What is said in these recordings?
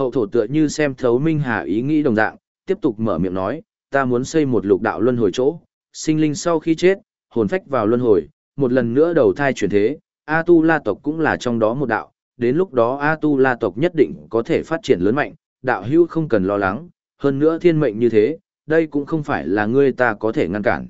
Hậu thổ tựa như xem thấu Minh Hà ý nghĩ đồng dạng, tiếp tục mở miệng nói, ta muốn xây một lục đạo luân hồi chỗ, sinh linh sau khi chết, hồn phách vào luân hồi, một lần nữa đầu thai chuyển thế, A Tu La tộc cũng là trong đó một đạo, đến lúc đó A Tu La tộc nhất định có thể phát triển lớn mạnh, đạo hữu không cần lo lắng, hơn nữa thiên mệnh như thế, đây cũng không phải là ngươi ta có thể ngăn cản.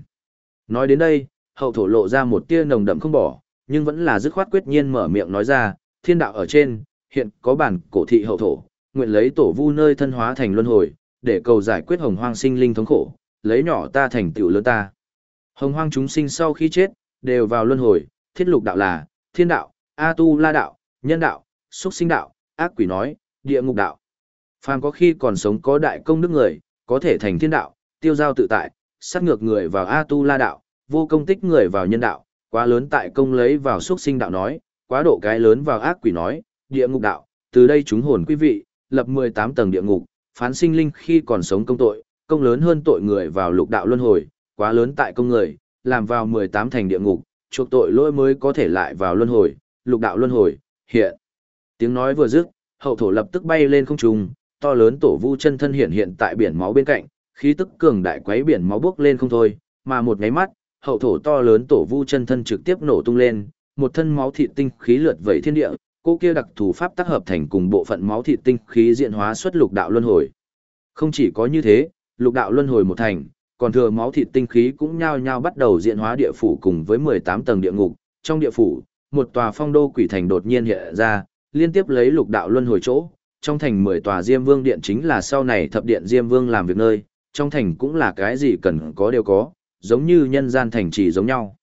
Nói đến đây, hậu thổ lộ ra một tia nồng đậm không bỏ, nhưng vẫn là dứt khoát quyết nhiên mở miệng nói ra, thiên đạo ở trên, hiện có bản cổ thị hậu thổ, nguyện lấy tổ vu nơi thân hóa thành luân hồi, để cầu giải quyết hồng hoang sinh linh thống khổ, lấy nhỏ ta thành tiểu lớn ta. Hồng hoang chúng sinh sau khi chết, đều vào luân hồi, thiết lục đạo là, thiên đạo, A tu la đạo, nhân đạo, xuất sinh đạo, ác quỷ nói, địa ngục đạo. Phàm có khi còn sống có đại công đức người, có thể thành thiên đạo, tiêu giao tự tại, sát ngược người vào A tu la đạo, vô công tích người vào nhân đạo, quá lớn tại công lấy vào xuất sinh đạo nói, quá độ cái lớn vào ác quỷ nói, địa ngục đạo, từ đây chúng hồn quý vị, lập 18 tầng địa ngục, phán sinh linh khi còn sống công tội, công lớn hơn tội người vào lục đạo luân hồi, quá lớn tại công người, làm vào 18 thành địa ngục, chuộc tội lỗi mới có thể lại vào luân hồi, lục đạo luân hồi, hiện. Tiếng nói vừa dứt, hậu thổ lập tức bay lên không trung, to lớn tổ vu chân thân hiện hiện tại biển máu bên cạnh, khí tức cường đại quấy biển máu bước lên không thôi, mà một nháy mắt, hậu thổ to lớn tổ vu chân thân trực tiếp nổ tung lên, một thân máu thịt tinh khí lượt vẩy thiên địa, cô kia đặc thù pháp tác hợp thành cùng bộ phận máu thịt tinh khí diện hóa xuất lục đạo luân hồi. Không chỉ có như thế, lục đạo luân hồi một thành, còn thừa máu thịt tinh khí cũng nhao nhao bắt đầu diện hóa địa phủ cùng với 18 tầng địa ngục. Trong địa phủ, một tòa phong đô quỷ thành đột nhiên hiện ra, liên tiếp lấy lục đạo luân hồi chỗ. Trong thành 10 tòa Diêm Vương điện chính là sau này thập điện Diêm Vương làm việc nơi, trong thành cũng là cái gì cần có đều có, giống như nhân gian thành chỉ giống nhau.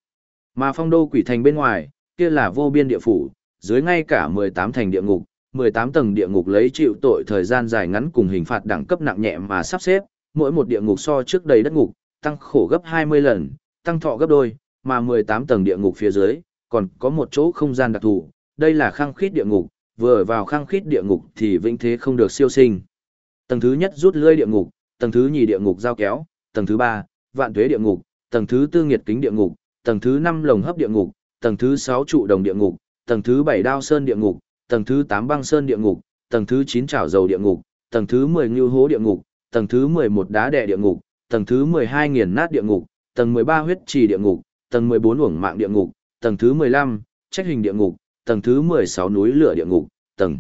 Mà phong đô quỷ thành bên ngoài, kia là vô biên địa phủ, dưới ngay cả 18 thành địa ngục, 18 tầng địa ngục lấy chịu tội thời gian dài ngắn cùng hình phạt đẳng cấp nặng nhẹ mà sắp xếp, mỗi một địa ngục so trước đầy đất ngục, tăng khổ gấp 20 lần, tăng thọ gấp đôi, mà 18 tầng địa ngục phía dưới, còn có một chỗ không gian đặc thù, đây là khang khít địa ngục, vừa vào khang khít địa ngục thì vĩnh thế không được siêu sinh. Tầng thứ nhất rút lưỡi địa ngục, tầng thứ nhì địa ngục giao kéo, tầng thứ ba, vạn tuế địa ngục, tầng thứ tư nghiệt kính địa ngục, tầng thứ năm lồng hấp địa ngục, tầng thứ sáu trụ đồng địa ngục, tầng thứ bảy đao sơn địa ngục, tầng thứ tám băng sơn địa ngục, tầng thứ chín trảo dầu địa ngục, tầng thứ mười ngưu hố địa ngục, tầng thứ mười một đá đè địa ngục, tầng thứ mười hai nghiền nát địa ngục, tầng mười ba huyết trì địa ngục, tầng mười bốn uổng mạng địa ngục, tầng thứ mười lăm trách hình địa ngục, tầng thứ mười sáu núi lửa địa ngục, tầng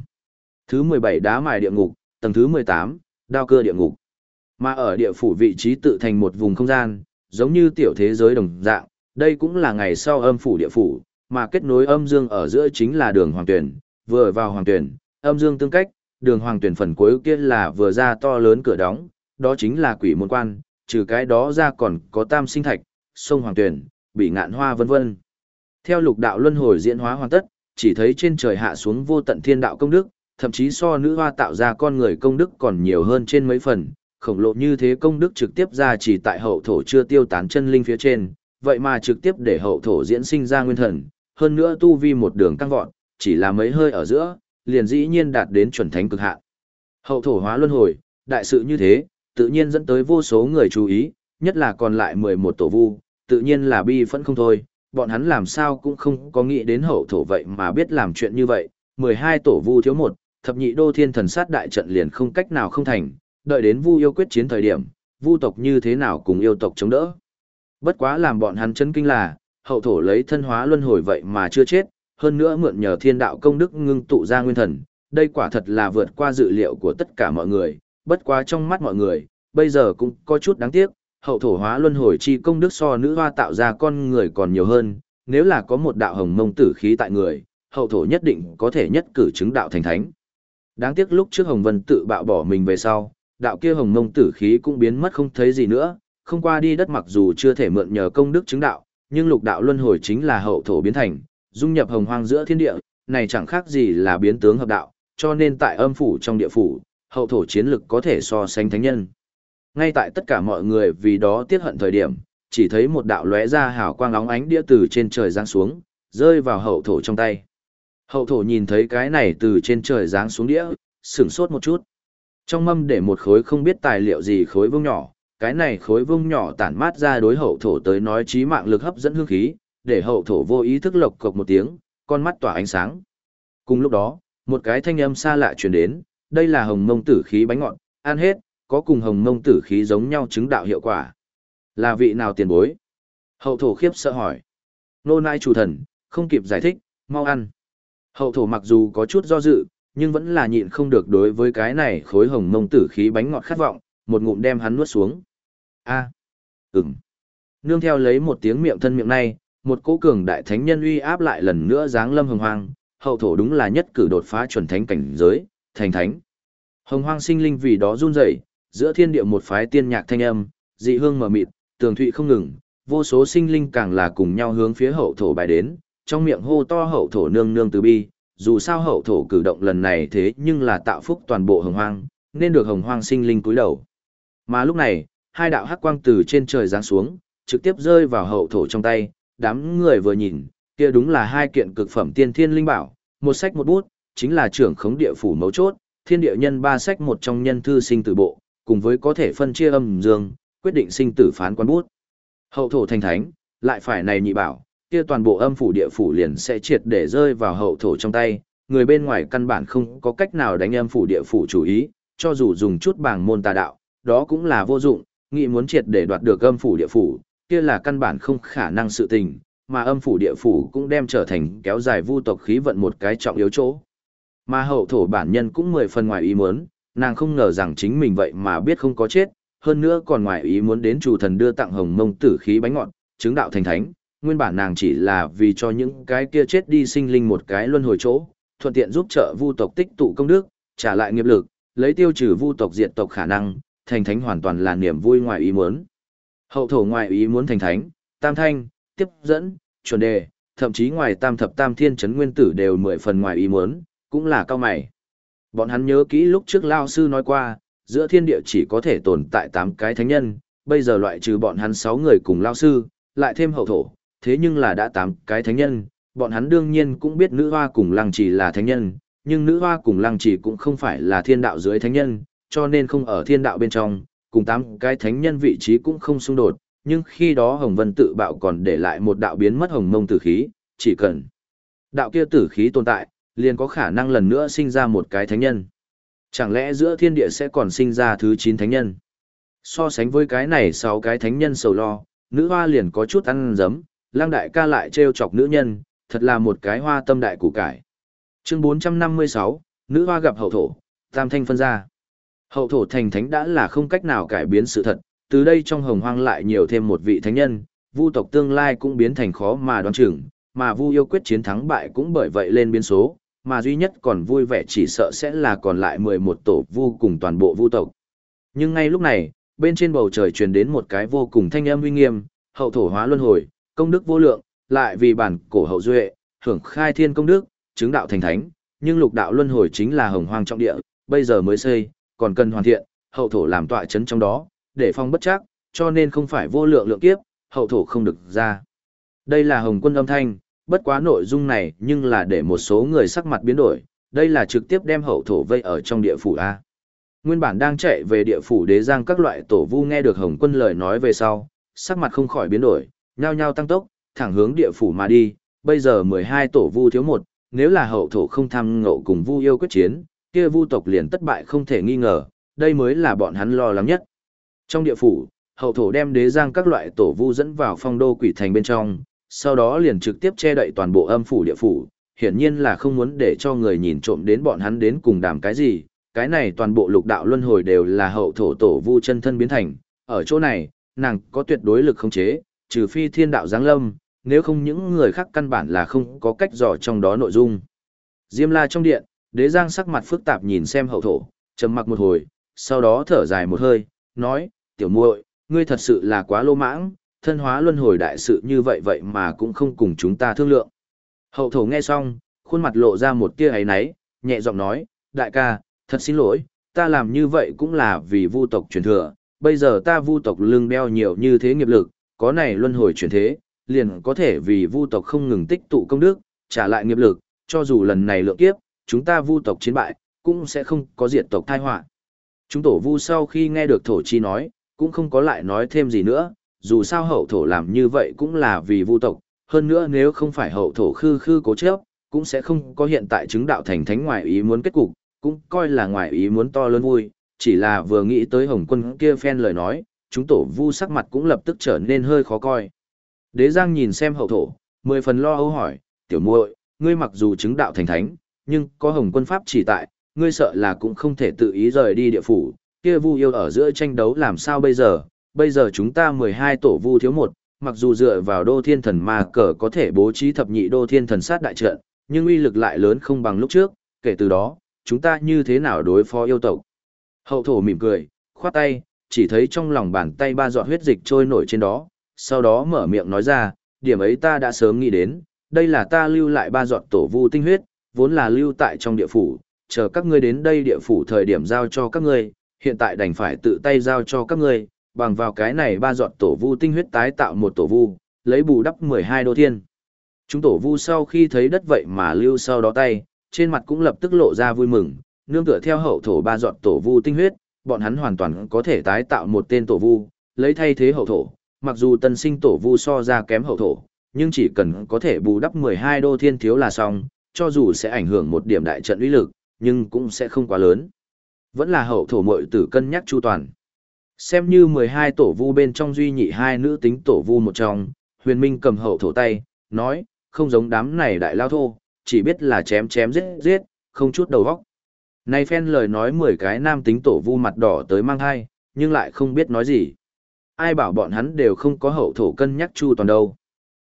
thứ mười bảy đá mài địa ngục, tầng thứ mười tám đao cơ địa ngục. Mà ở địa phủ vị trí tự thành một vùng không gian, giống như tiểu thế giới đồng dạng, đây cũng là ngày sau âm phủ địa phủ, mà kết nối âm dương ở giữa chính là đường hoàng tuyển, vừa vào hoàng tuyển, âm dương tương cách, đường hoàng tuyển phần cuối kia là vừa ra to lớn cửa đóng, đó chính là quỷ môn quan, trừ cái đó ra còn có tam sinh thạch, sông hoàng tuyển, bị ngạn hoa vân vân. Theo lục đạo luân hồi diễn hóa hoàn tất, chỉ thấy trên trời hạ xuống vô tận thiên đạo công đức, thậm chí so nữ hoa tạo ra con người công đức còn nhiều hơn trên mấy phần, khổng lồ như thế công đức trực tiếp ra chỉ tại hậu thổ chưa tiêu tán chân linh phía trên, vậy mà trực tiếp để hậu thổ diễn sinh ra nguyên thần, hơn nữa tu vi một đường căng vọt, chỉ là mấy hơi ở giữa, liền dĩ nhiên đạt đến chuẩn thánh cực hạn. Hậu thổ hóa luân hồi, đại sự như thế, tự nhiên dẫn tới vô số người chú ý, nhất là còn lại 11 tổ vu, tự nhiên là bi phẫn không thôi, bọn hắn làm sao cũng không có nghĩ đến hậu thổ vậy mà biết làm chuyện như vậy, 12 tổ vu thiếu một, thập nhị đô thiên thần sát đại trận liền không cách nào không thành, đợi đến vu yêu quyết chiến thời điểm, vu tộc như thế nào cùng yêu tộc chống đỡ. Bất quá làm bọn hắn chấn kinh là, hậu thổ lấy thân hóa luân hồi vậy mà chưa chết, hơn nữa mượn nhờ thiên đạo công đức ngưng tụ ra nguyên thần, đây quả thật là vượt qua dự liệu của tất cả mọi người, bất quá trong mắt mọi người, bây giờ cũng có chút đáng tiếc, hậu thổ hóa luân hồi chi công đức so nữ hoa tạo ra con người còn nhiều hơn, nếu là có một đạo hồng mông tử khí tại người, hậu thổ nhất định có thể nhất cử chứng đạo thành thánh. Đáng tiếc lúc trước Hồng Vân tự bạo bỏ mình về sau, đạo kia hồng mông tử khí cũng biến mất không thấy gì nữa, không qua đi đất mặc dù chưa thể mượn nhờ công đức chứng đạo, nhưng lục đạo luân hồi chính là hậu thổ biến thành, dung nhập hồng hoang giữa thiên địa, này chẳng khác gì là biến tướng hợp đạo, cho nên tại âm phủ trong địa phủ, hậu thổ chiến lực có thể so sánh thánh nhân. Ngay tại tất cả mọi người vì đó tiết hận thời điểm, chỉ thấy một đạo lóe ra hào quang óng ánh đĩa từ trên trời giáng xuống, rơi vào hậu thổ trong tay. Hậu thổ nhìn thấy cái này từ trên trời giáng xuống đĩa, sửng sốt một chút. Trong mâm để một khối không biết tài liệu gì khối vương nhỏ, cái này khối vương nhỏ tản mát ra đối hậu thổ tới nói trí mạng lực hấp dẫn hương khí, để hậu thổ vô ý thức lộc cộc một tiếng, con mắt tỏa ánh sáng. Cùng lúc đó, một cái thanh âm xa lạ truyền đến, đây là hồng mông tử khí bánh ngọt, ăn hết, có cùng hồng mông tử khí giống nhau chứng đạo hiệu quả. Là vị nào tiền bối? Hậu thổ khiếp sợ hỏi. Nô nai chủ thần, không kịp giải thích, mau ăn. Hậu thổ mặc dù có chút do dự, nhưng vẫn là nhịn không được đối với cái này khối hồng mông tử khí bánh ngọt khát vọng, một ngụm đem hắn nuốt xuống. A, à. Nương theo lấy một tiếng miệng thân miệng này, một cỗ cường đại thánh nhân uy áp lại lần nữa giáng lâm hồng hoang, hậu thổ đúng là nhất cử đột phá chuẩn thánh cảnh giới, thành thánh. Hồng hoang sinh linh vì đó run rẩy, giữa thiên địa một phái tiên nhạc thanh âm, dị hương mở mịt, tường thụy không ngừng, vô số sinh linh càng là cùng nhau hướng phía hậu thổ bài đến, trong miệng hô to hậu thổ nương nương từ bi, dù sao hậu thổ cử động lần này thế nhưng là tạo phúc toàn bộ hồng hoang, nên được hồng hoang sinh linh cúi đầu. Mà lúc này, hai đạo hắc quang từ trên trời giáng xuống, trực tiếp rơi vào hậu thổ trong tay, đám người vừa nhìn, kia đúng là hai kiện cực phẩm tiên thiên linh bảo, một sách một bút, chính là trưởng khống địa phủ mấu chốt, thiên địa nhân ba sách một trong nhân thư sinh tử bộ, cùng với có thể phân chia âm dương, quyết định sinh tử phán quan bút. Hậu thổ thành thánh, lại phải này nhị bảo, kia toàn bộ âm phủ địa phủ liền sẽ triệt để rơi vào hậu thổ trong tay, người bên ngoài căn bản không có cách nào đánh âm phủ địa phủ chủ ý, cho dù dùng chút bảng môn tà đạo, đó cũng là vô dụng, nghĩ muốn triệt để đoạt được âm phủ địa phủ, kia là căn bản không khả năng sự tình, mà âm phủ địa phủ cũng đem trở thành kéo dài vu tộc khí vận một cái trọng yếu chỗ. Mà hậu thổ bản nhân cũng mười phần ngoài ý muốn, nàng không ngờ rằng chính mình vậy mà biết không có chết, hơn nữa còn ngoài ý muốn đến chủ thần đưa tặng hồng mông tử khí bánh ngọt, chứng đạo thành thánh, nguyên bản nàng chỉ là vì cho những cái kia chết đi sinh linh một cái luân hồi chỗ, thuận tiện giúp trợ vu tộc tích tụ công đức, trả lại nghiệp lực, lấy tiêu trừ vu tộc diệt tộc khả năng, thành thánh hoàn toàn là niềm vui ngoài ý muốn. Hậu thổ ngoài ý muốn thành thánh, tam thanh, tiếp dẫn, chuẩn đề, thậm chí ngoài tam thập tam thiên chấn nguyên tử đều mười phần ngoài ý muốn, cũng là cao mày. Bọn hắn nhớ kỹ lúc trước Lao Sư nói qua, giữa thiên địa chỉ có thể tồn tại 8 cái thánh nhân, bây giờ loại trừ bọn hắn 6 người cùng Lao Sư, lại thêm hậu thổ, thế nhưng là đã 8 cái thánh nhân, bọn hắn đương nhiên cũng biết nữ hoa cùng lăng trì là thánh nhân, nhưng nữ hoa cùng lăng trì cũng không phải là thiên đạo dưới thánh nhân, cho nên không ở thiên đạo bên trong, cùng tám cái thánh nhân vị trí cũng không xung đột, nhưng khi đó Hồng Vân tự bạo còn để lại một đạo biến mất hồng mông tử khí, chỉ cần đạo kia tử khí tồn tại, liền có khả năng lần nữa sinh ra một cái thánh nhân. Chẳng lẽ giữa thiên địa sẽ còn sinh ra thứ 9 thánh nhân? So sánh với cái này 6 cái thánh nhân sầu lo, nữ hoa liền có chút ăn dấm, lang đại ca lại trêu chọc nữ nhân, thật là một cái hoa tâm đại củ cải. Chương 456, nữ hoa gặp hậu thổ, tam thanh phân ra. Hậu thổ thành thánh đã là không cách nào cải biến sự thật, từ đây trong hồng hoang lại nhiều thêm một vị thánh nhân, vu tộc tương lai cũng biến thành khó mà đoán chừng, mà vu yêu quyết chiến thắng bại cũng bởi vậy lên biến số, mà duy nhất còn vui vẻ chỉ sợ sẽ là còn lại 11 tổ vu cùng toàn bộ vu tộc. Nhưng ngay lúc này, bên trên bầu trời truyền đến một cái vô cùng thanh âm uy nghiêm, hậu thổ hóa luân hồi, công đức vô lượng, lại vì bản cổ hậu duệ, hưởng khai thiên công đức, chứng đạo thành thánh, nhưng lục đạo luân hồi chính là hồng hoang trọng địa, bây giờ mới xây, còn cần hoàn thiện, hậu thổ làm tọa chấn trong đó, để phong bất chắc, cho nên không phải vô lượng lượng kiếp, hậu thổ không được ra. Đây là hồng quân âm thanh, bất quá nội dung này nhưng là để một số người sắc mặt biến đổi, đây là trực tiếp đem hậu thổ vây ở trong địa phủ A. Nguyên bản đang chạy về địa phủ đế giang các loại tổ vu nghe được hồng quân lời nói về sau, sắc mặt không khỏi biến đổi, nhao nhao tăng tốc, thẳng hướng địa phủ mà đi, bây giờ 12 tổ vu thiếu một, nếu là hậu thổ không tham ngộ cùng vu yêu quyết chiến, kia vu tộc liền tất bại không thể nghi ngờ, đây mới là bọn hắn lo lắng nhất. Trong địa phủ, hậu thổ đem đế giang các loại tổ vu dẫn vào phong đô quỷ thành bên trong, sau đó liền trực tiếp che đậy toàn bộ âm phủ địa phủ, hiển nhiên là không muốn để cho người nhìn trộm đến bọn hắn đến cùng đàm cái gì, cái này toàn bộ lục đạo luân hồi đều là hậu thổ tổ vu chân thân biến thành, ở chỗ này, nàng có tuyệt đối lực khống chế, trừ phi thiên đạo giáng lâm, nếu không những người khác căn bản là không có cách dò trong đó nội dung. Diêm la trong điện, đế giang sắc mặt phức tạp nhìn xem hậu thổ, trầm mặc một hồi, sau đó thở dài một hơi, nói, tiểu muội, ngươi thật sự là quá lô mãng, thân hóa luân hồi đại sự như vậy vậy mà cũng không cùng chúng ta thương lượng. Hậu thổ nghe xong, khuôn mặt lộ ra một tia ấy náy, nhẹ giọng nói, đại ca, thật xin lỗi, ta làm như vậy cũng là vì vu tộc truyền thừa, bây giờ ta vu tộc lưng đeo nhiều như thế nghiệp lực, có này luân hồi truyền thế, liền có thể vì vu tộc không ngừng tích tụ công đức, trả lại nghiệp lực, cho dù lần này lượng kiếp, chúng ta vu tộc chiến bại, cũng sẽ không có diệt tộc tai họa. Chúng tổ vu sau khi nghe được thổ chi nói, cũng không có lại nói thêm gì nữa, dù sao hậu thổ làm như vậy cũng là vì vu tộc, hơn nữa nếu không phải hậu thổ khư khư cố chấp, cũng sẽ không có hiện tại chứng đạo thành thánh ngoài ý muốn kết cục, cũng coi là ngoài ý muốn to lớn vui, chỉ là vừa nghĩ tới Hồng quân kia phen lời nói, chúng tổ vu sắc mặt cũng lập tức trở nên hơi khó coi. Đế Giang nhìn xem hậu thổ, mười phần lo âu hỏi, tiểu muội, ngươi mặc dù chứng đạo thành thánh, nhưng có Hồng quân pháp chỉ tại, ngươi sợ là cũng không thể tự ý rời đi địa phủ, kia vu yêu ở giữa tranh đấu làm sao bây giờ, bây giờ chúng ta 12 tổ vu thiếu một, mặc dù dựa vào đô thiên thần mà cờ có thể bố trí thập nhị đô thiên thần sát đại trận, nhưng uy lực lại lớn không bằng lúc trước, kể từ đó, chúng ta như thế nào đối phó yêu tộc. Hậu thổ mỉm cười, khoát tay, chỉ thấy trong lòng bàn tay ba giọt huyết dịch trôi nổi trên đó, sau đó mở miệng nói ra, điểm ấy ta đã sớm nghĩ đến, đây là ta lưu lại ba giọt tổ vu tinh huyết, vốn là lưu tại trong địa phủ, chờ các ngươi đến đây địa phủ thời điểm giao cho các ngươi, hiện tại đành phải tự tay giao cho các ngươi, bằng vào cái này ba giọt tổ vu tinh huyết tái tạo một tổ vu, lấy bù đắp 12 đô thiên. Chúng tổ vu sau khi thấy đất vậy mà lưu sau đó tay, trên mặt cũng lập tức lộ ra vui mừng, nương tựa theo hậu thổ ba giọt tổ vu tinh huyết, bọn hắn hoàn toàn có thể tái tạo một tên tổ vu, lấy thay thế hậu thổ, mặc dù tân sinh tổ vu so ra kém hậu thổ, nhưng chỉ cần có thể bù đắp 12 đô thiên thiếu là xong, cho dù sẽ ảnh hưởng một điểm đại trận uy lực, nhưng cũng sẽ không quá lớn. Vẫn là hậu thổ mội tử cân nhắc chu toàn. Xem như 12 tổ vu bên trong duy nhị hai nữ tính tổ vu một trong, huyền minh cầm hậu thổ tay, nói, không giống đám này đại lao thô, chỉ biết là chém chém giết giết, không chút đầu óc. Này phen lời nói 10 cái nam tính tổ vu mặt đỏ tới mang hai, nhưng lại không biết nói gì. Ai bảo bọn hắn đều không có hậu thổ cân nhắc chu toàn đâu.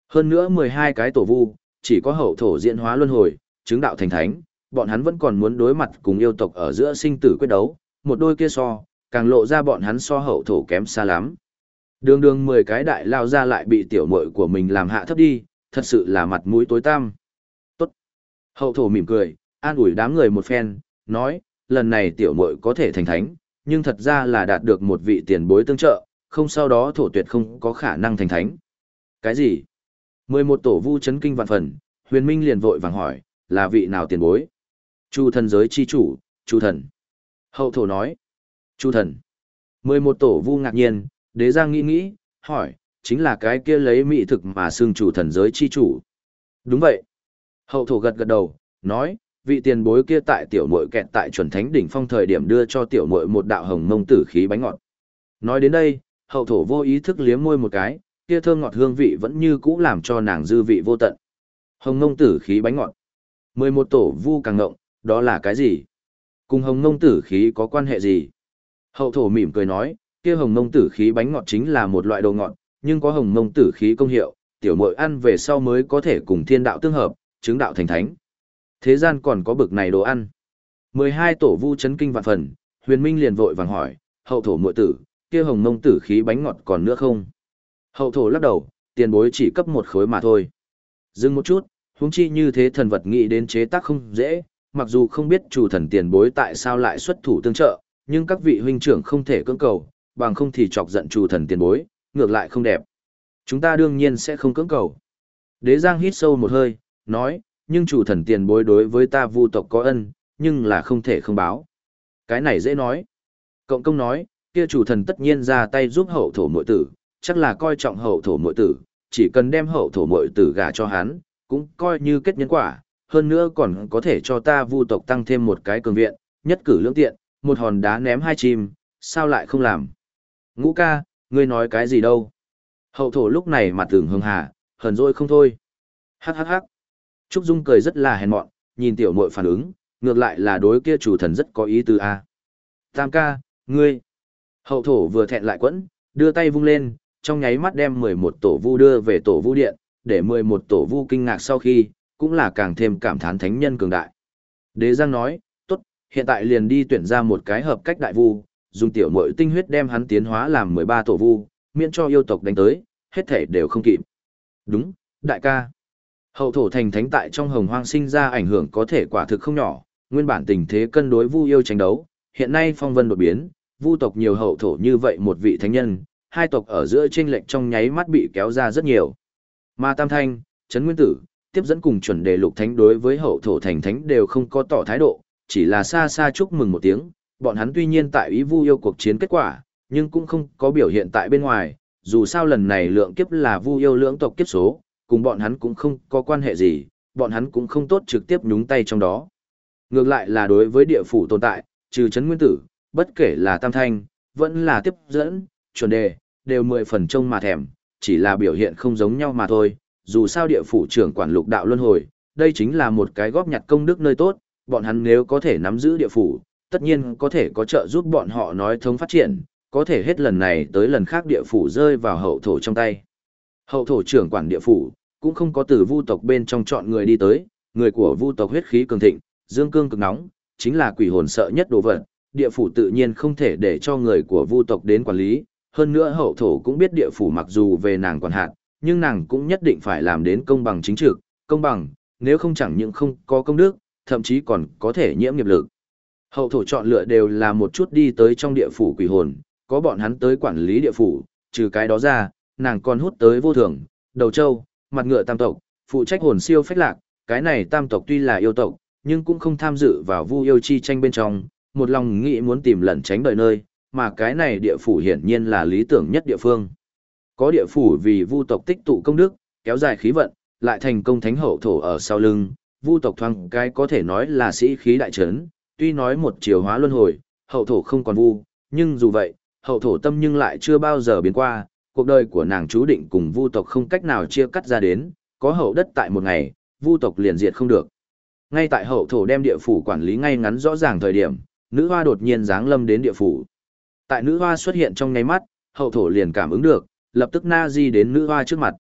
Hơn nữa 12 cái tổ vu, chỉ có hậu thổ diễn hóa luân hồi, chứng đạo thành thánh, bọn hắn vẫn còn muốn đối mặt cùng yêu tộc ở giữa sinh tử quyết đấu, một đôi kia so, càng lộ ra bọn hắn so hậu thổ kém xa lắm. Đường đường 10 cái đại lao ra lại bị tiểu muội của mình làm hạ thấp đi, thật sự là mặt mũi tối tăm. Tốt. Hậu thổ mỉm cười, an ủi đám người một phen, nói, lần này tiểu muội có thể thành thánh, nhưng thật ra là đạt được một vị tiền bối tương trợ, không sau đó thổ tuyệt không có khả năng thành thánh. Cái gì? 11 tổ vu chấn kinh vạn phần, huyền minh liền vội vàng hỏi, là vị nào tiền bối? Chu thần giới chi chủ, chu thần. Hậu thổ nói, chu thần. 11 tổ vu ngạc nhiên, đế giang nghĩ nghĩ, hỏi, chính là cái kia lấy mỹ thực mà xương chủ thần giới chi chủ. Đúng vậy. Hậu thổ gật gật đầu, nói, vị tiền bối kia tại tiểu muội kẹt tại chuẩn thánh đỉnh phong thời điểm đưa cho tiểu muội một đạo hồng mông tử khí bánh ngọt. Nói đến đây, hậu thổ vô ý thức liếm môi một cái, kia thơm ngọt hương vị vẫn như cũ làm cho nàng dư vị vô tận. Hồng ngông tử khí bánh ngọt. mười một tổ vu càng ngộng, đó là cái gì? Cùng hồng ngông tử khí có quan hệ gì? Hậu thổ mỉm cười nói, kia hồng ngông tử khí bánh ngọt chính là một loại đồ ngọt, nhưng có hồng ngông tử khí công hiệu, tiểu muội ăn về sau mới có thể cùng thiên đạo tương hợp, chứng đạo thành thánh. Thế gian còn có bực này đồ ăn. 12 tổ vu chấn kinh vạn phần, huyền minh liền vội vàng hỏi, hậu thổ muội tử, kia hồng ngông tử khí bánh ngọt còn nữa không? Hậu thổ lắc đầu, tiền bối chỉ cấp một khối mà thôi. Dừng một chút, huống chi như thế thần vật nghĩ đến chế tác không dễ, mặc dù không biết chủ thần tiền bối tại sao lại xuất thủ tương trợ, nhưng các vị huynh trưởng không thể cưỡng cầu, bằng không thì chọc giận chủ thần tiền bối, ngược lại không đẹp. Chúng ta đương nhiên sẽ không cưỡng cầu. Đế Giang hít sâu một hơi, nói, nhưng chủ thần tiền bối đối với ta vu tộc có ân, nhưng là không thể không báo. Cái này dễ nói. Cộng công nói, kia chủ thần tất nhiên ra tay giúp hậu thổ mội tử, chắc là coi trọng hậu thổ mội tử, chỉ cần đem hậu thổ mội tử gả cho hắn, cũng coi như kết nhân quả, hơn nữa còn có thể cho ta vu tộc tăng thêm một cái cường viện, nhất cử lưỡng tiện, một hòn đá ném hai chim, sao lại không làm. Ngũ ca, ngươi nói cái gì đâu? Hậu thổ lúc này mặt tưởng hưng hà, hờn dỗi không thôi. Hắc hắc hắc. Trúc Dung cười rất là hèn mọn, nhìn tiểu muội phản ứng, ngược lại là đối kia chủ thần rất có ý tứ a. Tam ca, ngươi. Hậu thổ vừa thẹn lại quẫn, đưa tay vung lên, trong nháy mắt đem 11 tổ vu đưa về tổ vu điện, để 11 tổ vu kinh ngạc sau khi, cũng là càng thêm cảm thán thánh nhân cường đại. Đế Giang nói, tốt, hiện tại liền đi tuyển ra một cái hợp cách đại vu, dùng tiểu muội tinh huyết đem hắn tiến hóa làm 13 tổ vu, miễn cho yêu tộc đánh tới, hết thể đều không kịp. Đúng, đại ca. Hậu thổ thành thánh tại trong hồng hoang sinh ra ảnh hưởng có thể quả thực không nhỏ, nguyên bản tình thế cân đối vu yêu tranh đấu, hiện nay phong vân đột biến, vu tộc nhiều hậu thổ như vậy một vị thánh nhân, hai tộc ở giữa chênh lệch trong nháy mắt bị kéo ra rất nhiều. Mà Tam Thanh, Trấn Nguyên Tử, tiếp dẫn cùng chuẩn đề lục thánh đối với hậu thổ thành thánh đều không có tỏ thái độ, chỉ là xa xa chúc mừng một tiếng, bọn hắn tuy nhiên tại ý vu yêu cuộc chiến kết quả, nhưng cũng không có biểu hiện tại bên ngoài, dù sao lần này lượng kiếp là vu yêu lưỡng tộc kiếp số, cùng bọn hắn cũng không có quan hệ gì, bọn hắn cũng không tốt trực tiếp nhúng tay trong đó. Ngược lại là đối với địa phủ tồn tại, trừ chấn nguyên tử, bất kể là tam thanh, vẫn là tiếp dẫn, chuẩn đề, đều mười phần trông mà thèm, chỉ là biểu hiện không giống nhau mà thôi. Dù sao địa phủ trưởng quản lục đạo luân hồi, đây chính là một cái góp nhặt công đức nơi tốt, bọn hắn nếu có thể nắm giữ địa phủ, tất nhiên có thể có trợ giúp bọn họ nói thống phát triển, có thể hết lần này tới lần khác địa phủ rơi vào hậu thổ trong tay. Hậu thổ trưởng quản địa phủ, cũng không có từ vu tộc bên trong chọn người đi tới, người của vu tộc huyết khí cường thịnh, dương cương cực nóng, chính là quỷ hồn sợ nhất đồ vật, địa phủ tự nhiên không thể để cho người của vu tộc đến quản lý, hơn nữa hậu thổ cũng biết địa phủ mặc dù về nàng còn hạn, nhưng nàng cũng nhất định phải làm đến công bằng chính trực, công bằng, nếu không chẳng những không có công đức, thậm chí còn có thể nhiễm nghiệp lực. Hậu thổ chọn lựa đều là một chút đi tới trong địa phủ quỷ hồn, có bọn hắn tới quản lý địa phủ, trừ cái đó ra, nàng còn hút tới vô thường, đầu châu, mặt ngựa tam tộc, phụ trách hồn siêu phách lạc, cái này tam tộc tuy là yêu tộc, nhưng cũng không tham dự vào vu yêu chi tranh bên trong, một lòng nghĩ muốn tìm lẩn tránh đợi nơi, mà cái này địa phủ hiển nhiên là lý tưởng nhất địa phương. Có địa phủ vì vu tộc tích tụ công đức, kéo dài khí vận, lại thành công thánh hậu thổ ở sau lưng, vu tộc thoang cái có thể nói là sĩ khí đại trấn, tuy nói một chiều hóa luân hồi, hậu thổ không còn vu, nhưng dù vậy, hậu thổ tâm nhưng lại chưa bao giờ biến qua, cuộc đời của nàng chú định cùng vu tộc không cách nào chia cắt ra đến, có hậu đất tại một ngày, vu tộc liền diệt không được. Ngay tại hậu thổ đem địa phủ quản lý ngay ngắn rõ ràng thời điểm, nữ hoa đột nhiên giáng lâm đến địa phủ. Tại nữ hoa xuất hiện trong ngay mắt, hậu thổ liền cảm ứng được, lập tức na di đến nữ hoa trước mặt.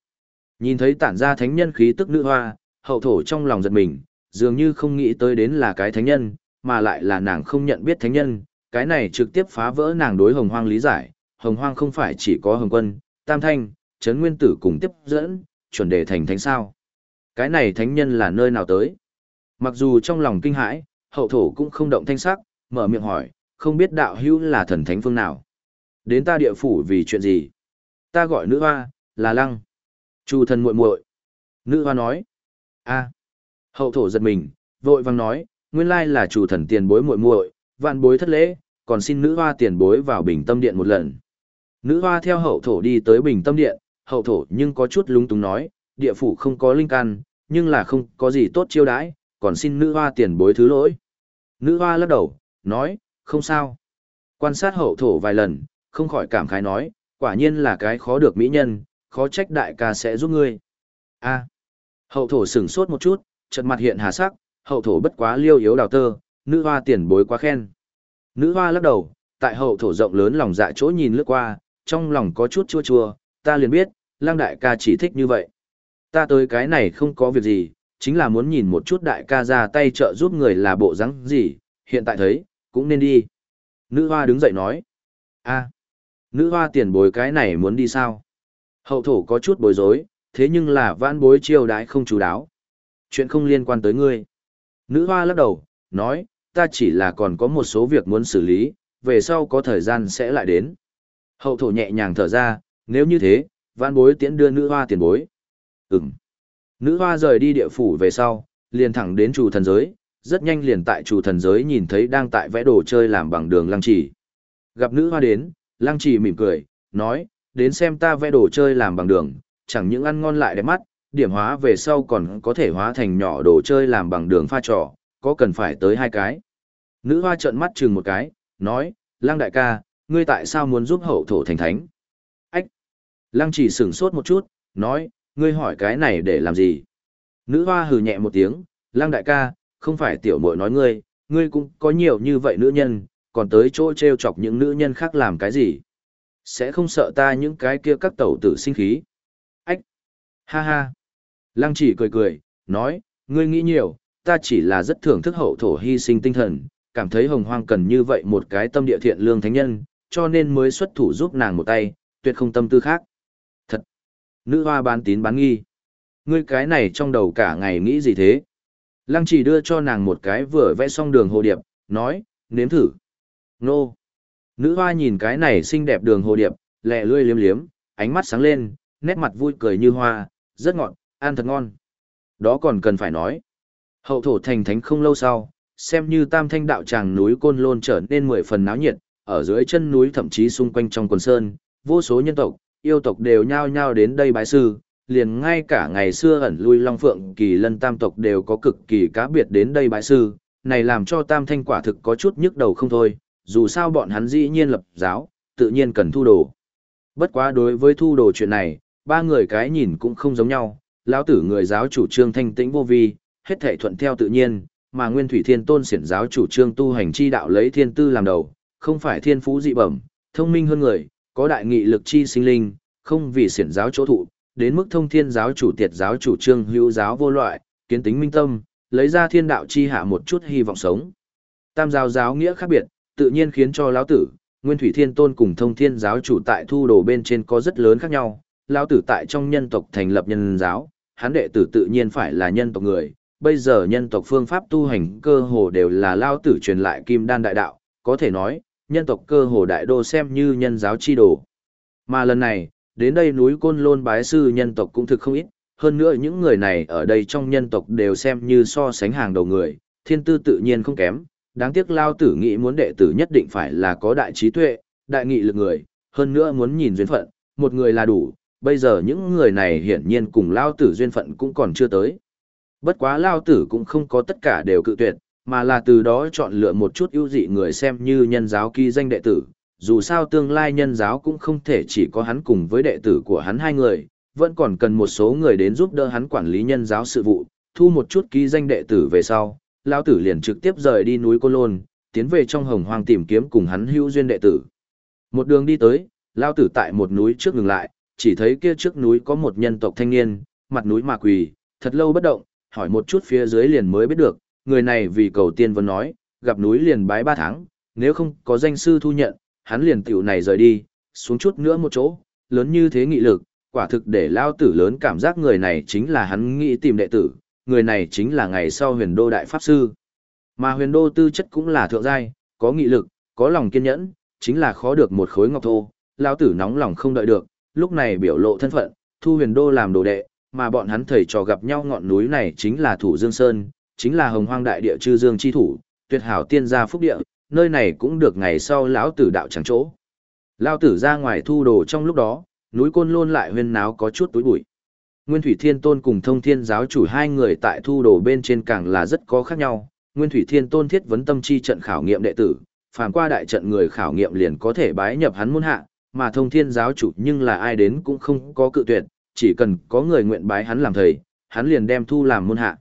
Nhìn thấy tản ra thánh nhân khí tức nữ hoa, hậu thổ trong lòng giật mình, dường như không nghĩ tới đến là cái thánh nhân, mà lại là nàng không nhận biết thánh nhân, cái này trực tiếp phá vỡ nàng đối hồng hoang lý giải, hồng hoang không phải chỉ có hồng quân, tam thanh, chấn nguyên tử cùng tiếp dẫn, chuẩn đề thành thánh sao. Cái này thánh nhân là nơi nào tới? Mặc dù trong lòng kinh hãi, hậu thổ cũng không động thanh sắc, mở miệng hỏi, không biết đạo hữu là thần thánh phương nào. Đến ta địa phủ vì chuyện gì? Ta gọi nữ hoa, là lăng. Chu thần muội muội. Nữ hoa nói. a Hậu thổ giật mình, vội vàng nói, nguyên lai là chủ thần tiền bối muội muội, vạn bối thất lễ, còn xin nữ hoa tiền bối vào bình tâm điện một lần. Nữ hoa theo hậu thổ đi tới bình tâm điện, hậu thổ nhưng có chút lúng túng nói, địa phủ không có linh căn, nhưng là không có gì tốt chiêu đãi, còn xin nữ hoa tiền bối thứ lỗi. Nữ hoa lắc đầu, nói, không sao. Quan sát hậu thổ vài lần, không khỏi cảm khái nói, quả nhiên là cái khó được mỹ nhân, khó trách đại ca sẽ giúp ngươi. a hậu thổ sửng sốt một chút, chợt mặt hiện hà sắc, hậu thổ bất quá liêu yếu đào tơ, nữ hoa tiền bối quá khen. Nữ hoa lắc đầu, tại hậu thổ rộng lớn lòng dạ chỗ nhìn lướt qua, trong lòng có chút chua chua, ta liền biết, lang đại ca chỉ thích như vậy. Ta tới cái này không có việc gì, chính là muốn nhìn một chút đại ca ra tay trợ giúp người là bộ rắn gì, hiện tại thấy, cũng nên đi. Nữ hoa đứng dậy nói, a nữ hoa tiền bối cái này muốn đi sao? Hậu thổ có chút bối rối, thế nhưng là vãn bối chiêu đãi không chú đáo. Chuyện không liên quan tới ngươi. Nữ hoa lắc đầu, nói, ta chỉ là còn có một số việc muốn xử lý, về sau có thời gian sẽ lại đến. Hậu thổ nhẹ nhàng thở ra, nếu như thế, vãn bối tiễn đưa nữ hoa tiền bối. Ừm. Nữ hoa rời đi địa phủ về sau, liền thẳng đến chủ thần giới, rất nhanh liền tại chủ thần giới nhìn thấy đang tại vẽ đồ chơi làm bằng đường lăng trì. Gặp nữ hoa đến, lăng trì mỉm cười, nói, đến xem ta vẽ đồ chơi làm bằng đường, chẳng những ăn ngon lại đẹp mắt, điểm hóa về sau còn có thể hóa thành nhỏ đồ chơi làm bằng đường pha trò, có cần phải tới hai cái. Nữ hoa trợn mắt chừng một cái, nói, lăng đại ca, ngươi tại sao muốn giúp hậu thổ thành thánh? Ách! Lăng chỉ sửng sốt một chút, nói, ngươi hỏi cái này để làm gì? Nữ hoa hừ nhẹ một tiếng, lăng đại ca, không phải tiểu muội nói ngươi, ngươi cũng có nhiều như vậy nữ nhân, còn tới chỗ treo chọc những nữ nhân khác làm cái gì? Sẽ không sợ ta những cái kia các tẩu tử sinh khí. Ách! Ha ha! Lăng chỉ cười cười, nói, ngươi nghĩ nhiều, ta chỉ là rất thưởng thức hậu thổ hy sinh tinh thần, cảm thấy hồng hoang cần như vậy một cái tâm địa thiện lương thánh nhân, cho nên mới xuất thủ giúp nàng một tay, tuyệt không tâm tư khác. Thật! Nữ hoa bán tín bán nghi. Ngươi cái này trong đầu cả ngày nghĩ gì thế? Lăng chỉ đưa cho nàng một cái vừa vẽ xong đường hồ điệp, nói, nếm thử. Nô! Nữ hoa nhìn cái này xinh đẹp đường hồ điệp, lẹ lươi liếm liếm, ánh mắt sáng lên, nét mặt vui cười như hoa, rất ngọt, ăn thật ngon. Đó còn cần phải nói. Hậu thổ thành thánh không lâu sau, xem như tam thanh đạo tràng núi Côn Lôn trở nên mười phần náo nhiệt, ở dưới chân núi thậm chí xung quanh trong quần sơn, vô số nhân tộc, yêu tộc đều nhao nhao đến đây bái sư, liền ngay cả ngày xưa ẩn lui Long Phượng Kỳ Lân tam tộc đều có cực kỳ cá biệt đến đây bái sư, này làm cho tam thanh quả thực có chút nhức đầu không thôi, dù sao bọn hắn dĩ nhiên lập giáo, tự nhiên cần thu đồ. Bất quá đối với thu đồ chuyện này, ba người cái nhìn cũng không giống nhau, lão tử người giáo chủ trương thanh tĩnh vô vi, hết thảy thuận theo tự nhiên, mà Nguyên Thủy Thiên Tôn xiển giáo chủ trương tu hành chi đạo lấy thiên tư làm đầu, không phải thiên phú dị bẩm, thông minh hơn người, có đại nghị lực chi sinh linh, không vì xiển giáo chỗ thụ, đến mức thông thiên giáo chủ tiệt giáo chủ trương hữu giáo vô loại, kiến tính minh tâm, lấy ra thiên đạo chi hạ một chút hy vọng sống. Tam giáo giáo nghĩa khác biệt, tự nhiên khiến cho lão tử, Nguyên Thủy Thiên Tôn cùng Thông Thiên giáo chủ tại thu đồ bên trên có rất lớn khác nhau. Lão tử tại trong nhân tộc thành lập nhân giáo, hắn đệ tử tự nhiên phải là nhân tộc người. Bây giờ nhân tộc phương pháp tu hành cơ hồ đều là lão tử truyền lại kim đan đại đạo, có thể nói, nhân tộc cơ hồ đại đô xem như nhân giáo chi đồ. Mà lần này, đến đây núi Côn Lôn bái sư nhân tộc cũng thực không ít, hơn nữa những người này ở đây trong nhân tộc đều xem như so sánh hàng đầu người, thiên tư tự nhiên không kém, đáng tiếc lao tử nghĩ muốn đệ tử nhất định phải là có đại trí tuệ, đại nghị lực người, hơn nữa muốn nhìn duyên phận, một người là đủ, bây giờ những người này hiển nhiên cùng lao tử duyên phận cũng còn chưa tới. Bất quá lao tử cũng không có tất cả đều cự tuyệt, mà là từ đó chọn lựa một chút ưu dị người xem như nhân giáo ký danh đệ tử, dù sao tương lai nhân giáo cũng không thể chỉ có hắn cùng với đệ tử của hắn hai người, vẫn còn cần một số người đến giúp đỡ hắn quản lý nhân giáo sự vụ, thu một chút ký danh đệ tử về sau, lão tử liền trực tiếp rời đi núi Côn Lôn, tiến về trong hồng hoang tìm kiếm cùng hắn hữu duyên đệ tử. Một đường đi tới, lão tử tại một núi trước ngừng lại, chỉ thấy kia trước núi có một nhân tộc thanh niên, mặt núi mà quỳ, thật lâu bất động, hỏi một chút phía dưới liền mới biết được, người này vì cầu tiên vẫn nói, gặp núi liền bái ba tháng, nếu không có danh sư thu nhận, hắn liền tiểu này rời đi, xuống chút nữa một chỗ, lớn như thế nghị lực, quả thực để lao tử lớn cảm giác người này chính là hắn nghĩ tìm đệ tử, người này chính là ngày sau huyền đô đại pháp sư. Mà huyền đô tư chất cũng là thượng giai, có nghị lực, có lòng kiên nhẫn, chính là khó được một khối ngọc thô, lao tử nóng lòng không đợi được, lúc này biểu lộ thân phận, thu huyền đô làm đồ đệ, mà bọn hắn thầy trò gặp nhau ngọn núi này chính là thủ dương sơn, chính là hồng hoang đại địa chư dương chi thủ, tuyệt hảo tiên gia phúc địa, nơi này cũng được ngày sau lão tử đạo chẳng chỗ. lão tử ra ngoài thu đồ trong lúc đó, núi côn lôn lại huyên náo có chút túi bụi. Nguyên Thủy Thiên Tôn cùng Thông Thiên giáo chủ hai người tại thu đồ bên trên càng là rất có khác nhau. Nguyên Thủy Thiên Tôn thiết vấn tâm chi trận khảo nghiệm đệ tử, phàm qua đại trận người khảo nghiệm liền có thể bái nhập hắn môn hạ, mà Thông Thiên giáo chủ nhưng là ai đến cũng không có cự tuyệt, chỉ cần có người nguyện bái hắn làm thầy, hắn liền đem thu làm môn hạ.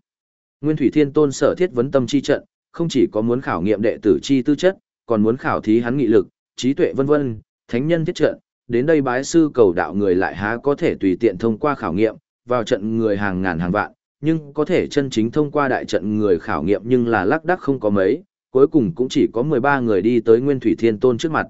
Nguyên Thủy Thiên Tôn sở thiết vấn tâm chi trận, không chỉ có muốn khảo nghiệm đệ tử chi tư chất, còn muốn khảo thí hắn nghị lực, trí tuệ vân vân, thánh nhân thiết trận, đến đây bái sư cầu đạo người lại há có thể tùy tiện thông qua khảo nghiệm, vào trận người hàng ngàn hàng vạn, nhưng có thể chân chính thông qua đại trận người khảo nghiệm nhưng là lác đác không có mấy, cuối cùng cũng chỉ có 13 người đi tới Nguyên Thủy Thiên Tôn trước mặt.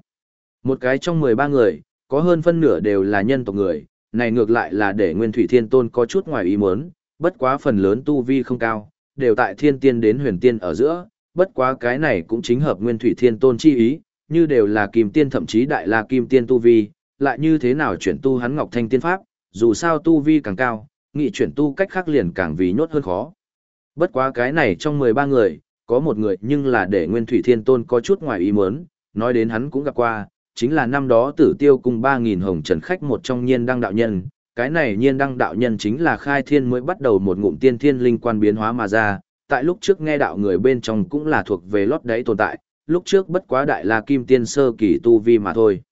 Một cái trong 13 người, có hơn phân nửa đều là nhân tộc người, này ngược lại là để Nguyên Thủy Thiên Tôn có chút ngoài ý muốn, bất quá phần lớn tu vi không cao, đều tại thiên tiên đến huyền tiên ở giữa, bất quá cái này cũng chính hợp Nguyên Thủy Thiên Tôn chi ý, như đều là kim tiên thậm chí đại la kim tiên tu vi, lại như thế nào chuyển tu hắn Ngọc Thanh Tiên Pháp, dù sao tu vi càng cao, nghị chuyển tu cách khác liền càng vì nhốt hơn khó. Bất quá cái này trong 13 người, có một người nhưng là để Nguyên Thủy Thiên Tôn có chút ngoài ý muốn, nói đến hắn cũng gặp qua, chính là năm đó tử tiêu cùng 3.000 hồng trần khách một trong nhiên đăng đạo nhân. Cái này nhiên đăng đạo nhân chính là khai thiên mới bắt đầu một ngụm tiên thiên linh quan biến hóa mà ra, tại lúc trước nghe đạo người bên trong cũng là thuộc về lót đáy tồn tại, lúc trước bất quá đại la kim tiên sơ kỳ tu vi mà thôi.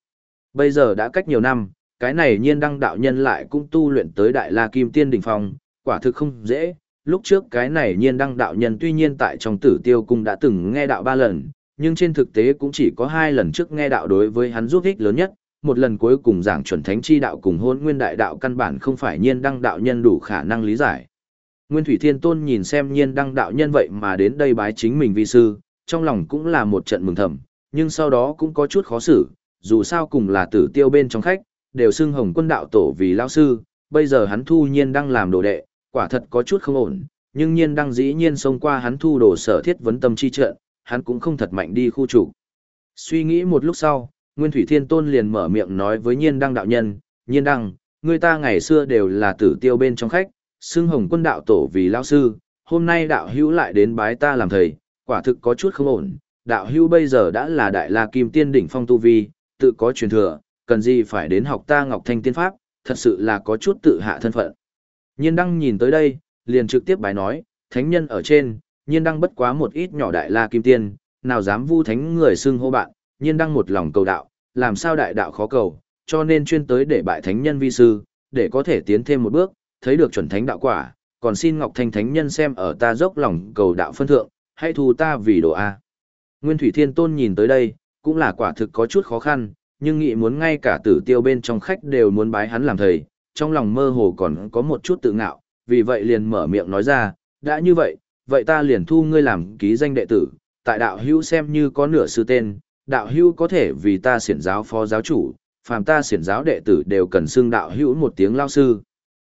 Bây giờ đã cách nhiều năm, cái này nhiên đăng đạo nhân lại cũng tu luyện tới đại la kim tiên đỉnh phong, quả thực không dễ. Lúc trước cái này nhiên đăng đạo nhân tuy nhiên tại trong tử tiêu cung đã từng nghe đạo ba lần, nhưng trên thực tế cũng chỉ có hai lần trước nghe đạo đối với hắn giúp ích lớn nhất, một lần cuối cùng giảng chuẩn thánh chi đạo cùng hôn nguyên đại đạo căn bản không phải nhiên đăng đạo nhân đủ khả năng lý giải. Nguyên Thủy Thiên Tôn nhìn xem nhiên đăng đạo nhân vậy mà đến đây bái chính mình vi sư, trong lòng cũng là một trận mừng thầm, nhưng sau đó cũng có chút khó xử, dù sao cùng là tử tiêu bên trong khách, đều xưng hồng quân đạo tổ vì lao sư, bây giờ hắn thu nhiên đăng làm đồ đệ, quả thật có chút không ổn, nhưng nhiên đăng dĩ nhiên xông qua hắn thu đồ sở thiết vấn tâm chi trận, hắn cũng không thật mạnh đi khu chủ. Suy nghĩ một lúc sau, Nguyên Thủy Thiên Tôn liền mở miệng nói với nhiên đăng đạo nhân, nhiên đăng, người ta ngày xưa đều là tử tiêu bên trong khách, xưng hồng quân đạo tổ vì lao sư, hôm nay đạo hữu lại đến bái ta làm thầy, quả thực có chút không ổn, đạo hữu bây giờ đã là đại la kim tiên đỉnh phong tu vi, tự có truyền thừa, cần gì phải đến học ta Ngọc Thanh Tiên Pháp, thật sự là có chút tự hạ thân phận. Nhiên đăng nhìn tới đây, liền trực tiếp bài nói, thánh nhân ở trên, nhiên đăng bất quá một ít nhỏ đại la kim tiên, nào dám vu thánh người xưng hô bạn, nhiên đăng một lòng cầu đạo, làm sao đại đạo khó cầu, cho nên chuyên tới để bại thánh nhân vi sư, để có thể tiến thêm một bước, thấy được chuẩn thánh đạo quả, còn xin Ngọc Thanh Thánh Nhân xem ở ta dốc lòng cầu đạo phân thượng, hãy thu ta vì đồ A. Nguyên Thủy Thiên Tôn nhìn tới đây, cũng là quả thực có chút khó khăn, nhưng nghĩ muốn ngay cả tử tiêu bên trong khách đều muốn bái hắn làm thầy, trong lòng mơ hồ còn có một chút tự ngạo, vì vậy liền mở miệng nói ra, đã như vậy, vậy ta liền thu ngươi làm ký danh đệ tử, tại đạo hữu xem như có nửa sư tên, đạo hữu có thể vì ta xiển giáo phó giáo chủ, phàm ta xiển giáo đệ tử đều cần xưng đạo hữu một tiếng lao sư.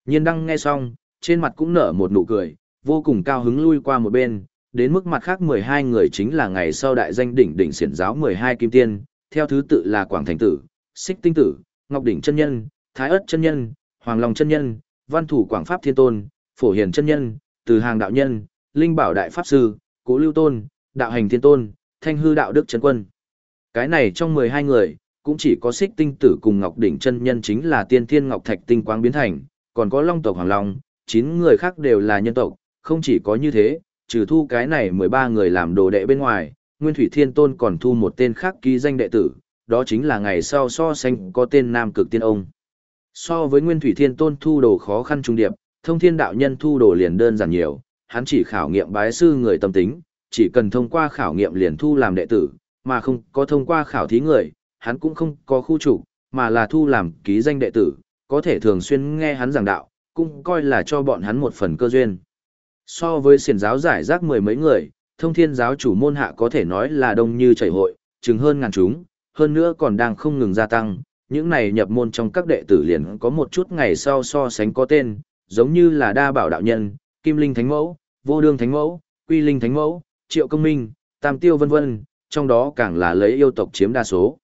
Nhiên đăng nghe xong, trên mặt cũng nở một nụ cười, vô cùng cao hứng lui qua một bên, đến mức mặt khác 12 người chính là ngày sau đại danh đỉnh đỉnh xiển giáo 12 kim tiên, theo thứ tự là Quảng Thành Tử, Xích Tinh Tử, Ngọc Đỉnh Chân Nhân, Thái Ất Chân Nhân, Hoàng Long Chân Nhân, Văn Thủ Quảng Pháp Thiên Tôn, Phổ Hiền Chân Nhân, Từ Hàng Đạo Nhân, Linh Bảo Đại Pháp Sư, Cố Lưu Tôn, Đạo Hành Thiên Tôn, Thanh Hư Đạo Đức Trấn Quân. Cái này trong 12 người, cũng chỉ có Xích Tinh Tử cùng Ngọc Đỉnh Chân Nhân chính là Tiên Thiên Ngọc Thạch Tinh Quang biến thành, còn có Long tộc Hoàng Long, 9 người khác đều là nhân tộc, không chỉ có như thế, trừ thu cái này 13 người làm đồ đệ bên ngoài, Nguyên Thủy Thiên Tôn còn thu một tên khác ký danh đệ tử, đó chính là ngày sau so sánh có tên Nam Cực Tiên Ông. So với Nguyên Thủy Thiên Tôn thu đồ khó khăn trung điệp, thông thiên đạo nhân thu đồ liền đơn giản nhiều, hắn chỉ khảo nghiệm bái sư người tâm tính, chỉ cần thông qua khảo nghiệm liền thu làm đệ tử, mà không có thông qua khảo thí người, hắn cũng không có khu chủ, mà là thu làm ký danh đệ tử, có thể thường xuyên nghe hắn giảng đạo, cũng coi là cho bọn hắn một phần cơ duyên. So với xiển giáo giải rác mười mấy người, thông thiên giáo chủ môn hạ có thể nói là đông như chảy hội, chừng hơn ngàn chúng, hơn nữa còn đang không ngừng gia tăng, những này nhập môn trong các đệ tử liền có một chút ngày sau so sánh có tên, giống như là đa bảo đạo nhân, kim linh thánh mẫu, vô đương thánh mẫu, quy linh thánh mẫu, triệu công minh, tam tiêu vân vân, trong đó càng là lấy yêu tộc chiếm đa số.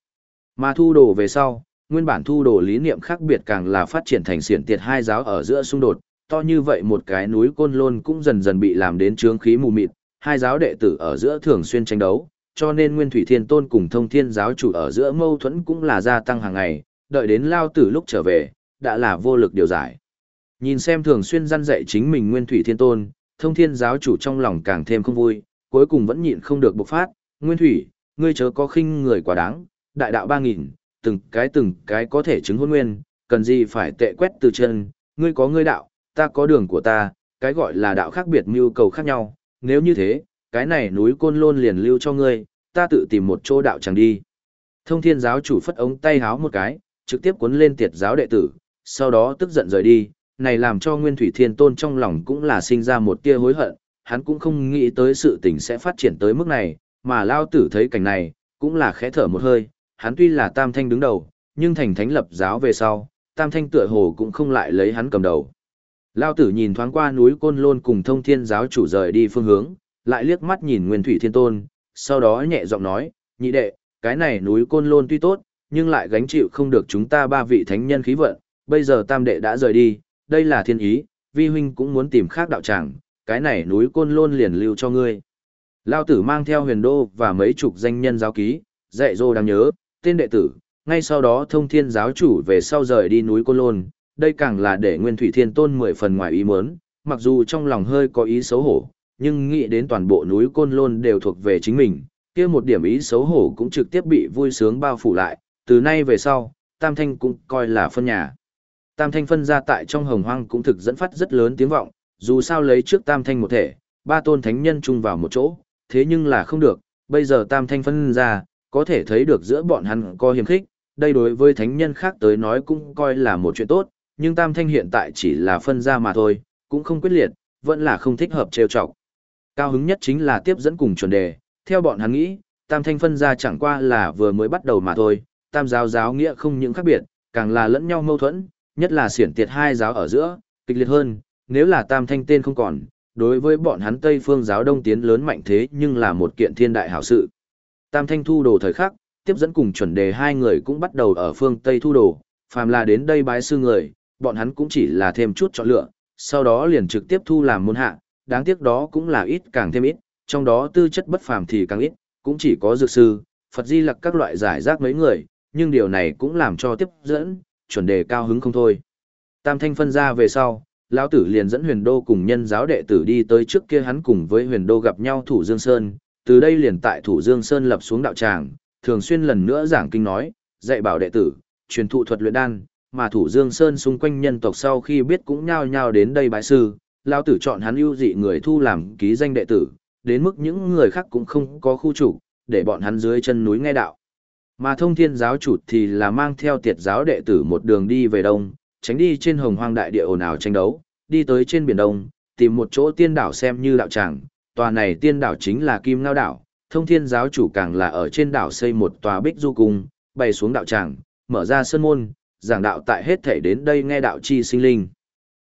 Mà thu đồ về sau, nguyên bản thu đồ lý niệm khác biệt càng là phát triển thành xiển tiệt hai giáo ở giữa xung đột, to như vậy một cái núi côn lôn cũng dần dần bị làm đến trướng khí mù mịt, hai giáo đệ tử ở giữa thường xuyên tranh đấu, cho nên Nguyên Thủy Thiên Tôn cùng Thông Thiên giáo chủ ở giữa mâu thuẫn cũng là gia tăng hàng ngày, đợi đến lao tử lúc trở về, đã là vô lực điều giải. Nhìn xem thường xuyên răn dạy chính mình Nguyên Thủy Thiên Tôn, Thông Thiên giáo chủ trong lòng càng thêm không vui, cuối cùng vẫn nhịn không được bộc phát, Nguyên Thủy, ngươi chớ có khinh người quá đáng, đại đạo ba nghìn, từng cái từng cái có thể chứng hôn nguyên, cần gì phải tệ quét từ chân, ngươi có ngươi đạo, ta có đường của ta, cái gọi là đạo khác biệt mưu cầu khác nhau, nếu như thế, cái này núi côn lôn liền lưu cho ngươi, ta tự tìm một chỗ đạo chẳng đi. Thông thiên giáo chủ phất ống tay háo một cái, trực tiếp cuốn lên tiệt giáo đệ tử, sau đó tức giận rời đi, này làm cho Nguyên Thủy Thiên Tôn trong lòng cũng là sinh ra một tia hối hận, hắn cũng không nghĩ tới sự tình sẽ phát triển tới mức này, mà lao tử thấy cảnh này, cũng là khẽ thở một hơi, hắn tuy là tam thanh đứng đầu, nhưng thành thánh lập giáo về sau, tam thanh tựa hồ cũng không lại lấy hắn cầm đầu. Lao tử nhìn thoáng qua núi Côn Lôn cùng thông thiên giáo chủ rời đi phương hướng, lại liếc mắt nhìn Nguyên Thủy Thiên Tôn, sau đó nhẹ giọng nói, nhị đệ, cái này núi Côn Lôn tuy tốt, nhưng lại gánh chịu không được chúng ta ba vị thánh nhân khí vận, bây giờ tam đệ đã rời đi, đây là thiên ý, vi huynh cũng muốn tìm khác đạo tràng, cái này núi Côn Lôn liền lưu cho ngươi. Lao tử mang theo huyền đô và mấy chục danh nhân giáo ký, dạy dô đang nhớ, tên đệ tử, ngay sau đó thông thiên giáo chủ về sau rời đi núi Côn Lôn, đây càng là để Nguyên Thủy Thiên Tôn mười phần ngoài ý muốn, mặc dù trong lòng hơi có ý xấu hổ, nhưng nghĩ đến toàn bộ núi Côn Lôn đều thuộc về chính mình, kia một điểm ý xấu hổ cũng trực tiếp bị vui sướng bao phủ lại, từ nay về sau, Tam Thanh cũng coi là phân nhà. Tam Thanh phân ra tại trong hồng hoang cũng thực dẫn phát rất lớn tiếng vọng, dù sao lấy trước Tam Thanh một thể, ba tôn thánh nhân chung vào một chỗ, thế nhưng là không được, bây giờ Tam Thanh phân ra, có thể thấy được giữa bọn hắn có hiểm khích, đây đối với thánh nhân khác tới nói cũng coi là một chuyện tốt, nhưng Tam Thanh hiện tại chỉ là phân ra mà thôi, cũng không quyết liệt, vẫn là không thích hợp trêu chọc. Cao hứng nhất chính là tiếp dẫn cùng chuẩn đề, theo bọn hắn nghĩ, Tam Thanh phân ra chẳng qua là vừa mới bắt đầu mà thôi, Tam giáo giáo nghĩa không những khác biệt, càng là lẫn nhau mâu thuẫn, nhất là xiển tiệt hai giáo ở giữa, kịch liệt hơn, nếu là Tam Thanh tên không còn, đối với bọn hắn Tây phương giáo đông tiến lớn mạnh thế nhưng là một kiện thiên đại hảo sự. Tam Thanh thu đồ thời khắc, tiếp dẫn cùng chuẩn đề hai người cũng bắt đầu ở phương Tây thu đồ, phàm là đến đây bái sư người, bọn hắn cũng chỉ là thêm chút chọn lựa, sau đó liền trực tiếp thu làm môn hạ, đáng tiếc đó cũng là ít càng thêm ít, trong đó tư chất bất phàm thì càng ít, cũng chỉ có dược sư, Phật di lặc các loại giải rác mấy người, nhưng điều này cũng làm cho tiếp dẫn, chuẩn đề cao hứng không thôi. Tam thanh phân ra về sau, lão tử liền dẫn huyền đô cùng nhân giáo đệ tử đi tới trước kia hắn cùng với huyền đô gặp nhau thủ Dương Sơn, từ đây liền tại thủ Dương Sơn lập xuống đạo tràng, thường xuyên lần nữa giảng kinh nói, dạy bảo đệ tử, truyền thụ thuật luyện đan, mà thủ Dương Sơn xung quanh nhân tộc sau khi biết cũng nhao nhao đến đây bái sư, lão tử chọn hắn ưu dị người thu làm ký danh đệ tử, đến mức những người khác cũng không có khu chủ, để bọn hắn dưới chân núi nghe đạo. Mà thông thiên giáo chủ thì là mang theo tiệt giáo đệ tử một đường đi về đông, tránh đi trên hồng hoang đại địa ồn ào tranh đấu, đi tới trên biển đông, tìm một chỗ tiên đảo xem như đạo tràng, tòa này tiên đảo chính là Kim Ngao đảo, thông thiên giáo chủ càng là ở trên đảo xây một tòa bích du cung, bày xuống đạo tràng, mở ra sân môn, giảng đạo tại hết thể đến đây nghe đạo chi sinh linh.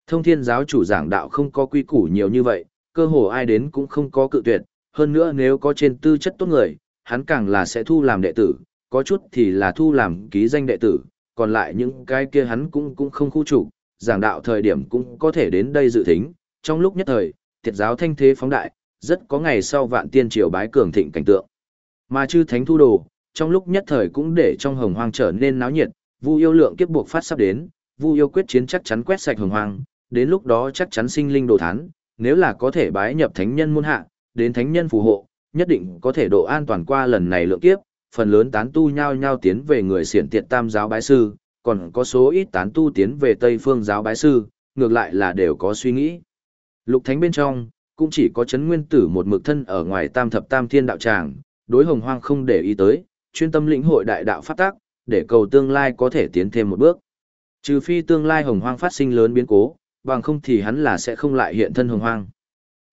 Thông thiên giáo chủ giảng đạo không có quy củ nhiều như vậy, cơ hồ ai đến cũng không có cự tuyệt, hơn nữa nếu có trên tư chất tốt người, hắn càng là sẽ thu làm đệ tử, có chút thì là thu làm ký danh đệ tử, còn lại những cái kia hắn cũng cũng không khu chủ, giảng đạo thời điểm cũng có thể đến đây dự thính, trong lúc nhất thời, thiệt giáo thanh thế phóng đại, rất có ngày sau vạn tiên triều bái cường thịnh cảnh tượng. Mà chư thánh thu đồ, trong lúc nhất thời cũng để trong hồng hoang trở nên náo nhiệt, Vu yêu lượng kiếp buộc phát sắp đến, Vu yêu quyết chiến chắc chắn quét sạch hồng hoang, đến lúc đó chắc chắn sinh linh đồ thán, nếu là có thể bái nhập thánh nhân môn hạ, đến thánh nhân phù hộ, nhất định có thể độ an toàn qua lần này lượng kiếp, phần lớn tán tu nhao nhao tiến về người xiển tiệt tam giáo bái sư, còn có số ít tán tu tiến về Tây phương giáo bái sư, ngược lại là đều có suy nghĩ. Lục thánh bên trong, cũng chỉ có chấn nguyên tử một mực thân ở ngoài tam thập tam thiên đạo tràng, đối hồng hoang không để ý tới, chuyên tâm lĩnh hội đại đạo phát tác, để cầu tương lai có thể tiến thêm một bước. Trừ phi tương lai hồng hoang phát sinh lớn biến cố, bằng không thì hắn là sẽ không lại hiện thân hồng hoang.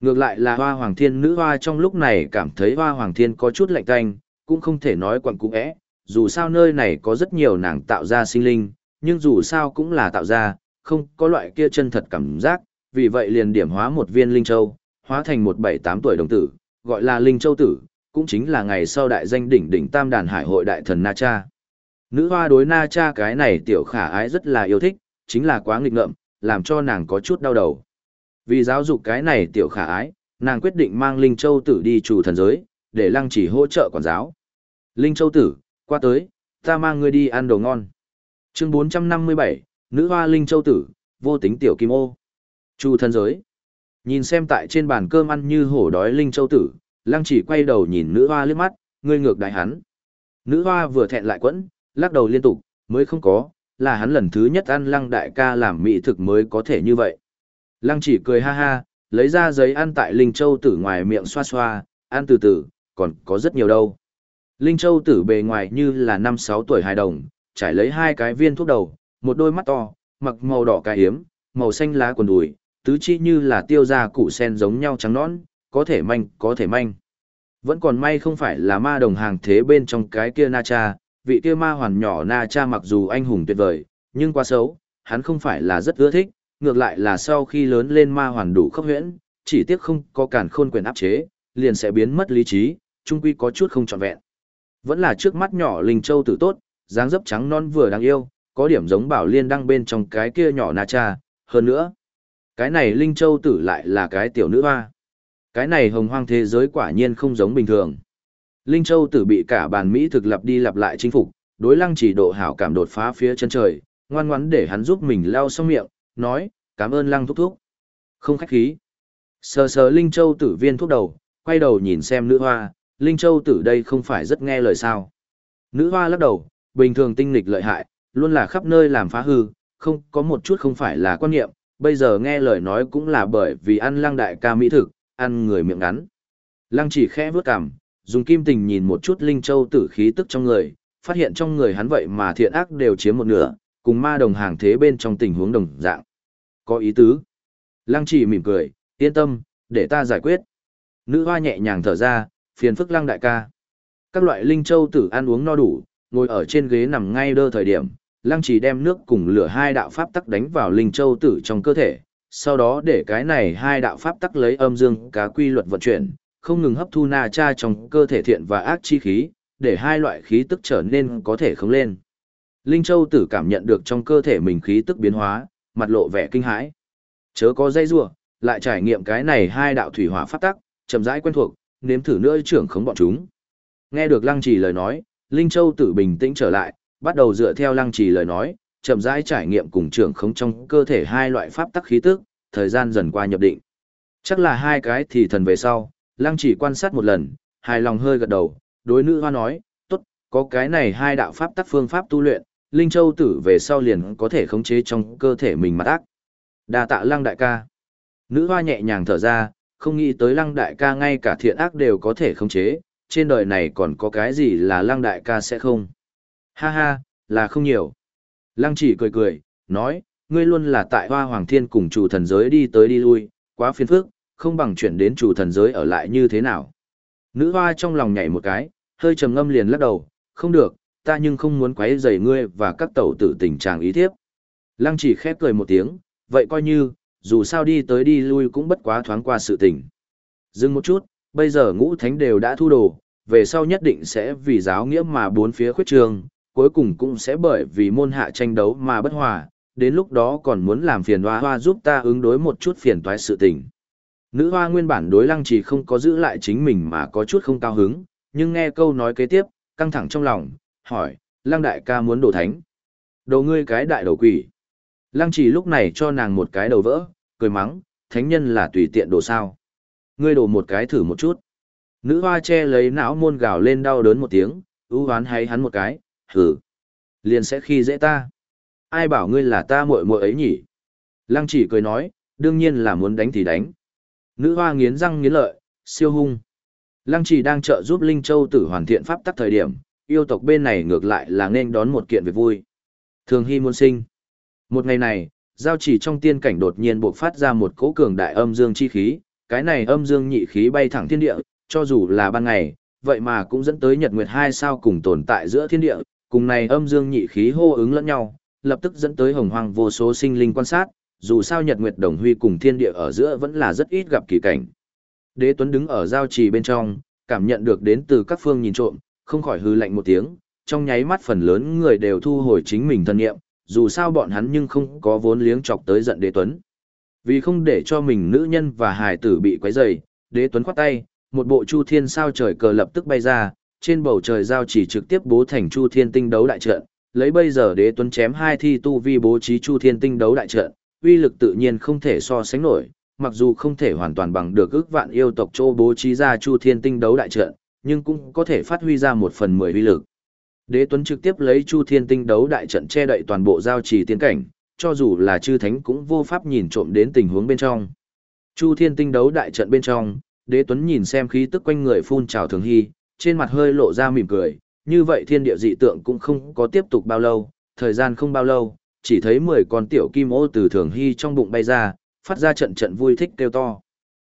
Ngược lại là hoa hoàng thiên nữ hoa trong lúc này cảm thấy hoa hoàng thiên có chút lạnh tanh, cũng không thể nói quặng cũ ẽ, dù sao nơi này có rất nhiều nàng tạo ra sinh linh, nhưng dù sao cũng là tạo ra, không có loại kia chân thật cảm giác, vì vậy liền điểm hóa một viên linh châu, hóa thành một bảy tám tuổi đồng tử, gọi là linh châu tử, cũng chính là ngày sau đại danh đỉnh đỉnh tam đàn hải hội đại thần Na Cha. Nữ hoa đối Na Cha cái này tiểu khả ái rất là yêu thích, chính là quá nghịch ngợm, làm cho nàng có chút đau đầu. Vì giáo dục cái này tiểu khả ái, nàng quyết định mang Linh Châu tử đi chủ thần giới, để lăng chỉ hỗ trợ quản giáo. Linh Châu tử, qua tới, ta mang ngươi đi ăn đồ ngon. Chương 457, Nữ hoa Linh Châu tử, vô tính tiểu kim ô. Chu thân giới. Nhìn xem tại trên bàn cơm ăn như hổ đói Linh Châu tử, lăng chỉ quay đầu nhìn nữ hoa liếc mắt, ngươi ngược đại hắn. Nữ hoa vừa thẹn lại quẫn, lắc đầu liên tục, mới không có, là hắn lần thứ nhất ăn lăng đại ca làm mỹ thực mới có thể như vậy. Lăng chỉ cười ha ha, lấy ra giấy ăn tại Linh Châu tử ngoài miệng xoa xoa, ăn từ từ, còn có rất nhiều đâu. Linh Châu tử bề ngoài như là năm sáu tuổi hài đồng, trải lấy hai cái viên thuốc đầu, một đôi mắt to, mặc màu đỏ cái hiếm, màu xanh lá quần đùi, tứ chi như là tiêu ra củ sen giống nhau trắng nõn, có thể manh, có thể manh. Vẫn còn may không phải là ma đồng hàng thế bên trong cái kia Na Cha, vị kia ma hoàn nhỏ Na Cha mặc dù anh hùng tuyệt vời, nhưng quá xấu, hắn không phải là rất ưa thích, ngược lại là sau khi lớn lên ma hoàn đủ khốc huyễn, chỉ tiếc không có cản khôn quyền áp chế, liền sẽ biến mất lý trí, trung quy có chút không trọn vẹn. Vẫn là trước mắt nhỏ Linh Châu tử tốt, dáng dấp trắng non vừa đáng yêu, có điểm giống bảo liên đăng bên trong cái kia nhỏ Na Cha, hơn nữa. Cái này Linh Châu tử lại là cái tiểu nữ hoa. Cái này hồng hoang thế giới quả nhiên không giống bình thường. Linh Châu tử bị cả bàn Mỹ thực lập đi lặp lại chinh phục, đối lăng chỉ độ hảo cảm đột phá phía chân trời, ngoan ngoắn để hắn giúp mình lau xong miệng, nói, cảm ơn lăng thúc thúc. Không khách khí. Sờ sờ Linh Châu tử viên thuốc đầu, quay đầu nhìn xem nữ hoa, Linh Châu tử đây không phải rất nghe lời sao. Nữ hoa lắc đầu, bình thường tinh nghịch lợi hại, luôn là khắp nơi làm phá hư, không có một chút không phải là quan niệm, bây giờ nghe lời nói cũng là bởi vì ăn lăng đại ca mỹ thực, ăn người miệng ngắn. Lăng chỉ khẽ vướt cằm, dùng kim tình nhìn một chút linh châu tử khí tức trong người, phát hiện trong người hắn vậy mà thiện ác đều chiếm một nửa, cùng ma đồng hàng thế bên trong tình huống đồng dạng. Có ý tứ. Lăng chỉ mỉm cười, yên tâm, để ta giải quyết. Nữ hoa nhẹ nhàng thở ra, phiền phức lăng đại ca. Các loại linh châu tử ăn uống no đủ, ngồi ở trên ghế nằm ngay đơ thời điểm, lăng chỉ đem nước cùng lửa hai đạo pháp tắc đánh vào linh châu tử trong cơ thể, sau đó để cái này hai đạo pháp tắc lấy âm dương cá quy luật vận chuyển, không ngừng hấp thu na cha trong cơ thể thiện và ác chi khí, để hai loại khí tức trở nên có thể khống lên. Linh Châu tử cảm nhận được trong cơ thể mình khí tức biến hóa, mặt lộ vẻ kinh hãi. Chớ có dây rủa, lại trải nghiệm cái này hai đạo thủy hỏa pháp tắc, chậm rãi quen thuộc, nếm thử nữa trưởng khống bọn chúng. Nghe được Lăng Trì lời nói, Linh Châu tử bình tĩnh trở lại, bắt đầu dựa theo Lăng Trì lời nói, chậm rãi trải nghiệm cùng trưởng khống trong cơ thể hai loại pháp tắc khí tức, thời gian dần qua nhập định. Chắc là hai cái thì thần về sau, lăng trì quan sát một lần, hài lòng hơi gật đầu, đối nữ hoa nói, tốt, có cái này hai đạo pháp tắc phương pháp tu luyện, Linh Châu tử về sau liền có thể khống chế trong cơ thể mình mà tác đa tạ lăng đại ca. Nữ hoa nhẹ nhàng thở ra, không nghĩ tới lăng đại ca ngay cả thiện ác đều có thể khống chế, trên đời này còn có cái gì là lăng đại ca sẽ không. Ha ha, là không nhiều. Lăng chỉ cười cười, nói, ngươi luôn là tại hoa hoàng thiên cùng chủ thần giới đi tới đi lui, quá phiền phức, không bằng chuyển đến chủ thần giới ở lại như thế nào. Nữ hoa trong lòng nhảy một cái, hơi trầm ngâm liền lắc đầu, không được, ta nhưng không muốn quấy rầy ngươi và các tẩu tử tình trạng ý thiếp. Lăng chỉ khép cười một tiếng, vậy coi như, dù sao đi tới đi lui cũng bất quá thoáng qua sự tình. Dừng một chút, bây giờ ngũ thánh đều đã thu đồ, về sau nhất định sẽ vì giáo nghĩa mà bốn phía khuyết trường, cuối cùng cũng sẽ bởi vì môn hạ tranh đấu mà bất hòa, đến lúc đó còn muốn làm phiền hoa hoa giúp ta ứng đối một chút phiền toái sự tình. Nữ hoa nguyên bản đối lăng chỉ không có giữ lại chính mình mà có chút không cao hứng, nhưng nghe câu nói kế tiếp, căng thẳng trong lòng, hỏi, lăng đại ca muốn đổ thánh. Đồ ngươi cái đại đầu quỷ. Lăng chỉ lúc này cho nàng một cái đầu vỡ, cười mắng, thánh nhân là tùy tiện đồ sao. Ngươi đổ một cái thử một chút. Nữ hoa che lấy não môn gào lên đau đớn một tiếng, ưu hoán hay hắn một cái, hử. Liền sẽ khi dễ ta. Ai bảo ngươi là ta muội muội ấy nhỉ? Lăng chỉ cười nói, đương nhiên là muốn đánh thì đánh. Nữ hoa nghiến răng nghiến lợi, siêu hung. Lăng chỉ đang trợ giúp Linh Châu tử hoàn thiện pháp tắc thời điểm, yêu tộc bên này ngược lại là nên đón một kiện việc vui. Thường hy muôn sinh. Một ngày này, giao chỉ trong tiên cảnh đột nhiên bộc phát ra một cỗ cường đại âm dương chi khí, cái này âm dương nhị khí bay thẳng thiên địa, cho dù là ban ngày, vậy mà cũng dẫn tới nhật nguyệt hai sao cùng tồn tại giữa thiên địa, cùng này âm dương nhị khí hô ứng lẫn nhau, lập tức dẫn tới hồng hoang vô số sinh linh quan sát, dù sao nhật nguyệt đồng huy cùng thiên địa ở giữa vẫn là rất ít gặp kỳ cảnh. Đế Tuấn đứng ở giao trì bên trong, cảm nhận được đến từ các phương nhìn trộm, không khỏi hư lạnh một tiếng, trong nháy mắt phần lớn người đều thu hồi chính mình thân nghiệm, dù sao bọn hắn nhưng không có vốn liếng chọc tới giận đế tuấn. Vì không để cho mình nữ nhân và hài tử bị quấy rầy, đế tuấn khoát tay, một bộ chu thiên sao trời cờ lập tức bay ra, trên bầu trời giao chỉ trực tiếp bố thành chu thiên tinh đấu đại trận, lấy bây giờ đế tuấn chém hai thi tu vi bố trí chu thiên tinh đấu đại trận, uy lực tự nhiên không thể so sánh nổi, mặc dù không thể hoàn toàn bằng được ước vạn yêu tộc châu bố trí ra chu thiên tinh đấu đại trận, nhưng cũng có thể phát huy ra một phần mười uy lực. Đế Tuấn trực tiếp lấy Chu Thiên Tinh đấu đại trận che đậy toàn bộ giao trì tiến cảnh, cho dù là chư thánh cũng vô pháp nhìn trộm đến tình huống bên trong. Chu Thiên Tinh đấu đại trận bên trong, Đế Tuấn nhìn xem khí tức quanh người phun trào thường hy, trên mặt hơi lộ ra mỉm cười, như vậy thiên địa dị tượng cũng không có tiếp tục bao lâu, thời gian không bao lâu, chỉ thấy 10 con tiểu kim ô từ thường hy trong bụng bay ra, phát ra trận trận vui thích kêu to.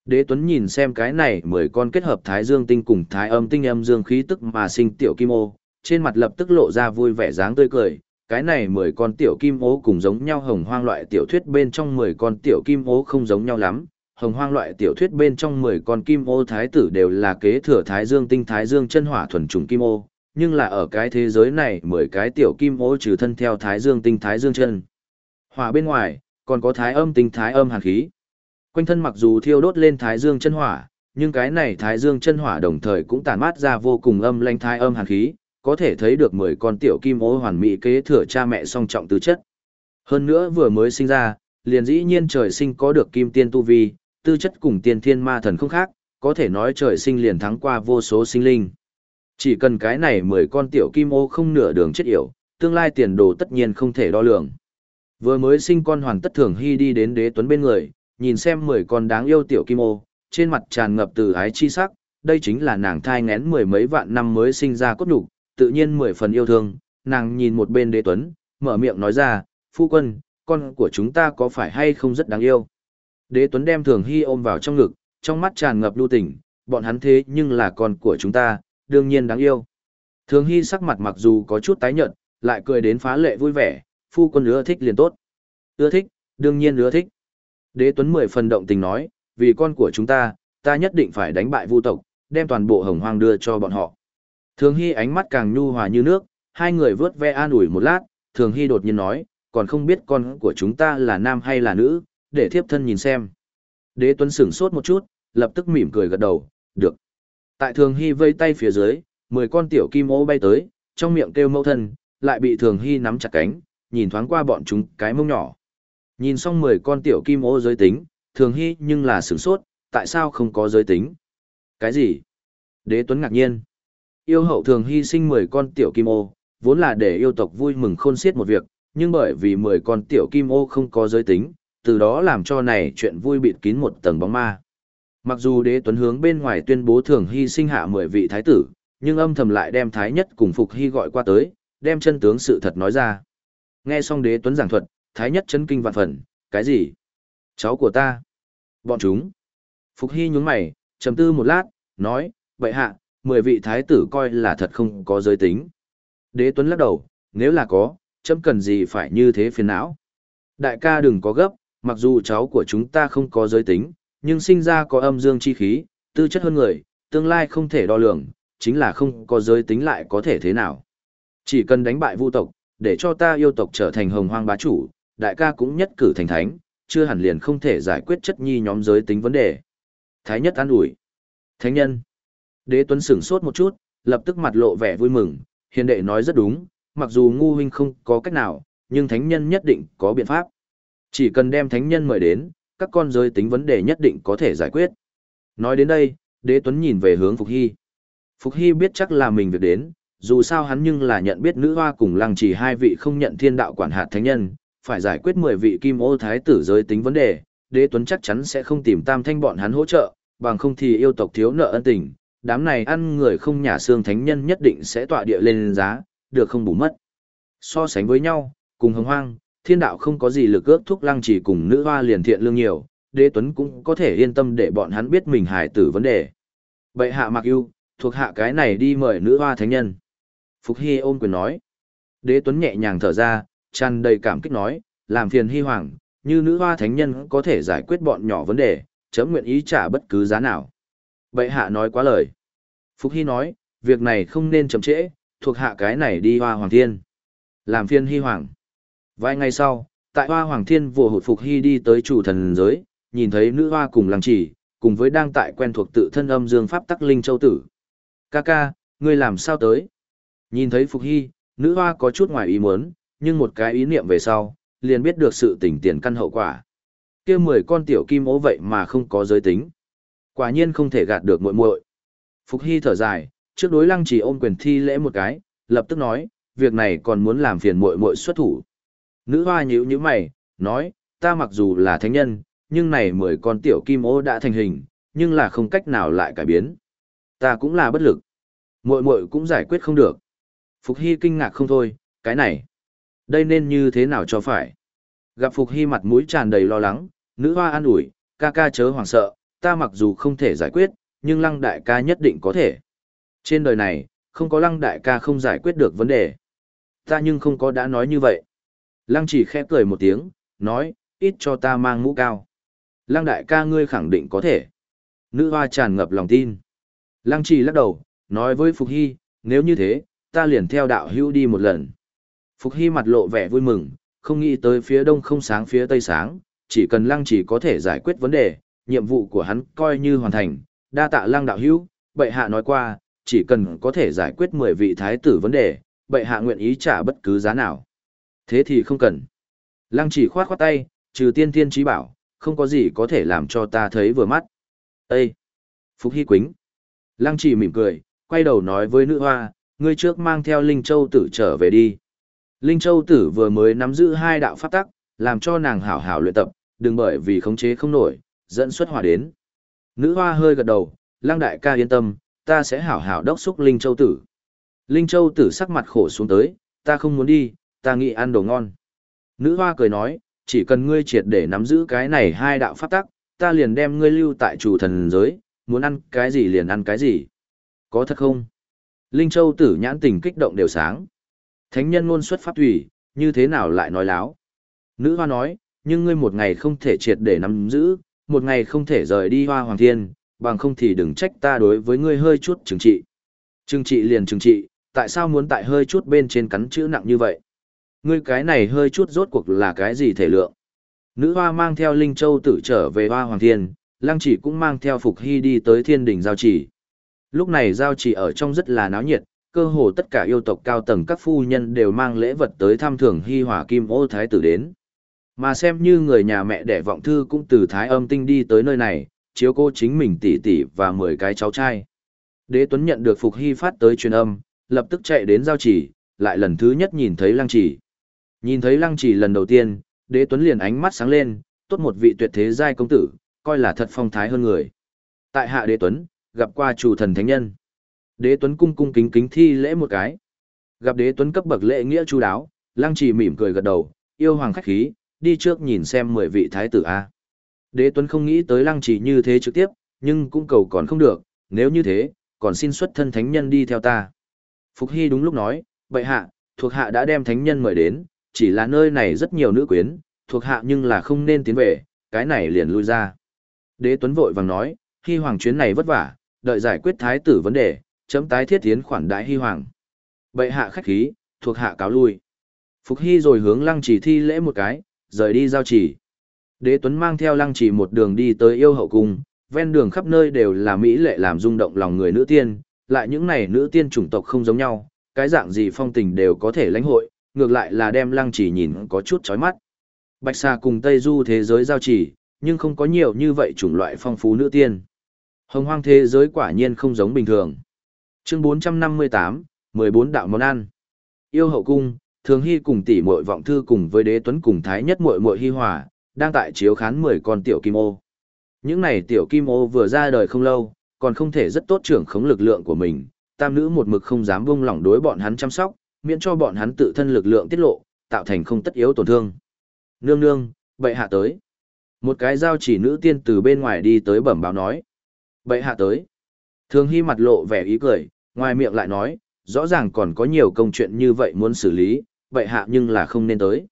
Đế Tuấn nhìn xem cái này 10 con kết hợp thái dương tinh cùng thái âm tinh âm dương khí tức mà sinh tiểu kim ô, trên mặt lập tức lộ ra vui vẻ dáng tươi cười. Cái này 10 con tiểu kim ố cùng giống nhau hồng hoang loại tiểu thuyết bên trong 10 con tiểu kim ố không giống nhau lắm. Hồng hoang loại tiểu thuyết bên trong 10 con kim ô thái tử đều là kế thừa thái dương tinh thái dương chân hỏa thuần trùng kim ô, nhưng là ở cái thế giới này 10 cái tiểu kim ô trừ thân theo thái dương tinh thái dương chân. Hỏa bên ngoài, còn có thái âm tinh thái âm hàn khí. Quanh thân mặc dù thiêu đốt lên thái dương chân hỏa, nhưng cái này thái dương chân hỏa đồng thời cũng tản mát ra vô cùng âm lanh thái âm hàn khí, có thể thấy được 10 con tiểu kim ô hoàn mỹ kế thừa cha mẹ song trọng tư chất. Hơn nữa vừa mới sinh ra, liền dĩ nhiên trời sinh có được kim tiên tu vi, tư chất cùng tiên thiên ma thần không khác, có thể nói trời sinh liền thắng qua vô số sinh linh. Chỉ cần cái này 10 con tiểu kim ô không nửa đường chết yểu, tương lai tiền đồ tất nhiên không thể đo lường. Vừa mới sinh con hoàn tất thường hy đi đến đế tuấn bên người, nhìn xem 10 con đáng yêu tiểu kim ô, trên mặt tràn ngập từ ái chi sắc, đây chính là nàng thai ngén mười mấy vạn năm mới sinh ra cốt đủ, tự nhiên mười phần yêu thương, nàng nhìn một bên đế tuấn, mở miệng nói ra, phu quân, con của chúng ta có phải hay không rất đáng yêu. Đế tuấn đem thường hy ôm vào trong ngực, trong mắt tràn ngập lưu tình, bọn hắn thế nhưng là con của chúng ta, đương nhiên đáng yêu. Thường hy sắc mặt mặc dù có chút tái nhợt, lại cười đến phá lệ vui vẻ, phu quân ưa thích liền tốt. Ưa thích, đương nhiên ưa thích. Đế tuấn mười phần động tình nói, vì con của chúng ta, ta nhất định phải đánh bại vu tộc, đem toàn bộ hồng hoang đưa cho bọn họ. Thường Hy ánh mắt càng nhu hòa như nước, hai người vớt ve an ủi một lát, Thường Hy đột nhiên nói, còn không biết con của chúng ta là nam hay là nữ, để thiếp thân nhìn xem. Đế Tuấn sửng sốt một chút, lập tức mỉm cười gật đầu, được. Tại Thường Hy vây tay phía dưới, mười con tiểu kim ô bay tới, trong miệng kêu mẫu thân, lại bị Thường Hy nắm chặt cánh, nhìn thoáng qua bọn chúng cái mông nhỏ. Nhìn xong 10 con tiểu kim ô giới tính, thường hy nhưng là sửng sốt, tại sao không có giới tính? Cái gì? Đế Tuấn ngạc nhiên. Yêu hậu thường hy sinh 10 con tiểu kim ô, vốn là để yêu tộc vui mừng khôn xiết một việc, nhưng bởi vì 10 con tiểu kim ô không có giới tính, từ đó làm cho này chuyện vui bịt kín một tầng bóng ma. Mặc dù đế tuấn hướng bên ngoài tuyên bố thường hy sinh hạ 10 vị thái tử, nhưng âm thầm lại đem thái nhất cùng phục hy gọi qua tới, đem chân tướng sự thật nói ra. Nghe xong đế tuấn giảng thuật, thái nhất chấn kinh vạn phần, cái gì? Cháu của ta? Bọn chúng? Phục hy nhún mày, trầm tư một lát, nói, vậy hạ, 10 vị thái tử coi là thật không có giới tính. Đế tuấn lắc đầu, nếu là có, chấm cần gì phải như thế phiền não. Đại ca đừng có gấp, mặc dù cháu của chúng ta không có giới tính, nhưng sinh ra có âm dương chi khí, tư chất hơn người, tương lai không thể đo lường, chính là không có giới tính lại có thể thế nào. Chỉ cần đánh bại vu tộc, để cho ta yêu tộc trở thành hồng hoang bá chủ, đại ca cũng nhất cử thành thánh, chưa hẳn liền không thể giải quyết chất nhi nhóm giới tính vấn đề. Thái nhất an ủi. Thánh nhân. Đế Tuấn sửng sốt một chút, lập tức mặt lộ vẻ vui mừng, hiền đệ nói rất đúng, mặc dù ngu huynh không có cách nào, nhưng thánh nhân nhất định có biện pháp. Chỉ cần đem thánh nhân mời đến, các con giới tính vấn đề nhất định có thể giải quyết. Nói đến đây, đế tuấn nhìn về hướng Phục Hy. Phục Hy biết chắc là mình việc đến, dù sao hắn nhưng là nhận biết nữ hoa cùng lăng chỉ hai vị không nhận thiên đạo quản hạt thánh nhân, phải giải quyết 10 vị kim ô thái tử giới tính vấn đề, đế tuấn chắc chắn sẽ không tìm tam thanh bọn hắn hỗ trợ, bằng không thì yêu tộc thiếu nợ ân tình, đám này ăn người không nhà xương thánh nhân nhất định sẽ tọa địa lên giá, được không bù mất. So sánh với nhau, cùng hồng hoang, thiên đạo không có gì lực ước thúc lăng chỉ cùng nữ hoa liền thiện lương nhiều, đế tuấn cũng có thể yên tâm để bọn hắn biết mình hài tử vấn đề. Bệ hạ mặc yêu, thuộc hạ cái này đi mời nữ hoa thánh nhân. Phục Hy ôm quyền nói. Đế tuấn nhẹ nhàng thở ra, tràn đầy cảm kích nói, làm phiền hy hoàng, như nữ hoa thánh nhân có thể giải quyết bọn nhỏ vấn đề, chấm nguyện ý trả bất cứ giá nào. Bệ hạ nói quá lời. Phục Hy nói, việc này không nên chậm trễ, thuộc hạ cái này đi hoa hoàng thiên. Làm phiền hy hoàng. Vài ngày sau, tại hoa hoàng thiên vua hụt Phục Hy đi tới chủ thần giới, nhìn thấy nữ hoa cùng làng chỉ, cùng với đang tại quen thuộc tự thân âm dương pháp tắc linh châu tử. Ca ca, ngươi làm sao tới? Nhìn thấy Phục Hy, nữ hoa có chút ngoài ý muốn, nhưng một cái ý niệm về sau, liền biết được sự tỉnh tiền căn hậu quả. kia mười con tiểu kim ố vậy mà không có giới tính. Quả nhiên không thể gạt được muội muội. Phục Hy thở dài, trước đối lăng chỉ ôm quyền thi lễ một cái, lập tức nói, việc này còn muốn làm phiền muội muội xuất thủ. Nữ hoa nhíu nhíu mày, nói, ta mặc dù là thánh nhân, nhưng này mười con tiểu kim ô đã thành hình, nhưng là không cách nào lại cải biến. Ta cũng là bất lực. Muội muội cũng giải quyết không được. Phục Hy kinh ngạc không thôi, cái này, đây nên như thế nào cho phải. Gặp Phục Hy mặt mũi tràn đầy lo lắng, nữ hoa an ủi, ca ca chớ hoảng sợ, ta mặc dù không thể giải quyết, nhưng lăng đại ca nhất định có thể. Trên đời này, không có lăng đại ca không giải quyết được vấn đề. Ta nhưng không có đã nói như vậy. Lăng chỉ khẽ cười một tiếng, nói, ít cho ta mang mũ cao. Lăng đại ca ngươi khẳng định có thể. Nữ hoa tràn ngập lòng tin. Lăng chỉ lắc đầu, nói với Phục Hy, nếu như thế, ta liền theo đạo hữu đi một lần. Phục Hy mặt lộ vẻ vui mừng, không nghĩ tới phía đông không sáng phía tây sáng, chỉ cần lăng chỉ có thể giải quyết vấn đề, nhiệm vụ của hắn coi như hoàn thành, đa tạ lăng đạo hữu, bệ hạ nói qua, chỉ cần có thể giải quyết 10 vị thái tử vấn đề, bệ hạ nguyện ý trả bất cứ giá nào. Thế thì không cần. Lăng chỉ khoát khoát tay, trừ tiên tiên trí bảo, không có gì có thể làm cho ta thấy vừa mắt. Ê! Phục Hy Quýnh! Lăng chỉ mỉm cười, quay đầu nói với nữ hoa, ngươi trước mang theo Linh Châu tử trở về đi. Linh Châu tử vừa mới nắm giữ hai đạo pháp tắc, làm cho nàng hảo hảo luyện tập, đừng bởi vì khống chế không nổi, dẫn xuất hỏa đến. Nữ hoa hơi gật đầu, lăng đại ca yên tâm, ta sẽ hảo hảo đốc xúc Linh Châu tử. Linh Châu tử sắc mặt khổ xuống tới, ta không muốn đi, ta nghĩ ăn đồ ngon. Nữ hoa cười nói, chỉ cần ngươi triệt để nắm giữ cái này hai đạo pháp tắc, ta liền đem ngươi lưu tại chủ thần giới, muốn ăn cái gì liền ăn cái gì. Có thật không? Linh Châu tử nhãn tình kích động đều sáng. Thánh nhân luôn xuất pháp thủy, như thế nào lại nói láo? Nữ hoa nói, nhưng ngươi một ngày không thể triệt để nắm giữ, một ngày không thể rời đi hoa hoàng thiên, bằng không thì đừng trách ta đối với ngươi hơi chút trừng trị. Trừng trị liền trừng trị, tại sao muốn tại hơi chút bên trên cắn chữ nặng như vậy? Ngươi cái này hơi chút rốt cuộc là cái gì thể lượng? Nữ hoa mang theo Linh Châu tử trở về hoa hoàng thiên, lăng chỉ cũng mang theo Phục Hy đi tới thiên đỉnh giao chỉ. Lúc này giao chỉ ở trong rất là náo nhiệt, cơ hồ tất cả yêu tộc cao tầng các phu nhân đều mang lễ vật tới thăm thưởng Hy Hỏa Kim Ô Thái tử đến. Mà xem như người nhà mẹ đẻ vọng thư cũng từ Thái âm tinh đi tới nơi này, chiếu cô chính mình tỷ tỷ và 10 cái cháu trai. Đế Tuấn nhận được Phục Hy phát tới truyền âm, lập tức chạy đến giao chỉ, lại lần thứ nhất nhìn thấy lăng chỉ. Nhìn thấy lăng chỉ lần đầu tiên, Đế Tuấn liền ánh mắt sáng lên, tốt một vị tuyệt thế giai công tử, coi là thật phong thái hơn người. Tại hạ Đế Tuấn, gặp qua chủ thần thánh nhân. Đế Tuấn cung cung kính kính thi lễ một cái. Gặp Đế Tuấn cấp bậc lễ nghĩa chu đáo, lăng chỉ mỉm cười gật đầu, yêu hoàng khách khí, đi trước nhìn xem mười vị thái tử A. Đế Tuấn không nghĩ tới lăng chỉ như thế trực tiếp, nhưng cũng cầu còn không được, nếu như thế, còn xin xuất thân thánh nhân đi theo ta. Phục Hy đúng lúc nói, bệ hạ, thuộc hạ đã đem thánh nhân mời đến, chỉ là nơi này rất nhiều nữ quyến, thuộc hạ nhưng là không nên tiến về, cái này liền lui ra. Đế Tuấn vội vàng nói, Hy Hoàng chuyến này vất vả, đợi giải quyết thái tử vấn đề, chấm tái thiết tiến khoản đại Hy Hoàng. Bệ hạ khách khí, thuộc hạ cáo lui. Phục Hy rồi hướng lăng chỉ thi lễ một cái, rời đi giao chỉ. Đế Tuấn mang theo lăng chỉ một đường đi tới yêu hậu cung, ven đường khắp nơi đều là mỹ lệ làm rung động lòng người nữ tiên, lại những này nữ tiên chủng tộc không giống nhau, cái dạng gì phong tình đều có thể lãnh hội, ngược lại là đem lăng chỉ nhìn có chút chói mắt. Bạch Sa cùng Tây Du thế giới giao chỉ, nhưng không có nhiều như vậy chủng loại phong phú nữ tiên. Hồng hoang thế giới quả nhiên không giống bình thường. Chương 458, 14 đạo món ăn. Yêu hậu cung, Thường Hy cùng tỷ muội vọng thư cùng với đế tuấn cùng thái nhất muội muội Hy Hòa, đang tại chiếu khán 10 con tiểu kim ô. Những này tiểu kim ô vừa ra đời không lâu, còn không thể rất tốt trưởng khống lực lượng của mình, tam nữ một mực không dám buông lỏng đối bọn hắn chăm sóc, miễn cho bọn hắn tự thân lực lượng tiết lộ, tạo thành không tất yếu tổn thương. Nương nương, bệ hạ tới. Một cái giao chỉ nữ tiên từ bên ngoài đi tới bẩm báo nói. Bệ hạ tới. Thường Hy mặt lộ vẻ ý cười, ngoài miệng lại nói, rõ ràng còn có nhiều công chuyện như vậy muốn xử lý, bệ hạ nhưng là không nên tới.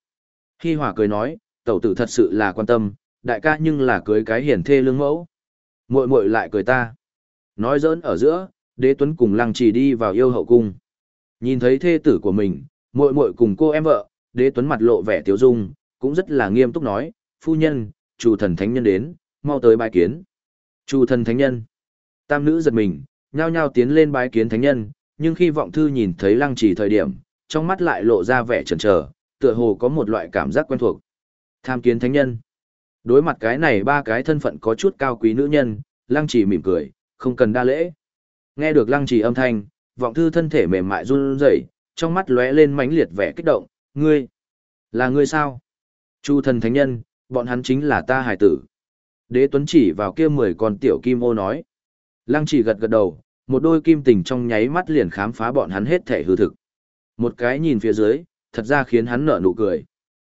khi Hòa cười nói, tẩu tử thật sự là quan tâm, đại ca nhưng là cưới cái hiển thê lương mẫu. Muội muội lại cười ta. Nói giỡn ở giữa, đế tuấn cùng lăng trì đi vào yêu hậu cung. Nhìn thấy thê tử của mình, muội muội cùng cô em vợ, đế tuấn mặt lộ vẻ tiếu dung, cũng rất là nghiêm túc nói, phu nhân, chủ thần thánh nhân đến, mau tới bái kiến. Chủ thần thánh nhân. Tam nữ giật mình, nhao nhao tiến lên bái kiến thánh nhân, nhưng khi vọng thư nhìn thấy lăng trì thời điểm, trong mắt lại lộ ra vẻ chần chờ, tựa hồ có một loại cảm giác quen thuộc. Tham kiến thánh nhân. Đối mặt cái này ba cái thân phận có chút cao quý nữ nhân, lăng trì mỉm cười, không cần đa lễ. Nghe được lăng trì âm thanh, vọng thư thân thể mềm mại run rẩy, trong mắt lóe lên mãnh liệt vẻ kích động, ngươi, là ngươi sao? Chu thần thánh nhân, bọn hắn chính là ta hải tử. Đế Tuấn chỉ vào kia mười con tiểu kim ô nói. Lăng chỉ gật gật đầu, một đôi kim tình trong nháy mắt liền khám phá bọn hắn hết thể hư thực. Một cái nhìn phía dưới, thật ra khiến hắn nở nụ cười.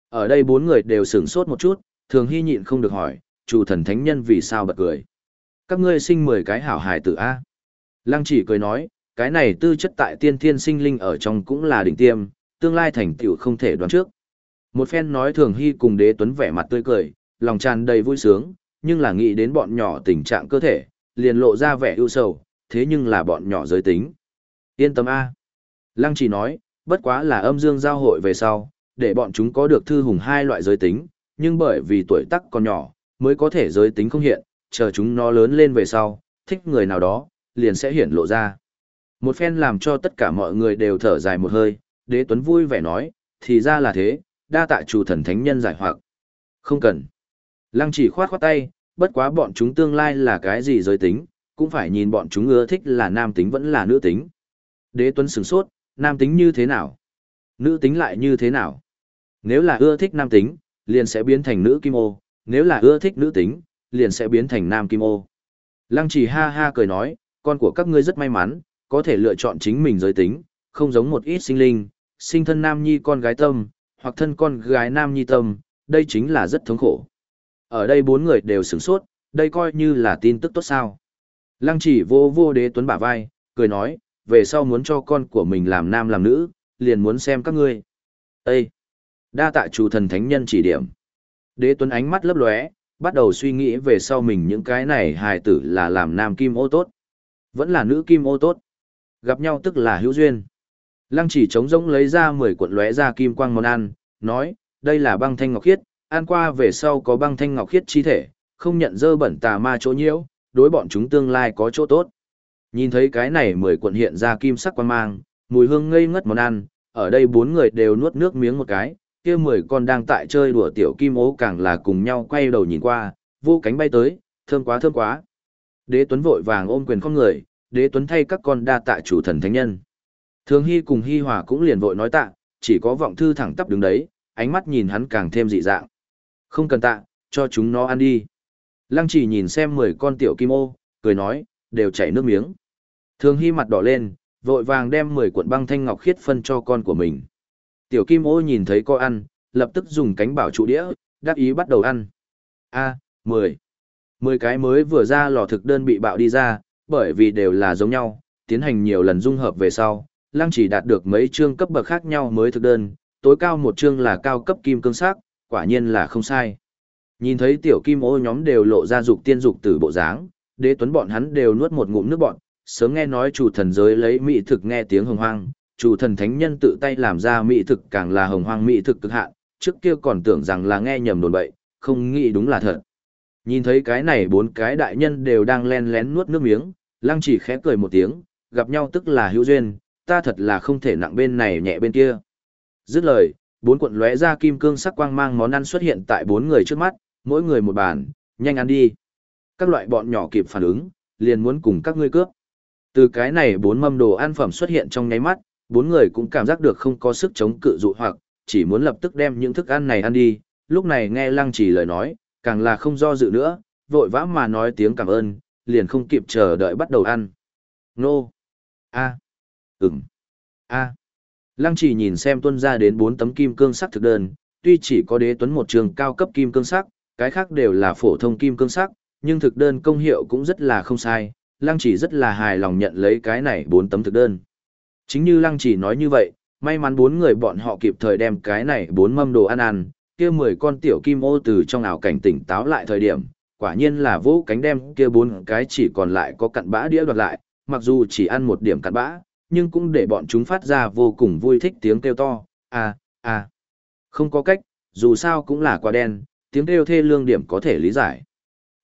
Ở đây bốn người đều sửng sốt một chút, thường hy nhịn không được hỏi, chủ thần thánh nhân vì sao bật cười. Các ngươi sinh mười cái hảo hài tử A. Lăng chỉ cười nói, cái này tư chất tại tiên thiên sinh linh ở trong cũng là đỉnh tiêm, tương lai thành tựu không thể đoán trước. Một phen nói thường hy cùng đế tuấn vẻ mặt tươi cười, lòng tràn đầy vui sướng, nhưng là nghĩ đến bọn nhỏ tình trạng cơ thể, liền lộ ra vẻ ưu sầu, thế nhưng là bọn nhỏ giới tính. Yên tâm A. Lăng chỉ nói, bất quá là âm dương giao hội về sau, để bọn chúng có được thư hùng hai loại giới tính, nhưng bởi vì tuổi tác còn nhỏ, mới có thể giới tính không hiện, chờ chúng nó lớn lên về sau, thích người nào đó, liền sẽ hiển lộ ra. Một phen làm cho tất cả mọi người đều thở dài một hơi, đế tuấn vui vẻ nói, thì ra là thế, đa tạ chủ thần thánh nhân giải hoặc. Không cần. Lăng chỉ khoát khoát tay, bất quá bọn chúng tương lai là cái gì giới tính, cũng phải nhìn bọn chúng ưa thích là nam tính vẫn là nữ tính. Đế tuấn sửng sốt, nam tính như thế nào? Nữ tính lại như thế nào? Nếu là ưa thích nam tính, liền sẽ biến thành nữ kim ô, nếu là ưa thích nữ tính, liền sẽ biến thành nam kim ô. Lăng chỉ ha ha cười nói, con của các ngươi rất may mắn, có thể lựa chọn chính mình giới tính, không giống một ít sinh linh, sinh thân nam nhi con gái tâm, hoặc thân con gái nam nhi tâm, đây chính là rất thống khổ. Ở đây bốn người đều sửng sốt, đây coi như là tin tức tốt sao. Lăng chỉ vô vô đế tuấn bả vai, cười nói, về sau muốn cho con của mình làm nam làm nữ, liền muốn xem các ngươi. Ê! Đa tạ chủ thần thánh nhân chỉ điểm. Đế tuấn ánh mắt lấp lóe, bắt đầu suy nghĩ về sau mình những cái này hài tử là làm nam kim ô tốt. Vẫn là nữ kim ô tốt. Gặp nhau tức là hữu duyên. Lăng chỉ trống rỗng lấy ra 10 cuộn lóe ra kim quang món ăn, nói, đây là băng thanh ngọc khiết, ăn qua về sau có băng thanh ngọc khiết chi thể, không nhận dơ bẩn tà ma chỗ nhiễu, đối bọn chúng tương lai có chỗ tốt. Nhìn thấy cái này 10 cuộn hiện ra kim sắc quan mang, mùi hương ngây ngất món ăn, ở đây bốn người đều nuốt nước miếng một cái, kia mười con đang tại chơi đùa tiểu kim ố càng là cùng nhau quay đầu nhìn qua, vô cánh bay tới, thơm quá thơm quá. Đế Tuấn vội vàng ôm quyền con người, Đế Tuấn thay các con đa tạ chủ thần thánh nhân. Thường Hy cùng Hy Hòa cũng liền vội nói tạ, chỉ có vọng thư thẳng tắp đứng đấy, ánh mắt nhìn hắn càng thêm dị dạng. Không cần tạ, cho chúng nó ăn đi. Lăng chỉ nhìn xem mười con tiểu kim ô, cười nói, đều chảy nước miếng. Thường Hy mặt đỏ lên, vội vàng đem mười cuộn băng thanh ngọc khiết phân cho con của mình. Tiểu kim ô nhìn thấy có ăn, lập tức dùng cánh bảo trụ đĩa, đáp ý bắt đầu ăn. A, mười, mười cái mới vừa ra lò thực đơn bị bạo đi ra, bởi vì đều là giống nhau, tiến hành nhiều lần dung hợp về sau, lăng chỉ đạt được mấy chương cấp bậc khác nhau mới thực đơn, tối cao một chương là cao cấp kim cương sắc, quả nhiên là không sai. Nhìn thấy tiểu kim ô nhóm đều lộ ra dục tiên dục tử bộ dáng, đế tuấn bọn hắn đều nuốt một ngụm nước bọn, sớm nghe nói chủ thần giới lấy mỹ thực nghe tiếng hồng hoang, chủ thần thánh nhân tự tay làm ra mỹ thực càng là hồng hoang mỹ thực cực hạn, trước kia còn tưởng rằng là nghe nhầm đồn bậy, không nghĩ đúng là thật. Nhìn thấy cái này bốn cái đại nhân đều đang len lén nuốt nước miếng, lăng chỉ khẽ cười một tiếng, gặp nhau tức là hữu duyên, ta thật là không thể nặng bên này nhẹ bên kia. Dứt lời, bốn cuộn lóe ra kim cương sắc quang mang món ăn xuất hiện tại bốn người trước mắt, mỗi người một bàn, nhanh ăn đi. Các loại bọn nhỏ kịp phản ứng, liền muốn cùng các ngươi cướp. Từ cái này bốn mâm đồ ăn phẩm xuất hiện trong nháy mắt, bốn người cũng cảm giác được không có sức chống cự dụ hoặc, chỉ muốn lập tức đem những thức ăn này ăn đi. Lúc này nghe lăng chỉ lời nói, càng là không do dự nữa, vội vã mà nói tiếng cảm ơn, liền không kịp chờ đợi bắt đầu ăn. Nô! A! Ừm! A! Lăng chỉ nhìn xem tuân ra đến bốn tấm kim cương sắc thực đơn, tuy chỉ có đế tuấn một trường cao cấp kim cương sắc, cái khác đều là phổ thông kim cương sắc, nhưng thực đơn công hiệu cũng rất là không sai, lăng chỉ rất là hài lòng nhận lấy cái này bốn tấm thực đơn. Chính như lăng chỉ nói như vậy, may mắn bốn người bọn họ kịp thời đem cái này bốn mâm đồ ăn ăn, kia mười con tiểu kim ô từ trong ảo cảnh tỉnh táo lại thời điểm, quả nhiên là vũ cánh đem kia bốn cái chỉ còn lại có cặn bã đĩa đoạt lại, mặc dù chỉ ăn một điểm cặn bã, nhưng cũng để bọn chúng phát ra vô cùng vui thích tiếng kêu to, à, à. Không có cách, dù sao cũng là quả đen, tiếng kêu thê lương điểm có thể lý giải.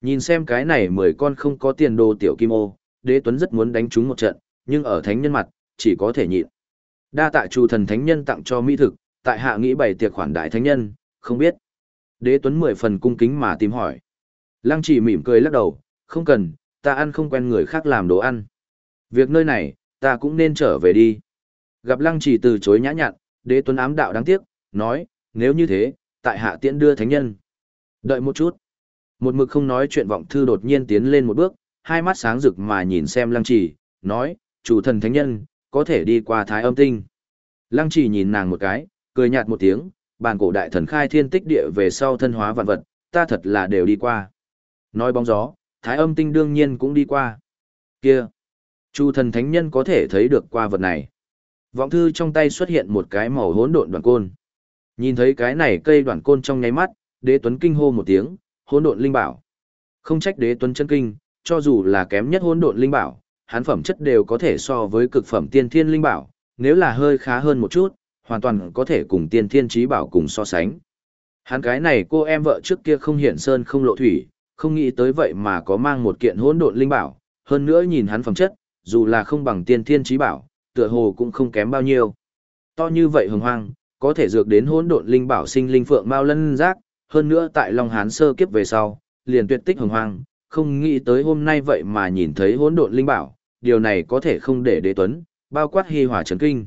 Nhìn xem cái này mười con không có tiền đồ tiểu kim ô, đế tuấn rất muốn đánh chúng một trận, nhưng ở thánh nhân mặt, chỉ có thể nhịn. Đa tạ chủ thần thánh nhân tặng cho mỹ thực, tại hạ nghĩ bày tiệc khoản đại thánh nhân, không biết. Đế tuấn mười phần cung kính mà tìm hỏi. Lăng chỉ mỉm cười lắc đầu, không cần, ta ăn không quen người khác làm đồ ăn. Việc nơi này, ta cũng nên trở về đi. Gặp lăng chỉ từ chối nhã nhặn, đế tuấn ám đạo đáng tiếc, nói, nếu như thế, tại hạ tiễn đưa thánh nhân. Đợi một chút. Một mực không nói chuyện vọng thư đột nhiên tiến lên một bước, hai mắt sáng rực mà nhìn xem lăng trì, nói, chủ thần thánh nhân, có thể đi qua thái âm tinh. Lăng trì nhìn nàng một cái, cười nhạt một tiếng, bàn cổ đại thần khai thiên tích địa về sau thân hóa vạn vật, ta thật là đều đi qua. Nói bóng gió, thái âm tinh đương nhiên cũng đi qua. Kia, chủ thần thánh nhân có thể thấy được qua vật này. Vọng thư trong tay xuất hiện một cái màu hỗn độn đoạn côn. Nhìn thấy cái này cây đoạn côn trong nháy mắt, đế tuấn kinh hô một tiếng, hỗn độn linh bảo. Không trách đế tuấn chân kinh, cho dù là kém nhất hỗn độn linh bảo, hắn phẩm chất đều có thể so với cực phẩm tiên thiên linh bảo, nếu là hơi khá hơn một chút, hoàn toàn có thể cùng tiên thiên trí bảo cùng so sánh. Hắn cái này cô em vợ trước kia không hiển sơn không lộ thủy, không nghĩ tới vậy mà có mang một kiện hỗn độn linh bảo, hơn nữa nhìn hắn phẩm chất, dù là không bằng tiên thiên trí bảo, tựa hồ cũng không kém bao nhiêu. To như vậy hồng hoang, có thể dược đến hỗn độn linh bảo sinh linh phượng mao lân giác, hơn nữa tại Long Hán sơ kiếp về sau, liền tuyệt tích hồng hoang, không nghĩ tới hôm nay vậy mà nhìn thấy hỗn độn linh bảo, điều này có thể không để đế tuấn, bao quát hy hỏa chấn kinh.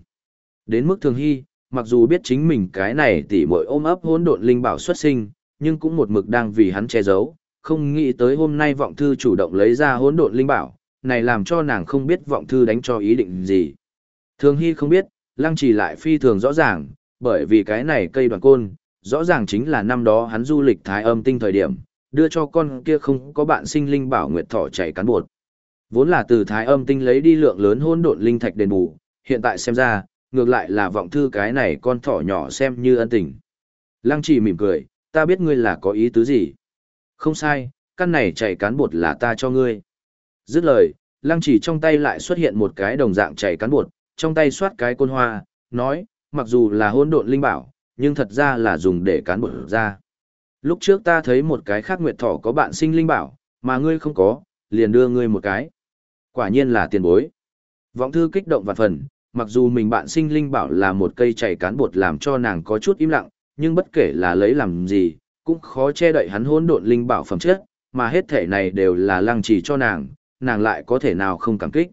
Đến mức thường hy, mặc dù biết chính mình cái này tỉ muội ôm ấp hỗn độn linh bảo xuất sinh, nhưng cũng một mực đang vì hắn che giấu, không nghĩ tới hôm nay vọng thư chủ động lấy ra hỗn độn linh bảo, này làm cho nàng không biết vọng thư đánh cho ý định gì. Thường hy không biết, lăng trì lại phi thường rõ ràng, bởi vì cái này cây đoàn côn, rõ ràng chính là năm đó hắn du lịch thái âm tinh thời điểm, đưa cho con kia không có bạn sinh linh bảo nguyệt thỏ chảy cán bột. Vốn là từ thái âm tinh lấy đi lượng lớn hôn độn linh thạch đền bù, hiện tại xem ra, ngược lại là vọng thư cái này con thỏ nhỏ xem như ân tình. Lăng chỉ mỉm cười, ta biết ngươi là có ý tứ gì. Không sai, căn này chảy cán bột là ta cho ngươi. Dứt lời, lăng chỉ trong tay lại xuất hiện một cái đồng dạng chảy cán bột, trong tay xoát cái côn hoa, nói, mặc dù là hôn độn linh bảo, nhưng thật ra là dùng để cán bột ra. Lúc trước ta thấy một cái khác nguyệt thỏ có bạn sinh linh bảo, mà ngươi không có, liền đưa ngươi một cái. Quả nhiên là tiền bối. Vọng thư kích động vạn phần, mặc dù mình bạn sinh linh bảo là một cây chảy cán bột làm cho nàng có chút im lặng, nhưng bất kể là lấy làm gì, cũng khó che đậy hắn hỗn độn linh bảo phẩm chất, mà hết thể này đều là lăng trì cho nàng, nàng lại có thể nào không cảm kích.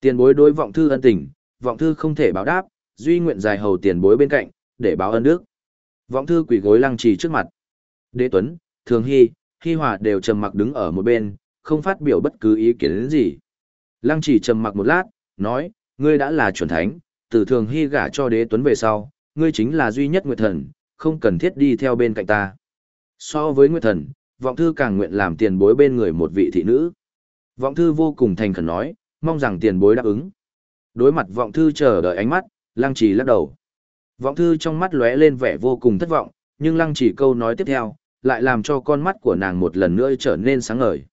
Tiền bối đối vọng thư ân tình, vọng thư không thể báo đáp, duy nguyện dài hầu tiền bối bên cạnh, để báo ân đức. Võng thư quỳ gối lăng trì trước mặt. Đế Tuấn, Thường Hy, Hy Hòa đều trầm mặc đứng ở một bên, không phát biểu bất cứ ý kiến đến gì. Lăng trì trầm mặc một lát, nói, ngươi đã là chuẩn thánh, từ Thường Hy gả cho Đế Tuấn về sau, ngươi chính là duy nhất nguyệt thần, không cần thiết đi theo bên cạnh ta. So với nguyệt thần, vọng thư càng nguyện làm tiền bối bên người một vị thị nữ. Vọng thư vô cùng thành khẩn nói, mong rằng tiền bối đáp ứng. Đối mặt vọng thư chờ đợi ánh mắt, lăng trì lắc đầu. Vọng thư trong mắt lóe lên vẻ vô cùng thất vọng, nhưng lăng Chỉ câu nói tiếp theo, lại làm cho con mắt của nàng một lần nữa trở nên sáng ngời.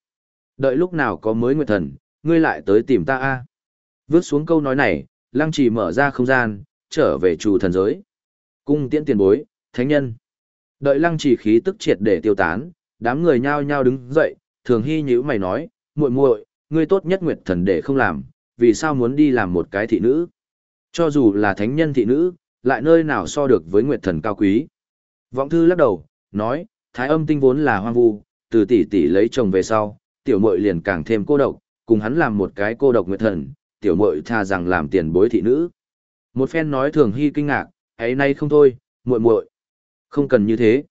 Đợi lúc nào có mới nguyệt thần, ngươi lại tới tìm ta a. Vước xuống câu nói này, lăng Chỉ mở ra không gian, trở về chủ thần giới. Cung tiễn tiền bối, thánh nhân. Đợi lăng Chỉ khí tức triệt để tiêu tán, đám người nhao nhao đứng dậy, thường hy nhữ mày nói, muội muội, ngươi tốt nhất nguyệt thần để không làm, vì sao muốn đi làm một cái thị nữ? Cho dù là thánh nhân thị nữ, lại nơi nào so được với nguyệt thần cao quý? Vọng thư lắc đầu, nói, thái âm tinh vốn là hoang vu, từ tỷ tỷ lấy chồng về sau, tiểu muội liền càng thêm cô độc, cùng hắn làm một cái cô độc nguyệt thần, tiểu muội tha rằng làm tiền bối thị nữ. Một phen nói thường hy kinh ngạc, ấy nay không thôi, muội muội, không cần như thế.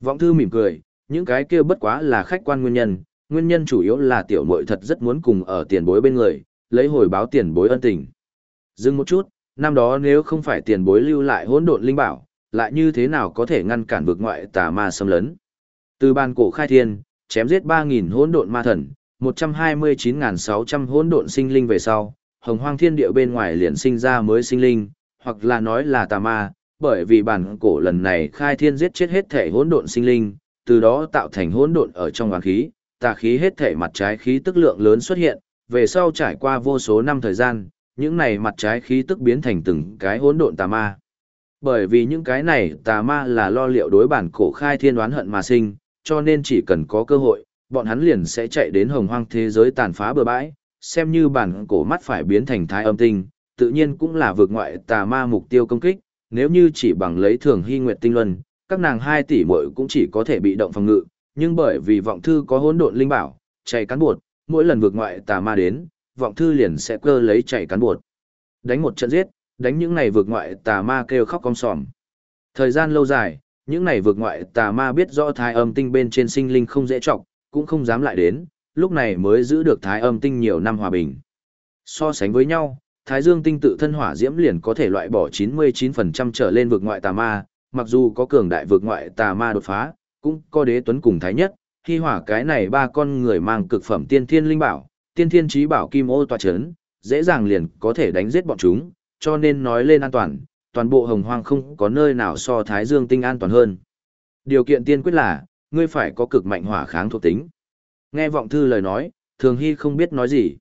Vọng thư mỉm cười, những cái kia bất quá là khách quan nguyên nhân, nguyên nhân chủ yếu là tiểu muội thật rất muốn cùng ở tiền bối bên người, lấy hồi báo tiền bối ân tình. Dừng một chút, năm đó nếu không phải tiền bối lưu lại hỗn độn linh bảo, lại như thế nào có thể ngăn cản vực ngoại tà ma xâm lấn. Từ ban cổ khai thiên, chém giết 3.000 hỗn độn ma thần, 129.600 hỗn độn sinh linh về sau, hồng hoang thiên địa bên ngoài liền sinh ra mới sinh linh, hoặc là nói là tà ma, bởi vì bản cổ lần này khai thiên giết chết hết thể hỗn độn sinh linh, từ đó tạo thành hỗn độn ở trong hoàng khí, tà khí hết thể mặt trái khí tức lượng lớn xuất hiện, về sau trải qua vô số năm thời gian, những này mặt trái khí tức biến thành từng cái hỗn độn tà ma. Bởi vì những cái này tà ma là lo liệu đối bản cổ khai thiên đoán hận mà sinh, cho nên chỉ cần có cơ hội, bọn hắn liền sẽ chạy đến hồng hoang thế giới tàn phá bừa bãi, xem như bản cổ mắt phải biến thành thái âm tinh, tự nhiên cũng là vượt ngoại tà ma mục tiêu công kích, nếu như chỉ bằng lấy thường hy nguyệt tinh luân, các nàng hai tỷ muội cũng chỉ có thể bị động phòng ngự, nhưng bởi vì vọng thư có hỗn độn linh bảo, chạy cán buộc, mỗi lần vượt ngoại tà ma đến, vọng thư liền sẽ cơ lấy chạy cán bột. Đánh một trận giết, đánh những này vượt ngoại tà ma kêu khóc cong sòm. Thời gian lâu dài, những này vượt ngoại tà ma biết rõ thái âm tinh bên trên sinh linh không dễ trọng, cũng không dám lại đến, lúc này mới giữ được thái âm tinh nhiều năm hòa bình. So sánh với nhau, thái dương tinh tự thân hỏa diễm liền có thể loại bỏ 99% trở lên vượt ngoại tà ma, mặc dù có cường đại vượt ngoại tà ma đột phá, cũng có đế tuấn cùng thái nhất, khi hỏa cái này ba con người mang cực phẩm tiên thiên linh bảo, tiên thiên trí bảo kim ô tòa chấn, dễ dàng liền có thể đánh giết bọn chúng, cho nên nói lên an toàn, toàn bộ hồng hoang không có nơi nào so thái dương tinh an toàn hơn. Điều kiện tiên quyết là, ngươi phải có cực mạnh hỏa kháng thuộc tính. Nghe vọng thư lời nói, thường hy không biết nói gì.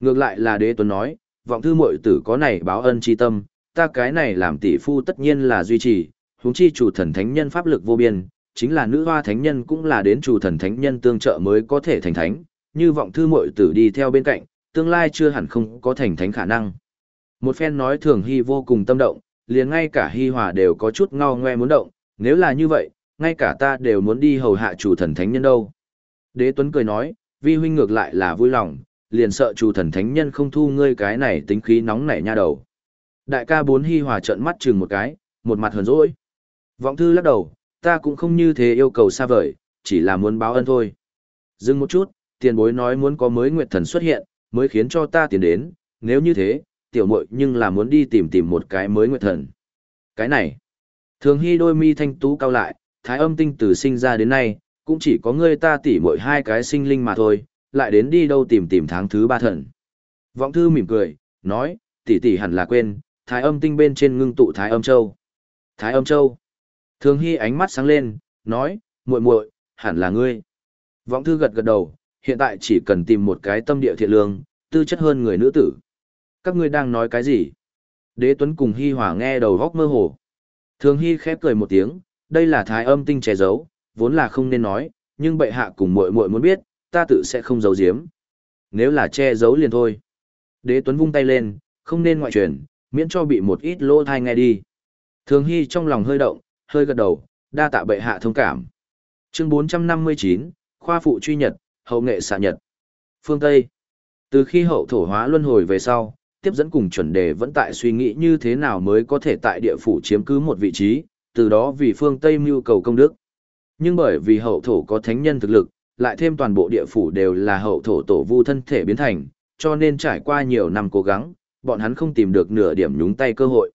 Ngược lại là đế tuấn nói, vọng thư muội tử có này báo ân chi tâm, ta cái này làm tỷ phu tất nhiên là duy trì, huống chi chủ thần thánh nhân pháp lực vô biên, chính là nữ hoa thánh nhân cũng là đến chủ thần thánh nhân tương trợ mới có thể thành thánh, như vọng thư muội tử đi theo bên cạnh, tương lai chưa hẳn không có thành thánh khả năng. Một phen nói thường hy vô cùng tâm động, liền ngay cả hy hòa đều có chút ngao ngoe muốn động, nếu là như vậy, ngay cả ta đều muốn đi hầu hạ chủ thần thánh nhân đâu. Đế Tuấn cười nói, vi huynh ngược lại là vui lòng, liền sợ chủ thần thánh nhân không thu ngươi cái này tính khí nóng nảy nha đầu. Đại ca bốn hy hòa trợn mắt chừng một cái, một mặt hờn dỗi. Vọng thư lắc đầu, ta cũng không như thế yêu cầu xa vời, chỉ là muốn báo ân thôi. Dừng một chút, tiền bối nói muốn có mới nguyệt thần xuất hiện, mới khiến cho ta tiến đến, nếu như thế, tiểu muội nhưng là muốn đi tìm tìm một cái mới nguyệt thần. Cái này, thường hy đôi mi thanh tú cao lại, thái âm tinh từ sinh ra đến nay, cũng chỉ có ngươi ta tỉ mỗi hai cái sinh linh mà thôi, lại đến đi đâu tìm tìm tháng thứ ba thần. Vọng thư mỉm cười, nói, tỷ tỷ hẳn là quên, thái âm tinh bên trên ngưng tụ thái âm châu. Thái âm châu. Thường hy ánh mắt sáng lên, nói, muội muội, hẳn là ngươi. Vọng thư gật gật đầu, hiện tại chỉ cần tìm một cái tâm địa thiện lương, tư chất hơn người nữ tử. Các ngươi đang nói cái gì? Đế Tuấn cùng Hi Hòa nghe đầu góc mơ hồ. Thường Hi khép cười một tiếng, đây là thái âm tinh che giấu, vốn là không nên nói, nhưng bệ hạ cùng muội muội muốn biết, ta tự sẽ không giấu giếm. Nếu là che giấu liền thôi. Đế Tuấn vung tay lên, không nên ngoại truyền, miễn cho bị một ít lỗ thai nghe đi. Thường Hy trong lòng hơi động, hơi gật đầu, đa tạ bệ hạ thông cảm. Chương 459, khoa phụ truy nhật, hậu nghệ xạ nhật. Phương Tây. Từ khi hậu thổ hóa luân hồi về sau, tiếp dẫn cùng chuẩn đề vẫn tại suy nghĩ như thế nào mới có thể tại địa phủ chiếm cứ một vị trí, từ đó vì phương Tây mưu cầu công đức. Nhưng bởi vì hậu thổ có thánh nhân thực lực, lại thêm toàn bộ địa phủ đều là hậu thổ tổ vu thân thể biến thành, cho nên trải qua nhiều năm cố gắng, bọn hắn không tìm được nửa điểm nhúng tay cơ hội.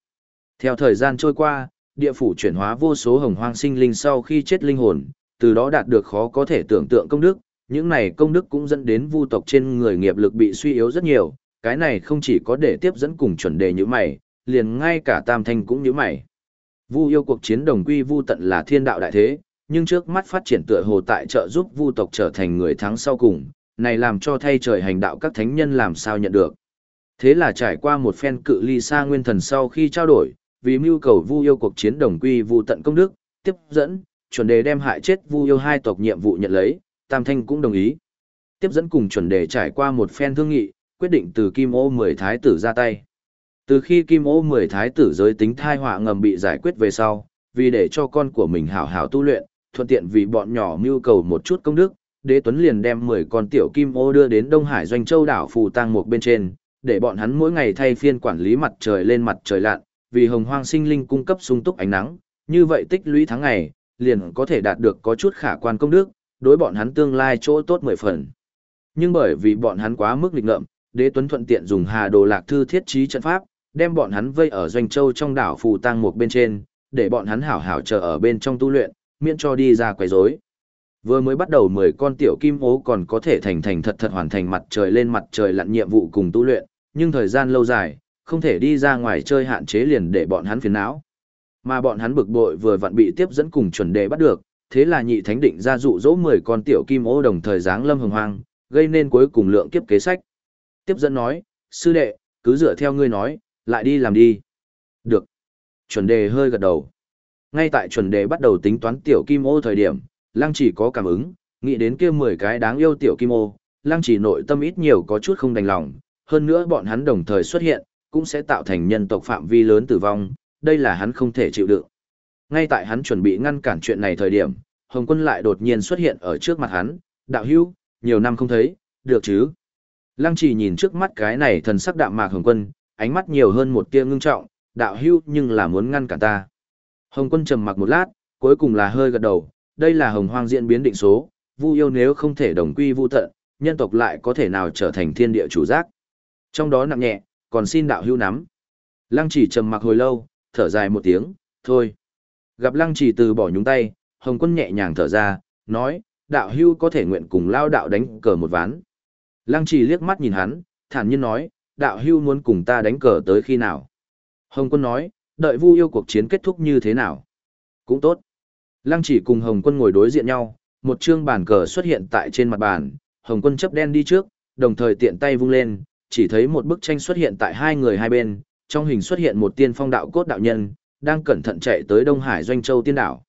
Theo thời gian trôi qua, địa phủ chuyển hóa vô số hồng hoang sinh linh sau khi chết linh hồn, từ đó đạt được khó có thể tưởng tượng công đức, những này công đức cũng dẫn đến vu tộc trên người nghiệp lực bị suy yếu rất nhiều, cái này không chỉ có để tiếp dẫn cùng chuẩn đề như mày, liền ngay cả tam thanh cũng như mày. Vu yêu cuộc chiến đồng quy vu tận là thiên đạo đại thế, nhưng trước mắt phát triển tựa hồ tại trợ giúp vu tộc trở thành người thắng sau cùng, này làm cho thay trời hành đạo các thánh nhân làm sao nhận được. Thế là trải qua một phen cự ly xa nguyên thần sau khi trao đổi, vì mưu cầu vu yêu cuộc chiến đồng quy vu tận công đức, tiếp dẫn, chuẩn đề đem hại chết vu yêu hai tộc nhiệm vụ nhận lấy, Tam Thanh cũng đồng ý. Tiếp dẫn cùng chuẩn đề trải qua một phen thương nghị, quyết định từ Kim Ô mười thái tử ra tay. Từ khi Kim Ô mười thái tử giới tính thai họa ngầm bị giải quyết về sau, vì để cho con của mình hảo hảo tu luyện, thuận tiện vì bọn nhỏ mưu cầu một chút công đức, Đế Tuấn liền đem 10 con tiểu kim ô đưa đến Đông Hải doanh châu đảo phù tang một bên trên, để bọn hắn mỗi ngày thay phiên quản lý mặt trời lên mặt trời lặn, vì hồng hoang sinh linh cung cấp sung túc ánh nắng, như vậy tích lũy tháng ngày, liền có thể đạt được có chút khả quan công đức, đối bọn hắn tương lai chỗ tốt mười phần. Nhưng bởi vì bọn hắn quá mức lịch ngợm, Đế Tuấn thuận tiện dùng Hà Đồ Lạc Thư thiết trí trận pháp, đem bọn hắn vây ở doanh châu trong đảo phù tang một bên trên, để bọn hắn hảo hảo chờ ở bên trong tu luyện, miễn cho đi ra quấy rối. Vừa mới bắt đầu 10 con tiểu kim ố còn có thể thành thành thật thật hoàn thành mặt trời lên mặt trời lặn nhiệm vụ cùng tu luyện, nhưng thời gian lâu dài, không thể đi ra ngoài chơi hạn chế liền để bọn hắn phiền não. Mà bọn hắn bực bội vừa vặn bị tiếp dẫn cùng chuẩn đề bắt được, thế là nhị thánh định ra dụ dỗ 10 con tiểu kim ô đồng thời giáng lâm hồng hoang, gây nên cuối cùng lượng kiếp kế sách. Tiếp dẫn nói, sư đệ, cứ dựa theo ngươi nói, lại đi làm đi. Được. Chuẩn đề hơi gật đầu. Ngay tại chuẩn đề bắt đầu tính toán tiểu kim ô thời điểm, lăng chỉ có cảm ứng, nghĩ đến kia 10 cái đáng yêu tiểu kim ô, lăng chỉ nội tâm ít nhiều có chút không đành lòng, hơn nữa bọn hắn đồng thời xuất hiện, cũng sẽ tạo thành nhân tộc phạm vi lớn tử vong, đây là hắn không thể chịu đựng. Ngay tại hắn chuẩn bị ngăn cản chuyện này thời điểm, Hồng Quân lại đột nhiên xuất hiện ở trước mặt hắn, đạo hữu, nhiều năm không thấy, được chứ? Lăng chỉ nhìn trước mắt cái này thần sắc đạm mạc Hồng Quân, ánh mắt nhiều hơn một tia ngưng trọng, đạo hữu nhưng là muốn ngăn cản ta. Hồng Quân trầm mặc một lát, cuối cùng là hơi gật đầu, đây là hồng hoang diễn biến định số, vu yêu nếu không thể đồng quy vu tận, nhân tộc lại có thể nào trở thành thiên địa chủ giác. Trong đó nặng nhẹ, còn xin đạo hữu nắm. Lăng chỉ trầm mặc hồi lâu, thở dài một tiếng, thôi. Gặp lăng chỉ từ bỏ nhúng tay, hồng quân nhẹ nhàng thở ra, nói, đạo hưu có thể nguyện cùng lao đạo đánh cờ một ván. Lăng chỉ liếc mắt nhìn hắn, thản nhiên nói, đạo hưu muốn cùng ta đánh cờ tới khi nào. Hồng quân nói, đợi vu yêu cuộc chiến kết thúc như thế nào. Cũng tốt. Lăng chỉ cùng Hồng quân ngồi đối diện nhau, một chương bàn cờ xuất hiện tại trên mặt bàn, Hồng quân chấp đen đi trước, đồng thời tiện tay vung lên, chỉ thấy một bức tranh xuất hiện tại hai người hai bên, trong hình xuất hiện một tiên phong đạo cốt đạo nhân, đang cẩn thận chạy tới Đông Hải Doanh Châu tiên đảo.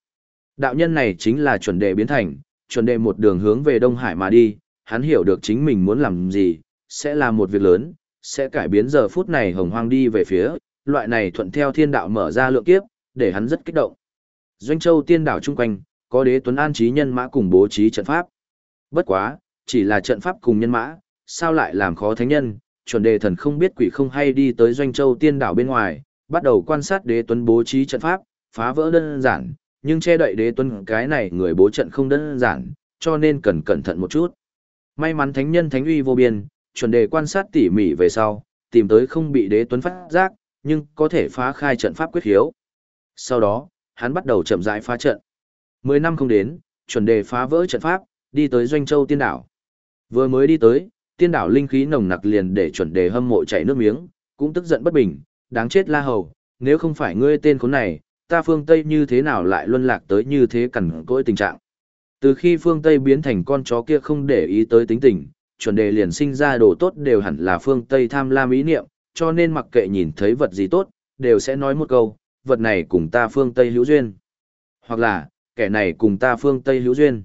Đạo nhân này chính là chuẩn đề biến thành, chuẩn đề một đường hướng về Đông Hải mà đi, hắn hiểu được chính mình muốn làm gì, sẽ làm một việc lớn, sẽ cải biến giờ phút này hồng hoang đi về phía, loại này thuận theo thiên đạo mở ra lượng kiếp, để hắn rất kích động. Doanh Châu tiên đảo chung quanh, có đế tuấn an trí nhân mã cùng bố trí trận pháp. Bất quá, chỉ là trận pháp cùng nhân mã, sao lại làm khó thánh nhân, chuẩn đề thần không biết quỷ không hay đi tới Doanh Châu tiên đảo bên ngoài, bắt đầu quan sát đế tuấn bố trí trận pháp, phá vỡ đơn giản, nhưng che đậy đế tuấn cái này người bố trận không đơn giản, cho nên cần cẩn thận một chút. May mắn thánh nhân thánh uy vô biên, chuẩn đề quan sát tỉ mỉ về sau, tìm tới không bị đế tuấn phát giác, nhưng có thể phá khai trận pháp quyết hiếu. Sau đó, hắn bắt đầu chậm rãi phá trận. Mười năm không đến, chuẩn đề phá vỡ trận pháp, đi tới Doanh Châu tiên đảo. Vừa mới đi tới, tiên đảo linh khí nồng nặc liền để chuẩn đề hâm mộ chảy nước miếng, cũng tức giận bất bình, đáng chết La Hầu, nếu không phải ngươi tên khốn này, ta phương Tây như thế nào lại luân lạc tới như thế cẩn cỗi tình trạng. Từ khi phương Tây biến thành con chó kia không để ý tới tính tình, chuẩn đề liền sinh ra đồ tốt đều hẳn là phương Tây tham lam ý niệm, cho nên mặc kệ nhìn thấy vật gì tốt, đều sẽ nói một câu, vật này cùng ta phương Tây hữu duyên. Hoặc là, kẻ này cùng ta phương Tây hữu duyên.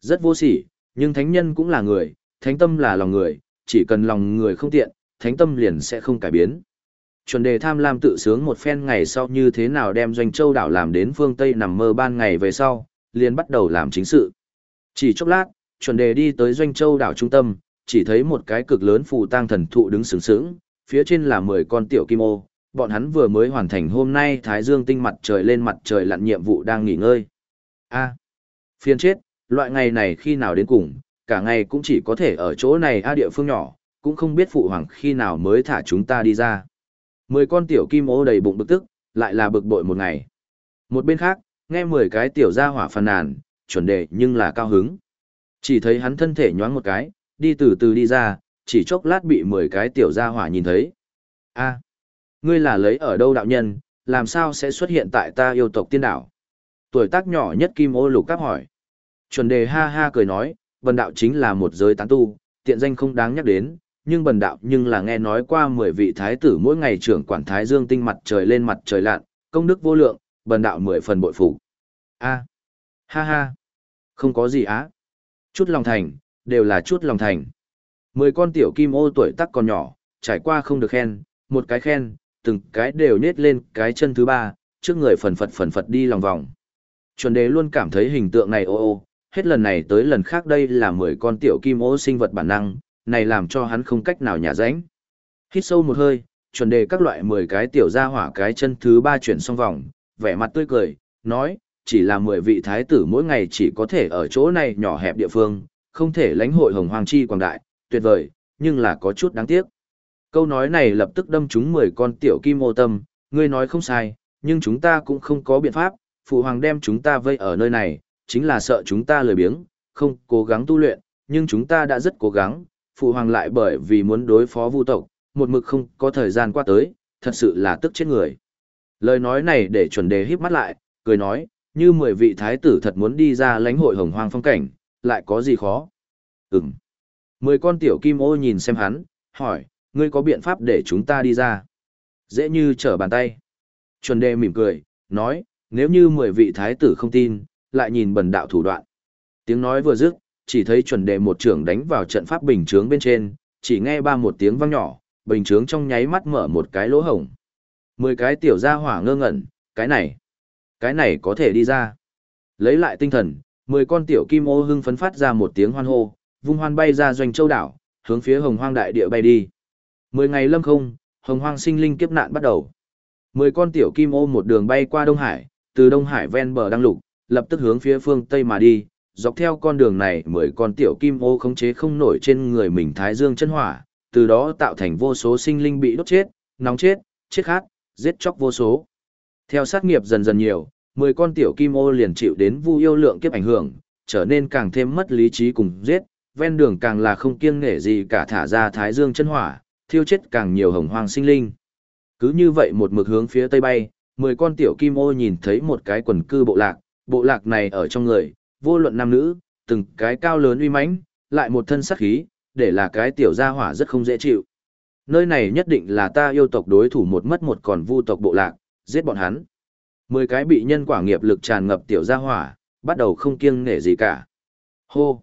Rất vô sỉ, nhưng thánh nhân cũng là người, thánh tâm là lòng người, chỉ cần lòng người không tiện, thánh tâm liền sẽ không cải biến. Chuẩn đề tham lam tự sướng một phen ngày sau như thế nào đem doanh châu đảo làm đến phương Tây nằm mơ ban ngày về sau, liền bắt đầu làm chính sự. Chỉ chốc lát, chuẩn đề đi tới doanh châu đảo trung tâm, chỉ thấy một cái cực lớn phù tang thần thụ đứng sướng sướng, phía trên là 10 con tiểu kim ô, bọn hắn vừa mới hoàn thành hôm nay Thái Dương tinh mặt trời lên mặt trời lặn nhiệm vụ đang nghỉ ngơi. A, phiên chết, loại ngày này khi nào đến cùng, cả ngày cũng chỉ có thể ở chỗ này a địa phương nhỏ, cũng không biết phụ hoàng khi nào mới thả chúng ta đi ra. Mười con tiểu kim ô đầy bụng bực tức, lại là bực bội một ngày. Một bên khác, nghe mười cái tiểu gia hỏa phàn nàn, chuẩn đề nhưng là cao hứng. Chỉ thấy hắn thân thể nhoáng một cái, đi từ từ đi ra, chỉ chốc lát bị mười cái tiểu gia hỏa nhìn thấy. a ngươi là lấy ở đâu đạo nhân, làm sao sẽ xuất hiện tại ta yêu tộc tiên đảo? Tuổi tác nhỏ nhất kim ô lục cáp hỏi. Chuẩn đề ha ha cười nói, vần đạo chính là một giới tán tu, tiện danh không đáng nhắc đến, nhưng bần đạo nhưng là nghe nói qua mười vị thái tử mỗi ngày trưởng quản thái dương tinh mặt trời lên mặt trời lặn, công đức vô lượng, bần đạo mười phần bội phục. A, ha ha, không có gì á. Chút lòng thành, đều là chút lòng thành. Mười con tiểu kim ô tuổi tác còn nhỏ, trải qua không được khen, một cái khen, từng cái đều nết lên cái chân thứ ba, trước người phần phật phần phật đi lòng vòng. Chuẩn đế luôn cảm thấy hình tượng này ô ô, hết lần này tới lần khác đây là mười con tiểu kim ô sinh vật bản năng, này làm cho hắn không cách nào nhả ránh. Hít sâu một hơi, chuẩn đề các loại 10 cái tiểu gia hỏa cái chân thứ ba chuyển xong vòng, vẻ mặt tươi cười, nói, chỉ là 10 vị thái tử mỗi ngày chỉ có thể ở chỗ này nhỏ hẹp địa phương, không thể lãnh hội hồng hoàng chi quảng đại, tuyệt vời, nhưng là có chút đáng tiếc. Câu nói này lập tức đâm trúng 10 con tiểu kim ô tâm, ngươi nói không sai, nhưng chúng ta cũng không có biện pháp, phụ hoàng đem chúng ta vây ở nơi này, chính là sợ chúng ta lười biếng, không cố gắng tu luyện, nhưng chúng ta đã rất cố gắng, phụ hoàng lại bởi vì muốn đối phó vu tộc, một mực không có thời gian qua tới, thật sự là tức chết người. Lời nói này để chuẩn đề híp mắt lại, cười nói, như mười vị thái tử thật muốn đi ra lãnh hội hồng hoang phong cảnh, lại có gì khó? Ừm. Mười con tiểu kim ô nhìn xem hắn, hỏi, ngươi có biện pháp để chúng ta đi ra? Dễ như trở bàn tay. Chuẩn đề mỉm cười, nói, nếu như mười vị thái tử không tin, lại nhìn bần đạo thủ đoạn. Tiếng nói vừa dứt, chỉ thấy chuẩn đề một trưởng đánh vào trận pháp bình chướng bên trên, chỉ nghe ba một tiếng vang nhỏ, bình chướng trong nháy mắt mở một cái lỗ hổng. Mười cái tiểu gia hỏa ngơ ngẩn, cái này, cái này có thể đi ra. Lấy lại tinh thần, mười con tiểu kim ô hưng phấn phát ra một tiếng hoan hô, vung hoan bay ra doanh châu đảo, hướng phía hồng hoang đại địa bay đi. Mười ngày lâm không, hồng hoang sinh linh kiếp nạn bắt đầu. Mười con tiểu kim ô một đường bay qua Đông Hải, từ Đông Hải ven bờ đăng lục, lập tức hướng phía phương Tây mà đi, dọc theo con đường này mười con tiểu kim ô khống chế không nổi trên người mình thái dương chân hỏa, từ đó tạo thành vô số sinh linh bị đốt chết, nóng chết, chết khát, giết chóc vô số. Theo sát nghiệp dần dần nhiều, mười con tiểu kim ô liền chịu đến vu yêu lượng kiếp ảnh hưởng, trở nên càng thêm mất lý trí cùng giết, ven đường càng là không kiêng nể gì cả thả ra thái dương chân hỏa, thiêu chết càng nhiều hồng hoang sinh linh. Cứ như vậy một mực hướng phía tây bay, mười con tiểu kim ô nhìn thấy một cái quần cư bộ lạc, bộ lạc này ở trong người, vô luận nam nữ, từng cái cao lớn uy mãnh, lại một thân sắc khí, để là cái tiểu gia hỏa rất không dễ chịu. Nơi này nhất định là ta yêu tộc đối thủ một mất một còn vu tộc bộ lạc, giết bọn hắn. Mười cái bị nhân quả nghiệp lực tràn ngập tiểu gia hỏa, bắt đầu không kiêng nể gì cả. Hô!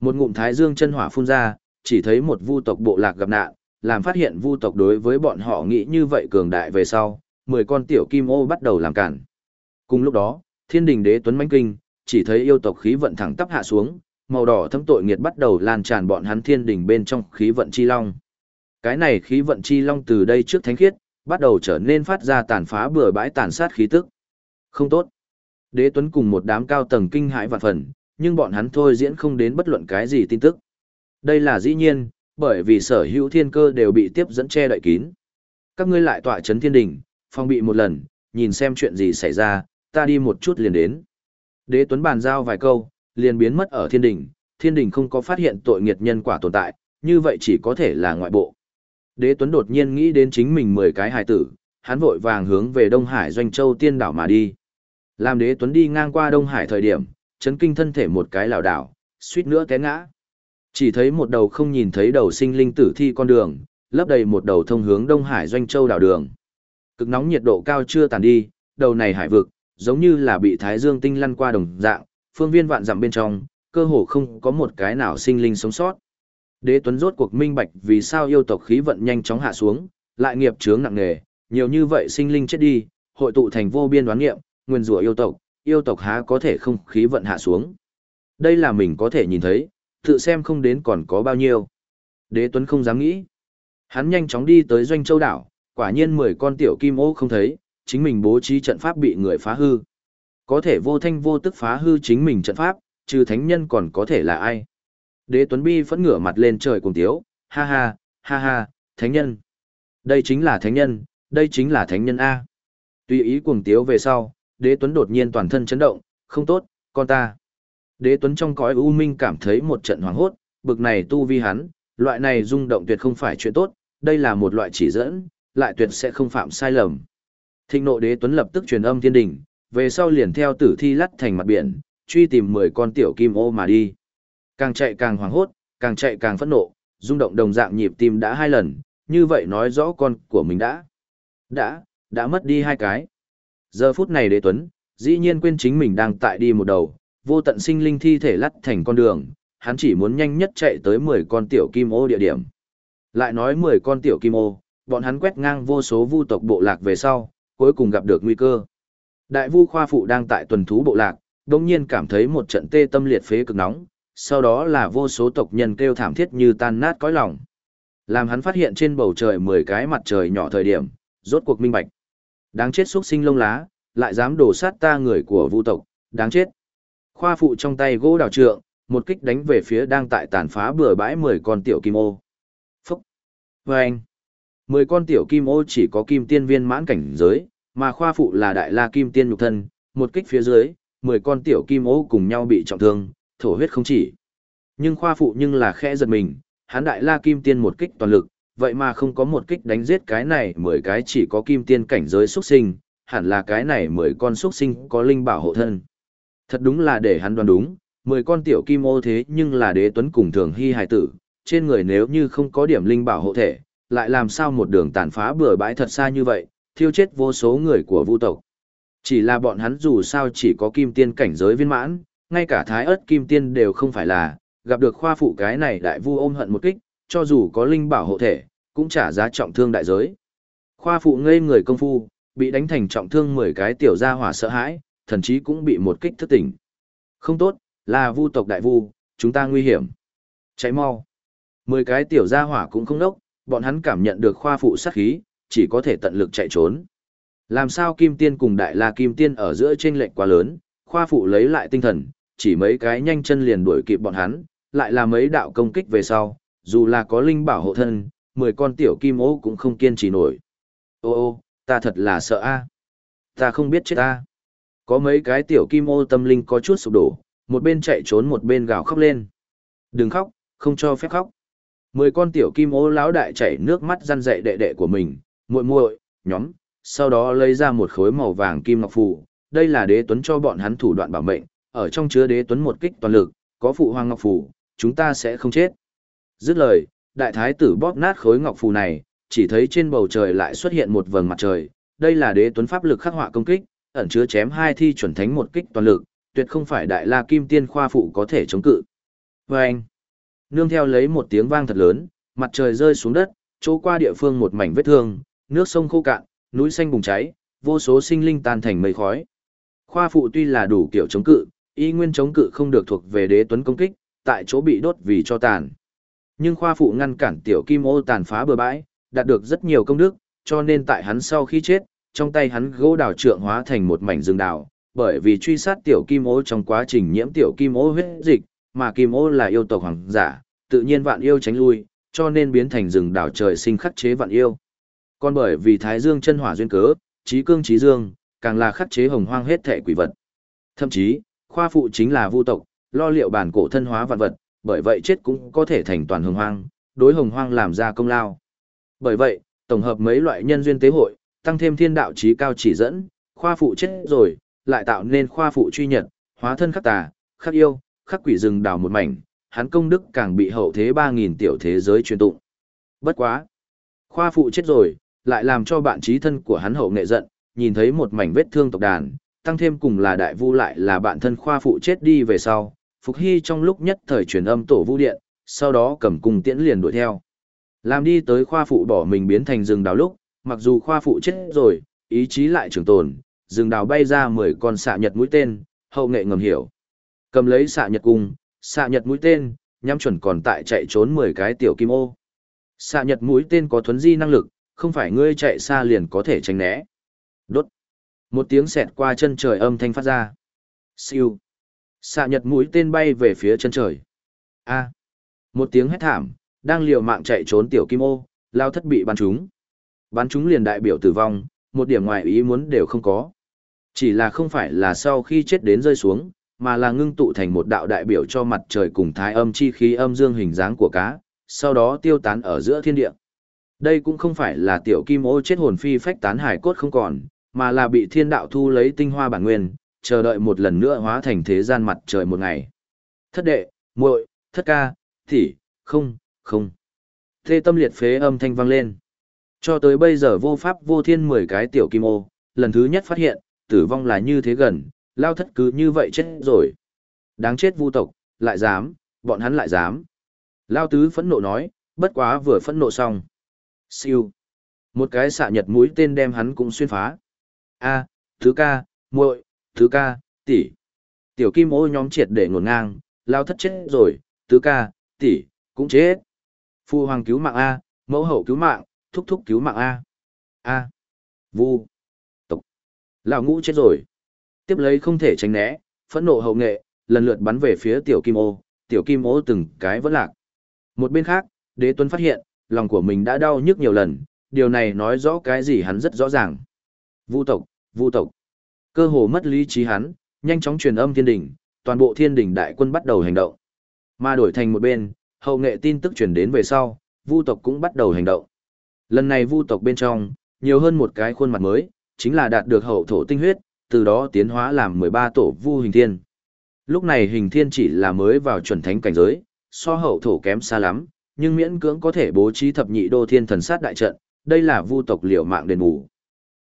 Một ngụm thái dương chân hỏa phun ra, chỉ thấy một vu tộc bộ lạc gặp nạn, làm phát hiện vu tộc đối với bọn họ nghĩ như vậy cường đại về sau, mười con tiểu kim ô bắt đầu làm cản. Cùng lúc đó, thiên đình đế tuấn mãnh kinh, chỉ thấy yêu tộc khí vận thẳng tắp hạ xuống, màu đỏ thâm tội nghiệt bắt đầu lan tràn bọn hắn thiên đỉnh bên trong khí vận chi long. Cái này khí vận chi long từ đây trước thánh khiết, bắt đầu trở nên phát ra tàn phá bừa bãi tàn sát khí tức. Không tốt. Đế Tuấn cùng một đám cao tầng kinh hãi vạn phần, nhưng bọn hắn thôi diễn không đến bất luận cái gì tin tức. Đây là dĩ nhiên, bởi vì sở hữu thiên cơ đều bị tiếp dẫn che đậy kín. Các ngươi lại tọa chấn thiên đỉnh, phong bị một lần, nhìn xem chuyện gì xảy ra, ta đi một chút liền đến. Đế Tuấn bàn giao vài câu, liền biến mất ở thiên đình, thiên đình không có phát hiện tội nghiệt nhân quả tồn tại, như vậy chỉ có thể là ngoại bộ. Đế Tuấn đột nhiên nghĩ đến chính mình 10 cái hài tử, hắn vội vàng hướng về Đông Hải doanh châu tiên đảo mà đi. Làm Đế Tuấn đi ngang qua Đông Hải thời điểm, chấn kinh thân thể một cái lảo đảo, suýt nữa té ngã. Chỉ thấy một đầu không nhìn thấy đầu sinh linh tử thi con đường, lấp đầy một đầu thông hướng Đông Hải doanh châu đảo đường. Cực nóng nhiệt độ cao chưa tàn đi, đầu này hải vực, giống như là bị thái dương tinh lăn qua đồng dạng, phương viên vạn dặm bên trong, cơ hồ không có một cái nào sinh linh sống sót. Đế Tuấn rốt cuộc minh bạch vì sao yêu tộc khí vận nhanh chóng hạ xuống, lại nghiệp chướng nặng nề, nhiều như vậy sinh linh chết đi, hội tụ thành vô biên đoán nghiệm, nguyên rủa yêu tộc, yêu tộc há có thể không khí vận hạ xuống. Đây là mình có thể nhìn thấy, tự xem không đến còn có bao nhiêu. Đế Tuấn không dám nghĩ. Hắn nhanh chóng đi tới doanh châu đảo, quả nhiên 10 con tiểu kim ô không thấy, chính mình bố trí trận pháp bị người phá hư. Có thể vô thanh vô tức phá hư chính mình trận pháp, trừ thánh nhân còn có thể là ai. Đế Tuấn Bi phẫn ngửa mặt lên trời cùng tiếu, ha ha, ha ha, thánh nhân. Đây chính là thánh nhân, đây chính là thánh nhân A. Tuy ý cuồng tiếu về sau, đế Tuấn đột nhiên toàn thân chấn động, không tốt, con ta. Đế Tuấn trong cõi u minh cảm thấy một trận hoảng hốt, bực này tu vi hắn, loại này rung động tuyệt không phải chuyện tốt, đây là một loại chỉ dẫn, lại tuyệt sẽ không phạm sai lầm. Thịnh nộ đế Tuấn lập tức truyền âm thiên đình, về sau liền theo tử thi lắt thành mặt biển, truy tìm 10 con tiểu kim ô mà đi. Càng chạy càng hoảng hốt, càng chạy càng phẫn nộ, rung động đồng dạng nhịp tim đã hai lần, như vậy nói rõ con của mình đã, đã, đã mất đi hai cái. Giờ phút này đế tuấn, dĩ nhiên quên chính mình đang tại đi một đầu, vô tận sinh linh thi thể lắt thành con đường, hắn chỉ muốn nhanh nhất chạy tới 10 con tiểu kim ô địa điểm. Lại nói 10 con tiểu kim ô, bọn hắn quét ngang vô số vu tộc bộ lạc về sau, cuối cùng gặp được nguy cơ. Đại vu khoa phụ đang tại tuần thú bộ lạc, đồng nhiên cảm thấy một trận tê tâm liệt phế cực nóng, sau đó là vô số tộc nhân kêu thảm thiết như tan nát cõi lòng. Làm hắn phát hiện trên bầu trời 10 cái mặt trời nhỏ thời điểm, rốt cuộc minh bạch. Đáng chết xuất sinh lông lá, lại dám đổ sát ta người của vu tộc, đáng chết. Khoa phụ trong tay gỗ đào trượng, một kích đánh về phía đang tại tàn phá bừa bãi 10 con tiểu kim ô. Phúc! Vâng! 10 con tiểu kim ô chỉ có kim tiên viên mãn cảnh giới, mà khoa phụ là đại la kim tiên nhục thân, một kích phía dưới, 10 con tiểu kim ô cùng nhau bị trọng thương, thổ huyết không chỉ. Nhưng khoa phụ nhưng là khẽ giật mình, hắn đại la kim tiên một kích toàn lực, vậy mà không có một kích đánh giết cái này 10 cái chỉ có kim tiên cảnh giới xuất sinh, hẳn là cái này 10 con xuất sinh có linh bảo hộ thân. Thật đúng là để hắn đoán đúng, 10 con tiểu kim ô thế nhưng là đế tuấn cùng thường hy hài tử, trên người nếu như không có điểm linh bảo hộ thể, lại làm sao một đường tàn phá bừa bãi thật xa như vậy, thiêu chết vô số người của vu tộc. Chỉ là bọn hắn dù sao chỉ có kim tiên cảnh giới viên mãn, ngay cả thái ớt kim tiên đều không phải là, gặp được khoa phụ cái này đại vu ôm hận một kích, cho dù có linh bảo hộ thể, cũng trả giá trọng thương đại giới. Khoa phụ ngây người công phu, bị đánh thành trọng thương 10 cái tiểu gia hỏa sợ hãi, thậm chí cũng bị một kích thức tỉnh. Không tốt, là vu tộc đại vu, chúng ta nguy hiểm. Cháy mau. 10 cái tiểu gia hỏa cũng không nốc, bọn hắn cảm nhận được khoa phụ sát khí, chỉ có thể tận lực chạy trốn. Làm sao Kim Tiên cùng Đại La Kim Tiên ở giữa chênh lệch quá lớn, khoa phụ lấy lại tinh thần, chỉ mấy cái nhanh chân liền đuổi kịp bọn hắn, lại là mấy đạo công kích về sau, dù là có linh bảo hộ thân, 10 con tiểu kim ô cũng không kiên trì nổi. Ô ô, ta thật là sợ a. Ta không biết chết a. Có mấy cái tiểu kim ô tâm linh có chút sụp đổ, một bên chạy trốn một bên gào khóc lên. Đừng khóc, không cho phép khóc. Mười con tiểu kim ô lão đại chảy nước mắt răn dậy đệ đệ của mình, muội muội, nhóm, sau đó lấy ra một khối màu vàng kim ngọc phù, đây là đế tuấn cho bọn hắn thủ đoạn bảo mệnh, ở trong chứa đế tuấn một kích toàn lực, có phụ hoàng ngọc phù, chúng ta sẽ không chết. Dứt lời, đại thái tử bóp nát khối ngọc phù này, chỉ thấy trên bầu trời lại xuất hiện một vầng mặt trời, đây là đế tuấn pháp lực khắc họa công kích, ẩn chứa chém hai thi chuẩn thánh một kích toàn lực, tuyệt không phải đại la kim tiên khoa phụ có thể chống cự. Và anh, nương theo lấy một tiếng vang thật lớn, mặt trời rơi xuống đất, chỗ qua địa phương một mảnh vết thương, nước sông khô cạn, núi xanh bùng cháy, vô số sinh linh tan thành mây khói. Khoa phụ tuy là đủ kiểu chống cự, y nguyên chống cự không được thuộc về đế tuấn công kích, tại chỗ bị đốt vì cho tàn. Nhưng khoa phụ ngăn cản tiểu kim ô tàn phá bừa bãi, đạt được rất nhiều công đức, cho nên tại hắn sau khi chết, trong tay hắn gỗ đào trượng hóa thành một mảnh rừng đào, bởi vì truy sát tiểu kim ô trong quá trình nhiễm tiểu kim ô huyết dịch, mà kim ô là yêu tộc hoàng giả, tự nhiên vạn yêu tránh lui, cho nên biến thành rừng đảo trời sinh khắc chế vạn yêu. Còn bởi vì Thái Dương chân hỏa duyên cớ, trí cương trí dương, càng là khắc chế hồng hoang hết thể quỷ vật. Thậm chí, khoa phụ chính là vu tộc, lo liệu bản cổ thân hóa vạn vật, bởi vậy chết cũng có thể thành toàn hồng hoang, đối hồng hoang làm ra công lao. Bởi vậy, tổng hợp mấy loại nhân duyên tế hội, tăng thêm thiên đạo trí cao chỉ dẫn, khoa phụ chết rồi, lại tạo nên khoa phụ truy nhật, hóa thân khắc tà, khắc yêu, khắc quỷ rừng đào một mảnh, hắn công đức càng bị hậu thế 3.000 tiểu thế giới truyền tụng. Bất quá. Khoa phụ chết rồi, lại làm cho bạn trí thân của hắn hậu nghệ giận, nhìn thấy một mảnh vết thương tộc đàn, tăng thêm cùng là đại vu lại là bạn thân khoa phụ chết đi về sau, Phục Hy trong lúc nhất thời truyền âm tổ vu điện, sau đó cầm cung tiễn liền đuổi theo. Làm đi tới khoa phụ bỏ mình biến thành rừng đào lúc, mặc dù khoa phụ chết rồi, ý chí lại trường tồn, rừng đào bay ra 10 con xạ nhật mũi tên, hậu nghệ ngầm hiểu. Cầm lấy xạ nhật cung, xạ nhật mũi tên, nhắm chuẩn còn tại chạy trốn 10 cái tiểu kim ô. Xạ nhật mũi tên có thuấn di năng lực, không phải ngươi chạy xa liền có thể tránh né. Đốt. Một tiếng xẹt qua chân trời âm thanh phát ra. Siêu. Xạ nhật mũi tên bay về phía chân trời. A. Một tiếng hét thảm, đang liều mạng chạy trốn tiểu kim ô, lao thất bị bắn trúng. Bắn trúng liền đại biểu tử vong, một điểm ngoài ý muốn đều không có. Chỉ là không phải là sau khi chết đến rơi xuống, mà là ngưng tụ thành một đạo đại biểu cho mặt trời cùng thái âm chi khí âm dương hình dáng của cá, sau đó tiêu tán ở giữa thiên địa. Đây cũng không phải là tiểu kim ô chết hồn phi phách tán hải cốt không còn, mà là bị thiên đạo thu lấy tinh hoa bản nguyên, chờ đợi một lần nữa hóa thành thế gian mặt trời một ngày. Thất đệ, muội, thất ca, thỉ, không, không. Thê tâm liệt phế âm thanh vang lên. Cho tới bây giờ vô pháp vô thiên mười cái tiểu kim ô, lần thứ nhất phát hiện, tử vong là như thế gần, lao thất cứ như vậy chết rồi. Đáng chết vu tộc, lại dám, bọn hắn lại dám. Lao tứ phẫn nộ nói, bất quá vừa phẫn nộ xong. Siêu. Một cái xạ nhật mũi tên đem hắn cũng xuyên phá. A, thứ ca, muội, thứ ca, tỷ. Tiểu kim ô nhóm triệt để ngổn ngang, lao thất chết rồi, tứ ca, tỷ, cũng chết. Phu hoàng cứu mạng A, mẫu hậu cứu mạng, thúc thúc cứu mạng A. A. Vu. Tộc. Lão ngũ chết rồi. Tiếp lấy không thể tránh né, phẫn nộ hậu nghệ, lần lượt bắn về phía tiểu kim ô, tiểu kim ô từng cái vẫn lạc. Một bên khác, đế tuấn phát hiện, lòng của mình đã đau nhức nhiều lần, điều này nói rõ cái gì hắn rất rõ ràng. Vu tộc, vu tộc. Cơ hồ mất lý trí hắn, nhanh chóng truyền âm thiên đỉnh, toàn bộ thiên đỉnh đại quân bắt đầu hành động. Mà đổi thành một bên, hậu nghệ tin tức truyền đến về sau, vu tộc cũng bắt đầu hành động. Lần này vu tộc bên trong, nhiều hơn một cái khuôn mặt mới, chính là đạt được hậu thổ tinh huyết, từ đó tiến hóa làm 13 tổ vu hình thiên. Lúc này hình thiên chỉ là mới vào chuẩn thánh cảnh giới, so hậu thổ kém xa lắm, nhưng miễn cưỡng có thể bố trí thập nhị đô thiên thần sát đại trận, đây là vu tộc liều mạng đền bù.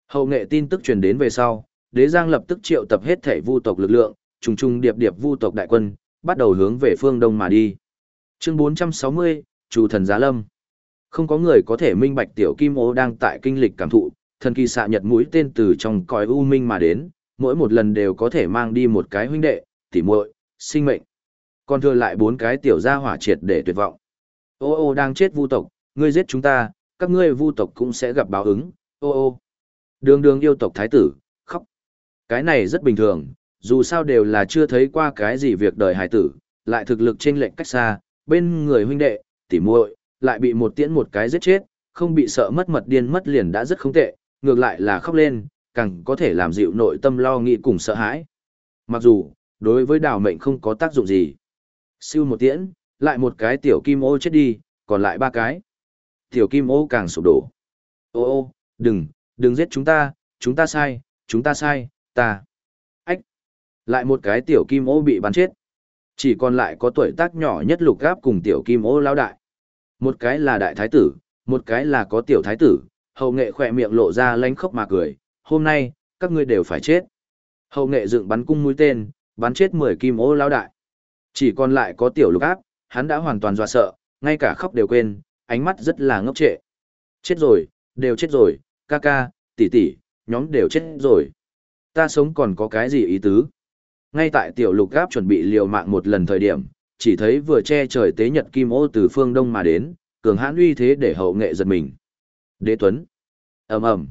Hậu nghệ tin tức truyền đến về sau, đế giang lập tức triệu tập hết thể vu tộc lực lượng, trùng trùng điệp điệp vu tộc đại quân, bắt đầu hướng về phương đông mà đi. Chương 460, Chủ thần Giá Lâm. Không có người có thể minh bạch tiểu kim ô đang tại kinh lịch cảm thụ, thần kỳ xạ nhật mũi tên từ trong cõi u minh mà đến, mỗi một lần đều có thể mang đi một cái huynh đệ, tỉ muội, sinh mệnh. Còn thừa lại bốn cái tiểu gia hỏa triệt để tuyệt vọng. Ô ô đang chết vu tộc, ngươi giết chúng ta, các ngươi vu tộc cũng sẽ gặp báo ứng, ô ô. Đường đường yêu tộc thái tử, khóc. Cái này rất bình thường, dù sao đều là chưa thấy qua cái gì việc đời hải tử, lại thực lực trên lệnh cách xa, bên người huynh đệ, tỉ muội, lại bị một tiễn một cái giết chết, không bị sợ mất mật điên mất liền đã rất không tệ, ngược lại là khóc lên, càng có thể làm dịu nội tâm lo nghĩ cùng sợ hãi. Mặc dù, đối với đào mệnh không có tác dụng gì. Siêu một tiễn, lại một cái tiểu kim ô chết đi, còn lại ba cái. Tiểu kim ô càng sụp đổ. Ô ô, đừng, đừng giết chúng ta, chúng ta sai, chúng ta sai, ta. Ách. Lại một cái tiểu kim ô bị bắn chết. Chỉ còn lại có tuổi tác nhỏ nhất lục gáp cùng tiểu kim ô lao đại. Một cái là đại thái tử, một cái là có tiểu thái tử, hậu nghệ khỏe miệng lộ ra lánh khóc mà cười, hôm nay, các ngươi đều phải chết. Hậu nghệ dựng bắn cung mũi tên, bắn chết 10 kim ô lao đại. Chỉ còn lại có tiểu lục áp, hắn đã hoàn toàn dọa sợ, ngay cả khóc đều quên, ánh mắt rất là ngốc trệ. Chết rồi, đều chết rồi, ca ca, tỷ tỷ, nhóm đều chết rồi. Ta sống còn có cái gì ý tứ? Ngay tại tiểu lục gáp chuẩn bị liều mạng một lần thời điểm, chỉ thấy vừa che trời tế nhật kim ô từ phương đông mà đến, cường hãn uy thế để hậu nghệ giật mình. Đế Tuấn. ầm ầm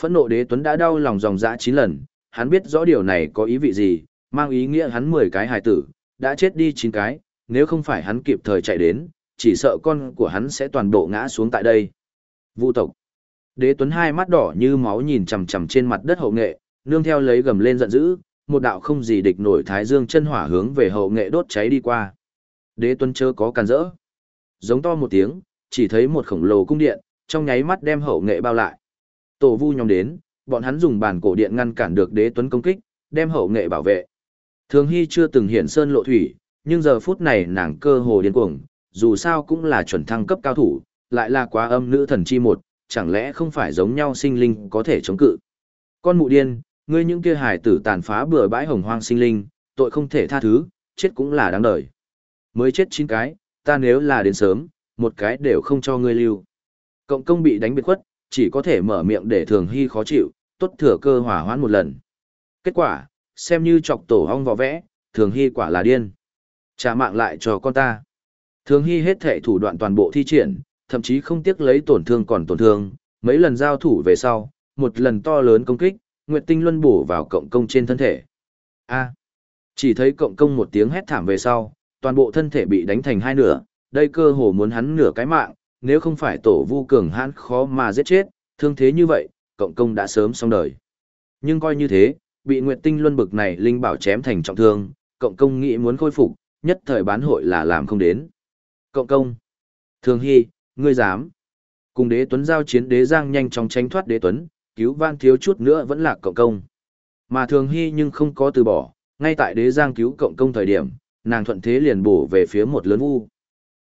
Phẫn nộ đế Tuấn đã đau lòng dòng dã chín lần, hắn biết rõ điều này có ý vị gì, mang ý nghĩa hắn mười cái hài tử, đã chết đi chín cái, nếu không phải hắn kịp thời chạy đến, chỉ sợ con của hắn sẽ toàn bộ ngã xuống tại đây. Vu tộc. Đế Tuấn hai mắt đỏ như máu nhìn chằm chằm trên mặt đất hậu nghệ, nương theo lấy gầm lên giận dữ, một đạo không gì địch nổi thái dương chân hỏa hướng về hậu nghệ đốt cháy đi qua. Đế Tuấn chớ có càn rỡ. Giống to một tiếng, chỉ thấy một khổng lồ cung điện, trong nháy mắt đem hậu nghệ bao lại. Tổ vu nhóm đến, bọn hắn dùng bản cổ điện ngăn cản được đế tuấn công kích, đem hậu nghệ bảo vệ. Thường Hy chưa từng hiển sơn lộ thủy, nhưng giờ phút này nàng cơ hồ điên cuồng, dù sao cũng là chuẩn thăng cấp cao thủ, lại là quá âm nữ thần chi một, chẳng lẽ không phải giống nhau sinh linh có thể chống cự. Con mụ điên, ngươi những kia hải tử tàn phá bừa bãi hồng hoang sinh linh, tội không thể tha thứ, chết cũng là đáng đời. Mới chết chín cái, ta nếu là đến sớm, một cái đều không cho ngươi lưu. Cộng công bị đánh biệt khuất, chỉ có thể mở miệng để thường hy khó chịu, tốt thừa cơ hỏa hoãn một lần. Kết quả, xem như chọc tổ hong vò vẽ, thường hy quả là điên. Trả mạng lại cho con ta. Thường hy hết thể thủ đoạn toàn bộ thi triển, thậm chí không tiếc lấy tổn thương còn tổn thương, mấy lần giao thủ về sau, một lần to lớn công kích, Nguyệt Tinh Luân bổ vào cộng công trên thân thể. A. chỉ thấy cộng công một tiếng hét thảm về sau, toàn bộ thân thể bị đánh thành hai nửa, đây cơ hồ muốn hắn nửa cái mạng, nếu không phải tổ vu cường hãn khó mà giết chết, thương thế như vậy, cộng công đã sớm xong đời. Nhưng coi như thế, bị Nguyệt Tinh Luân bực này linh bảo chém thành trọng thương, cộng công nghĩ muốn khôi phục, nhất thời bán hội là làm không đến. Cộng công. Thường Hy, ngươi dám. Cùng đế tuấn giao chiến đế giang nhanh chóng tránh thoát đế tuấn, cứu van thiếu chút nữa vẫn là cộng công. Mà Thường Hy nhưng không có từ bỏ, ngay tại đế giang cứu cộng công thời điểm, nàng thuận thế liền bổ về phía một lớn vu.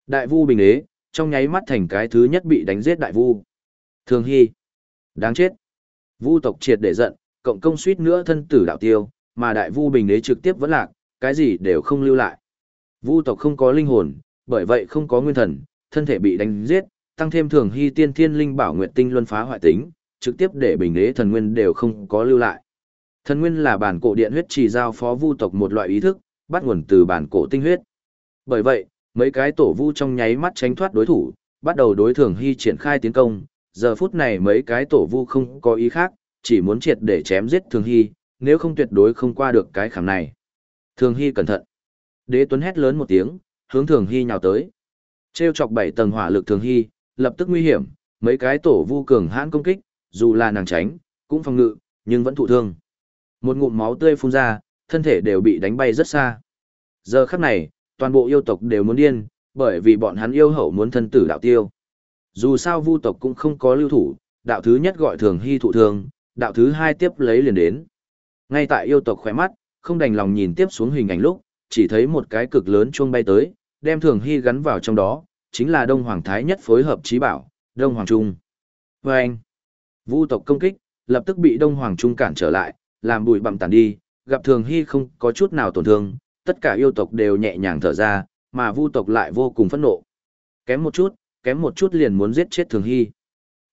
Đại vu bình đế, trong nháy mắt thành cái thứ nhất bị đánh giết đại vu. Thường Hy. Đáng chết. Vu tộc triệt để giận, cộng công suýt nữa thân tử đạo tiêu, mà đại vu bình đế trực tiếp vẫn lạc, cái gì đều không lưu lại. Vu tộc không có linh hồn, bởi vậy không có nguyên thần, thân thể bị đánh giết, tăng thêm thường hy tiên thiên linh bảo nguyện tinh luân phá hoại tính, trực tiếp để bình đế thần nguyên đều không có lưu lại. Thần nguyên là bản cổ điện huyết chỉ giao phó vu tộc một loại ý thức, bắt nguồn từ bản cổ tinh huyết. Bởi vậy, mấy cái tổ vu trong nháy mắt tránh thoát đối thủ, bắt đầu đối thường hy triển khai tiến công, giờ phút này mấy cái tổ vu không có ý khác, chỉ muốn triệt để chém giết thường hy, nếu không tuyệt đối không qua được cái khảm này. Thường hy cẩn thận. Đế Tuấn hét lớn một tiếng, hướng thường hy nhào tới. Trêu chọc bảy tầng hỏa lực thường hy, lập tức nguy hiểm, mấy cái tổ vu cường hãn công kích, dù là nàng tránh, cũng phòng ngự, nhưng vẫn thụ thương. Một ngụm máu tươi phun ra, thân thể đều bị đánh bay rất xa. Giờ khắc này, toàn bộ yêu tộc đều muốn điên, bởi vì bọn hắn yêu hậu muốn thân tử đạo tiêu. Dù sao vu tộc cũng không có lưu thủ, đạo thứ nhất gọi thường hy thụ thường, đạo thứ hai tiếp lấy liền đến. Ngay tại yêu tộc khỏe mắt, không đành lòng nhìn tiếp xuống hình ảnh lúc, chỉ thấy một cái cực lớn chuông bay tới, đem thường hy gắn vào trong đó, chính là Đông Hoàng Thái nhất phối hợp trí bảo, Đông Hoàng Trung. Và anh, vu tộc công kích, lập tức bị Đông Hoàng Trung cản trở lại, làm bụi bặm tàn đi, gặp thường hy không có chút nào tổn thương, tất cả yêu tộc đều nhẹ nhàng thở ra, mà vu tộc lại vô cùng phẫn nộ. Kém một chút, kém một chút liền muốn giết chết thường hy.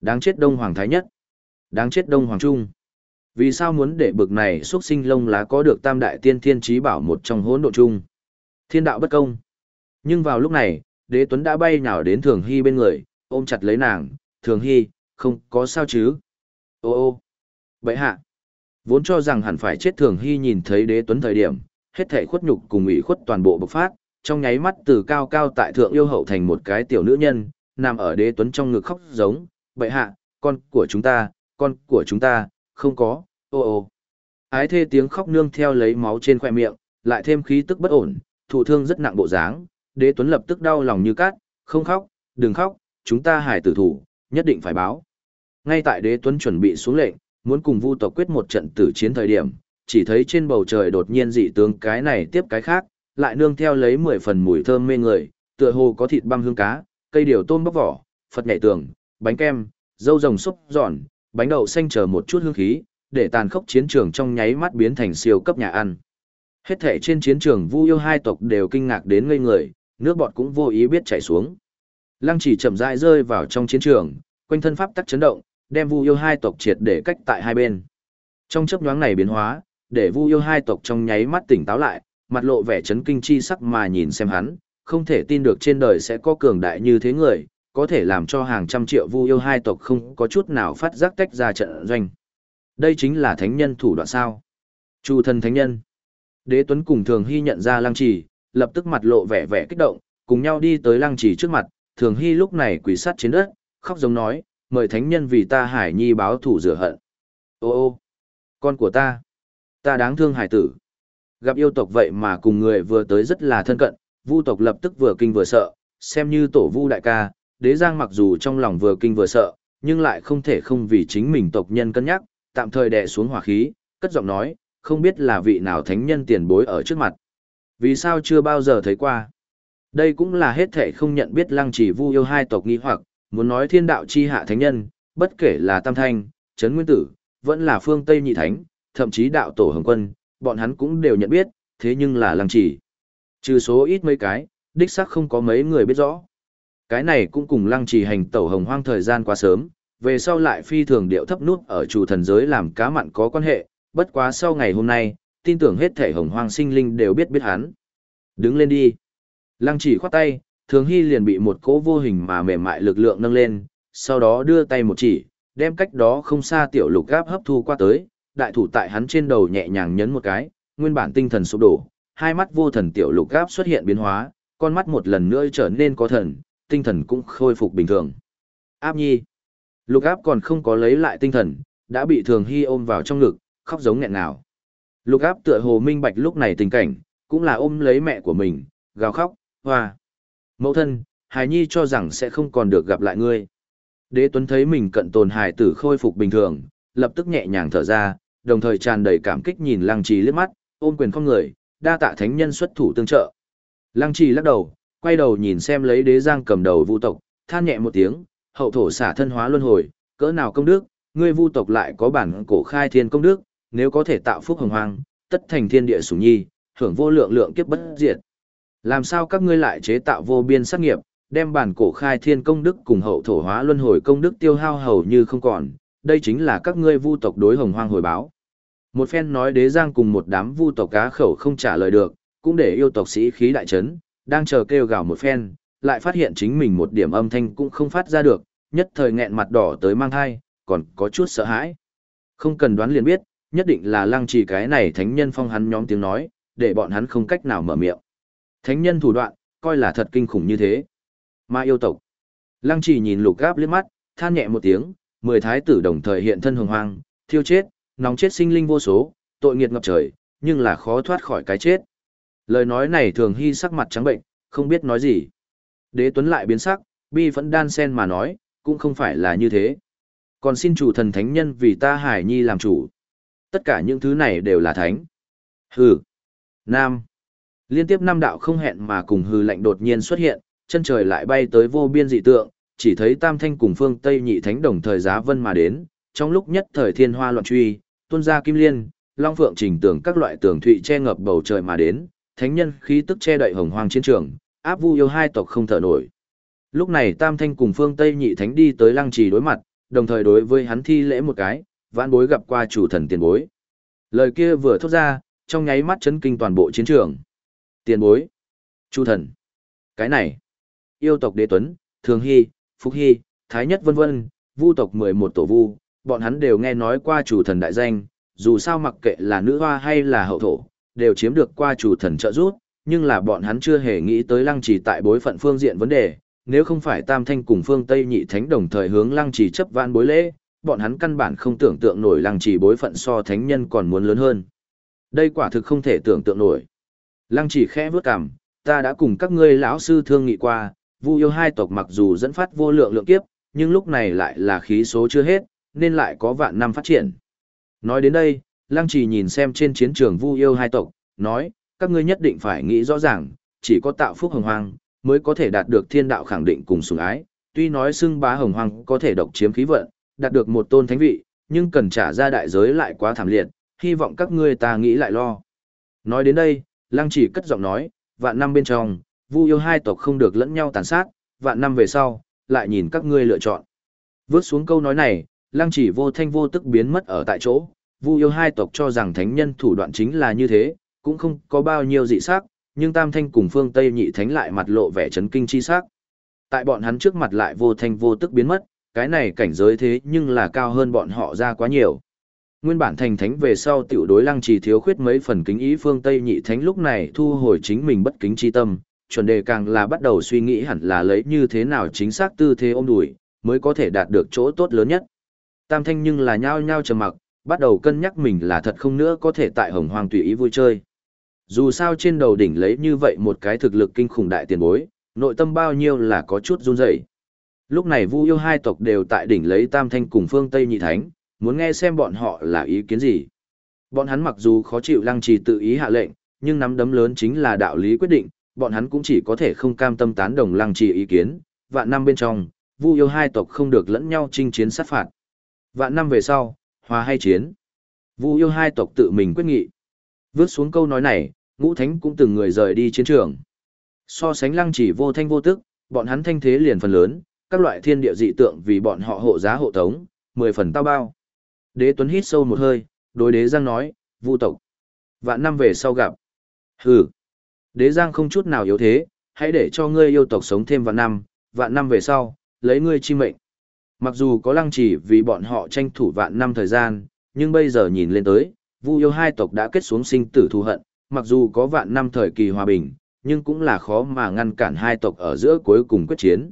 Đáng chết Đông Hoàng Thái nhất. Đáng chết Đông Hoàng Trung. Vì sao muốn để bực này xuất sinh lông lá có được tam đại tiên thiên trí bảo một trong hỗn độ chung? Thiên đạo bất công. Nhưng vào lúc này, đế tuấn đã bay nhào đến thường hy bên người, ôm chặt lấy nàng, thường hy, không có sao chứ. Ô ô, Bậy hạ. Vốn cho rằng hẳn phải chết thường hy nhìn thấy đế tuấn thời điểm, hết thể khuất nhục cùng ủy khuất toàn bộ bộc phát, trong nháy mắt từ cao cao tại thượng yêu hậu thành một cái tiểu nữ nhân, nằm ở đế tuấn trong ngực khóc giống, bệ hạ, con của chúng ta, con của chúng ta, không có, ô ô. Ái thê tiếng khóc nương theo lấy máu trên khoe miệng, lại thêm khí tức bất ổn, thụ thương rất nặng bộ dáng, đế tuấn lập tức đau lòng như cát, không khóc, đừng khóc, chúng ta hải tử thủ, nhất định phải báo. Ngay tại đế tuấn chuẩn bị xuống lệnh, muốn cùng vu tộc quyết một trận tử chiến thời điểm, chỉ thấy trên bầu trời đột nhiên dị tướng cái này tiếp cái khác, lại nương theo lấy mười phần mùi thơm mê người, tựa hồ có thịt băm hương cá, cây điều tôm bóc vỏ, phật nhảy tường, bánh kem, dâu rồng xúc giòn, bánh đậu xanh chờ một chút hương khí, để tàn khốc chiến trường trong nháy mắt biến thành siêu cấp nhà ăn. Hết thể trên chiến trường Vu yêu hai tộc đều kinh ngạc đến ngây người, nước bọt cũng vô ý biết chảy xuống. Lăng chỉ chậm rãi rơi vào trong chiến trường, quanh thân pháp tắc chấn động, đem Vu yêu hai tộc triệt để cách tại hai bên. Trong chớp nhoáng này biến hóa, để Vu yêu hai tộc trong nháy mắt tỉnh táo lại, mặt lộ vẻ chấn kinh chi sắc mà nhìn xem hắn, không thể tin được trên đời sẽ có cường đại như thế người, có thể làm cho hàng trăm triệu Vu yêu hai tộc không có chút nào phát giác tách ra trận doanh. Đây chính là thánh nhân thủ đoạn sao? Chu thần thánh nhân. Đế Tuấn cùng Thường Hy nhận ra Lăng Trì, lập tức mặt lộ vẻ vẻ kích động, cùng nhau đi tới Lăng Trì trước mặt, Thường Hy lúc này quỳ sát trên đất, khóc giống nói, mời thánh nhân vì ta Hải Nhi báo thủ rửa hận. Ô ô, con của ta, ta đáng thương hải tử. Gặp yêu tộc vậy mà cùng người vừa tới rất là thân cận, vu tộc lập tức vừa kinh vừa sợ, xem như tổ vu đại ca, đế giang mặc dù trong lòng vừa kinh vừa sợ, nhưng lại không thể không vì chính mình tộc nhân cân nhắc, tạm thời đè xuống hỏa khí, cất giọng nói, không biết là vị nào thánh nhân tiền bối ở trước mặt. Vì sao chưa bao giờ thấy qua? Đây cũng là hết thể không nhận biết lăng chỉ vu yêu hai tộc nghi hoặc, muốn nói thiên đạo chi hạ thánh nhân, bất kể là Tam Thanh, Trấn Nguyên Tử, vẫn là phương Tây Nhị Thánh, thậm chí đạo tổ hồng quân, bọn hắn cũng đều nhận biết, thế nhưng là lăng chỉ. Trừ số ít mấy cái, đích xác không có mấy người biết rõ. Cái này cũng cùng lăng trì hành tẩu hồng hoang thời gian quá sớm, về sau lại phi thường điệu thấp nút ở chủ thần giới làm cá mặn có quan hệ, bất quá sau ngày hôm nay, tin tưởng hết thể hồng hoang sinh linh đều biết biết hắn. Đứng lên đi. Lăng chỉ khoát tay, thường hy liền bị một cỗ vô hình mà mềm mại lực lượng nâng lên, sau đó đưa tay một chỉ, đem cách đó không xa tiểu lục gáp hấp thu qua tới, đại thủ tại hắn trên đầu nhẹ nhàng nhấn một cái, nguyên bản tinh thần sụp đổ, hai mắt vô thần tiểu lục gáp xuất hiện biến hóa, con mắt một lần nữa trở nên có thần, tinh thần cũng khôi phục bình thường. Áp nhi. Lục áp còn không có lấy lại tinh thần, đã bị thường hy ôm vào trong ngực, khóc giống nghẹn nào. Lục áp tựa hồ minh bạch lúc này tình cảnh, cũng là ôm lấy mẹ của mình, gào khóc, hoa. Mẫu thân, Hải Nhi cho rằng sẽ không còn được gặp lại ngươi. Đế Tuấn thấy mình cận tồn hải tử khôi phục bình thường, lập tức nhẹ nhàng thở ra, đồng thời tràn đầy cảm kích nhìn Lăng Trì liếc mắt, ôm quyền không người, đa tạ thánh nhân xuất thủ tương trợ. Lăng Trì lắc đầu, quay đầu nhìn xem lấy đế giang cầm đầu vu tộc, than nhẹ một tiếng, hậu thổ xả thân hóa luân hồi, cỡ nào công đức, ngươi vu tộc lại có bản cổ khai thiên công đức, nếu có thể tạo phúc hồng hoang, tất thành thiên địa sủng nhi, hưởng vô lượng lượng kiếp bất diệt. Làm sao các ngươi lại chế tạo vô biên sát nghiệp, đem bản cổ khai thiên công đức cùng hậu thổ hóa luân hồi công đức tiêu hao hầu như không còn, đây chính là các ngươi vu tộc đối hồng hoang hồi báo. Một phen nói đế giang cùng một đám vu tộc cá khẩu không trả lời được, cũng để yêu tộc sĩ khí đại chấn, đang chờ kêu gào một phen, lại phát hiện chính mình một điểm âm thanh cũng không phát ra được, nhất thời nghẹn mặt đỏ tới mang thai, còn có chút sợ hãi. Không cần đoán liền biết, nhất định là lăng trì cái này thánh nhân phong hắn nhóm tiếng nói, để bọn hắn không cách nào mở miệng. Thánh nhân thủ đoạn, coi là thật kinh khủng như thế. Ma yêu tộc. Lăng trì nhìn lục gáp liếc mắt, than nhẹ một tiếng, mười thái tử đồng thời hiện thân hồng hoang, thiêu chết, nóng chết sinh linh vô số, tội nghiệt ngập trời, nhưng là khó thoát khỏi cái chết. Lời nói này thường hy sắc mặt trắng bệnh, không biết nói gì. Đế Tuấn lại biến sắc, bi vẫn đan sen mà nói, cũng không phải là như thế. Còn xin chủ thần thánh nhân vì ta hải nhi làm chủ. Tất cả những thứ này đều là thánh. Hừ. Nam. Liên tiếp năm đạo không hẹn mà cùng hư lệnh đột nhiên xuất hiện, chân trời lại bay tới vô biên dị tượng, chỉ thấy Tam Thanh cùng phương Tây nhị thánh đồng thời giá vân mà đến, trong lúc nhất thời thiên hoa loạn truy, tuôn ra kim liên, long phượng trình tường các loại tường thụy che ngập bầu trời mà đến, thánh nhân khí tức che đậy hồng hoang chiến trường, áp vu yêu hai tộc không thở nổi. Lúc này Tam Thanh cùng phương Tây nhị thánh đi tới lăng trì đối mặt, đồng thời đối với hắn thi lễ một cái, vãn bối gặp qua chủ thần tiền bối. Lời kia vừa thốt ra, trong nháy mắt chấn kinh toàn bộ chiến trường. Tiền bối, chủ thần, cái này, yêu tộc đế tuấn, thường hy, phúc hy, thái nhất vân vân, vu tộc 11 tổ vu, bọn hắn đều nghe nói qua chủ thần đại danh, dù sao mặc kệ là nữ hoa hay là hậu thổ, đều chiếm được qua chủ thần trợ giúp, nhưng là bọn hắn chưa hề nghĩ tới lăng trì tại bối phận phương diện vấn đề, nếu không phải tam thanh cùng phương Tây nhị thánh đồng thời hướng lăng trì chấp vãn bối lễ, bọn hắn căn bản không tưởng tượng nổi lăng trì bối phận so thánh nhân còn muốn lớn hơn. Đây quả thực không thể tưởng tượng nổi. Lăng trì khẽ vước cằm, ta đã cùng các ngươi lão sư thương nghị qua, Vu yêu hai tộc mặc dù dẫn phát vô lượng lượng kiếp, nhưng lúc này lại là khí số chưa hết, nên lại có vạn năm phát triển. Nói đến đây, Lăng Trì nhìn xem trên chiến trường Vu yêu hai tộc, nói, các ngươi nhất định phải nghĩ rõ ràng, chỉ có tạo phúc hồng hoang, mới có thể đạt được thiên đạo khẳng định cùng sủng ái. Tuy nói xưng bá hồng hoang có thể độc chiếm khí vận, đạt được một tôn thánh vị, nhưng cần trả ra đại giới lại quá thảm liệt, hy vọng các ngươi ta nghĩ lại lo. Nói đến đây, Lăng Chỉ cất giọng nói, vạn năm bên trong, Vu yêu hai tộc không được lẫn nhau tàn sát, vạn năm về sau, lại nhìn các ngươi lựa chọn. Vớt xuống câu nói này, Lăng Chỉ vô thanh vô tức biến mất ở tại chỗ, Vu yêu hai tộc cho rằng thánh nhân thủ đoạn chính là như thế, cũng không có bao nhiêu dị sắc, nhưng Tam Thanh cùng Phương Tây nhị thánh lại mặt lộ vẻ chấn kinh chi sắc. Tại bọn hắn trước mặt lại vô thanh vô tức biến mất, cái này cảnh giới thế nhưng là cao hơn bọn họ ra quá nhiều. Nguyên bản thành thánh về sau tiểu đối lăng trì thiếu khuyết mấy phần kính ý phương Tây nhị thánh lúc này thu hồi chính mình bất kính chi tâm, chuẩn đề càng là bắt đầu suy nghĩ hẳn là lấy như thế nào chính xác tư thế ôm đùi, mới có thể đạt được chỗ tốt lớn nhất. Tam thanh nhưng là nhao nhao trầm mặc, bắt đầu cân nhắc mình là thật không nữa có thể tại hồng hoang tùy ý vui chơi. Dù sao trên đầu đỉnh lấy như vậy một cái thực lực kinh khủng đại tiền bối, nội tâm bao nhiêu là có chút run rẩy. Lúc này Vu yêu hai tộc đều tại đỉnh lấy Tam Thanh cùng Phương Tây Nhị Thánh, muốn nghe xem bọn họ là ý kiến gì. Bọn hắn mặc dù khó chịu lăng trì tự ý hạ lệnh, nhưng nắm đấm lớn chính là đạo lý quyết định, bọn hắn cũng chỉ có thể không cam tâm tán đồng lăng trì ý kiến. Vạn năm bên trong, Vu yêu hai tộc không được lẫn nhau chinh chiến sát phạt. Vạn năm về sau, hòa hay chiến. Vu yêu hai tộc tự mình quyết nghị. Vước xuống câu nói này, ngũ thánh cũng từng người rời đi chiến trường. So sánh lăng chỉ vô thanh vô tức, bọn hắn thanh thế liền phần lớn, các loại thiên địa dị tượng vì bọn họ hộ giá hộ tống, mười phần tao bao. Đế Tuấn hít sâu một hơi, đối đế Giang nói, vu tộc. Vạn năm về sau gặp. Hừ. Đế Giang không chút nào yếu thế, hãy để cho ngươi yêu tộc sống thêm vạn năm, vạn năm về sau, lấy ngươi chi mệnh. Mặc dù có lăng chỉ vì bọn họ tranh thủ vạn năm thời gian, nhưng bây giờ nhìn lên tới, Vu yêu hai tộc đã kết xuống sinh tử thù hận, mặc dù có vạn năm thời kỳ hòa bình, nhưng cũng là khó mà ngăn cản hai tộc ở giữa cuối cùng quyết chiến.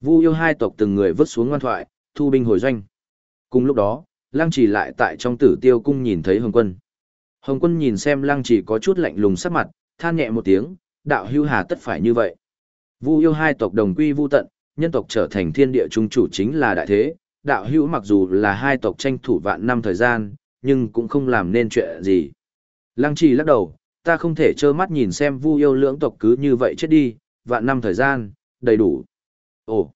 Vu yêu hai tộc từng người vứt xuống ngoan thoại, thu binh hồi doanh. Cùng lúc đó, Lăng Chỉ lại tại trong Tử Tiêu cung nhìn thấy Hồng Quân. Hồng Quân nhìn xem Lăng Chỉ có chút lạnh lùng sắc mặt, than nhẹ một tiếng, đạo hưu hà tất phải như vậy. Vu yêu hai tộc đồng quy vu tận, nhân tộc trở thành thiên địa trung chủ chính là đại thế, đạo hữu mặc dù là hai tộc tranh thủ vạn năm thời gian, nhưng cũng không làm nên chuyện gì. Lăng trì lắc đầu, ta không thể trơ mắt nhìn xem vu yêu lưỡng tộc cứ như vậy chết đi, vạn năm thời gian, đầy đủ. Ồ,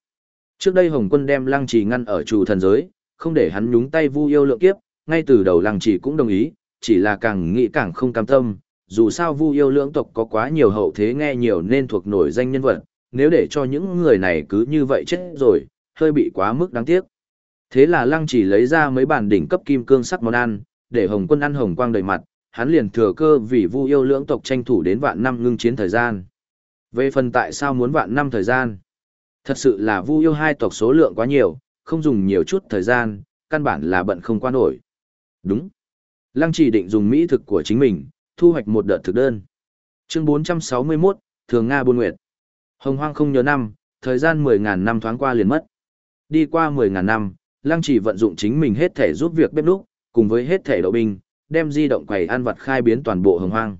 trước đây Hồng quân đem lăng trì ngăn ở chủ thần giới, không để hắn nhúng tay vu yêu lượng kiếp, ngay từ đầu lăng trì cũng đồng ý, chỉ là càng nghĩ càng không cam tâm, dù sao vu yêu lưỡng tộc có quá nhiều hậu thế nghe nhiều nên thuộc nổi danh nhân vật, nếu để cho những người này cứ như vậy chết rồi, hơi bị quá mức đáng tiếc. Thế là lăng chỉ lấy ra mấy bản đỉnh cấp kim cương sắc món ăn, để hồng quân ăn hồng quang đầy mặt, hắn liền thừa cơ vì vu yêu lưỡng tộc tranh thủ đến vạn năm ngưng chiến thời gian. Về phần tại sao muốn vạn năm thời gian? Thật sự là vu yêu hai tộc số lượng quá nhiều, không dùng nhiều chút thời gian, căn bản là bận không qua nổi. Đúng. Lăng chỉ định dùng mỹ thực của chính mình, thu hoạch một đợt thực đơn. Chương 461, Thường Nga Buôn Nguyệt. Hồng hoang không nhớ năm, thời gian 10.000 năm thoáng qua liền mất. Đi qua 10.000 năm, Lăng chỉ vận dụng chính mình hết thể giúp việc bếp núc, cùng với hết thể đậu binh, đem di động quầy ăn vặt khai biến toàn bộ hồng hoang.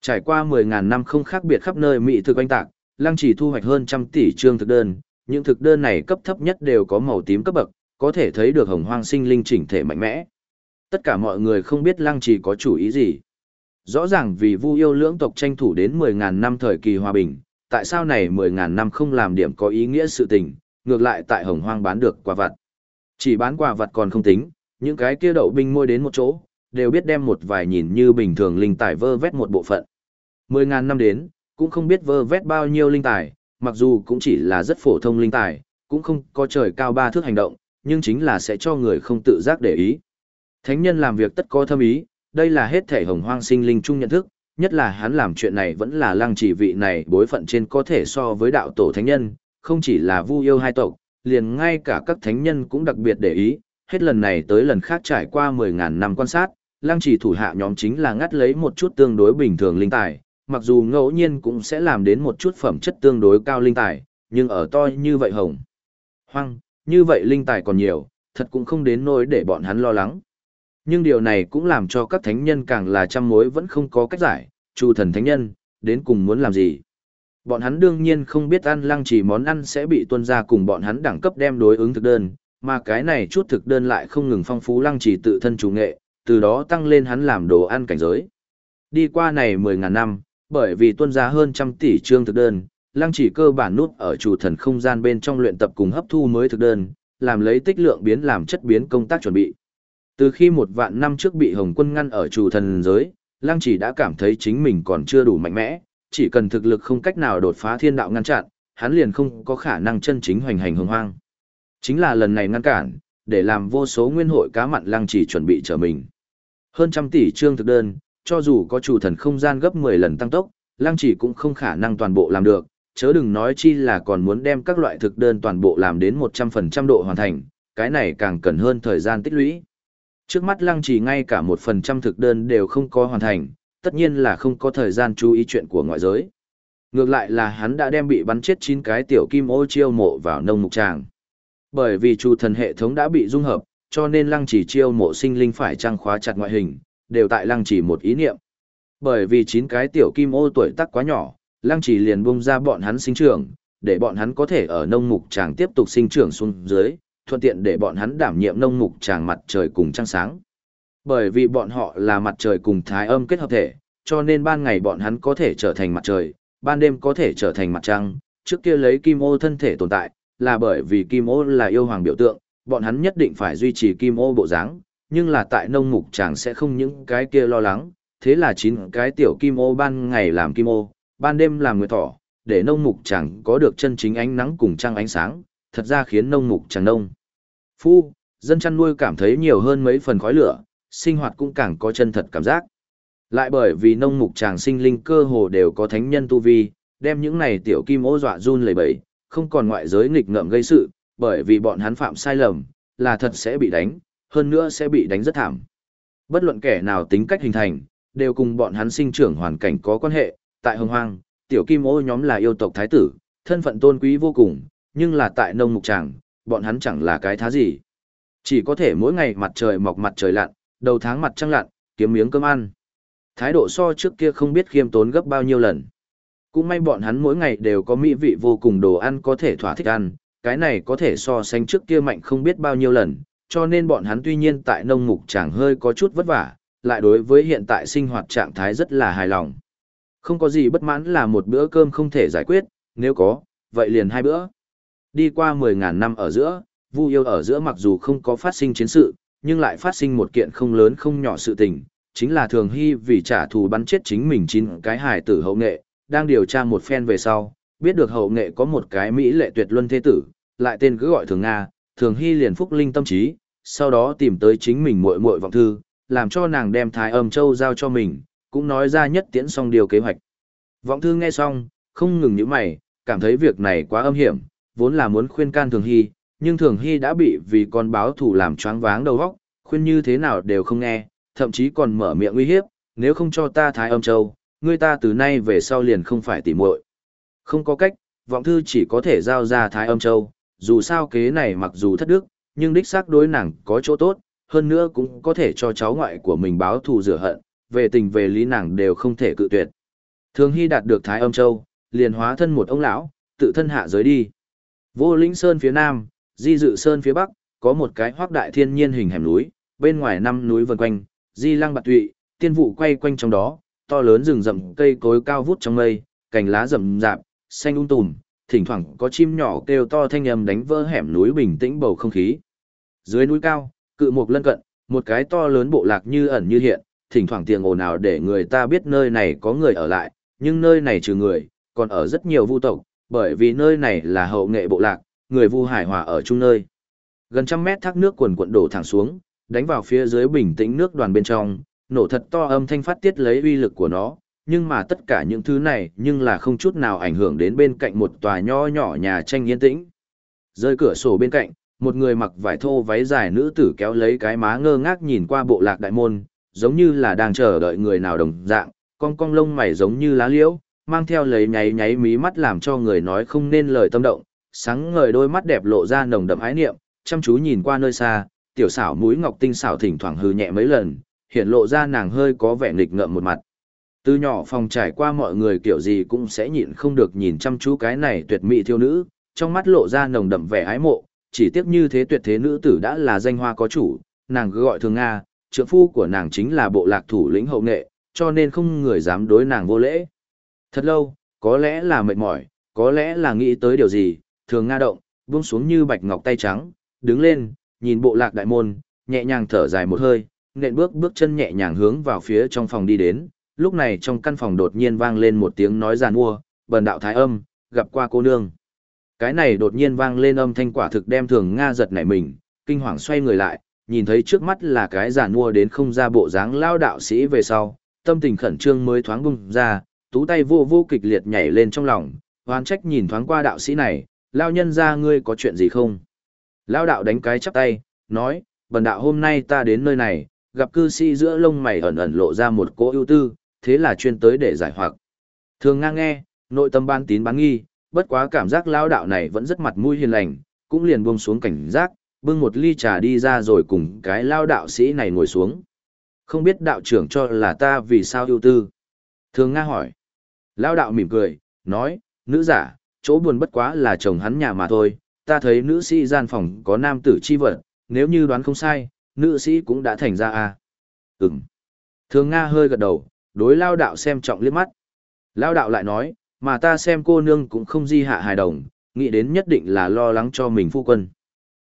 Trải qua 10.000 năm không khác biệt khắp nơi mỹ thực oanh tạc, Lăng chỉ thu hoạch hơn trăm tỷ trương thực đơn, những thực đơn này cấp thấp nhất đều có màu tím cấp bậc, có thể thấy được hồng hoang sinh linh chỉnh thể mạnh mẽ. Tất cả mọi người không biết Lăng chỉ có chủ ý gì. Rõ ràng vì Vu yêu lưỡng tộc tranh thủ đến 10.000 năm thời kỳ hòa bình, tại sao này 10.000 năm không làm điểm có ý nghĩa sự tình, ngược lại tại hồng hoang bán được quả vặt. Chỉ bán quả vặt còn không tính, những cái kia đậu binh môi đến một chỗ, đều biết đem một vài nhìn như bình thường linh tài vơ vét một bộ phận. 10.000 năm đến, cũng không biết vơ vét bao nhiêu linh tài, mặc dù cũng chỉ là rất phổ thông linh tài, cũng không có trời cao ba thước hành động, nhưng chính là sẽ cho người không tự giác để ý. Thánh nhân làm việc tất có thâm ý, đây là hết thể hồng hoang sinh linh chung nhận thức, nhất là hắn làm chuyện này vẫn là lăng chỉ vị này bối phận trên có thể so với đạo tổ thánh nhân, không chỉ là vu yêu hai tộc, liền ngay cả các thánh nhân cũng đặc biệt để ý, hết lần này tới lần khác trải qua 10.000 năm quan sát, lăng chỉ thủ hạ nhóm chính là ngắt lấy một chút tương đối bình thường linh tài, mặc dù ngẫu nhiên cũng sẽ làm đến một chút phẩm chất tương đối cao linh tài, nhưng ở to như vậy hồng. Hoang, như vậy linh tài còn nhiều, thật cũng không đến nỗi để bọn hắn lo lắng. Nhưng điều này cũng làm cho các thánh nhân càng là trăm mối vẫn không có cách giải, chu thần thánh nhân, đến cùng muốn làm gì. Bọn hắn đương nhiên không biết ăn lăng chỉ món ăn sẽ bị tuân ra cùng bọn hắn đẳng cấp đem đối ứng thực đơn, mà cái này chút thực đơn lại không ngừng phong phú lăng chỉ tự thân chủ nghệ, từ đó tăng lên hắn làm đồ ăn cảnh giới. Đi qua này 10.000 năm, bởi vì tuân ra hơn trăm tỷ trương thực đơn, lăng chỉ cơ bản nút ở chủ thần không gian bên trong luyện tập cùng hấp thu mới thực đơn, làm lấy tích lượng biến làm chất biến công tác chuẩn bị. Từ khi một vạn năm trước bị Hồng quân ngăn ở chủ thần giới, Lăng chỉ đã cảm thấy chính mình còn chưa đủ mạnh mẽ, chỉ cần thực lực không cách nào đột phá thiên đạo ngăn chặn, hắn liền không có khả năng chân chính hoành hành hồng hoang. Chính là lần này ngăn cản, để làm vô số nguyên hội cá mặn Lăng chỉ chuẩn bị trở mình. Hơn trăm tỷ trương thực đơn, cho dù có chủ thần không gian gấp 10 lần tăng tốc, Lăng chỉ cũng không khả năng toàn bộ làm được, chớ đừng nói chi là còn muốn đem các loại thực đơn toàn bộ làm đến 100% độ hoàn thành, cái này càng cần hơn thời gian tích lũy. Trước mắt lăng chỉ ngay cả một phần trăm thực đơn đều không có hoàn thành, tất nhiên là không có thời gian chú ý chuyện của ngoại giới. Ngược lại là hắn đã đem bị bắn chết chín cái tiểu kim ô chiêu mộ vào nông mục tràng. Bởi vì chủ thần hệ thống đã bị dung hợp, cho nên lăng chỉ chiêu mộ sinh linh phải trang khóa chặt ngoại hình, đều tại lăng chỉ một ý niệm. Bởi vì chín cái tiểu kim ô tuổi tác quá nhỏ, lăng chỉ liền bung ra bọn hắn sinh trưởng, để bọn hắn có thể ở nông mục tràng tiếp tục sinh trưởng xuống dưới, thuận tiện để bọn hắn đảm nhiệm nông mục tràng mặt trời cùng trăng sáng. Bởi vì bọn họ là mặt trời cùng thái âm kết hợp thể, cho nên ban ngày bọn hắn có thể trở thành mặt trời, ban đêm có thể trở thành mặt trăng, trước kia lấy kim ô thân thể tồn tại, là bởi vì kim ô là yêu hoàng biểu tượng, bọn hắn nhất định phải duy trì kim ô bộ dáng, nhưng là tại nông mục tràng sẽ không những cái kia lo lắng, thế là chín cái tiểu kim ô ban ngày làm kim ô, ban đêm làm người thỏ, để nông mục chàng có được chân chính ánh nắng cùng trăng ánh sáng, thật ra khiến nông mục chẳng nông. Phu, dân chăn nuôi cảm thấy nhiều hơn mấy phần khói lửa, sinh hoạt cũng càng có chân thật cảm giác. Lại bởi vì nông mục chàng sinh linh cơ hồ đều có thánh nhân tu vi, đem những này tiểu kim ô dọa run lẩy bẩy, không còn ngoại giới nghịch ngợm gây sự, bởi vì bọn hắn phạm sai lầm, là thật sẽ bị đánh, hơn nữa sẽ bị đánh rất thảm. Bất luận kẻ nào tính cách hình thành, đều cùng bọn hắn sinh trưởng hoàn cảnh có quan hệ, tại hồng hoang, tiểu kim ô nhóm là yêu tộc thái tử, thân phận tôn quý vô cùng, nhưng là tại nông mục tràng, bọn hắn chẳng là cái thá gì. Chỉ có thể mỗi ngày mặt trời mọc mặt trời lặn, đầu tháng mặt trăng lặn, kiếm miếng cơm ăn. Thái độ so trước kia không biết khiêm tốn gấp bao nhiêu lần. Cũng may bọn hắn mỗi ngày đều có mỹ vị vô cùng đồ ăn có thể thỏa thích ăn, cái này có thể so sánh trước kia mạnh không biết bao nhiêu lần, cho nên bọn hắn tuy nhiên tại nông mục chẳng hơi có chút vất vả, lại đối với hiện tại sinh hoạt trạng thái rất là hài lòng. Không có gì bất mãn là một bữa cơm không thể giải quyết, nếu có, vậy liền hai bữa. Đi qua 10.000 năm ở giữa, Vu yêu ở giữa mặc dù không có phát sinh chiến sự, nhưng lại phát sinh một kiện không lớn không nhỏ sự tình, chính là Thường Hy vì trả thù bắn chết chính mình chín cái hài tử hậu nghệ, đang điều tra một phen về sau, biết được hậu nghệ có một cái mỹ lệ tuyệt luân thế tử, lại tên cứ gọi Thường Nga, Thường Hy liền phúc linh tâm trí, sau đó tìm tới chính mình muội muội vọng thư, làm cho nàng đem Thái Âm Châu giao cho mình, cũng nói ra nhất tiễn xong điều kế hoạch. Vọng thư nghe xong, không ngừng nhíu mày, cảm thấy việc này quá âm hiểm, vốn là muốn khuyên can Thường Hy, nhưng Thường Hy đã bị vì con báo thủ làm choáng váng đầu óc, khuyên như thế nào đều không nghe, thậm chí còn mở miệng uy hiếp, nếu không cho ta Thái Âm Châu, ngươi ta từ nay về sau liền không phải tỉ muội. Không có cách, vọng thư chỉ có thể giao ra Thái Âm Châu, dù sao kế này mặc dù thất đức, nhưng đích xác đối nàng có chỗ tốt, hơn nữa cũng có thể cho cháu ngoại của mình báo thù rửa hận, về tình về lý nàng đều không thể cự tuyệt. Thường Hy đạt được Thái Âm Châu, liền hóa thân một ông lão, tự thân hạ giới đi. Vô Lĩnh Sơn phía nam, Di Dự Sơn phía bắc, có một cái hoác đại thiên nhiên hình hẻm núi, bên ngoài năm núi vần quanh, Di Lăng Bạt Tụy, tiên vụ quay quanh trong đó, to lớn rừng rậm cây cối cao vút trong mây, cành lá rậm rạp, xanh um tùm, thỉnh thoảng có chim nhỏ kêu to thanh âm đánh vỡ hẻm núi bình tĩnh bầu không khí. Dưới núi cao, cự mục lân cận, một cái to lớn bộ lạc như ẩn như hiện, thỉnh thoảng tiếng ồn ào để người ta biết nơi này có người ở lại, nhưng nơi này trừ người, còn ở rất nhiều vu tộc, bởi vì nơi này là hậu nghệ bộ lạc, người vu hải hòa ở chung nơi. Gần trăm mét thác nước cuồn cuộn đổ thẳng xuống, đánh vào phía dưới bình tĩnh nước đoàn bên trong, nổ thật to âm thanh phát tiết lấy uy lực của nó, nhưng mà tất cả những thứ này nhưng là không chút nào ảnh hưởng đến bên cạnh một tòa nho nhỏ nhà tranh yên tĩnh. Rơi cửa sổ bên cạnh, một người mặc vải thô váy dài nữ tử kéo lấy cái má ngơ ngác nhìn qua bộ lạc đại môn, giống như là đang chờ đợi người nào đồng dạng, con cong lông mày giống như lá liễu, mang theo lấy nháy nháy mí mắt làm cho người nói không nên lời tâm động, sáng ngời đôi mắt đẹp lộ ra nồng đậm ái niệm, chăm chú nhìn qua nơi xa, tiểu xảo mũi ngọc tinh xảo thỉnh thoảng hừ nhẹ mấy lần, hiện lộ ra nàng hơi có vẻ nghịch ngợm một mặt. Từ nhỏ phòng trải qua mọi người kiểu gì cũng sẽ nhịn không được nhìn chăm chú cái này tuyệt mỹ thiêu nữ, trong mắt lộ ra nồng đậm vẻ ái mộ, chỉ tiếc như thế tuyệt thế nữ tử đã là danh hoa có chủ, nàng cứ gọi thường Nga, trưởng phu của nàng chính là bộ lạc thủ lĩnh hậu nghệ, cho nên không người dám đối nàng vô lễ. Thật lâu, có lẽ là mệt mỏi, có lẽ là nghĩ tới điều gì, thường Nga động, buông xuống như bạch ngọc tay trắng, đứng lên, nhìn bộ lạc đại môn, nhẹ nhàng thở dài một hơi, nện bước bước chân nhẹ nhàng hướng vào phía trong phòng đi đến, lúc này trong căn phòng đột nhiên vang lên một tiếng nói giàn mua, bần đạo thái âm, gặp qua cô nương. Cái này đột nhiên vang lên âm thanh quả thực đem thường Nga giật nảy mình, kinh hoàng xoay người lại, nhìn thấy trước mắt là cái giàn mua đến không ra bộ dáng lao đạo sĩ về sau, tâm tình khẩn trương mới thoáng bung ra, tú tay vô vô kịch liệt nhảy lên trong lòng, hoán trách nhìn thoáng qua đạo sĩ này, lao nhân ra ngươi có chuyện gì không? Lao đạo đánh cái chắp tay, nói, bần đạo hôm nay ta đến nơi này, gặp cư sĩ giữa lông mày ẩn ẩn lộ ra một cỗ ưu tư, thế là chuyên tới để giải hoặc. Thường ngang nghe, nội tâm ban tín bán nghi, bất quá cảm giác lao đạo này vẫn rất mặt mũi hiền lành, cũng liền buông xuống cảnh giác, bưng một ly trà đi ra rồi cùng cái lao đạo sĩ này ngồi xuống. Không biết đạo trưởng cho là ta vì sao ưu tư. Thường Nga hỏi. Lao đạo mỉm cười, nói, nữ giả, chỗ buồn bất quá là chồng hắn nhà mà thôi, ta thấy nữ sĩ gian phòng có nam tử chi vật, nếu như đoán không sai, nữ sĩ cũng đã thành ra à. Ừm. Thường Nga hơi gật đầu, đối lao đạo xem trọng liếc mắt. Lao đạo lại nói, mà ta xem cô nương cũng không di hạ hài đồng, nghĩ đến nhất định là lo lắng cho mình phu quân.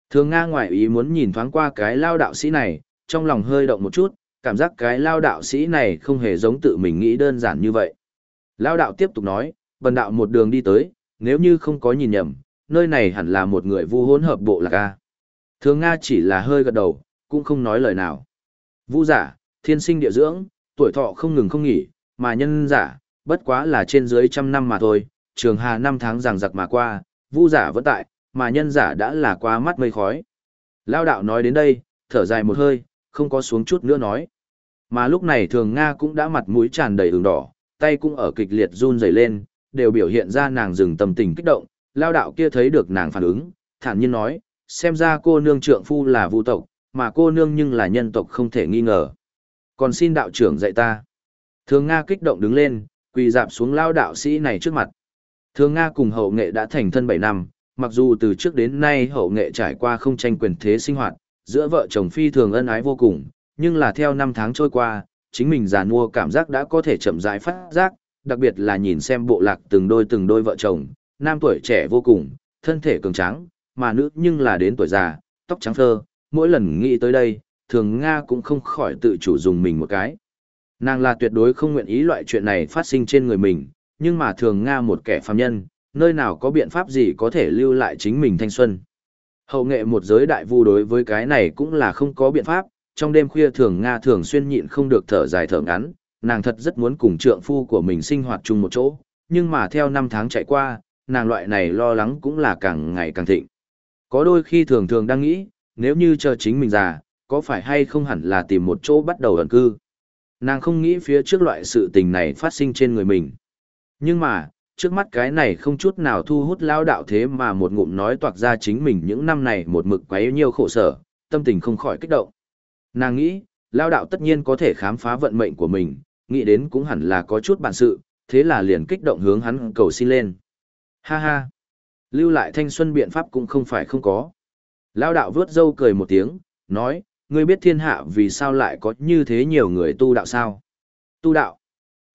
Thường Nga ngoại ý muốn nhìn thoáng qua cái lao đạo sĩ này, trong lòng hơi động một chút, cảm giác cái lao đạo sĩ này không hề giống tự mình nghĩ đơn giản như vậy. Lao đạo tiếp tục nói, bần đạo một đường đi tới, nếu như không có nhìn nhầm, nơi này hẳn là một người vu hỗn hợp bộ lạc a. Thường Nga chỉ là hơi gật đầu, cũng không nói lời nào. Vu giả, thiên sinh địa dưỡng, tuổi thọ không ngừng không nghỉ, mà nhân giả, bất quá là trên dưới trăm năm mà thôi, trường hà năm tháng rằng giặc mà qua, vu giả vẫn tại, mà nhân giả đã là qua mắt mây khói. Lao đạo nói đến đây, thở dài một hơi, không có xuống chút nữa nói. Mà lúc này thường Nga cũng đã mặt mũi tràn đầy ửng đỏ, tay cũng ở kịch liệt run rẩy lên, đều biểu hiện ra nàng dừng tâm tình kích động. Lao đạo kia thấy được nàng phản ứng, thản nhiên nói, xem ra cô nương trượng phu là vu tộc, mà cô nương nhưng là nhân tộc không thể nghi ngờ. Còn xin đạo trưởng dạy ta. Thường Nga kích động đứng lên, quỳ dạp xuống lao đạo sĩ này trước mặt. Thường Nga cùng hậu nghệ đã thành thân 7 năm, mặc dù từ trước đến nay hậu nghệ trải qua không tranh quyền thế sinh hoạt, giữa vợ chồng phi thường ân ái vô cùng, nhưng là theo năm tháng trôi qua, chính mình già mua cảm giác đã có thể chậm rãi phát giác, đặc biệt là nhìn xem bộ lạc từng đôi từng đôi vợ chồng, nam tuổi trẻ vô cùng, thân thể cường tráng, mà nữ nhưng là đến tuổi già, tóc trắng phơ, mỗi lần nghĩ tới đây, thường Nga cũng không khỏi tự chủ dùng mình một cái. Nàng là tuyệt đối không nguyện ý loại chuyện này phát sinh trên người mình, nhưng mà thường Nga một kẻ phàm nhân, nơi nào có biện pháp gì có thể lưu lại chính mình thanh xuân. Hậu nghệ một giới đại vu đối với cái này cũng là không có biện pháp, trong đêm khuya thường Nga thường xuyên nhịn không được thở dài thở ngắn, nàng thật rất muốn cùng trượng phu của mình sinh hoạt chung một chỗ, nhưng mà theo năm tháng chạy qua, nàng loại này lo lắng cũng là càng ngày càng thịnh. Có đôi khi thường thường đang nghĩ, nếu như chờ chính mình già, có phải hay không hẳn là tìm một chỗ bắt đầu ẩn cư. Nàng không nghĩ phía trước loại sự tình này phát sinh trên người mình. Nhưng mà, trước mắt cái này không chút nào thu hút lao đạo thế mà một ngụm nói toạc ra chính mình những năm này một mực quấy nhiều khổ sở, tâm tình không khỏi kích động. Nàng nghĩ, lao đạo tất nhiên có thể khám phá vận mệnh của mình, nghĩ đến cũng hẳn là có chút bản sự, thế là liền kích động hướng hắn cầu xin lên. Ha ha! Lưu lại thanh xuân biện pháp cũng không phải không có. Lao đạo vướt dâu cười một tiếng, nói, ngươi biết thiên hạ vì sao lại có như thế nhiều người tu đạo sao? Tu đạo.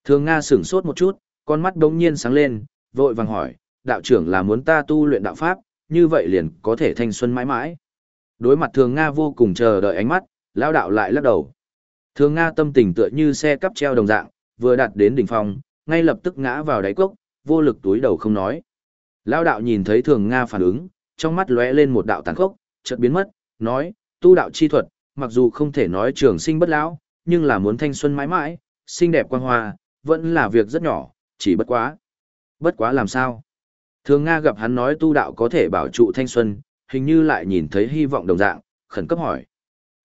Thường Nga sửng sốt một chút, con mắt đống nhiên sáng lên, vội vàng hỏi, đạo trưởng là muốn ta tu luyện đạo pháp, như vậy liền có thể thanh xuân mãi mãi. Đối mặt Thường Nga vô cùng chờ đợi ánh mắt, lao đạo lại lắc đầu. Thường Nga tâm tình tựa như xe cắp treo đồng dạng, vừa đạt đến đỉnh phong, ngay lập tức ngã vào đáy cốc, vô lực túi đầu không nói. Lao đạo nhìn thấy Thường Nga phản ứng, trong mắt lóe lên một đạo tàn khốc, chợt biến mất, nói, tu đạo chi thuật, mặc dù không thể nói trường sinh bất lão, nhưng là muốn thanh xuân mãi mãi, xinh đẹp quang hoa, vẫn là việc rất nhỏ, chỉ bất quá. Bất quá làm sao? Thường Nga gặp hắn nói tu đạo có thể bảo trụ thanh xuân, hình như lại nhìn thấy hy vọng đồng dạng, khẩn cấp hỏi.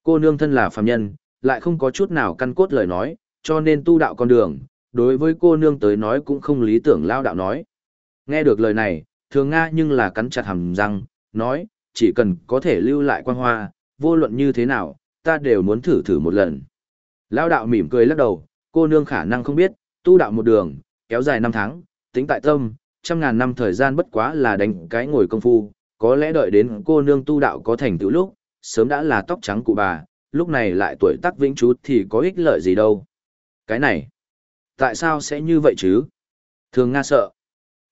Cô nương thân là phàm nhân, lại không có chút nào căn cốt lời nói, cho nên tu đạo con đường, đối với cô nương tới nói cũng không lý tưởng lao đạo nói. Nghe được lời này, thường Nga nhưng là cắn chặt hàm răng, nói, chỉ cần có thể lưu lại quan hoa, vô luận như thế nào, ta đều muốn thử thử một lần. Lao đạo mỉm cười lắc đầu, cô nương khả năng không biết, tu đạo một đường, kéo dài năm tháng, tính tại tâm, trăm ngàn năm thời gian bất quá là đánh cái ngồi công phu, có lẽ đợi đến cô nương tu đạo có thành tựu lúc, sớm đã là tóc trắng cụ bà, lúc này lại tuổi tác vĩnh chút thì có ích lợi gì đâu. Cái này, tại sao sẽ như vậy chứ? Thường Nga sợ.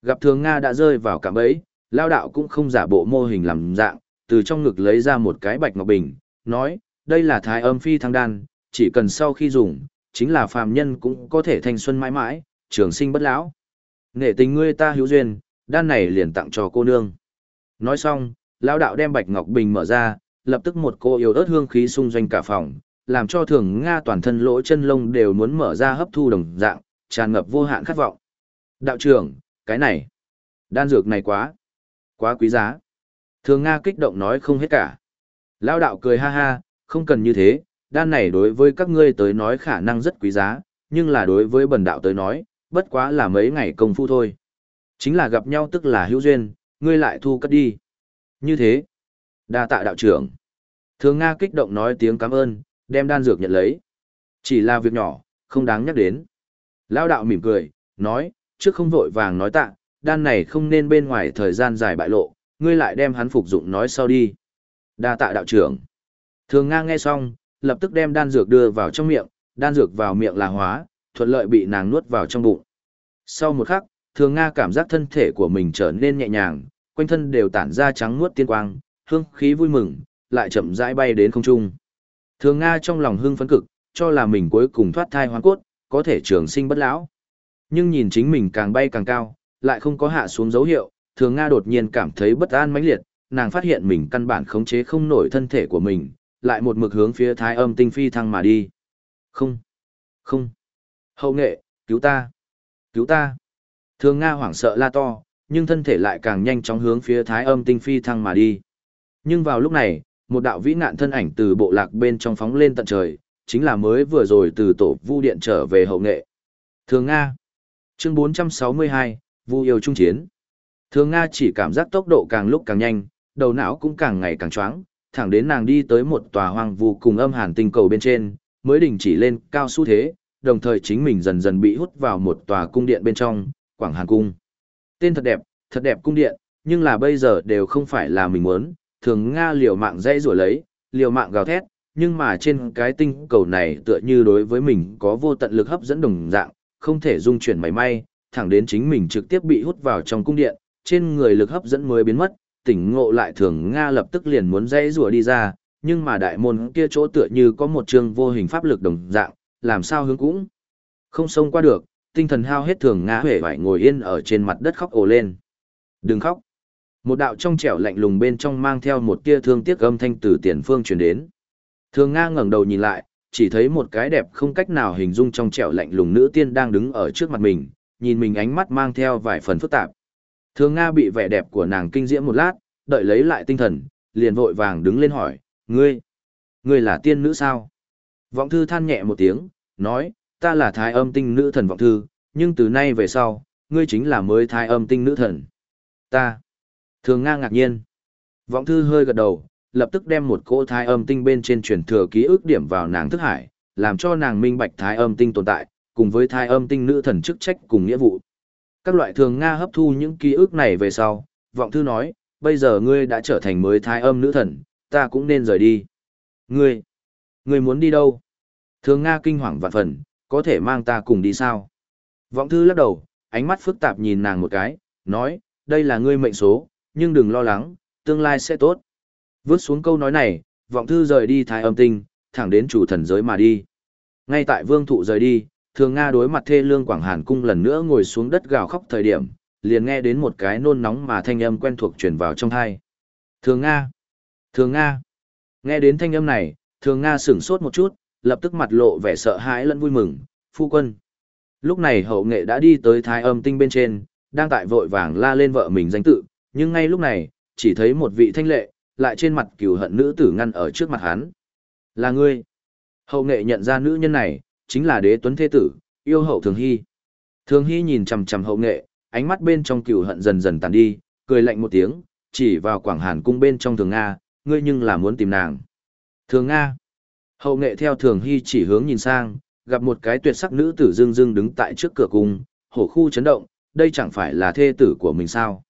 Gặp Thường Nga đã rơi vào cảm ấy, lao đạo cũng không giả bộ mô hình làm dạng, từ trong ngực lấy ra một cái bạch ngọc bình, nói, đây là thái âm phi thăng đan, chỉ cần sau khi dùng, chính là phàm nhân cũng có thể thanh xuân mãi mãi, trường sinh bất lão. Nghệ tình ngươi ta hữu duyên, đan này liền tặng cho cô nương. Nói xong, lão đạo đem bạch ngọc bình mở ra, lập tức một cô yêu ớt hương khí xung doanh cả phòng, làm cho thường Nga toàn thân lỗ chân lông đều muốn mở ra hấp thu đồng dạng, tràn ngập vô hạn khát vọng. Đạo trưởng, cái này, đan dược này quá, quá quý giá. Thường Nga kích động nói không hết cả. Lão đạo cười ha ha, không cần như thế, đan này đối với các ngươi tới nói khả năng rất quý giá, nhưng là đối với bần đạo tới nói, bất quá là mấy ngày công phu thôi. Chính là gặp nhau tức là hữu duyên, ngươi lại thu cất đi. Như thế, đa tạ đạo trưởng. Thường Nga kích động nói tiếng cảm ơn, đem đan dược nhận lấy. Chỉ là việc nhỏ, không đáng nhắc đến. Lao đạo mỉm cười, nói, trước không vội vàng nói tạ, đan này không nên bên ngoài thời gian dài bại lộ, ngươi lại đem hắn phục dụng nói sau đi. Đa tạ đạo trưởng. Thường Nga nghe xong, lập tức đem đan dược đưa vào trong miệng, đan dược vào miệng là hóa, thuận lợi bị nàng nuốt vào trong bụng. Sau một khắc, Thường Nga cảm giác thân thể của mình trở nên nhẹ nhàng, quanh thân đều tản ra trắng nuốt tiên quang, hương khí vui mừng, lại chậm rãi bay đến không trung. Thường Nga trong lòng hưng phấn cực, cho là mình cuối cùng thoát thai hoàn cốt, có thể trường sinh bất lão. Nhưng nhìn chính mình càng bay càng cao, lại không có hạ xuống dấu hiệu, thường Nga đột nhiên cảm thấy bất an mãnh liệt, nàng phát hiện mình căn bản khống chế không nổi thân thể của mình, lại một mực hướng phía thái âm tinh phi thăng mà đi. Không, không, hậu nghệ, cứu ta, cứu ta. Thường Nga hoảng sợ la to, nhưng thân thể lại càng nhanh chóng hướng phía thái âm tinh phi thăng mà đi. Nhưng vào lúc này, một đạo vĩ nạn thân ảnh từ bộ lạc bên trong phóng lên tận trời, chính là mới vừa rồi từ tổ vu điện trở về hậu nghệ. Thường Nga. Chương 462, Vu yêu trung chiến. Thường Nga chỉ cảm giác tốc độ càng lúc càng nhanh, đầu não cũng càng ngày càng choáng, thẳng đến nàng đi tới một tòa hoang vu cùng âm hàn tinh cầu bên trên, mới đình chỉ lên cao xu thế, đồng thời chính mình dần dần bị hút vào một tòa cung điện bên trong, Quảng Hàn Cung. Tên thật đẹp, thật đẹp cung điện, nhưng là bây giờ đều không phải là mình muốn, thường Nga liều mạng dây rủa lấy, liều mạng gào thét, nhưng mà trên cái tinh cầu này tựa như đối với mình có vô tận lực hấp dẫn đồng dạng, không thể dung chuyển mảy may, thẳng đến chính mình trực tiếp bị hút vào trong cung điện, trên người lực hấp dẫn mới biến mất, tỉnh ngộ lại thường Nga lập tức liền muốn dây rủa đi ra, nhưng mà đại môn kia chỗ tựa như có một trường vô hình pháp lực đồng dạng, làm sao hướng cũng không xông qua được, tinh thần hao hết thường Nga hề phải ngồi yên ở trên mặt đất khóc ồ lên. Đừng khóc. Một đạo trong trẻo lạnh lùng bên trong mang theo một tia thương tiếc âm thanh từ tiền phương truyền đến. Thường Nga ngẩng đầu nhìn lại, chỉ thấy một cái đẹp không cách nào hình dung trong trẻo lạnh lùng nữ tiên đang đứng ở trước mặt mình, nhìn mình ánh mắt mang theo vài phần phức tạp. Thường Nga bị vẻ đẹp của nàng kinh diễm một lát, đợi lấy lại tinh thần, liền vội vàng đứng lên hỏi, ngươi, ngươi là tiên nữ sao? Vọng thư than nhẹ một tiếng, nói, ta là thái âm tinh nữ thần vọng thư, nhưng từ nay về sau, ngươi chính là mới thái âm tinh nữ thần. Ta. Thường Nga ngạc nhiên. Vọng thư hơi gật đầu, lập tức đem một cỗ thái âm tinh bên trên truyền thừa ký ức điểm vào nàng thức hải, làm cho nàng minh bạch thái âm tinh tồn tại, cùng với thái âm tinh nữ thần chức trách cùng nghĩa vụ. Các loại thường Nga hấp thu những ký ức này về sau, vọng thư nói, bây giờ ngươi đã trở thành mới thái âm nữ thần, ta cũng nên rời đi. Ngươi, ngươi muốn đi đâu? Thường Nga kinh hoàng vạn phần, có thể mang ta cùng đi sao? Vọng thư lắc đầu, ánh mắt phức tạp nhìn nàng một cái, nói, đây là ngươi mệnh số, nhưng đừng lo lắng, tương lai sẽ tốt. vớt xuống câu nói này, vọng thư rời đi thái âm tinh, thẳng đến chủ thần giới mà đi. Ngay tại vương thụ rời đi, thường Nga đối mặt thê lương Quảng Hàn cung lần nữa ngồi xuống đất gào khóc thời điểm, liền nghe đến một cái nôn nóng mà thanh âm quen thuộc truyền vào trong thai. Thường Nga! Thường Nga! Nghe đến thanh âm này, thường Nga sửng sốt một chút, lập tức mặt lộ vẻ sợ hãi lẫn vui mừng, phu quân. Lúc này hậu nghệ đã đi tới thái âm tinh bên trên, đang tại vội vàng la lên vợ mình danh tự, nhưng ngay lúc này, chỉ thấy một vị thanh lệ, lại trên mặt cửu hận nữ tử ngăn ở trước mặt hắn. Là ngươi. Hậu nghệ nhận ra nữ nhân này, chính là đế tuấn thế tử, yêu hậu thường hy. Thường hy nhìn chằm chằm hậu nghệ, ánh mắt bên trong cửu hận dần dần tàn đi, cười lạnh một tiếng, chỉ vào quảng hàn cung bên trong thường Nga, ngươi nhưng là muốn tìm nàng. Thường Nga. Hậu nghệ theo thường hy chỉ hướng nhìn sang, gặp một cái tuyệt sắc nữ tử dương dương đứng tại trước cửa cung, hổ khu chấn động, đây chẳng phải là thê tử của mình sao.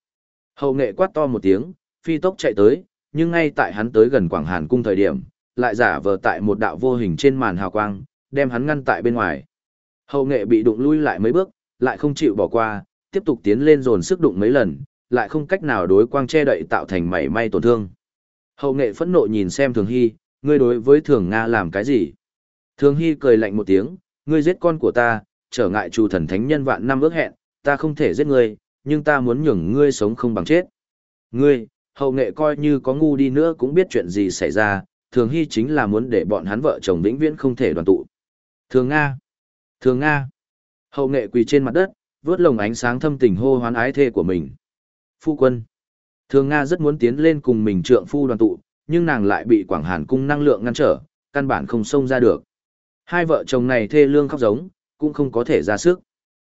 Hậu nghệ quát to một tiếng, phi tốc chạy tới, nhưng ngay tại hắn tới gần Quảng Hàn cung thời điểm, lại giả vờ tại một đạo vô hình trên màn hào quang, đem hắn ngăn tại bên ngoài. Hậu nghệ bị đụng lui lại mấy bước, lại không chịu bỏ qua, tiếp tục tiến lên dồn sức đụng mấy lần, lại không cách nào đối quang che đậy tạo thành mảy may tổn thương. Hậu nghệ phẫn nộ nhìn xem Thường Hy, ngươi đối với Thường Nga làm cái gì? Thường Hy cười lạnh một tiếng, ngươi giết con của ta, trở ngại trù thần thánh nhân vạn năm ước hẹn, ta không thể giết ngươi, nhưng ta muốn nhường ngươi sống không bằng chết. Ngươi, hậu nghệ coi như có ngu đi nữa cũng biết chuyện gì xảy ra, thường hy chính là muốn để bọn hắn vợ chồng vĩnh viễn không thể đoàn tụ. Thường Nga, thường Nga, hậu nghệ quỳ trên mặt đất, vớt lồng ánh sáng thâm tình hô hoán ái thê của mình. Phu quân, thường Nga rất muốn tiến lên cùng mình trượng phu đoàn tụ, nhưng nàng lại bị Quảng Hàn cung năng lượng ngăn trở, căn bản không xông ra được. Hai vợ chồng này thê lương khóc giống, cũng không có thể ra sức.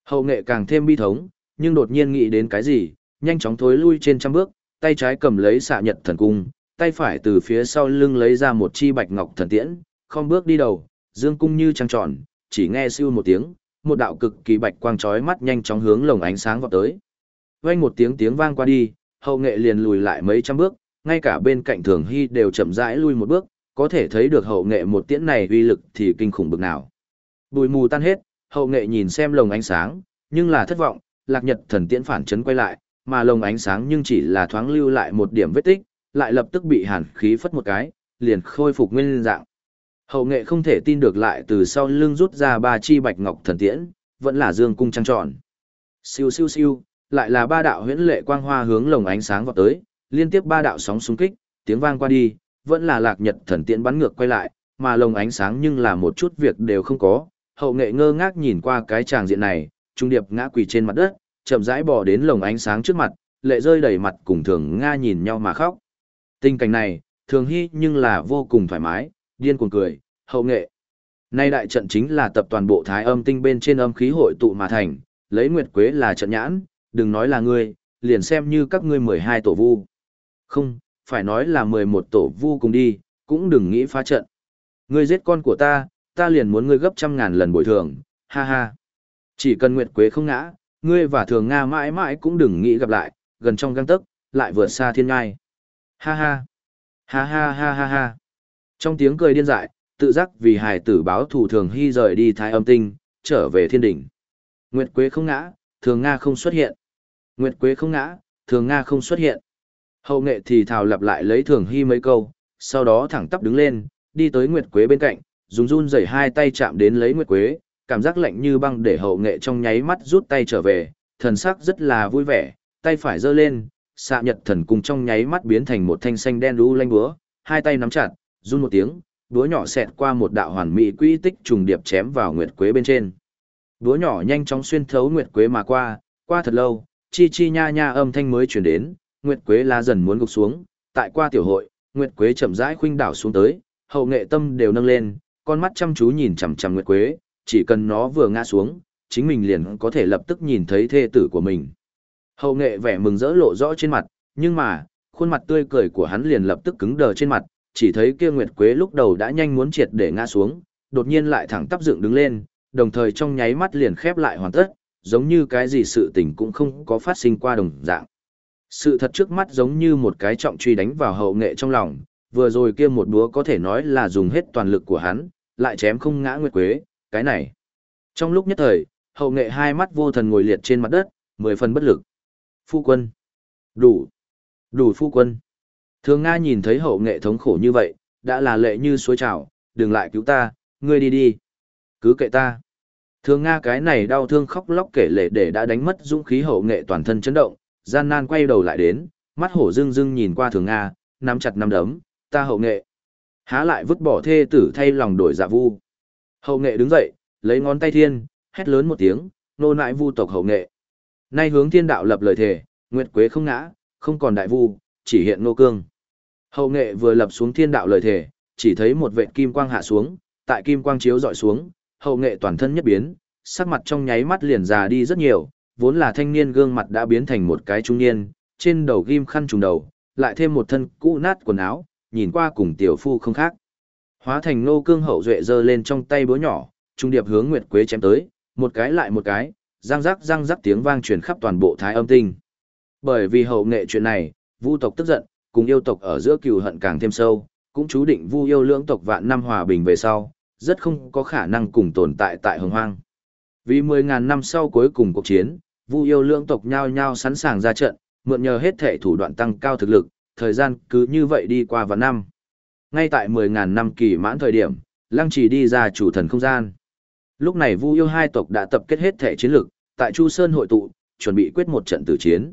Hậu nghệ càng thêm bi thống, nhưng đột nhiên nghĩ đến cái gì, nhanh chóng thối lui trên trăm bước, tay trái cầm lấy xạ nhật thần cung, tay phải từ phía sau lưng lấy ra một chi bạch ngọc thần tiễn, không bước đi đầu, dương cung như trăng tròn, chỉ nghe siêu một tiếng, một đạo cực kỳ bạch quang chói mắt nhanh chóng hướng lồng ánh sáng vọt tới. Vang một tiếng tiếng vang qua đi, hậu nghệ liền lùi lại mấy trăm bước, ngay cả bên cạnh thường hy đều chậm rãi lui một bước, có thể thấy được hậu nghệ một tiễn này uy lực thì kinh khủng bực nào. Bùi mù tan hết, hậu nghệ nhìn xem lồng ánh sáng, nhưng là thất vọng, lạc nhật thần tiễn phản chấn quay lại, mà lồng ánh sáng nhưng chỉ là thoáng lưu lại một điểm vết tích, lại lập tức bị hàn khí phất một cái, liền khôi phục nguyên dạng. Hậu nghệ không thể tin được lại từ sau lưng rút ra ba chi bạch ngọc thần tiễn, vẫn là dương cung trăng tròn. Siêu siêu siêu, lại là ba đạo huyễn lệ quang hoa hướng lồng ánh sáng vọt tới, liên tiếp ba đạo sóng xung kích, tiếng vang qua đi, vẫn là lạc nhật thần tiễn bắn ngược quay lại, mà lồng ánh sáng nhưng là một chút việc đều không có. Hậu nghệ ngơ ngác nhìn qua cái tràng diện này, trung điệp ngã quỳ trên mặt đất, chậm rãi bò đến lồng ánh sáng trước mặt, lệ rơi đầy mặt cùng thường Nga nhìn nhau mà khóc. Tình cảnh này, thường hy nhưng là vô cùng thoải mái, điên cuồng cười, hậu nghệ. Nay đại trận chính là tập toàn bộ thái âm tinh bên trên âm khí hội tụ mà thành, lấy Nguyệt Quế là trận nhãn, đừng nói là ngươi, liền xem như các ngươi 12 tổ vu. Không, phải nói là 11 tổ vu cùng đi, cũng đừng nghĩ phá trận. Ngươi giết con của ta, ta liền muốn ngươi gấp trăm ngàn lần bồi thường, ha ha. Chỉ cần Nguyệt Quế không ngã, ngươi và Thường Nga mãi mãi cũng đừng nghĩ gặp lại, gần trong găng tấc, lại vượt xa thiên ngai. Ha ha. Ha ha ha ha ha. Trong tiếng cười điên dại, tự giác vì hài tử báo thủ thường hy rời đi thái âm tinh, trở về thiên đỉnh. Nguyệt Quế không ngã, thường Nga không xuất hiện. Nguyệt Quế không ngã, thường Nga không xuất hiện. Hậu nghệ thì thào lặp lại lấy thường hy mấy câu, sau đó thẳng tắp đứng lên, đi tới Nguyệt Quế bên cạnh, dùng run rẩy hai tay chạm đến lấy Nguyệt Quế, cảm giác lạnh như băng để hậu nghệ trong nháy mắt rút tay trở về, thần sắc rất là vui vẻ, tay phải giơ lên, xạ nhật thần cung trong nháy mắt biến thành một thanh xanh đen đu lanh búa, hai tay nắm chặt, run một tiếng, búa nhỏ xẹt qua một đạo hoàn mỹ quỹ tích trùng điệp chém vào nguyệt quế bên trên. Búa nhỏ nhanh chóng xuyên thấu nguyệt quế mà qua, qua thật lâu, chi chi nha nha âm thanh mới truyền đến, nguyệt quế lá dần muốn gục xuống, tại qua tiểu hội, nguyệt quế chậm rãi khuynh đảo xuống tới, hậu nghệ tâm đều nâng lên, con mắt chăm chú nhìn chằm chằm nguyệt quế, chỉ cần nó vừa ngã xuống, chính mình liền có thể lập tức nhìn thấy thê tử của mình. Hậu nghệ vẻ mừng rỡ lộ rõ trên mặt, nhưng mà, khuôn mặt tươi cười của hắn liền lập tức cứng đờ trên mặt, chỉ thấy kia Nguyệt Quế lúc đầu đã nhanh muốn triệt để ngã xuống, đột nhiên lại thẳng tắp dựng đứng lên, đồng thời trong nháy mắt liền khép lại hoàn tất, giống như cái gì sự tình cũng không có phát sinh qua đồng dạng. Sự thật trước mắt giống như một cái trọng truy đánh vào hậu nghệ trong lòng, vừa rồi kia một đúa có thể nói là dùng hết toàn lực của hắn, lại chém không ngã Nguyệt Quế, cái này. Trong lúc nhất thời, hậu nghệ hai mắt vô thần ngồi liệt trên mặt đất, mười phần bất lực. Phu quân. Đủ. Đủ phu quân. Thường Nga nhìn thấy hậu nghệ thống khổ như vậy, đã là lệ như suối trào, đừng lại cứu ta, ngươi đi đi. Cứ kệ ta. Thường Nga cái này đau thương khóc lóc kể lệ để đã đánh mất dũng khí hậu nghệ toàn thân chấn động, gian nan quay đầu lại đến, mắt hổ dưng dưng nhìn qua thường Nga, nắm chặt nắm đấm, ta hậu nghệ. Há lại vứt bỏ thê tử thay lòng đổi dạ vu. Hậu nghệ đứng dậy, lấy ngón tay thiên, hét lớn một tiếng, nô nại vu tộc hậu nghệ. Nay hướng thiên đạo lập lời thề, Nguyệt Quế không ngã, không còn đại vu, chỉ hiện nô cương. Hậu nghệ vừa lập xuống thiên đạo lời thề, chỉ thấy một vệt kim quang hạ xuống, tại kim quang chiếu dọi xuống, hậu nghệ toàn thân nhất biến, sắc mặt trong nháy mắt liền già đi rất nhiều, vốn là thanh niên gương mặt đã biến thành một cái trung niên, trên đầu ghim khăn trùng đầu, lại thêm một thân cũ nát quần áo, nhìn qua cùng tiểu phu không khác. Hóa thành nô cương hậu duệ giơ lên trong tay búa nhỏ, trung điệp hướng Nguyệt Quế chém tới, một cái lại một cái, răng rắc răng rắc tiếng vang truyền khắp toàn bộ thái âm tinh. Bởi vì hậu nghệ chuyện này, vu tộc tức giận, cùng yêu tộc ở giữa cừu hận càng thêm sâu, cũng chú định vu yêu lưỡng tộc vạn năm hòa bình về sau, rất không có khả năng cùng tồn tại tại hồng hoang. Vì 10.000 năm sau cuối cùng cuộc chiến, vu yêu lưỡng tộc nhao nhao sẵn sàng ra trận, mượn nhờ hết thể thủ đoạn tăng cao thực lực, thời gian cứ như vậy đi qua vạn năm. Ngay tại 10.000 năm kỳ mãn thời điểm, Lăng Trì đi ra chủ thần không gian. Lúc này Vu yêu hai tộc đã tập kết hết thể chiến lực, tại Chu Sơn hội tụ, chuẩn bị quyết một trận tử chiến.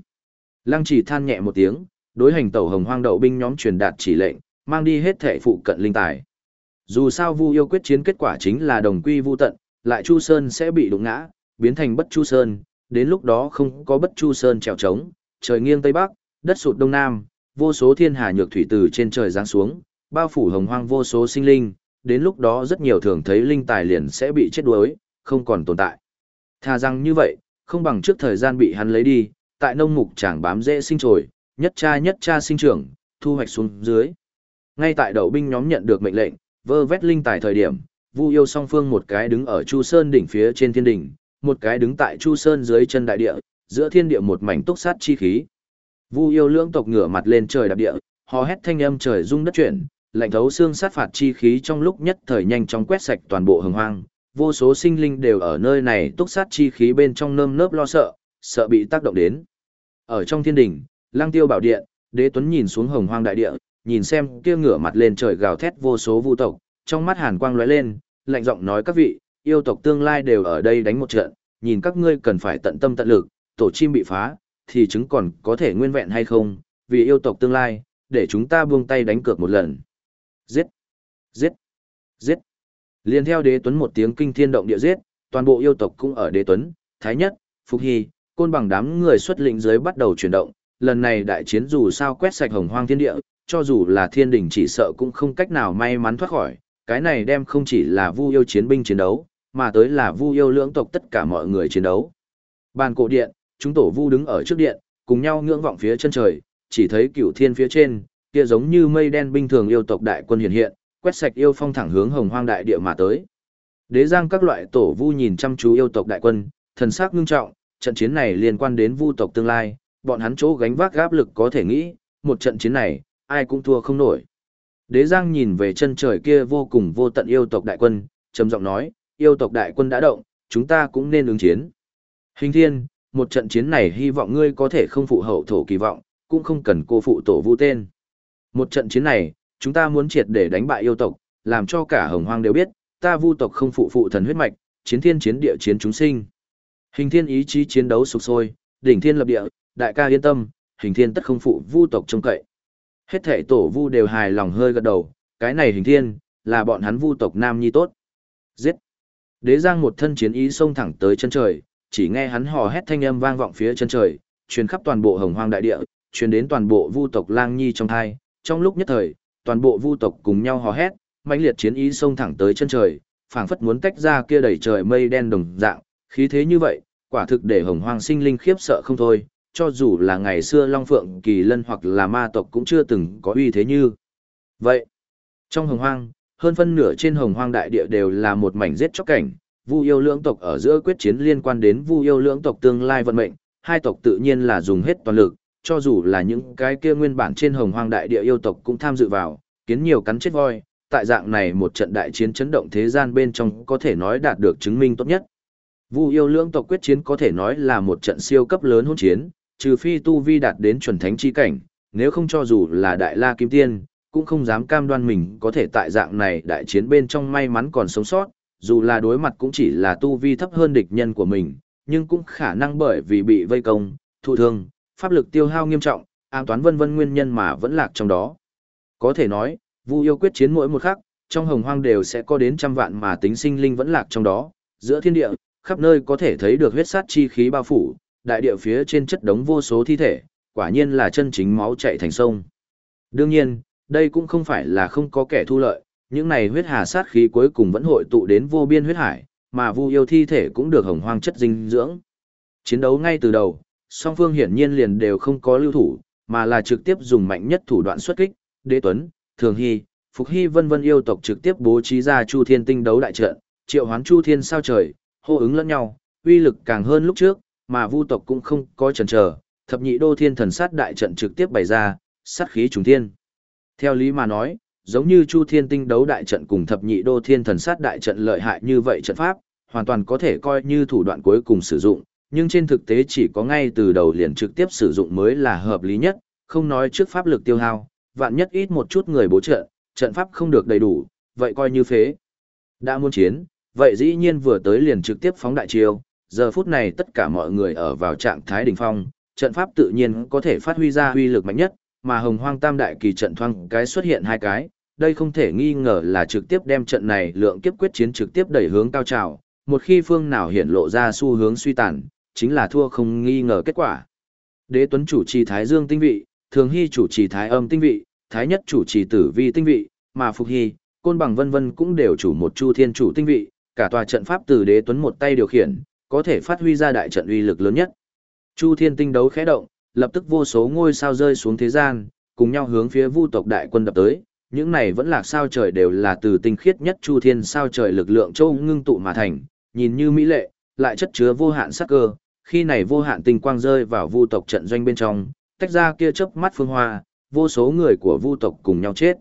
Lăng Trì than nhẹ một tiếng, đối hành tẩu hồng hoang đậu binh nhóm truyền đạt chỉ lệnh, mang đi hết thể phụ cận linh tài. Dù sao Vu yêu quyết chiến kết quả chính là đồng quy vu tận, lại Chu Sơn sẽ bị đụng ngã, biến thành bất Chu Sơn, đến lúc đó không có bất Chu Sơn trèo trống, trời nghiêng tây bắc, đất sụt đông nam, vô số thiên hà nhược thủy từ trên trời giáng xuống, bao phủ hồng hoang vô số sinh linh, đến lúc đó rất nhiều thường thấy linh tài liền sẽ bị chết đuối, không còn tồn tại. Thà rằng như vậy, không bằng trước thời gian bị hắn lấy đi, tại nông mục chẳng bám dễ sinh trồi, nhất cha nhất cha sinh trưởng, thu hoạch xuống dưới. Ngay tại đậu binh nhóm nhận được mệnh lệnh, vơ vét linh tài thời điểm, Vu yêu song phương một cái đứng ở Chu Sơn đỉnh phía trên thiên đỉnh, một cái đứng tại Chu Sơn dưới chân đại địa, giữa thiên địa một mảnh túc sát chi khí. Vu yêu lưỡng tộc ngửa mặt lên trời đạp địa, hò hét thanh âm trời rung đất chuyển, lạnh thấu xương sát phạt chi khí trong lúc nhất thời nhanh chóng quét sạch toàn bộ hồng hoang, vô số sinh linh đều ở nơi này túc sát chi khí bên trong nơm nớp lo sợ, sợ bị tác động đến. Ở trong thiên đỉnh, Lăng Tiêu bảo điện, Đế Tuấn nhìn xuống hồng hoang đại địa, nhìn xem kia ngửa mặt lên trời gào thét vô số vu tộc, trong mắt hàn quang lóe lên, lạnh giọng nói các vị, yêu tộc tương lai đều ở đây đánh một trận, nhìn các ngươi cần phải tận tâm tận lực, tổ chim bị phá, thì chứng còn có thể nguyên vẹn hay không, vì yêu tộc tương lai, để chúng ta buông tay đánh cược một lần. Giết! Giết! Giết! Liên theo đế tuấn một tiếng kinh thiên động địa giết, toàn bộ yêu tộc cũng ở đế tuấn, thái nhất, phục hy, côn bằng đám người xuất lĩnh dưới bắt đầu chuyển động, lần này đại chiến dù sao quét sạch hồng hoang thiên địa, cho dù là thiên đình chỉ sợ cũng không cách nào may mắn thoát khỏi, cái này đem không chỉ là vu yêu chiến binh chiến đấu, mà tới là vu yêu lưỡng tộc tất cả mọi người chiến đấu. Bàn cổ điện, chúng tổ vu đứng ở trước điện, cùng nhau ngưỡng vọng phía chân trời, chỉ thấy cửu thiên phía trên, kia giống như mây đen bình thường yêu tộc đại quân hiện hiện, quét sạch yêu phong thẳng hướng hồng hoang đại địa mà tới. Đế giang các loại tổ vu nhìn chăm chú yêu tộc đại quân, thần sắc ngưng trọng, trận chiến này liên quan đến vu tộc tương lai, bọn hắn chỗ gánh vác áp lực có thể nghĩ, một trận chiến này, ai cũng thua không nổi. Đế Giang nhìn về chân trời kia vô cùng vô tận yêu tộc đại quân, trầm giọng nói, yêu tộc đại quân đã động, chúng ta cũng nên ứng chiến. Hình thiên, một trận chiến này hy vọng ngươi có thể không phụ hậu thổ kỳ vọng, cũng không cần cô phụ tổ vu tên. Một trận chiến này, chúng ta muốn triệt để đánh bại yêu tộc, làm cho cả hồng hoang đều biết, ta vu tộc không phụ phụ thần huyết mạch, chiến thiên chiến địa chiến chúng sinh. Hình thiên ý chí chiến đấu sục sôi, đỉnh thiên lập địa, đại ca yên tâm, hình thiên tất không phụ vu tộc trông cậy. Hết thể tổ vu đều hài lòng hơi gật đầu, cái này hình thiên, là bọn hắn vu tộc nam nhi tốt. Giết! Đế giang một thân chiến ý xông thẳng tới chân trời, chỉ nghe hắn hò hét thanh âm vang vọng phía chân trời, truyền khắp toàn bộ hồng hoang đại địa, truyền đến toàn bộ vu tộc lang nhi trong thai. Trong lúc nhất thời, toàn bộ vu tộc cùng nhau hò hét, mãnh liệt chiến ý xông thẳng tới chân trời, phảng phất muốn tách ra kia đầy trời mây đen đồng dạng, khí thế như vậy, quả thực để hồng hoang sinh linh khiếp sợ không thôi, cho dù là ngày xưa Long Phượng Kỳ Lân hoặc là ma tộc cũng chưa từng có uy thế như. Vậy, trong hồng hoang, hơn phân nửa trên hồng hoang đại địa đều là một mảnh giết chóc cảnh, vu yêu lưỡng tộc ở giữa quyết chiến liên quan đến vu yêu lưỡng tộc tương lai vận mệnh, hai tộc tự nhiên là dùng hết toàn lực, cho dù là những cái kia nguyên bản trên hồng hoang đại địa yêu tộc cũng tham dự vào, kiến nhiều cắn chết voi, tại dạng này một trận đại chiến chấn động thế gian bên trong có thể nói đạt được chứng minh tốt nhất. Vu yêu lưỡng tộc quyết chiến có thể nói là một trận siêu cấp lớn hỗn chiến, trừ phi tu vi đạt đến chuẩn thánh chi cảnh, nếu không cho dù là đại la kim tiên, cũng không dám cam đoan mình có thể tại dạng này đại chiến bên trong may mắn còn sống sót, dù là đối mặt cũng chỉ là tu vi thấp hơn địch nhân của mình, nhưng cũng khả năng bởi vì bị vây công, thụ thương, pháp lực tiêu hao nghiêm trọng, an toán vân vân nguyên nhân mà vẫn lạc trong đó. Có thể nói, Vu yêu quyết chiến mỗi một khắc, trong hồng hoang đều sẽ có đến trăm vạn mà tính sinh linh vẫn lạc trong đó, giữa thiên địa, khắp nơi có thể thấy được huyết sát chi khí bao phủ, đại địa phía trên chất đống vô số thi thể, quả nhiên là chân chính máu chảy thành sông. Đương nhiên, đây cũng không phải là không có kẻ thu lợi, những này huyết hà sát khí cuối cùng vẫn hội tụ đến vô biên huyết hải, mà vu yêu thi thể cũng được hồng hoang chất dinh dưỡng. Chiến đấu ngay từ đầu, song phương hiển nhiên liền đều không có lưu thủ, mà là trực tiếp dùng mạnh nhất thủ đoạn xuất kích, đế tuấn, thường hy, phục hy vân vân yêu tộc trực tiếp bố trí ra chu thiên tinh đấu đại trận, triệu hoán chu thiên sao trời, hô ứng lẫn nhau, uy lực càng hơn lúc trước, mà vu tộc cũng không có chần chờ, thập nhị đô thiên thần sát đại trận trực tiếp bày ra, sát khí trùng thiên. Theo lý mà nói, giống như Chu Thiên Tinh đấu đại trận cùng thập nhị đô thiên thần sát đại trận lợi hại như vậy trận pháp, hoàn toàn có thể coi như thủ đoạn cuối cùng sử dụng, nhưng trên thực tế chỉ có ngay từ đầu liền trực tiếp sử dụng mới là hợp lý nhất, không nói trước pháp lực tiêu hao, vạn nhất ít một chút người bố trợ, trận pháp không được đầy đủ, vậy coi như phế. Đã muốn chiến, vậy dĩ nhiên vừa tới liền trực tiếp phóng đại chiêu, giờ phút này tất cả mọi người ở vào trạng thái đỉnh phong, trận pháp tự nhiên có thể phát huy ra huy lực mạnh nhất, mà hồng hoang tam đại kỳ trận thoang cái xuất hiện hai cái, đây không thể nghi ngờ là trực tiếp đem trận này lượng kiếp quyết chiến trực tiếp đẩy hướng cao trào, một khi phương nào hiện lộ ra xu hướng suy tàn, chính là thua không nghi ngờ kết quả. Đế Tuấn chủ trì Thái Dương tinh vị, Thường Hy chủ trì Thái Âm tinh vị, Thái Nhất chủ trì Tử Vi tinh vị, mà Phục Hy, Côn Bằng vân vân cũng đều chủ một Chu Thiên chủ tinh vị, cả tòa trận pháp từ Đế Tuấn một tay điều khiển, có thể phát huy ra đại trận uy lực lớn nhất. Chu Thiên tinh đấu khẽ động, lập tức vô số ngôi sao rơi xuống thế gian, cùng nhau hướng phía Vu tộc đại quân đập tới. Những này vẫn là sao trời đều là từ tinh khiết nhất Chu Thiên sao trời lực lượng châu ngưng tụ mà thành, nhìn như mỹ lệ, lại chất chứa vô hạn sắc cơ. Khi này vô hạn tinh quang rơi vào Vu tộc trận doanh bên trong, tách ra kia chớp mắt phương hoa, vô số người của Vu tộc cùng nhau chết.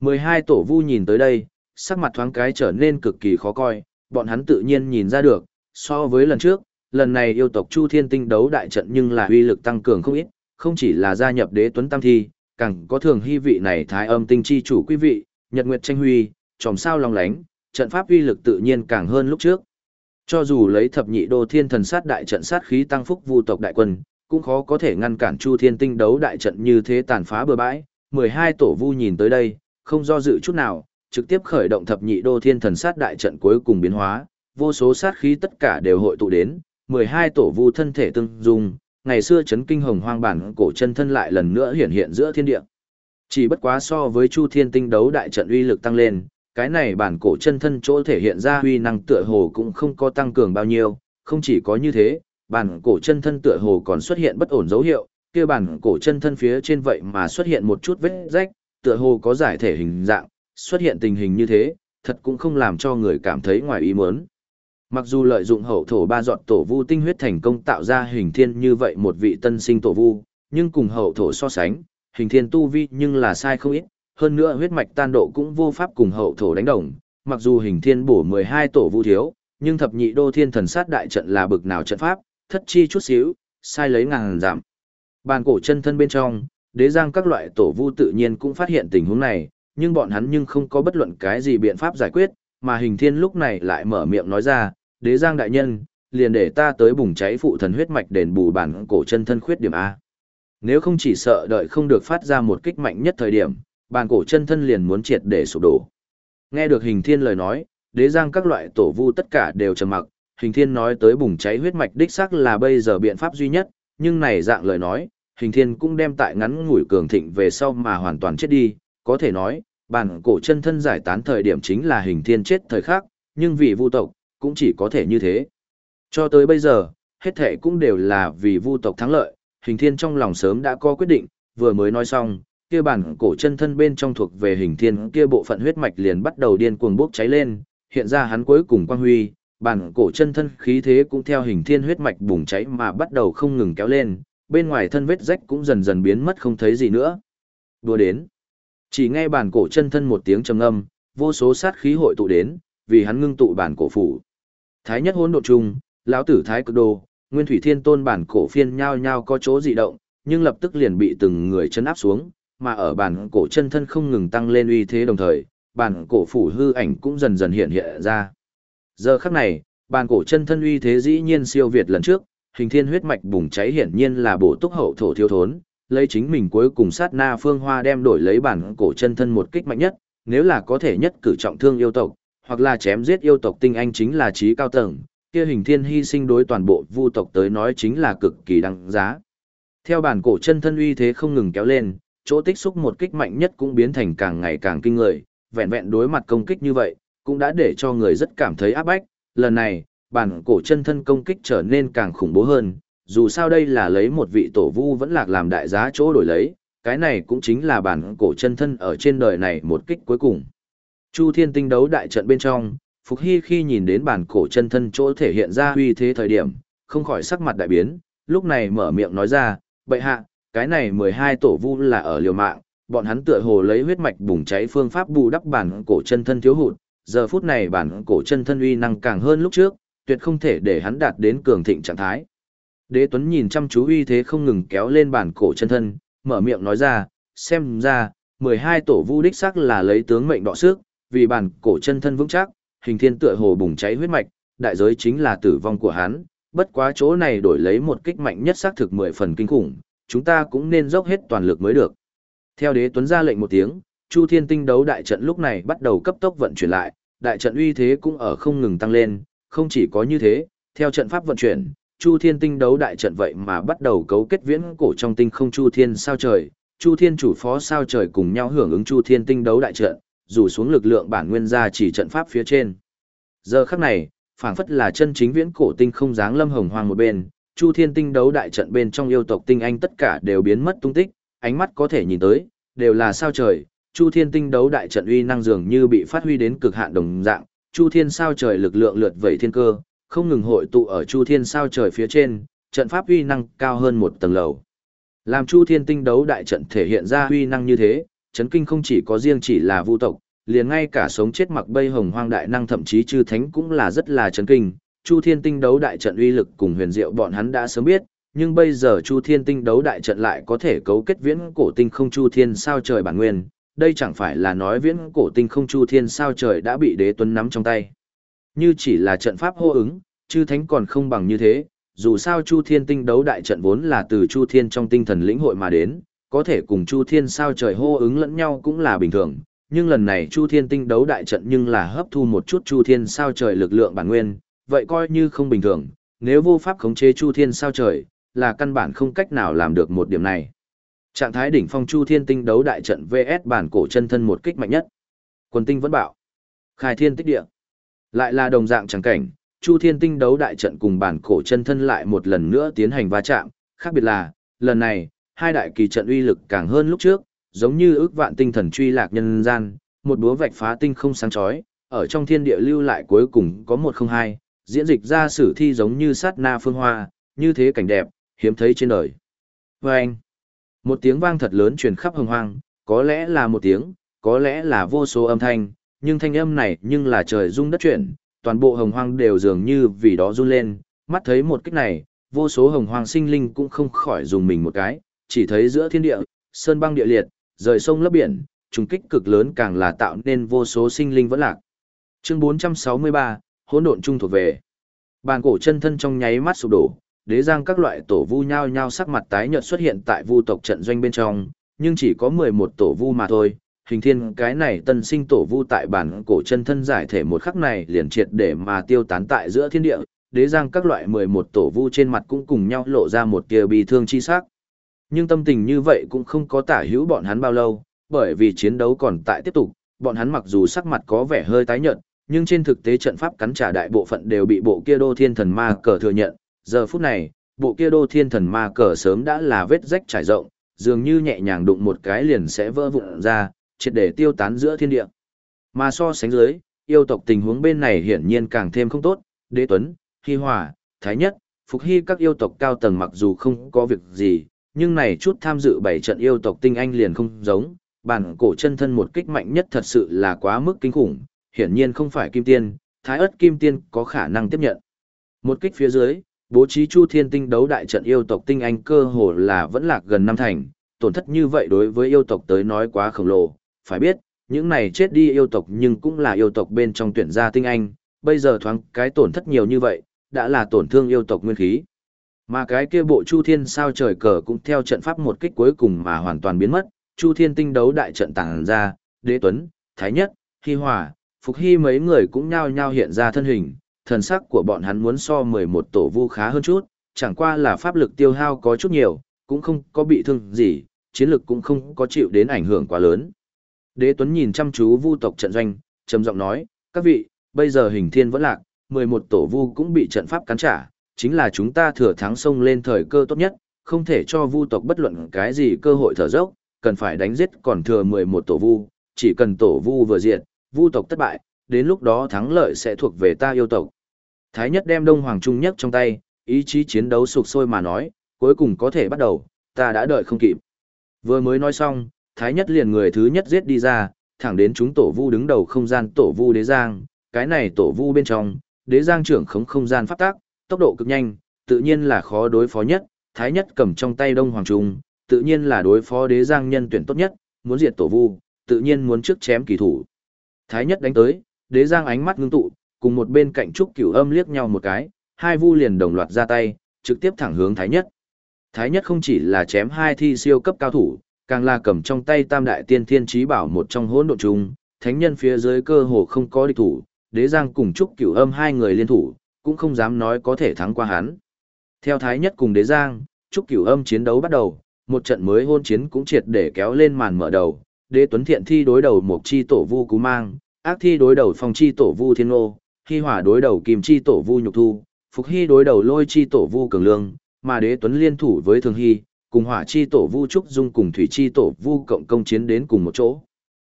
12 tổ Vu nhìn tới đây, sắc mặt thoáng cái trở nên cực kỳ khó coi, bọn hắn tự nhiên nhìn ra được, so với lần trước, lần này yêu tộc Chu Thiên Tinh đấu đại trận nhưng là uy lực tăng cường không ít, không chỉ là gia nhập đế tuấn tam thi, càng có thường hy vị này thái âm tinh chi chủ quý vị, nhật nguyệt tranh huy, tròm sao long lánh, trận pháp uy lực tự nhiên càng hơn lúc trước. Cho dù lấy thập nhị đô thiên thần sát đại trận sát khí tăng phúc vu tộc đại quân, cũng khó có thể ngăn cản Chu Thiên Tinh đấu đại trận như thế tàn phá bừa bãi. 12 tổ vu nhìn tới đây, không do dự chút nào, trực tiếp khởi động thập nhị đô thiên thần sát đại trận cuối cùng biến hóa, vô số sát khí tất cả đều hội tụ đến, 12 tổ vu thân thể tương dung, ngày xưa chấn kinh hồng hoang bản cổ chân thân lại lần nữa hiện hiện giữa thiên địa. Chỉ bất quá so với Chu Thiên Tinh đấu đại trận uy lực tăng lên, cái này bản cổ chân thân chỗ thể hiện ra uy năng tựa hồ cũng không có tăng cường bao nhiêu, không chỉ có như thế, bản cổ chân thân tựa hồ còn xuất hiện bất ổn dấu hiệu, kia bản cổ chân thân phía trên vậy mà xuất hiện một chút vết rách, tựa hồ có giải thể hình dạng, xuất hiện tình hình như thế, thật cũng không làm cho người cảm thấy ngoài ý muốn. Mặc dù lợi dụng hậu thổ ba dọn tổ vu tinh huyết thành công tạo ra hình thiên như vậy một vị tân sinh tổ vu, nhưng cùng hậu thổ so sánh, hình thiên tu vi nhưng là sai không ít, hơn nữa huyết mạch tan độ cũng vô pháp cùng hậu thổ đánh đồng, mặc dù hình thiên bổ 12 tổ vu thiếu, nhưng thập nhị đô thiên thần sát đại trận là bực nào trận pháp, thất chi chút xíu, sai lấy ngàn giảm. Bàn cổ chân thân bên trong, đế giang các loại tổ vu tự nhiên cũng phát hiện tình huống này, nhưng bọn hắn nhưng không có bất luận cái gì biện pháp giải quyết, mà hình thiên lúc này lại mở miệng nói ra, đế giang đại nhân, liền để ta tới bùng cháy phụ thần huyết mạch đền bù bản cổ chân thân khuyết điểm A. Nếu không chỉ sợ đợi không được phát ra một kích mạnh nhất thời điểm, bàn cổ chân thân liền muốn triệt để sụp đổ. Nghe được hình thiên lời nói, đế giang các loại tổ vu tất cả đều trầm mặc, hình thiên nói tới bùng cháy huyết mạch đích xác là bây giờ biện pháp duy nhất, nhưng này dạng lời nói, hình thiên cũng đem tại ngắn ngủi cường thịnh về sau mà hoàn toàn chết đi, có thể nói, bản cổ chân thân giải tán thời điểm chính là hình thiên chết thời khắc, nhưng vì vu tộc, cũng chỉ có thể như thế. Cho tới bây giờ, hết thể cũng đều là vì vu tộc thắng lợi, hình thiên trong lòng sớm đã có quyết định, vừa mới nói xong, kia bản cổ chân thân bên trong thuộc về hình thiên kia bộ phận huyết mạch liền bắt đầu điên cuồng bốc cháy lên, hiện ra hắn cuối cùng quang huy, bản cổ chân thân khí thế cũng theo hình thiên huyết mạch bùng cháy mà bắt đầu không ngừng kéo lên, bên ngoài thân vết rách cũng dần dần biến mất không thấy gì nữa. Đùa đến. Chỉ nghe bản cổ chân thân một tiếng trầm âm, vô số sát khí hội tụ đến, vì hắn ngưng tụ bản cổ phủ. Thái nhất hỗn độn trung lão tử thái cực đồ, nguyên thủy thiên tôn bản cổ phiên nhao nhao có chỗ dị động, nhưng lập tức liền bị từng người chấn áp xuống, mà ở bản cổ chân thân không ngừng tăng lên uy thế đồng thời, bản cổ phủ hư ảnh cũng dần dần hiện hiện ra. Giờ khắc này, bản cổ chân thân uy thế dĩ nhiên siêu việt lần trước, hình thiên huyết mạch bùng cháy hiển nhiên là bổ túc hậu thổ thiếu thốn, lấy chính mình cuối cùng sát na phương hoa đem đổi lấy bản cổ chân thân một kích mạnh nhất, nếu là có thể nhất cử trọng thương yêu tộc, hoặc là chém giết yêu tộc tinh anh chính là trí cao tầng, kia hình thiên hy sinh đối toàn bộ vu tộc tới nói chính là cực kỳ đáng giá. Theo bản cổ chân thân uy thế không ngừng kéo lên, chỗ tích xúc một kích mạnh nhất cũng biến thành càng ngày càng kinh người, vẹn vẹn đối mặt công kích như vậy, cũng đã để cho người rất cảm thấy áp bách, lần này, bản cổ chân thân công kích trở nên càng khủng bố hơn, dù sao đây là lấy một vị tổ vu vẫn lạc làm đại giá chỗ đổi lấy, cái này cũng chính là bản cổ chân thân ở trên đời này một kích cuối cùng. Chu Thiên Tinh đấu đại trận bên trong, Phục Hy khi nhìn đến bản cổ chân thân chỗ thể hiện ra uy thế thời điểm, không khỏi sắc mặt đại biến, lúc này mở miệng nói ra, bệ hạ, cái này 12 tổ vu là ở liều mạng, bọn hắn tựa hồ lấy huyết mạch bùng cháy phương pháp bù đắp bản cổ chân thân thiếu hụt, giờ phút này bản cổ chân thân uy năng càng hơn lúc trước, tuyệt không thể để hắn đạt đến cường thịnh trạng thái. Đế Tuấn nhìn chăm chú uy thế không ngừng kéo lên bản cổ chân thân, mở miệng nói ra, xem ra, 12 tổ vu đích sắc là lấy tướng mệnh đọ sức, vì bản cổ chân thân vững chắc, hình thiên tựa hồ bùng cháy huyết mạch, đại giới chính là tử vong của hắn, bất quá chỗ này đổi lấy một kích mạnh nhất xác thực 10 phần kinh khủng, chúng ta cũng nên dốc hết toàn lực mới được. Theo đế tuấn ra lệnh một tiếng, Chu Thiên Tinh đấu đại trận lúc này bắt đầu cấp tốc vận chuyển lại, đại trận uy thế cũng ở không ngừng tăng lên, không chỉ có như thế, theo trận pháp vận chuyển, Chu Thiên Tinh đấu đại trận vậy mà bắt đầu cấu kết viễn cổ trong tinh không Chu Thiên sao trời, Chu Thiên chủ phó sao trời cùng nhau hưởng ứng Chu Thiên Tinh đấu đại trận, rủ xuống lực lượng bản nguyên ra chỉ trận pháp phía trên. Giờ khắc này, phảng phất là chân chính viễn cổ tinh không dáng lâm hồng hoang một bên, Chu Thiên Tinh đấu đại trận bên trong yêu tộc tinh anh tất cả đều biến mất tung tích, ánh mắt có thể nhìn tới, đều là sao trời. Chu Thiên Tinh đấu đại trận uy năng dường như bị phát huy đến cực hạn đồng dạng, Chu Thiên sao trời lực lượng lượt vẩy thiên cơ, không ngừng hội tụ ở Chu Thiên sao trời phía trên, trận pháp uy năng cao hơn một tầng lầu. Làm Chu Thiên Tinh đấu đại trận thể hiện ra uy năng như thế, chấn kinh không chỉ có riêng chỉ là vu tộc, liền ngay cả sống chết mặc bây hồng hoang đại năng thậm chí chư thánh cũng là rất là chấn kinh. Chu Thiên Tinh đấu đại trận uy lực cùng huyền diệu bọn hắn đã sớm biết, nhưng bây giờ Chu Thiên Tinh đấu đại trận lại có thể cấu kết viễn cổ tinh không Chu Thiên sao trời bản nguyên, đây chẳng phải là nói viễn cổ tinh không Chu Thiên sao trời đã bị đế tuấn nắm trong tay. Như chỉ là trận pháp hô ứng, chư thánh còn không bằng như thế, dù sao Chu Thiên tinh đấu đại trận vốn là từ Chu Thiên trong tinh thần lĩnh hội mà đến, có thể cùng Chu Thiên sao trời hô ứng lẫn nhau cũng là bình thường, nhưng lần này Chu Thiên tinh đấu đại trận nhưng là hấp thu một chút Chu Thiên sao trời lực lượng bản nguyên, vậy coi như không bình thường, nếu vô pháp khống chế Chu Thiên sao trời, là căn bản không cách nào làm được một điểm này. Trạng thái đỉnh phong Chu Thiên tinh đấu đại trận VS bản cổ chân thân một kích mạnh nhất. Quân tinh vẫn bảo. Khai thiên tích địa. Lại là đồng dạng chẳng cảnh, Chu Thiên tinh đấu đại trận cùng bản cổ chân thân lại một lần nữa tiến hành va chạm, khác biệt là, lần này, hai đại kỳ trận uy lực càng hơn lúc trước, giống như ước vạn tinh thần truy lạc nhân gian, một búa vạch phá tinh không sáng chói, ở trong thiên địa lưu lại cuối cùng có một không hai, diễn dịch ra sử thi giống như sát na phương hoa, như thế cảnh đẹp, hiếm thấy trên đời. Và anh, một tiếng vang thật lớn truyền khắp hồng hoang, có lẽ là một tiếng, có lẽ là vô số âm thanh, nhưng thanh âm này nhưng là trời rung đất chuyển, toàn bộ hồng hoang đều dường như vì đó run lên, mắt thấy một kích này, vô số hồng hoang sinh linh cũng không khỏi dùng mình một cái, chỉ thấy giữa thiên địa, sơn băng địa liệt, rời sông lấp biển, trùng kích cực lớn càng là tạo nên vô số sinh linh vẫn lạc. Chương 463, hỗn độn trung thuộc về. Bàn cổ chân thân trong nháy mắt sụp đổ, đế giang các loại tổ vu nhao nhao sắc mặt tái nhợt xuất hiện tại vu tộc trận doanh bên trong, nhưng chỉ có 11 tổ vu mà thôi. Hình thiên cái này tân sinh tổ vu tại bản cổ chân thân giải thể một khắc này liền triệt để mà tiêu tán tại giữa thiên địa, đế giang các loại 11 tổ vu trên mặt cũng cùng nhau lộ ra một tia bi thương chi sắc. Nhưng tâm tình như vậy cũng không có tả hữu bọn hắn bao lâu, bởi vì chiến đấu còn tại tiếp tục, bọn hắn mặc dù sắc mặt có vẻ hơi tái nhợt, nhưng trên thực tế trận pháp cắn trả đại bộ phận đều bị bộ kia đô thiên thần ma cờ thừa nhận. Giờ phút này, bộ kia đô thiên thần ma cờ sớm đã là vết rách trải rộng, dường như nhẹ nhàng đụng một cái liền sẽ vỡ vụn ra, triệt để tiêu tán giữa thiên địa. Mà so sánh dưới, yêu tộc tình huống bên này hiển nhiên càng thêm không tốt, đế tuấn, hy hòa, thái nhất, phục hy các yêu tộc cao tầng mặc dù không có việc gì, nhưng này chút tham dự bảy trận yêu tộc tinh anh liền không giống, bản cổ chân thân một kích mạnh nhất thật sự là quá mức kinh khủng, hiển nhiên không phải kim tiên, thái ớt kim tiên có khả năng tiếp nhận. Một kích phía dưới, bố trí chu thiên tinh đấu đại trận yêu tộc tinh anh cơ hồ là vẫn lạc gần năm thành, tổn thất như vậy đối với yêu tộc tới nói quá khổng lồ, phải biết, những này chết đi yêu tộc nhưng cũng là yêu tộc bên trong tuyển gia tinh anh, bây giờ thoáng cái tổn thất nhiều như vậy, đã là tổn thương yêu tộc nguyên khí. Mà cái kia bộ Chu Thiên sao trời cờ cũng theo trận pháp một kích cuối cùng mà hoàn toàn biến mất, Chu Thiên tinh đấu đại trận tàng ra, Đế Tuấn, Thái Nhất, Hy Hòa, Phục Hy mấy người cũng nhao nhao hiện ra thân hình, thần sắc của bọn hắn muốn so 11 tổ vu khá hơn chút, chẳng qua là pháp lực tiêu hao có chút nhiều, cũng không có bị thương gì, chiến lực cũng không có chịu đến ảnh hưởng quá lớn. Đế Tuấn nhìn chăm chú vu tộc trận doanh, trầm giọng nói, các vị, bây giờ hình thiên vẫn lạc, 11 tổ vu cũng bị trận pháp cắn trả, chính là chúng ta thừa thắng sông lên thời cơ tốt nhất, không thể cho vu tộc bất luận cái gì cơ hội thở dốc, cần phải đánh giết còn thừa 11 tổ vu, chỉ cần tổ vu vừa diệt, vu tộc thất bại, đến lúc đó thắng lợi sẽ thuộc về ta yêu tộc. Thái nhất đem Đông Hoàng Trung nhất trong tay, ý chí chiến đấu sục sôi mà nói, cuối cùng có thể bắt đầu, ta đã đợi không kịp. Vừa mới nói xong, Thái nhất liền người thứ nhất giết đi ra, thẳng đến chúng tổ vu đứng đầu không gian tổ vu đế giang, cái này tổ vu bên trong, đế giang trưởng khống không gian pháp tác, tốc độ cực nhanh, tự nhiên là khó đối phó nhất, Thái nhất cầm trong tay Đông Hoàng Trung, tự nhiên là đối phó đế giang nhân tuyển tốt nhất, muốn diệt tổ vu, tự nhiên muốn trước chém kỳ thủ. Thái nhất đánh tới, đế giang ánh mắt ngưng tụ, cùng một bên cạnh trúc cửu âm liếc nhau một cái, hai vu liền đồng loạt ra tay, trực tiếp thẳng hướng Thái nhất. Thái nhất không chỉ là chém hai thi siêu cấp cao thủ, càng là cầm trong tay tam đại tiên thiên trí bảo một trong hỗn độn trùng, thánh nhân phía dưới cơ hồ không có địch thủ, đế giang cùng trúc cửu âm hai người liên thủ, cũng không dám nói có thể thắng qua hắn. Theo Thái nhất cùng đế giang, trúc cửu âm chiến đấu bắt đầu, một trận mới hôn chiến cũng triệt để kéo lên màn mở đầu, đế tuấn thiện thi đối đầu một chi tổ vu cú mang, ác thi đối đầu phong chi tổ vu thiên ngô, hy hỏa đối đầu kim chi tổ vu nhục thu, phục hy đối đầu lôi chi tổ vu cường lương, mà đế tuấn liên thủ với thường hy, cùng hỏa chi tổ vu trúc dung cùng thủy chi tổ vu cộng công chiến đến cùng một chỗ.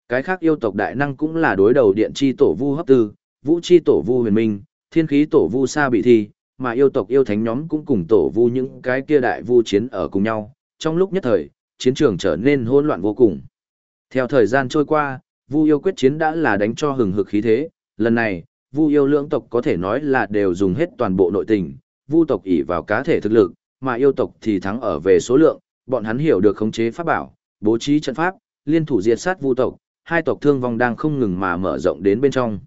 Cái khác yêu tộc đại năng cũng là đối đầu điện chi tổ vu hấp tư, vũ chi tổ vu huyền minh, thiên khí tổ vu sa bị thi, mà yêu tộc yêu thánh nhóm cũng cùng tổ vu những cái kia đại vu chiến ở cùng nhau, trong lúc nhất thời, chiến trường trở nên hỗn loạn vô cùng. Theo thời gian trôi qua, Vu yêu quyết chiến đã là đánh cho hừng hực khí thế, lần này, Vu yêu lưỡng tộc có thể nói là đều dùng hết toàn bộ nội tình, Vu tộc ỷ vào cá thể thực lực, mà yêu tộc thì thắng ở về số lượng, bọn hắn hiểu được khống chế pháp bảo, bố trí trận pháp, liên thủ diệt sát Vu tộc, hai tộc thương vong đang không ngừng mà mở rộng đến bên trong.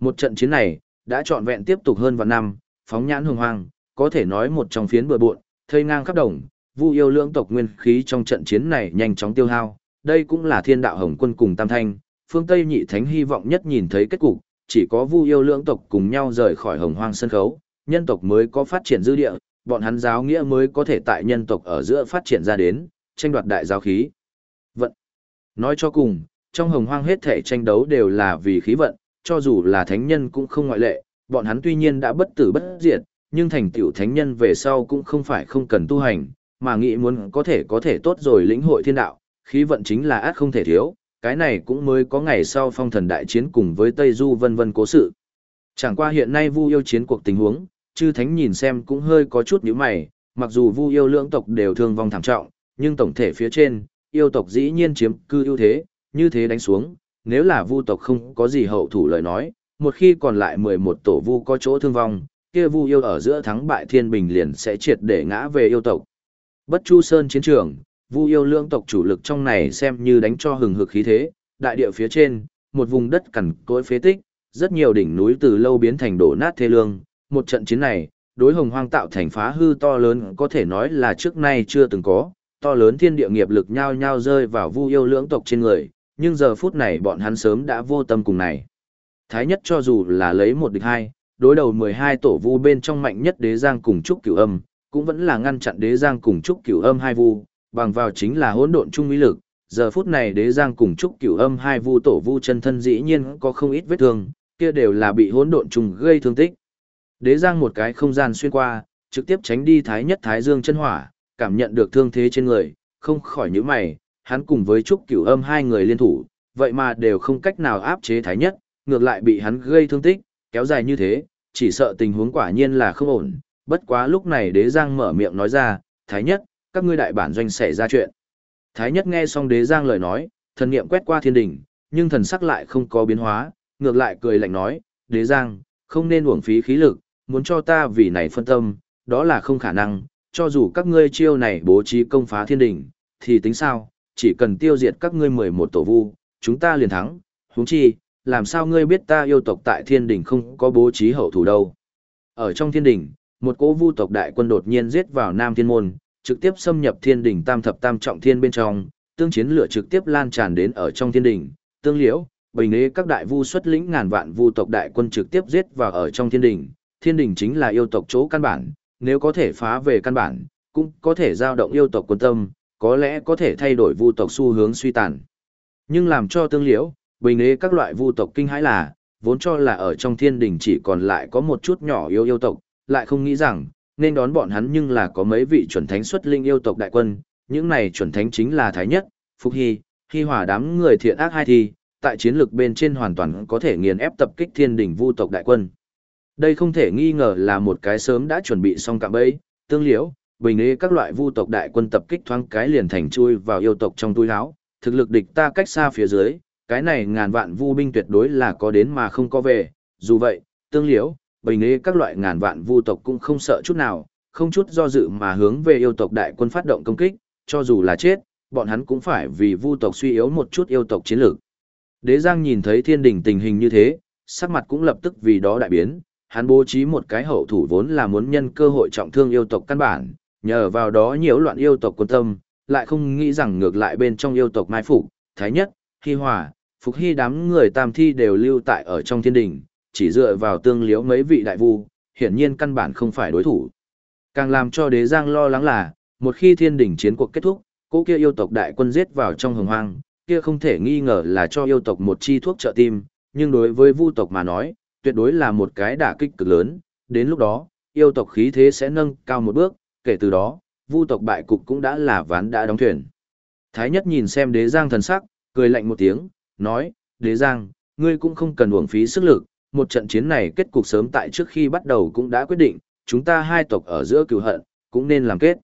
Một trận chiến này, đã trọn vẹn tiếp tục hơn vạn năm, phóng nhãn hùng hoàng, có thể nói một trong phiến bừa bộn, thây ngang khắp đồng, Vu yêu lưỡng tộc nguyên khí trong trận chiến này nhanh chóng tiêu hao, đây cũng là Thiên đạo Hồng Quân cùng Tam Thanh, phương Tây Nhị Thánh hy vọng nhất nhìn thấy kết cục, chỉ có Vu yêu lưỡng tộc cùng nhau rời khỏi Hồng Hoang sân khấu, nhân tộc mới có phát triển dư địa, bọn hắn giáo nghĩa mới có thể tại nhân tộc ở giữa phát triển ra đến, tranh đoạt đại giáo khí. Vận. Nói cho cùng, trong hồng hoang hết thể tranh đấu đều là vì khí vận, cho dù là thánh nhân cũng không ngoại lệ, bọn hắn tuy nhiên đã bất tử bất diệt, nhưng thành tựu thánh nhân về sau cũng không phải không cần tu hành, mà nghĩ muốn có thể có thể tốt rồi lĩnh hội thiên đạo, khí vận chính là át không thể thiếu, cái này cũng mới có ngày sau phong thần đại chiến cùng với Tây Du vân vân cố sự. Chẳng qua hiện nay Vu yêu chiến cuộc tình huống, chư thánh nhìn xem cũng hơi có chút nhíu mày, mặc dù Vu yêu lưỡng tộc đều thương vong thảm trọng, nhưng tổng thể phía trên, yêu tộc dĩ nhiên chiếm cư ưu thế, như thế đánh xuống, nếu là Vu tộc không có gì hậu thủ lời nói, một khi còn lại 11 tổ Vu có chỗ thương vong, kia Vu yêu ở giữa thắng bại thiên bình liền sẽ triệt để ngã về yêu tộc. Bất Chu Sơn chiến trường, Vu yêu lương tộc chủ lực trong này xem như đánh cho hừng hực khí thế, đại địa phía trên, một vùng đất cằn cỗi phế tích, rất nhiều đỉnh núi từ lâu biến thành đổ nát thê lương, một trận chiến này, đối hồng hoang tạo thành phá hư to lớn có thể nói là trước nay chưa từng có, to lớn thiên địa nghiệp lực nhao nhao rơi vào vu yêu lưỡng tộc trên người, nhưng giờ phút này bọn hắn sớm đã vô tâm cùng này. Thái nhất cho dù là lấy một địch hai, đối đầu 12 tổ vu bên trong mạnh nhất đế giang cùng trúc cửu âm, cũng vẫn là ngăn chặn đế giang cùng trúc cửu âm hai vu, bằng vào chính là hỗn độn trung uy lực. Giờ phút này đế giang cùng trúc cửu âm hai vu tổ vu chân thân dĩ nhiên có không ít vết thương, kia đều là bị hỗn độn trùng gây thương tích. Đế giang một cái không gian xuyên qua, trực tiếp tránh đi thái nhất thái dương chân hỏa, cảm nhận được thương thế trên người, không khỏi nhíu mày, hắn cùng với Trúc Cửu Âm hai người liên thủ, vậy mà đều không cách nào áp chế thái nhất, ngược lại bị hắn gây thương tích, kéo dài như thế, chỉ sợ tình huống quả nhiên là không ổn. Bất quá lúc này đế giang mở miệng nói ra, thái nhất, các ngươi đại bản doanh xảy ra chuyện. Thái nhất nghe xong đế giang lời nói, thần niệm quét qua thiên Đình, nhưng thần sắc lại không có biến hóa, ngược lại cười lạnh nói, đế giang, không nên uổng phí khí lực, muốn cho ta vì này phân tâm, đó là không khả năng, cho dù các ngươi chiêu này bố trí công phá thiên Đình, thì tính sao, chỉ cần tiêu diệt các ngươi 11 tổ vu, chúng ta liền thắng, huống chi, làm sao ngươi biết ta yêu tộc tại thiên Đình không có bố trí hậu thủ đâu. Ở trong thiên Đình, một cỗ vu tộc đại quân đột nhiên giết vào Nam Thiên Môn, trực tiếp xâm nhập thiên đỉnh tam thập tam trọng thiên bên trong, tương chiến lửa trực tiếp lan tràn đến ở trong thiên đỉnh, tương liễu, bình nế các đại vu xuất lĩnh ngàn vạn vu tộc đại quân trực tiếp giết vào ở trong thiên đỉnh, thiên đỉnh chính là yêu tộc chỗ căn bản, nếu có thể phá về căn bản, cũng có thể giao động yêu tộc quân tâm, có lẽ có thể thay đổi vu tộc xu hướng suy tàn. Nhưng làm cho tương liễu, bình ế các loại vu tộc kinh hãi là, vốn cho là ở trong thiên đình chỉ còn lại có một chút nhỏ yêu yêu tộc, lại không nghĩ rằng, nên đón bọn hắn nhưng là có mấy vị chuẩn thánh xuất linh yêu tộc đại quân, những này chuẩn thánh chính là Thái Nhất, phục Hy, Hy Hòa đám người thiện ác hai thi, tại chiến lược bên trên hoàn toàn có thể nghiền ép tập kích thiên đỉnh vu tộc đại quân. Đây không thể nghi ngờ là một cái sớm đã chuẩn bị xong cạm bẫy, tương liễu, bình ế các loại vu tộc đại quân tập kích thoáng cái liền thành chui vào yêu tộc trong túi áo, thực lực địch ta cách xa phía dưới, cái này ngàn vạn vu binh tuyệt đối là có đến mà không có về, dù vậy, tương liễu, bình ế các loại ngàn vạn vu tộc cũng không sợ chút nào, không chút do dự mà hướng về yêu tộc đại quân phát động công kích, cho dù là chết, bọn hắn cũng phải vì vu tộc suy yếu một chút yêu tộc chiến lược. Đế Giang nhìn thấy thiên đình tình hình như thế, sắc mặt cũng lập tức vì đó đại biến, hắn bố trí một cái hậu thủ vốn là muốn nhân cơ hội trọng thương yêu tộc căn bản, nhờ vào đó nhiễu loạn yêu tộc quân tâm, lại không nghĩ rằng ngược lại bên trong yêu tộc mai phục, thái nhất, hy hòa, phục hy đám người tam thi đều lưu tại ở trong thiên đình, chỉ dựa vào tương liếu mấy vị đại vu, hiển nhiên căn bản không phải đối thủ. Càng làm cho đế giang lo lắng là, một khi thiên đình chiến cuộc kết thúc, cỗ kia yêu tộc đại quân giết vào trong hồng hoang, kia không thể nghi ngờ là cho yêu tộc một chi thuốc trợ tim, nhưng đối với vu tộc mà nói, tuyệt đối là một cái đả kích cực lớn, đến lúc đó, yêu tộc khí thế sẽ nâng cao một bước, kể từ đó, vu tộc bại cục cũng đã là ván đã đóng thuyền. Thái nhất nhìn xem đế giang thần sắc, cười lạnh một tiếng, nói, đế giang, ngươi cũng không cần uổng phí sức lực, một trận chiến này kết cục sớm tại trước khi bắt đầu cũng đã quyết định, chúng ta hai tộc ở giữa cựu hận, cũng nên làm kết.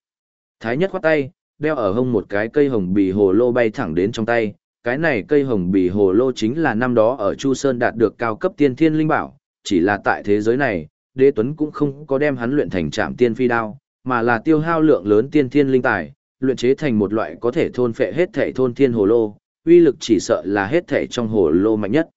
Thái nhất khoát tay, đeo ở hông một cái cây hồng bì hồ lô bay thẳng đến trong tay, cái này cây hồng bì hồ lô chính là năm đó ở Chu Sơn đạt được cao cấp tiên thiên linh bảo, chỉ là tại thế giới này, đế tuấn cũng không có đem hắn luyện thành trạm tiên phi đao, mà là tiêu hao lượng lớn tiên thiên linh tài, luyện chế thành một loại có thể thôn phệ hết thể thôn thiên hồ lô, uy lực chỉ sợ là hết thể trong hồ lô mạnh nhất.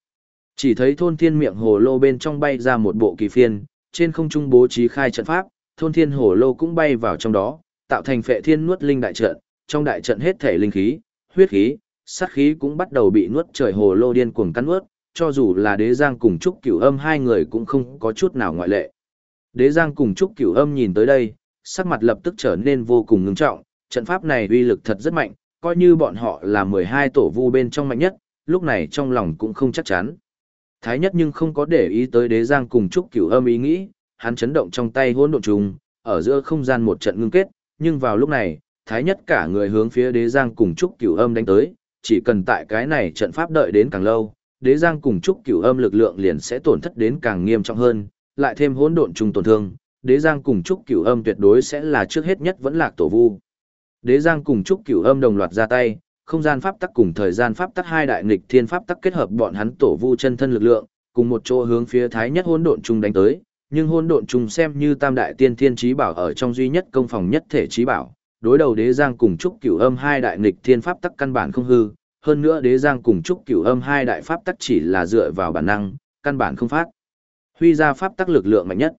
Chỉ thấy thôn thiên miệng hồ lô bên trong bay ra một bộ kỳ phiên, trên không trung bố trí khai trận pháp, thôn thiên hồ lô cũng bay vào trong đó, tạo thành phệ thiên nuốt linh đại trận, trong đại trận hết thể linh khí, huyết khí, sát khí cũng bắt đầu bị nuốt trời hồ lô điên cuồng cắn nuốt, cho dù là đế giang cùng trúc cửu âm hai người cũng không có chút nào ngoại lệ. Đế giang cùng trúc cửu âm nhìn tới đây, sắc mặt lập tức trở nên vô cùng ngưng trọng, trận pháp này uy lực thật rất mạnh, coi như bọn họ là 12 tổ vu bên trong mạnh nhất, lúc này trong lòng cũng không chắc chắn. Thái nhất nhưng không có để ý tới đế giang cùng trúc cửu âm ý nghĩ, hắn chấn động trong tay hỗn độn trùng, ở giữa không gian một trận ngưng kết, nhưng vào lúc này, thái nhất cả người hướng phía đế giang cùng trúc cửu âm đánh tới, chỉ cần tại cái này trận pháp đợi đến càng lâu, đế giang cùng trúc cửu âm lực lượng liền sẽ tổn thất đến càng nghiêm trọng hơn, lại thêm hỗn độn trùng tổn thương, đế giang cùng trúc cửu âm tuyệt đối sẽ là trước hết nhất vẫn lạc tổ vu. Đế giang cùng trúc cửu âm đồng loạt ra tay, không gian pháp tắc cùng thời gian pháp tắc hai đại nghịch thiên pháp tắc kết hợp bọn hắn tổ vu chân thân lực lượng, cùng một chỗ hướng phía thái nhất hỗn độn trùng đánh tới, nhưng hỗn độn trùng xem như tam đại tiên thiên trí bảo ở trong duy nhất công phòng nhất thể trí bảo, đối đầu đế giang cùng trúc cửu âm hai đại nghịch thiên pháp tắc căn bản không hư, hơn nữa đế giang cùng trúc cửu âm hai đại pháp tắc chỉ là dựa vào bản năng, căn bản không phát. Huy ra pháp tắc lực lượng mạnh nhất.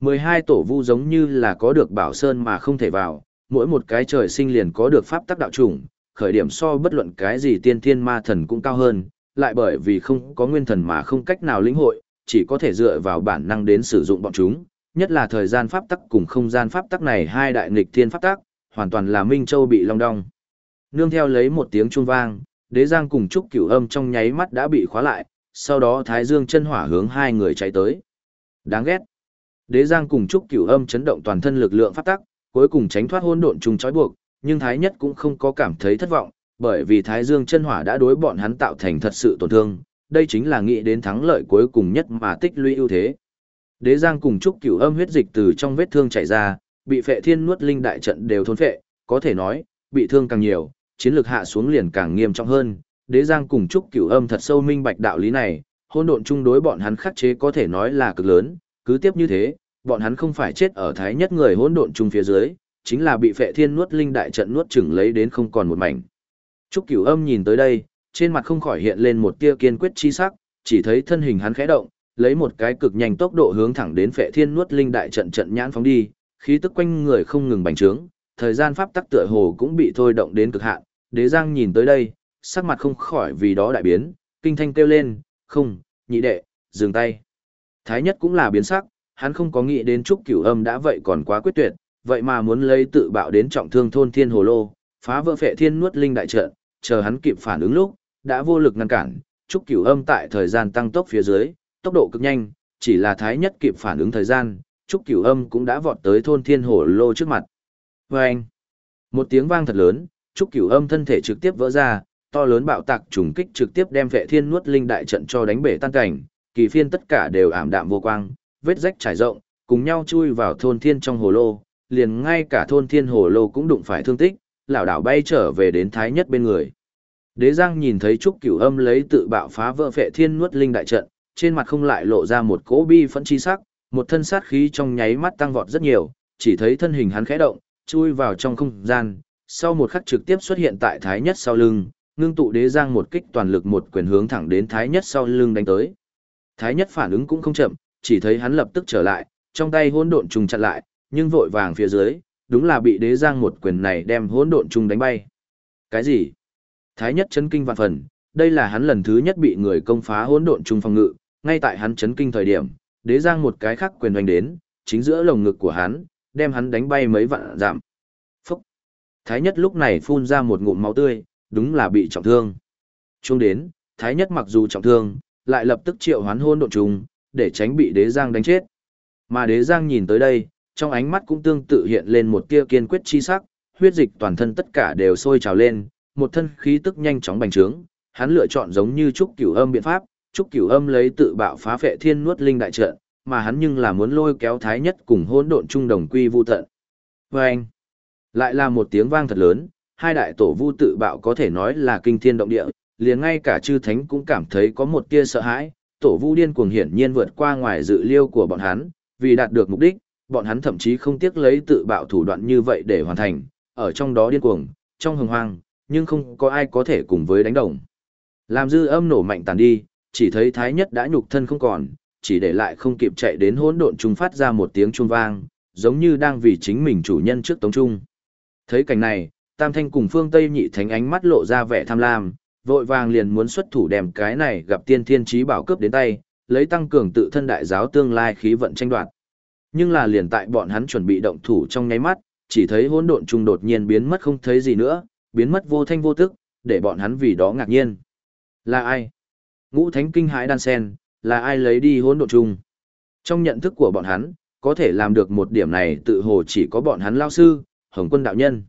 12 tổ vu giống như là có được bảo sơn mà không thể vào, mỗi một cái trời sinh liền có được pháp tắc đạo chủng, khởi điểm so bất luận cái gì tiên thiên ma thần cũng cao hơn, lại bởi vì không có nguyên thần mà không cách nào lĩnh hội, chỉ có thể dựa vào bản năng đến sử dụng bọn chúng, nhất là thời gian pháp tắc cùng không gian pháp tắc này hai đại nghịch thiên pháp tắc, hoàn toàn là Minh Châu bị long đong. Nương theo lấy một tiếng chuông vang, đế giang cùng trúc cửu âm trong nháy mắt đã bị khóa lại, sau đó thái dương chân hỏa hướng hai người chạy tới. Đáng ghét. Đế giang cùng trúc cửu âm chấn động toàn thân lực lượng pháp tắc, cuối cùng tránh thoát hỗn độn trùng trói buộc, nhưng thái nhất cũng không có cảm thấy thất vọng, bởi vì thái dương chân hỏa đã đối bọn hắn tạo thành thật sự tổn thương, đây chính là nghĩ đến thắng lợi cuối cùng nhất mà tích lũy ưu thế. Đế giang cùng trúc cửu âm huyết dịch từ trong vết thương chảy ra, bị phệ thiên nuốt linh đại trận đều thôn phệ, có thể nói, bị thương càng nhiều, chiến lược hạ xuống liền càng nghiêm trọng hơn. Đế Giang cùng Trúc Cửu Âm thật sâu minh bạch đạo lý này, hỗn độn chung đối bọn hắn khắc chế có thể nói là cực lớn, cứ tiếp như thế, bọn hắn không phải chết ở thái nhất người hỗn độn chung phía dưới, chính là bị phệ thiên nuốt linh đại trận nuốt chửng lấy đến không còn một mảnh. Trúc Cửu Âm nhìn tới đây, trên mặt không khỏi hiện lên một tia kiên quyết chi sắc, chỉ thấy thân hình hắn khẽ động, lấy một cái cực nhanh tốc độ hướng thẳng đến phệ thiên nuốt linh đại trận trận nhãn phóng đi, khí tức quanh người không ngừng bành trướng, thời gian pháp tắc tựa hồ cũng bị thôi động đến cực hạn, đế giang nhìn tới đây, sắc mặt không khỏi vì đó đại biến, kinh thanh kêu lên, không, nhị đệ, dừng tay. Thái nhất cũng là biến sắc, hắn không có nghĩ đến trúc cửu âm đã vậy còn quá quyết tuyệt, vậy mà muốn lấy tự bạo đến trọng thương thôn thiên hồ lô, phá vỡ phệ thiên nuốt linh đại trận, chờ hắn kịp phản ứng lúc, đã vô lực ngăn cản, trúc cửu âm tại thời gian tăng tốc phía dưới, tốc độ cực nhanh, chỉ là thái nhất kịp phản ứng thời gian, trúc cửu âm cũng đã vọt tới thôn thiên hồ lô trước mặt. Và anh, một tiếng vang thật lớn, trúc cửu âm thân thể trực tiếp vỡ ra, to lớn bạo tạc trùng kích trực tiếp đem vệ thiên nuốt linh đại trận cho đánh bể tan cảnh, kỳ phiên tất cả đều ảm đạm vô quang, vết rách trải rộng, cùng nhau chui vào thôn thiên trong hồ lô, liền ngay cả thôn thiên hồ lô cũng đụng phải thương tích, lảo đảo bay trở về đến thái nhất bên người. Đế Giang nhìn thấy Trúc Cửu Âm lấy tự bạo phá vỡ phệ thiên nuốt linh đại trận, trên mặt không lại lộ ra một cỗ bi phẫn chi sắc, một thân sát khí trong nháy mắt tăng vọt rất nhiều, chỉ thấy thân hình hắn khẽ động, chui vào trong không gian, sau một khắc trực tiếp xuất hiện tại Thái Nhất sau lưng, ngưng tụ đế giang một kích toàn lực một quyền hướng thẳng đến Thái Nhất sau lưng đánh tới. Thái Nhất phản ứng cũng không chậm, chỉ thấy hắn lập tức trở lại, trong tay hỗn độn trùng chặn lại, nhưng vội vàng phía dưới, đúng là bị đế giang một quyền này đem hỗn độn chung đánh bay. Cái gì? Thái Nhất chấn kinh vạn phần, đây là hắn lần thứ nhất bị người công phá hỗn độn chung phòng ngự, ngay tại hắn chấn kinh thời điểm, đế giang một cái khác quyền hoành đến, chính giữa lồng ngực của hắn, đem hắn đánh bay mấy vạn giảm. Phúc! Thái nhất lúc này phun ra một ngụm máu tươi, đúng là bị trọng thương. chung đến, Thái nhất mặc dù trọng thương, lại lập tức triệu hoán hỗn độn chung để tránh bị đế giang đánh chết. Mà đế giang nhìn tới đây, trong ánh mắt cũng tương tự hiện lên một tia kiên quyết chi sắc, huyết dịch toàn thân tất cả đều sôi trào lên, một thân khí tức nhanh chóng bành trướng, hắn lựa chọn giống như trúc cửu âm biện pháp, trúc cửu âm lấy tự bạo phá phệ thiên nuốt linh đại trận, mà hắn nhưng là muốn lôi kéo thái nhất cùng hỗn độn trung đồng quy vu tận. Oeng! lại là một tiếng vang thật lớn, hai đại tổ vu tự bạo có thể nói là kinh thiên động địa, liền ngay cả chư thánh cũng cảm thấy có một tia sợ hãi, tổ vu điên cuồng hiển nhiên vượt qua ngoài dự liêu của bọn hắn, vì đạt được mục đích, bọn hắn thậm chí không tiếc lấy tự bạo thủ đoạn như vậy để hoàn thành, ở trong đó điên cuồng, trong hồng hoang, nhưng không có ai có thể cùng với đánh đồng. Làm dư âm nổ mạnh tàn đi, chỉ thấy thái nhất đã nhục thân không còn, chỉ để lại không kịp chạy đến hỗn độn trung phát ra một tiếng chuông vang, giống như đang vì chính mình chủ nhân trước tống trung. Thấy cảnh này, Tam Thanh cùng Phương Tây nhị thánh ánh mắt lộ ra vẻ tham lam, vội vàng liền muốn xuất thủ đem cái này gặp tiên thiên trí bảo cướp đến tay, lấy tăng cường tự thân đại giáo tương lai khí vận tranh đoạt. Nhưng là liền tại bọn hắn chuẩn bị động thủ trong nháy mắt, chỉ thấy hỗn độn trung đột nhiên biến mất không thấy gì nữa, biến mất vô thanh vô tức, để bọn hắn vì đó ngạc nhiên. Là ai? Ngũ thánh kinh hãi đan sen, là ai lấy đi hỗn độn trung? Trong nhận thức của bọn hắn, có thể làm được một điểm này tự hồ chỉ có bọn hắn lao sư, Hồng quân đạo nhân.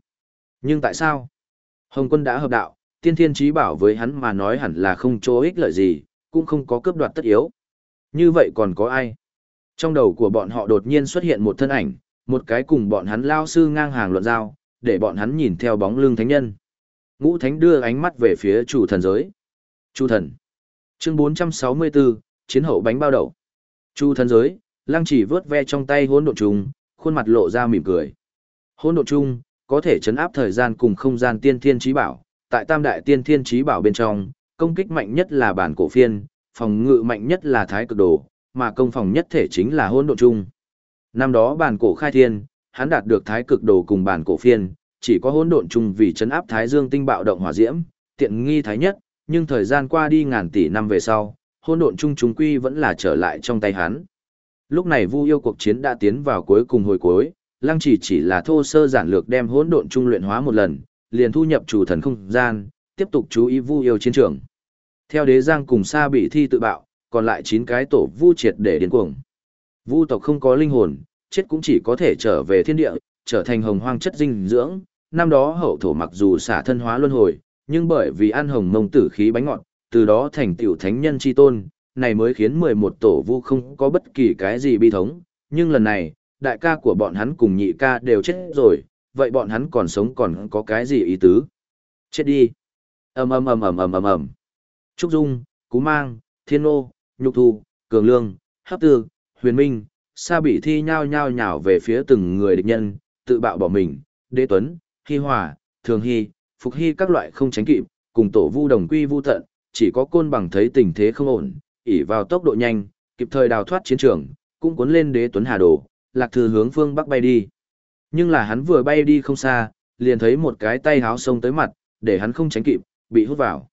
Nhưng tại sao? Hồng quân đã hợp đạo, tiên thiên trí bảo với hắn mà nói hẳn là không chỗ ích lợi gì, cũng không có cướp đoạt tất yếu. Như vậy còn có ai? Trong đầu của bọn họ đột nhiên xuất hiện một thân ảnh, một cái cùng bọn hắn lao sư ngang hàng luận giao, để bọn hắn nhìn theo bóng lưng thánh nhân. Ngũ thánh đưa ánh mắt về phía chủ thần giới. Chu thần. Chương 464, chiến hậu bánh bao đậu. Chu thần giới, lăng chỉ vớt ve trong tay hỗn độn trùng, khuôn mặt lộ ra mỉm cười. Hỗn độn Trung có thể chấn áp thời gian cùng không gian tiên thiên trí bảo, tại tam đại tiên thiên trí bảo bên trong, công kích mạnh nhất là bản cổ phiên, phòng ngự mạnh nhất là thái cực đồ, mà công phòng nhất thể chính là hỗn độn chung. Năm đó bản cổ khai thiên, hắn đạt được thái cực đồ cùng bản cổ phiên, chỉ có hỗn độn chung vì chấn áp thái dương tinh bạo động hỏa diễm, tiện nghi thái nhất, nhưng thời gian qua đi ngàn tỷ năm về sau, hỗn độn chung chúng quy vẫn là trở lại trong tay hắn. Lúc này Vu yêu cuộc chiến đã tiến vào cuối cùng hồi cuối, Lăng Chỉ chỉ là thô sơ giản lược đem hỗn độn trung luyện hóa một lần, liền thu nhập chủ thần không gian, tiếp tục chú ý Vu yêu chiến trường. Theo đế giang cùng Sa bị thi tự bạo, còn lại 9 cái tổ Vu triệt để điên cuồng. Vu tộc không có linh hồn, chết cũng chỉ có thể trở về thiên địa, trở thành hồng hoang chất dinh dưỡng. Năm đó hậu thổ mặc dù xả thân hóa luân hồi, nhưng bởi vì ăn hồng mông tử khí bánh ngọt, từ đó thành tiểu thánh nhân chi tôn, này mới khiến 11 tổ vu không có bất kỳ cái gì bi thống, nhưng lần này, đại ca của bọn hắn cùng nhị ca đều chết rồi, vậy bọn hắn còn sống còn có cái gì ý tứ? Chết đi. ầm ầm ầm ầm ầm ầm ầm. Trúc Dung, Cú Mang, Thiên Nô, Nhục Thu, Cường Lương, Hấp Tư, Huyền Minh, Sa bị thi nhao nhao nhào về phía từng người địch nhân, tự bạo bỏ mình, Đế Tuấn, Hi Hòa, Thường Hi, Phục Hi các loại không tránh kịp, cùng tổ vu đồng quy vu tận, chỉ có côn bằng thấy tình thế không ổn, ỉ vào tốc độ nhanh, kịp thời đào thoát chiến trường, cũng cuốn lên Đế Tuấn Hà Đồ, lạc thư hướng phương bắc bay đi. Nhưng là hắn vừa bay đi không xa, liền thấy một cái tay háo sông tới mặt, để hắn không tránh kịp, bị hút vào.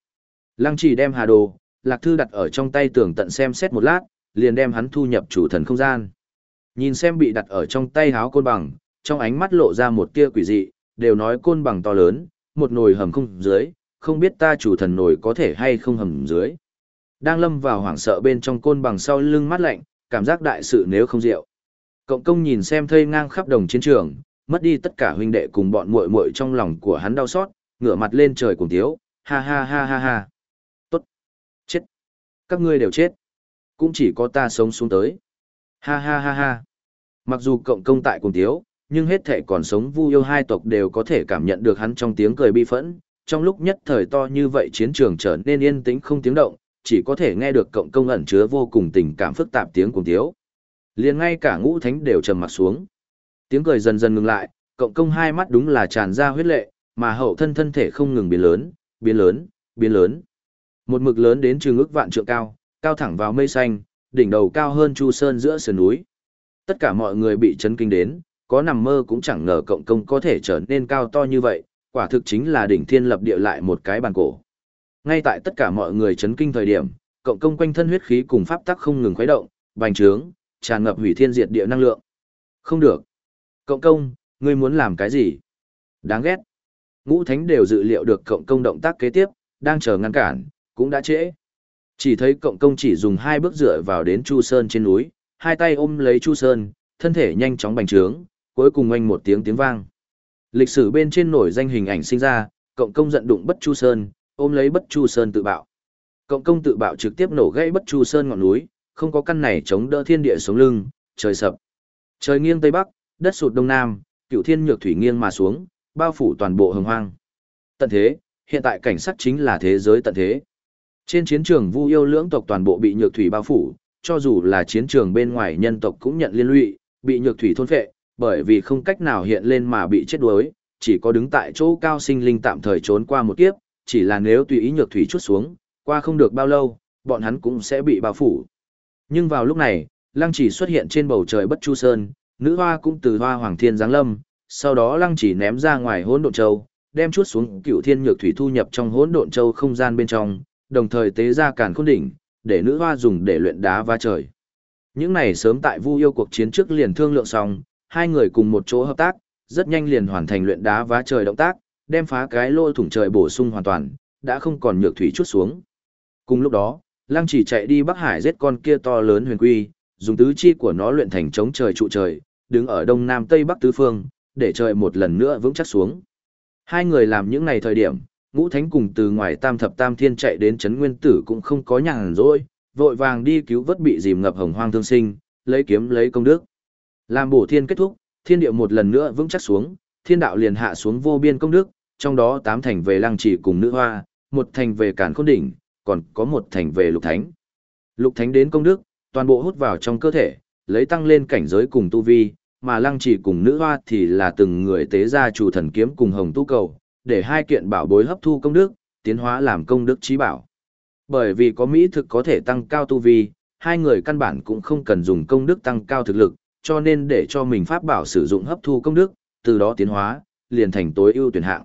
Lăng chỉ đem hà đồ, lạc thư đặt ở trong tay tưởng tận xem xét một lát, liền đem hắn thu nhập chủ thần không gian. Nhìn xem bị đặt ở trong tay háo côn bằng, trong ánh mắt lộ ra một tia quỷ dị, đều nói côn bằng to lớn, một nồi hầm không dưới, không biết ta chủ thần nồi có thể hay không hầm dưới. Đang lâm vào hoảng sợ bên trong côn bằng sau lưng mắt lạnh, cảm giác đại sự nếu không rượu. Cộng công nhìn xem thây ngang khắp đồng chiến trường, mất đi tất cả huynh đệ cùng bọn muội muội trong lòng của hắn đau xót, ngửa mặt lên trời cùng tiếu, ha ha ha ha ha. Các ngươi đều chết. Cũng chỉ có ta sống xuống tới. Ha ha ha ha. Mặc dù cộng công tại cùng tiếu, nhưng hết thể còn sống vu yêu hai tộc đều có thể cảm nhận được hắn trong tiếng cười bi phẫn. Trong lúc nhất thời to như vậy chiến trường trở nên yên tĩnh không tiếng động, chỉ có thể nghe được cộng công ẩn chứa vô cùng tình cảm phức tạp tiếng cùng tiếu liền ngay cả ngũ thánh đều trầm mặt xuống. Tiếng cười dần dần ngừng lại, cộng công hai mắt đúng là tràn ra huyết lệ, mà hậu thân thân thể không ngừng biến lớn, biến lớn, biến lớn. Một mực lớn đến trường ước vạn trượng cao, cao thẳng vào mây xanh, đỉnh đầu cao hơn chu sơn giữa sườn núi. Tất cả mọi người bị chấn kinh đến, có nằm mơ cũng chẳng ngờ cộng công có thể trở nên cao to như vậy, quả thực chính là đỉnh thiên lập địa lại một cái bàn cổ. Ngay tại tất cả mọi người chấn kinh thời điểm, cộng công quanh thân huyết khí cùng pháp tắc không ngừng khuấy động, bành trướng, tràn ngập hủy thiên diệt địa năng lượng. Không được. Cộng công, ngươi muốn làm cái gì? Đáng ghét. Ngũ thánh đều dự liệu được cộng công động tác kế tiếp, đang chờ ngăn cản, cũng đã trễ. Chỉ thấy cộng công chỉ dùng hai bước dựa vào đến Chu Sơn trên núi, hai tay ôm lấy Chu Sơn, thân thể nhanh chóng bành trướng, cuối cùng oanh một tiếng tiếng vang. Lịch sử bên trên nổi danh hình ảnh sinh ra, cộng công giận đụng bất Chu Sơn, ôm lấy bất Chu Sơn tự bạo. Cộng công tự bạo trực tiếp nổ gãy bất Chu Sơn ngọn núi, không có căn này chống đỡ thiên địa sống lưng, trời sập. Trời nghiêng tây bắc, đất sụt đông nam, cựu thiên nhược thủy nghiêng mà xuống, bao phủ toàn bộ hồng hoang. Tận thế, hiện tại cảnh sát chính là thế giới tận thế. Trên chiến trường Vu yêu lưỡng tộc toàn bộ bị nhược thủy bao phủ, cho dù là chiến trường bên ngoài nhân tộc cũng nhận liên lụy, bị nhược thủy thôn phệ, bởi vì không cách nào hiện lên mà bị chết đuối, chỉ có đứng tại chỗ cao sinh linh tạm thời trốn qua một kiếp, chỉ là nếu tùy ý nhược thủy chút xuống, qua không được bao lâu, bọn hắn cũng sẽ bị bao phủ. Nhưng vào lúc này, lăng chỉ xuất hiện trên bầu trời bất chu sơn, nữ hoa cũng từ hoa hoàng thiên giáng lâm, sau đó lăng chỉ ném ra ngoài hỗn độn châu, đem chút xuống cựu thiên nhược thủy thu nhập trong hỗn độn châu không gian bên trong, đồng thời tế ra càn khôn đỉnh, để nữ hoa dùng để luyện đá va trời. Những này sớm tại Vu yêu cuộc chiến trước liền thương lượng xong, hai người cùng một chỗ hợp tác, rất nhanh liền hoàn thành luyện đá vá trời động tác, đem phá cái lỗ thủng trời bổ sung hoàn toàn, đã không còn nhược thủy chút xuống. Cùng lúc đó, Lăng chỉ chạy đi Bắc Hải giết con kia to lớn huyền quy, dùng tứ chi của nó luyện thành chống trời trụ trời, đứng ở đông nam tây bắc tứ phương, để trời một lần nữa vững chắc xuống. Hai người làm những này thời điểm, ngũ thánh cùng từ ngoài tam thập tam thiên chạy đến Trấn nguyên tử cũng không có nhàn rỗi, vội vàng đi cứu vớt bị dìm ngập hồng hoang thương sinh, lấy kiếm lấy công đức. Làm bổ thiên kết thúc, thiên địa một lần nữa vững chắc xuống, thiên đạo liền hạ xuống vô biên công đức, trong đó tám thành về lăng trì cùng nữ hoa, một thành về cản khôn đỉnh, còn có một thành về lục thánh. Lục thánh đến công đức, toàn bộ hút vào trong cơ thể, lấy tăng lên cảnh giới cùng tu vi, mà lăng trì cùng nữ hoa thì là từng người tế ra chủ thần kiếm cùng hồng tu cầu, để hai kiện bảo bối hấp thu công đức, tiến hóa làm công đức trí bảo. Bởi vì có mỹ thực có thể tăng cao tu vi, hai người căn bản cũng không cần dùng công đức tăng cao thực lực, cho nên để cho mình pháp bảo sử dụng hấp thu công đức, từ đó tiến hóa, liền thành tối ưu tuyển hạng.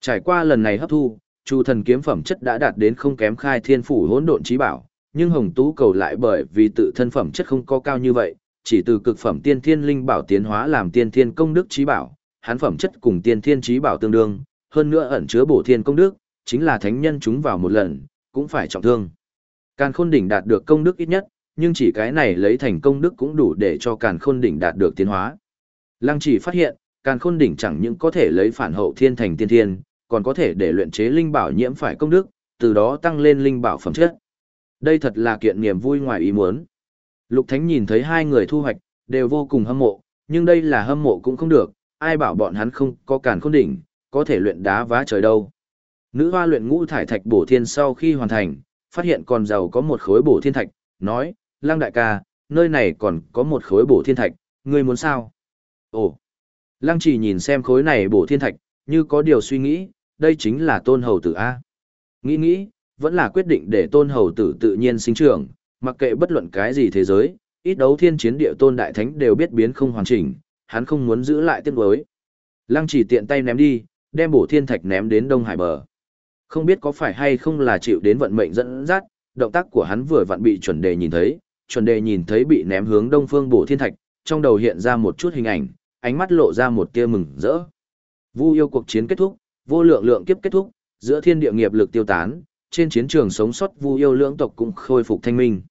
Trải qua lần này hấp thu, Chu thần kiếm phẩm chất đã đạt đến không kém khai thiên phủ hỗn độn trí bảo, nhưng Hồng Tú cầu lại bởi vì tự thân phẩm chất không có cao như vậy, chỉ từ cực phẩm tiên thiên linh bảo tiến hóa làm tiên thiên công đức trí bảo, hắn phẩm chất cùng tiên thiên trí bảo tương đương, hơn nữa ẩn chứa bổ thiên công đức, chính là thánh nhân chúng vào một lần, cũng phải trọng thương. Càn khôn đỉnh đạt được công đức ít nhất, nhưng chỉ cái này lấy thành công đức cũng đủ để cho càn khôn đỉnh đạt được tiến hóa. Lăng chỉ phát hiện, càn khôn đỉnh chẳng những có thể lấy phản hậu thiên thành tiên thiên, còn có thể để luyện chế linh bảo nhiễm phải công đức, từ đó tăng lên linh bảo phẩm chất. Đây thật là kiện niềm vui ngoài ý muốn. Lục Thánh nhìn thấy hai người thu hoạch, đều vô cùng hâm mộ, nhưng đây là hâm mộ cũng không được, ai bảo bọn hắn không có càn khôn đỉnh, có thể luyện đá vá trời đâu. Nữ hoa luyện ngũ thải thạch bổ thiên sau khi hoàn thành, phát hiện còn giàu có một khối bổ thiên thạch, nói, Lăng đại ca, nơi này còn có một khối bổ thiên thạch, ngươi muốn sao? Ồ! Lăng chỉ nhìn xem khối này bổ thiên thạch, như có điều suy nghĩ, đây chính là tôn hầu tử A. Nghĩ nghĩ, vẫn là quyết định để tôn hầu tử tự nhiên sinh trưởng, mặc kệ bất luận cái gì thế giới, ít đấu thiên chiến địa tôn đại thánh đều biết biến không hoàn chỉnh, hắn không muốn giữ lại tiếc đối. Lăng chỉ tiện tay ném đi, đem bổ thiên thạch ném đến Đông Hải bờ. Không biết có phải hay không là chịu đến vận mệnh dẫn dắt, động tác của hắn vừa vặn bị chuẩn đề nhìn thấy, chuẩn đề nhìn thấy bị ném hướng đông phương bổ thiên thạch, trong đầu hiện ra một chút hình ảnh, ánh mắt lộ ra một tia mừng rỡ. Vu yêu cuộc chiến kết thúc, vô lượng lượng kiếp kết thúc, giữa thiên địa nghiệp lực tiêu tán, trên chiến trường sống sót Vu yêu lưỡng tộc cũng khôi phục thanh minh.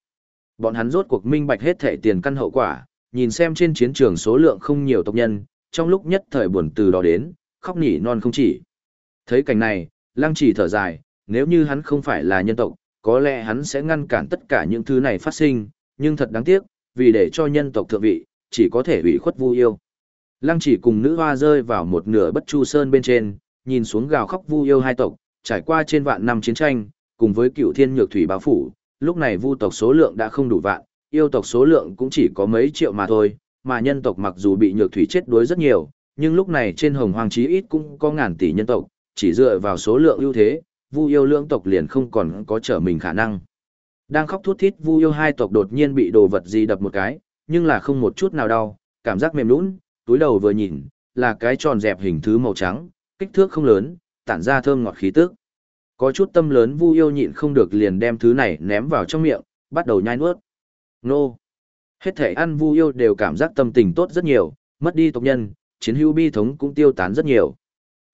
Bọn hắn rốt cuộc minh bạch hết thể tiền căn hậu quả, nhìn xem trên chiến trường số lượng không nhiều tộc nhân, trong lúc nhất thời buồn từ đó đến, khóc nỉ non không chỉ. Thấy cảnh này, Lăng Chỉ thở dài, nếu như hắn không phải là nhân tộc, có lẽ hắn sẽ ngăn cản tất cả những thứ này phát sinh, nhưng thật đáng tiếc, vì để cho nhân tộc thượng vị, chỉ có thể ủy khuất Vu yêu. Lăng Chỉ cùng nữ hoa rơi vào một nửa bất chu sơn bên trên, nhìn xuống gào khóc Vu yêu hai tộc, trải qua trên vạn năm chiến tranh, cùng với cựu thiên nhược thủy bao phủ, lúc này Vu tộc số lượng đã không đủ vạn, yêu tộc số lượng cũng chỉ có mấy triệu mà thôi, mà nhân tộc mặc dù bị nhược thủy chết đuối rất nhiều, nhưng lúc này trên hồng hoàng chí ít cũng có ngàn tỷ nhân tộc, chỉ dựa vào số lượng ưu thế, Vu yêu lưỡng tộc liền không còn có trở mình khả năng. Đang khóc thút thít Vu yêu hai tộc đột nhiên bị đồ vật gì đập một cái, nhưng là không một chút nào đau, cảm giác mềm nhũn, túi đầu vừa nhìn, là cái tròn dẹp hình thứ màu trắng, kích thước không lớn, tản ra thơm ngọt khí tức. Có chút tâm lớn Vu yêu nhịn không được liền đem thứ này ném vào trong miệng, bắt đầu nhai nuốt. Nô! Hết thể ăn Vu yêu đều cảm giác tâm tình tốt rất nhiều, mất đi tộc nhân, chiến hữu bi thống cũng tiêu tán rất nhiều.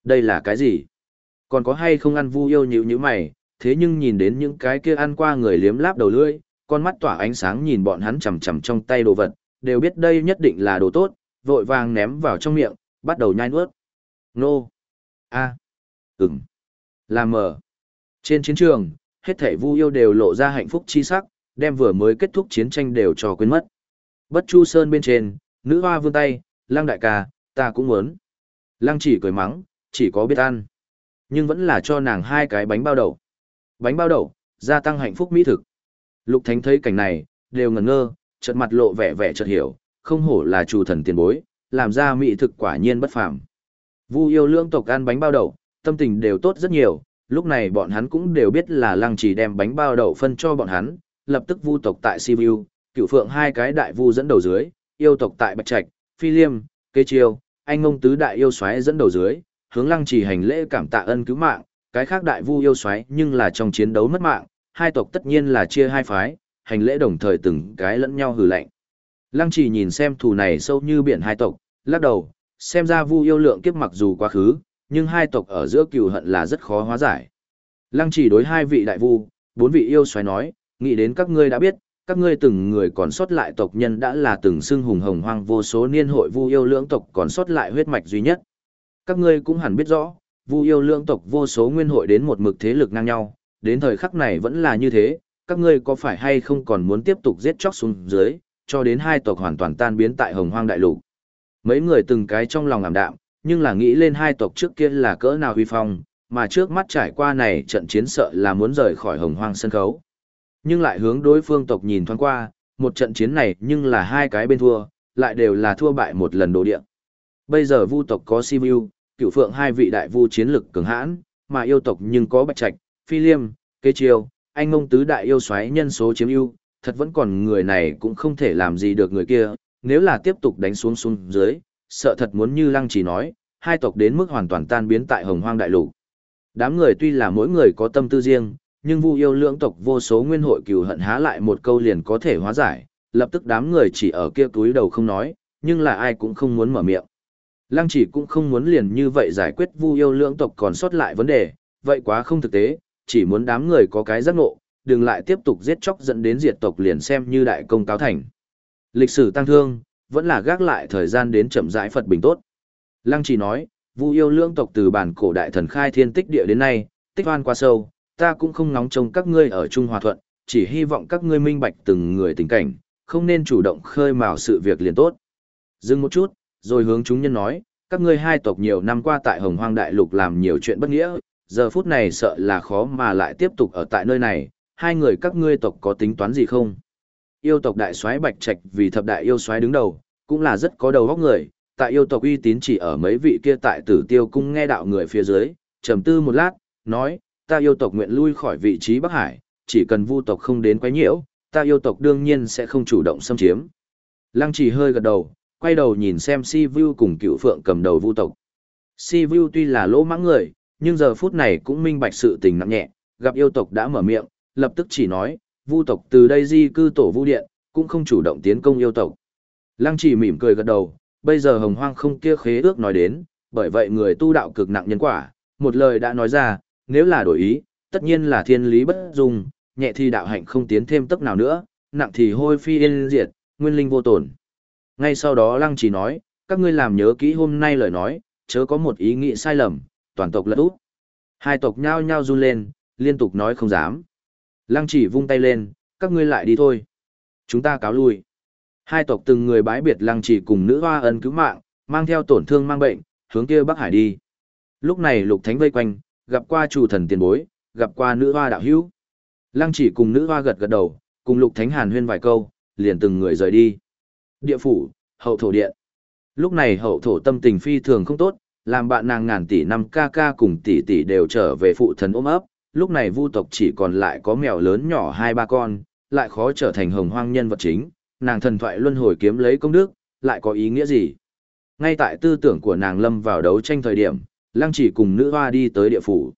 Đây là cái gì? Còn có hay không ăn Vu yêu nhữ như mày, thế nhưng nhìn đến những cái kia ăn qua người liếm láp đầu lưỡi, con mắt tỏa ánh sáng nhìn bọn hắn chằm chằm trong tay đồ vật, đều biết đây nhất định là đồ tốt, vội vàng ném vào trong miệng, bắt đầu nhai nuốt. Nô! A! À. Ừm! Làm mờ! Trên chiến trường, hết thảy Vu yêu đều lộ ra hạnh phúc chi sắc, đem vừa mới kết thúc chiến tranh đều cho quên mất. Bất Chu Sơn bên trên, nữ hoa vươn tay, lang đại ca, ta cũng muốn. Lăng chỉ cười mắng, chỉ có biết ăn. Nhưng vẫn là cho nàng hai cái bánh bao đậu. Bánh bao đậu, gia tăng hạnh phúc mỹ thực. Lục Thánh thấy cảnh này, đều ngẩn ngơ, chợt mặt lộ vẻ vẻ chợt hiểu, không hổ là chủ thần tiền bối, làm ra mỹ thực quả nhiên bất phàm. Vu yêu lương tộc ăn bánh bao đậu, tâm tình đều tốt rất nhiều, lúc này bọn hắn cũng đều biết là lăng chỉ đem bánh bao đậu phân cho bọn hắn, lập tức vu tộc tại Sibiu, cựu phượng hai cái đại vu dẫn đầu dưới, yêu tộc tại Bạch Trạch, Phi Liêm, Kế Chiêu, anh ngông tứ đại yêu xoáy dẫn đầu dưới, hướng lăng trì hành lễ cảm tạ ân cứu mạng, cái khác đại vu yêu xoáy nhưng là trong chiến đấu mất mạng, hai tộc tất nhiên là chia hai phái, hành lễ đồng thời từng cái lẫn nhau hừ lạnh. Lăng trì nhìn xem thù này sâu như biển hai tộc, lắc đầu, xem ra vu yêu lượng kiếp mặc dù quá khứ, nhưng hai tộc ở giữa cừu hận là rất khó hóa giải. Lăng trì đối hai vị đại vu, bốn vị yêu xoáy nói, nghĩ đến các ngươi đã biết, các ngươi từng người còn sót lại tộc nhân đã là từng xưng hùng hồng hoang vô số niên hội vu yêu lưỡng tộc còn sót lại huyết mạch duy nhất. Các ngươi cũng hẳn biết rõ, vu yêu lưỡng tộc vô số nguyên hội đến một mực thế lực ngang nhau, đến thời khắc này vẫn là như thế, các ngươi có phải hay không còn muốn tiếp tục giết chóc xuống dưới, cho đến hai tộc hoàn toàn tan biến tại hồng hoang đại lục. Mấy người từng cái trong lòng ảm đạm, nhưng là nghĩ lên hai tộc trước kia là cỡ nào huy phong, mà trước mắt trải qua này trận chiến sợ là muốn rời khỏi hồng hoang sân khấu. Nhưng lại hướng đối phương tộc nhìn thoáng qua, một trận chiến này nhưng là hai cái bên thua, lại đều là thua bại một lần đồ địa. Bây giờ vu tộc có Sivu, cựu phượng hai vị đại vu chiến lực cường hãn, mà yêu tộc nhưng có Bạch Trạch, Phi Liêm, Kế Chiêu, anh ngông tứ đại yêu xoáy nhân số chiếm ưu, thật vẫn còn người này cũng không thể làm gì được người kia, nếu là tiếp tục đánh xuống xuống dưới, sợ thật muốn như Lăng chỉ nói, hai tộc đến mức hoàn toàn tan biến tại Hồng Hoang đại lục. Đám người tuy là mỗi người có tâm tư riêng, nhưng Vu yêu lưỡng tộc vô số nguyên hội cừu hận há lại một câu liền có thể hóa giải, lập tức đám người chỉ ở kia túi đầu không nói, nhưng là ai cũng không muốn mở miệng. Lăng chỉ cũng không muốn liền như vậy giải quyết Vu yêu lưỡng tộc còn sót lại vấn đề, vậy quá không thực tế, chỉ muốn đám người có cái giác ngộ, đừng lại tiếp tục giết chóc dẫn đến diệt tộc liền xem như đại công cáo thành. Lịch sử tăng thương, vẫn là gác lại thời gian đến chậm rãi Phật bình tốt. Lăng chỉ nói, Vu yêu lưỡng tộc từ bản cổ đại thần khai thiên tích địa đến nay, tích oan qua sâu, ta cũng không nóng trông các ngươi ở Trung Hòa Thuận, chỉ hy vọng các ngươi minh bạch từng người tình cảnh, không nên chủ động khơi mào sự việc liền tốt. Dừng một chút, rồi hướng chúng nhân nói, các ngươi hai tộc nhiều năm qua tại Hồng Hoang Đại Lục làm nhiều chuyện bất nghĩa, giờ phút này sợ là khó mà lại tiếp tục ở tại nơi này, hai người các ngươi tộc có tính toán gì không? Yêu tộc đại soái Bạch Trạch vì thập đại yêu soái đứng đầu, cũng là rất có đầu óc người, tại yêu tộc uy tín chỉ ở mấy vị kia tại Tử Tiêu cung nghe đạo người phía dưới, trầm tư một lát, nói, ta yêu tộc nguyện lui khỏi vị trí Bắc Hải, chỉ cần vu tộc không đến quấy nhiễu, ta yêu tộc đương nhiên sẽ không chủ động xâm chiếm. Lăng chỉ hơi gật đầu, quay đầu nhìn xem Si Vu cùng cựu phượng cầm đầu vu tộc. Si Vu tuy là lỗ mãng người, nhưng giờ phút này cũng minh bạch sự tình nặng nhẹ, gặp yêu tộc đã mở miệng, lập tức chỉ nói, vu tộc từ đây di cư tổ vu điện, cũng không chủ động tiến công yêu tộc. Lăng chỉ mỉm cười gật đầu, bây giờ hồng hoang không kia khế ước nói đến, bởi vậy người tu đạo cực nặng nhân quả, một lời đã nói ra, nếu là đổi ý, tất nhiên là thiên lý bất dung, nhẹ thì đạo hạnh không tiến thêm tốc nào nữa, nặng thì hôi phi yên diệt, nguyên linh vô tổn. Ngay sau đó lăng chỉ nói, các ngươi làm nhớ kỹ hôm nay lời nói, chớ có một ý nghĩ sai lầm, toàn tộc lật úp. Hai tộc nhao nhao run lên, liên tục nói không dám. Lăng chỉ vung tay lên, các ngươi lại đi thôi. Chúng ta cáo lui. Hai tộc từng người bái biệt lăng chỉ cùng nữ hoa ân cứu mạng, mang theo tổn thương mang bệnh, hướng kia Bắc Hải đi. Lúc này lục thánh vây quanh, gặp qua chủ thần tiền bối, gặp qua nữ hoa đạo hữu. Lăng chỉ cùng nữ hoa gật gật đầu, cùng lục thánh hàn huyên vài câu, liền từng người rời đi. Địa phủ, hậu thổ điện. Lúc này hậu thổ tâm tình phi thường không tốt, làm bạn nàng ngàn tỷ năm ca ca cùng tỷ tỷ đều trở về phụ thần ôm ấp, lúc này vu tộc chỉ còn lại có mèo lớn nhỏ hai ba con, lại khó trở thành hồng hoang nhân vật chính, nàng thần thoại luân hồi kiếm lấy công đức, lại có ý nghĩa gì? Ngay tại tư tưởng của nàng lâm vào đấu tranh thời điểm, lăng chỉ cùng nữ hoa đi tới địa phủ.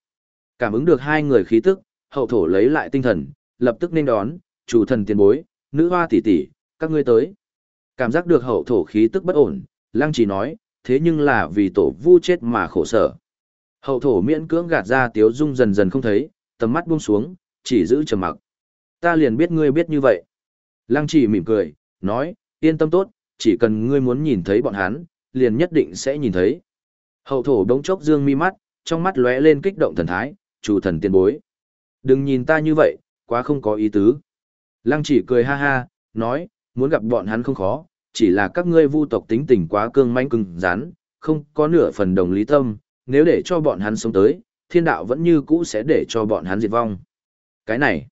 Cảm ứng được hai người khí tức, hậu thổ lấy lại tinh thần, lập tức nên đón, chủ thần tiền bối, nữ hoa tỷ tỷ, các ngươi tới. Cảm giác được hậu thổ khí tức bất ổn, lăng chỉ nói, thế nhưng là vì tổ vu chết mà khổ sở. Hậu thổ miễn cưỡng gạt ra tiếu dung dần dần không thấy, tầm mắt buông xuống, chỉ giữ trầm mặc. Ta liền biết ngươi biết như vậy. Lăng chỉ mỉm cười, nói, yên tâm tốt, chỉ cần ngươi muốn nhìn thấy bọn hắn, liền nhất định sẽ nhìn thấy. Hậu thổ đống chốc dương mi mắt, trong mắt lóe lên kích động thần thái, chủ thần tiền bối. Đừng nhìn ta như vậy, quá không có ý tứ. Lăng chỉ cười ha ha, nói, muốn gặp bọn hắn không khó, chỉ là các ngươi vu tộc tính tình quá cương manh cứng rắn, không có nửa phần đồng lý tâm, nếu để cho bọn hắn sống tới, thiên đạo vẫn như cũ sẽ để cho bọn hắn diệt vong. Cái này,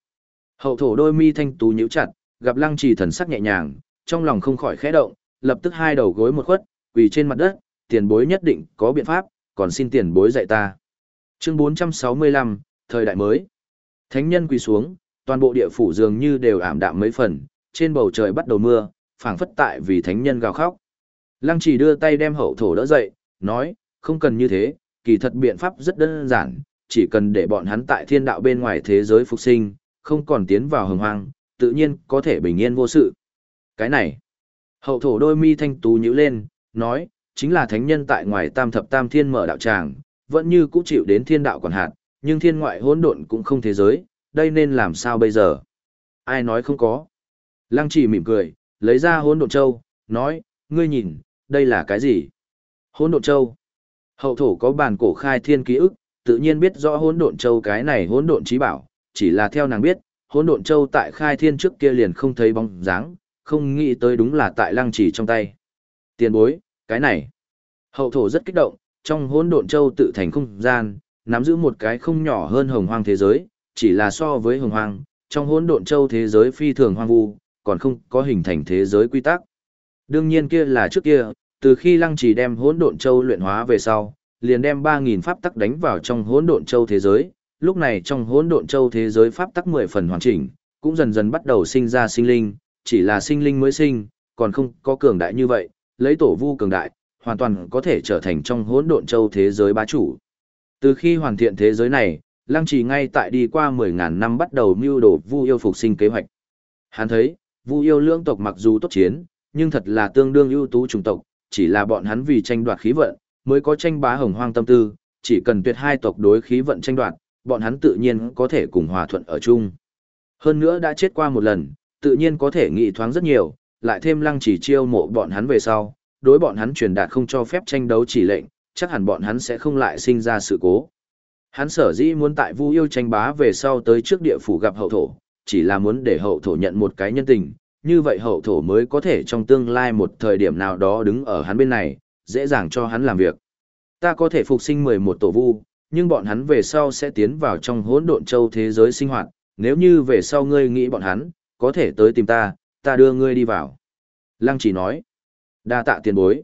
hậu thổ đôi mi thanh tú nhíu chặt, gặp lăng trì thần sắc nhẹ nhàng, trong lòng không khỏi khẽ động, lập tức hai đầu gối một khuất, quỳ trên mặt đất, tiền bối nhất định có biện pháp, còn xin tiền bối dạy ta. Chương 465, thời đại mới. Thánh nhân quỳ xuống, toàn bộ địa phủ dường như đều ảm đạm mấy phần, trên bầu trời bắt đầu mưa, phảng phất tại vì thánh nhân gào khóc. Lăng chỉ đưa tay đem hậu thổ đỡ dậy, nói, không cần như thế, kỳ thật biện pháp rất đơn giản, chỉ cần để bọn hắn tại thiên đạo bên ngoài thế giới phục sinh, không còn tiến vào hồng hoang, tự nhiên có thể bình yên vô sự. Cái này, hậu thổ đôi mi thanh tú nhíu lên, nói, chính là thánh nhân tại ngoài tam thập tam thiên mở đạo tràng, vẫn như cũ chịu đến thiên đạo quản hạt, nhưng thiên ngoại hỗn độn cũng không thế giới, đây nên làm sao bây giờ? Ai nói không có? Lăng chỉ mỉm cười, lấy ra hỗn độn châu, nói, ngươi nhìn, đây là cái gì? Hỗn độn châu. Hậu thổ có bản cổ khai thiên ký ức, tự nhiên biết rõ hỗn độn châu cái này hỗn độn trí bảo, chỉ là theo nàng biết, hỗn độn châu tại khai thiên trước kia liền không thấy bóng dáng, không nghĩ tới đúng là tại lăng chỉ trong tay. Tiền bối, cái này. Hậu thổ rất kích động, trong hỗn độn châu tự thành không gian, nắm giữ một cái không nhỏ hơn hồng hoang thế giới, chỉ là so với hồng hoang, trong hỗn độn châu thế giới phi thường hoang vu, còn không có hình thành thế giới quy tắc. Đương nhiên kia là trước kia, từ khi Lăng Chỉ đem hỗn độn châu luyện hóa về sau, liền đem 3000 pháp tắc đánh vào trong hỗn độn châu thế giới, lúc này trong hỗn độn châu thế giới pháp tắc 10 phần hoàn chỉnh, cũng dần dần bắt đầu sinh ra sinh linh, chỉ là sinh linh mới sinh, còn không có cường đại như vậy, lấy tổ vu cường đại, hoàn toàn có thể trở thành trong hỗn độn châu thế giới bá chủ. Từ khi hoàn thiện thế giới này, Lăng Trì ngay tại đi qua 10.000 năm bắt đầu mưu đồ Vu yêu phục sinh kế hoạch. Hắn thấy, Vu yêu lưỡng tộc mặc dù tốt chiến, nhưng thật là tương đương ưu tú chủng tộc, chỉ là bọn hắn vì tranh đoạt khí vận, mới có tranh bá hồng hoang tâm tư, chỉ cần tuyệt hai tộc đối khí vận tranh đoạt, bọn hắn tự nhiên có thể cùng hòa thuận ở chung. Hơn nữa đã chết qua một lần, tự nhiên có thể nghị thoáng rất nhiều, lại thêm lăng chỉ chiêu mộ bọn hắn về sau, đối bọn hắn truyền đạt không cho phép tranh đấu chỉ lệnh, chắc hẳn bọn hắn sẽ không lại sinh ra sự cố. Hắn sở dĩ muốn tại Vu yêu tranh bá về sau tới trước địa phủ gặp hậu thổ, chỉ là muốn để hậu thổ nhận một cái nhân tình, như vậy hậu thổ mới có thể trong tương lai một thời điểm nào đó đứng ở hắn bên này, dễ dàng cho hắn làm việc. Ta có thể phục sinh 11 tổ vu, nhưng bọn hắn về sau sẽ tiến vào trong hỗn độn châu thế giới sinh hoạt, nếu như về sau ngươi nghĩ bọn hắn, có thể tới tìm ta, ta đưa ngươi đi vào. Lăng chỉ nói, đa tạ tiền bối.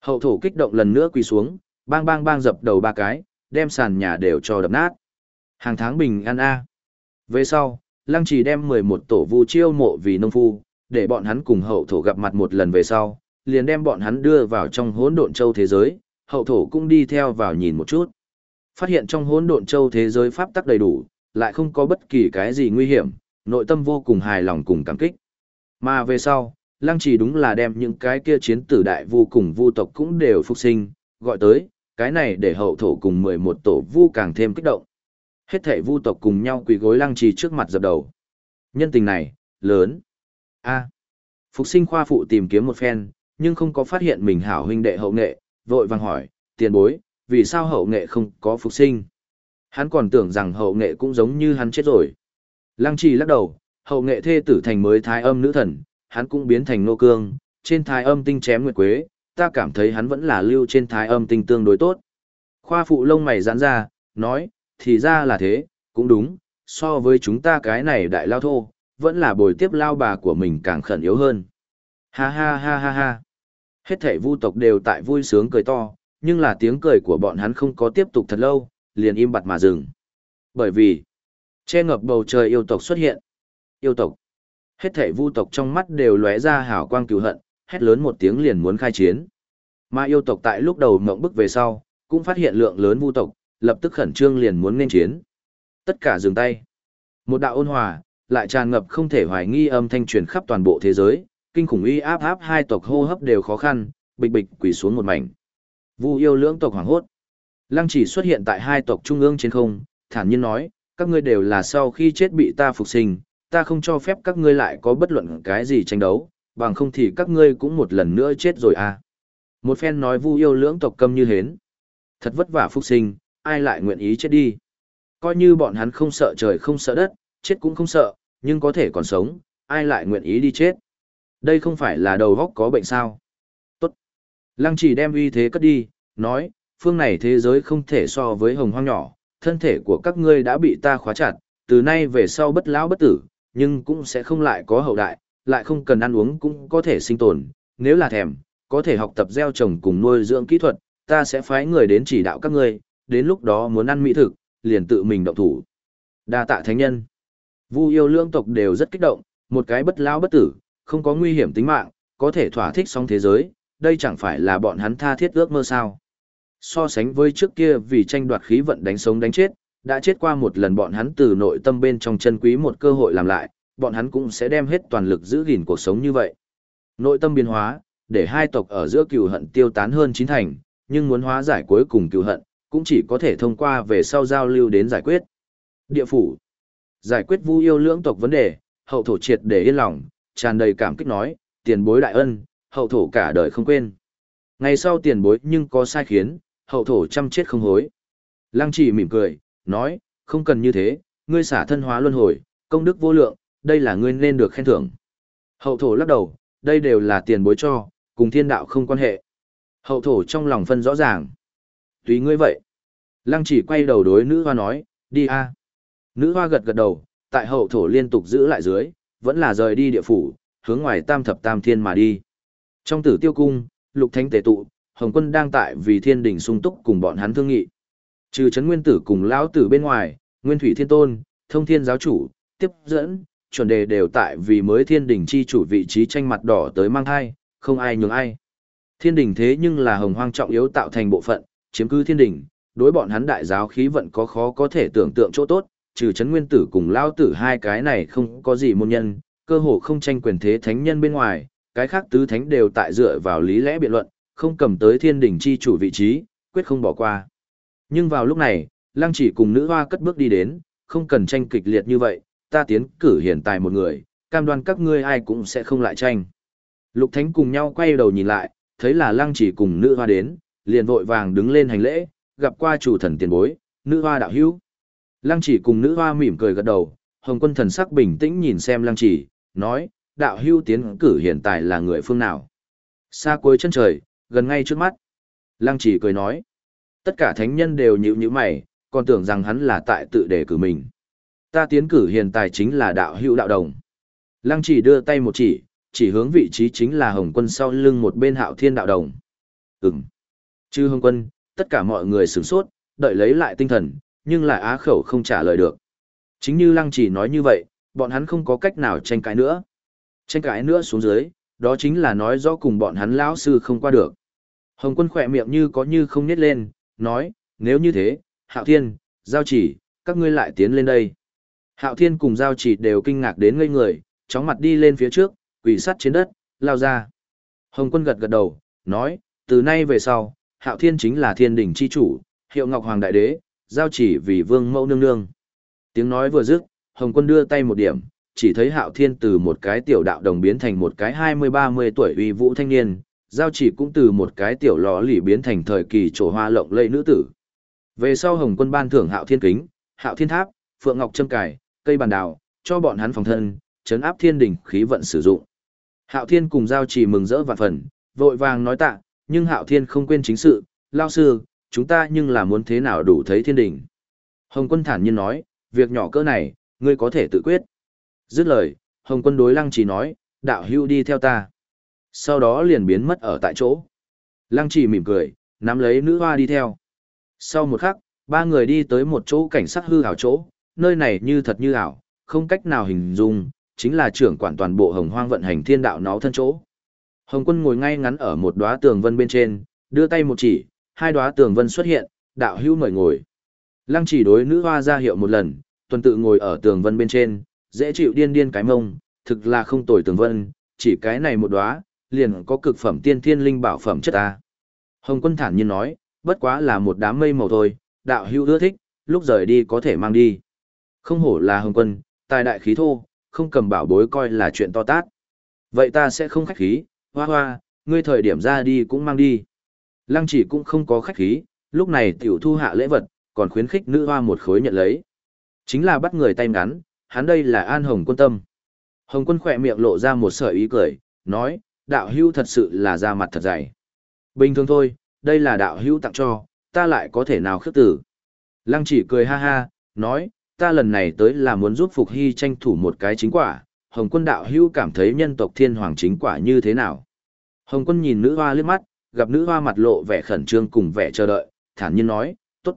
Hậu thổ kích động lần nữa quỳ xuống, bang bang bang dập đầu ba cái, đem sàn nhà đều cho đập nát. Hàng tháng bình an A. Về sau, Lăng chỉ đem 11 tổ vu chiêu mộ vì nông phu, để bọn hắn cùng hậu thổ gặp mặt một lần về sau, liền đem bọn hắn đưa vào trong hỗn độn châu thế giới, hậu thổ cũng đi theo vào nhìn một chút. Phát hiện trong hỗn độn châu thế giới pháp tắc đầy đủ, lại không có bất kỳ cái gì nguy hiểm, nội tâm vô cùng hài lòng cùng cảm kích. Mà về sau, lăng trì đúng là đem những cái kia chiến tử đại vu cùng vu tộc cũng đều phục sinh, gọi tới, cái này để hậu thổ cùng 11 tổ vu càng thêm kích động. Hết thể vu tộc cùng nhau quỳ gối lăng trì trước mặt dập đầu. Nhân tình này, lớn. a Phục sinh khoa phụ tìm kiếm một phen, nhưng không có phát hiện mình hảo huynh đệ hậu nghệ, vội vàng hỏi, tiền bối, vì sao hậu nghệ không có phục sinh? Hắn còn tưởng rằng hậu nghệ cũng giống như hắn chết rồi. Lăng trì lắc đầu, hậu nghệ thê tử thành mới thái âm nữ thần, hắn cũng biến thành nô cương, trên thái âm tinh chém nguyệt quế, ta cảm thấy hắn vẫn là lưu trên thái âm tinh tương đối tốt. Khoa phụ lông mày giãn ra, nói, thì ra là thế, cũng đúng, so với chúng ta cái này đại lao thô, vẫn là bồi tiếp lao bà của mình càng khẩn yếu hơn. Ha ha ha ha ha. Hết thảy vu tộc đều tại vui sướng cười to, nhưng là tiếng cười của bọn hắn không có tiếp tục thật lâu, liền im bặt mà dừng. Bởi vì, che ngập bầu trời yêu tộc xuất hiện. Yêu tộc. Hết thảy vu tộc trong mắt đều lóe ra hào quang cừu hận, hét lớn một tiếng liền muốn khai chiến. Mà yêu tộc tại lúc đầu ngậm bức về sau, cũng phát hiện lượng lớn vu tộc, lập tức khẩn trương liền muốn nên chiến. Tất cả dừng tay. Một đạo ôn hòa, lại tràn ngập không thể hoài nghi âm thanh truyền khắp toàn bộ thế giới, kinh khủng uy áp áp hai tộc hô hấp đều khó khăn, bịch bịch quỳ xuống một mảnh. Vu yêu lưỡng tộc hoảng hốt. Lăng chỉ xuất hiện tại hai tộc trung ương trên không, thản nhiên nói, các ngươi đều là sau khi chết bị ta phục sinh, ta không cho phép các ngươi lại có bất luận cái gì tranh đấu, bằng không thì các ngươi cũng một lần nữa chết rồi à. Một phen nói vu yêu lưỡng tộc câm như hến. Thật vất vả phục sinh, ai lại nguyện ý chết đi. Coi như bọn hắn không sợ trời không sợ đất, chết cũng không sợ, nhưng có thể còn sống, ai lại nguyện ý đi chết. Đây không phải là đầu góc có bệnh sao. Tốt. Lăng chỉ đem uy thế cất đi, nói, phương này thế giới không thể so với hồng hoang nhỏ, thân thể của các ngươi đã bị ta khóa chặt, từ nay về sau bất lão bất tử, nhưng cũng sẽ không lại có hậu đại, lại không cần ăn uống cũng có thể sinh tồn, nếu là thèm, có thể học tập gieo trồng cùng nuôi dưỡng kỹ thuật, ta sẽ phái người đến chỉ đạo các ngươi, đến lúc đó muốn ăn mỹ thực, liền tự mình động thủ. Đa tạ thánh nhân. Vu yêu lương tộc đều rất kích động, một cái bất lão bất tử, không có nguy hiểm tính mạng, có thể thỏa thích song thế giới, đây chẳng phải là bọn hắn tha thiết ước mơ sao. So sánh với trước kia vì tranh đoạt khí vận đánh sống đánh chết, đã chết qua một lần bọn hắn từ nội tâm bên trong chân quý một cơ hội làm lại, bọn hắn cũng sẽ đem hết toàn lực giữ gìn cuộc sống như vậy. Nội tâm biến hóa, để hai tộc ở giữa cừu hận tiêu tán hơn chín thành, nhưng muốn hóa giải cuối cùng cừu hận, cũng chỉ có thể thông qua về sau giao lưu đến giải quyết. Địa phủ Giải quyết vu yêu lưỡng tộc vấn đề, hậu thổ triệt để yên lòng, tràn đầy cảm kích nói, tiền bối đại ân, hậu thổ cả đời không quên. Ngày sau tiền bối nhưng có sai khiến, hậu thổ chăm chết không hối. Lăng chỉ mỉm cười, nói, không cần như thế, ngươi xả thân hóa luân hồi, công đức vô lượng, đây là ngươi nên được khen thưởng. Hậu thổ lắc đầu, đây đều là tiền bối cho, cùng thiên đạo không quan hệ. Hậu thổ trong lòng phân rõ ràng. Tùy ngươi vậy. Lăng chỉ quay đầu đối nữ hoa nói, đi a. Nữ hoa gật gật đầu, tại hậu thổ liên tục giữ lại dưới, vẫn là rời đi địa phủ, hướng ngoài tam thập tam thiên mà đi. Trong tử tiêu cung, lục thánh tề tụ, Hồng quân đang tại vì thiên đình sung túc cùng bọn hắn thương nghị. Trừ chấn nguyên tử cùng lão tử bên ngoài, nguyên thủy thiên tôn, thông thiên giáo chủ, tiếp dẫn, chuẩn đề đều tại vì mới thiên đình chi chủ vị trí tranh mặt đỏ tới mang thai, không ai nhường ai. Thiên đình thế nhưng là hồng hoang trọng yếu tạo thành bộ phận, chiếm cứ thiên đình, đối bọn hắn đại giáo khí vận có khó có thể tưởng tượng chỗ tốt, trừ chấn nguyên tử cùng lao tử hai cái này không có gì môn nhân, cơ hồ không tranh quyền thế thánh nhân bên ngoài, cái khác tứ thánh đều tại dựa vào lý lẽ biện luận, không cầm tới thiên đình chi chủ vị trí, quyết không bỏ qua. Nhưng vào lúc này, lăng chỉ cùng nữ hoa cất bước đi đến, không cần tranh kịch liệt như vậy, ta tiến cử hiện tại một người, cam đoan các ngươi ai cũng sẽ không lại tranh. Lục thánh cùng nhau quay đầu nhìn lại, thấy là lăng chỉ cùng nữ hoa đến, liền vội vàng đứng lên hành lễ, gặp qua chủ thần tiền bối, nữ hoa đạo hữu. Lăng chỉ cùng nữ hoa mỉm cười gật đầu, hồng quân thần sắc bình tĩnh nhìn xem lăng chỉ, nói, đạo hữu tiến cử hiện tại là người phương nào. Xa cuối chân trời, gần ngay trước mắt. Lăng chỉ cười nói, tất cả thánh nhân đều nhíu nhíu mày, còn tưởng rằng hắn là tại tự đề cử mình. Ta tiến cử hiện tại chính là đạo hữu đạo đồng. Lăng chỉ đưa tay một chỉ, chỉ hướng vị trí chính là hồng quân sau lưng một bên hạo thiên đạo đồng. Ừm. Chư hồng quân, tất cả mọi người sửng sốt, đợi lấy lại tinh thần, nhưng lại á khẩu không trả lời được. Chính như lăng chỉ nói như vậy, bọn hắn không có cách nào tranh cãi nữa. Tranh cãi nữa xuống dưới, đó chính là nói rõ cùng bọn hắn lão sư không qua được. Hồng quân khỏe miệng như có như không nhét lên, nói, nếu như thế, Hạo Thiên, Giao Chỉ, các ngươi lại tiến lên đây. Hạo Thiên cùng Giao Chỉ đều kinh ngạc đến ngây người, chóng mặt đi lên phía trước, quỳ sắt trên đất, lao ra. Hồng quân gật gật đầu, nói, từ nay về sau, Hạo Thiên chính là thiên đỉnh chi chủ, hiệu Ngọc Hoàng Đại Đế, Giao Chỉ vì vương mẫu nương nương. Tiếng nói vừa dứt, Hồng quân đưa tay một điểm, chỉ thấy Hạo Thiên từ một cái tiểu đạo đồng biến thành một cái hai mươi ba mươi tuổi uy vũ thanh niên, giao chỉ cũng từ một cái tiểu lò lì biến thành thời kỳ trổ hoa lộng lẫy nữ tử. Về sau Hồng Quân ban thưởng Hạo Thiên kính, Hạo Thiên tháp, Phượng Ngọc Trâm Cải, cây bàn đào, cho bọn hắn phòng thân, chấn áp thiên đỉnh khí vận sử dụng. Hạo Thiên cùng giao chỉ mừng rỡ vạn phần, vội vàng nói tạ, nhưng Hạo Thiên không quên chính sự, lao sư, chúng ta nhưng là muốn thế nào đủ thấy thiên đỉnh. Hồng Quân thản nhiên nói, việc nhỏ cỡ này, ngươi có thể tự quyết. Dứt lời, Hồng Quân đối Lăng Chỉ nói, đạo hưu đi theo ta sau đó liền biến mất ở tại chỗ. Lăng chỉ mỉm cười, nắm lấy nữ hoa đi theo. Sau một khắc, ba người đi tới một chỗ cảnh sắc hư ảo chỗ, nơi này như thật như ảo, không cách nào hình dung, chính là trưởng quản toàn bộ hồng hoang vận hành thiên đạo nó thân chỗ. Hồng quân ngồi ngay ngắn ở một đóa tường vân bên trên, đưa tay một chỉ, hai đóa tường vân xuất hiện, đạo hữu mời ngồi. Lăng chỉ đối nữ hoa ra hiệu một lần, tuần tự ngồi ở tường vân bên trên, dễ chịu điên điên cái mông, thực là không tồi tường vân, chỉ cái này một đóa, liền có cực phẩm tiên thiên linh bảo phẩm chất ta. Hồng quân thản nhiên nói, bất quá là một đám mây màu thôi, đạo hữu ưa thích, lúc rời đi có thể mang đi. Không hổ là hồng quân, tài đại khí thô, không cầm bảo bối coi là chuyện to tát. Vậy ta sẽ không khách khí, hoa hoa, ngươi thời điểm ra đi cũng mang đi. Lăng chỉ cũng không có khách khí, lúc này tiểu thu hạ lễ vật, còn khuyến khích nữ hoa một khối nhận lấy. Chính là bắt người tay ngắn, hắn đây là an hồng quân tâm. Hồng quân khỏe miệng lộ ra một sợi ý cười, nói, đạo hữu thật sự là da mặt thật dày. Bình thường thôi, đây là đạo hữu tặng cho, ta lại có thể nào khước tử. Lăng chỉ cười ha ha, nói, ta lần này tới là muốn giúp Phục Hy tranh thủ một cái chính quả, Hồng quân đạo hữu cảm thấy nhân tộc thiên hoàng chính quả như thế nào. Hồng quân nhìn nữ hoa liếc mắt, gặp nữ hoa mặt lộ vẻ khẩn trương cùng vẻ chờ đợi, thản nhiên nói, tốt.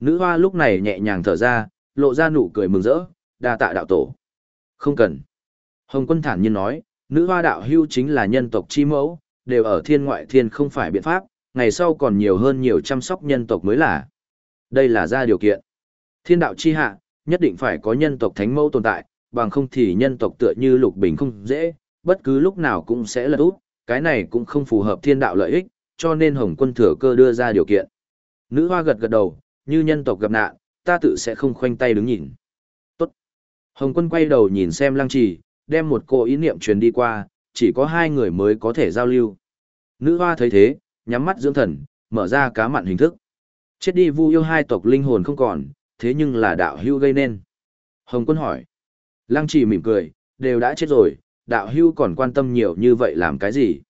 Nữ hoa lúc này nhẹ nhàng thở ra, lộ ra nụ cười mừng rỡ, đa tạ đạo tổ. Không cần. Hồng quân thản nhiên nói, Nữ hoa đạo hưu chính là nhân tộc chi mẫu, đều ở thiên ngoại thiên không phải biện pháp, ngày sau còn nhiều hơn nhiều chăm sóc nhân tộc mới là. Đây là ra điều kiện. Thiên đạo chi hạ, nhất định phải có nhân tộc thánh mẫu tồn tại, bằng không thì nhân tộc tựa như lục bình không dễ, bất cứ lúc nào cũng sẽ lật út, cái này cũng không phù hợp thiên đạo lợi ích, cho nên Hồng quân thừa cơ đưa ra điều kiện. Nữ hoa gật gật đầu, như nhân tộc gặp nạn, ta tự sẽ không khoanh tay đứng nhìn. Tốt. Hồng quân quay đầu nhìn xem lăng trì, đem một cô ý niệm truyền đi qua, chỉ có hai người mới có thể giao lưu. Nữ hoa thấy thế, nhắm mắt dưỡng thần, mở ra cá mặn hình thức. Chết đi vu yêu hai tộc linh hồn không còn, thế nhưng là đạo hưu gây nên. Hồng quân hỏi. Lăng trì mỉm cười, đều đã chết rồi, đạo hưu còn quan tâm nhiều như vậy làm cái gì?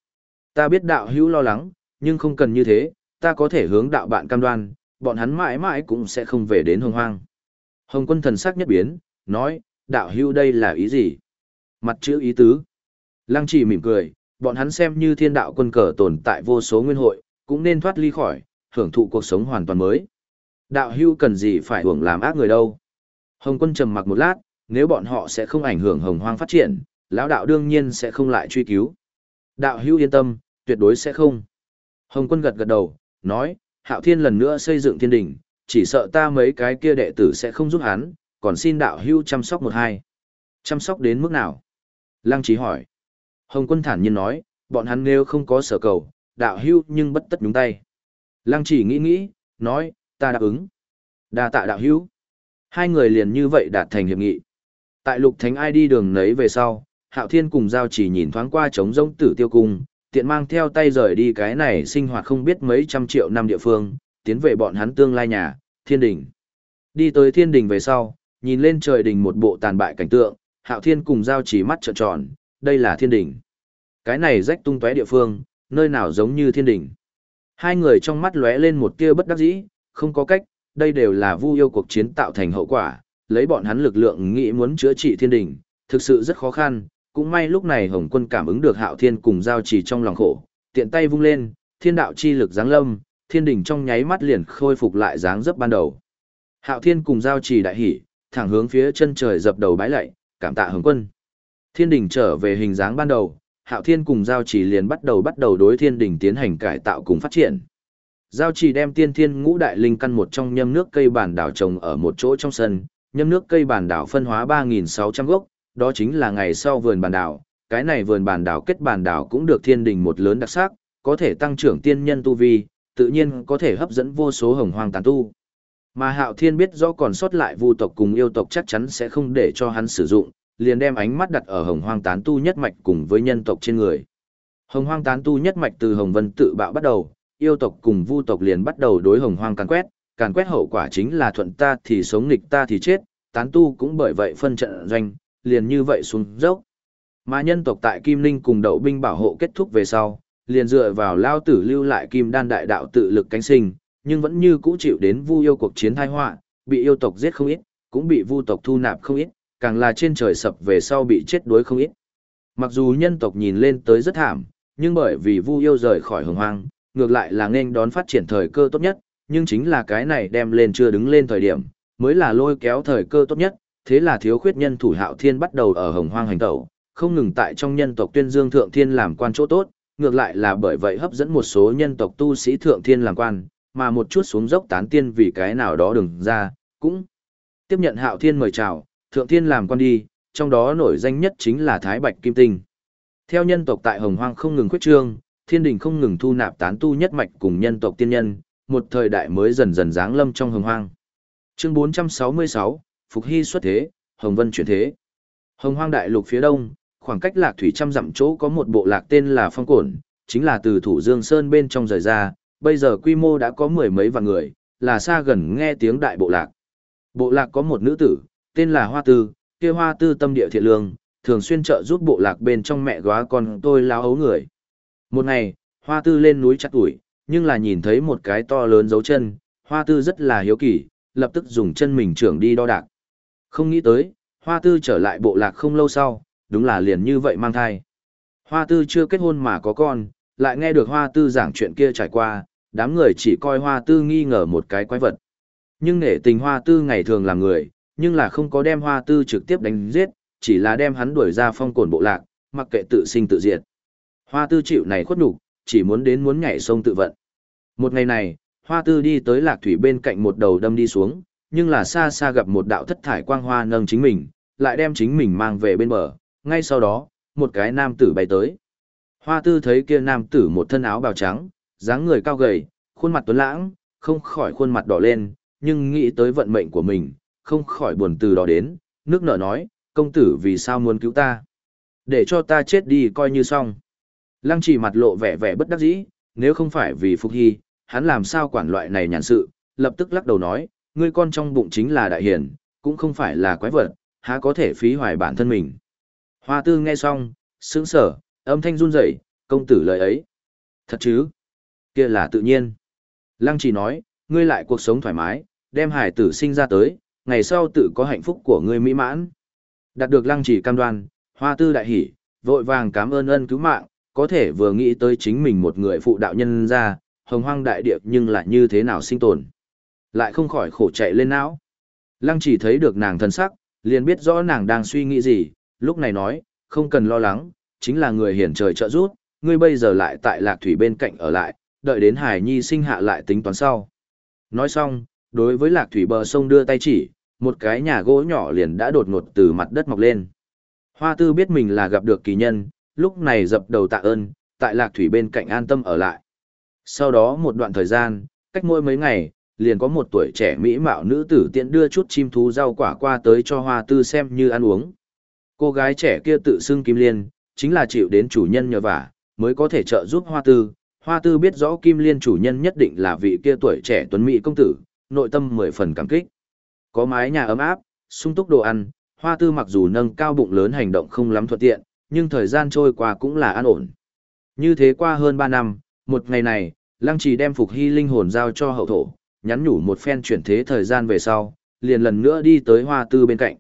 Ta biết đạo hưu lo lắng, nhưng không cần như thế, ta có thể hướng đạo bạn cam đoan, bọn hắn mãi mãi cũng sẽ không về đến hồng hoang. Hồng quân thần sắc nhất biến, nói, đạo hưu đây là ý gì? Mặt chữ ý tứ. Lăng trì mỉm cười, bọn hắn xem như thiên đạo quân cờ tồn tại vô số nguyên hội, cũng nên thoát ly khỏi, hưởng thụ cuộc sống hoàn toàn mới. Đạo hưu cần gì phải hưởng làm ác người đâu. Hồng quân trầm mặc một lát, nếu bọn họ sẽ không ảnh hưởng hồng hoang phát triển, lão đạo đương nhiên sẽ không lại truy cứu. Đạo hưu yên tâm, tuyệt đối sẽ không. Hồng quân gật gật đầu, nói, hạo thiên lần nữa xây dựng thiên đình, chỉ sợ ta mấy cái kia đệ tử sẽ không giúp hắn, còn xin đạo hưu chăm sóc một hai. Chăm sóc đến mức nào? Lăng trí hỏi. Hồng quân thản nhiên nói, bọn hắn nếu không có sở cầu, đạo hưu nhưng bất tất nhúng tay. Lăng chỉ nghĩ nghĩ, nói, ta đáp ứng. đa tạ đạo hưu. Hai người liền như vậy đạt thành hiệp nghị. Tại lục thánh ai đi đường nấy về sau, hạo thiên cùng giao chỉ nhìn thoáng qua trống rỗng tử tiêu cung, tiện mang theo tay rời đi cái này sinh hoạt không biết mấy trăm triệu năm địa phương, tiến về bọn hắn tương lai nhà, thiên đình. Đi tới thiên đình về sau, nhìn lên trời đình một bộ tàn bại cảnh tượng, hạo thiên cùng giao chỉ mắt trợn tròn, đây là thiên đình. Cái này rách tung tóe địa phương, nơi nào giống như thiên đình. Hai người trong mắt lóe lên một tia bất đắc dĩ, không có cách, đây đều là vu yêu cuộc chiến tạo thành hậu quả, lấy bọn hắn lực lượng nghĩ muốn chữa trị thiên đình, thực sự rất khó khăn, cũng may lúc này Hồng Quân cảm ứng được Hạo Thiên cùng giao chỉ trong lòng khổ, tiện tay vung lên, thiên đạo chi lực giáng lâm, thiên đình trong nháy mắt liền khôi phục lại dáng dấp ban đầu. Hạo Thiên cùng giao chỉ đại hỉ, thẳng hướng phía chân trời dập đầu bái lạy, cảm tạ Hồng Quân. Thiên đình trở về hình dáng ban đầu, Hạo Thiên cùng Giao Chỉ liền bắt đầu bắt đầu đối thiên đình tiến hành cải tạo cùng phát triển. Giao Chỉ đem tiên thiên ngũ đại linh căn một trong nhâm nước cây bản đảo trồng ở một chỗ trong sân, nhâm nước cây bản đảo phân hóa 3.600 gốc, đó chính là ngày sau vườn bản đảo. Cái này vườn bản đảo kết bản đảo cũng được thiên đình một lớn đặc sắc, có thể tăng trưởng tiên nhân tu vi, tự nhiên có thể hấp dẫn vô số hồng hoang tán tu. Mà Hạo Thiên biết rõ còn sót lại vu tộc cùng yêu tộc chắc chắn sẽ không để cho hắn sử dụng, liền đem ánh mắt đặt ở hồng hoang tán tu nhất mạch cùng với nhân tộc trên người. Hồng hoang tán tu nhất mạch từ hồng vân tự bạo bắt đầu, yêu tộc cùng vu tộc liền bắt đầu đối hồng hoang càn quét, càn quét hậu quả chính là thuận ta thì sống nghịch ta thì chết, tán tu cũng bởi vậy phân trận doanh, liền như vậy xuống dốc. Mà nhân tộc tại Kim Linh cùng đậu binh bảo hộ kết thúc về sau, liền dựa vào lao tử lưu lại kim đan đại đạo tự lực cánh sinh, nhưng vẫn như cũ chịu đến vu yêu cuộc chiến thai họa, bị yêu tộc giết không ít, cũng bị vu tộc thu nạp không ít, càng là trên trời sập về sau bị chết đuối không ít. Mặc dù nhân tộc nhìn lên tới rất thảm, nhưng bởi vì Vu yêu rời khỏi hồng hoang, ngược lại là nên đón phát triển thời cơ tốt nhất, nhưng chính là cái này đem lên chưa đứng lên thời điểm, mới là lôi kéo thời cơ tốt nhất, thế là thiếu khuyết nhân thủ hạo thiên bắt đầu ở hồng hoang hành tẩu, không ngừng tại trong nhân tộc tuyên dương thượng thiên làm quan chỗ tốt, ngược lại là bởi vậy hấp dẫn một số nhân tộc tu sĩ thượng thiên làm quan, mà một chút xuống dốc tán tiên vì cái nào đó đừng ra, cũng tiếp nhận hạo thiên mời chào, thượng thiên làm quan đi, trong đó nổi danh nhất chính là Thái Bạch Kim Tinh. Theo nhân tộc tại Hồng Hoang không ngừng khuyết trương, thiên đình không ngừng thu nạp tán tu nhất mạch cùng nhân tộc tiên nhân, một thời đại mới dần dần giáng lâm trong Hồng Hoang. Chương 466, Phục Hy xuất thế, Hồng Vân chuyển thế. Hồng Hoang đại lục phía đông, khoảng cách lạc thủy trăm dặm chỗ có một bộ lạc tên là Phong Cổn, chính là từ Thủ Dương Sơn bên trong rời ra, bây giờ quy mô đã có mười mấy vạn người, là xa gần nghe tiếng đại bộ lạc. Bộ lạc có một nữ tử, tên là Hoa Tư, kia Hoa Tư tâm địa thiện lương, thường xuyên trợ giúp bộ lạc bên trong mẹ góa con tôi láo ấu người. Một ngày, Hoa Tư lên núi chặt ủi, nhưng là nhìn thấy một cái to lớn dấu chân, Hoa Tư rất là hiếu kỳ, lập tức dùng chân mình trưởng đi đo đạc. Không nghĩ tới, Hoa Tư trở lại bộ lạc không lâu sau, đúng là liền như vậy mang thai. Hoa Tư chưa kết hôn mà có con, lại nghe được Hoa Tư giảng chuyện kia trải qua, đám người chỉ coi Hoa Tư nghi ngờ một cái quái vật. Nhưng nể tình Hoa Tư ngày thường là người, nhưng là không có đem hoa tư trực tiếp đánh giết, chỉ là đem hắn đuổi ra phong cồn bộ lạc, mặc kệ tự sinh tự diệt. Hoa tư chịu này khuất nhục, chỉ muốn đến muốn nhảy sông tự vận. Một ngày này, hoa tư đi tới lạc thủy bên cạnh một đầu đâm đi xuống, nhưng là xa xa gặp một đạo thất thải quang hoa nâng chính mình, lại đem chính mình mang về bên bờ, ngay sau đó, một cái nam tử bay tới. Hoa tư thấy kia nam tử một thân áo bào trắng, dáng người cao gầy, khuôn mặt tuấn lãng, không khỏi khuôn mặt đỏ lên, nhưng nghĩ tới vận mệnh của mình, không khỏi buồn từ đó đến, nước nở nói, công tử vì sao muốn cứu ta? Để cho ta chết đi coi như xong. Lăng chỉ mặt lộ vẻ vẻ bất đắc dĩ, nếu không phải vì Phục Hy, hắn làm sao quản loại này nhàn sự, lập tức lắc đầu nói, ngươi con trong bụng chính là đại hiền, cũng không phải là quái vật, há có thể phí hoài bản thân mình. Hoa tư nghe xong, sững sở, âm thanh run rẩy, công tử lời ấy. Thật chứ? kia là tự nhiên. Lăng chỉ nói, ngươi lại cuộc sống thoải mái, đem hải tử sinh ra tới, ngày sau tự có hạnh phúc của ngươi mỹ mãn. Đạt được lăng chỉ cam đoan, hoa tư đại hỉ, vội vàng cảm ơn ân cứu mạng, có thể vừa nghĩ tới chính mình một người phụ đạo nhân ra, hồng hoang đại điệp nhưng lại như thế nào sinh tồn. Lại không khỏi khổ chạy lên não. Lăng chỉ thấy được nàng thân sắc, liền biết rõ nàng đang suy nghĩ gì, lúc này nói, không cần lo lắng, chính là người hiển trời trợ giúp, ngươi bây giờ lại tại lạc thủy bên cạnh ở lại, đợi đến hải nhi sinh hạ lại tính toán sau. Nói xong, đối với lạc thủy bờ sông đưa tay chỉ, một cái nhà gỗ nhỏ liền đã đột ngột từ mặt đất mọc lên. Hoa tư biết mình là gặp được kỳ nhân, lúc này dập đầu tạ ơn, tại lạc thủy bên cạnh an tâm ở lại. Sau đó một đoạn thời gian, cách mỗi mấy ngày, liền có một tuổi trẻ mỹ mạo nữ tử tiện đưa chút chim thú rau quả qua tới cho hoa tư xem như ăn uống. Cô gái trẻ kia tự xưng Kim Liên, chính là chịu đến chủ nhân nhờ vả, mới có thể trợ giúp hoa tư. Hoa tư biết rõ Kim Liên chủ nhân nhất định là vị kia tuổi trẻ tuấn mỹ công tử, nội tâm mười phần cảm kích. Có mái nhà ấm áp, sung túc đồ ăn, hoa tư mặc dù nâng cao bụng lớn hành động không lắm thuận tiện, nhưng thời gian trôi qua cũng là an ổn. Như thế qua hơn 3 năm, một ngày này, Lăng Trì đem Phục Hy linh hồn giao cho hậu thổ, nhắn nhủ một phen chuyển thế thời gian về sau, liền lần nữa đi tới Hoa Tư bên cạnh.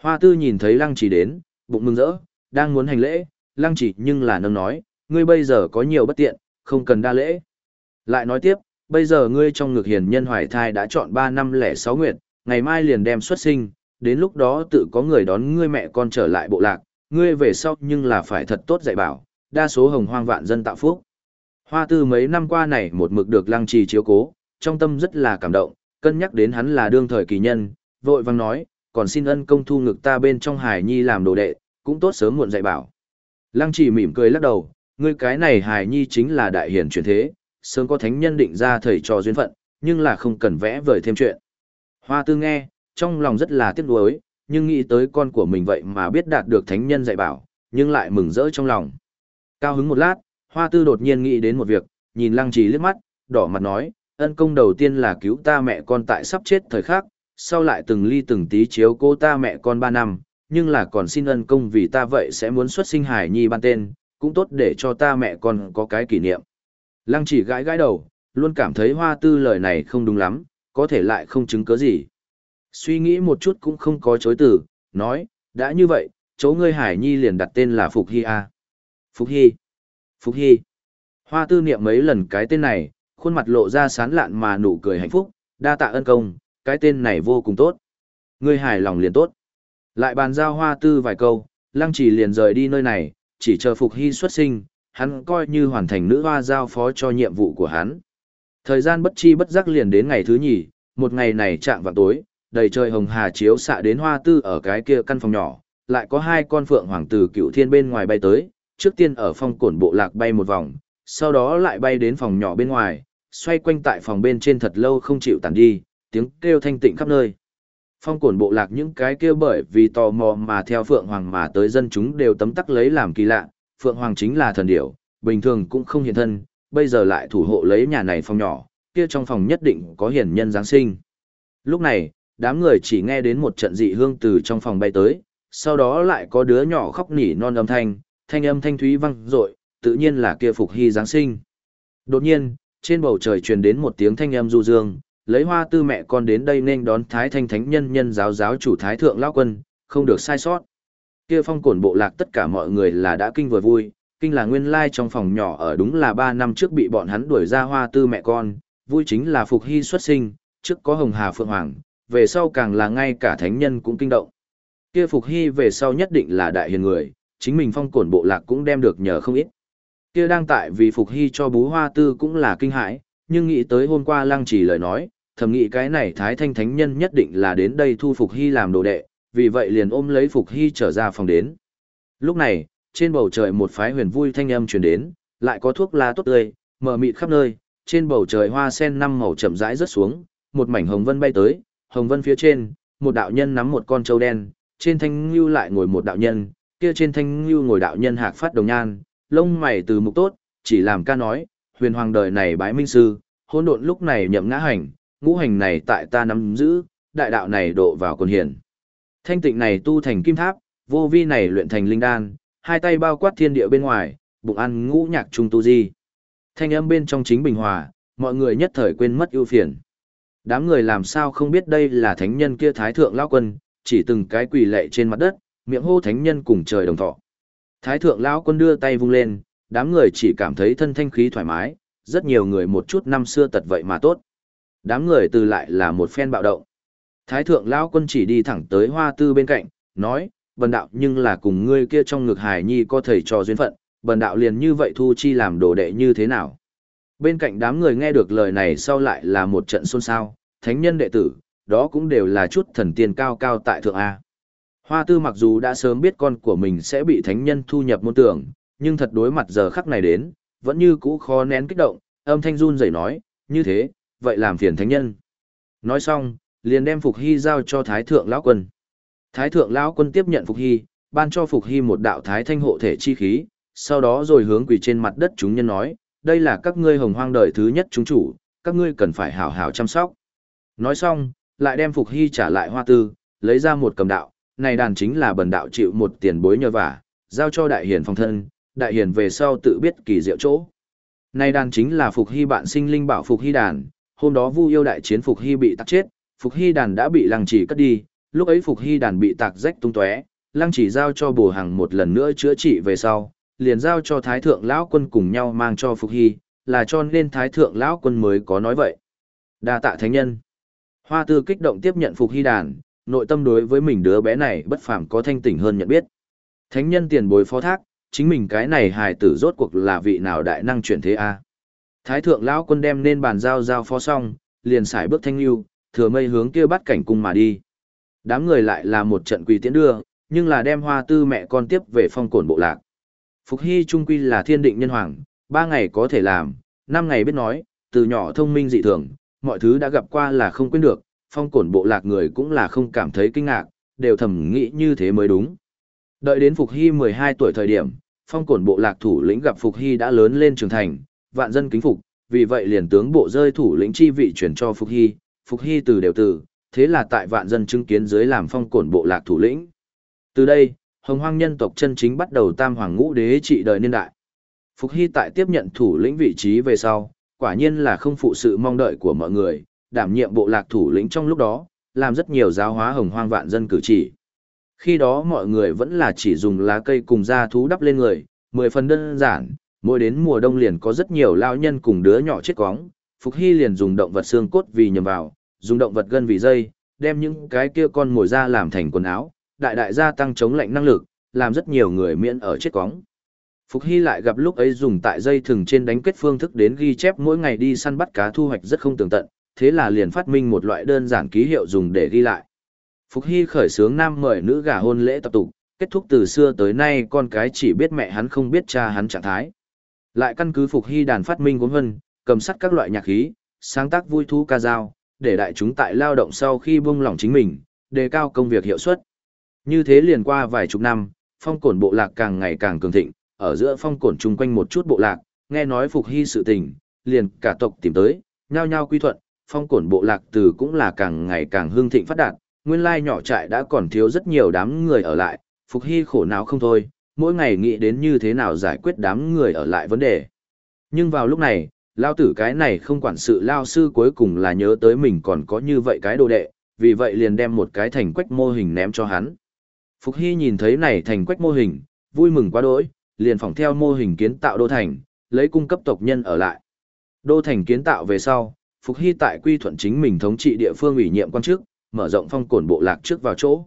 Hoa Tư nhìn thấy Lăng Trì đến, bụng mừng rỡ, đang muốn hành lễ, Lăng Trì nhưng là nâng nói, ngươi bây giờ có nhiều bất tiện, không cần đa lễ. Lại nói tiếp, bây giờ ngươi trong ngực hiền nhân hoài thai đã chọn 3 năm lẻ 6 nguyệt, ngày mai liền đem xuất sinh, đến lúc đó tự có người đón ngươi mẹ con trở lại bộ lạc, ngươi về sau nhưng là phải thật tốt dạy bảo, đa số hồng hoang vạn dân tạo phúc. Hoa tư mấy năm qua này một mực được lăng trì chiếu cố, trong tâm rất là cảm động, cân nhắc đến hắn là đương thời kỳ nhân, vội vang nói, còn xin ân công thu ngực ta bên trong hải nhi làm đồ đệ, cũng tốt sớm muộn dạy bảo. Lăng trì mỉm cười lắc đầu, ngươi cái này hài nhi chính là đại hiển truyền thế, sớm có thánh nhân định ra thầy trò duyên phận, nhưng là không cần vẽ vời thêm chuyện. Hoa tư nghe, trong lòng rất là tiếc nuối, nhưng nghĩ tới con của mình vậy mà biết đạt được thánh nhân dạy bảo, nhưng lại mừng rỡ trong lòng. Cao hứng một lát, hoa tư đột nhiên nghĩ đến một việc, nhìn lăng trì liếc mắt, đỏ mặt nói, ân công đầu tiên là cứu ta mẹ con tại sắp chết thời khắc, sau lại từng ly từng tí chiếu cô ta mẹ con ba năm, nhưng là còn xin ân công vì ta vậy sẽ muốn xuất sinh hải nhi ban tên, cũng tốt để cho ta mẹ con có cái kỷ niệm. Lăng chỉ gãi gãi đầu, luôn cảm thấy hoa tư lời này không đúng lắm, có thể lại không chứng cứ gì. Suy nghĩ một chút cũng không có chối từ, nói, đã như vậy, chỗ ngươi hải nhi liền đặt tên là Phục Hy A. Phục Hy. Phục Hy. Hoa tư niệm mấy lần cái tên này, khuôn mặt lộ ra sán lạn mà nụ cười hạnh phúc, đa tạ ân công, cái tên này vô cùng tốt. Ngươi hài lòng liền tốt. Lại bàn giao hoa tư vài câu, lăng chỉ liền rời đi nơi này, chỉ chờ Phục Hy xuất sinh, hắn coi như hoàn thành nữ hoa giao phó cho nhiệm vụ của hắn. Thời gian bất chi bất giác liền đến ngày thứ nhì, một ngày này chạm vào tối, đầy trời hồng hà chiếu xạ đến hoa tư ở cái kia căn phòng nhỏ, lại có hai con phượng hoàng tử cựu thiên bên ngoài bay tới, trước tiên ở phong cổn bộ lạc bay một vòng, sau đó lại bay đến phòng nhỏ bên ngoài, xoay quanh tại phòng bên trên thật lâu không chịu tản đi, tiếng kêu thanh tịnh khắp nơi. Phong cổn bộ lạc những cái kia bởi vì tò mò mà theo Phượng Hoàng mà tới dân chúng đều tấm tắc lấy làm kỳ lạ, Phượng Hoàng chính là thần điểu, bình thường cũng không hiện thân, bây giờ lại thủ hộ lấy nhà này phòng nhỏ, kia trong phòng nhất định có hiển nhân Giáng sinh. Lúc này, đám người chỉ nghe đến một trận dị hương từ trong phòng bay tới, sau đó lại có đứa nhỏ khóc nỉ non âm thanh, thanh âm thanh thúy vang dội, tự nhiên là kia phục hy Giáng sinh. Đột nhiên, trên bầu trời truyền đến một tiếng thanh âm du dương, lấy hoa tư mẹ con đến đây nên đón thái thanh thánh nhân nhân giáo giáo chủ thái thượng lão quân, không được sai sót. Kia phong cổn bộ lạc tất cả mọi người là đã kinh vừa vui, kinh là nguyên lai trong phòng nhỏ ở đúng là ba năm trước bị bọn hắn đuổi ra hoa tư mẹ con, vui chính là phục hy xuất sinh, trước có hồng hà phượng hoàng, về sau càng là ngay cả thánh nhân cũng kinh động. Kia phục hy về sau nhất định là đại hiền người, chính mình phong cổn bộ lạc cũng đem được nhờ không ít. Kia đang tại vì Phục Hy cho bú hoa tư cũng là kinh hãi, nhưng nghĩ tới hôm qua lăng chỉ lời nói, thầm nghĩ cái này Thái Thanh Thánh Nhân nhất định là đến đây thu Phục Hy làm đồ đệ, vì vậy liền ôm lấy Phục Hy trở ra phòng đến. Lúc này, trên bầu trời một phái huyền vui thanh âm truyền đến, lại có thuốc lá tốt tươi, mờ mịt khắp nơi, trên bầu trời hoa sen năm màu chậm rãi rớt xuống, một mảnh hồng vân bay tới, hồng vân phía trên, một đạo nhân nắm một con trâu đen, trên thanh lưu lại ngồi một đạo nhân, kia trên thanh lưu ngồi đạo nhân hạc phát đồng nhan, lông mày từ mục tốt, chỉ làm ca nói, huyền hoàng đời này bái minh sư, hỗn độn lúc này nhậm ngã hành, ngũ hành này tại ta nắm giữ, đại đạo này độ vào quần hiển. Thanh tịnh này tu thành kim tháp, vô vi này luyện thành linh đan, hai tay bao quát thiên địa bên ngoài, bụng ăn ngũ nhạc trung tu di. Thanh âm bên trong chính bình hòa, mọi người nhất thời quên mất ưu phiền. Đám người làm sao không biết đây là thánh nhân kia thái thượng lão quân, chỉ từng cái quỳ lệ trên mặt đất, miệng hô thánh nhân cùng trời đồng thọ. Thái thượng lão quân đưa tay vung lên, đám người chỉ cảm thấy thân thanh khí thoải mái, rất nhiều người một chút năm xưa tật vậy mà tốt. Đám người từ lại là một phen bạo động. Thái thượng lão quân chỉ đi thẳng tới hoa tư bên cạnh, nói, bần đạo nhưng là cùng ngươi kia trong ngực hài nhi có thầy trò duyên phận, bần đạo liền như vậy thu chi làm đồ đệ như thế nào. Bên cạnh đám người nghe được lời này sau lại là một trận xôn xao, thánh nhân đệ tử, đó cũng đều là chút thần tiên cao cao tại thượng A. Hoa tư mặc dù đã sớm biết con của mình sẽ bị thánh nhân thu nhập môn tưởng, nhưng thật đối mặt giờ khắc này đến, vẫn như cũ khó nén kích động, âm thanh run rẩy nói, như thế, vậy làm phiền thánh nhân. Nói xong, liền đem Phục Hy giao cho Thái Thượng Lão Quân. Thái Thượng Lão Quân tiếp nhận Phục Hy, ban cho Phục Hy một đạo Thái Thanh hộ thể chi khí, sau đó rồi hướng quỳ trên mặt đất chúng nhân nói, đây là các ngươi hồng hoang đời thứ nhất chúng chủ, các ngươi cần phải hảo hảo chăm sóc. Nói xong, lại đem Phục Hy trả lại hoa tư, lấy ra một cầm đạo, này đàn chính là bần đạo chịu một tiền bối nhờ vả, giao cho đại hiền phong thân, đại hiền về sau tự biết kỳ diệu chỗ. Nay đàn chính là Phục Hy bạn sinh linh bảo Phục Hy đàn, hôm đó Vu yêu đại chiến Phục Hy bị tắc chết, Phục Hy đàn đã bị lăng chỉ cất đi, lúc ấy Phục Hy đàn bị tạc rách tung tóe, lăng chỉ giao cho Bồ hàng một lần nữa chữa trị về sau, liền giao cho Thái Thượng Lão Quân cùng nhau mang cho Phục Hy, là cho nên Thái Thượng Lão Quân mới có nói vậy. đa tạ thánh nhân. Hoa tư kích động tiếp nhận Phục Hy đàn, nội tâm đối với mình đứa bé này bất phàm có thanh tỉnh hơn nhận biết. Thánh nhân tiền bối phó thác, chính mình cái này hài tử rốt cuộc là vị nào đại năng chuyển thế a Thái thượng lão quân đem nên bàn giao giao phó xong, liền xài bước thanh lưu, thừa mây hướng kia bắt cảnh cung mà đi. Đám người lại là một trận quỳ tiễn đưa, nhưng là đem hoa tư mẹ con tiếp về phong cổn bộ lạc. Phục Hy trung quy là thiên định nhân hoàng, ba ngày có thể làm, năm ngày biết nói, từ nhỏ thông minh dị thường, mọi thứ đã gặp qua là không quên được, phong cổn bộ lạc người cũng là không cảm thấy kinh ngạc, đều thầm nghĩ như thế mới đúng. Đợi đến Phục Hy 12 tuổi thời điểm, phong cổn bộ lạc thủ lĩnh gặp Phục Hy đã lớn lên trưởng thành, vạn dân kính phục, vì vậy liền tướng bộ rơi thủ lĩnh chi vị chuyển cho Phục Hy, Phục Hy từ đều từ, thế là tại vạn dân chứng kiến dưới làm phong cổn bộ lạc thủ lĩnh. Từ đây, hồng hoang nhân tộc chân chính bắt đầu tam hoàng ngũ đế trị đời niên đại. Phục Hy tại tiếp nhận thủ lĩnh vị trí về sau, quả nhiên là không phụ sự mong đợi của mọi người, đảm nhiệm bộ lạc thủ lĩnh trong lúc đó, làm rất nhiều giáo hóa hồng hoang vạn dân cử chỉ. Khi đó mọi người vẫn là chỉ dùng lá cây cùng da thú đắp lên người, mười phần đơn giản, mỗi đến mùa đông liền có rất nhiều lao nhân cùng đứa nhỏ chết cóng, Phục Hy liền dùng động vật xương cốt vì nhầm vào, dùng động vật gân vì dây, đem những cái kia con mồi ra làm thành quần áo, đại đại gia tăng chống lạnh năng lực, làm rất nhiều người miễn ở chết cóng. Phục Hy lại gặp lúc ấy dùng tại dây thừng trên đánh kết phương thức đến ghi chép mỗi ngày đi săn bắt cá thu hoạch rất không tường tận, thế là liền phát minh một loại đơn giản ký hiệu dùng để ghi lại. Phục Hy khởi sướng nam mời nữ gả hôn lễ tập tục, kết thúc từ xưa tới nay con cái chỉ biết mẹ hắn không biết cha hắn trạng thái. Lại căn cứ Phục Hy đàn phát minh của vân, cầm sắt các loại nhạc khí, sáng tác vui thú ca dao, để đại chúng tại lao động sau khi buông lỏng chính mình, đề cao công việc hiệu suất. Như thế liền qua vài chục năm, phong cổn bộ lạc càng ngày càng cường thịnh, ở giữa phong cổn chung quanh một chút bộ lạc, nghe nói Phục Hy sự tình, liền cả tộc tìm tới, nhao nhao quy thuận, phong cổn bộ lạc từ cũng là càng ngày càng hương thịnh phát đạt, nguyên lai nhỏ trại đã còn thiếu rất nhiều đám người ở lại, Phục Hy khổ não không thôi, mỗi ngày nghĩ đến như thế nào giải quyết đám người ở lại vấn đề. Nhưng vào lúc này, lao tử cái này không quản sự lao sư cuối cùng là nhớ tới mình còn có như vậy cái đồ đệ, vì vậy liền đem một cái thành quách mô hình ném cho hắn. Phục Hy nhìn thấy này thành quách mô hình, vui mừng quá đỗi, liền phỏng theo mô hình kiến tạo đô thành, lấy cung cấp tộc nhân ở lại. Đô thành kiến tạo về sau, Phục Hy tại quy thuận chính mình thống trị địa phương ủy nhiệm quan chức, mở rộng phong cổn bộ lạc trước vào chỗ.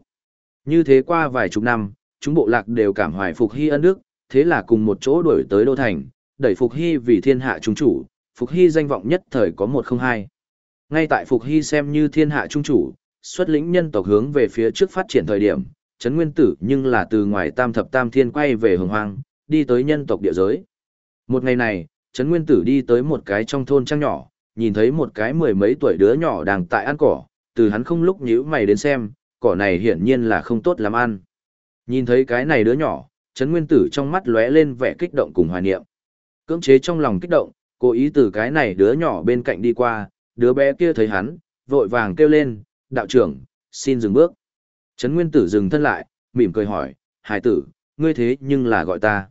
Như thế qua vài chục năm, chúng bộ lạc đều cảm hoài Phục Hy ân đức, thế là cùng một chỗ đuổi tới Đô Thành, đẩy Phục Hy vì thiên hạ trung chủ, Phục Hy danh vọng nhất thời có một không hai. Ngay tại Phục Hy xem như thiên hạ trung chủ, xuất lĩnh nhân tộc hướng về phía trước phát triển thời điểm, Trấn Nguyên Tử nhưng là từ ngoài tam thập tam thiên quay về hồng hoang, đi tới nhân tộc địa giới. Một ngày này, Trấn Nguyên Tử đi tới một cái trong thôn trang nhỏ, nhìn thấy một cái mười mấy tuổi đứa nhỏ đang tại ăn cỏ, từ hắn không lúc nhíu mày đến xem, cỏ này hiển nhiên là không tốt làm ăn. Nhìn thấy cái này đứa nhỏ, Trấn Nguyên Tử trong mắt lóe lên vẻ kích động cùng hoài niệm. Cưỡng chế trong lòng kích động, cố ý từ cái này đứa nhỏ bên cạnh đi qua, đứa bé kia thấy hắn, vội vàng kêu lên, đạo trưởng, xin dừng bước. Trấn Nguyên Tử dừng thân lại, mỉm cười hỏi, hải tử, ngươi thế nhưng là gọi ta.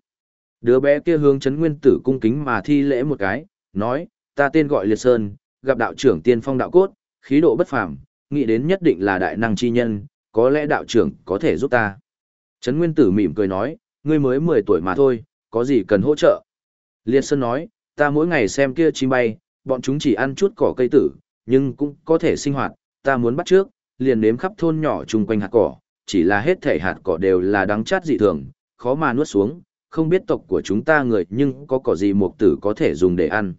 Đứa bé kia hướng Trấn Nguyên Tử cung kính mà thi lễ một cái, nói, ta tên gọi Liệt Sơn, gặp đạo trưởng tiên phong đạo cốt, khí độ bất phàm, nghĩ đến nhất định là đại năng chi nhân, có lẽ đạo trưởng có thể giúp ta. Trấn Nguyên Tử mỉm cười nói, ngươi mới 10 tuổi mà thôi, có gì cần hỗ trợ. Liệt Sơn nói, ta mỗi ngày xem kia chim bay, bọn chúng chỉ ăn chút cỏ cây tử, nhưng cũng có thể sinh hoạt, ta muốn bắt trước, liền nếm khắp thôn nhỏ chung quanh hạt cỏ, chỉ là hết thể hạt cỏ đều là đắng chát dị thường, khó mà nuốt xuống, không biết tộc của chúng ta người nhưng có cỏ gì mục tử có thể dùng để ăn.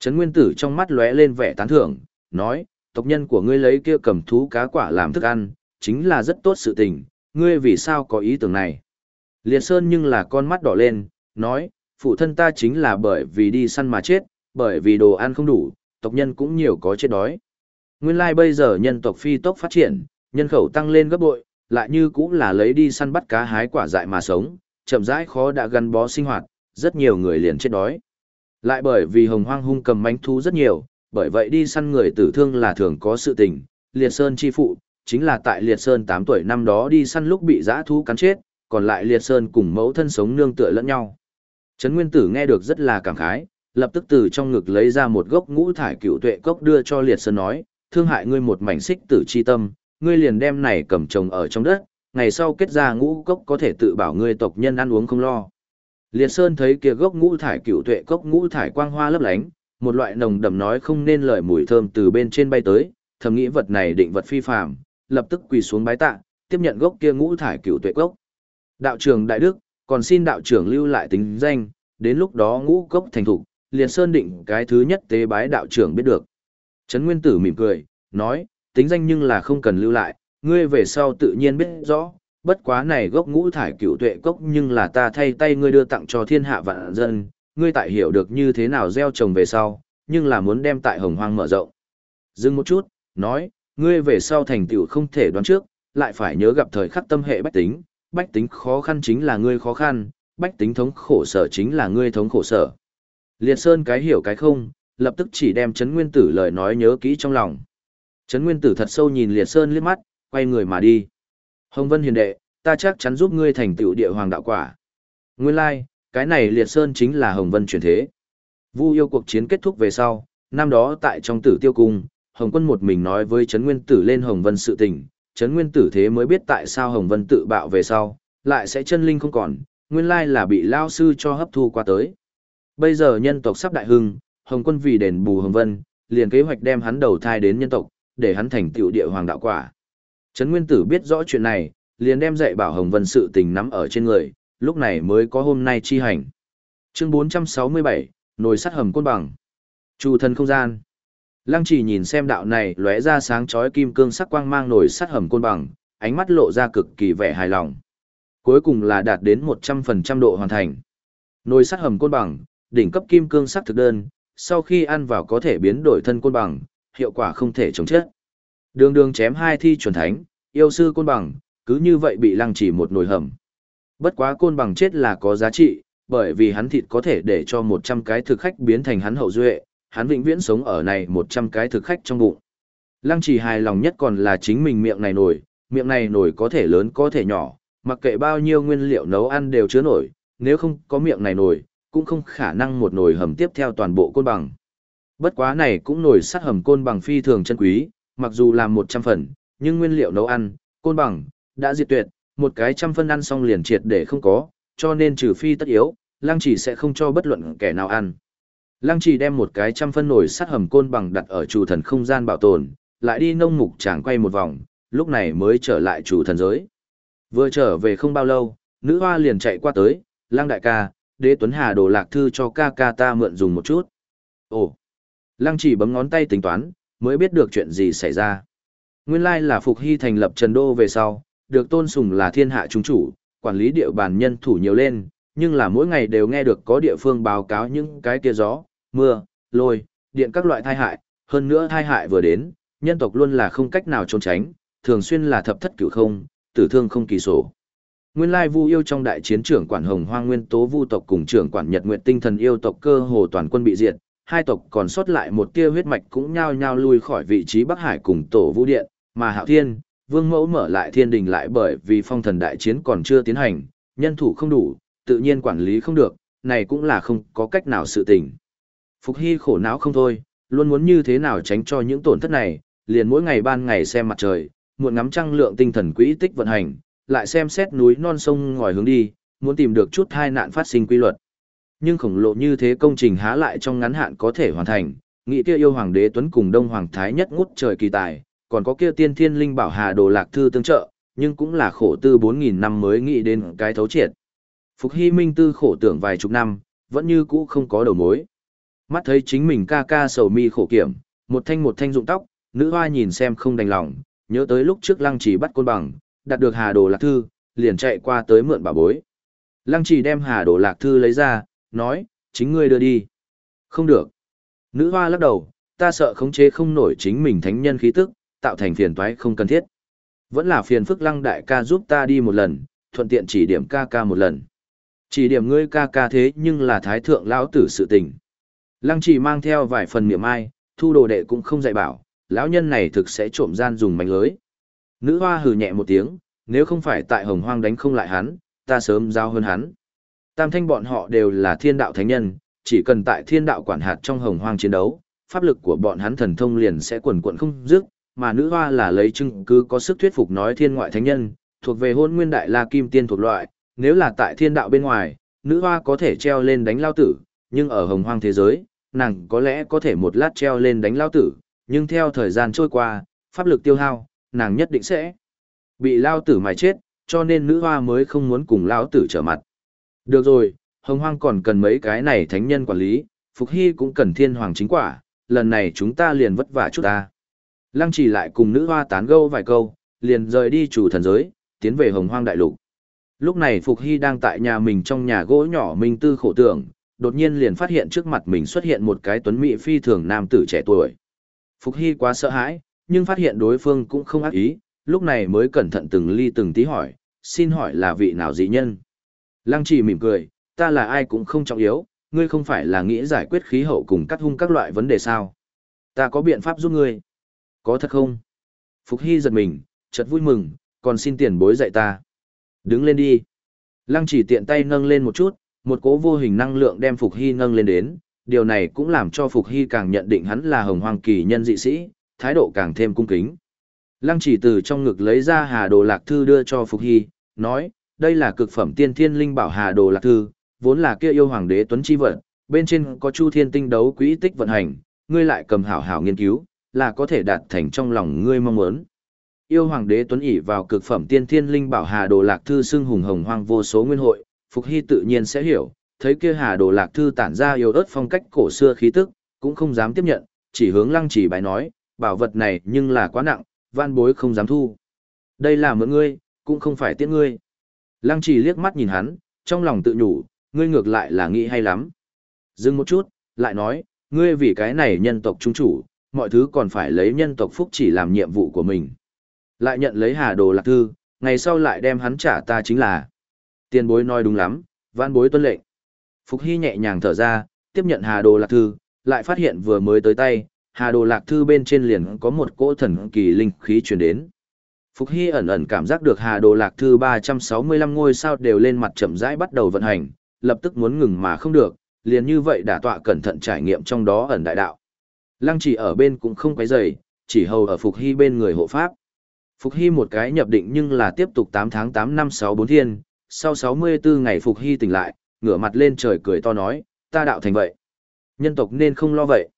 Trấn Nguyên Tử trong mắt lóe lên vẻ tán thưởng, nói, tộc nhân của ngươi lấy kia cầm thú cá quả làm thức ăn, chính là rất tốt sự tình, ngươi vì sao có ý tưởng này. Liệt Sơn nhưng là con mắt đỏ lên, nói, phụ thân ta chính là bởi vì đi săn mà chết, bởi vì đồ ăn không đủ, tộc nhân cũng nhiều có chết đói. Nguyên lai like bây giờ nhân tộc phi tốc phát triển, nhân khẩu tăng lên gấp bội, lại như cũng là lấy đi săn bắt cá hái quả dại mà sống, chậm rãi khó đã gắn bó sinh hoạt, rất nhiều người liền chết đói. Lại bởi vì hồng hoang hung cầm mánh thú rất nhiều, bởi vậy đi săn người tử thương là thường có sự tình, liệt sơn chi phụ, chính là tại liệt sơn 8 tuổi năm đó đi săn lúc bị giã thú cắn chết, còn lại liệt sơn cùng mẫu thân sống nương tựa lẫn nhau. Trấn Nguyên Tử nghe được rất là cảm khái, lập tức từ trong ngực lấy ra một gốc ngũ thải cựu tuệ cốc đưa cho liệt sơn nói, thương hại ngươi một mảnh xích tử chi tâm, ngươi liền đem này cầm trồng ở trong đất, ngày sau kết ra ngũ cốc có thể tự bảo ngươi tộc nhân ăn uống không lo. Liệt Sơn thấy kia gốc ngũ thải cựu tuệ cốc ngũ thải quang hoa lấp lánh, một loại nồng đậm nói không nên lời mùi thơm từ bên trên bay tới, thầm nghĩ vật này định vật phi phàm, lập tức quỳ xuống bái tạ, tiếp nhận gốc kia ngũ thải cửu tuệ gốc. Đạo trưởng đại đức, còn xin đạo trưởng lưu lại tính danh, đến lúc đó ngũ cốc thành thủ liền Sơn định cái thứ nhất tế bái đạo trưởng biết được. Trấn Nguyên Tử mỉm cười, nói, tính danh nhưng là không cần lưu lại, ngươi về sau tự nhiên biết rõ, bất quá này gốc ngũ thải cửu tuệ cốc nhưng là ta thay tay ngươi đưa tặng cho thiên hạ vạn dân, ngươi tại hiểu được như thế nào gieo trồng về sau, nhưng là muốn đem tại hồng hoang mở rộng. Dừng một chút, nói, ngươi về sau thành tựu không thể đoán trước, lại phải nhớ gặp thời khắc tâm hệ bách tính, bách tính khó khăn chính là ngươi khó khăn, bách tính thống khổ sở chính là ngươi thống khổ sở. Liệt Sơn cái hiểu cái không, lập tức chỉ đem Trấn Nguyên Tử lời nói nhớ kỹ trong lòng. Trấn Nguyên Tử thật sâu nhìn Liệt Sơn liếc mắt, quay người mà đi. Hồng Vân hiền đệ, ta chắc chắn giúp ngươi thành tựu địa hoàng đạo quả. Nguyên lai, like, cái này Liệt Sơn chính là Hồng Vân chuyển thế. Vu yêu cuộc chiến kết thúc về sau, năm đó tại trong tử tiêu cung, Hồng quân một mình nói với Trấn Nguyên Tử lên Hồng Vân sự tình, Trấn Nguyên Tử thế mới biết tại sao Hồng Vân tự bạo về sau, lại sẽ chân linh không còn, nguyên lai là bị lao sư cho hấp thu qua tới. Bây giờ nhân tộc sắp đại hưng, Hồng quân vì đền bù Hồng Vân, liền kế hoạch đem hắn đầu thai đến nhân tộc, để hắn thành tựu địa hoàng đạo quả. Trấn Nguyên Tử biết rõ chuyện này, liền đem dạy bảo Hồng Vân sự tình nắm ở trên người, lúc này mới có hôm nay chi hành. Chương 467, nồi sắt hầm côn bằng. Chu thân không gian. Lăng chỉ nhìn xem đạo này lóe ra sáng chói kim cương sắc quang mang nồi sắt hầm côn bằng, ánh mắt lộ ra cực kỳ vẻ hài lòng. Cuối cùng là đạt đến 100% độ hoàn thành. Nồi sắt hầm côn bằng, đỉnh cấp kim cương sắc thực đơn, sau khi ăn vào có thể biến đổi thân côn bằng, hiệu quả không thể chống chết. Đường đường chém hai thi chuẩn thánh, yêu sư côn bằng, cứ như vậy bị lăng chỉ một nồi hầm. Bất quá côn bằng chết là có giá trị, bởi vì hắn thịt có thể để cho 100 cái thực khách biến thành hắn hậu duệ, hắn vĩnh viễn sống ở này 100 cái thực khách trong bụng. Lăng chỉ hài lòng nhất còn là chính mình miệng này nổi, miệng này nổi có thể lớn có thể nhỏ, mặc kệ bao nhiêu nguyên liệu nấu ăn đều chứa nổi, nếu không có miệng này nổi, cũng không khả năng một nồi hầm tiếp theo toàn bộ côn bằng. Bất quá này cũng nổi sắt hầm côn bằng phi thường chân quý, mặc dù làm 100 phần, nhưng nguyên liệu nấu ăn, côn bằng, đã diệt tuyệt, một cái trăm phân ăn xong liền triệt để không có, cho nên trừ phi tất yếu, lăng chỉ sẽ không cho bất luận kẻ nào ăn. Lăng chỉ đem một cái trăm phân nồi sắt hầm côn bằng đặt ở chủ thần không gian bảo tồn, lại đi nông mục tràng quay một vòng, lúc này mới trở lại chủ thần giới. Vừa trở về không bao lâu, nữ hoa liền chạy qua tới, lăng đại ca, đế tuấn hà đồ lạc thư cho ca ca ta mượn dùng một chút. Ồ, lăng chỉ bấm ngón tay tính toán, mới biết được chuyện gì xảy ra. Nguyên lai là Phục Hy thành lập Trần Đô về sau, được tôn sùng là thiên hạ trung chủ, quản lý địa bàn nhân thủ nhiều lên, nhưng là mỗi ngày đều nghe được có địa phương báo cáo những cái kia gió, mưa, lôi, điện các loại tai hại, hơn nữa tai hại vừa đến, nhân tộc luôn là không cách nào trốn tránh, thường xuyên là thập thất cửu không, tử thương không kỳ sổ. Nguyên lai Vu yêu trong đại chiến trưởng quản Hồng Hoang Nguyên Tố Vu tộc cùng trưởng quản Nhật Nguyệt Tinh Thần yêu tộc cơ hồ toàn quân bị diệt, hai tộc còn sót lại một tia huyết mạch cũng nhao nhao lui khỏi vị trí Bắc Hải cùng Tổ Vu Điện, mà Hạo Thiên, Vương Mẫu mở lại thiên đình lại bởi vì phong thần đại chiến còn chưa tiến hành, nhân thủ không đủ, tự nhiên quản lý không được, này cũng là không có cách nào sự tình. Phục Hy khổ não không thôi, luôn muốn như thế nào tránh cho những tổn thất này, liền mỗi ngày ban ngày xem mặt trời, muộn ngắm trăng lượng tinh thần quỹ tích vận hành, lại xem xét núi non sông ngòi hướng đi, muốn tìm được chút hai nạn phát sinh quy luật. Nhưng khổng lồ như thế công trình há lại trong ngắn hạn có thể hoàn thành, nghĩ kia yêu hoàng đế tuấn cùng đông hoàng thái nhất ngút trời kỳ tài, còn có kia tiên thiên linh bảo hà đồ lạc thư tương trợ, nhưng cũng là khổ tư 4.000 năm mới nghĩ đến cái thấu triệt. Phục Hy Minh tư khổ tưởng vài chục năm, vẫn như cũ không có đầu mối. Mắt thấy chính mình ca ca sầu mi khổ kiểm, một thanh một thanh dụng tóc, nữ hoa nhìn xem không đành lòng, nhớ tới lúc trước lăng chỉ bắt côn bằng, đạt được hà đồ lạc thư, liền chạy qua tới mượn bà bối. Lăng chỉ đem hà đồ lạc thư lấy ra, nói, chính ngươi đưa đi. Không được. Nữ hoa lắc đầu, ta sợ khống chế không nổi chính mình thánh nhân khí tức, tạo thành phiền toái không cần thiết. Vẫn là phiền phức lăng đại ca giúp ta đi một lần, thuận tiện chỉ điểm ca ca một lần. Chỉ điểm ngươi ca ca thế nhưng là thái thượng lão tử sự tình. Lăng chỉ mang theo vài phần miệng ai, thu đồ đệ cũng không dạy bảo, lão nhân này thực sẽ trộm gian dùng mánh lưới. Nữ hoa hừ nhẹ một tiếng, nếu không phải tại hồng hoang đánh không lại hắn, ta sớm giao hơn hắn. Tam thanh bọn họ đều là thiên đạo thánh nhân, chỉ cần tại thiên đạo quản hạt trong hồng hoang chiến đấu, pháp lực của bọn hắn thần thông liền sẽ quần quận không dứt, mà nữ hoa là lấy chứng cứ có sức thuyết phục nói thiên ngoại thánh nhân, thuộc về hôn nguyên đại la kim tiên thuộc loại, nếu là tại thiên đạo bên ngoài, nữ hoa có thể treo lên đánh lao tử, nhưng ở hồng hoang thế giới, nàng có lẽ có thể một lát treo lên đánh lao tử, nhưng theo thời gian trôi qua, pháp lực tiêu hao, nàng nhất định sẽ bị lao tử mài chết, cho nên nữ hoa mới không muốn cùng lao tử trở mặt. Được rồi, hồng hoang còn cần mấy cái này thánh nhân quản lý, Phục Hy cũng cần thiên hoàng chính quả, lần này chúng ta liền vất vả chút ta. Lăng chỉ lại cùng nữ hoa tán gâu vài câu, liền rời đi chủ thần giới, tiến về hồng hoang đại lục. Lúc này Phục Hy đang tại nhà mình trong nhà gỗ nhỏ minh tư khổ tưởng, đột nhiên liền phát hiện trước mặt mình xuất hiện một cái tuấn mỹ phi thường nam tử trẻ tuổi. Phục Hy quá sợ hãi, nhưng phát hiện đối phương cũng không ác ý, lúc này mới cẩn thận từng ly từng tí hỏi, xin hỏi là vị nào dị nhân. Lăng Chỉ mỉm cười, ta là ai cũng không trọng yếu, ngươi không phải là nghĩ giải quyết khí hậu cùng cắt hung các loại vấn đề sao. Ta có biện pháp giúp ngươi. Có thật không? Phục Hy giật mình, chợt vui mừng, còn xin tiền bối dạy ta. Đứng lên đi. Lăng chỉ tiện tay nâng lên một chút, một cỗ vô hình năng lượng đem Phục Hy nâng lên đến, điều này cũng làm cho Phục Hy càng nhận định hắn là hồng hoàng kỳ nhân dị sĩ, thái độ càng thêm cung kính. Lăng chỉ từ trong ngực lấy ra hà đồ lạc thư đưa cho Phục Hy, nói, đây là cực phẩm tiên thiên linh bảo hà đồ lạc thư, vốn là kia yêu hoàng đế tuấn chi vận, bên trên có chu thiên tinh đấu quỹ tích vận hành, ngươi lại cầm hảo hảo nghiên cứu, là có thể đạt thành trong lòng ngươi mong muốn. Yêu hoàng đế tuấn ỷ vào cực phẩm tiên thiên linh bảo hà đồ lạc thư xưng hùng hồng hoang vô số nguyên hội, Phục Hy tự nhiên sẽ hiểu, thấy kia hà đồ lạc thư tản ra yêu ớt phong cách cổ xưa khí tức, cũng không dám tiếp nhận, chỉ hướng lăng chỉ bài nói, bảo vật này nhưng là quá nặng, van bối không dám thu. Đây là mượn ngươi, cũng không phải tiễn ngươi. Lăng chỉ liếc mắt nhìn hắn, trong lòng tự nhủ, ngươi ngược lại là nghĩ hay lắm. Dừng một chút, lại nói, ngươi vì cái này nhân tộc trung chủ, mọi thứ còn phải lấy nhân tộc phúc chỉ làm nhiệm vụ của mình. Lại nhận lấy hà đồ lạc thư, ngày sau lại đem hắn trả ta chính là. Tiền bối nói đúng lắm, văn bối tuân lệnh. Phục Hy nhẹ nhàng thở ra, tiếp nhận hà đồ lạc thư, lại phát hiện vừa mới tới tay, hà đồ lạc thư bên trên liền có một cỗ thần kỳ linh khí truyền đến. Phục Hy ẩn ẩn cảm giác được hà đồ lạc thư 365 ngôi sao đều lên mặt chậm rãi bắt đầu vận hành, lập tức muốn ngừng mà không được, liền như vậy đã tọa cẩn thận trải nghiệm trong đó ẩn đại đạo. Lăng chỉ ở bên cũng không quấy rầy, chỉ hầu ở Phục Hy bên người hộ pháp. Phục Hy một cái nhập định nhưng là tiếp tục 8 tháng 8 năm 6 bốn thiên, sau 64 ngày Phục Hy tỉnh lại, ngửa mặt lên trời cười to nói, ta đạo thành vậy. Nhân tộc nên không lo vậy.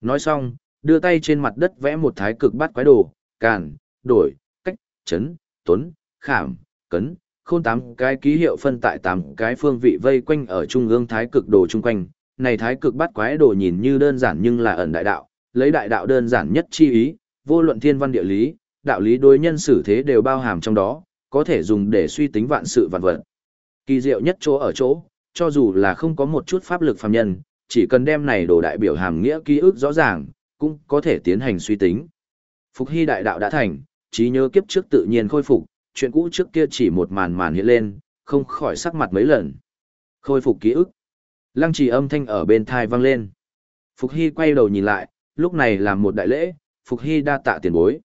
Nói xong, đưa tay trên mặt đất vẽ một thái cực bát quái đồ, càn, đổi, cách, chấn, tuấn, khảm, cấn, khôn tám cái ký hiệu phân tại tám cái phương vị vây quanh ở trung ương thái cực đồ chung quanh. Này thái cực bắt quái đồ nhìn như đơn giản nhưng là ẩn đại đạo, lấy đại đạo đơn giản nhất chi ý, vô luận thiên văn địa lý, đạo lý đối nhân xử thế đều bao hàm trong đó, có thể dùng để suy tính vạn sự vạn vật. Kỳ diệu nhất chỗ ở chỗ, cho dù là không có một chút pháp lực phàm nhân, chỉ cần đem này đồ đại biểu hàm nghĩa ký ức rõ ràng, cũng có thể tiến hành suy tính. Phục hy đại đạo đã thành, trí nhớ kiếp trước tự nhiên khôi phục, chuyện cũ trước kia chỉ một màn màn hiện lên, không khỏi sắc mặt mấy lần. Khôi phục ký ức. Lăng trì âm thanh ở bên thai vang lên. Phục hy quay đầu nhìn lại, lúc này làm một đại lễ, Phục hy đa tạ tiền bối.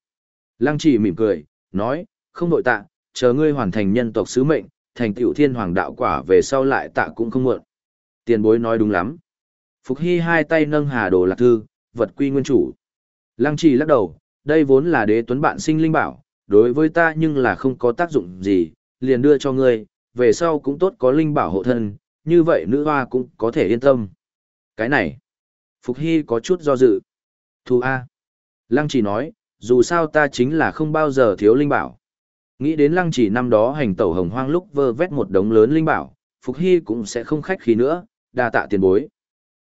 Lăng trì mỉm cười, nói, không nội tạ, chờ ngươi hoàn thành nhân tộc sứ mệnh, thành tiểu thiên hoàng đạo quả về sau lại tạ cũng không muộn. Tiền bối nói đúng lắm. Phục Hy hai tay nâng hà đồ lạc thư, vật quy nguyên chủ. Lăng trì lắc đầu, đây vốn là đế tuấn bạn sinh linh bảo, đối với ta nhưng là không có tác dụng gì, liền đưa cho ngươi, về sau cũng tốt có linh bảo hộ thân, như vậy nữ hoa cũng có thể yên tâm. Cái này, Phục Hy có chút do dự. Thu A. Lăng chỉ nói, dù sao ta chính là không bao giờ thiếu linh bảo. Nghĩ đến lăng chỉ năm đó hành tẩu hồng hoang lúc vơ vét một đống lớn linh bảo, Phục Hy cũng sẽ không khách khí nữa, đa tạ tiền bối.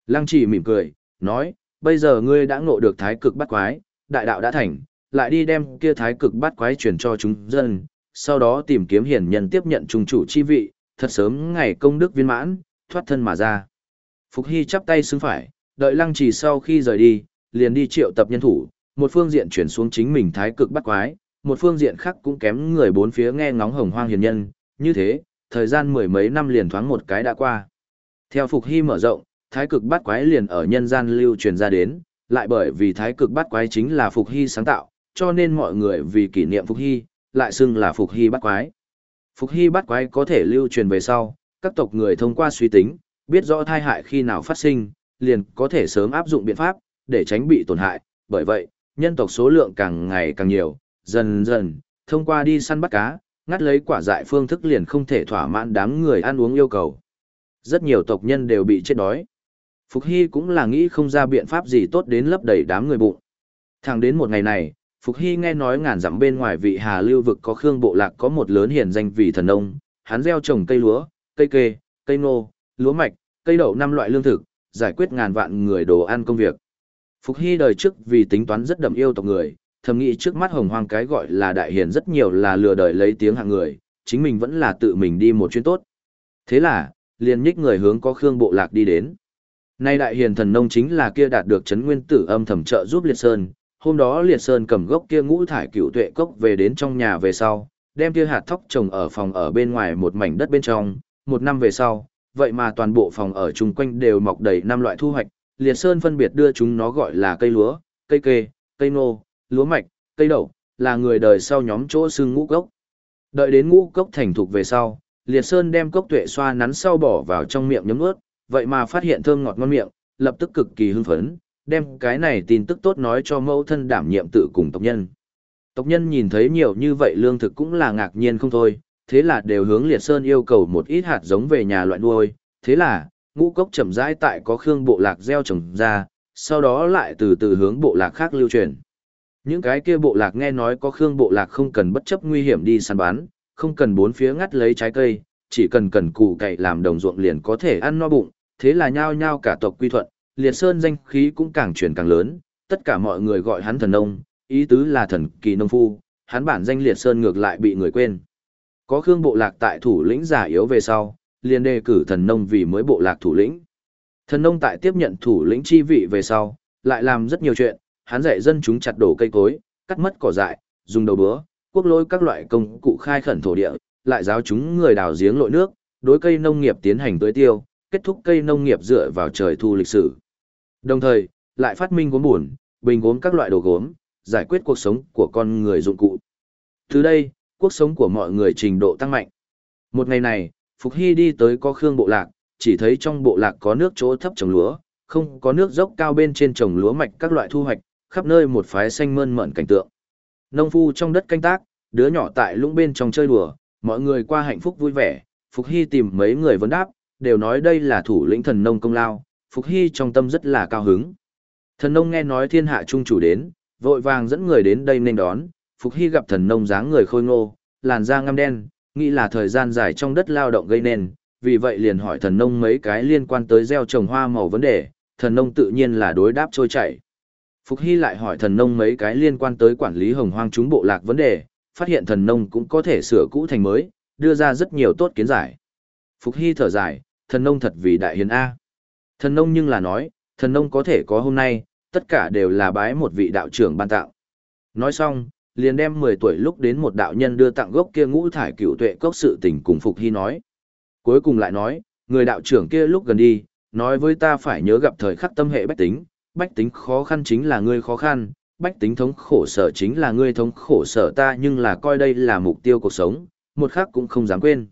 Lăng chỉ mỉm cười, nói, bây giờ ngươi đã ngộ được thái cực bắt quái, đại đạo đã thành, lại đi đem kia thái cực bắt quái truyền cho chúng dân, sau đó tìm kiếm hiển nhân tiếp nhận trung chủ chi vị, thật sớm ngày công đức viên mãn, thoát thân mà ra. Phục Hy chắp tay xứng phải, đợi lăng trì sau khi rời đi, liền đi triệu tập nhân thủ, một phương diện chuyển xuống chính mình thái cực bắt quái, một phương diện khác cũng kém người bốn phía nghe ngóng hồng hoang hiền nhân, như thế, thời gian mười mấy năm liền thoáng một cái đã qua. Theo Phục Hy mở rộng, thái cực bắt quái liền ở nhân gian lưu truyền ra đến, lại bởi vì thái cực bắt quái chính là Phục Hy sáng tạo, cho nên mọi người vì kỷ niệm Phục Hy, lại xưng là Phục Hy bắt quái. Phục Hy bắt quái có thể lưu truyền về sau, các tộc người thông qua suy tính, biết rõ thai hại khi nào phát sinh, liền có thể sớm áp dụng biện pháp, để tránh bị tổn hại, bởi vậy, nhân tộc số lượng càng ngày càng nhiều, dần dần, thông qua đi săn bắt cá, ngắt lấy quả dại phương thức liền không thể thỏa mãn đám người ăn uống yêu cầu. Rất nhiều tộc nhân đều bị chết đói. Phục Hy cũng là nghĩ không ra biện pháp gì tốt đến lấp đầy đám người bụng. Thẳng đến một ngày này, Phục Hy nghe nói ngàn dặm bên ngoài vị Hà Lưu vực có Khương Bộ Lạc có một lớn hiển danh vì thần nông, hắn gieo trồng cây lúa, cây kê, cây ngô, lúa mạch, cây đậu năm loại lương thực, giải quyết ngàn vạn người đồ ăn công việc. Phục Hy đời trước vì tính toán rất đậm yêu tộc người, thầm nghĩ trước mắt hồng hoang cái gọi là đại hiền rất nhiều là lừa đời lấy tiếng hạng người, chính mình vẫn là tự mình đi một chuyến tốt. Thế là, liền nhích người hướng có Khương Bộ Lạc đi đến. Nay đại hiền thần nông chính là kia đạt được chấn nguyên tử âm thầm trợ giúp Liệt Sơn, hôm đó Liệt Sơn cầm gốc kia ngũ thải cựu tuệ cốc về đến trong nhà về sau, đem kia hạt thóc trồng ở phòng ở bên ngoài một mảnh đất bên trong, một năm về sau, vậy mà toàn bộ phòng ở chung quanh đều mọc đầy năm loại thu hoạch, Liệt Sơn phân biệt đưa chúng nó gọi là cây lúa, cây kê, cây nô, lúa mạch, cây đậu, là người đời sau nhóm chỗ xương ngũ cốc. Đợi đến ngũ cốc thành thục về sau, Liệt Sơn đem cốc tuệ xoa nắn sau bỏ vào trong miệng nhấm ướt, vậy mà phát hiện thơm ngọt ngon miệng, lập tức cực kỳ hưng phấn, đem cái này tin tức tốt nói cho mẫu thân đảm nhiệm tự cùng tộc nhân. Tộc nhân nhìn thấy nhiều như vậy lương thực cũng là ngạc nhiên không thôi, thế là đều hướng Liệt Sơn yêu cầu một ít hạt giống về nhà loại nuôi, thế là, ngũ cốc chậm rãi tại có khương bộ lạc gieo trồng ra, sau đó lại từ từ hướng bộ lạc khác lưu truyền. Những cái kia bộ lạc nghe nói có Khương bộ lạc không cần bất chấp nguy hiểm đi săn bán, không cần bốn phía ngắt lấy trái cây, chỉ cần cần củ cậy làm đồng ruộng liền có thể ăn no bụng, thế là nhao nhao cả tộc quy thuận, liệt sơn danh khí cũng càng truyền càng lớn, tất cả mọi người gọi hắn thần nông, ý tứ là thần kỳ nông phu, hắn bản danh liệt sơn ngược lại bị người quên. Có Khương bộ lạc tại thủ lĩnh giả yếu về sau, liền đề cử thần nông vì mới bộ lạc thủ lĩnh. Thần nông tại tiếp nhận thủ lĩnh chi vị về sau, lại làm rất nhiều chuyện, hắn dạy dân chúng chặt đổ cây cối, cắt mất cỏ dại, dùng đầu búa, quốc lôi các loại công cụ khai khẩn thổ địa, lại giáo chúng người đào giếng lội nước, đối cây nông nghiệp tiến hành tưới tiêu, kết thúc cây nông nghiệp dựa vào trời thu lịch sử. Đồng thời, lại phát minh gốm buồn, bình gốm các loại đồ gốm, giải quyết cuộc sống của con người dụng cụ. Từ đây, cuộc sống của mọi người trình độ tăng mạnh. Một ngày này, Phục Hy đi tới có khương bộ lạc, chỉ thấy trong bộ lạc có nước chỗ thấp trồng lúa, không có nước dốc cao bên trên trồng lúa mạch các loại thu hoạch, khắp nơi một phái xanh mơn mởn cảnh tượng. Nông phu trong đất canh tác, đứa nhỏ tại lũng bên trong chơi đùa, mọi người qua hạnh phúc vui vẻ, Phục Hy tìm mấy người vấn đáp, đều nói đây là thủ lĩnh thần nông công lao, Phục Hy trong tâm rất là cao hứng. Thần nông nghe nói thiên hạ trung chủ đến, vội vàng dẫn người đến đây nên đón, Phục Hy gặp thần nông dáng người khôi ngô, làn da ngăm đen, nghĩ là thời gian dài trong đất lao động gây nên, vì vậy liền hỏi thần nông mấy cái liên quan tới gieo trồng hoa màu vấn đề, thần nông tự nhiên là đối đáp trôi chảy. Phục Hy lại hỏi thần nông mấy cái liên quan tới quản lý hồng hoang chúng bộ lạc vấn đề, phát hiện thần nông cũng có thể sửa cũ thành mới, đưa ra rất nhiều tốt kiến giải. Phục Hy thở dài, thần nông thật vì đại hiền A. Thần nông nhưng là nói, thần nông có thể có hôm nay, tất cả đều là bái một vị đạo trưởng ban tạo. Nói xong, liền đem 10 tuổi lúc đến một đạo nhân đưa tặng gốc kia ngũ thải cựu tuệ cốc sự tình cùng Phục Hy nói. Cuối cùng lại nói, người đạo trưởng kia lúc gần đi, nói với ta phải nhớ gặp thời khắc tâm hệ bách tính, bách tính khó khăn chính là ngươi khó khăn, bách tính thống khổ sở chính là ngươi thống khổ sở ta nhưng là coi đây là mục tiêu cuộc sống, một khắc cũng không dám quên.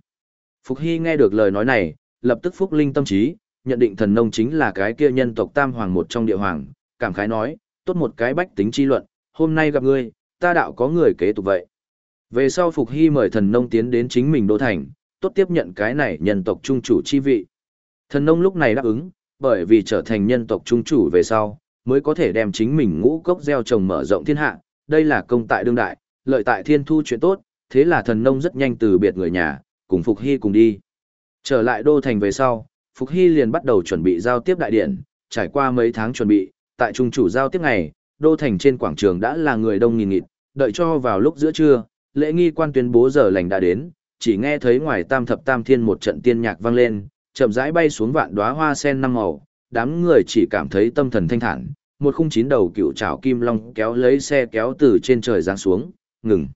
Phục Hy nghe được lời nói này, lập tức phúc linh tâm trí, nhận định thần nông chính là cái kia nhân tộc tam hoàng một trong địa hoàng, cảm khái nói, tốt một cái bách tính chi luận, hôm nay gặp ngươi, ta đạo có người kế tục vậy. Về sau Phục Hy mời thần nông tiến đến chính mình đô thành, tốt tiếp nhận cái này nhân tộc trung chủ chi vị. Thần nông lúc này đáp ứng, bởi vì trở thành nhân tộc trung chủ về sau, mới có thể đem chính mình ngũ cốc gieo trồng mở rộng thiên hạ, đây là công tại đương đại, lợi tại thiên thu chuyện tốt, thế là thần nông rất nhanh từ biệt người nhà, cùng Phục Hy cùng đi. Trở lại đô thành về sau, Phục Hy liền bắt đầu chuẩn bị giao tiếp đại điện, trải qua mấy tháng chuẩn bị, tại trung chủ giao tiếp ngày, đô thành trên quảng trường đã là người đông nghìn nghịt, đợi cho vào lúc giữa trưa, lễ nghi quan tuyên bố giờ lành đã đến, chỉ nghe thấy ngoài tam thập tam thiên một trận tiên nhạc vang lên, chậm rãi bay xuống vạn đóa hoa sen năm màu, đám người chỉ cảm thấy tâm thần thanh thản, một khung chín đầu cựu trảo kim long kéo lấy xe kéo từ trên trời giáng xuống, ngừng.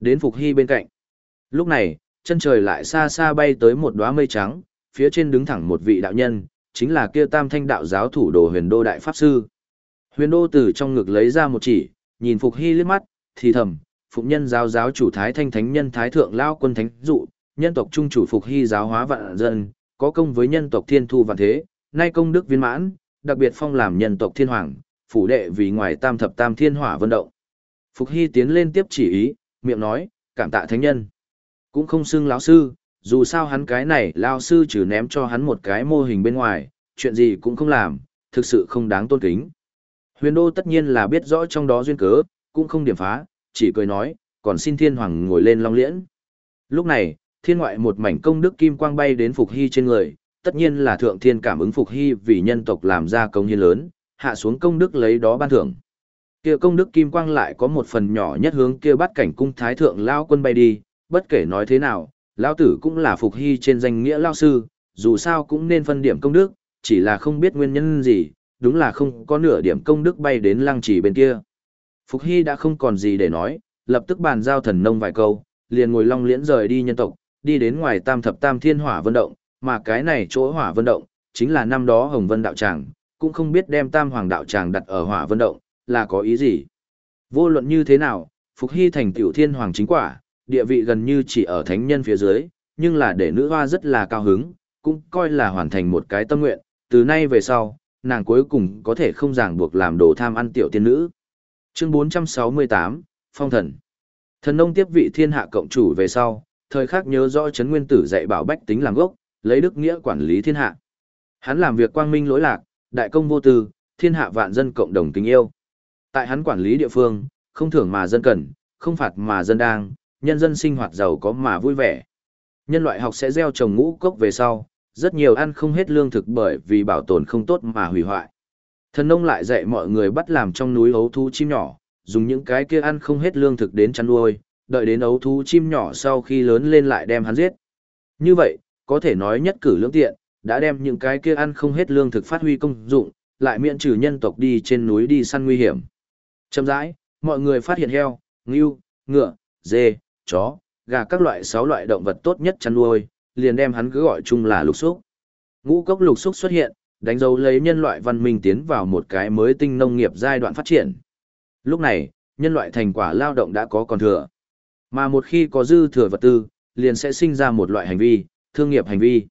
Đến Phục Hy bên cạnh. Lúc này, chân trời lại xa xa bay tới một đóa mây trắng, phía trên đứng thẳng một vị đạo nhân, chính là kia tam thanh đạo giáo thủ đồ huyền đô đại pháp sư. Huyền đô từ trong ngực lấy ra một chỉ, nhìn Phục Hy liếc mắt, thì thầm, Phục nhân giáo giáo chủ thái thanh thánh nhân thái thượng lao quân thánh dụ, nhân tộc trung chủ Phục Hy giáo hóa vạn dân, có công với nhân tộc thiên thu vạn thế, nay công đức viên mãn, đặc biệt phong làm nhân tộc thiên hoàng, phủ đệ vì ngoài tam thập tam thiên hỏa vận động. Phục Hy tiến lên tiếp chỉ ý, miệng nói, cảm tạ thánh nhân. Cũng không xưng lão sư, dù sao hắn cái này lao sư trừ ném cho hắn một cái mô hình bên ngoài, chuyện gì cũng không làm, thực sự không đáng tôn kính. Huyền đô tất nhiên là biết rõ trong đó duyên cớ, cũng không điểm phá, chỉ cười nói, còn xin thiên hoàng ngồi lên long liễn. Lúc này, thiên ngoại một mảnh công đức kim quang bay đến Phục Hy trên người, tất nhiên là thượng thiên cảm ứng Phục Hy vì nhân tộc làm ra công hiến lớn, hạ xuống công đức lấy đó ban thưởng. Kia công đức kim quang lại có một phần nhỏ nhất hướng kia bắt cảnh cung thái thượng lao quân bay đi, bất kể nói thế nào, lao tử cũng là Phục Hy trên danh nghĩa lao sư, dù sao cũng nên phân điểm công đức, chỉ là không biết nguyên nhân gì, đúng là không có nửa điểm công đức bay đến lăng trì bên kia. Phục Hy đã không còn gì để nói, lập tức bàn giao thần nông vài câu, liền ngồi long liễn rời đi nhân tộc, đi đến ngoài tam thập tam thiên hỏa vân động, mà cái này chỗ hỏa vân động, chính là năm đó Hồng Vân đạo tràng, cũng không biết đem tam hoàng đạo tràng đặt ở hỏa vân động, là có ý gì. Vô luận như thế nào, Phục Hy thành tiểu thiên hoàng chính quả, địa vị gần như chỉ ở thánh nhân phía dưới, nhưng là để nữ hoa rất là cao hứng, cũng coi là hoàn thành một cái tâm nguyện, từ nay về sau, nàng cuối cùng có thể không ràng buộc làm đồ tham ăn tiểu tiên nữ. Chương 468, Phong thần. Thần nông tiếp vị thiên hạ cộng chủ về sau, thời khắc nhớ rõ chấn nguyên tử dạy bảo bách tính làm gốc, lấy đức nghĩa quản lý thiên hạ. Hắn làm việc quang minh lỗi lạc, đại công vô tư, thiên hạ vạn dân cộng đồng tình yêu. Tại hắn quản lý địa phương, không thưởng mà dân cần, không phạt mà dân đang, nhân dân sinh hoạt giàu có mà vui vẻ. Nhân loại học sẽ gieo trồng ngũ cốc về sau, rất nhiều ăn không hết lương thực bởi vì bảo tồn không tốt mà hủy hoại. Thần nông lại dạy mọi người bắt làm trong núi ấu thú chim nhỏ, dùng những cái kia ăn không hết lương thực đến chăn nuôi, đợi đến ấu thú chim nhỏ sau khi lớn lên lại đem hắn giết. Như vậy, có thể nói nhất cử lưỡng tiện, đã đem những cái kia ăn không hết lương thực phát huy công dụng, lại miễn trừ nhân tộc đi trên núi đi săn nguy hiểm. Chậm rãi, mọi người phát hiện heo, ngưu, ngựa, dê, chó, gà các loại sáu loại động vật tốt nhất chăn nuôi, liền đem hắn cứ gọi chung là lục xúc. Ngũ cốc lục xúc xuất hiện, đánh dấu lấy nhân loại văn minh tiến vào một cái mới tinh nông nghiệp giai đoạn phát triển. Lúc này, nhân loại thành quả lao động đã có còn thừa. Mà một khi có dư thừa vật tư, liền sẽ sinh ra một loại hành vi, thương nghiệp hành vi.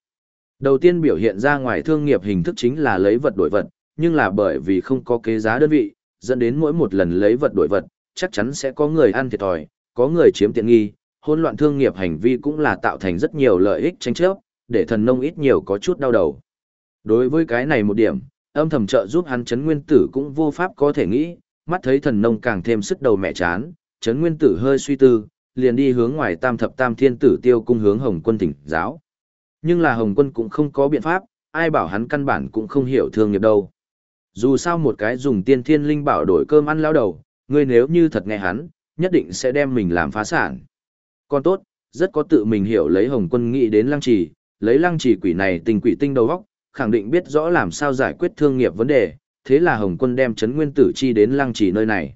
Đầu tiên biểu hiện ra ngoài thương nghiệp hình thức chính là lấy vật đổi vật, nhưng là bởi vì không có kế giá đơn vị, dẫn đến mỗi một lần lấy vật đổi vật, chắc chắn sẽ có người ăn thiệt thòi, có người chiếm tiện nghi, hỗn loạn thương nghiệp hành vi cũng là tạo thành rất nhiều lợi ích tranh chấp, để thần nông ít nhiều có chút đau đầu. Đối với cái này một điểm, âm thầm trợ giúp hắn chấn nguyên tử cũng vô pháp có thể nghĩ, mắt thấy thần nông càng thêm sức đầu mẹ chán, chấn nguyên tử hơi suy tư, liền đi hướng ngoài tam thập tam thiên tử tiêu cung hướng Hồng quân tỉnh giáo. Nhưng là Hồng quân cũng không có biện pháp, ai bảo hắn căn bản cũng không hiểu thương nghiệp đâu. Dù sao một cái dùng tiên thiên linh bảo đổi cơm ăn lao đầu, ngươi nếu như thật nghe hắn, nhất định sẽ đem mình làm phá sản. Còn tốt, rất có tự mình hiểu lấy Hồng quân nghĩ đến lăng trì, lấy lăng trì quỷ này tình quỷ tinh đầu óc, khẳng định biết rõ làm sao giải quyết thương nghiệp vấn đề, thế là Hồng quân đem chấn nguyên tử chi đến lăng trì nơi này.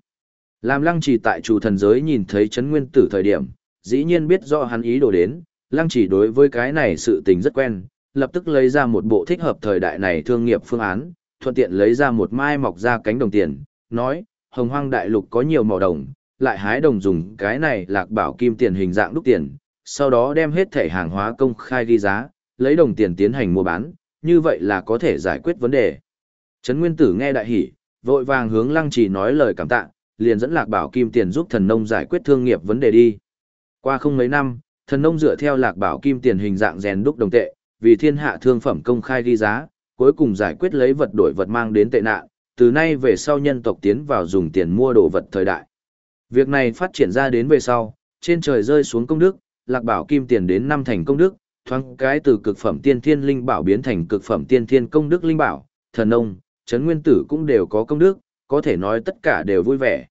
Làm lăng trì tại chủ thần giới nhìn thấy chấn nguyên tử thời điểm, dĩ nhiên biết rõ hắn ý đồ đến, lăng trì đối với cái này sự tình rất quen, lập tức lấy ra một bộ thích hợp thời đại này thương nghiệp phương án, thuận tiện lấy ra một mai mọc ra cánh đồng tiền, nói, hồng hoang đại lục có nhiều màu đồng, lại hái đồng dùng cái này lạc bảo kim tiền hình dạng đúc tiền, sau đó đem hết thể hàng hóa công khai ghi giá, lấy đồng tiền tiến hành mua bán, như vậy là có thể giải quyết vấn đề. Trấn Nguyên Tử nghe đại hỉ, vội vàng hướng Lăng Trì nói lời cảm tạ, liền dẫn Lạc Bảo Kim Tiền giúp thần nông giải quyết thương nghiệp vấn đề đi. Qua không mấy năm, thần nông dựa theo Lạc Bảo Kim Tiền hình dạng rèn đúc đồng tệ, vì thiên hạ thương phẩm công khai ghi giá, cuối cùng giải quyết lấy vật đổi vật mang đến tệ nạn, từ nay về sau nhân tộc tiến vào dùng tiền mua đồ vật thời đại. Việc này phát triển ra đến về sau, trên trời rơi xuống công đức, Lạc Bảo Kim Tiền đến năm thành công đức, thoáng cái từ cực phẩm tiên thiên linh bảo biến thành cực phẩm tiên thiên công đức linh bảo, thần nông, chấn nguyên tử cũng đều có công đức, có thể nói tất cả đều vui vẻ.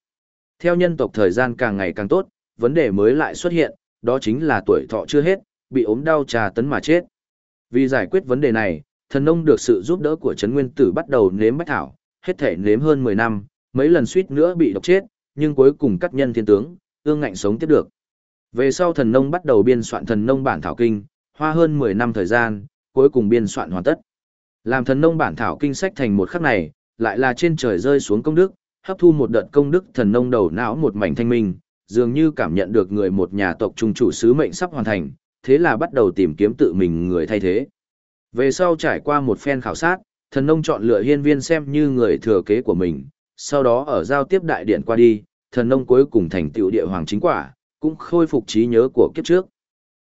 Theo nhân tộc thời gian càng ngày càng tốt, vấn đề mới lại xuất hiện, đó chính là tuổi thọ chưa hết, bị ốm đau trà tấn mà chết. Vì giải quyết vấn đề này, thần nông được sự giúp đỡ của Trấn Nguyên Tử bắt đầu nếm bách thảo, hết thể nếm hơn 10 năm, mấy lần suýt nữa bị độc chết, nhưng cuối cùng cắt nhân thiên tướng, ương ngạnh sống tiếp được. Về sau thần nông bắt đầu biên soạn thần nông bản thảo kinh, hoa hơn 10 năm thời gian, cuối cùng biên soạn hoàn tất. Làm thần nông bản thảo kinh sách thành một khắc này, lại là trên trời rơi xuống công đức, hấp thu một đợt công đức thần nông đầu não một mảnh thanh minh, dường như cảm nhận được người một nhà tộc trung chủ sứ mệnh sắp hoàn thành, thế là bắt đầu tìm kiếm tự mình người thay thế. Về sau trải qua một phen khảo sát, thần nông chọn lựa hiên viên xem như người thừa kế của mình, sau đó ở giao tiếp đại điện qua đi, thần nông cuối cùng thành tựu địa hoàng chính quả, cũng khôi phục trí nhớ của kiếp trước.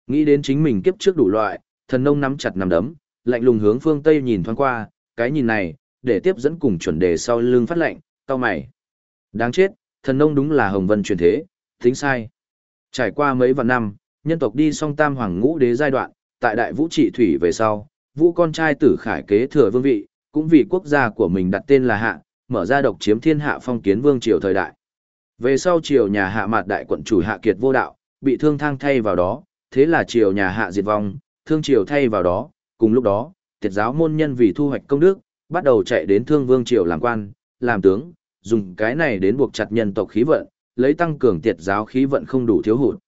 Nghĩ đến chính mình kiếp trước đủ loại, thần nông nắm chặt nắm đấm, lạnh lùng hướng phương Tây nhìn thoáng qua, cái nhìn này, để tiếp dẫn cùng chuẩn đề sau lưng phát lệnh, cao mày. Đáng chết, thần nông đúng là hồng vân truyền thế, tính sai. Trải qua mấy vạn năm, nhân tộc đi song tam hoàng ngũ đế giai đoạn, tại đại vũ trị thủy về sau, vũ con trai tử khải kế thừa vương vị, cũng vì quốc gia của mình đặt tên là hạ, mở ra độc chiếm thiên hạ phong kiến vương triều thời đại. Về sau triều nhà hạ mạt đại quận chủ hạ kiệt vô đạo, bị thương thang thay vào đó, thế là triều nhà hạ diệt vong, thương triều thay vào đó, cùng lúc đó, tiệt giáo môn nhân vì thu hoạch công đức, bắt đầu chạy đến thương vương triều làm quan, làm tướng, dùng cái này đến buộc chặt nhân tộc khí vận, lấy tăng cường tiệt giáo khí vận không đủ thiếu hụt.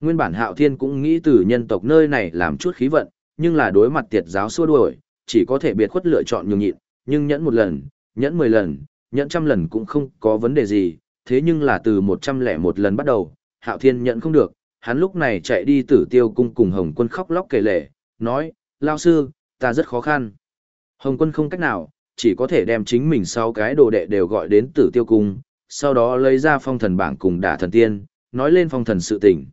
Nguyên bản Hạo Thiên cũng nghĩ từ nhân tộc nơi này làm chút khí vận, nhưng là đối mặt tiệt giáo xua đuổi, chỉ có thể biệt khuất lựa chọn nhường nhịn, nhưng nhẫn một lần, nhẫn mười lần, nhẫn trăm lần cũng không có vấn đề gì, thế nhưng là từ một trăm lẻ một lần bắt đầu, Hạo Thiên nhẫn không được, hắn lúc này chạy đi tử tiêu cung cùng Hồng quân khóc lóc kể lể, nói, lao sư, ta rất khó khăn. Hồng quân không cách nào, chỉ có thể đem chính mình sau cái đồ đệ đều gọi đến tử tiêu cung, sau đó lấy ra phong thần bảng cùng đả thần tiên, nói lên phong thần sự tình.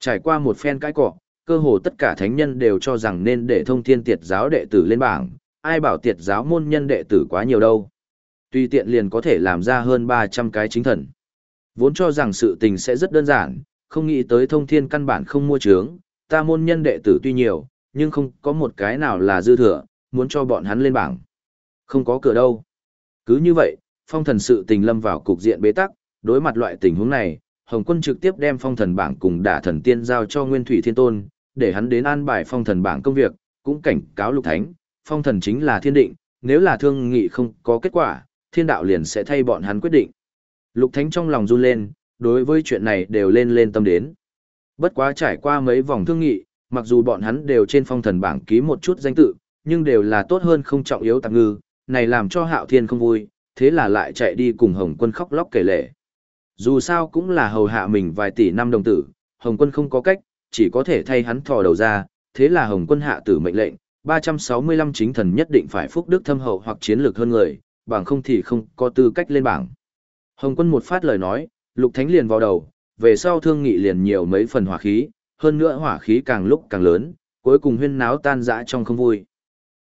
Trải qua một phen cãi cọ, cơ hồ tất cả thánh nhân đều cho rằng nên để thông thiên tiệt giáo đệ tử lên bảng, ai bảo tiệt giáo môn nhân đệ tử quá nhiều đâu. Tuy tiện liền có thể làm ra hơn 300 cái chính thần. Vốn cho rằng sự tình sẽ rất đơn giản, không nghĩ tới thông thiên căn bản không mua trướng, ta môn nhân đệ tử tuy nhiều, nhưng không có một cái nào là dư thừa, muốn cho bọn hắn lên bảng. Không có cửa đâu. Cứ như vậy, phong thần sự tình lâm vào cục diện bế tắc, đối mặt loại tình huống này, Hồng quân trực tiếp đem phong thần bảng cùng đả thần tiên giao cho Nguyên Thủy Thiên Tôn, để hắn đến an bài phong thần bảng công việc, cũng cảnh cáo lục thánh, phong thần chính là thiên định, nếu là thương nghị không có kết quả, thiên đạo liền sẽ thay bọn hắn quyết định. Lục thánh trong lòng run lên, đối với chuyện này đều lên lên tâm đến. Bất quá trải qua mấy vòng thương nghị, mặc dù bọn hắn đều trên phong thần bảng ký một chút danh tự, nhưng đều là tốt hơn không trọng yếu tạm ngư, này làm cho hạo thiên không vui, thế là lại chạy đi cùng Hồng quân khóc lóc kể lệ. Dù sao cũng là hầu hạ mình vài tỷ năm đồng tử, Hồng quân không có cách, chỉ có thể thay hắn thò đầu ra, thế là Hồng quân hạ tử mệnh lệnh, 365 chính thần nhất định phải phúc đức thâm hậu hoặc chiến lược hơn người, bằng không thì không có tư cách lên bảng. Hồng quân một phát lời nói, lục thánh liền vào đầu, về sau thương nghị liền nhiều mấy phần hỏa khí, hơn nữa hỏa khí càng lúc càng lớn, cuối cùng huyên náo tan rã trong không vui.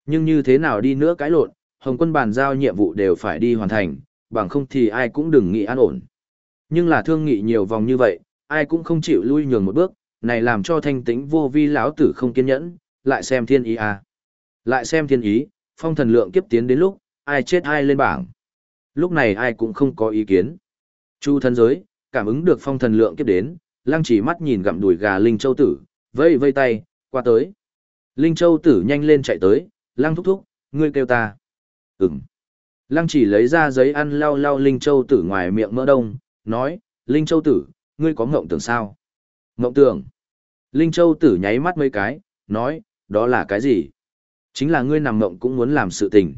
Nhưng như thế nào đi nữa cãi lộn, Hồng quân bàn giao nhiệm vụ đều phải đi hoàn thành, bằng không thì ai cũng đừng nghĩ an ổn. Nhưng là thương nghị nhiều vòng như vậy, ai cũng không chịu lui nhường một bước, này làm cho thanh tĩnh vô vi lão tử không kiên nhẫn, lại xem thiên ý à. Lại xem thiên ý, phong thần lượng kiếp tiến đến lúc, ai chết ai lên bảng. Lúc này ai cũng không có ý kiến. Chu thân giới, cảm ứng được phong thần lượng kiếp đến, lăng chỉ mắt nhìn gặm đùi gà Linh Châu Tử, vây vây tay, qua tới. Linh Châu Tử nhanh lên chạy tới, lăng thúc thúc, ngươi kêu ta. Ừm. Lăng chỉ lấy ra giấy ăn lau lau Linh Châu Tử ngoài miệng mỡ đông, nói, Linh Châu Tử, ngươi có ngộng tưởng sao? Ngộng tưởng. Linh Châu Tử nháy mắt mấy cái, nói, đó là cái gì? Chính là ngươi nằm mộng cũng muốn làm sự tình.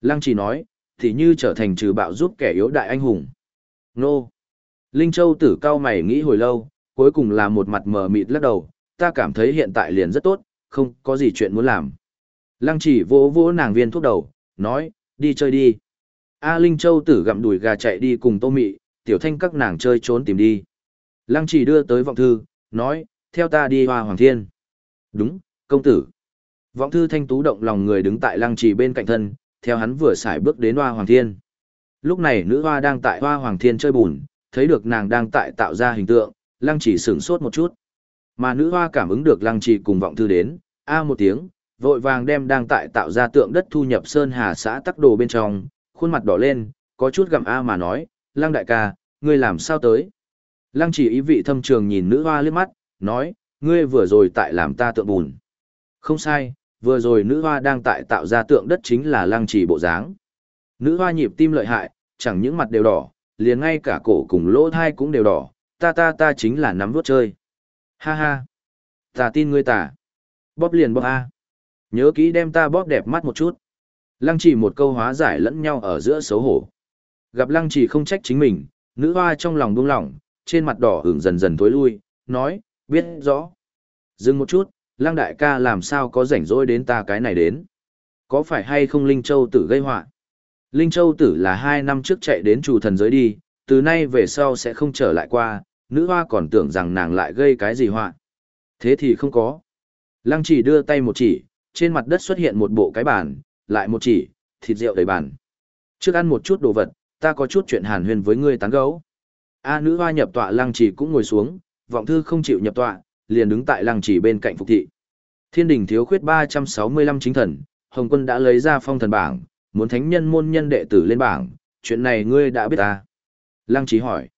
Lăng chỉ nói, thì như trở thành trừ bạo giúp kẻ yếu đại anh hùng. Nô. Linh Châu Tử cao mày nghĩ hồi lâu, cuối cùng là một mặt mờ mịt lắc đầu, ta cảm thấy hiện tại liền rất tốt, không có gì chuyện muốn làm. Lăng chỉ vỗ vỗ nàng viên thuốc đầu, nói, đi chơi đi. A Linh Châu tử gặm đùi gà chạy đi cùng tô mị, tiểu thanh các nàng chơi trốn tìm đi. Lăng chỉ đưa tới vọng thư, nói, theo ta đi hoa hoàng thiên. Đúng, công tử. Vọng thư thanh tú động lòng người đứng tại lăng trì bên cạnh thân, theo hắn vừa xài bước đến hoa hoàng thiên. Lúc này nữ hoa đang tại hoa hoàng thiên chơi bùn, thấy được nàng đang tại tạo ra hình tượng, lăng chỉ sửng sốt một chút. Mà nữ hoa cảm ứng được lăng trì cùng vọng thư đến, a một tiếng, vội vàng đem đang tại tạo ra tượng đất thu nhập sơn hà xã tắc đồ bên trong, khuôn mặt đỏ lên, có chút gặm a mà nói, lăng đại ca, ngươi làm sao tới? Lăng chỉ ý vị thâm trường nhìn nữ hoa liếc mắt, nói, ngươi vừa rồi tại làm ta tượng bùn. Không sai, vừa rồi nữ hoa đang tại tạo ra tượng đất chính là lăng trì bộ dáng. Nữ hoa nhịp tim lợi hại, chẳng những mặt đều đỏ, liền ngay cả cổ cùng lỗ thai cũng đều đỏ, ta ta ta chính là nắm vuốt chơi. Ha ha, ta tin ngươi ta. Bóp liền bóp A. Nhớ kỹ đem ta bóp đẹp mắt một chút. Lăng trì một câu hóa giải lẫn nhau ở giữa xấu hổ. Gặp lăng trì không trách chính mình, nữ hoa trong lòng buông lỏng, trên mặt đỏ hưởng dần dần tối lui, nói, biết rõ. Dừng một chút, lăng đại ca làm sao có rảnh rỗi đến ta cái này đến. Có phải hay không Linh Châu tử gây họa Linh Châu tử là hai năm trước chạy đến chủ thần giới đi, từ nay về sau sẽ không trở lại qua, nữ hoa còn tưởng rằng nàng lại gây cái gì họa Thế thì không có. Lăng chỉ đưa tay một chỉ, trên mặt đất xuất hiện một bộ cái bàn, lại một chỉ, thịt rượu đầy bàn. Trước ăn một chút đồ vật, ta có chút chuyện hàn huyền với ngươi tán gấu. A nữ hoa nhập tọa lăng chỉ cũng ngồi xuống, vọng thư không chịu nhập tọa, liền đứng tại lăng chỉ bên cạnh phục thị. Thiên đình thiếu khuyết 365 chính thần, Hồng quân đã lấy ra phong thần bảng, muốn thánh nhân môn nhân đệ tử lên bảng, chuyện này ngươi đã biết ta. Lăng chỉ hỏi.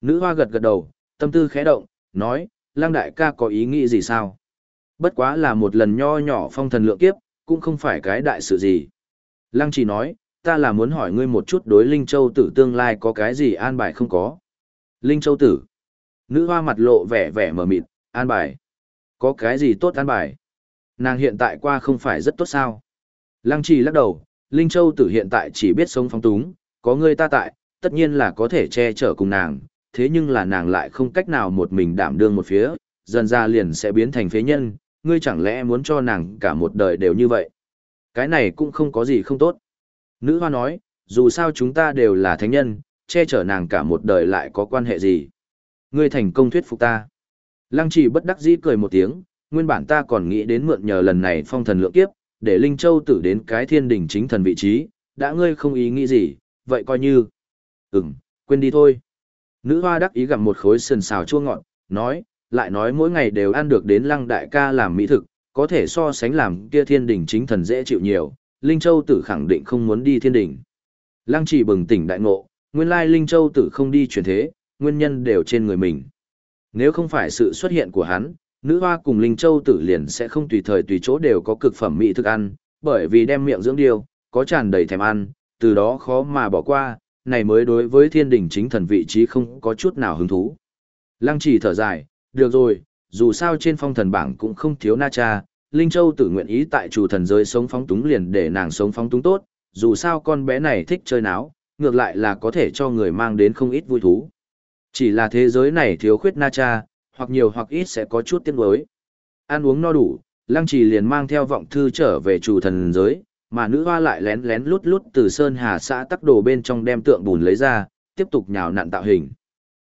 Nữ hoa gật gật đầu, tâm tư khẽ động, nói, lăng đại ca có ý nghĩ gì sao? Bất quá là một lần nho nhỏ phong thần lượng kiếp, cũng không phải cái đại sự gì. Lăng chỉ nói, ta là muốn hỏi ngươi một chút đối Linh Châu tử tương lai có cái gì an bài không có. Linh Châu tử. Nữ hoa mặt lộ vẻ vẻ mờ mịt, an bài. Có cái gì tốt an bài? Nàng hiện tại qua không phải rất tốt sao? Lăng trì lắc đầu, Linh Châu tử hiện tại chỉ biết sống phong túng, có người ta tại, tất nhiên là có thể che chở cùng nàng, thế nhưng là nàng lại không cách nào một mình đảm đương một phía, dần ra liền sẽ biến thành phế nhân, ngươi chẳng lẽ muốn cho nàng cả một đời đều như vậy? Cái này cũng không có gì không tốt. Nữ hoa nói, dù sao chúng ta đều là thánh nhân, che chở nàng cả một đời lại có quan hệ gì? Ngươi thành công thuyết phục ta. Lăng chỉ bất đắc dĩ cười một tiếng, nguyên bản ta còn nghĩ đến mượn nhờ lần này phong thần lượng kiếp, để Linh Châu tử đến cái thiên đỉnh chính thần vị trí, đã ngươi không ý nghĩ gì, vậy coi như. Ừm, quên đi thôi. Nữ hoa đắc ý gặm một khối sườn xào chua ngọt, nói, lại nói mỗi ngày đều ăn được đến lăng đại ca làm mỹ thực, có thể so sánh làm kia thiên đỉnh chính thần dễ chịu nhiều, Linh Châu tử khẳng định không muốn đi thiên đỉnh. Lăng chỉ bừng tỉnh đại ngộ, nguyên lai Linh Châu tử không đi chuyển thế, nguyên nhân đều trên người mình. Nếu không phải sự xuất hiện của hắn, nữ hoa cùng Linh Châu tử liền sẽ không tùy thời tùy chỗ đều có cực phẩm mỹ thức ăn, bởi vì đem miệng dưỡng điều, có tràn đầy thèm ăn, từ đó khó mà bỏ qua, này mới đối với thiên đỉnh chính thần vị trí không có chút nào hứng thú. Lăng chỉ thở dài, được rồi, dù sao trên phong thần bảng cũng không thiếu na cha, Linh Châu tử nguyện ý tại chủ thần giới sống phóng túng liền để nàng sống phóng túng tốt, dù sao con bé này thích chơi náo, ngược lại là có thể cho người mang đến không ít vui thú. Chỉ là thế giới này thiếu khuyết na cha, hoặc nhiều hoặc ít sẽ có chút tiếng nuối. Ăn uống no đủ, Lăng Trì liền mang theo vọng thư trở về chủ thần giới, mà nữ hoa lại lén lén lút lút từ sơn hà xã tắc đồ bên trong đem tượng bùn lấy ra, tiếp tục nhào nặn tạo hình.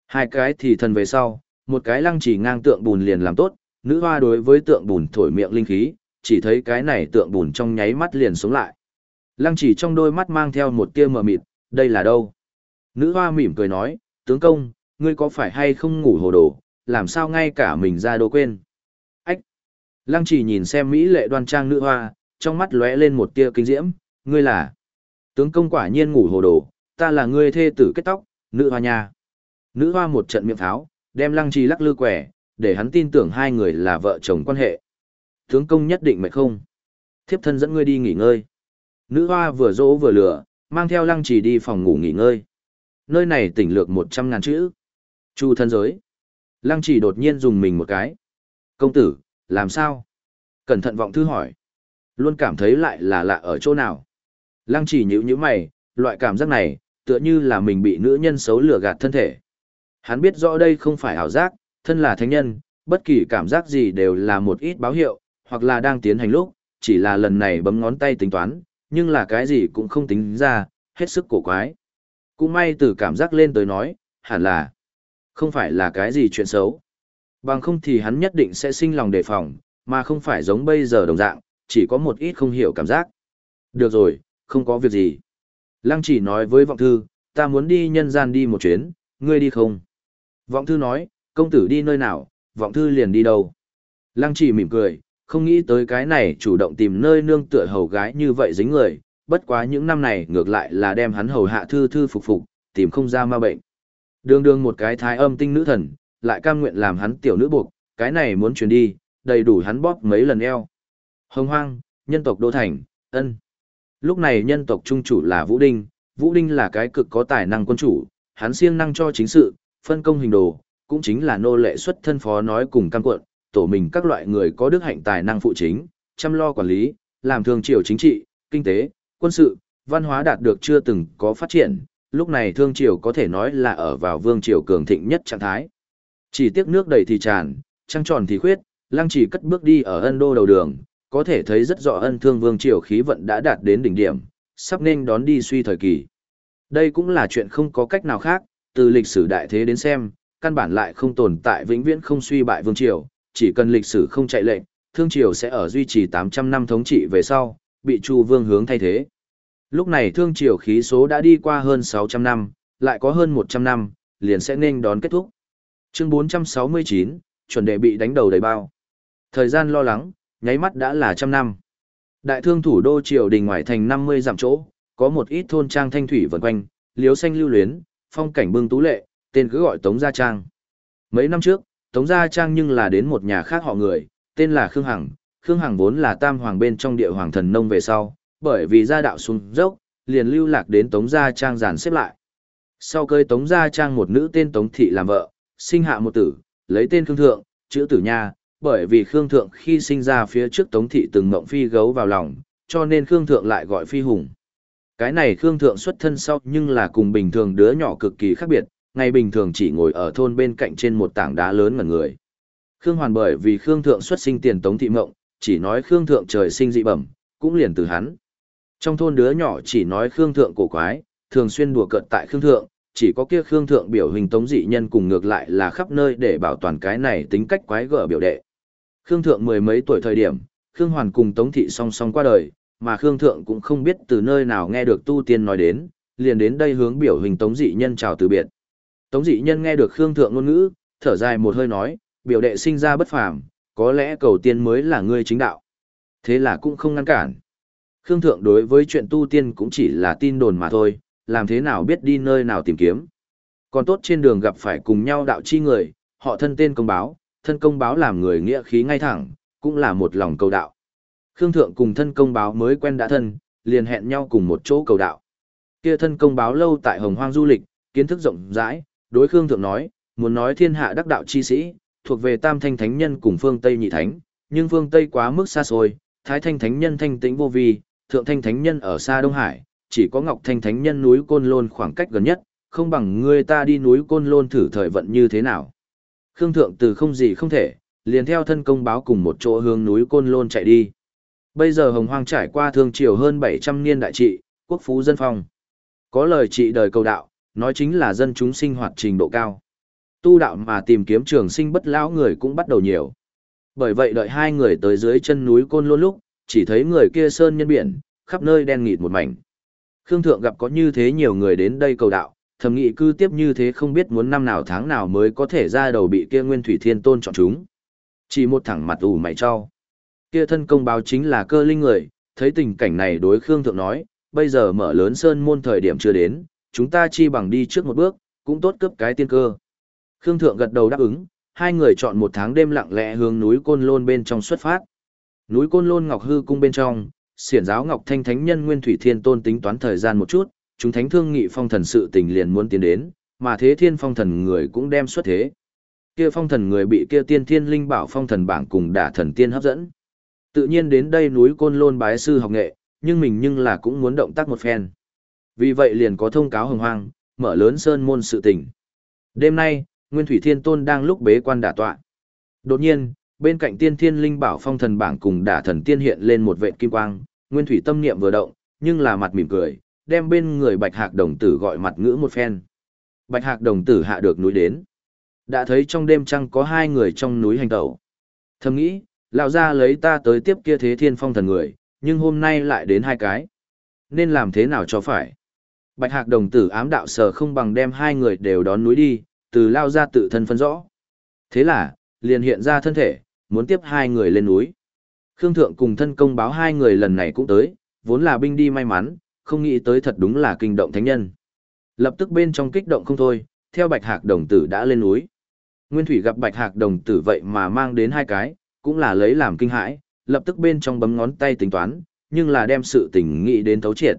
Hai cái thì thần về sau, một cái lăng trì ngang tượng bùn liền làm tốt, nữ hoa đối với tượng bùn thổi miệng linh khí, chỉ thấy cái này tượng bùn trong nháy mắt liền sống lại. Lăng chỉ trong đôi mắt mang theo một tia mờ mịt, đây là đâu? Nữ hoa mỉm cười nói, tướng công, ngươi có phải hay không ngủ hồ đồ, làm sao ngay cả mình ra đồ quên. Ách! Lăng chỉ nhìn xem Mỹ lệ đoan trang nữ hoa, trong mắt lóe lên một tia kinh diễm, ngươi là... Tướng công quả nhiên ngủ hồ đồ, ta là ngươi thê tử kết tóc, nữ hoa nha. Nữ hoa một trận miệng tháo, đem lăng trì lắc lư quẻ, để hắn tin tưởng hai người là vợ chồng quan hệ. Tướng công nhất định mệt không? Thiếp thân dẫn ngươi đi nghỉ ngơi. Nữ hoa vừa dỗ vừa lửa, mang theo lăng trì đi phòng ngủ nghỉ ngơi. Nơi này tỉnh lược một trăm ngàn chữ. Chu thân giới. Lăng Chỉ đột nhiên dùng mình một cái. Công tử, làm sao? Cẩn thận vọng thư hỏi. Luôn cảm thấy lại là lạ ở chỗ nào. Lăng Chỉ nhíu nhíu mày, loại cảm giác này, tựa như là mình bị nữ nhân xấu lừa gạt thân thể. Hắn biết rõ đây không phải ảo giác, thân là thánh nhân, bất kỳ cảm giác gì đều là một ít báo hiệu, hoặc là đang tiến hành lúc, chỉ là lần này bấm ngón tay tính toán, nhưng là cái gì cũng không tính ra, hết sức cổ quái. Cũng may từ cảm giác lên tới nói, hẳn là không phải là cái gì chuyện xấu. Bằng không thì hắn nhất định sẽ sinh lòng đề phòng, mà không phải giống bây giờ đồng dạng, chỉ có một ít không hiểu cảm giác. Được rồi, không có việc gì. Lăng chỉ nói với vọng thư, ta muốn đi nhân gian đi một chuyến, ngươi đi không? Vọng thư nói, công tử đi nơi nào, vọng thư liền đi đâu. Lăng chỉ mỉm cười, không nghĩ tới cái này chủ động tìm nơi nương tựa hầu gái như vậy dính người, bất quá những năm này ngược lại là đem hắn hầu hạ thư thư phục phục, tìm không ra ma bệnh. Đường đường một cái thái âm tinh nữ thần, lại cam nguyện làm hắn tiểu nữ buộc, cái này muốn chuyển đi, đầy đủ hắn bóp mấy lần eo. Hồng hoang, nhân tộc đô thành, ân. Lúc này nhân tộc trung chủ là Vũ Đinh, Vũ Đinh là cái cực có tài năng quân chủ, hắn siêng năng cho chính sự, phân công hình đồ, cũng chính là nô lệ xuất thân phó nói cùng cam cuộn, tổ mình các loại người có đức hạnh tài năng phụ chính, chăm lo quản lý, làm thường triều chính trị, kinh tế, quân sự, văn hóa đạt được chưa từng có phát triển, lúc này thương triều có thể nói là ở vào vương triều cường thịnh nhất trạng thái. Chỉ tiếc nước đầy thì tràn, trăng tròn thì khuyết, lăng chỉ cất bước đi ở ân đô đầu đường, có thể thấy rất rõ ân thương vương triều khí vận đã đạt đến đỉnh điểm, sắp nên đón đi suy thời kỳ. Đây cũng là chuyện không có cách nào khác, từ lịch sử đại thế đến xem, căn bản lại không tồn tại vĩnh viễn không suy bại vương triều, chỉ cần lịch sử không chạy lệnh, thương triều sẽ ở duy trì 800 năm thống trị về sau, bị Chu Vương hướng thay thế. Lúc này thương triều khí số đã đi qua hơn 600 năm, lại có hơn 100 năm, liền sẽ nên đón kết thúc. Chương 469, chuẩn đề bị đánh đầu đầy bao. Thời gian lo lắng, nháy mắt đã là trăm năm. Đại thương thủ đô triều đình ngoại thành 50 dặm chỗ, có một ít thôn trang thanh thủy vần quanh, liếu xanh lưu luyến, phong cảnh bưng tú lệ, tên cứ gọi Tống Gia Trang. Mấy năm trước, Tống Gia Trang nhưng là đến một nhà khác họ người, tên là Khương Hằng. Khương Hằng vốn là tam hoàng bên trong địa hoàng thần nông về sau, bởi vì gia đạo xuống dốc, liền lưu lạc đến Tống Gia Trang giàn xếp lại. Sau cơi Tống Gia Trang một nữ tên Tống Thị làm vợ, sinh hạ một tử, lấy tên Khương Thượng, chữ tử nha, bởi vì Khương Thượng khi sinh ra phía trước Tống Thị từng mộng phi gấu vào lòng, cho nên Khương Thượng lại gọi phi hùng. Cái này Khương Thượng xuất thân sau nhưng là cùng bình thường đứa nhỏ cực kỳ khác biệt, ngày bình thường chỉ ngồi ở thôn bên cạnh trên một tảng đá lớn mà người. Khương Hoàn bởi vì Khương Thượng xuất sinh tiền Tống Thị Mộng, chỉ nói Khương Thượng trời sinh dị bẩm, cũng liền từ hắn. Trong thôn đứa nhỏ chỉ nói Khương Thượng cổ quái, thường xuyên đùa cợt tại Khương Thượng, chỉ có kia Khương Thượng biểu hình Tống dị nhân cùng ngược lại là khắp nơi để bảo toàn cái này tính cách quái gở biểu đệ. Khương Thượng mười mấy tuổi thời điểm, Khương Hoàn cùng Tống Thị song song qua đời, mà Khương Thượng cũng không biết từ nơi nào nghe được tu tiên nói đến, liền đến đây hướng biểu hình Tống dị nhân chào từ biệt. Tống dị nhân nghe được Khương Thượng ngôn ngữ, thở dài một hơi nói, biểu đệ sinh ra bất phàm, có lẽ cầu tiên mới là ngươi chính đạo. Thế là cũng không ngăn cản. Khương Thượng đối với chuyện tu tiên cũng chỉ là tin đồn mà thôi, làm thế nào biết đi nơi nào tìm kiếm. Còn tốt trên đường gặp phải cùng nhau đạo chi người, họ thân tên công báo, thân công báo làm người nghĩa khí ngay thẳng, cũng là một lòng cầu đạo. Khương Thượng cùng thân công báo mới quen đã thân, liền hẹn nhau cùng một chỗ cầu đạo. Kia thân công báo lâu tại Hồng Hoang du lịch, kiến thức rộng rãi, đối Khương Thượng nói, muốn nói thiên hạ đắc đạo chi sĩ, thuộc về Tam Thanh Thánh Nhân cùng Phương Tây Nhị Thánh, nhưng Phương Tây quá mức xa xôi, Thái Thanh Thánh Nhân thanh tĩnh vô vi, Thượng Thanh Thánh Nhân ở xa Đông Hải, chỉ có Ngọc Thanh Thánh Nhân núi Côn Lôn khoảng cách gần nhất, không bằng ngươi ta đi núi Côn Lôn thử thời vận như thế nào. Khương Thượng từ không gì không thể, liền theo thân công báo cùng một chỗ hướng núi Côn Lôn chạy đi. Bây giờ Hồng Hoang trải qua thương triều hơn 700 niên đại trị, quốc phú dân phong. Có lời trị đời cầu đạo, nói chính là dân chúng sinh hoạt trình độ cao. Tu đạo mà tìm kiếm trường sinh bất lão người cũng bắt đầu nhiều. Bởi vậy đợi hai người tới dưới chân núi Côn Lôn lúc, chỉ thấy người kia sơn nhân biển, khắp nơi đen nghịt một mảnh. Khương Thượng gặp có như thế nhiều người đến đây cầu đạo, thầm nghị cư tiếp như thế không biết muốn năm nào tháng nào mới có thể ra đầu bị kia Nguyên Thủy Thiên Tôn chọn chúng. Chỉ một thẳng mặt ủ mày cho. Kia thân công báo chính là cơ linh người, thấy tình cảnh này đối Khương Thượng nói, bây giờ mở lớn sơn môn thời điểm chưa đến, chúng ta chi bằng đi trước một bước, cũng tốt cướp cái tiên cơ. Khương Thượng gật đầu đáp ứng, hai người chọn một tháng đêm lặng lẽ hướng núi Côn Lôn bên trong xuất phát. Núi Côn Lôn Ngọc Hư cung bên trong, xiển giáo Ngọc Thanh Thánh Nhân Nguyên Thủy Thiên Tôn tính toán thời gian một chút, chúng thánh thương nghị phong thần sự tình liền muốn tiến đến, mà thế thiên phong thần người cũng đem xuất thế. Kia phong thần người bị kia tiên thiên linh bảo phong thần bảng cùng đả thần tiên hấp dẫn. Tự nhiên đến đây núi Côn Lôn bái sư học nghệ, nhưng mình nhưng là cũng muốn động tác một phen. Vì vậy liền có thông cáo hồng hoang, mở lớn sơn môn sự tình. Đêm nay, Nguyên Thủy Thiên Tôn đang lúc bế quan đả tọa. Đột nhiên, bên cạnh tiên thiên linh bảo phong thần bảng cùng đả thần tiên hiện lên một vệt kim quang, Nguyên Thủy tâm niệm vừa động, nhưng là mặt mỉm cười, đem bên người Bạch Hạc đồng tử gọi mặt ngữ một phen. Bạch Hạc đồng tử hạ được núi đến. Đã thấy trong đêm trăng có hai người trong núi hành tẩu. Thầm nghĩ, lão ra lấy ta tới tiếp kia thế thiên phong thần người, nhưng hôm nay lại đến hai cái. Nên làm thế nào cho phải? Bạch Hạc đồng tử ám đạo sở không bằng đem hai người đều đón núi đi, từ lao ra tự thân phân rõ. Thế là, liền hiện ra thân thể, muốn tiếp hai người lên núi. Khương Thượng cùng thân công báo hai người lần này cũng tới, vốn là binh đi may mắn, không nghĩ tới thật đúng là kinh động thánh nhân. Lập tức bên trong kích động không thôi, theo Bạch Hạc đồng tử đã lên núi. Nguyên Thủy gặp Bạch Hạc đồng tử vậy mà mang đến hai cái, cũng là lấy làm kinh hãi, lập tức bên trong bấm ngón tay tính toán, nhưng là đem sự tình nghĩ đến thấu triệt.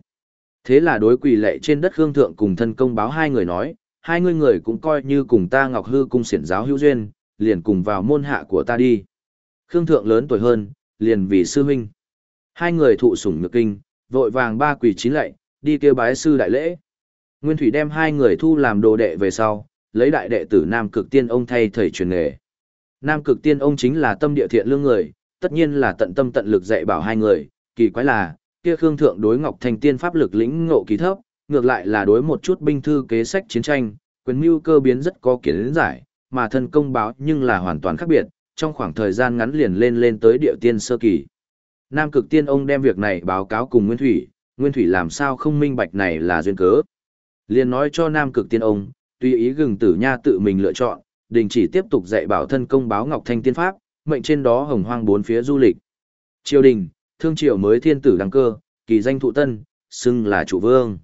Thế là đối quỳ lệ trên đất Khương Thượng cùng thân công báo hai người nói, hai người người cũng coi như cùng ta Ngọc Hư cung xiển giáo hữu duyên, liền cùng vào môn hạ của ta đi. Khương Thượng lớn tuổi hơn, liền vì sư huynh. Hai người thụ sủng nhược kinh, vội vàng ba quỳ chín lạy, đi kêu bái sư đại lễ. Nguyên Thủy đem hai người thu làm đồ đệ về sau, lấy đại đệ tử Nam Cực Tiên ông thay thầy truyền nghề. Nam Cực Tiên ông chính là tâm địa thiện lương người, tất nhiên là tận tâm tận lực dạy bảo hai người, kỳ quái là, kia Khương Thượng đối Ngọc Thành Tiên pháp lực lĩnh ngộ kỳ thấp, ngược lại là đối một chút binh thư kế sách chiến tranh, quyền mưu cơ biến rất có kiến giải, mà thân công báo nhưng là hoàn toàn khác biệt, trong khoảng thời gian ngắn liền lên lên tới địa tiên sơ kỳ. Nam cực tiên ông đem việc này báo cáo cùng Nguyên Thủy, Nguyên Thủy làm sao không minh bạch này là duyên cớ. Liền nói cho Nam cực tiên ông, tùy ý gừng tử nha tự mình lựa chọn, đình chỉ tiếp tục dạy bảo thân công báo Ngọc Thanh Tiên Pháp, mệnh trên đó hồng hoang bốn phía du lịch. Triều đình, thương triều mới thiên tử đăng cơ, kỳ danh thụ tân, xưng là trụ vương.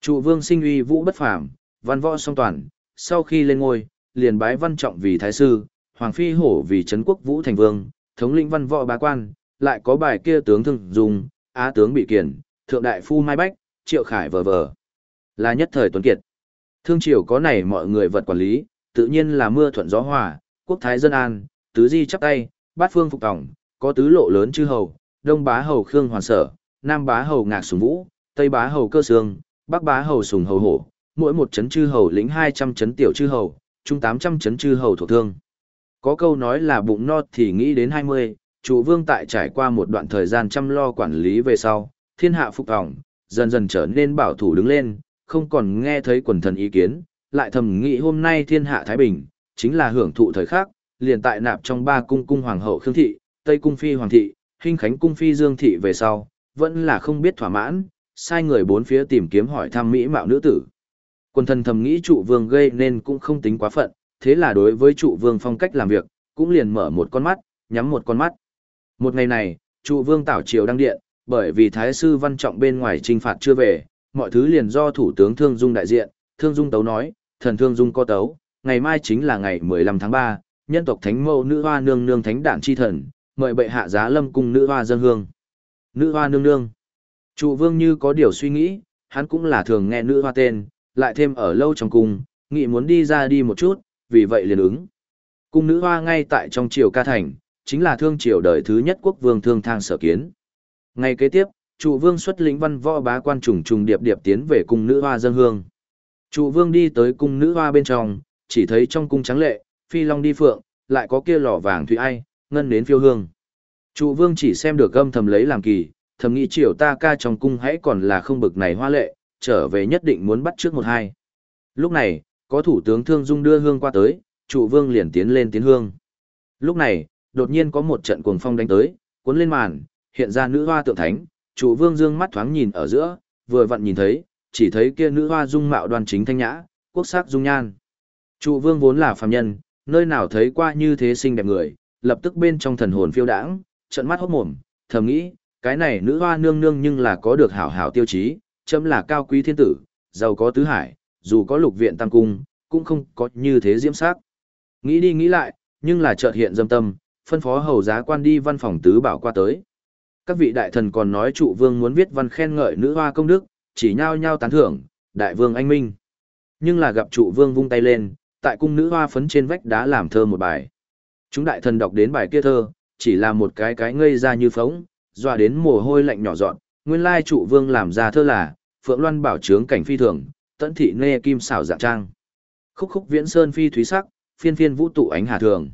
Trụ vương sinh uy vũ bất phàm, văn võ song toàn, sau khi lên ngôi, liền bái văn trọng vì thái sư, hoàng phi hổ vì trấn quốc vũ thành vương, thống lĩnh văn võ bá quan, lại có bài kia tướng thương dùng, á tướng bị kiển, thượng đại phu mai bách, triệu khải vờ vờ. Là nhất thời tuấn kiệt. Thương triều có này mọi người vật quản lý, tự nhiên là mưa thuận gió hòa, quốc thái dân an, tứ di chắp tay, bát phương phục tổng, có tứ lộ lớn chư hầu, đông bá hầu khương hoàn sở, nam bá hầu ngạc sùng vũ, tây bá hầu cơ sương, bắc bá hầu sùng hầu hổ, mỗi một chấn chư hầu lĩnh 200 chấn tiểu chư hầu, trung 800 chấn chư hầu thuộc thương. Có câu nói là bụng no thì nghĩ đến 20, chủ vương tại trải qua một đoạn thời gian chăm lo quản lý về sau, thiên hạ phục vọng, dần dần trở nên bảo thủ đứng lên, không còn nghe thấy quần thần ý kiến, lại thầm nghĩ hôm nay thiên hạ Thái Bình, chính là hưởng thụ thời khắc, liền tại nạp trong ba cung cung hoàng hậu Khương Thị, Tây cung phi hoàng thị, Hinh Khánh cung phi Dương Thị về sau, vẫn là không biết thỏa mãn, sai người bốn phía tìm kiếm hỏi thăm mỹ mạo nữ tử. Quần thần thầm nghĩ trụ vương gây nên cũng không tính quá phận, thế là đối với trụ vương phong cách làm việc, cũng liền mở một con mắt, nhắm một con mắt. Một ngày này, trụ vương tảo triều đăng điện, bởi vì thái sư văn trọng bên ngoài trinh phạt chưa về, mọi thứ liền do thủ tướng Thương Dung đại diện, Thương Dung tấu nói, thần Thương Dung có tấu, ngày mai chính là ngày 15 tháng 3, nhân tộc thánh mẫu nữ hoa nương nương thánh đản chi thần, mời bệ hạ giá lâm cung nữ hoa dân hương. Nữ hoa nương nương. Trụ vương như có điều suy nghĩ, hắn cũng là thường nghe nữ hoa tên, lại thêm ở lâu trong cung, nghĩ muốn đi ra đi một chút, vì vậy liền ứng. Cung nữ hoa ngay tại trong triều ca thành, chính là thương triều đời thứ nhất quốc vương thương thang sở kiến. ngay kế tiếp, trụ vương xuất lĩnh văn võ bá quan trùng trùng điệp điệp tiến về cung nữ hoa dân hương. Trụ vương đi tới cung nữ hoa bên trong, chỉ thấy trong cung trắng lệ, phi long đi phượng, lại có kia lò vàng thủy ai, ngân đến phiêu hương. Trụ vương chỉ xem được âm thầm lấy làm kỳ, thầm nghĩ triều ta ca trong cung hãy còn là không bực này hoa lệ, trở về nhất định muốn bắt trước một hai. Lúc này, có thủ tướng Thương Dung đưa hương qua tới, trụ vương liền tiến lên tiến hương. Lúc này, đột nhiên có một trận cuồng phong đánh tới, cuốn lên màn, hiện ra nữ hoa tượng thánh, trụ vương dương mắt thoáng nhìn ở giữa, vừa vặn nhìn thấy, chỉ thấy kia nữ hoa dung mạo đoan chính thanh nhã, quốc sắc dung nhan. Trụ vương vốn là phàm nhân, nơi nào thấy qua như thế xinh đẹp người, lập tức bên trong thần hồn phiêu đãng, trận mắt hốt mồm, thầm nghĩ, cái này nữ hoa nương nương nhưng là có được hảo hảo tiêu chí, chấm là cao quý thiên tử, giàu có tứ hải, dù có lục viện tam cung, cũng không có như thế diễm sắc. Nghĩ đi nghĩ lại, nhưng là chợt hiện dâm tâm, phân phó hầu giá quan đi văn phòng tứ bảo qua tới. Các vị đại thần còn nói trụ vương muốn viết văn khen ngợi nữ hoa công đức, chỉ nhao nhao tán thưởng, đại vương anh minh. Nhưng là gặp trụ vương vung tay lên, tại cung nữ hoa phấn trên vách đá làm thơ một bài. Chúng đại thần đọc đến bài kia thơ, chỉ là một cái cái ngây ra như phóng, dọa đến mồ hôi lạnh nhỏ dọn, nguyên lai trụ vương làm ra thơ là, phượng loan bảo trướng cảnh phi thường, tận thị nê kim xảo dạng trang. Khúc khúc viễn sơn phi thúy sắc, phiên phiên vũ tụ ánh hà thường.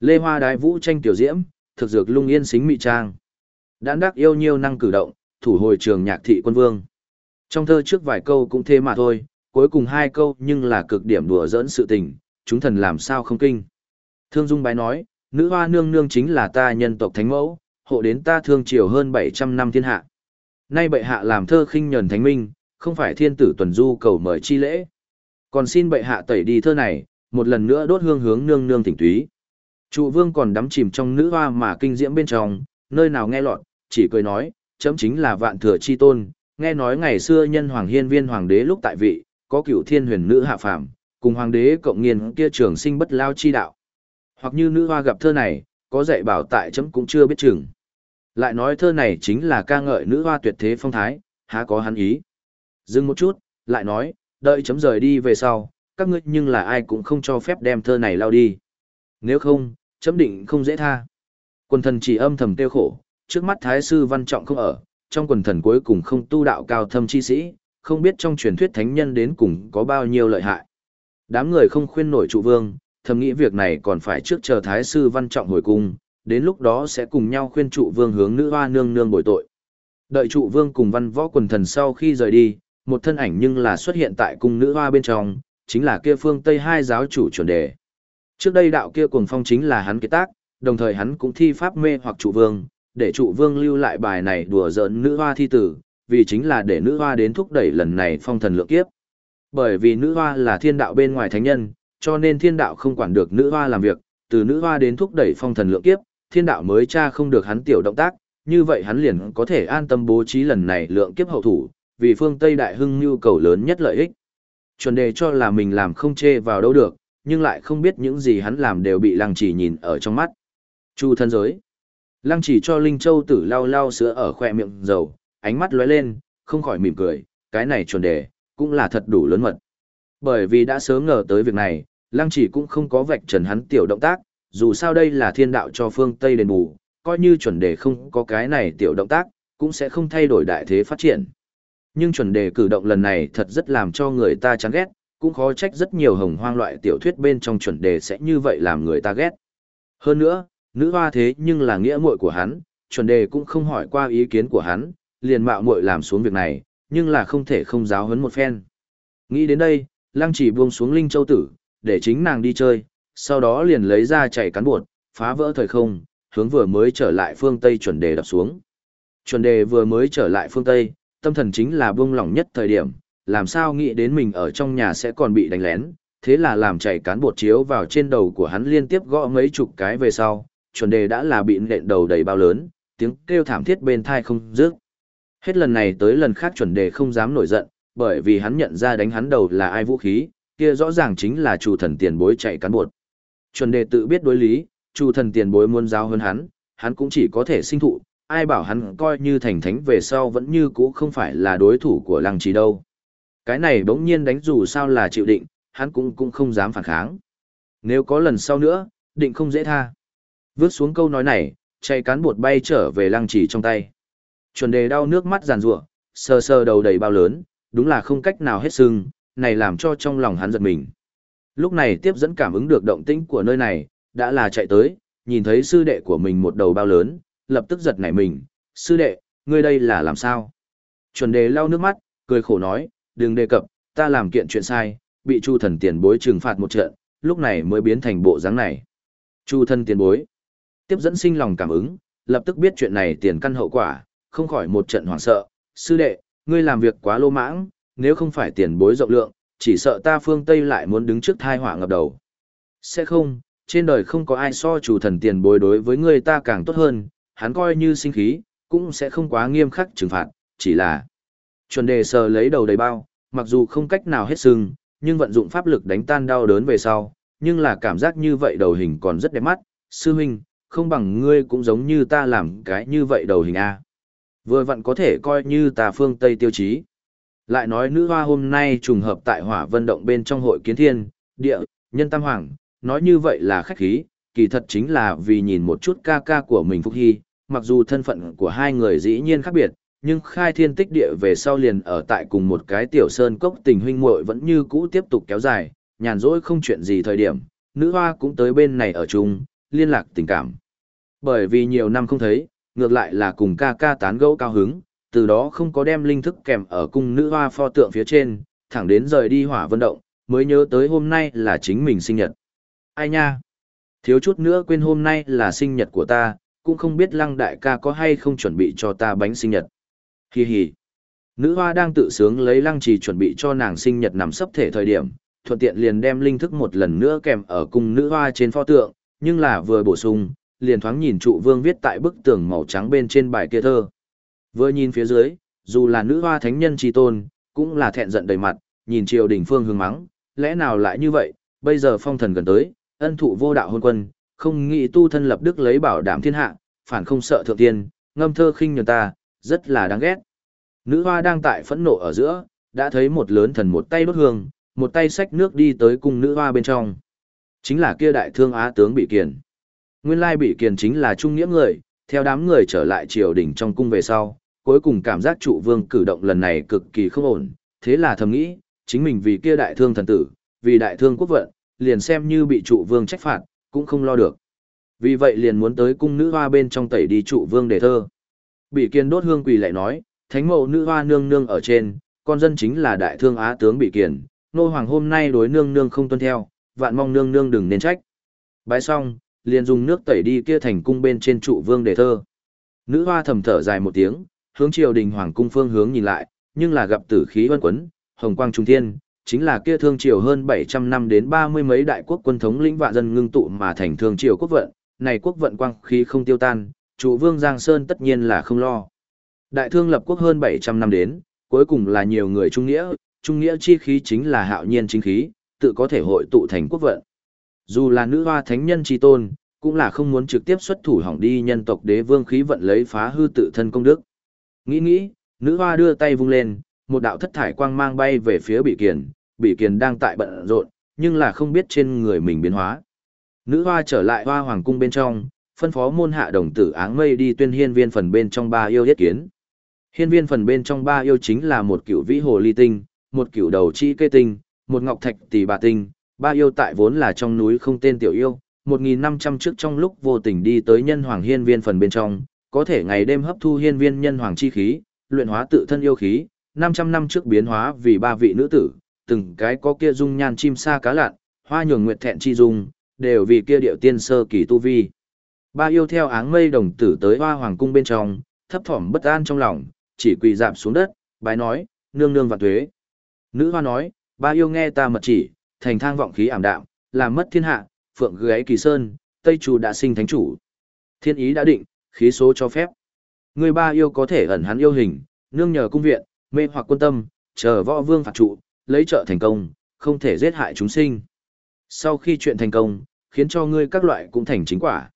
Lê hoa đái vũ tranh tiểu diễm, thực dược lung yên xính mị trang. Đãn đắc yêu nhiêu năng cử động, thủ hồi trường nhạc thị quân vương. Trong thơ trước vài câu cũng thế mà thôi, cuối cùng hai câu nhưng là cực điểm đùa giỡn sự tình, chúng thần làm sao không kinh. Thương Dung bái nói, nữ hoa nương nương chính là ta nhân tộc thánh mẫu, hộ đến ta thương triều hơn 700 năm thiên hạ. Nay bệ hạ làm thơ khinh nhẫn thánh minh, không phải thiên tử tuần du cầu mời chi lễ. Còn xin bệ hạ tẩy đi thơ này, một lần nữa đốt hương hướng nương nương tỉnh túy. Trụ vương còn đắm chìm trong nữ hoa mà kinh diễm bên trong, nơi nào nghe lọt, chỉ cười nói, chấm chính là vạn thừa chi tôn, nghe nói ngày xưa nhân hoàng hiên viên hoàng đế lúc tại vị, có cửu thiên huyền nữ hạ phàm, cùng hoàng đế cộng nghiên kia trường sinh bất lao chi đạo. Hoặc như nữ hoa gặp thơ này, có dạy bảo tại chấm cũng chưa biết chừng. Lại nói thơ này chính là ca ngợi nữ hoa tuyệt thế phong thái, há có hắn ý. Dừng một chút, lại nói, đợi chấm rời đi về sau, các ngươi nhưng là ai cũng không cho phép đem thơ này lao đi. Nếu không, chấm định không dễ tha. Quần thần chỉ âm thầm tiêu khổ, trước mắt thái sư văn trọng không ở, trong quần thần cuối cùng không tu đạo cao thâm chi sĩ, không biết trong truyền thuyết thánh nhân đến cùng có bao nhiêu lợi hại. Đám người không khuyên nổi trụ vương, thầm nghĩ việc này còn phải trước chờ thái sư văn trọng hồi cung, đến lúc đó sẽ cùng nhau khuyên trụ vương hướng nữ hoa nương nương bồi tội. Đợi trụ vương cùng văn võ quần thần sau khi rời đi, một thân ảnh nhưng là xuất hiện tại cung nữ hoa bên trong, chính là kia phương Tây hai giáo chủ chuẩn đề. Trước đây đạo kia cuồng phong chính là hắn kế tác, đồng thời hắn cũng thi pháp mê hoặc trụ vương, để trụ vương lưu lại bài này đùa giỡn nữ hoa thi tử, vì chính là để nữ hoa đến thúc đẩy lần này phong thần lượng kiếp. Bởi vì nữ hoa là thiên đạo bên ngoài thánh nhân, cho nên thiên đạo không quản được nữ hoa làm việc, từ nữ hoa đến thúc đẩy phong thần lượng kiếp, thiên đạo mới tra không được hắn tiểu động tác, như vậy hắn liền có thể an tâm bố trí lần này lượng kiếp hậu thủ, vì phương Tây đại hưng nhu cầu lớn nhất lợi ích. Chuẩn đề cho là mình làm không chê vào đâu được, nhưng lại không biết những gì hắn làm đều bị lăng chỉ nhìn ở trong mắt. Chu thân giới. Lăng chỉ cho Linh Châu tử lau lau sữa ở khoe miệng dầu, ánh mắt lóe lên, không khỏi mỉm cười, cái này chuẩn đề, cũng là thật đủ lớn mật. Bởi vì đã sớm ngờ tới việc này, lăng chỉ cũng không có vạch trần hắn tiểu động tác, dù sao đây là thiên đạo cho phương Tây đền bù, coi như chuẩn đề không có cái này tiểu động tác, cũng sẽ không thay đổi đại thế phát triển. Nhưng chuẩn đề cử động lần này thật rất làm cho người ta chán ghét, cũng khó trách rất nhiều hồng hoang loại tiểu thuyết bên trong chuẩn đề sẽ như vậy làm người ta ghét. Hơn nữa, nữ hoa thế nhưng là nghĩa muội của hắn, chuẩn đề cũng không hỏi qua ý kiến của hắn, liền mạo muội làm xuống việc này, nhưng là không thể không giáo huấn một phen. Nghĩ đến đây, lăng chỉ buông xuống linh châu tử, để chính nàng đi chơi, sau đó liền lấy ra chạy cán bột, phá vỡ thời không, hướng vừa mới trở lại phương Tây chuẩn đề đập xuống. Chuẩn đề vừa mới trở lại phương Tây, tâm thần chính là buông lỏng nhất thời điểm, làm sao nghĩ đến mình ở trong nhà sẽ còn bị đánh lén, thế là làm chảy cán bột chiếu vào trên đầu của hắn liên tiếp gõ mấy chục cái về sau, chuẩn đề đã là bị nện đầu đầy bao lớn, tiếng kêu thảm thiết bên thai không dứt. Hết lần này tới lần khác chuẩn đề không dám nổi giận, bởi vì hắn nhận ra đánh hắn đầu là ai vũ khí, kia rõ ràng chính là chủ thần tiền bối chạy cán bột. Chuẩn đề tự biết đối lý, chủ thần tiền bối muốn giáo hơn hắn, hắn cũng chỉ có thể sinh thụ, ai bảo hắn coi như thành thánh về sau vẫn như cũ không phải là đối thủ của lăng trì đâu. Cái này bỗng nhiên đánh dù sao là chịu định, hắn cũng cũng không dám phản kháng. Nếu có lần sau nữa, định không dễ tha. Vướt xuống câu nói này, chạy cán bột bay trở về lăng trì trong tay. Chuẩn đề đau nước mắt giàn rủa sờ sờ đầu đầy bao lớn, đúng là không cách nào hết sưng, này làm cho trong lòng hắn giật mình. Lúc này tiếp dẫn cảm ứng được động tĩnh của nơi này, đã là chạy tới, nhìn thấy sư đệ của mình một đầu bao lớn, lập tức giật nảy mình, sư đệ, ngươi đây là làm sao? Chuẩn đề lau nước mắt, cười khổ nói, đừng đề cập, ta làm kiện chuyện sai, bị chu thần tiền bối trừng phạt một trận, lúc này mới biến thành bộ dáng này. Chu thần tiền bối. Tiếp dẫn sinh lòng cảm ứng, lập tức biết chuyện này tiền căn hậu quả, không khỏi một trận hoảng sợ. Sư đệ, ngươi làm việc quá lô mãng, nếu không phải tiền bối rộng lượng, chỉ sợ ta phương Tây lại muốn đứng trước thai họa ngập đầu. Sẽ không, trên đời không có ai so chủ thần tiền bối đối với ngươi ta càng tốt hơn, hắn coi như sinh khí, cũng sẽ không quá nghiêm khắc trừng phạt, chỉ là chuẩn đề sờ lấy đầu đầy bao, mặc dù không cách nào hết sưng, nhưng vận dụng pháp lực đánh tan đau đớn về sau, nhưng là cảm giác như vậy đầu hình còn rất đẹp mắt, sư huynh, không bằng ngươi cũng giống như ta làm cái như vậy đầu hình A. Vừa vặn có thể coi như tà phương Tây tiêu chí. Lại nói nữ hoa hôm nay trùng hợp tại hỏa vân động bên trong hội kiến thiên, địa, nhân tam hoàng, nói như vậy là khách khí, kỳ thật chính là vì nhìn một chút ca ca của mình Phúc Hy, mặc dù thân phận của hai người dĩ nhiên khác biệt, nhưng khai thiên tích địa về sau liền ở tại cùng một cái tiểu sơn cốc tình huynh muội vẫn như cũ tiếp tục kéo dài, nhàn rỗi không chuyện gì thời điểm, nữ hoa cũng tới bên này ở chung, liên lạc tình cảm. Bởi vì nhiều năm không thấy, ngược lại là cùng ca ca tán gẫu cao hứng, từ đó không có đem linh thức kèm ở cung nữ hoa pho tượng phía trên, thẳng đến rời đi hỏa vân động, mới nhớ tới hôm nay là chính mình sinh nhật. Ai nha? Thiếu chút nữa quên hôm nay là sinh nhật của ta, cũng không biết lăng đại ca có hay không chuẩn bị cho ta bánh sinh nhật. Hi hi. Nữ hoa đang tự sướng lấy lăng trì chuẩn bị cho nàng sinh nhật nằm sấp thể thời điểm, thuận tiện liền đem linh thức một lần nữa kèm ở cung nữ hoa trên pho tượng, nhưng là vừa bổ sung, liền thoáng nhìn trụ vương viết tại bức tường màu trắng bên trên bài kia thơ. Vừa nhìn phía dưới, dù là nữ hoa thánh nhân tri tôn, cũng là thẹn giận đầy mặt, nhìn triều đình phương hướng mắng, lẽ nào lại như vậy, bây giờ phong thần gần tới, ân thụ vô đạo hôn quân, không nghĩ tu thân lập đức lấy bảo đảm thiên hạ, phản không sợ thượng tiên, ngâm thơ khinh nhường ta, rất là đáng ghét. Nữ hoa đang tại phẫn nộ ở giữa, đã thấy một lớn thần một tay đốt hương, một tay xách nước đi tới cung nữ hoa bên trong. Chính là kia đại thương á tướng bị kiền. Nguyên lai bị kiền chính là trung nghĩa người, theo đám người trở lại triều đình trong cung về sau, cuối cùng cảm giác trụ vương cử động lần này cực kỳ không ổn, thế là thầm nghĩ, chính mình vì kia đại thương thần tử, vì đại thương quốc vận, liền xem như bị trụ vương trách phạt, cũng không lo được. Vì vậy liền muốn tới cung nữ hoa bên trong tẩy đi trụ vương đề thơ. Bị kiên đốt hương quỳ lại nói, thánh mẫu nữ hoa nương nương ở trên, con dân chính là đại thương á tướng bị kiền, nô hoàng hôm nay đối nương nương không tuân theo, vạn mong nương nương đừng nên trách. Bái xong, liền dùng nước tẩy đi kia thành cung bên trên trụ vương đề thơ. Nữ hoa thầm thở dài một tiếng, hướng triều đình hoàng cung phương hướng nhìn lại, nhưng là gặp tử khí vân quấn, hồng quang trung thiên, chính là kia thương triều hơn 700 năm đến ba mươi mấy đại quốc quân thống lĩnh vạn dân ngưng tụ mà thành thương triều quốc vận, này quốc vận quang khí không tiêu tan, trụ vương Giang Sơn tất nhiên là không lo. Đại thương lập quốc hơn 700 năm đến, cuối cùng là nhiều người trung nghĩa, trung nghĩa chi khí chính là hạo nhiên chính khí, tự có thể hội tụ thành quốc vận. Dù là nữ hoa thánh nhân chi tôn, cũng là không muốn trực tiếp xuất thủ hỏng đi nhân tộc đế vương khí vận lấy phá hư tự thân công đức. Nghĩ nghĩ, nữ hoa đưa tay vung lên, một đạo thất thải quang mang bay về phía bị kiền, bị kiền đang tại bận rộn, nhưng là không biết trên người mình biến hóa. Nữ hoa trở lại hoa hoàng cung bên trong, phân phó môn hạ đồng tử áng mây đi tuyên hiên viên phần bên trong ba yêu yết kiến. Hiên viên phần bên trong ba yêu chính là một cựu vĩ hồ ly tinh, một cựu đầu chi cây tinh, một ngọc thạch tỷ bà tinh, ba yêu tại vốn là trong núi không tên tiểu yêu, 1.500 trước trong lúc vô tình đi tới nhân hoàng hiên viên phần bên trong, có thể ngày đêm hấp thu hiên viên nhân hoàng chi khí, luyện hóa tự thân yêu khí, 500 năm trước biến hóa vì ba vị nữ tử, từng cái có kia dung nhan chim sa cá lạn, hoa nhường nguyệt thẹn chi dung, đều vì kia điệu tiên sơ kỳ tu vi. Ba yêu theo áng mây đồng tử tới hoa hoàng cung bên trong, thấp thỏm bất an trong lòng, chỉ quỳ dạp xuống đất, bái nói, nương nương và tuế. Nữ hoa nói, ba yêu nghe ta mật chỉ, thành thang vọng khí ảm đạm, làm mất thiên hạ, phượng gáy kỳ sơn, tây chủ đã sinh thánh chủ. Thiên ý đã định, khí số cho phép. Người ba yêu có thể ẩn hắn yêu hình, nương nhờ cung viện, mê hoặc quân tâm, chờ võ vương phạt trụ, lấy trợ thành công, không thể giết hại chúng sinh. Sau khi chuyện thành công, khiến cho ngươi các loại cũng thành chính quả.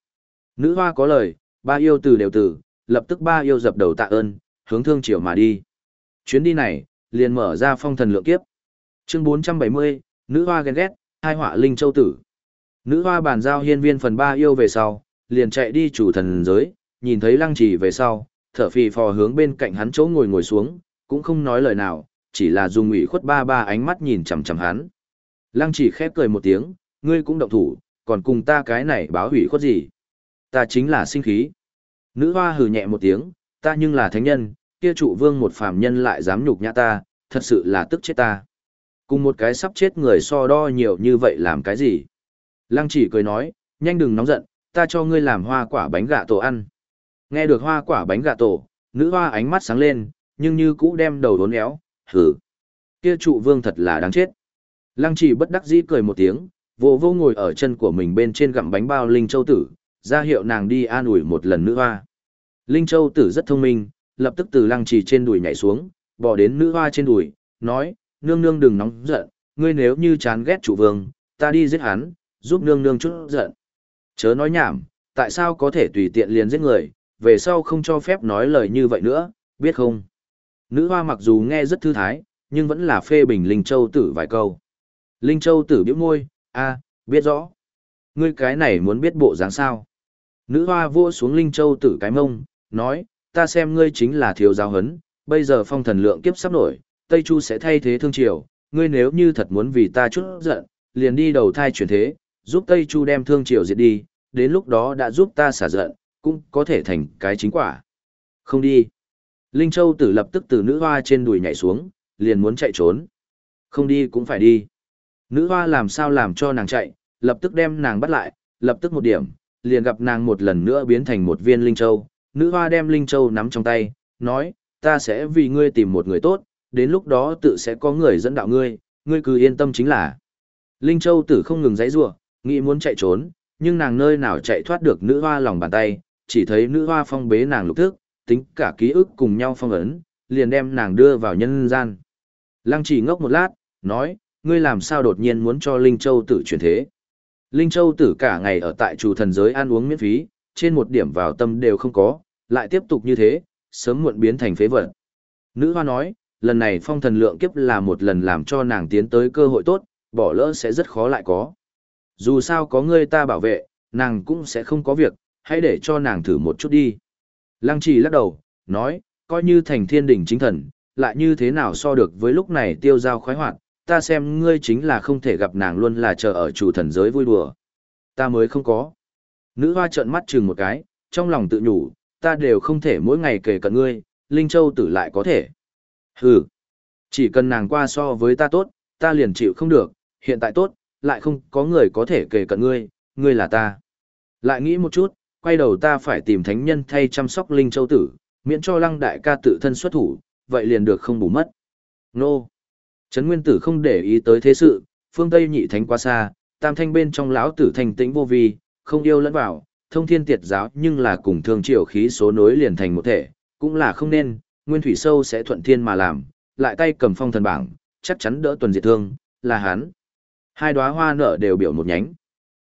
Nữ hoa có lời, ba yêu từ đều từ, lập tức ba yêu dập đầu tạ ơn, hướng thương triều mà đi. Chuyến đi này, liền mở ra phong thần lượng kiếp. Chương 470, nữ hoa ghen ghét, hai họa linh châu tử. Nữ hoa bàn giao hiên viên phần ba yêu về sau, liền chạy đi chủ thần giới, nhìn thấy lăng trì về sau, thở phì phò hướng bên cạnh hắn chỗ ngồi ngồi xuống, cũng không nói lời nào, chỉ là dùng ủy khuất ba ba ánh mắt nhìn chằm chằm hắn. Lăng chỉ khép cười một tiếng, ngươi cũng động thủ, còn cùng ta cái này báo hủy khuất gì? Ta chính là sinh khí. Nữ hoa hừ nhẹ một tiếng, ta nhưng là thánh nhân, kia trụ vương một phàm nhân lại dám nhục nhã ta, thật sự là tức chết ta. Cùng một cái sắp chết người so đo nhiều như vậy làm cái gì? Lăng chỉ cười nói, nhanh đừng nóng giận, ta cho ngươi làm hoa quả bánh gà tổ ăn. Nghe được hoa quả bánh gà tổ, nữ hoa ánh mắt sáng lên, nhưng như cũ đem đầu đốn éo, hử. Kia trụ vương thật là đáng chết. Lăng trì bất đắc dĩ cười một tiếng, vô vô ngồi ở chân của mình bên trên gặm bánh bao Linh Châu Tử, ra hiệu nàng đi an ủi một lần nữa hoa. Linh Châu Tử rất thông minh, lập tức từ lăng trì trên đùi nhảy xuống, bỏ đến nữ hoa trên đùi, nói, nương nương đừng nóng giận, ngươi nếu như chán ghét trụ vương, ta đi giết hắn, giúp nương nương chút giận. Chớ nói nhảm, tại sao có thể tùy tiện liền giết người, về sau không cho phép nói lời như vậy nữa, biết không? Nữ hoa mặc dù nghe rất thư thái, nhưng vẫn là phê bình Linh Châu Tử vài câu. Linh Châu Tử biểu môi, a, biết rõ. Ngươi cái này muốn biết bộ dáng sao? Nữ hoa vua xuống Linh Châu Tử cái mông, nói, ta xem ngươi chính là thiếu giáo hấn, bây giờ phong thần lượng kiếp sắp nổi, Tây Chu sẽ thay thế thương triều, ngươi nếu như thật muốn vì ta chút giận, liền đi đầu thai chuyển thế, giúp Tây Chu đem thương triều diệt đi, đến lúc đó đã giúp ta xả giận, cũng có thể thành cái chính quả. Không đi. Linh Châu tử lập tức từ nữ hoa trên đùi nhảy xuống, liền muốn chạy trốn. Không đi cũng phải đi. Nữ hoa làm sao làm cho nàng chạy, lập tức đem nàng bắt lại, lập tức một điểm, liền gặp nàng một lần nữa biến thành một viên Linh Châu. Nữ hoa đem Linh Châu nắm trong tay, nói, ta sẽ vì ngươi tìm một người tốt, đến lúc đó tự sẽ có người dẫn đạo ngươi, ngươi cứ yên tâm chính là. Linh Châu tử không ngừng giãy giụa, nghĩ muốn chạy trốn, nhưng nàng nơi nào chạy thoát được nữ hoa lòng bàn tay, chỉ thấy nữ hoa phong bế nàng lục thức, tính cả ký ức cùng nhau phong ấn, liền đem nàng đưa vào nhân gian. Lăng chỉ ngốc một lát, nói, ngươi làm sao đột nhiên muốn cho Linh Châu tử chuyển thế. Linh Châu tử cả ngày ở tại chủ thần giới ăn uống miễn phí, trên một điểm vào tâm đều không có, lại tiếp tục như thế, sớm muộn biến thành phế vật. Nữ hoa nói, lần này phong thần lượng kiếp là một lần làm cho nàng tiến tới cơ hội tốt, bỏ lỡ sẽ rất khó lại có. Dù sao có ngươi ta bảo vệ, nàng cũng sẽ không có việc, hãy để cho nàng thử một chút đi. Lăng trì lắc đầu, nói, coi như thành thiên đỉnh chính thần, lại như thế nào so được với lúc này tiêu giao khoái hoạt, ta xem ngươi chính là không thể gặp nàng luôn là chờ ở chủ thần giới vui đùa. Ta mới không có. Nữ hoa trợn mắt chừng một cái, trong lòng tự nhủ, ta đều không thể mỗi ngày kể cận ngươi, Linh Châu tử lại có thể. Hừ, chỉ cần nàng qua so với ta tốt, ta liền chịu không được, hiện tại tốt, lại không có người có thể kể cận ngươi, ngươi là ta. Lại nghĩ một chút, quay đầu ta phải tìm thánh nhân thay chăm sóc Linh Châu tử, miễn cho lăng đại ca tự thân xuất thủ, vậy liền được không bù mất. Nô! Trấn Nguyên Tử không để ý tới thế sự, phương Tây nhị thánh quá xa, tam thanh bên trong lão tử thành tĩnh vô vi, không yêu lẫn vào, thông thiên tiệt giáo nhưng là cùng thương triều khí số nối liền thành một thể, cũng là không nên, Nguyên Thủy Sâu sẽ thuận thiên mà làm, lại tay cầm phong thần bảng, chắc chắn đỡ tuần diệt thương, là hắn. Hai đóa hoa nở đều biểu một nhánh.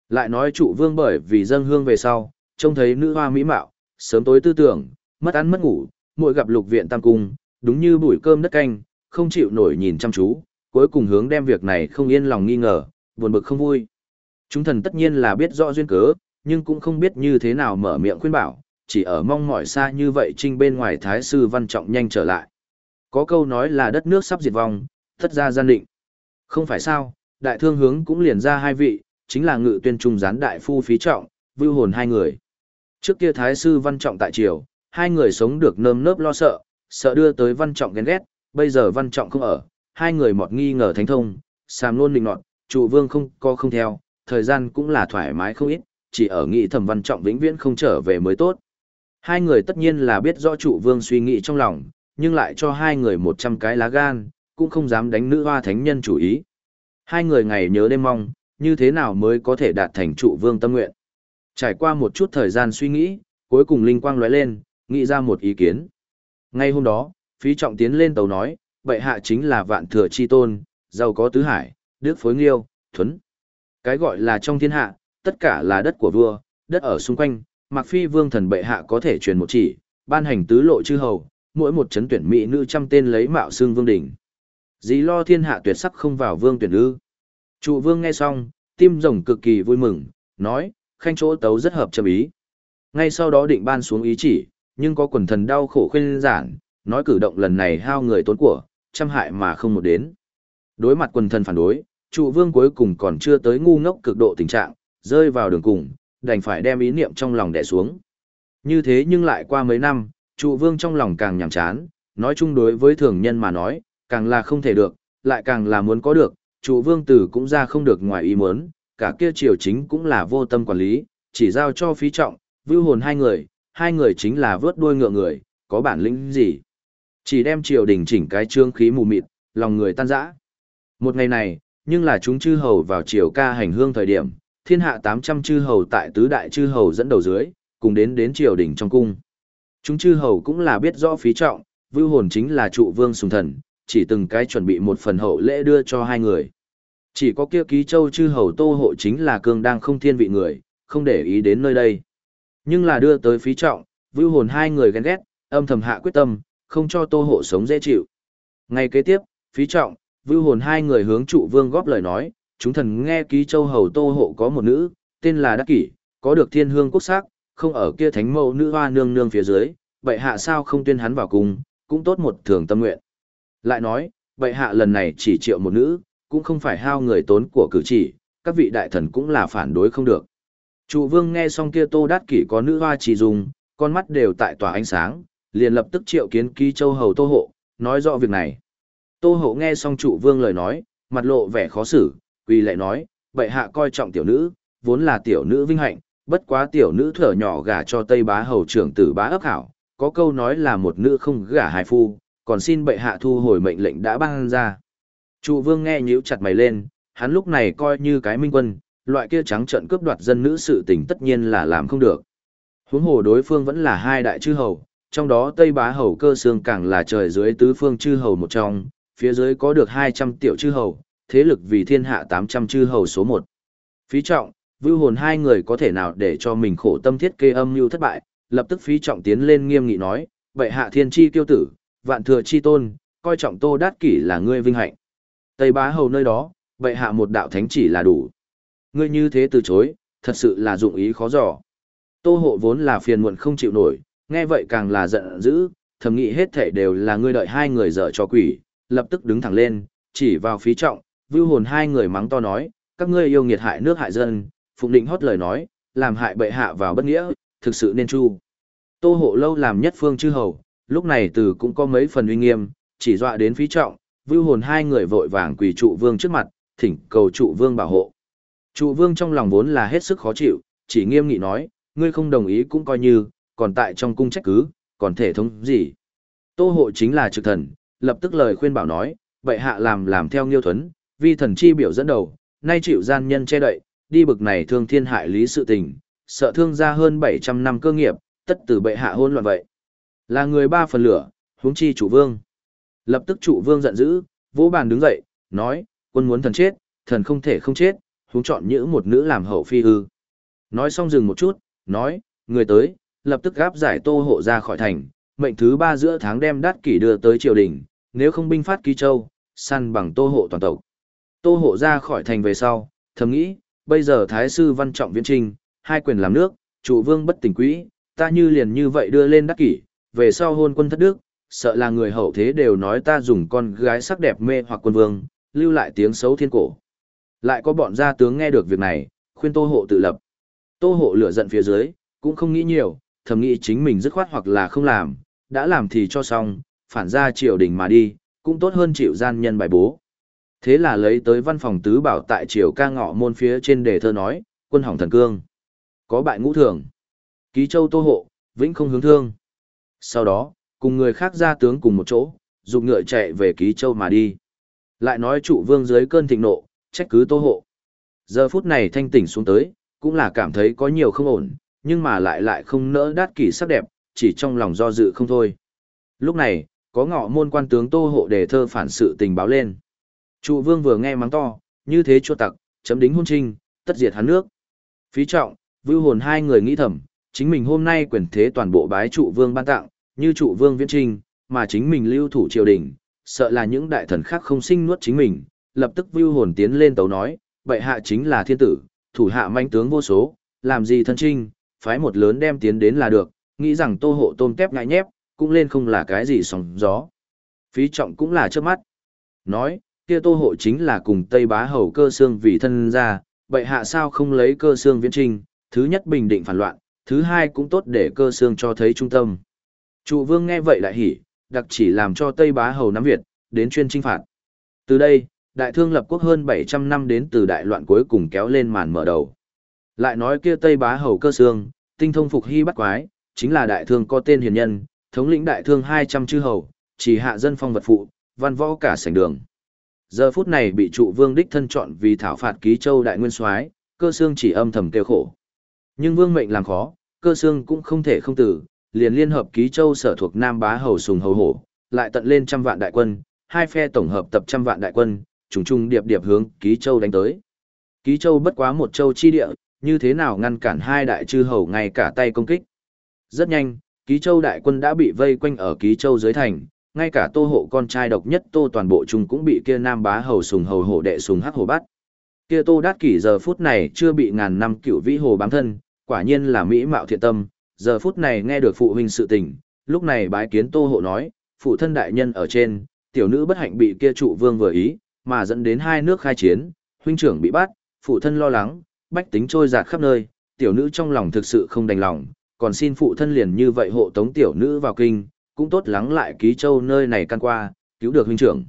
Lại nói trụ vương bởi vì dâng hương về sau, trông thấy nữ hoa mỹ mạo, sớm tối tư tưởng, mất ăn mất ngủ, mỗi gặp lục viện tam cung, đúng như bụi cơm đất canh, không chịu nổi nhìn chăm chú, cuối cùng hướng đem việc này không yên lòng nghi ngờ, buồn bực không vui. Chúng thần tất nhiên là biết rõ duyên cớ, nhưng cũng không biết như thế nào mở miệng khuyên bảo, chỉ ở mong mỏi xa như vậy trinh bên ngoài thái sư văn trọng nhanh trở lại. Có câu nói là đất nước sắp diệt vong, thất ra gian định. Không phải sao, đại thương hướng cũng liền ra hai vị, chính là ngự tuyên trung gián đại phu phí trọng, vưu hồn hai người. Trước kia thái sư văn trọng tại triều, hai người sống được nơm nớp lo sợ, sợ đưa tới văn trọng ghen ghét, bây giờ văn trọng không ở, hai người mọt nghi ngờ thánh thông, sàm luôn định nọt, trụ vương không co không theo, thời gian cũng là thoải mái không ít, chỉ ở nghĩ thầm văn trọng vĩnh viễn không trở về mới tốt. Hai người tất nhiên là biết rõ trụ vương suy nghĩ trong lòng, nhưng lại cho hai người một trăm cái lá gan, cũng không dám đánh nữ hoa thánh nhân chủ ý. Hai người ngày nhớ đêm mong, như thế nào mới có thể đạt thành trụ vương tâm nguyện. Trải qua một chút thời gian suy nghĩ, cuối cùng linh quang lóe lên, nghĩ ra một ý kiến. Ngay hôm đó, phí trọng tiến lên tàu nói, bệ hạ chính là vạn thừa chi tôn, giàu có tứ hải, đức phối nghiêu, thuấn. Cái gọi là trong thiên hạ, tất cả là đất của vua, đất ở xung quanh, mặc phi vương thần bệ hạ có thể truyền một chỉ, ban hành tứ lộ chư hầu, mỗi một chấn tuyển mỹ nữ trăm tên lấy mạo xương vương đỉnh. Dĩ lo thiên hạ tuyệt sắc không vào vương tuyển ư. Trụ vương nghe xong, tim rồng cực kỳ vui mừng, nói, khanh chỗ tấu rất hợp châm ý. Ngay sau đó định ban xuống ý chỉ, nhưng có quần thần đau khổ khuyên giản, nói cử động lần này hao người tốn của, trăm hại mà không một đến. Đối mặt quần thần phản đối, trụ vương cuối cùng còn chưa tới ngu ngốc cực độ tình trạng, rơi vào đường cùng, đành phải đem ý niệm trong lòng đè xuống. Như thế nhưng lại qua mấy năm, trụ vương trong lòng càng nhàm chán, nói chung đối với thường nhân mà nói, càng là không thể được, lại càng là muốn có được, trụ vương tử cũng ra không được ngoài ý muốn, cả kia triều chính cũng là vô tâm quản lý, chỉ giao cho phí trọng, vưu hồn hai người, hai người chính là vớt đuôi ngựa người, có bản lĩnh gì. Chỉ đem triều đình chỉnh cái trương khí mù mịt, lòng người tan rã. Một ngày này, nhưng là chúng chư hầu vào triều ca hành hương thời điểm, thiên hạ 800 chư hầu tại tứ đại chư hầu dẫn đầu dưới, cùng đến đến triều đình trong cung. Chúng chư hầu cũng là biết rõ phí trọng, vưu hồn chính là trụ vương sùng thần, chỉ từng cái chuẩn bị một phần hậu lễ đưa cho hai người. Chỉ có kia ký châu chư hầu tô hộ chính là cương đang không thiên vị người, không để ý đến nơi đây. Nhưng là đưa tới phí trọng, vưu hồn hai người ghen ghét, âm thầm hạ quyết tâm, không cho tô hộ sống dễ chịu. Ngay kế tiếp, phí trọng, vưu hồn hai người hướng trụ vương góp lời nói, chúng thần nghe ký châu hầu tô hộ có một nữ, tên là Đắc Kỷ, có được thiên hương quốc sắc, không ở kia thánh mẫu nữ hoa nương nương phía dưới, vậy hạ sao không tuyên hắn vào cung, cũng tốt một thường tâm nguyện. Lại nói, vậy hạ lần này chỉ triệu một nữ, cũng không phải hao người tốn của cử chỉ, các vị đại thần cũng là phản đối không được. Trụ vương nghe xong kia tô đát kỷ có nữ hoa chỉ dùng, con mắt đều tại tỏa ánh sáng, liền lập tức triệu kiến ký châu hầu tô hộ, nói rõ việc này. Tô hộ nghe xong trụ vương lời nói, mặt lộ vẻ khó xử, quỳ lại nói, bệ hạ coi trọng tiểu nữ, vốn là tiểu nữ vinh hạnh, bất quá tiểu nữ thở nhỏ gả cho Tây Bá hầu trưởng tử bá ấp hảo, có câu nói là một nữ không gả hai phu, còn xin bệ hạ thu hồi mệnh lệnh đã ban ra. Trụ vương nghe nhíu chặt mày lên, hắn lúc này coi như cái minh quân, loại kia trắng trợn cướp đoạt dân nữ sự tình tất nhiên là làm không được. Huống hồ đối phương vẫn là hai đại chư hầu, trong đó Tây Bá hầu cơ xương càng là trời dưới tứ phương chư hầu một trong, phía dưới có được 200 tiểu chư hầu, thế lực vì thiên hạ 800 chư hầu số 1. Phí trọng, vưu hồn hai người có thể nào để cho mình khổ tâm thiết kê âm mưu thất bại, lập tức phí trọng tiến lên nghiêm nghị nói, vậy hạ thiên chi tiêu tử, vạn thừa chi tôn, coi trọng tô đát kỷ là ngươi vinh hạnh. Tây bá hầu nơi đó, vậy hạ một đạo thánh chỉ là đủ. Ngươi như thế từ chối, thật sự là dụng ý khó dò. Tô hộ vốn là phiền muộn không chịu nổi, nghe vậy càng là giận dữ, thầm nghĩ hết thể đều là ngươi đợi hai người dở cho quỷ, lập tức đứng thẳng lên, chỉ vào phí trọng, vưu hồn hai người mắng to nói, các ngươi yêu nghiệt hại nước hại dân, phụng định hót lời nói, làm hại bệ hạ vào bất nghĩa, thực sự nên chu. Tô hộ lâu làm nhất phương chư hầu, lúc này từ cũng có mấy phần uy nghiêm, chỉ dọa đến phí trọng, vưu hồn hai người vội vàng quỳ trụ vương trước mặt, thỉnh cầu trụ vương bảo hộ. Trụ vương trong lòng vốn là hết sức khó chịu, chỉ nghiêm nghị nói, ngươi không đồng ý cũng coi như, còn tại trong cung trách cứ, còn thể thống gì. Tô hộ chính là trực thần, lập tức lời khuyên bảo nói, bệ hạ làm làm theo nghiêu thuấn, vi thần chi biểu dẫn đầu, nay chịu gian nhân che đậy, đi bực này thương thiên hại lý sự tình, sợ thương ra hơn 700 năm cơ nghiệp, tất từ bệ hạ hôn loạn vậy. Là người ba phần lửa, huống chi chủ vương. Lập tức chủ vương giận dữ, vỗ bàn đứng dậy, nói, quân muốn thần chết, thần không thể không chết, huống chọn nhữ một nữ làm hậu phi hư. Nói xong dừng một chút, nói, người tới, lập tức gáp giải tô hộ ra khỏi thành, mệnh thứ ba giữa tháng đem đát kỷ đưa tới triều đình, nếu không binh phát ký châu, săn bằng tô hộ toàn tộc. Tô hộ ra khỏi thành về sau, thầm nghĩ, bây giờ thái sư văn trọng viễn trinh, hai quyền làm nước, chủ vương bất tỉnh quỹ, ta như liền như vậy đưa lên đắc kỷ, về sau hôn quân thất đức, sợ là người hậu thế đều nói ta dùng con gái sắc đẹp mê hoặc quân vương, lưu lại tiếng xấu thiên cổ. Lại có bọn gia tướng nghe được việc này, khuyên tô hộ tự lập. Tô hộ lửa giận phía dưới, cũng không nghĩ nhiều, thầm nghĩ chính mình dứt khoát hoặc là không làm, đã làm thì cho xong, phản ra triều đình mà đi, cũng tốt hơn chịu gian nhân bài bố. Thế là lấy tới văn phòng tứ bảo tại triều ca ngọ môn phía trên đề thơ nói, quân hỏng thần cương. Có bại ngũ thường. Ký châu tô hộ, vĩnh không hướng thương. Sau đó, cùng người khác ra tướng cùng một chỗ, dùng ngựa chạy về ký châu mà đi. Lại nói trụ vương dưới cơn thịnh nộ, trách cứ tô hộ. Giờ phút này thanh tỉnh xuống tới, cũng là cảm thấy có nhiều không ổn, nhưng mà lại lại không nỡ đát kỷ sắc đẹp, chỉ trong lòng do dự không thôi. Lúc này, có ngọ môn quan tướng tô hộ đề thơ phản sự tình báo lên. Trụ vương vừa nghe mắng to, như thế chua tặc, chấm đính hôn trinh, tất diệt hắn nước. Phí trọng, vưu hồn hai người nghĩ thầm, chính mình hôm nay quyền thế toàn bộ bái trụ vương ban tặng, như trụ vương viễn trinh, mà chính mình lưu thủ triều đình, sợ là những đại thần khác không sinh nuốt chính mình, lập tức vưu hồn tiến lên tấu nói, vậy hạ chính là thiên tử, thủ hạ manh tướng vô số, làm gì thân trinh, phái một lớn đem tiến đến là được, nghĩ rằng tô hộ tôm tép ngại nhép, cũng lên không là cái gì sóng gió. Phí trọng cũng là trước mắt. Nói, kia tô hộ chính là cùng Tây Bá Hầu cơ xương vì thân ra, vậy hạ sao không lấy cơ xương viễn trinh, thứ nhất bình định phản loạn, thứ hai cũng tốt để cơ xương cho thấy trung tâm. Trụ vương nghe vậy lại hỉ, đặc chỉ làm cho Tây Bá Hầu nắm Việt, đến chuyên trinh phạt. Từ đây, đại thương lập quốc hơn 700 năm đến từ đại loạn cuối cùng kéo lên màn mở đầu. Lại nói kia Tây Bá Hầu cơ xương, tinh thông phục hy bắt quái, chính là đại thương có tên hiền nhân, thống lĩnh đại thương 200 chư hầu, chỉ hạ dân phong vật phụ, văn võ cả sảnh đường. Giờ phút này bị trụ vương đích thân chọn vì thảo phạt ký châu đại nguyên soái, cơ xương chỉ âm thầm kêu khổ. Nhưng vương mệnh làm khó, cơ xương cũng không thể không tử, liền liên hợp ký châu sở thuộc Nam Bá Hầu Sùng Hầu Hổ, lại tận lên trăm vạn đại quân, hai phe tổng hợp tập trăm vạn đại quân, trùng trùng điệp điệp hướng ký châu đánh tới. Ký châu bất quá một châu chi địa, như thế nào ngăn cản hai đại chư hầu ngay cả tay công kích. Rất nhanh, ký châu đại quân đã bị vây quanh ở ký châu dưới thành, ngay cả tô hộ con trai độc nhất tô toàn bộ chúng cũng bị kia nam bá hầu sùng hầu hổ đệ sùng hắc hồ bắt. Kia tô đát kỷ giờ phút này chưa bị ngàn năm cựu vĩ hồ bám thân, quả nhiên là mỹ mạo thiện tâm, giờ phút này nghe được phụ huynh sự tình, lúc này bái kiến tô hộ nói, phụ thân đại nhân ở trên, tiểu nữ bất hạnh bị kia trụ vương vừa ý, mà dẫn đến hai nước khai chiến, huynh trưởng bị bắt, phụ thân lo lắng, bách tính trôi giạt khắp nơi, tiểu nữ trong lòng thực sự không đành lòng, còn xin phụ thân liền như vậy hộ tống tiểu nữ vào kinh, cũng tốt lắng lại ký châu nơi này căn qua, cứu được huynh trưởng.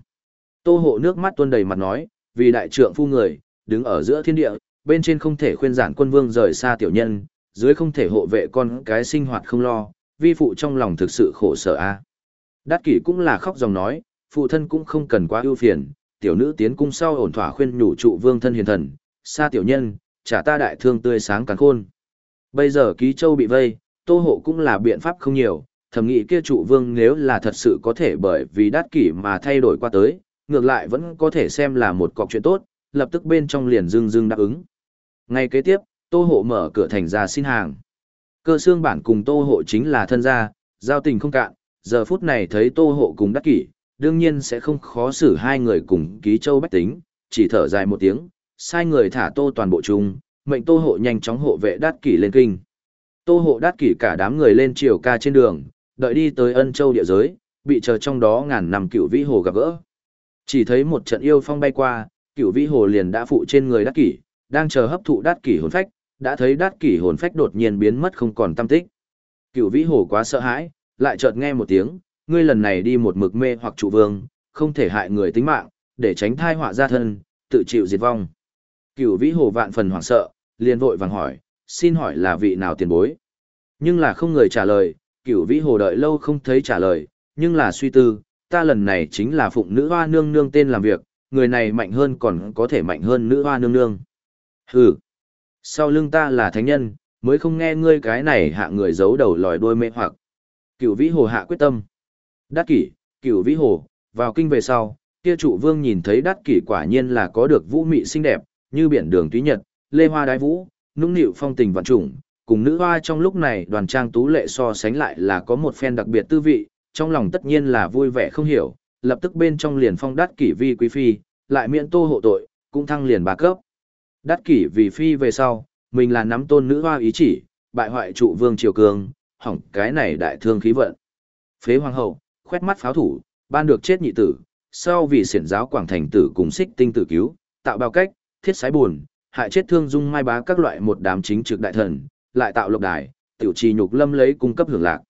Tô hộ nước mắt tuôn đầy mặt nói, vì đại trượng phu người, đứng ở giữa thiên địa, bên trên không thể khuyên giản quân vương rời xa tiểu nhân, dưới không thể hộ vệ con cái sinh hoạt không lo, vi phụ trong lòng thực sự khổ sở a. Đát kỷ cũng là khóc dòng nói, phụ thân cũng không cần quá ưu phiền, tiểu nữ tiến cung sau ổn thỏa khuyên nhủ trụ vương thân hiền thần, xa tiểu nhân, trả ta đại thương tươi sáng càng khôn. Bây giờ ký châu bị vây, tô hộ cũng là biện pháp không nhiều, thầm nghĩ kia trụ vương nếu là thật sự có thể bởi vì đát kỷ mà thay đổi qua tới, ngược lại vẫn có thể xem là một cọc chuyện tốt, lập tức bên trong liền dưng dưng đáp ứng. Ngay kế tiếp, tô hộ mở cửa thành ra xin hàng. Cơ xương bản cùng tô hộ chính là thân gia, giao tình không cạn, giờ phút này thấy tô hộ cùng đắc kỷ, đương nhiên sẽ không khó xử hai người cùng ký châu bách tính, chỉ thở dài một tiếng, sai người thả tô toàn bộ chung, mệnh tô hộ nhanh chóng hộ vệ đắc kỷ lên kinh. Tô hộ đắc kỷ cả đám người lên triều ca trên đường, đợi đi tới ân châu địa giới, bị chờ trong đó ngàn năm cựu vĩ hồ gặp gỡ. Chỉ thấy một trận yêu phong bay qua, cựu vĩ hồ liền đã phụ trên người đắc kỷ, đang chờ hấp thụ đắc kỷ hồn phách, đã thấy đát kỷ hồn phách đột nhiên biến mất không còn tâm tích. Cựu vĩ hồ quá sợ hãi, lại chợt nghe một tiếng, ngươi lần này đi một mực mê hoặc trụ vương, không thể hại người tính mạng, để tránh thai họa gia thân, tự chịu diệt vong. Cựu vĩ hồ vạn phần hoảng sợ, liền vội vàng hỏi, xin hỏi là vị nào tiền bối? Nhưng là không người trả lời, cựu vĩ hồ đợi lâu không thấy trả lời, nhưng là suy tư, ta lần này chính là phụng nữ hoa nương nương tên làm việc, người này mạnh hơn còn có thể mạnh hơn nữ hoa nương nương. Hừ, sau lưng ta là thánh nhân, mới không nghe ngươi cái này hạ người giấu đầu lòi đuôi mê hoặc. Cửu vĩ hồ hạ quyết tâm. Đát kỷ, cửu vĩ hồ, vào kinh về sau, kia trụ vương nhìn thấy đát kỷ quả nhiên là có được vũ mị xinh đẹp, như biển đường túy nhật, lê hoa đái vũ, nũng nịu phong tình vạn trùng, cùng nữ hoa trong lúc này đoàn trang tú lệ so sánh lại là có một phen đặc biệt tư vị, trong lòng tất nhiên là vui vẻ không hiểu, lập tức bên trong liền phong đát kỷ vi quý phi, lại miễn tô hộ tội, cũng thăng liền ba cấp. Đát kỷ vì phi về sau, mình là nắm tôn nữ hoa ý chỉ, bại hoại trụ vương triều cường, hỏng cái này đại thương khí vận. Phế hoàng hậu, khoét mắt pháo thủ, ban được chết nhị tử, sau vì xiển giáo quảng thành tử cùng xích tinh tử cứu, tạo bao cách, thiết sái buồn, hại chết thương dung mai bá các loại một đám chính trực đại thần, lại tạo lộc đài, tiểu trì nhục lâm lấy cung cấp hưởng lạc.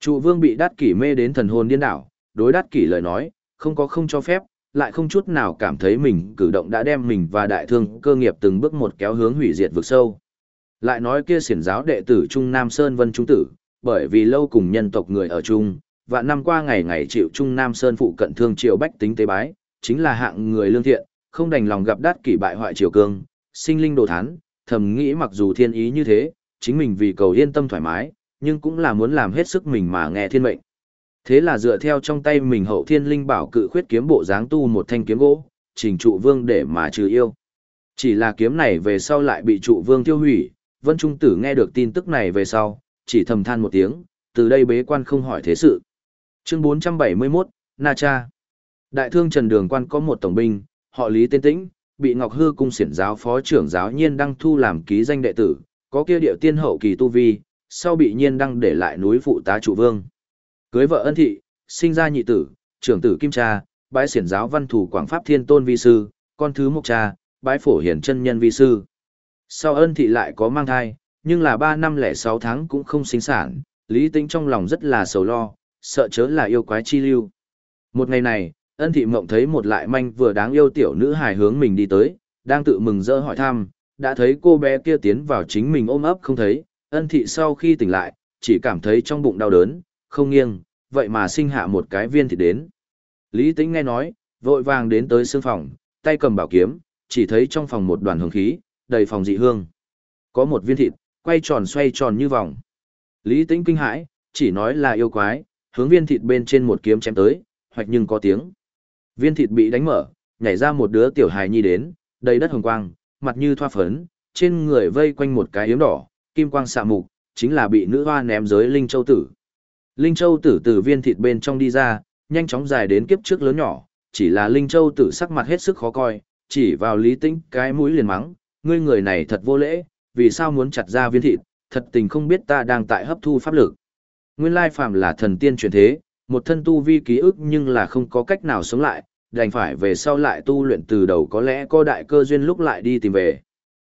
Trụ vương bị đát kỷ mê đến thần hồn điên đảo, đối đát kỷ lời nói, không có không cho phép, lại không chút nào cảm thấy mình cử động đã đem mình và đại thương cơ nghiệp từng bước một kéo hướng hủy diệt vực sâu. Lại nói kia xiển giáo đệ tử Trung Nam Sơn Vân Trung Tử, bởi vì lâu cùng nhân tộc người ở chung, và năm qua ngày ngày chịu Trung Nam Sơn phụ cận thương triều bách tính tế bái, chính là hạng người lương thiện, không đành lòng gặp đát kỷ bại hoại triều cương, sinh linh đồ thán, thầm nghĩ mặc dù thiên ý như thế, chính mình vì cầu yên tâm thoải mái, nhưng cũng là muốn làm hết sức mình mà nghe thiên mệnh. Thế là dựa theo trong tay mình hậu thiên linh bảo cự khuyết kiếm bộ dáng tu một thanh kiếm gỗ, trình trụ vương để mà trừ yêu. Chỉ là kiếm này về sau lại bị trụ vương tiêu hủy, vân trung tử nghe được tin tức này về sau, chỉ thầm than một tiếng, từ đây bế quan không hỏi thế sự. Chương 471, Na Cha Đại thương Trần Đường Quan có một tổng binh, họ Lý Tên Tĩnh, bị Ngọc Hư cung xiển giáo phó trưởng giáo nhiên đăng thu làm ký danh đệ tử, có kia điệu tiên hậu kỳ tu vi, sau bị nhiên đăng để lại núi phụ tá trụ vương. Cưới vợ ân thị, sinh ra nhị tử, trưởng tử kim cha, bái xiển giáo văn thủ quảng pháp thiên tôn vi sư, con thứ mục cha, bái phổ hiển chân nhân vi sư. Sau ân thị lại có mang thai, nhưng là 3 năm lẻ 6 tháng cũng không sinh sản, lý tính trong lòng rất là sầu lo, sợ chớ là yêu quái chi lưu. Một ngày này, ân thị mộng thấy một lại manh vừa đáng yêu tiểu nữ hài hướng mình đi tới, đang tự mừng rỡ hỏi thăm, đã thấy cô bé kia tiến vào chính mình ôm ấp không thấy, ân thị sau khi tỉnh lại, chỉ cảm thấy trong bụng đau đớn, không nghiêng, vậy mà sinh hạ một cái viên thịt đến. Lý Tĩnh nghe nói, vội vàng đến tới sương phòng, tay cầm bảo kiếm, chỉ thấy trong phòng một đoàn hương khí, đầy phòng dị hương. Có một viên thịt, quay tròn xoay tròn như vòng. Lý Tĩnh kinh hãi, chỉ nói là yêu quái, hướng viên thịt bên trên một kiếm chém tới, hoạch nhưng có tiếng. Viên thịt bị đánh mở, nhảy ra một đứa tiểu hài nhi đến, đầy đất hồng quang, mặt như thoa phấn, trên người vây quanh một cái yếm đỏ, kim quang xạ mục, chính là bị nữ hoa ném giới Linh Châu Tử. Linh Châu Tử từ viên thịt bên trong đi ra, nhanh chóng dài đến kiếp trước lớn nhỏ, chỉ là Linh Châu Tử sắc mặt hết sức khó coi, chỉ vào Lý Tĩnh cái mũi liền mắng, ngươi người này thật vô lễ, vì sao muốn chặt ra viên thịt, thật tình không biết ta đang tại hấp thu pháp lực. Nguyên lai phàm là thần tiên truyền thế, một thân tu vi ký ức nhưng là không có cách nào sống lại, đành phải về sau lại tu luyện từ đầu có lẽ có đại cơ duyên lúc lại đi tìm về.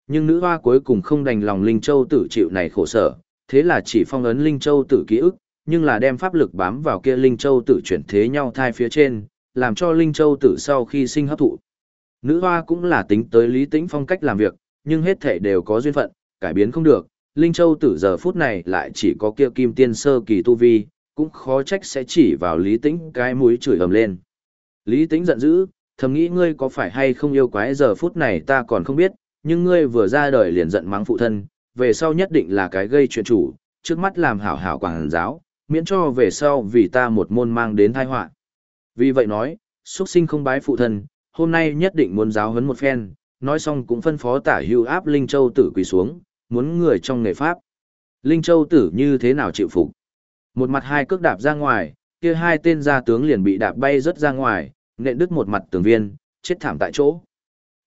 Nhưng nữ hoa cuối cùng không đành lòng Linh Châu tử chịu này khổ sở, thế là chỉ phong ấn Linh Châu tử ký ức, nhưng là đem pháp lực bám vào kia Linh Châu tử chuyển thế nhau thai phía trên, làm cho Linh Châu tử sau khi sinh hấp thụ. Nữ hoa cũng là tính tới lý tĩnh phong cách làm việc, nhưng hết thể đều có duyên phận, cải biến không được. Linh Châu tử giờ phút này lại chỉ có kia kim tiên sơ kỳ tu vi, cũng khó trách sẽ chỉ vào lý tĩnh cái mũi chửi ầm lên. Lý tĩnh giận dữ, thầm nghĩ ngươi có phải hay không yêu quái giờ phút này ta còn không biết, nhưng ngươi vừa ra đời liền giận mắng phụ thân, về sau nhất định là cái gây chuyện chủ, trước mắt làm hảo hảo quảng giáo, miễn cho về sau vì ta một môn mang đến tai họa. Vì vậy nói, xuất sinh không bái phụ thân, hôm nay nhất định muốn giáo huấn một phen, nói xong cũng phân phó tả hưu áp Linh Châu tử quỳ xuống, muốn người trong nghề Pháp. Linh Châu tử như thế nào chịu phục? Một mặt hai cước đạp ra ngoài, kia hai tên gia tướng liền bị đạp bay rất ra ngoài, nện đứt một mặt tường viên, chết thảm tại chỗ.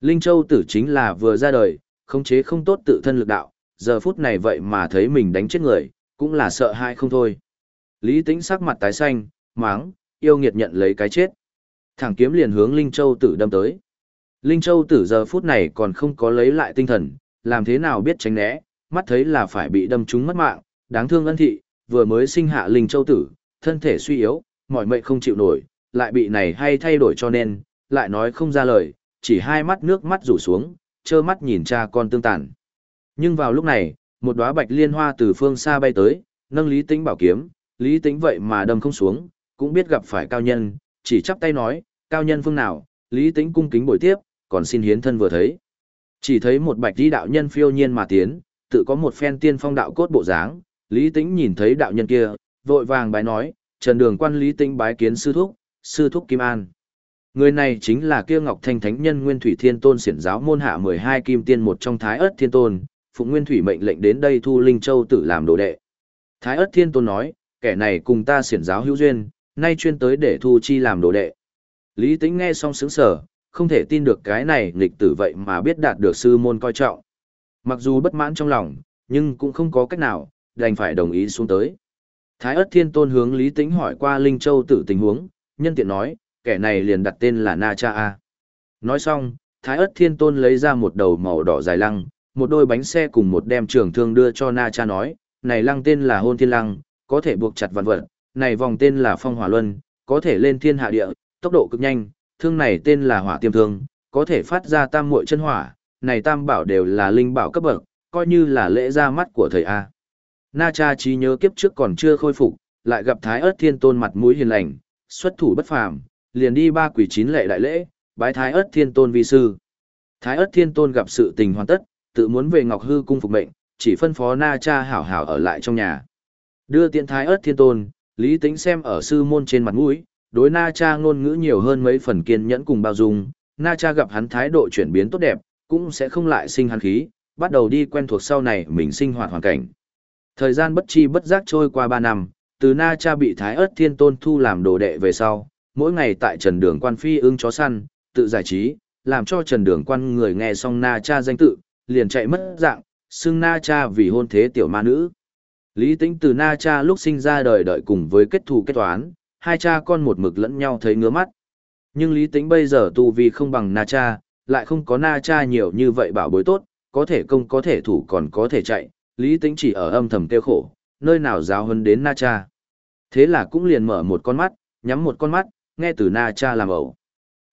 Linh Châu tử chính là vừa ra đời, khống chế không tốt tự thân lực đạo, giờ phút này vậy mà thấy mình đánh chết người, cũng là sợ hãi không thôi. Lý Tĩnh sắc mặt tái xanh, máng, yêu nghiệt nhận lấy cái chết. Thẳng kiếm liền hướng Linh Châu tử đâm tới. Linh Châu tử giờ phút này còn không có lấy lại tinh thần, làm thế nào biết tránh né, mắt thấy là phải bị đâm trúng mất mạng, đáng thương ân thị, vừa mới sinh hạ Linh Châu tử, thân thể suy yếu, mọi mệnh không chịu nổi, lại bị này hay thay đổi cho nên, lại nói không ra lời, chỉ hai mắt nước mắt rủ xuống, trơ mắt nhìn cha con tương tàn. Nhưng vào lúc này, một đóa bạch liên hoa từ phương xa bay tới, nâng Lý Tĩnh bảo kiếm, Lý Tĩnh vậy mà đâm không xuống, cũng biết gặp phải cao nhân, chỉ chắp tay nói, cao nhân phương nào, Lý Tĩnh cung kính bồi tiếp, còn xin hiến thân vừa thấy. Chỉ thấy một bạch đi đạo nhân phiêu nhiên mà tiến, tự có một phen tiên phong đạo cốt bộ dáng, Lý Tĩnh nhìn thấy đạo nhân kia, vội vàng bái nói, trần đường quan Lý Tĩnh bái kiến sư thúc, sư thúc Kim An. Người này chính là kia Ngọc Thanh Thánh Nhân Nguyên Thủy Thiên Tôn xiển giáo môn hạ 12 kim tiên một trong Thái Ức Thiên Tôn, Phụng Nguyên Thủy mệnh lệnh đến đây thu Linh Châu tử làm đồ đệ. Thái Ức Thiên Tôn nói, kẻ này cùng ta xiển giáo hữu duyên, nay chuyên tới để thu chi làm đồ đệ. Lý Tĩnh nghe xong sững sờ, không thể tin được cái này nghịch tử vậy mà biết đạt được sư môn coi trọng. Mặc dù bất mãn trong lòng, nhưng cũng không có cách nào, đành phải đồng ý xuống tới. Thái ất thiên tôn hướng Lý Tĩnh hỏi qua Linh Châu tử tình huống, nhân tiện nói, kẻ này liền đặt tên là Na Cha A. Nói xong, Thái ất thiên tôn lấy ra một đầu màu đỏ dài lăng, một đôi bánh xe cùng một đem trường thương đưa cho Na Cha nói, này lăng tên là hôn thiên lăng, có thể buộc chặt vạn vật, này vòng tên là phong hỏa luân, có thể lên thiên hạ địa, tốc độ cực nhanh, thương này tên là hỏa tiêm thương, có thể phát ra tam muội chân hỏa, này tam bảo đều là linh bảo cấp bậc, coi như là lễ ra mắt của thầy A. Na cha trí nhớ kiếp trước còn chưa khôi phục, lại gặp Thái Ức thiên tôn mặt mũi hiền lành, xuất thủ bất phàm, liền đi ba quỷ chín lệ đại lễ, bái Thái Ức thiên tôn vi sư. Thái Ức thiên tôn gặp sự tình hoàn tất, tự muốn về Ngọc Hư cung phục mệnh, chỉ phân phó Na cha hảo hảo ở lại trong nhà. Đưa tiện Thái ớt thiên tôn, Lý tính xem ở sư môn trên mặt mũi, đối Na Cha ngôn ngữ nhiều hơn mấy phần kiên nhẫn cùng bao dung, Na Cha gặp hắn thái độ chuyển biến tốt đẹp, cũng sẽ không lại sinh hắn khí, bắt đầu đi quen thuộc sau này mình sinh hoạt hoàn cảnh. Thời gian bất chi bất giác trôi qua 3 năm, từ Na Cha bị Thái ớt thiên tôn thu làm đồ đệ về sau, mỗi ngày tại trần đường quan phi ưng chó săn, tự giải trí, làm cho trần đường quan người nghe xong Na Cha danh tự, liền chạy mất dạng, xưng Na Cha vì hôn thế tiểu ma nữ. Lý Tĩnh từ Na Cha lúc sinh ra đời đợi cùng với kết thù kết toán, hai cha con một mực lẫn nhau thấy ngứa mắt. Nhưng Lý Tĩnh bây giờ tu vi không bằng Na Cha, lại không có Na Cha nhiều như vậy bảo bối tốt, có thể công có thể thủ còn có thể chạy, Lý Tĩnh chỉ ở âm thầm tiêu khổ, nơi nào giáo hơn đến Na Cha. Thế là cũng liền mở một con mắt, nhắm một con mắt, nghe từ Na Cha làm ẩu.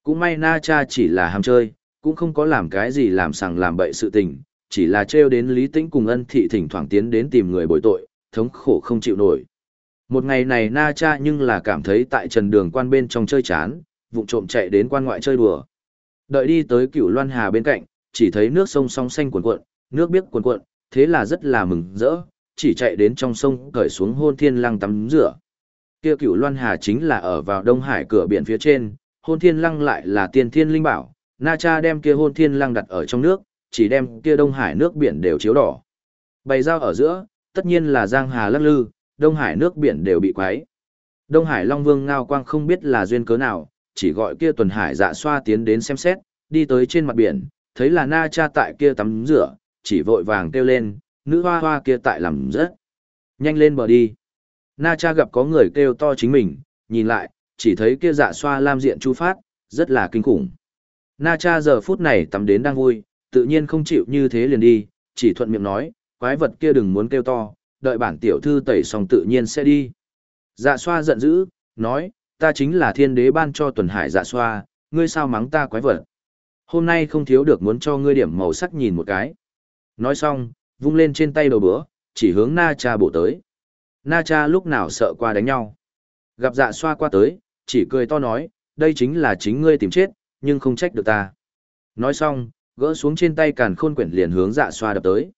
Cũng may Na Cha chỉ là ham chơi, cũng không có làm cái gì làm sằng làm bậy sự tình, chỉ là trêu đến Lý Tĩnh cùng ân thị thỉnh thoảng tiến đến tìm người bồi tội, thống khổ không chịu nổi. Một ngày này Na Cha nhưng là cảm thấy tại trần đường quan bên trong chơi chán, vụng trộm chạy đến quan ngoại chơi đùa. Đợi đi tới cửu loan hà bên cạnh, chỉ thấy nước sông song xanh cuồn cuộn, nước biếc cuồn cuộn, thế là rất là mừng rỡ, chỉ chạy đến trong sông cởi xuống hôn thiên lăng tắm rửa. Kia cửu loan hà chính là ở vào Đông Hải cửa biển phía trên, hôn thiên lăng lại là tiên thiên linh bảo, Na Cha đem kia hôn thiên lăng đặt ở trong nước, chỉ đem kia Đông Hải nước biển đều chiếu đỏ. Bày giao ở giữa, tất nhiên là Giang Hà lắc lư, Đông Hải nước biển đều bị quái. Đông Hải Long Vương Ngao Quang không biết là duyên cớ nào, chỉ gọi kia tuần hải dạ xoa tiến đến xem xét, đi tới trên mặt biển, thấy là Na Cha tại kia tắm rửa, chỉ vội vàng kêu lên, nữ hoa hoa kia tại làm rất. Nhanh lên bờ đi. Na Cha gặp có người kêu to chính mình, nhìn lại, chỉ thấy kia dạ xoa lam diện chu phát, rất là kinh khủng. Na Cha giờ phút này tắm đến đang vui, tự nhiên không chịu như thế liền đi, chỉ thuận miệng nói, quái vật kia đừng muốn kêu to, đợi bản tiểu thư tẩy xong tự nhiên sẽ đi. Dạ xoa giận dữ, nói, ta chính là thiên đế ban cho tuần hải dạ xoa, ngươi sao mắng ta quái vật. Hôm nay không thiếu được muốn cho ngươi điểm màu sắc nhìn một cái. Nói xong, vung lên trên tay đầu bữa, chỉ hướng Na Cha bổ tới. Na Cha lúc nào sợ qua đánh nhau. Gặp dạ xoa qua tới, chỉ cười to nói, đây chính là chính ngươi tìm chết, nhưng không trách được ta. Nói xong, gỡ xuống trên tay càn khôn quyển liền hướng dạ xoa đập tới.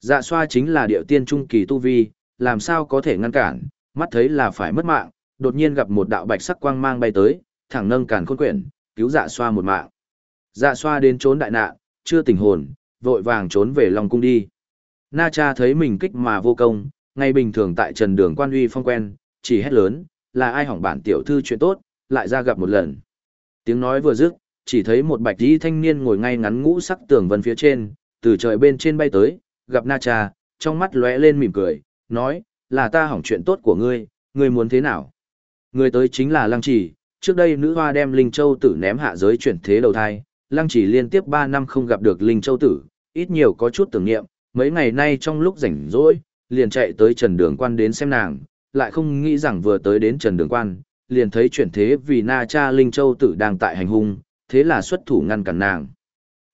Dạ xoa chính là điệu tiên trung kỳ tu vi, làm sao có thể ngăn cản, mắt thấy là phải mất mạng, đột nhiên gặp một đạo bạch sắc quang mang bay tới, thẳng nâng càn khôn quyển, cứu dạ xoa một mạng. Dạ xoa đến trốn đại nạn, chưa tỉnh hồn, vội vàng trốn về Long cung đi. Na cha thấy mình kích mà vô công, ngay bình thường tại trần đường quan uy phong quen, chỉ hét lớn, là ai hỏng bản tiểu thư chuyện tốt, lại ra gặp một lần. Tiếng nói vừa dứt, chỉ thấy một bạch y thanh niên ngồi ngay ngắn ngũ sắc tường vân phía trên, từ trời bên trên bay tới, gặp Na Cha, trong mắt lóe lên mỉm cười, nói, là ta hỏng chuyện tốt của ngươi, ngươi muốn thế nào? Người tới chính là Lăng Chỉ, trước đây nữ hoa đem Linh Châu tử ném hạ giới chuyển thế đầu thai, Lăng Chỉ liên tiếp 3 năm không gặp được Linh Châu tử, ít nhiều có chút tưởng niệm, mấy ngày nay trong lúc rảnh rỗi, liền chạy tới Trần Đường Quan đến xem nàng, lại không nghĩ rằng vừa tới đến Trần Đường Quan, liền thấy chuyển thế vì Na Cha Linh Châu tử đang tại hành hung, thế là xuất thủ ngăn cản nàng.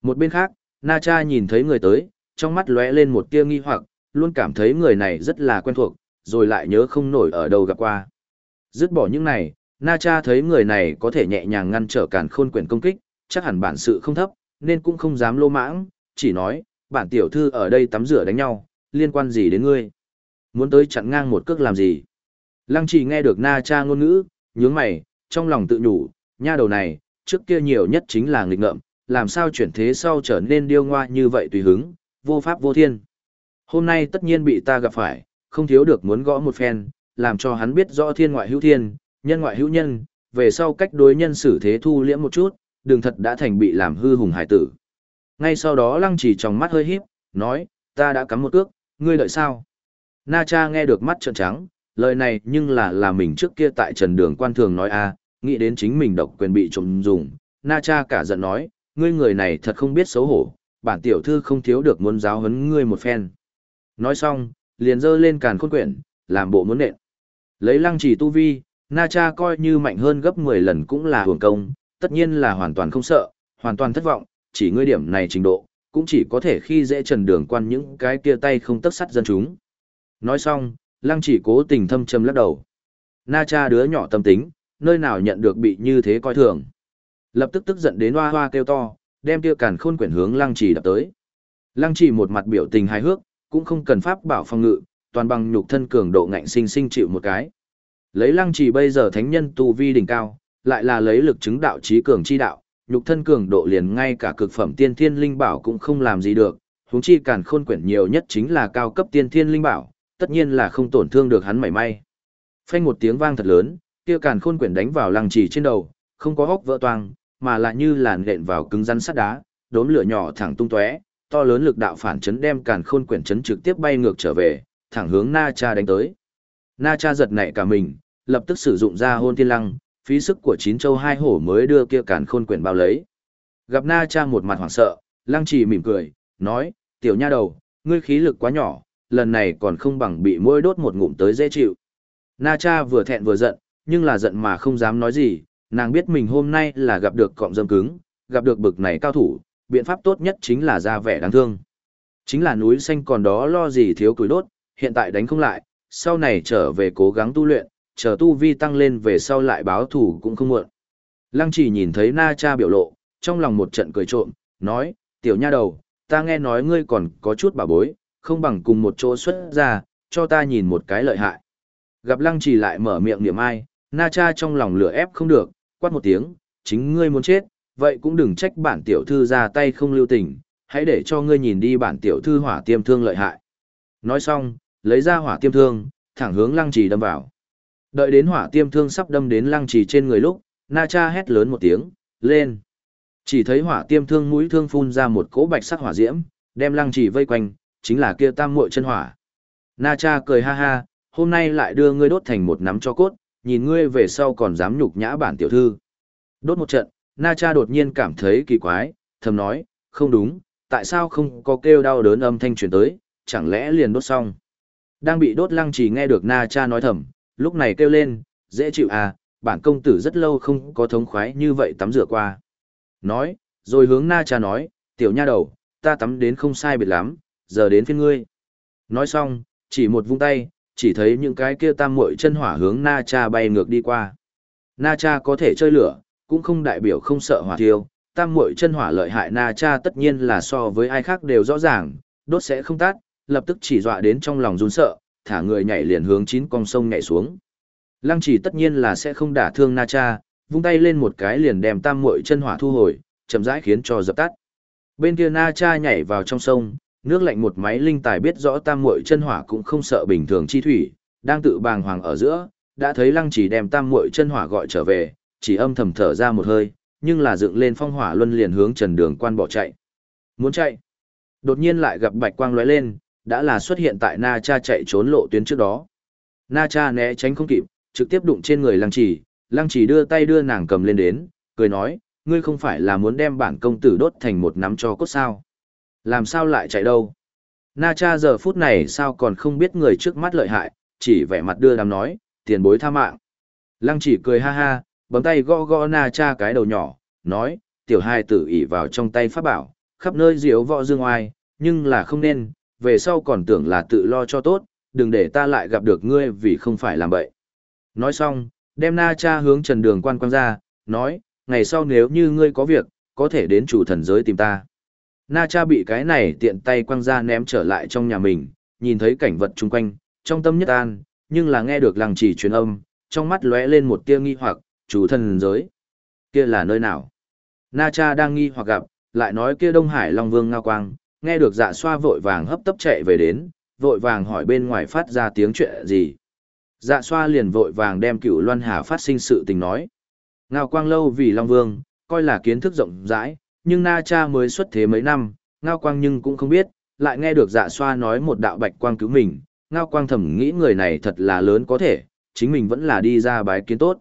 Một bên khác, Na Cha nhìn thấy người tới, trong mắt lóe lên một tia nghi hoặc, luôn cảm thấy người này rất là quen thuộc, rồi lại nhớ không nổi ở đâu gặp qua. Dứt bỏ những này, Na Cha thấy người này có thể nhẹ nhàng ngăn trở cản khôn quyển công kích, chắc hẳn bản sự không thấp, nên cũng không dám lô mãng, chỉ nói, bản tiểu thư ở đây tắm rửa đánh nhau, liên quan gì đến ngươi? Muốn tới chặn ngang một cước làm gì? Lăng chỉ nghe được Na Cha ngôn ngữ, nhướng mày, trong lòng tự nhủ, nha đầu này, trước kia nhiều nhất chính là nghịch ngợm, làm sao chuyển thế sau trở nên điêu ngoa như vậy tùy hứng, vô pháp vô thiên. Hôm nay tất nhiên bị ta gặp phải, không thiếu được muốn gõ một phen, làm cho hắn biết rõ thiên ngoại hữu thiên, nhân ngoại hữu nhân, về sau cách đối nhân xử thế thu liễm một chút, đường thật đã thành bị làm hư hùng hải tử. Ngay sau đó lăng chỉ trong mắt hơi híp, nói, ta đã cắm một cước, ngươi đợi sao? Na cha nghe được mắt trợn trắng, lời này nhưng là là mình trước kia tại trần đường quan thường nói a nghĩ đến chính mình độc quyền bị trộm dùng. Na cha cả giận nói, ngươi người này thật không biết xấu hổ, bản tiểu thư không thiếu được muốn giáo huấn ngươi một phen. Nói xong, liền dơ lên càn khôn quyển, làm bộ muốn nện. Lấy lăng chỉ tu vi, Na Cha coi như mạnh hơn gấp 10 lần cũng là hưởng công, tất nhiên là hoàn toàn không sợ, hoàn toàn thất vọng, chỉ ngươi điểm này trình độ, cũng chỉ có thể khi dễ trần đường quan những cái kia tay không tất sắt dân chúng. Nói xong, lăng chỉ cố tình thâm châm lắc đầu. Na Cha đứa nhỏ tâm tính, nơi nào nhận được bị như thế coi thường. Lập tức tức giận đến hoa hoa kêu to, đem kia càn khôn quyển hướng lăng chỉ đập tới. Lăng chỉ một mặt biểu tình hài hước, cũng không cần pháp bảo phòng ngự, toàn bằng nhục thân cường độ ngạnh sinh sinh chịu một cái. Lấy lăng chỉ bây giờ thánh nhân tu vi đỉnh cao, lại là lấy lực chứng đạo trí cường chi đạo, nhục thân cường độ liền ngay cả cực phẩm tiên thiên linh bảo cũng không làm gì được, huống chi càn khôn quyển nhiều nhất chính là cao cấp tiên thiên linh bảo, tất nhiên là không tổn thương được hắn mảy may. Phanh một tiếng vang thật lớn, kia càn khôn quyển đánh vào lăng chỉ trên đầu, không có hốc vỡ toang, mà lại như làn đện vào cứng rắn sắt đá, đốm lửa nhỏ thẳng tung tóe, to lớn lực đạo phản chấn đem càn khôn quyển chấn trực tiếp bay ngược trở về, thẳng hướng Na Cha đánh tới. Na Cha giật nảy cả mình, lập tức sử dụng ra hôn thiên lăng, phí sức của chín châu hai hổ mới đưa kia càn khôn quyển bao lấy. Gặp Na Cha một mặt hoảng sợ, lăng Chỉ mỉm cười, nói, tiểu nha đầu, ngươi khí lực quá nhỏ, lần này còn không bằng bị môi đốt một ngụm tới dễ chịu. Na Cha vừa thẹn vừa giận, nhưng là giận mà không dám nói gì, nàng biết mình hôm nay là gặp được cọng dâm cứng, gặp được bực này cao thủ, biện pháp tốt nhất chính là ra vẻ đáng thương. Chính là núi xanh còn đó lo gì thiếu củi đốt, hiện tại đánh không lại, sau này trở về cố gắng tu luyện, chờ tu vi tăng lên về sau lại báo thủ cũng không muộn. Lăng chỉ nhìn thấy na cha biểu lộ, trong lòng một trận cười trộm, nói, tiểu nha đầu, ta nghe nói ngươi còn có chút bà bối, không bằng cùng một chỗ xuất ra, cho ta nhìn một cái lợi hại. Gặp lăng chỉ lại mở miệng niệm ai, na cha trong lòng lửa ép không được, quát một tiếng, chính ngươi muốn chết, vậy cũng đừng trách bản tiểu thư ra tay không lưu tình, hãy để cho ngươi nhìn đi bản tiểu thư hỏa tiêm thương lợi hại. Nói xong, lấy ra hỏa tiêm thương, thẳng hướng lăng trì đâm vào. Đợi đến hỏa tiêm thương sắp đâm đến lăng trì trên người lúc, na cha hét lớn một tiếng, lên. Chỉ thấy hỏa tiêm thương mũi thương phun ra một cỗ bạch sắc hỏa diễm, đem lăng trì vây quanh, chính là kia tam muội chân hỏa. Na cha cười ha ha, hôm nay lại đưa ngươi đốt thành một nắm cho cốt, nhìn ngươi về sau còn dám nhục nhã bản tiểu thư. Đốt một trận, Na cha đột nhiên cảm thấy kỳ quái, thầm nói, không đúng, tại sao không có kêu đau đớn âm thanh truyền tới, chẳng lẽ liền đốt xong. Đang bị đốt lăng chỉ nghe được Na cha nói thầm, lúc này kêu lên, dễ chịu à, bản công tử rất lâu không có thống khoái như vậy tắm rửa qua. Nói, rồi hướng Na cha nói, tiểu nha đầu, ta tắm đến không sai biệt lắm, giờ đến phiên ngươi. Nói xong, chỉ một vung tay, chỉ thấy những cái kia tam muội chân hỏa hướng Na cha bay ngược đi qua. Na cha có thể chơi lửa, cũng không đại biểu không sợ hỏa thiêu, tam muội chân hỏa lợi hại Na cha tất nhiên là so với ai khác đều rõ ràng, đốt sẽ không tát, lập tức chỉ dọa đến trong lòng run sợ, thả người nhảy liền hướng chín con sông nhảy xuống. Lăng chỉ tất nhiên là sẽ không đả thương Na cha, vung tay lên một cái liền đem tam muội chân hỏa thu hồi, chậm rãi khiến cho dập tắt. Bên kia Na cha nhảy vào trong sông, nước lạnh một máy linh tài biết rõ tam muội chân hỏa cũng không sợ bình thường chi thủy, đang tự bàng hoàng ở giữa, đã thấy lăng chỉ đem tam muội chân hỏa gọi trở về, chỉ âm thầm thở ra một hơi, nhưng là dựng lên phong hỏa luân liền hướng trần đường quan bỏ chạy. Muốn chạy, đột nhiên lại gặp bạch quang lóe lên, đã là xuất hiện tại Na Cha chạy trốn lộ tuyến trước đó. Na Cha né tránh không kịp, trực tiếp đụng trên người lăng chỉ, lăng chỉ đưa tay đưa nàng cầm lên đến, cười nói, ngươi không phải là muốn đem bản công tử đốt thành một nắm cho cốt sao. Làm sao lại chạy đâu? Na cha giờ phút này sao còn không biết người trước mắt lợi hại, chỉ vẻ mặt đưa đám nói, tiền bối tha mạng. Lăng chỉ cười ha ha, bấm tay gõ gõ Na cha cái đầu nhỏ, nói, tiểu hai tử ỉ vào trong tay pháp bảo, khắp nơi diếu võ dương oai, nhưng là không nên, về sau còn tưởng là tự lo cho tốt, đừng để ta lại gặp được ngươi vì không phải làm bậy. Nói xong, đem Na cha hướng trần đường quan quan ra, nói, ngày sau nếu như ngươi có việc, có thể đến chủ thần giới tìm ta. Na cha bị cái này tiện tay quăng ra ném trở lại trong nhà mình, nhìn thấy cảnh vật chung quanh, trong tâm nhất an, nhưng là nghe được làng chỉ truyền âm, trong mắt lóe lên một tia nghi hoặc, chủ thần giới. Kia là nơi nào? Na cha đang nghi hoặc gặp, lại nói kia Đông Hải Long Vương Ngao Quang, nghe được dạ xoa vội vàng hấp tấp chạy về đến, vội vàng hỏi bên ngoài phát ra tiếng chuyện gì. Dạ xoa liền vội vàng đem cửu Loan Hà phát sinh sự tình nói. Ngao Quang lâu vì Long Vương, coi là kiến thức rộng rãi, nhưng Na Cha mới xuất thế mấy năm, Ngao Quang nhưng cũng không biết, lại nghe được dạ xoa nói một đạo bạch quang cứu mình, Ngao Quang thầm nghĩ người này thật là lớn có thể, chính mình vẫn là đi ra bái kiến tốt.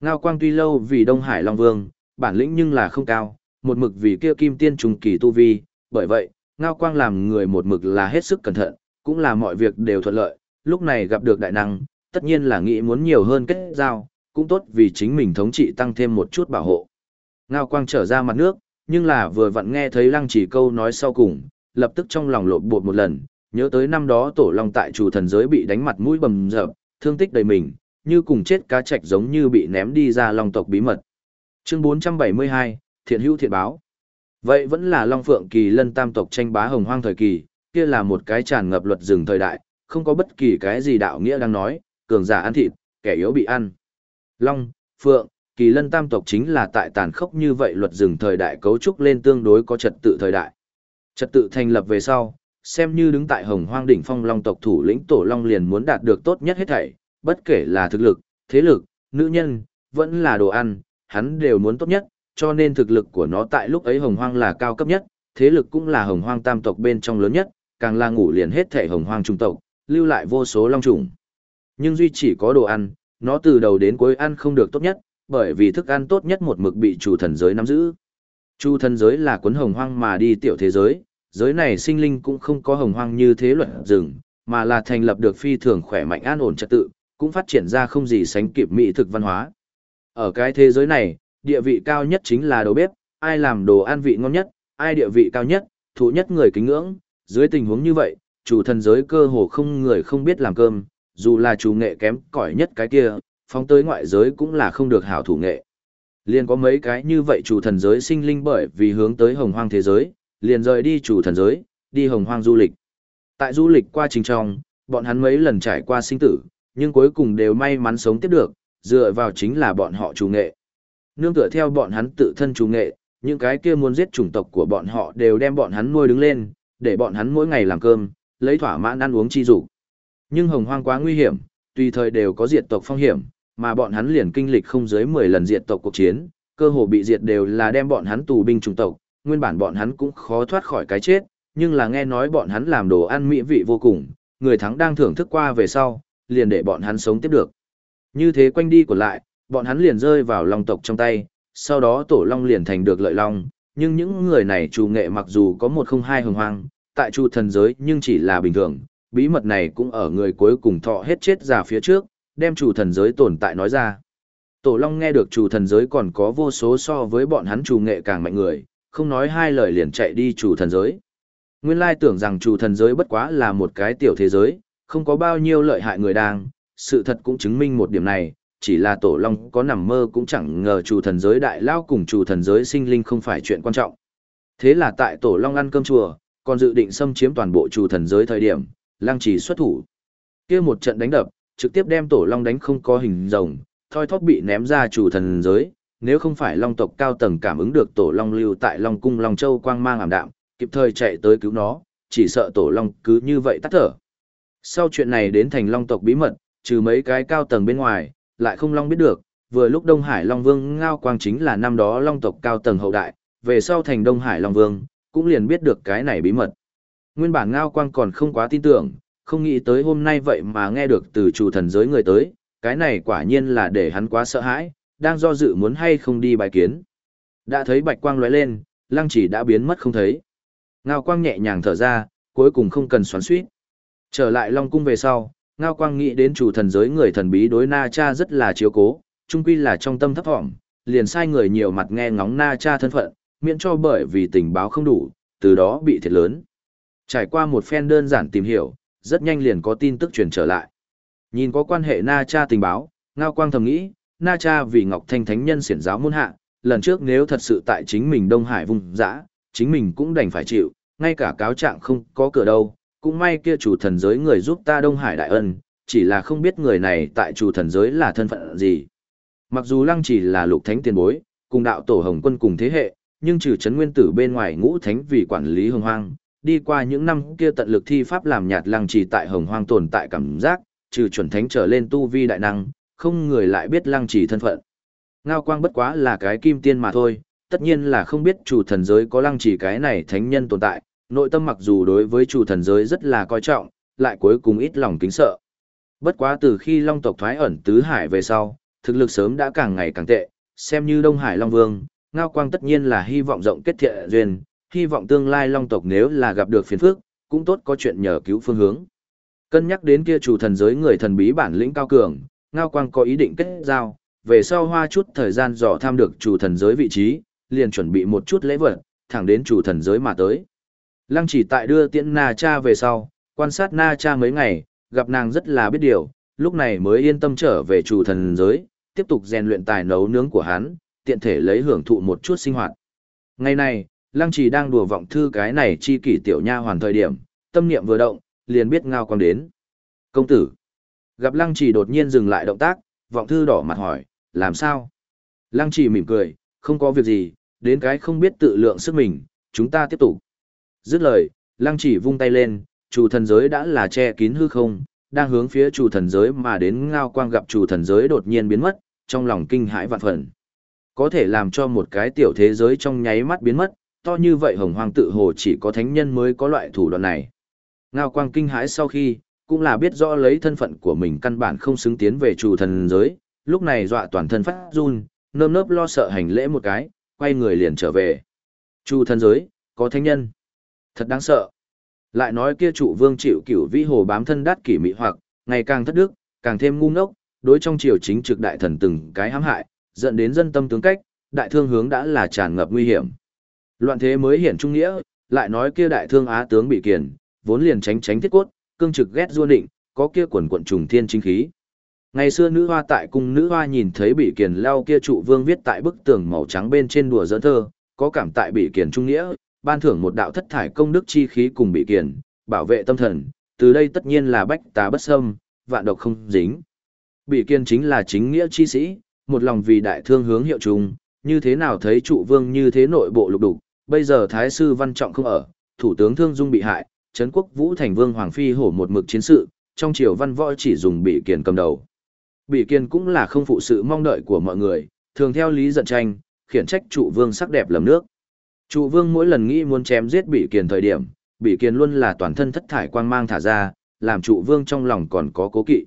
Ngao Quang tuy lâu vì Đông Hải Long Vương, bản lĩnh nhưng là không cao, một mực vì kia kim tiên trùng kỳ tu vi, bởi vậy, Ngao Quang làm người một mực là hết sức cẩn thận, cũng là mọi việc đều thuận lợi, lúc này gặp được đại năng, tất nhiên là nghĩ muốn nhiều hơn kết giao, cũng tốt vì chính mình thống trị tăng thêm một chút bảo hộ. Ngao Quang trở ra mặt nước, nhưng là vừa vặn nghe thấy lăng chỉ câu nói sau cùng, lập tức trong lòng lộn bột một lần, nhớ tới năm đó tổ long tại chủ thần giới bị đánh mặt mũi bầm dập, thương tích đầy mình, như cùng chết cá trạch giống như bị ném đi ra long tộc bí mật. Chương 472, Thiện hữu thiện báo. Vậy vẫn là long phượng kỳ lân tam tộc tranh bá hồng hoang thời kỳ, kia là một cái tràn ngập luật rừng thời đại, không có bất kỳ cái gì đạo nghĩa đang nói, cường giả ăn thịt, kẻ yếu bị ăn. Long, Phượng, kỳ lân tam tộc chính là tại tàn khốc như vậy luật rừng thời đại cấu trúc lên tương đối có trật tự thời đại. Trật tự thành lập về sau, xem như đứng tại hồng hoang đỉnh phong long tộc thủ lĩnh tổ long liền muốn đạt được tốt nhất hết thảy, bất kể là thực lực, thế lực, nữ nhân, vẫn là đồ ăn, hắn đều muốn tốt nhất, cho nên thực lực của nó tại lúc ấy hồng hoang là cao cấp nhất, thế lực cũng là hồng hoang tam tộc bên trong lớn nhất, càng là ngủ liền hết thảy hồng hoang trung tộc, lưu lại vô số long trùng. Nhưng duy chỉ có đồ ăn, nó từ đầu đến cuối ăn không được tốt nhất, bởi vì thức ăn tốt nhất một mực bị chủ thần giới nắm giữ. Chu thần giới là cuốn hồng hoang mà đi tiểu thế giới, giới này sinh linh cũng không có hồng hoang như thế luật rừng, mà là thành lập được phi thường khỏe mạnh an ổn trật tự, cũng phát triển ra không gì sánh kịp mỹ thực văn hóa. Ở cái thế giới này, địa vị cao nhất chính là đầu bếp, ai làm đồ ăn vị ngon nhất, ai địa vị cao nhất, thụ nhất người kính ngưỡng, dưới tình huống như vậy, chủ thần giới cơ hồ không người không biết làm cơm, dù là chủ nghệ kém cỏi nhất cái kia, phóng tới ngoại giới cũng là không được hảo thủ nghệ. Liền có mấy cái như vậy chủ thần giới sinh linh bởi vì hướng tới hồng hoang thế giới, liền rời đi chủ thần giới, đi hồng hoang du lịch. Tại du lịch qua trình trong, bọn hắn mấy lần trải qua sinh tử, nhưng cuối cùng đều may mắn sống tiếp được, dựa vào chính là bọn họ chủ nghệ. Nương tựa theo bọn hắn tự thân chủ nghệ, những cái kia muốn giết chủng tộc của bọn họ đều đem bọn hắn nuôi đứng lên, để bọn hắn mỗi ngày làm cơm, lấy thỏa mãn ăn uống chi dục. Nhưng hồng hoang quá nguy hiểm, tùy thời đều có diệt tộc phong hiểm, mà bọn hắn liền kinh lịch không dưới 10 lần diệt tộc cuộc chiến, cơ hồ bị diệt đều là đem bọn hắn tù binh chủng tộc, nguyên bản bọn hắn cũng khó thoát khỏi cái chết, nhưng là nghe nói bọn hắn làm đồ ăn mỹ vị vô cùng, người thắng đang thưởng thức qua về sau, liền để bọn hắn sống tiếp được. Như thế quanh đi của lại, bọn hắn liền rơi vào long tộc trong tay, sau đó tổ long liền thành được lợi long, nhưng những người này chủ nghệ mặc dù có một không hai hồng hoang, tại chu thần giới nhưng chỉ là bình thường, bí mật này cũng ở người cuối cùng thọ hết chết già phía trước, đem chủ thần giới tồn tại nói ra. Tổ long nghe được chủ thần giới còn có vô số so với bọn hắn chủ nghệ càng mạnh người, không nói hai lời liền chạy đi chủ thần giới. Nguyên lai tưởng rằng chủ thần giới bất quá là một cái tiểu thế giới, không có bao nhiêu lợi hại người đang, sự thật cũng chứng minh một điểm này, chỉ là tổ long có nằm mơ cũng chẳng ngờ chủ thần giới đại lao cùng chủ thần giới sinh linh không phải chuyện quan trọng. Thế là tại tổ long ăn cơm chùa, còn dự định xâm chiếm toàn bộ chủ thần giới thời điểm, lăng trì xuất thủ. kia một trận đánh đập, trực tiếp đem tổ long đánh không có hình rồng, thoi thóp bị ném ra chủ thần giới, nếu không phải long tộc cao tầng cảm ứng được tổ long lưu tại long cung long châu quang mang ảm đạm, kịp thời chạy tới cứu nó, chỉ sợ tổ long cứ như vậy tắt thở. Sau chuyện này đến thành long tộc bí mật, trừ mấy cái cao tầng bên ngoài, lại không long biết được, vừa lúc Đông Hải Long Vương Ngao Quang chính là năm đó long tộc cao tầng hậu đại, về sau thành Đông Hải Long Vương, cũng liền biết được cái này bí mật. Nguyên bản Ngao Quang còn không quá tin tưởng, không nghĩ tới hôm nay vậy mà nghe được từ chủ thần giới người tới, cái này quả nhiên là để hắn quá sợ hãi, đang do dự muốn hay không đi bài kiến. Đã thấy bạch quang lóe lên, lăng chỉ đã biến mất không thấy. Ngao quang nhẹ nhàng thở ra, cuối cùng không cần xoắn suýt. Trở lại Long Cung về sau, Ngao quang nghĩ đến chủ thần giới người thần bí đối Na Cha rất là chiếu cố, chung quy là trong tâm thấp thỏm, liền sai người nhiều mặt nghe ngóng Na Cha thân phận, miễn cho bởi vì tình báo không đủ, từ đó bị thiệt lớn. Trải qua một phen đơn giản tìm hiểu, rất nhanh liền có tin tức truyền trở lại. Nhìn có quan hệ Na Cha tình báo, Ngao Quang thầm nghĩ, Na Cha vì Ngọc Thanh Thánh Nhân siển giáo môn hạ, lần trước nếu thật sự tại chính mình Đông Hải vùng dã, chính mình cũng đành phải chịu, ngay cả cáo trạng không có cửa đâu, cũng may kia chủ thần giới người giúp ta Đông Hải đại ân, chỉ là không biết người này tại chủ thần giới là thân phận gì. Mặc dù Lăng chỉ là lục thánh tiền bối, cùng đạo tổ Hồng Quân cùng thế hệ, nhưng trừ chấn nguyên tử bên ngoài ngũ thánh vì quản lý hồng hoang, đi qua những năm kia tận lực thi pháp làm nhạt Lăng trì tại hồng hoang tồn tại cảm giác, trừ chuẩn thánh trở lên tu vi đại năng, không người lại biết lăng trì thân phận. Ngao quang bất quá là cái kim tiên mà thôi, tất nhiên là không biết chủ thần giới có lăng trì cái này thánh nhân tồn tại, nội tâm mặc dù đối với chủ thần giới rất là coi trọng, lại cuối cùng ít lòng kính sợ. Bất quá từ khi long tộc thoái ẩn tứ hải về sau, thực lực sớm đã càng ngày càng tệ, xem như Đông Hải Long Vương, Ngao Quang tất nhiên là hy vọng rộng kết thiện duyên, hy vọng tương lai long tộc nếu là gặp được phiền phức, cũng tốt có chuyện nhờ cứu phương hướng. Cân nhắc đến kia chủ thần giới người thần bí bản lĩnh cao cường, Ngao Quang có ý định kết giao, về sau hoa chút thời gian dò tham được chủ thần giới vị trí, liền chuẩn bị một chút lễ vật, thẳng đến chủ thần giới mà tới. Lăng chỉ tại đưa tiễn Na Cha về sau, quan sát Na Cha mấy ngày, gặp nàng rất là biết điều, lúc này mới yên tâm trở về chủ thần giới, tiếp tục rèn luyện tài nấu nướng của hắn, tiện thể lấy hưởng thụ một chút sinh hoạt. Ngày này, Lăng chỉ đang đùa vọng thư cái này chi kỷ tiểu nha hoàn thời điểm, tâm niệm vừa động, liền biết ngao quang đến. Công tử. Gặp lăng trì đột nhiên dừng lại động tác, vọng thư đỏ mặt hỏi, làm sao? Lăng trì mỉm cười, không có việc gì, đến cái không biết tự lượng sức mình, chúng ta tiếp tục. Dứt lời, lăng trì vung tay lên, chủ thần giới đã là che kín hư không, đang hướng phía chủ thần giới mà đến ngao quang gặp chủ thần giới đột nhiên biến mất, trong lòng kinh hãi vạn phần. Có thể làm cho một cái tiểu thế giới trong nháy mắt biến mất, to như vậy hồng hoang tự hồ chỉ có thánh nhân mới có loại thủ đoạn này. Ngao quang kinh hãi sau khi, cũng là biết rõ lấy thân phận của mình căn bản không xứng tiến về chủ thần giới, lúc này dọa toàn thân phát run, nơm nớp lo sợ hành lễ một cái, quay người liền trở về. Chủ thần giới, có thánh nhân. Thật đáng sợ. Lại nói kia trụ vương chịu cửu vĩ hồ bám thân đắt kỷ mị hoặc, ngày càng thất đức, càng thêm ngu ngốc, đối trong triều chính trực đại thần từng cái hãm hại, dẫn đến dân tâm tướng cách, đại thương hướng đã là tràn ngập nguy hiểm. Loạn thế mới hiển trung nghĩa, lại nói kia đại thương á tướng bị kiền, vốn liền tránh tránh thiết cốt, cương trực ghét du định, có kia quần quận trùng thiên chính khí. Ngày xưa nữ hoa tại cung nữ hoa nhìn thấy bị kiền lao kia trụ vương viết tại bức tường màu trắng bên trên đùa giỡn thơ, có cảm tại bị kiền trung nghĩa, ban thưởng một đạo thất thải công đức chi khí cùng bị kiền, bảo vệ tâm thần, từ đây tất nhiên là bách tá bất xâm, vạn độc không dính. Bị kiền chính là chính nghĩa chi sĩ, một lòng vì đại thương hướng hiệu trùng, như thế nào thấy trụ vương như thế nội bộ lục đục, bây giờ thái sư văn trọng không ở, thủ tướng thương dung bị hại, Trấn quốc vũ thành vương hoàng phi hổ một mực chiến sự, trong triều văn võ chỉ dùng bị kiền cầm đầu. Bị kiền cũng là không phụ sự mong đợi của mọi người, thường theo lý giận tranh, khiển trách trụ vương sắc đẹp lầm nước. Trụ vương mỗi lần nghĩ muốn chém giết bị kiền thời điểm, bị kiền luôn là toàn thân thất thải quang mang thả ra, làm trụ vương trong lòng còn có cố kỵ.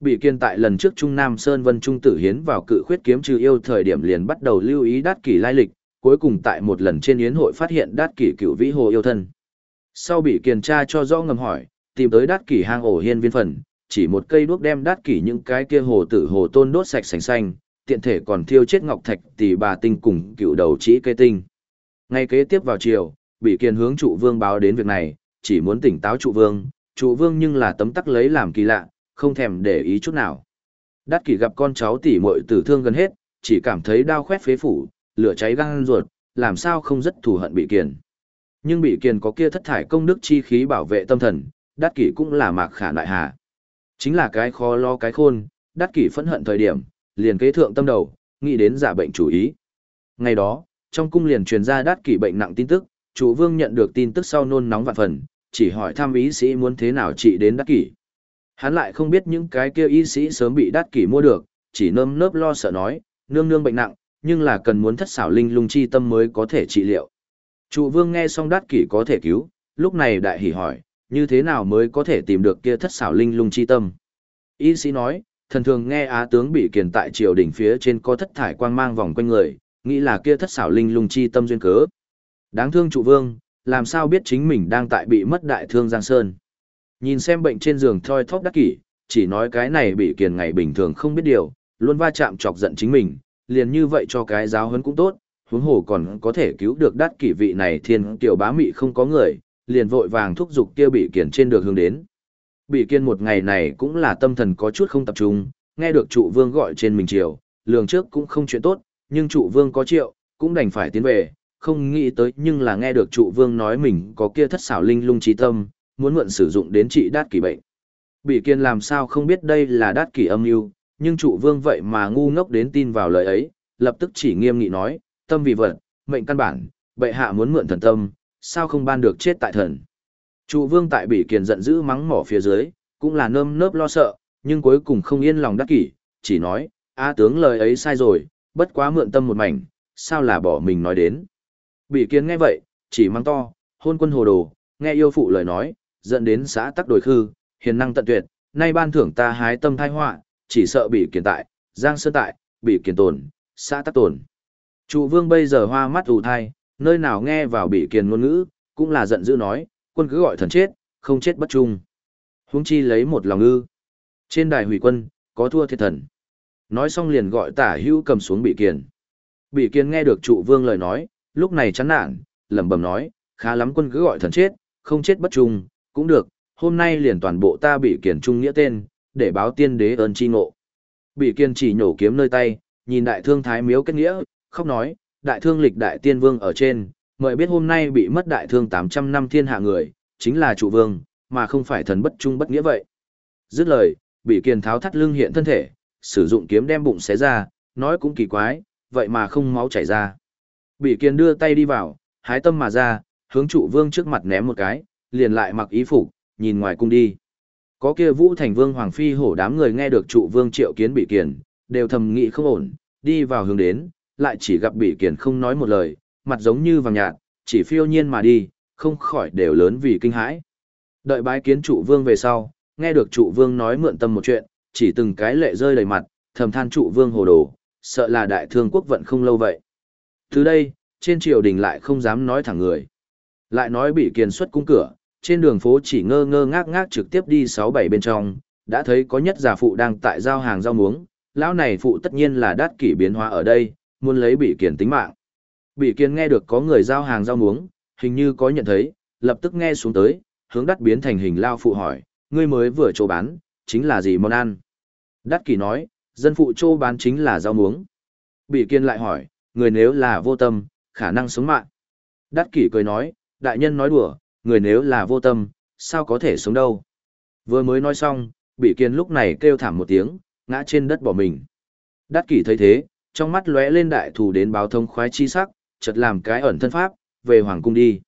Bị kiên tại lần trước Trung Nam Sơn Vân Trung tử hiến vào cự khuyết kiếm trừ yêu thời điểm liền bắt đầu lưu ý đát kỷ lai lịch, cuối cùng tại một lần trên yến hội phát hiện đát kỷ cựu vĩ hồ yêu thân. Sau bị kiền tra cho rõ ngầm hỏi, tìm tới đát kỷ hang ổ hiên viên phần, chỉ một cây đuốc đem đát kỷ những cái kia hồ tử hồ tôn đốt sạch sành xanh, tiện thể còn thiêu chết ngọc thạch tỷ bà tinh cùng cựu đầu chỉ cây tinh. Ngay kế tiếp vào chiều, bị kiền hướng trụ vương báo đến việc này, chỉ muốn tỉnh táo trụ vương, trụ vương nhưng là tấm tắc lấy làm kỳ lạ, không thèm để ý chút nào. Đát kỷ gặp con cháu tỷ muội tử thương gần hết, chỉ cảm thấy đau khoét phế phủ, lửa cháy gan ruột, làm sao không rất thù hận bị kiền. Nhưng bị kiền có kia thất thải công đức chi khí bảo vệ tâm thần, đát kỷ cũng là mạc khả đại hà. Chính là cái khó lo cái khôn, đát kỷ phẫn hận thời điểm, liền kế thượng tâm đầu, nghĩ đến giả bệnh chủ ý. Ngày đó, trong cung liền truyền ra đát kỷ bệnh nặng tin tức, chủ vương nhận được tin tức sau nôn nóng vạn phần, chỉ hỏi thăm ý sĩ muốn thế nào trị đến đát kỷ. Hắn lại không biết những cái kia y sĩ sớm bị đát kỷ mua được, chỉ nơm nớp lo sợ nói, nương nương bệnh nặng, nhưng là cần muốn thất xảo linh lung chi tâm mới có thể trị liệu. Trụ vương nghe xong đát kỷ có thể cứu, lúc này đại hỉ hỏi, như thế nào mới có thể tìm được kia thất xảo linh lung chi tâm. Y sĩ nói, thần thường nghe á tướng bị kiền tại triều đỉnh phía trên có thất thải quang mang vòng quanh người, nghĩ là kia thất xảo linh lung chi tâm duyên cớ. Đáng thương trụ vương, làm sao biết chính mình đang tại bị mất đại thương Giang Sơn. Nhìn xem bệnh trên giường thoi thóp đắc kỷ, chỉ nói cái này bị kiền ngày bình thường không biết điều, luôn va chạm chọc giận chính mình, liền như vậy cho cái giáo huấn cũng tốt, huống hồ còn có thể cứu được đắt kỷ vị này thiên tiểu bá mị không có người, liền vội vàng thúc giục kia bị kiền trên được hướng đến. Bị kiên một ngày này cũng là tâm thần có chút không tập trung, nghe được trụ vương gọi trên mình chiều, lường trước cũng không chuyện tốt, nhưng trụ vương có triệu, cũng đành phải tiến về, không nghĩ tới nhưng là nghe được trụ vương nói mình có kia thất xảo linh lung trí tâm, muốn mượn sử dụng đến trị đát kỷ bệnh. Bị kiên làm sao không biết đây là đát kỷ âm mưu nhưng trụ vương vậy mà ngu ngốc đến tin vào lời ấy, lập tức chỉ nghiêm nghị nói, tâm vì vật, mệnh căn bản, bệ hạ muốn mượn thần tâm, sao không ban được chết tại thần. Trụ vương tại bị kiền giận dữ mắng mỏ phía dưới, cũng là nơm nớp lo sợ, nhưng cuối cùng không yên lòng đắc kỷ, chỉ nói, a tướng lời ấy sai rồi, bất quá mượn tâm một mảnh, sao là bỏ mình nói đến. Bị kiến nghe vậy, chỉ mắng to, hôn quân hồ đồ, nghe yêu phụ lời nói, dẫn đến xã tắc đổi khư, hiền năng tận tuyệt, nay ban thưởng ta hái tâm thai họa, chỉ sợ bị kiền tại, giang sơn tại, bị kiền tồn, xã tắc tồn. Trụ vương bây giờ hoa mắt ù thai, nơi nào nghe vào bị kiền ngôn ngữ, cũng là giận dữ nói, quân cứ gọi thần chết, không chết bất trung. Huống chi lấy một lòng ngư. Trên đài hủy quân, có thua thiệt thần. Nói xong liền gọi tả hữu cầm xuống bị kiền. Bị kiền nghe được trụ vương lời nói, lúc này chán nản, lẩm bẩm nói, khá lắm quân cứ gọi thần chết, không chết bất trung, cũng được, hôm nay liền toàn bộ ta bị kiền trung nghĩa tên, để báo tiên đế ơn chi ngộ. Bị kiên chỉ nhổ kiếm nơi tay, nhìn đại thương thái miếu kết nghĩa, khóc nói, đại thương lịch đại tiên vương ở trên, mời biết hôm nay bị mất đại thương 800 năm thiên hạ người, chính là trụ vương, mà không phải thần bất trung bất nghĩa vậy. Dứt lời, bị kiền tháo thắt lưng hiện thân thể, sử dụng kiếm đem bụng xé ra, nói cũng kỳ quái, vậy mà không máu chảy ra. Bị kiền đưa tay đi vào, hái tâm mà ra, hướng trụ vương trước mặt ném một cái, liền lại mặc ý phục, nhìn ngoài cung đi. Có kia vũ thành vương hoàng phi hổ đám người nghe được trụ vương triệu kiến bị kiền, đều thầm nghĩ không ổn, đi vào hướng đến, lại chỉ gặp bị kiền không nói một lời, mặt giống như vàng nhạt, chỉ phiêu nhiên mà đi, không khỏi đều lớn vì kinh hãi. Đợi bái kiến trụ vương về sau, nghe được trụ vương nói mượn tâm một chuyện, chỉ từng cái lệ rơi đầy mặt, thầm than trụ vương hồ đồ, sợ là đại thương quốc vận không lâu vậy. Từ đây, trên triều đình lại không dám nói thẳng người. Lại nói bị kiền xuất cung cửa, trên đường phố chỉ ngơ ngơ ngác ngác trực tiếp đi sáu bảy bên trong, đã thấy có nhất giả phụ đang tại giao hàng giao muống, lão này phụ tất nhiên là đắt kỷ biến hóa ở đây, muốn lấy bị kiền tính mạng. Bị kiền nghe được có người giao hàng giao muống, hình như có nhận thấy, lập tức nghe xuống tới, hướng đắt biến thành hình lao phụ hỏi, ngươi mới vừa chỗ bán, chính là gì món ăn? Đắt kỷ nói, dân phụ châu bán chính là rau muống. Bị kiên lại hỏi, người nếu là vô tâm, khả năng sống mạng. Đắt kỷ cười nói, đại nhân nói đùa, người nếu là vô tâm, sao có thể sống đâu. Vừa mới nói xong, bị kiên lúc này kêu thảm một tiếng, ngã trên đất bỏ mình. Đắc kỷ thấy thế, trong mắt lóe lên đại thù đến báo thông khoái chi sắc, chợt làm cái ẩn thân pháp, về hoàng cung đi.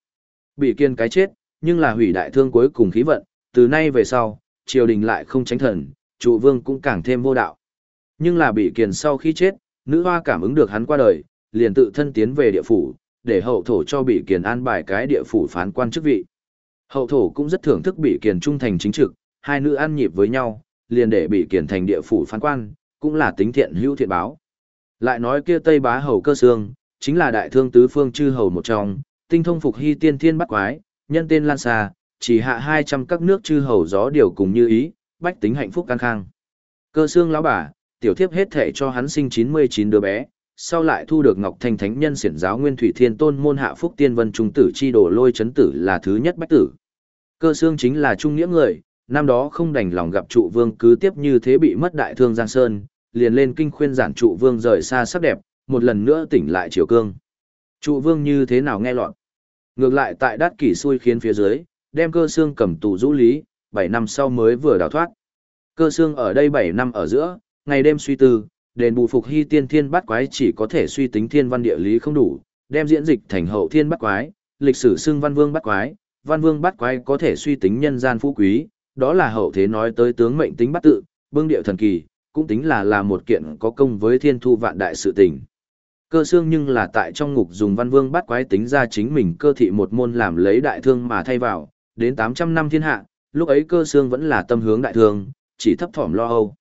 Bị kiên cái chết, nhưng là hủy đại thương cuối cùng khí vận, từ nay về sau, triều đình lại không tránh thần, trụ vương cũng càng thêm vô đạo. Nhưng là bị kiền sau khi chết, nữ hoa cảm ứng được hắn qua đời, liền tự thân tiến về địa phủ, để hậu thổ cho bị kiền an bài cái địa phủ phán quan chức vị. Hậu thổ cũng rất thưởng thức bị kiền trung thành chính trực, hai nữ ăn nhịp với nhau, liền để bị kiền thành địa phủ phán quan, cũng là tính thiện hữu thiện báo. Lại nói kia Tây Bá Hầu Cơ Sương, chính là đại thương tứ phương chư hầu một trong, tinh thông phục hy tiên thiên bắt quái, nhân tên Lan Sa, chỉ hạ 200 các nước chư hầu gió điều cùng như ý, bách tính hạnh phúc căng khang. Cơ xương lão bà, tiểu thiếp hết thể cho hắn sinh 99 đứa bé, sau lại thu được Ngọc Thanh Thánh Nhân xiển giáo Nguyên Thủy Thiên Tôn môn hạ phúc tiên vân trung tử chi đổ lôi chấn tử là thứ nhất bách tử. Cơ xương chính là trung nghĩa người, năm đó không đành lòng gặp trụ vương cứ tiếp như thế bị mất đại thương Giang Sơn, liền lên kinh khuyên giản trụ vương rời xa sắc đẹp, một lần nữa tỉnh lại triều cương. Trụ vương như thế nào nghe lọt. Ngược lại tại đát kỷ xui khiến phía dưới, đem cơ xương cầm tù rũ lý, 7 năm sau mới vừa đào thoát. Cơ xương ở đây 7 năm ở giữa, ngày đêm suy tư, đền bù phục hy tiên thiên bát quái chỉ có thể suy tính thiên văn địa lý không đủ, đem diễn dịch thành hậu thiên bát quái, lịch sử xưng văn vương bát quái, văn vương bát quái có thể suy tính nhân gian phú quý, đó là hậu thế nói tới tướng mệnh tính bát tự, bưng điệu thần kỳ, cũng tính là là một kiện có công với thiên thu vạn đại sự tình. Cơ xương nhưng là tại trong ngục dùng văn vương bát quái tính ra chính mình cơ thị một môn làm lấy đại thương mà thay vào, đến 800 năm thiên hạ, lúc ấy cơ xương vẫn là tâm hướng đại thương, chỉ thấp thỏm lo âu.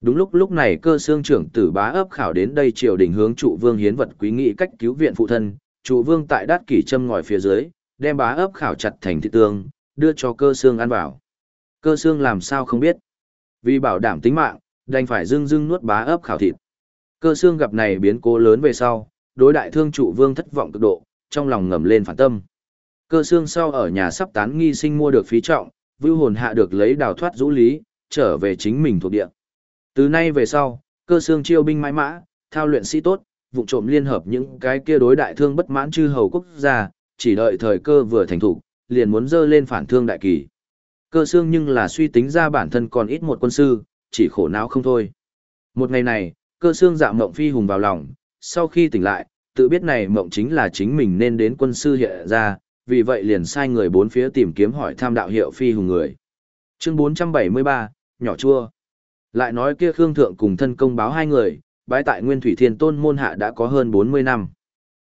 Đúng lúc lúc này cơ xương trưởng tử bá ấp khảo đến đây triều đình hướng trụ vương hiến vật quý nghị cách cứu viện phụ thân, trụ vương tại đát kỷ châm ngòi phía dưới, đem bá ấp khảo chặt thành thị tương, đưa cho cơ xương ăn vào. Cơ xương làm sao không biết. Vì bảo đảm tính mạng, đành phải dưng dưng nuốt bá ấp khảo thịt. Cơ xương gặp này biến cố lớn về sau, đối đại thương trụ vương thất vọng cực độ, trong lòng ngầm lên phản tâm. Cơ xương sau ở nhà sắp tán nghi sinh mua được phí trọng, vưu hồn hạ được lấy đào thoát rũ lý, trở về chính mình thuộc địa. Từ nay về sau, cơ xương chiêu binh mãi mã, thao luyện sĩ tốt, vụ trộm liên hợp những cái kia đối đại thương bất mãn chư hầu quốc gia, chỉ đợi thời cơ vừa thành thủ, liền muốn dơ lên phản thương đại kỳ. Cơ xương nhưng là suy tính ra bản thân còn ít một quân sư, chỉ khổ não không thôi. Một ngày này, cơ xương dạ mộng phi hùng vào lòng, sau khi tỉnh lại, tự biết này mộng chính là chính mình nên đến quân sư hiện ra, vì vậy liền sai người bốn phía tìm kiếm hỏi tham đạo hiệu phi hùng người. Chương 473, nhỏ chua. Lại nói kia Khương Thượng cùng thân công báo hai người, bái tại Nguyên Thủy Thiên Tôn môn hạ đã có hơn 40 năm.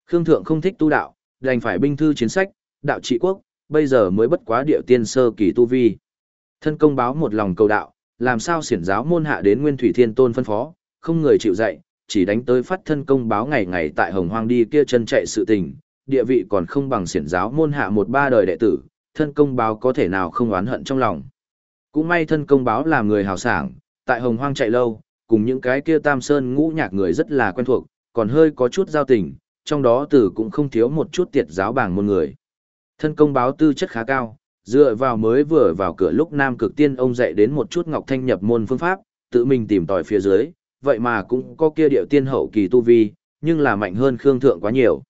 Khương Thượng không thích tu đạo, đành phải binh thư chiến sách, đạo trị quốc, bây giờ mới bất quá điệu tiên sơ kỳ tu vi. Thân công báo một lòng cầu đạo, làm sao xiển giáo môn hạ đến Nguyên Thủy Thiên Tôn phân phó, không người chịu dạy, chỉ đánh tới phát thân công báo ngày ngày tại Hồng Hoang đi kia chân chạy sự tình, địa vị còn không bằng xiển giáo môn hạ một ba đời đệ tử, thân công báo có thể nào không oán hận trong lòng. Cũng may thân công báo là người hào sảng, tại Hồng Hoang chạy lâu, cùng những cái kia tam sơn ngũ nhạc người rất là quen thuộc, còn hơi có chút giao tình, trong đó tử cũng không thiếu một chút tiệt giáo bảng môn người. Thân công báo tư chất khá cao, dựa vào mới vừa vào cửa lúc Nam Cực Tiên ông dạy đến một chút Ngọc Thanh nhập môn phương pháp, tự mình tìm tòi phía dưới, vậy mà cũng có kia điệu tiên hậu kỳ tu vi, nhưng là mạnh hơn Khương Thượng quá nhiều.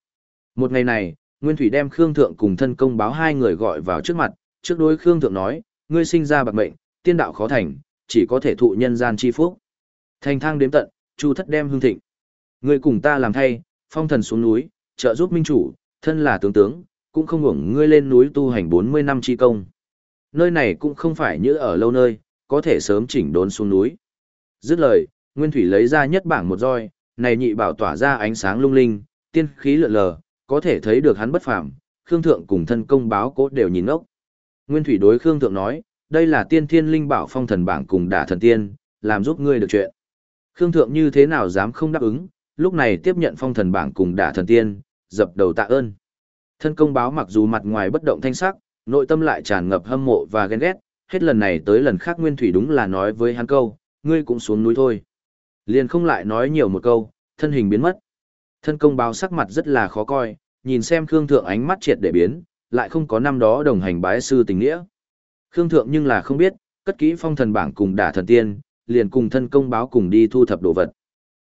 Một ngày này, Nguyên Thủy đem Khương Thượng cùng thân công báo hai người gọi vào trước mặt, trước đối Khương Thượng nói, ngươi sinh ra bạc mệnh, tiên đạo khó thành, chỉ có thể thụ nhân gian chi phúc. Thành thang đếm tận, Chu thất đem hương thịnh. Ngươi cùng ta làm thay, phong thần xuống núi, trợ giúp minh chủ, thân là tướng tướng, cũng không ngủng ngươi lên núi tu hành 40 năm chi công. Nơi này cũng không phải như ở lâu nơi, có thể sớm chỉnh đốn xuống núi. Dứt lời, Nguyên Thủy lấy ra nhất bảng một roi, này nhị bảo tỏa ra ánh sáng lung linh, tiên khí lượn lờ, có thể thấy được hắn bất phàm, Khương Thượng cùng thân công báo cố đều nhìn ốc. Nguyên Thủy đối Khương Thượng nói, đây là tiên thiên linh bảo phong thần bảng cùng đả thần tiên, làm giúp ngươi được chuyện. Khương Thượng như thế nào dám không đáp ứng, lúc này tiếp nhận phong thần bảng cùng đả thần tiên, dập đầu tạ ơn. Thân công báo mặc dù mặt ngoài bất động thanh sắc, nội tâm lại tràn ngập hâm mộ và ghen ghét, hết lần này tới lần khác Nguyên Thủy đúng là nói với hắn câu, ngươi cũng xuống núi thôi. Liền không lại nói nhiều một câu, thân hình biến mất. Thân công báo sắc mặt rất là khó coi, nhìn xem Khương Thượng ánh mắt triệt để biến, lại không có năm đó đồng hành bái sư tình nghĩa. Khương Thượng nhưng là không biết, cất kỹ phong thần bảng cùng đả thần tiên, liền cùng thân công báo cùng đi thu thập đồ vật.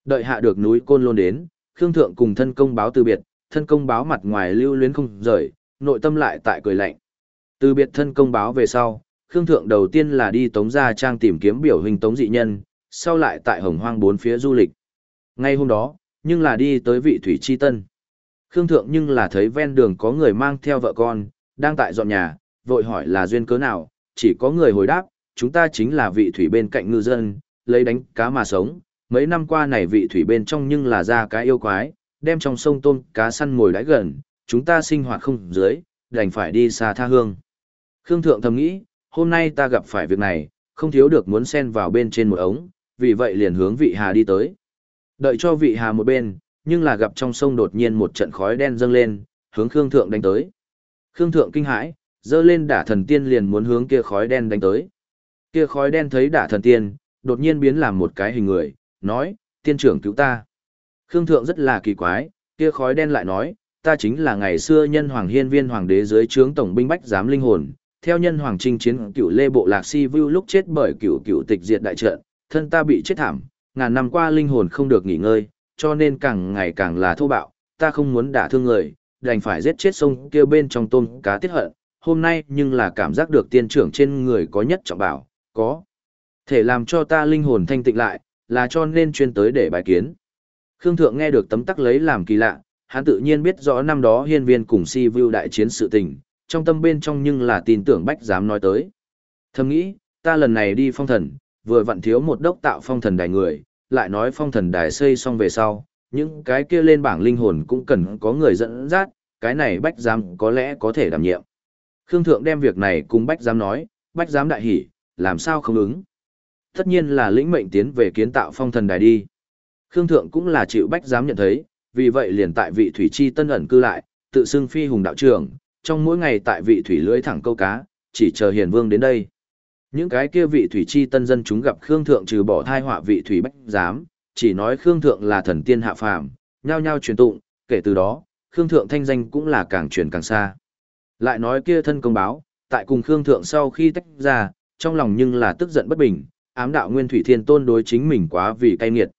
Đợi hạ được núi Côn Lôn đến, Khương Thượng cùng thân công báo từ biệt, thân công báo mặt ngoài lưu luyến không rời, nội tâm lại tại cười lạnh. Từ biệt thân công báo về sau, Khương Thượng đầu tiên là đi Tống Gia Trang tìm kiếm biểu hình Tống dị nhân, sau lại tại Hồng Hoang bốn phía du lịch. Ngay hôm đó, nhưng là đi tới vị Thủy Chi Tân. Khương Thượng nhưng là thấy ven đường có người mang theo vợ con, đang tại dọn nhà, vội hỏi là duyên cớ nào, chỉ có người hồi đáp, chúng ta chính là vị thủy bên cạnh ngư dân, lấy đánh cá mà sống. Mấy năm qua này vị thủy bên trong nhưng là ra cá yêu quái, đem trong sông tôm cá săn mồi đáy gần, chúng ta sinh hoạt không dưới, đành phải đi xa tha hương. Khương Thượng thầm nghĩ, hôm nay ta gặp phải việc này, không thiếu được muốn xen vào bên trên một ống, vì vậy liền hướng vị hà đi tới. Đợi cho vị hà một bên, nhưng là gặp trong sông đột nhiên một trận khói đen dâng lên, hướng Khương Thượng đánh tới. Khương Thượng kinh hãi, dơ lên đả thần tiên liền muốn hướng kia khói đen đánh tới. Kia khói đen thấy đả thần tiên, đột nhiên biến làm một cái hình người, nói, tiên trưởng cứu ta. Khương Thượng rất là kỳ quái, kia khói đen lại nói, ta chính là ngày xưa nhân hoàng hiên viên hoàng đế dưới trướng tổng binh bách giám linh hồn, theo nhân hoàng trinh chiến cựu lê bộ lạc si vu lúc chết bởi cựu cựu tịch diệt đại trận, thân ta bị chết thảm, ngàn năm qua linh hồn không được nghỉ ngơi, cho nên càng ngày càng là thô bạo, ta không muốn đả thương người, đành phải giết chết sông kia bên trong tôm cá tiết hận, hôm nay nhưng là cảm giác được tiên trưởng trên người có nhất trọng bảo, có thể làm cho ta linh hồn thanh tịnh lại, là cho nên chuyên tới để bài kiến. Khương Thượng nghe được tấm tắc lấy làm kỳ lạ, hắn tự nhiên biết rõ năm đó hiên viên cùng si view đại chiến sự tình, trong tâm bên trong nhưng là tin tưởng bách dám nói tới. Thầm nghĩ, ta lần này đi phong thần, vừa vặn thiếu một đốc tạo phong thần đài người, lại nói phong thần đài xây xong về sau, những cái kia lên bảng linh hồn cũng cần có người dẫn dắt, cái này bách giám có lẽ có thể đảm nhiệm. Khương Thượng đem việc này cùng bách giám nói, bách giám đại hỉ, làm sao không ứng. Tất nhiên là lĩnh mệnh tiến về kiến tạo phong thần đài đi. Khương Thượng cũng là chịu bách giám nhận thấy, vì vậy liền tại vị thủy chi tân ẩn cư lại, tự xưng phi hùng đạo trưởng, trong mỗi ngày tại vị thủy lưới thẳng câu cá, chỉ chờ hiền vương đến đây. Những cái kia vị thủy chi tân dân chúng gặp Khương Thượng trừ bỏ thai họa vị thủy bách giám, chỉ nói Khương Thượng là thần tiên hạ phàm, nhao nhao truyền tụng, kể từ đó, Khương Thượng thanh danh cũng là càng truyền càng xa. Lại nói kia thân công báo, tại cùng Khương Thượng sau khi tách ra, trong lòng nhưng là tức giận bất bình, ám đạo Nguyên Thủy Thiên Tôn đối chính mình quá vì cay nghiệt.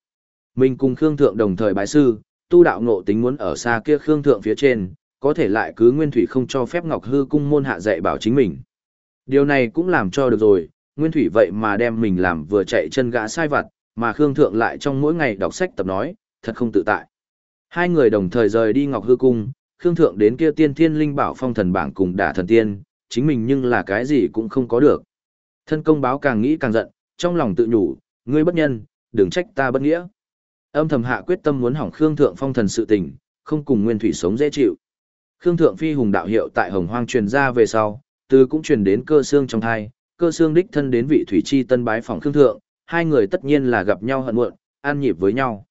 Mình cùng Khương Thượng đồng thời bái sư, tu đạo ngộ tính muốn ở xa kia Khương Thượng phía trên, có thể lại cứ Nguyên Thủy không cho phép Ngọc Hư cung môn hạ dạy bảo chính mình. Điều này cũng làm cho được rồi, Nguyên Thủy vậy mà đem mình làm vừa chạy chân gã sai vặt, mà Khương Thượng lại trong mỗi ngày đọc sách tập nói, thật không tự tại. Hai người đồng thời rời đi Ngọc Hư Cung, Khương Thượng đến kia tiên thiên linh bảo phong thần bảng cùng đả thần tiên, chính mình nhưng là cái gì cũng không có được. Thân công báo càng nghĩ càng giận, trong lòng tự nhủ, ngươi bất nhân, đừng trách ta bất nghĩa. Âm thầm hạ quyết tâm muốn hỏng Khương Thượng phong thần sự tình, không cùng Nguyên Thủy sống dễ chịu. Khương Thượng phi hùng đạo hiệu tại Hồng Hoang truyền ra về sau, từ cũng truyền đến cơ xương trong thai, cơ xương đích thân đến vị thủy chi tân bái phòng Khương Thượng, hai người tất nhiên là gặp nhau hận muộn, an nhịp với nhau.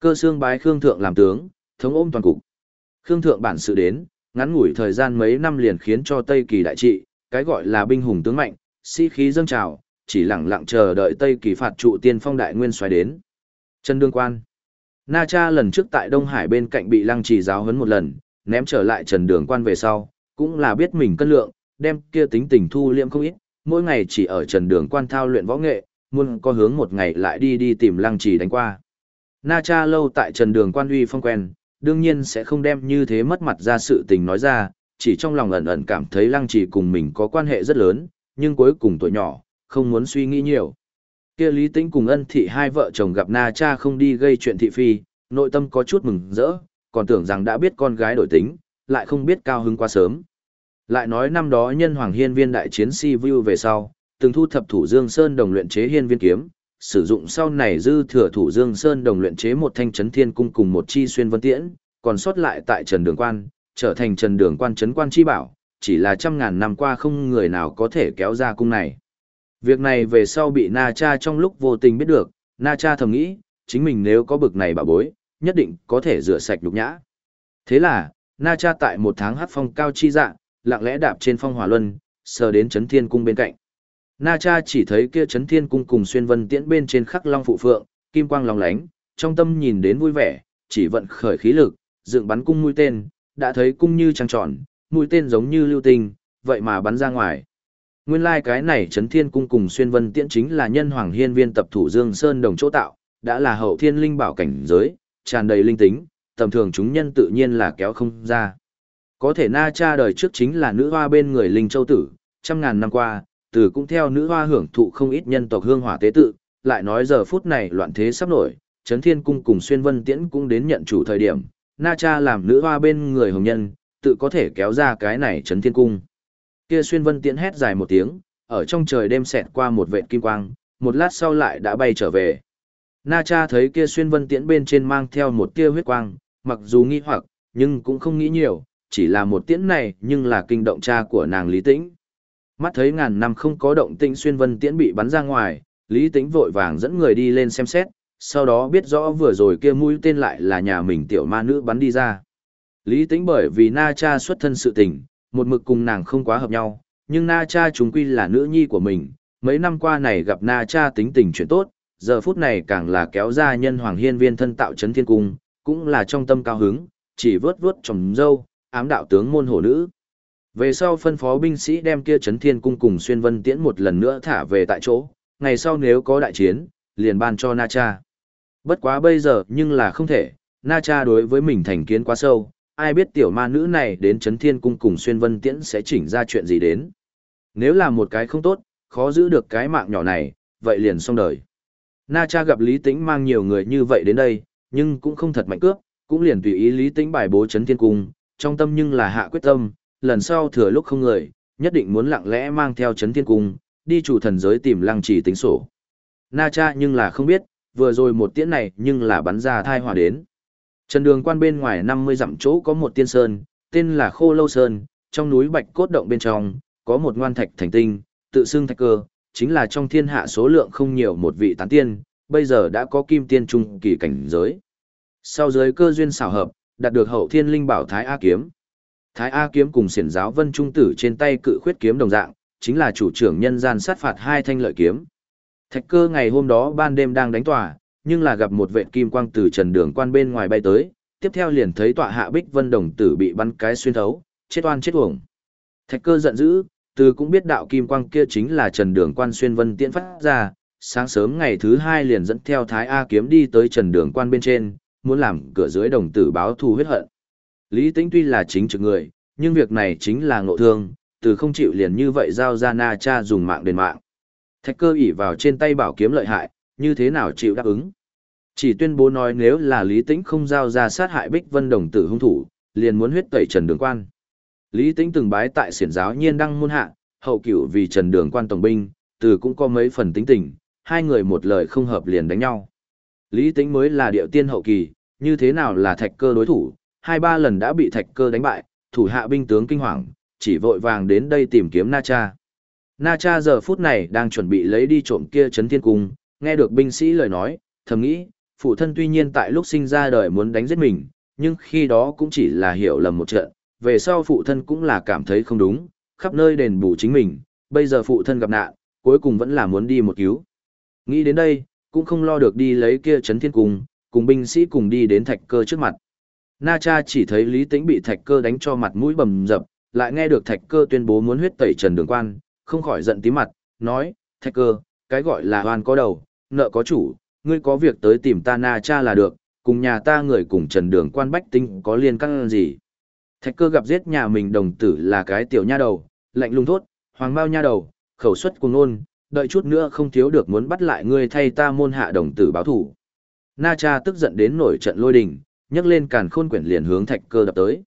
Cơ xương bái Khương Thượng làm tướng, thống ôm toàn cục. Khương Thượng bản sự đến, ngắn ngủi thời gian mấy năm liền khiến cho Tây Kỳ đại trị, cái gọi là binh hùng tướng mạnh, sĩ khí dâng trào, chỉ lặng lặng chờ đợi Tây Kỳ phạt trụ tiên phong đại nguyên xoáy đến. Trần Đương Quan Na Cha lần trước tại Đông Hải bên cạnh bị lăng trì giáo huấn một lần, ném trở lại Trần Đường Quan về sau, cũng là biết mình cân lượng, đem kia tính tình thu liêm không ít, mỗi ngày chỉ ở Trần Đường Quan thao luyện võ nghệ, muốn có hướng một ngày lại đi đi tìm lăng trì đánh qua. Na Cha lâu tại Trần Đường Quan uy phong quen, đương nhiên sẽ không đem như thế mất mặt ra sự tình nói ra, chỉ trong lòng ẩn ẩn cảm thấy lăng trì cùng mình có quan hệ rất lớn, nhưng cuối cùng tuổi nhỏ, không muốn suy nghĩ nhiều. Kia Lý Tĩnh cùng ân thị hai vợ chồng gặp Na Cha không đi gây chuyện thị phi, nội tâm có chút mừng rỡ, còn tưởng rằng đã biết con gái đổi tính, lại không biết cao hứng quá sớm. Lại nói năm đó nhân hoàng hiên viên đại chiến si view về sau, từng thu thập thủ dương sơn đồng luyện chế hiên viên kiếm, sử dụng sau này dư thừa thủ dương sơn đồng luyện chế một thanh chấn thiên cung cùng một chi xuyên vân tiễn, còn sót lại tại trần đường quan, trở thành trần đường quan chấn quan chi bảo, chỉ là trăm ngàn năm qua không người nào có thể kéo ra cung này. Việc này về sau bị Na Cha trong lúc vô tình biết được, Na Cha thầm nghĩ, chính mình nếu có bực này bà bối, nhất định có thể rửa sạch nhục nhã. Thế là, Na Cha tại một tháng hát phong cao chi dạng lặng lẽ đạp trên phong hỏa luân, sờ đến chấn thiên cung bên cạnh. Na Cha chỉ thấy kia chấn thiên cung cùng xuyên vân tiễn bên trên khắc long phụ phượng, kim quang long lánh, trong tâm nhìn đến vui vẻ, chỉ vận khởi khí lực, dựng bắn cung mũi tên, đã thấy cung như trăng tròn, mũi tên giống như lưu tinh, vậy mà bắn ra ngoài. Nguyên lai like cái này chấn Thiên Cung cùng Xuyên Vân Tiễn chính là nhân hoàng hiên viên tập thủ Dương Sơn đồng chỗ tạo, đã là hậu thiên linh bảo cảnh giới, tràn đầy linh tính, tầm thường chúng nhân tự nhiên là kéo không ra. Có thể na cha đời trước chính là nữ hoa bên người linh châu tử, trăm ngàn năm qua, từ cũng theo nữ hoa hưởng thụ không ít nhân tộc hương hỏa tế tự, lại nói giờ phút này loạn thế sắp nổi, Trấn Thiên Cung cùng Xuyên Vân Tiễn cũng đến nhận chủ thời điểm, na cha làm nữ hoa bên người hồng nhân, tự có thể kéo ra cái này Trấn Thiên Cung. Kia Xuyên Vân Tiễn hét dài một tiếng, ở trong trời đêm xẹt qua một vệt kim quang, một lát sau lại đã bay trở về. Na cha thấy kia Xuyên Vân Tiễn bên trên mang theo một tia huyết quang, mặc dù nghi hoặc, nhưng cũng không nghĩ nhiều, chỉ là một tiễn này nhưng là kinh động cha của nàng Lý Tĩnh. Mắt thấy ngàn năm không có động tĩnh Xuyên Vân Tiễn bị bắn ra ngoài, Lý Tĩnh vội vàng dẫn người đi lên xem xét, sau đó biết rõ vừa rồi kia mũi tên lại là nhà mình tiểu ma nữ bắn đi ra. Lý Tĩnh bởi vì Na Cha xuất thân sự tình, một mực cùng nàng không quá hợp nhau, nhưng Na Cha chúng quy là nữ nhi của mình, mấy năm qua này gặp Na Cha tính tình chuyện tốt, giờ phút này càng là kéo ra nhân hoàng hiên viên thân tạo chấn thiên cung, cũng là trong tâm cao hứng, chỉ vớt vớt trồng dâu, ám đạo tướng môn hổ nữ. Về sau phân phó binh sĩ đem kia chấn thiên cung cùng xuyên vân tiễn một lần nữa thả về tại chỗ, ngày sau nếu có đại chiến, liền ban cho Na Cha. Bất quá bây giờ nhưng là không thể, Na Cha đối với mình thành kiến quá sâu, ai biết tiểu ma nữ này đến chấn thiên cung cùng xuyên vân tiễn sẽ chỉnh ra chuyện gì đến. Nếu là một cái không tốt, khó giữ được cái mạng nhỏ này, vậy liền xong đời. Na Cha gặp Lý Tĩnh mang nhiều người như vậy đến đây, nhưng cũng không thật mạnh cướp, cũng liền tùy ý Lý Tĩnh bài bố chấn thiên cung, trong tâm nhưng là hạ quyết tâm, lần sau thừa lúc không người, nhất định muốn lặng lẽ mang theo chấn thiên cung, đi chủ thần giới tìm lăng trì tính sổ. Na cha nhưng là không biết, vừa rồi một tiễn này nhưng là bắn ra thai hỏa đến. Trần đường quan bên ngoài 50 dặm chỗ có một tiên sơn, tên là Khô Lâu Sơn, trong núi Bạch Cốt Động bên trong, có một ngoan thạch thành tinh, tự xưng thạch cơ, chính là trong thiên hạ số lượng không nhiều một vị tán tiên, bây giờ đã có kim tiên trung kỳ cảnh giới. Sau giới cơ duyên xảo hợp, đạt được hậu thiên linh bảo Thái A Kiếm. Thái A Kiếm cùng xiển giáo vân trung tử trên tay cự khuyết kiếm đồng dạng, chính là chủ trưởng nhân gian sát phạt hai thanh lợi kiếm. Thạch cơ ngày hôm đó ban đêm đang đánh tòa, nhưng là gặp một vệ kim quang từ trần đường quan bên ngoài bay tới, tiếp theo liền thấy tọa hạ bích vân đồng tử bị bắn cái xuyên thấu, chết oan chết uổng. Thạch cơ giận dữ, từ cũng biết đạo kim quang kia chính là trần đường quan xuyên vân tiễn phát ra, sáng sớm ngày thứ hai liền dẫn theo thái A kiếm đi tới trần đường quan bên trên, muốn làm cửa dưới đồng tử báo thù huyết hận. Lý Tĩnh tuy là chính trực người, nhưng việc này chính là ngộ thương, từ không chịu liền như vậy giao ra na cha dùng mạng đền mạng. Thạch cơ ỉ vào trên tay bảo kiếm lợi hại, như thế nào chịu đáp ứng. Chỉ tuyên bố nói nếu là Lý Tĩnh không giao ra sát hại Bích Vân đồng tử hung thủ, liền muốn huyết tẩy Trần Đường Quan. Lý Tĩnh từng bái tại xiển giáo nhiên đăng môn hạ, hậu cửu vì Trần Đường Quan tổng binh, từ cũng có mấy phần tính tình, hai người một lời không hợp liền đánh nhau. Lý Tĩnh mới là điệu tiên hậu kỳ, như thế nào là thạch cơ đối thủ, hai ba lần đã bị thạch cơ đánh bại, thủ hạ binh tướng kinh hoàng, chỉ vội vàng đến đây tìm kiếm Na Cha. Na Cha giờ phút này đang chuẩn bị lấy đi trộm kia chấn thiên cung, nghe được binh sĩ lời nói, thầm nghĩ, phụ thân tuy nhiên tại lúc sinh ra đời muốn đánh giết mình, nhưng khi đó cũng chỉ là hiểu lầm một trận, về sau phụ thân cũng là cảm thấy không đúng, khắp nơi đền bù chính mình, bây giờ phụ thân gặp nạn, cuối cùng vẫn là muốn đi một cứu. Nghĩ đến đây, cũng không lo được đi lấy kia chấn thiên cung, cùng binh sĩ cùng đi đến thạch cơ trước mặt. Na cha chỉ thấy Lý Tĩnh bị thạch cơ đánh cho mặt mũi bầm dập, lại nghe được thạch cơ tuyên bố muốn huyết tẩy trần đường quan, không khỏi giận tí mặt, nói, thạch cơ, cái gọi là oan có đầu, nợ có chủ, ngươi có việc tới tìm ta Na cha là được, cùng nhà ta người cùng trần đường quan bách tinh có liên căng gì. Thạch cơ gặp giết nhà mình đồng tử là cái tiểu nha đầu, lạnh lùng thốt, hoàng bao nha đầu, khẩu suất cùng ngôn, đợi chút nữa không thiếu được muốn bắt lại ngươi thay ta môn hạ đồng tử báo thủ. Na cha tức giận đến nổi trận lôi đình, nhấc lên càn khôn quyển liền hướng thạch cơ đập tới.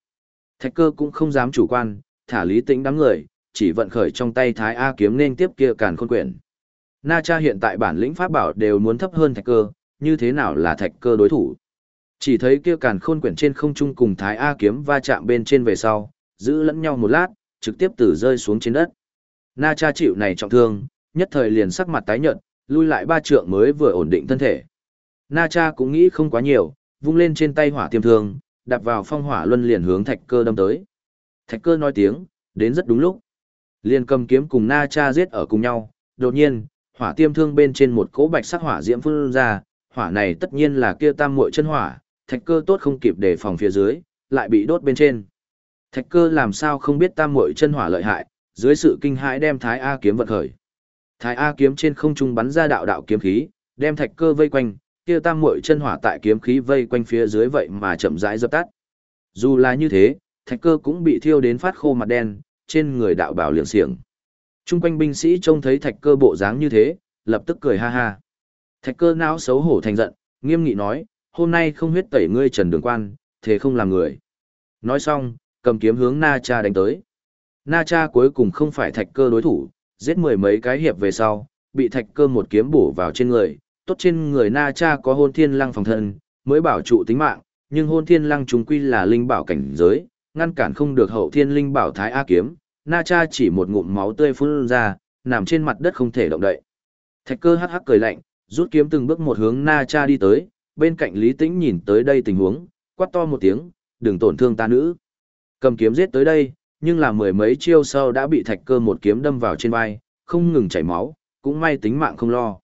Thạch cơ cũng không dám chủ quan, thả lý tĩnh đám người, chỉ vận khởi trong tay thái A kiếm nên tiếp kia càn khôn quyển. Na cha hiện tại bản lĩnh pháp bảo đều muốn thấp hơn thạch cơ, như thế nào là thạch cơ đối thủ. Chỉ thấy kia càn khôn quyển trên không trung cùng thái A kiếm va chạm bên trên về sau, giữ lẫn nhau một lát, trực tiếp tử rơi xuống trên đất. Na cha chịu này trọng thương, nhất thời liền sắc mặt tái nhợt, lui lại ba trượng mới vừa ổn định thân thể. Na cha cũng nghĩ không quá nhiều, vung lên trên tay hỏa tiêm thương, đạp vào phong hỏa luân liền hướng thạch cơ đâm tới. Thạch cơ nói tiếng, đến rất đúng lúc. Liền cầm kiếm cùng na cha giết ở cùng nhau, đột nhiên, hỏa tiêm thương bên trên một cỗ bạch sắc hỏa diễm phun ra, hỏa này tất nhiên là kia tam muội chân hỏa, thạch cơ tốt không kịp để phòng phía dưới, lại bị đốt bên trên. Thạch cơ làm sao không biết tam muội chân hỏa lợi hại, dưới sự kinh hãi đem Thái A kiếm vận khởi. Thái A kiếm trên không trung bắn ra đạo đạo kiếm khí, đem thạch cơ vây quanh, kia tam muội chân hỏa tại kiếm khí vây quanh phía dưới vậy mà chậm rãi dập tắt. Dù là như thế, thạch cơ cũng bị thiêu đến phát khô mặt đen, trên người đạo bảo liệng xiềng. Trung quanh binh sĩ trông thấy thạch cơ bộ dáng như thế, lập tức cười ha ha. Thạch cơ não xấu hổ thành giận, nghiêm nghị nói, hôm nay không huyết tẩy ngươi trần đường quan, thế không làm người. Nói xong, cầm kiếm hướng Na Cha đánh tới. Na Cha cuối cùng không phải thạch cơ đối thủ, giết mười mấy cái hiệp về sau, bị thạch cơ một kiếm bổ vào trên người, tốt trên người Na Cha có hôn thiên lăng phòng thân, mới bảo trụ tính mạng, nhưng hôn thiên lăng chúng quy là linh bảo cảnh giới, ngăn cản không được hậu thiên linh bảo thái A kiếm, Na Cha chỉ một ngụm máu tươi phun ra, nằm trên mặt đất không thể động đậy. Thạch cơ hắc hắc cười lạnh, rút kiếm từng bước một hướng Na Cha đi tới, bên cạnh Lý Tĩnh nhìn tới đây tình huống, quát to một tiếng, đừng tổn thương ta nữ. Cầm kiếm giết tới đây, nhưng là mười mấy chiêu sau đã bị thạch cơ một kiếm đâm vào trên vai, không ngừng chảy máu, cũng may tính mạng không lo.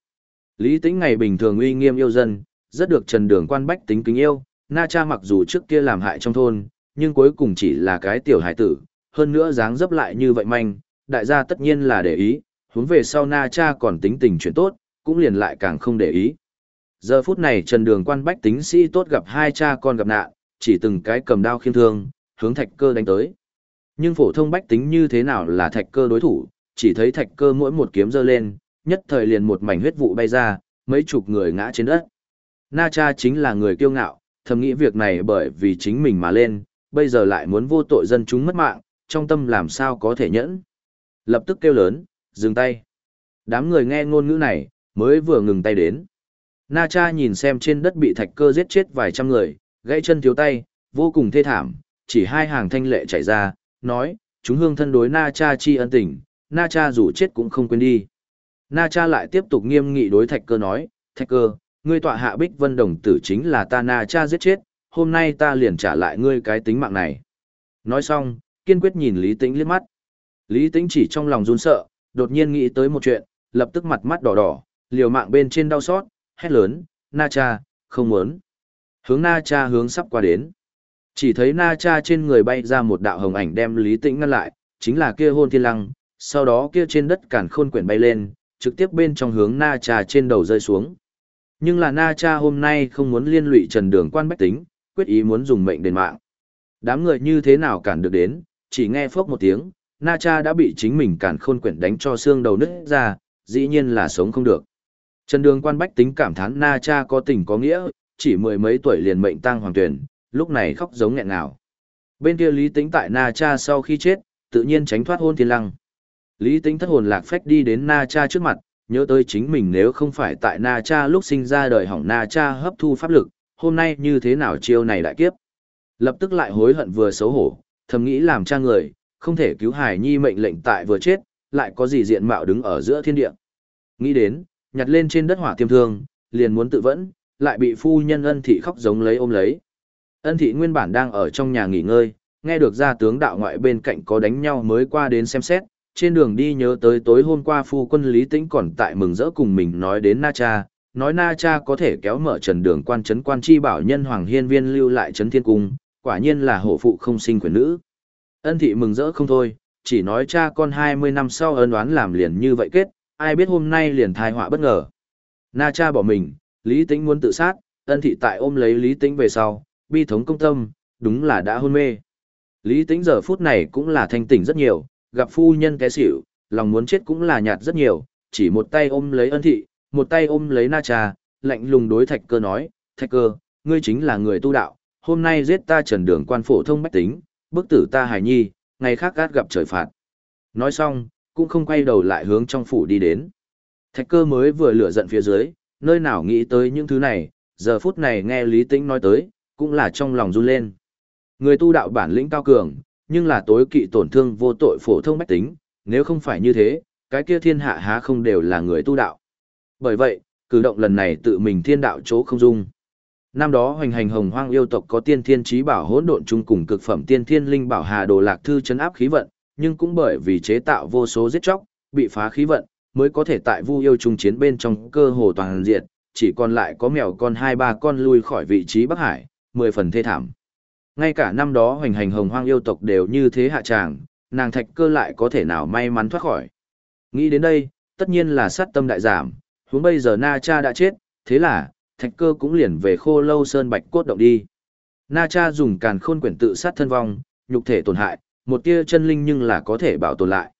Lý Tĩnh ngày bình thường uy nghiêm yêu dân, rất được Trần Đường quan bách tính kính yêu, Na Cha mặc dù trước kia làm hại trong thôn, nhưng cuối cùng chỉ là cái tiểu hải tử, hơn nữa dáng dấp lại như vậy manh, đại gia tất nhiên là để ý, huống về sau Na Cha còn tính tình chuyện tốt, cũng liền lại càng không để ý. Giờ phút này Trần Đường quan bách tính sĩ tốt gặp hai cha con gặp nạn, chỉ từng cái cầm đao khiêm thương, hướng thạch cơ đánh tới. Nhưng phổ thông bách tính như thế nào là thạch cơ đối thủ, chỉ thấy thạch cơ mỗi một kiếm giơ lên, nhất thời liền một mảnh huyết vụ bay ra, mấy chục người ngã trên đất. Na cha chính là người kiêu ngạo, thầm nghĩ việc này bởi vì chính mình mà lên, bây giờ lại muốn vô tội dân chúng mất mạng, trong tâm làm sao có thể nhẫn. Lập tức kêu lớn, dừng tay. Đám người nghe ngôn ngữ này, mới vừa ngừng tay đến. Na cha nhìn xem trên đất bị thạch cơ giết chết vài trăm người, gãy chân thiếu tay, vô cùng thê thảm, chỉ hai hàng thanh lệ chảy ra, nói, chúng hương thân đối Na cha chi ân tình, Na cha dù chết cũng không quên đi. Na cha lại tiếp tục nghiêm nghị đối thạch cơ nói, thạch cơ, ngươi tọa hạ bích vân đồng tử chính là ta Na cha giết chết, hôm nay ta liền trả lại ngươi cái tính mạng này. Nói xong, kiên quyết nhìn Lý Tĩnh liếc mắt. Lý Tĩnh chỉ trong lòng run sợ, đột nhiên nghĩ tới một chuyện, lập tức mặt mắt đỏ đỏ, liều mạng bên trên đau xót, hét lớn, Na cha, không muốn. Hướng Na cha hướng sắp qua đến. Chỉ thấy Na cha trên người bay ra một đạo hồng ảnh đem Lý Tĩnh ngăn lại, chính là kia hôn thiên lăng, sau đó kia trên đất cản khôn quyển bay lên, trực tiếp bên trong hướng Na cha trên đầu rơi xuống. Nhưng là Na cha hôm nay không muốn liên lụy trần đường quan bách tính, quyết ý muốn dùng mệnh đền mạng. Đám người như thế nào cản được đến, chỉ nghe phốc một tiếng, Na cha đã bị chính mình cản khôn quyển đánh cho xương đầu nứt ra, dĩ nhiên là sống không được. Trần đường quan bách tính cảm thán Na cha có tình có nghĩa, chỉ mười mấy tuổi liền mệnh tăng hoàng tuyển, lúc này khóc giống nghẹn nào. Bên kia Lý Tĩnh tại Na Cha sau khi chết, tự nhiên tránh thoát hôn thiên lăng. Lý Tĩnh thất hồn lạc phách đi đến Na Cha trước mặt, nhớ tới chính mình nếu không phải tại Na Cha lúc sinh ra đời hỏng Na Cha hấp thu pháp lực, hôm nay như thế nào chiêu này đại kiếp. Lập tức lại hối hận vừa xấu hổ, thầm nghĩ làm cha người, không thể cứu Hải Nhi mệnh lệnh tại vừa chết, lại có gì diện mạo đứng ở giữa thiên địa. Nghĩ đến, nhặt lên trên đất hỏa tiêm thương, liền muốn tự vẫn, lại bị phu nhân ân thị khóc giống lấy ôm lấy. Ân thị nguyên bản đang ở trong nhà nghỉ ngơi, nghe được ra tướng đạo ngoại bên cạnh có đánh nhau mới qua đến xem xét, trên đường đi nhớ tới tối hôm qua phu quân Lý Tĩnh còn tại mừng rỡ cùng mình nói đến Na Cha, nói Na Cha có thể kéo mở trần đường quan trấn quan chi bảo nhân Hoàng Hiên Viên lưu lại trấn thiên cung, quả nhiên là hổ phụ không sinh quyền nữ. Ân thị mừng rỡ không thôi, chỉ nói cha con 20 năm sau ân oán làm liền như vậy kết, ai biết hôm nay liền thai họa bất ngờ. Na Cha bỏ mình, Lý Tĩnh muốn tự sát, ân thị tại ôm lấy Lý Tĩnh về sau, bi thống công tâm, đúng là đã hôn mê. Lý Tĩnh giờ phút này cũng là thanh tỉnh rất nhiều, gặp phu nhân té xỉu, lòng muốn chết cũng là nhạt rất nhiều, chỉ một tay ôm lấy ân thị, một tay ôm lấy na trà, lạnh lùng đối thạch cơ nói, thạch cơ, ngươi chính là người tu đạo, hôm nay giết ta trần đường quan phổ thông bách tính, bức tử ta hài nhi, ngày khác gát gặp trời phạt. Nói xong, cũng không quay đầu lại hướng trong phủ đi đến. Thạch cơ mới vừa lửa giận phía dưới, nơi nào nghĩ tới những thứ này, giờ phút này nghe Lý Tĩnh nói tới, cũng là trong lòng run lên. Người tu đạo bản lĩnh cao cường, nhưng là tối kỵ tổn thương vô tội phổ thông bách tính, nếu không phải như thế, cái kia thiên hạ há không đều là người tu đạo. Bởi vậy, cử động lần này tự mình thiên đạo chỗ không dung. Năm đó hoành hành hồng hoang yêu tộc có tiên thiên trí bảo hỗn độn chung cùng cực phẩm tiên thiên linh bảo hà đồ lạc thư chấn áp khí vận, nhưng cũng bởi vì chế tạo vô số giết chóc, bị phá khí vận, mới có thể tại vu yêu trung chiến bên trong cơ hồ toàn diệt, chỉ còn lại có mèo con hai ba con lui khỏi vị trí Bắc Hải, mười phần thê thảm. Ngay cả năm đó hoành hành hồng hoang yêu tộc đều như thế hạ tràng, nàng thạch cơ lại có thể nào may mắn thoát khỏi. Nghĩ đến đây, tất nhiên là sát tâm đại giảm, huống bây giờ Na Cha đã chết, thế là, thạch cơ cũng liền về khô lâu sơn bạch cốt động đi. Na Cha dùng càn khôn quyển tự sát thân vong, nhục thể tổn hại, một tia chân linh nhưng là có thể bảo tồn lại.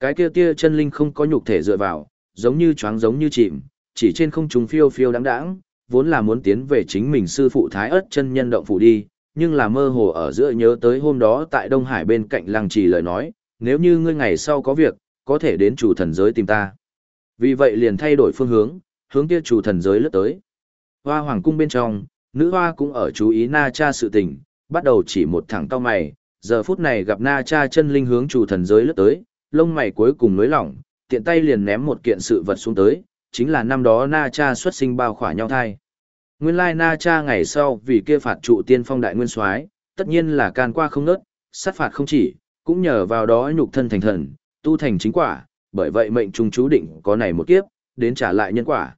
Cái kia tia chân linh không có nhục thể dựa vào, giống như choáng giống như chìm, chỉ trên không trung phiêu phiêu đáng đáng, vốn là muốn tiến về chính mình sư phụ Thái ớt chân nhân động phủ đi, nhưng là mơ hồ ở giữa nhớ tới hôm đó tại Đông Hải bên cạnh lăng trì lời nói, nếu như ngươi ngày sau có việc, có thể đến chủ thần giới tìm ta. Vì vậy liền thay đổi phương hướng, hướng kia chủ thần giới lướt tới. Hoa hoàng cung bên trong, nữ hoa cũng ở chú ý na cha sự tình, bắt đầu chỉ một thẳng tao mày, giờ phút này gặp na cha chân linh hướng chủ thần giới lướt tới, lông mày cuối cùng nối lỏng, tiện tay liền ném một kiện sự vật xuống tới, chính là năm đó na cha xuất sinh bao khỏa nhau thai. Nguyên lai na cha ngày sau vì kia phạt trụ tiên phong đại nguyên soái tất nhiên là can qua không nớt, sát phạt không chỉ, cũng nhờ vào đó nhục thân thành thần, tu thành chính quả, bởi vậy mệnh trung chú định có này một kiếp, đến trả lại nhân quả.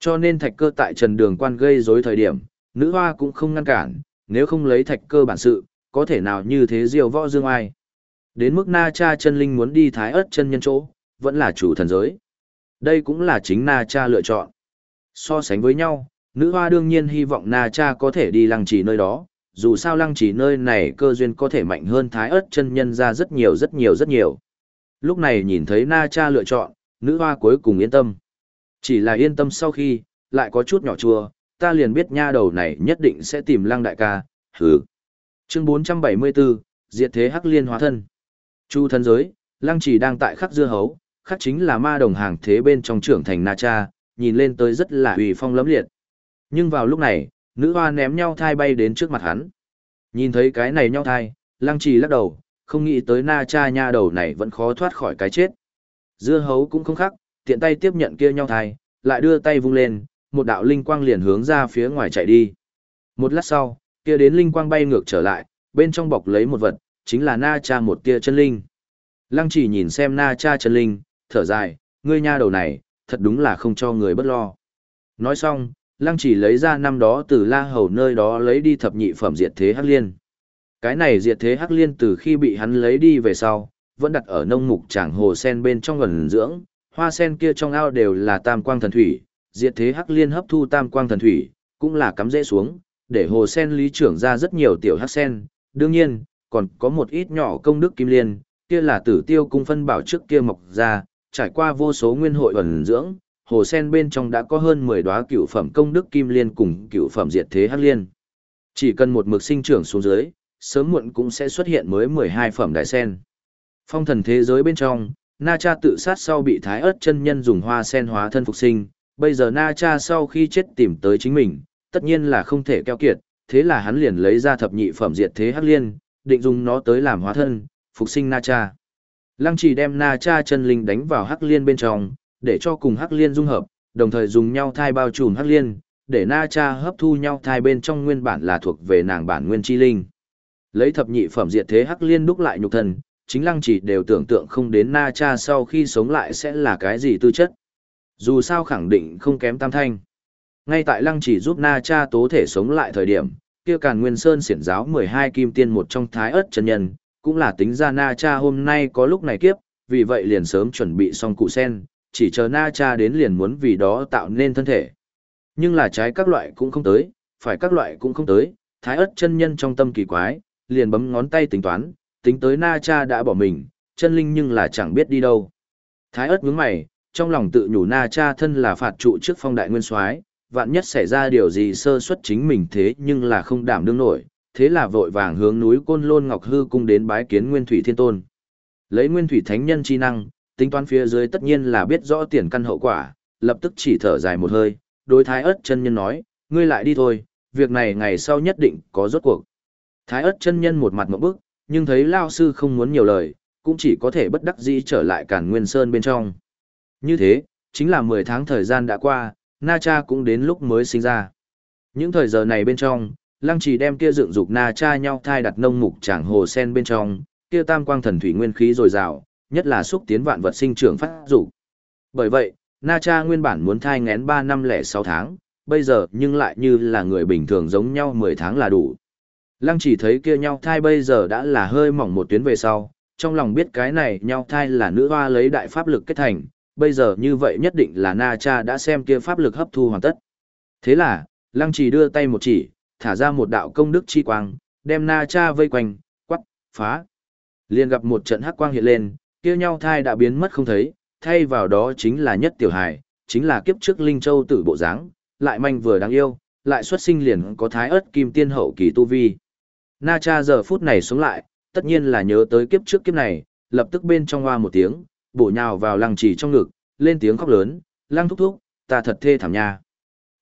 Cho nên thạch cơ tại trần đường quan gây rối thời điểm, nữ hoa cũng không ngăn cản, nếu không lấy thạch cơ bản sự, có thể nào như thế diều võ dương ai. Đến mức na cha chân linh muốn đi thái ớt chân nhân chỗ, vẫn là chủ thần giới. Đây cũng là chính na cha lựa chọn. So sánh với nhau, nữ hoa đương nhiên hy vọng na cha có thể đi lăng trì nơi đó, dù sao lăng trì nơi này cơ duyên có thể mạnh hơn thái ớt chân nhân ra rất nhiều rất nhiều rất nhiều. Lúc này nhìn thấy na cha lựa chọn, nữ hoa cuối cùng yên tâm. Chỉ là yên tâm sau khi, lại có chút nhỏ chua, ta liền biết nha đầu này nhất định sẽ tìm lăng đại ca, hừ. Chương 474, Diệt thế hắc liên hóa thân. Chu thân giới, lăng trì đang tại khắc dưa hấu, khắc chính là ma đồng hàng thế bên trong trưởng thành Na Cha, nhìn lên tới rất là uy phong lẫm liệt. Nhưng vào lúc này, nữ hoa ném nhau thai bay đến trước mặt hắn. Nhìn thấy cái này nhau thai, lăng trì lắc đầu, không nghĩ tới Na Cha nha đầu này vẫn khó thoát khỏi cái chết. Dưa hấu cũng không khác tiện tay tiếp nhận kia nhau thai, lại đưa tay vung lên, một đạo linh quang liền hướng ra phía ngoài chạy đi. Một lát sau, kia đến linh quang bay ngược trở lại, bên trong bọc lấy một vật, chính là Na Cha một tia chân linh. Lăng chỉ nhìn xem Na Cha chân linh, thở dài, ngươi nha đầu này, thật đúng là không cho người bất lo. Nói xong, lăng chỉ lấy ra năm đó từ la hầu nơi đó lấy đi thập nhị phẩm diệt thế hắc liên. Cái này diệt thế hắc liên từ khi bị hắn lấy đi về sau, vẫn đặt ở nông mục tràng hồ sen bên trong gần dưỡng, hoa sen kia trong ao đều là tam quang thần thủy, diệt thế hắc liên hấp thu tam quang thần thủy, cũng là cắm dễ xuống, để hồ sen lý trưởng ra rất nhiều tiểu hắc sen, đương nhiên, còn có một ít nhỏ công đức kim liên, kia là tử tiêu cung phân bảo trước kia mọc ra, trải qua vô số nguyên hội ẩn dưỡng, hồ sen bên trong đã có hơn 10 đóa cựu phẩm công đức kim liên cùng cựu phẩm diệt thế hắc liên. Chỉ cần một mực sinh trưởng xuống dưới, sớm muộn cũng sẽ xuất hiện mới 12 phẩm đại sen. Phong thần thế giới bên trong, Na Cha tự sát sau bị Thái ớt chân nhân dùng hoa sen hóa thân phục sinh, bây giờ Na Cha sau khi chết tìm tới chính mình, tất nhiên là không thể keo kiệt, thế là hắn liền lấy ra thập nhị phẩm diệt thế hắc liên, định dùng nó tới làm hóa thân, phục sinh Na Cha. Lăng chỉ đem na cha chân linh đánh vào hắc liên bên trong, để cho cùng hắc liên dung hợp, đồng thời dùng nhau thai bao trùm hắc liên, để na cha hấp thu nhau thai bên trong nguyên bản là thuộc về nàng bản nguyên chi linh. Lấy thập nhị phẩm diệt thế hắc liên đúc lại nhục thần, chính lăng chỉ đều tưởng tượng không đến na cha sau khi sống lại sẽ là cái gì tư chất. Dù sao khẳng định không kém tam thanh. Ngay tại lăng chỉ giúp na cha tố thể sống lại thời điểm, kia càn nguyên sơn xiển giáo 12 kim tiên một trong thái ớt chân nhân, cũng là tính ra Na Cha hôm nay có lúc này kiếp, vì vậy liền sớm chuẩn bị xong cụ sen, chỉ chờ Na Cha đến liền muốn vì đó tạo nên thân thể. Nhưng là trái các loại cũng không tới, phải các loại cũng không tới, thái ớt chân nhân trong tâm kỳ quái, liền bấm ngón tay tính toán, tính tới Na Cha đã bỏ mình, chân linh nhưng là chẳng biết đi đâu. Thái ớt nhướng mày, trong lòng tự nhủ Na Cha thân là phạt trụ trước phong đại nguyên soái, vạn nhất xảy ra điều gì sơ suất chính mình thế nhưng là không đảm đương nổi, thế là vội vàng hướng núi Côn Lôn Ngọc Hư cung đến bái kiến Nguyên Thủy Thiên Tôn. Lấy Nguyên Thủy Thánh Nhân chi năng, tính toán phía dưới tất nhiên là biết rõ tiền căn hậu quả, lập tức chỉ thở dài một hơi, đối Thái ớt chân nhân nói, ngươi lại đi thôi, việc này ngày sau nhất định có rốt cuộc. Thái ớt chân nhân một mặt mẫu bức, nhưng thấy Lao sư không muốn nhiều lời, cũng chỉ có thể bất đắc dĩ trở lại Càn Nguyên Sơn bên trong. Như thế, chính là 10 tháng thời gian đã qua, Na Cha cũng đến lúc mới sinh ra. Những thời giờ này bên trong, lăng trì đem kia dựng dục na cha nhau thai đặt nông mục tràng hồ sen bên trong, kia tam quang thần thủy nguyên khí dồi dào, nhất là xúc tiến vạn vật sinh trưởng phát dục. Bởi vậy, na cha nguyên bản muốn thai ngén 3 năm lẻ 6 tháng, bây giờ nhưng lại như là người bình thường giống nhau 10 tháng là đủ. Lăng chỉ thấy kia nhau thai bây giờ đã là hơi mỏng một tuyến về sau, trong lòng biết cái này nhau thai là nữ hoa lấy đại pháp lực kết thành, bây giờ như vậy nhất định là Na Cha đã xem kia pháp lực hấp thu hoàn tất. Thế là, Lăng chỉ đưa tay một chỉ, thả ra một đạo công đức chi quang, đem Na Cha vây quanh, quắc, phá. Liên gặp một trận hắc quang hiện lên, kia nhau thai đã biến mất không thấy, thay vào đó chính là nhất tiểu hài, chính là kiếp trước Linh Châu tử bộ dáng, lại manh vừa đáng yêu, lại xuất sinh liền có thái ớt kim tiên hậu kỳ tu vi. Na cha giờ phút này xuống lại, tất nhiên là nhớ tới kiếp trước kiếp này, lập tức bên trong hoa một tiếng, bổ nhào vào lăng chỉ trong ngực, lên tiếng khóc lớn, lăng thúc thúc, ta thật thê thảm nha.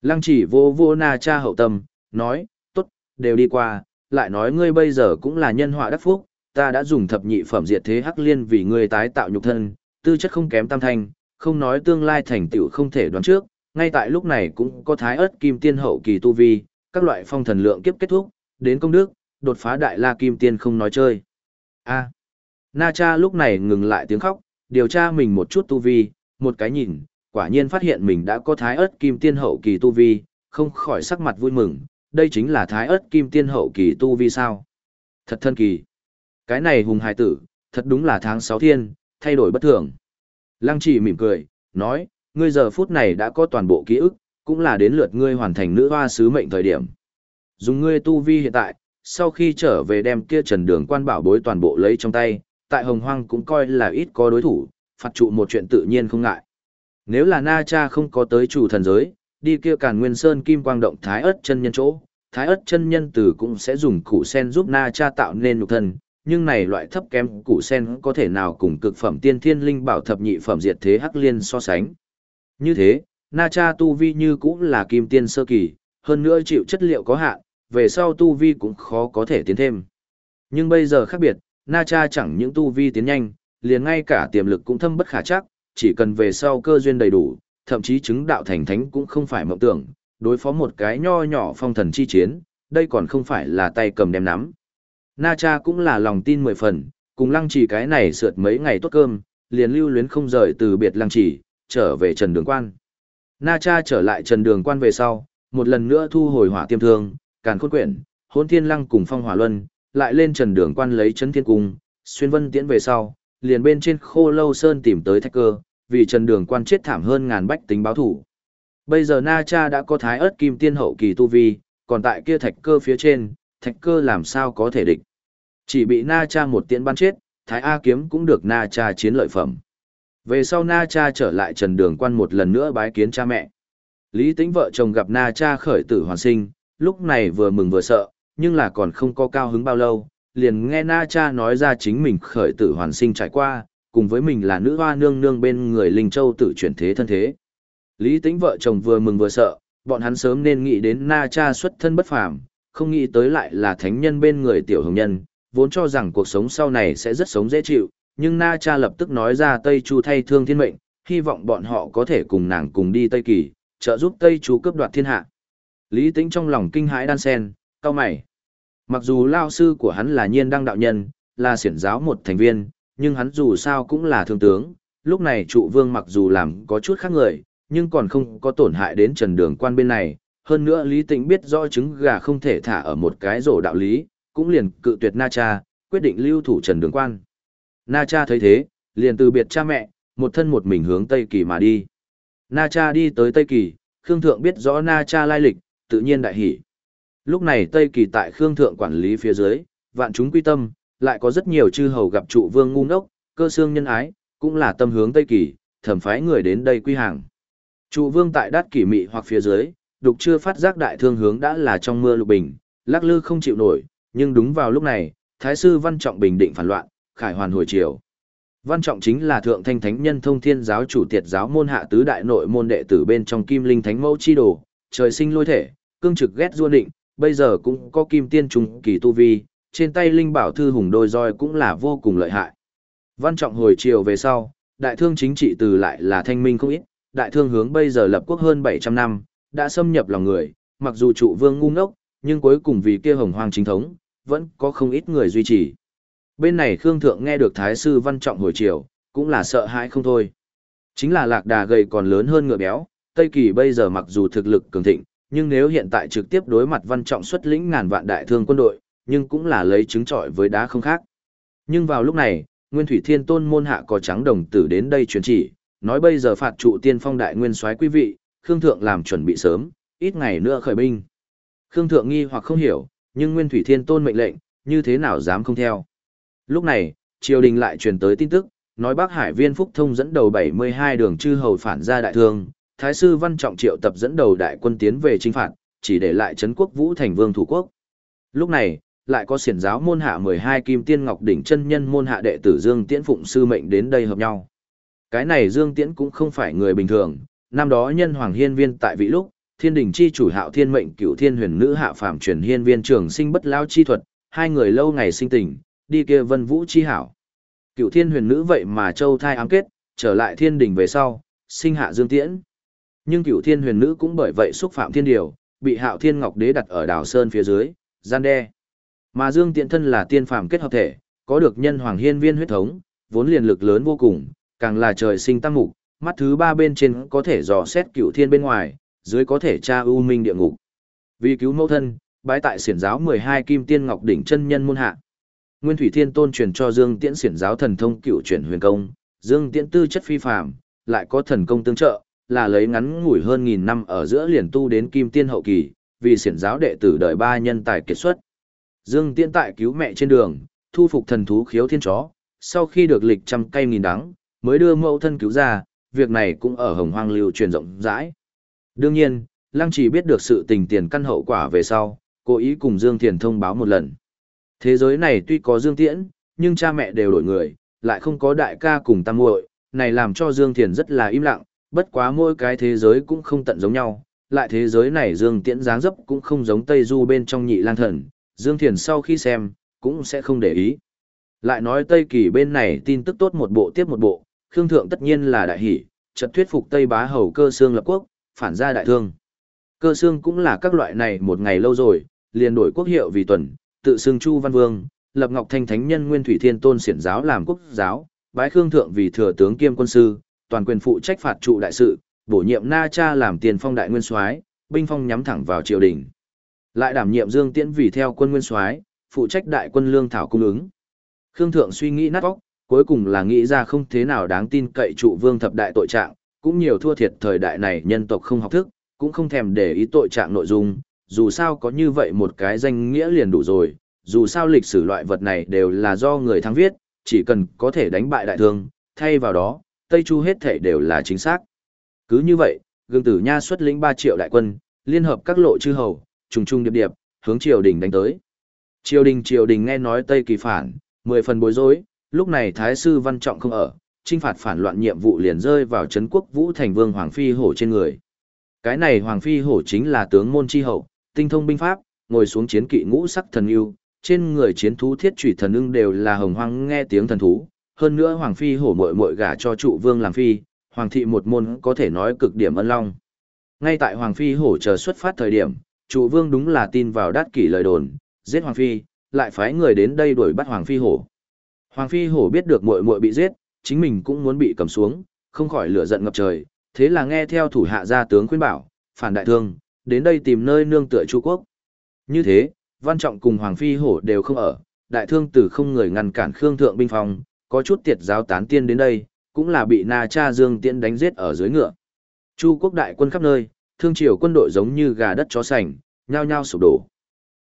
Lăng chỉ vô vô na cha hậu tâm, nói, tốt, đều đi qua, lại nói ngươi bây giờ cũng là nhân họa đắc phúc, ta đã dùng thập nhị phẩm diệt thế hắc liên vì ngươi tái tạo nhục thân, tư chất không kém tam thanh, không nói tương lai thành tựu không thể đoán trước, ngay tại lúc này cũng có thái ớt kim tiên hậu kỳ tu vi, các loại phong thần lượng kiếp kết thúc, đến công đức, đột phá đại la kim tiên không nói chơi. A. À. Na cha lúc này ngừng lại tiếng khóc, điều tra mình một chút tu vi, một cái nhìn, quả nhiên phát hiện mình đã có thái ớt kim tiên hậu kỳ tu vi, không khỏi sắc mặt vui mừng, đây chính là thái ớt kim tiên hậu kỳ tu vi sao. Thật thân kỳ. Cái này hùng hài tử, thật đúng là tháng 6 thiên, thay đổi bất thường. Lăng chỉ mỉm cười, nói, ngươi giờ phút này đã có toàn bộ ký ức, cũng là đến lượt ngươi hoàn thành nữ hoa sứ mệnh thời điểm. Dùng ngươi tu vi hiện tại, sau khi trở về đem kia trần đường quan bảo bối toàn bộ lấy trong tay, tại hồng hoang cũng coi là ít có đối thủ, phạt trụ một chuyện tự nhiên không ngại. Nếu là Na Cha không có tới chủ thần giới, đi kia càn nguyên sơn kim quang động thái ớt chân nhân chỗ, thái ớt chân nhân tử cũng sẽ dùng củ sen giúp Na Cha tạo nên nhục thân, nhưng này loại thấp kém củ sen có thể nào cùng cực phẩm tiên thiên linh bảo thập nhị phẩm diệt thế hắc liên so sánh. Như thế, Na Cha tu vi như cũng là kim tiên sơ kỳ, hơn nữa chịu chất liệu có hạn, về sau tu vi cũng khó có thể tiến thêm. Nhưng bây giờ khác biệt, Na Cha chẳng những tu vi tiến nhanh, liền ngay cả tiềm lực cũng thâm bất khả chắc, chỉ cần về sau cơ duyên đầy đủ, thậm chí chứng đạo thành thánh cũng không phải mộng tưởng, đối phó một cái nho nhỏ phong thần chi chiến, đây còn không phải là tay cầm đem nắm. Na Cha cũng là lòng tin mười phần, cùng lăng trì cái này sượt mấy ngày tốt cơm, liền lưu luyến không rời từ biệt lăng trì, trở về Trần Đường Quan. Na Cha trở lại Trần Đường Quan về sau, một lần nữa thu hồi hỏa tiêm thương, càn khôn quyển, hôn thiên lăng cùng phong hỏa luân, lại lên Trần Đường Quan lấy chấn thiên cung, xuyên vân tiễn về sau, liền bên trên khô lâu sơn tìm tới thạch cơ, vì Trần Đường Quan chết thảm hơn ngàn bách tính báo thủ. Bây giờ Na Cha đã có thái ớt kim tiên hậu kỳ tu vi, còn tại kia thạch cơ phía trên, thạch cơ làm sao có thể địch. Chỉ bị Na Cha một tiễn bắn chết, Thái A kiếm cũng được Na Cha chiến lợi phẩm. Về sau Na Cha trở lại Trần Đường Quan một lần nữa bái kiến cha mẹ. Lý Tĩnh vợ chồng gặp Na Cha khởi tử hoàn sinh, lúc này vừa mừng vừa sợ, nhưng là còn không có cao hứng bao lâu, liền nghe Na Cha nói ra chính mình khởi tử hoàn sinh trải qua, cùng với mình là nữ hoa nương nương bên người Linh Châu tự chuyển thế thân thế. Lý Tĩnh vợ chồng vừa mừng vừa sợ, bọn hắn sớm nên nghĩ đến Na Cha xuất thân bất phàm, không nghĩ tới lại là thánh nhân bên người tiểu hồng nhân, vốn cho rằng cuộc sống sau này sẽ rất sống dễ chịu, nhưng Na Cha lập tức nói ra Tây Chu thay thương thiên mệnh, hy vọng bọn họ có thể cùng nàng cùng đi Tây Kỳ, trợ giúp Tây Chu cướp đoạt thiên hạ. Lý Tĩnh trong lòng kinh hãi đan sen, cao mày. Mặc dù lao sư của hắn là nhiên đăng đạo nhân, là siển giáo một thành viên, nhưng hắn dù sao cũng là thương tướng, lúc này trụ vương mặc dù làm có chút khác người, nhưng còn không có tổn hại đến trần đường quan bên này. Hơn nữa Lý Tĩnh biết rõ trứng gà không thể thả ở một cái rổ đạo lý, cũng liền cự tuyệt Na Cha, quyết định lưu thủ trần đường quan. Na Cha thấy thế, liền từ biệt cha mẹ, một thân một mình hướng Tây Kỳ mà đi. Na Cha đi tới Tây Kỳ, Khương Thượng biết rõ Na Cha lai lịch, tự nhiên đại hỉ. Lúc này Tây Kỳ tại Khương Thượng quản lý phía dưới, vạn chúng quy tâm, lại có rất nhiều chư hầu gặp trụ vương ngu ngốc, cơ xương nhân ái, cũng là tâm hướng Tây Kỳ, thẩm phái người đến đây quy hàng. Trụ vương tại đát kỷ mị hoặc phía dưới, đục chưa phát giác đại thương hướng đã là trong mưa lục bình, lắc lư không chịu nổi, nhưng đúng vào lúc này, Thái sư Văn Trọng bình định phản loạn, khải hoàn hồi chiều. Văn Trọng chính là thượng thanh thánh nhân thông thiên giáo chủ tiệt giáo môn hạ tứ đại nội môn đệ tử bên trong kim linh thánh mẫu chi đồ, trời sinh lôi thể, cương trực ghét duôn định, bây giờ cũng có kim tiên trùng kỳ tu vi, trên tay linh bảo thư hùng đôi roi cũng là vô cùng lợi hại. Văn trọng hồi chiều về sau, đại thương chính trị từ lại là thanh minh không ít, đại thương hướng bây giờ lập quốc hơn 700 năm, đã xâm nhập lòng người, mặc dù trụ vương ngu ngốc, nhưng cuối cùng vì kia hồng hoang chính thống, vẫn có không ít người duy trì. Bên này Khương Thượng nghe được Thái sư Văn Trọng hồi chiều, cũng là sợ hãi không thôi. Chính là lạc đà gầy còn lớn hơn ngựa béo, Tây Kỳ bây giờ mặc dù thực lực cường thịnh, nhưng nếu hiện tại trực tiếp đối mặt văn trọng xuất lĩnh ngàn vạn đại thương quân đội, nhưng cũng là lấy trứng trọi với đá không khác. Nhưng vào lúc này, Nguyên Thủy Thiên Tôn môn hạ có trắng đồng tử đến đây truyền chỉ, nói bây giờ phạt trụ tiên phong đại nguyên soái quý vị, Khương Thượng làm chuẩn bị sớm, ít ngày nữa khởi binh. Khương Thượng nghi hoặc không hiểu, nhưng Nguyên Thủy Thiên Tôn mệnh lệnh, như thế nào dám không theo. Lúc này, triều đình lại truyền tới tin tức, nói Bắc Hải Viên Phúc Thông dẫn đầu 72 đường chư hầu phản ra đại thương, Thái sư Văn Trọng Triệu tập dẫn đầu đại quân tiến về chinh phạt, chỉ để lại trấn quốc Vũ thành vương thủ quốc. Lúc này, lại có xiển giáo môn hạ 12 kim tiên ngọc đỉnh chân nhân môn hạ đệ tử Dương Tiễn Phụng sư mệnh đến đây hợp nhau. Cái này Dương Tiễn cũng không phải người bình thường, năm đó nhân hoàng hiên viên tại vị lúc, thiên đình chi chủ hạo thiên mệnh cửu thiên huyền nữ hạ phàm truyền hiên viên trường sinh bất lao chi thuật, hai người lâu ngày sinh tình, đi kia vân vũ chi hảo. Cửu thiên huyền nữ vậy mà châu thai ám kết, trở lại thiên đình về sau, sinh hạ Dương Tiễn. Nhưng cửu thiên huyền nữ cũng bởi vậy xúc phạm thiên điều, bị hạo thiên ngọc đế đặt ở đảo sơn phía dưới, gian đe. Mà Dương Tiễn thân là tiên phàm kết hợp thể, có được nhân hoàng hiên viên huyết thống, vốn liền lực lớn vô cùng, càng là trời sinh tăng mục, mắt thứ ba bên trên có thể dò xét cửu thiên bên ngoài, dưới có thể tra ưu minh địa ngục. Vì cứu mẫu thân, bái tại xiển giáo 12 kim tiên ngọc đỉnh chân nhân môn hạ. Nguyên Thủy Thiên Tôn truyền cho Dương Tiễn xiển giáo thần thông cựu chuyển huyền công, Dương Tiễn tư chất phi phàm, lại có thần công tương trợ, là lấy ngắn ngủi hơn nghìn năm ở giữa liền tu đến kim tiên hậu kỳ, vì xiển giáo đệ tử đời ba nhân tài kiệt xuất. Dương Tiễn tại cứu mẹ trên đường, thu phục thần thú khiếu thiên chó, sau khi được lịch trăm cây nghìn đắng, mới đưa mẫu thân cứu ra, việc này cũng ở hồng hoang lưu truyền rộng rãi. Đương nhiên, Lăng Trì biết được sự tình tiền căn hậu quả về sau, cố ý cùng Dương Thiền thông báo một lần. Thế giới này tuy có Dương Tiễn, nhưng cha mẹ đều đổi người, lại không có đại ca cùng tam muội, này làm cho Dương Thiền rất là im lặng, bất quá mỗi cái thế giới cũng không tận giống nhau, lại thế giới này Dương Tiễn dáng dấp cũng không giống Tây Du bên trong nhị lang thần, Dương Thiền sau khi xem, cũng sẽ không để ý. Lại nói Tây Kỳ bên này tin tức tốt một bộ tiếp một bộ, Khương Thượng tất nhiên là đại hỷ, chật thuyết phục Tây Bá Hầu cơ xương lập quốc, phản ra đại thương. Cơ xương cũng là các loại này một ngày lâu rồi, liền đổi quốc hiệu vì tuần, tự xưng Chu Văn Vương, lập Ngọc Thanh Thánh Nhân Nguyên Thủy Thiên Tôn xiển giáo làm quốc giáo, bái Khương Thượng vì thừa tướng kiêm quân sư, toàn quyền phụ trách phạt trụ đại sự, bổ nhiệm Na Cha làm tiền phong đại nguyên soái, binh phong nhắm thẳng vào triều đình. Lại đảm nhiệm Dương Tiễn vì theo quân nguyên soái, phụ trách đại quân lương thảo cung ứng. Khương Thượng suy nghĩ nát óc, cuối cùng là nghĩ ra không thế nào đáng tin cậy trụ vương thập đại tội trạng, cũng nhiều thua thiệt thời đại này nhân tộc không học thức, cũng không thèm để ý tội trạng nội dung, dù sao có như vậy một cái danh nghĩa liền đủ rồi, dù sao lịch sử loại vật này đều là do người thắng viết, chỉ cần có thể đánh bại đại thương, thay vào đó, Tây Chu hết thể đều là chính xác. Cứ như vậy, gương tử nha xuất lĩnh 3 triệu đại quân, liên hợp các lộ chư hầu, trùng trùng điệp điệp, hướng triều đình đánh tới. Triều đình triều đình nghe nói Tây kỳ phản, mười phần bối rối, lúc này Thái sư Văn Trọng không ở, trinh phạt phản loạn nhiệm vụ liền rơi vào Trấn quốc Vũ Thành Vương Hoàng Phi Hổ trên người. Cái này Hoàng Phi Hổ chính là tướng môn chi hậu, tinh thông binh pháp, ngồi xuống chiến kỵ ngũ sắc thần yêu, trên người chiến thú thiết trụy thần ưng đều là hồng hoang nghe tiếng thần thú. Hơn nữa Hoàng Phi Hổ mội mội gả cho trụ vương làm phi, Hoàng thị một môn có thể nói cực điểm ân long. Ngay tại Hoàng Phi Hổ chờ xuất phát thời điểm, trụ vương đúng là tin vào đát kỷ lời đồn, giết Hoàng Phi, lại phái người đến đây đuổi bắt Hoàng Phi Hổ. Hoàng Phi Hổ biết được muội muội bị giết, chính mình cũng muốn bị cầm xuống, không khỏi lửa giận ngập trời, thế là nghe theo thủ hạ gia tướng khuyên bảo, phản đại thương, đến đây tìm nơi nương tựa Chu quốc. Như thế, Văn Trọng cùng Hoàng Phi Hổ đều không ở, đại thương tử không người ngăn cản Khương Thượng binh phòng, có chút tiệt giáo tán tiên đến đây, cũng là bị Na Cha Dương Tiễn đánh giết ở dưới ngựa. Chu quốc đại quân khắp nơi, thương triều quân đội giống như gà đất chó sành, nhao nhao sụp đổ.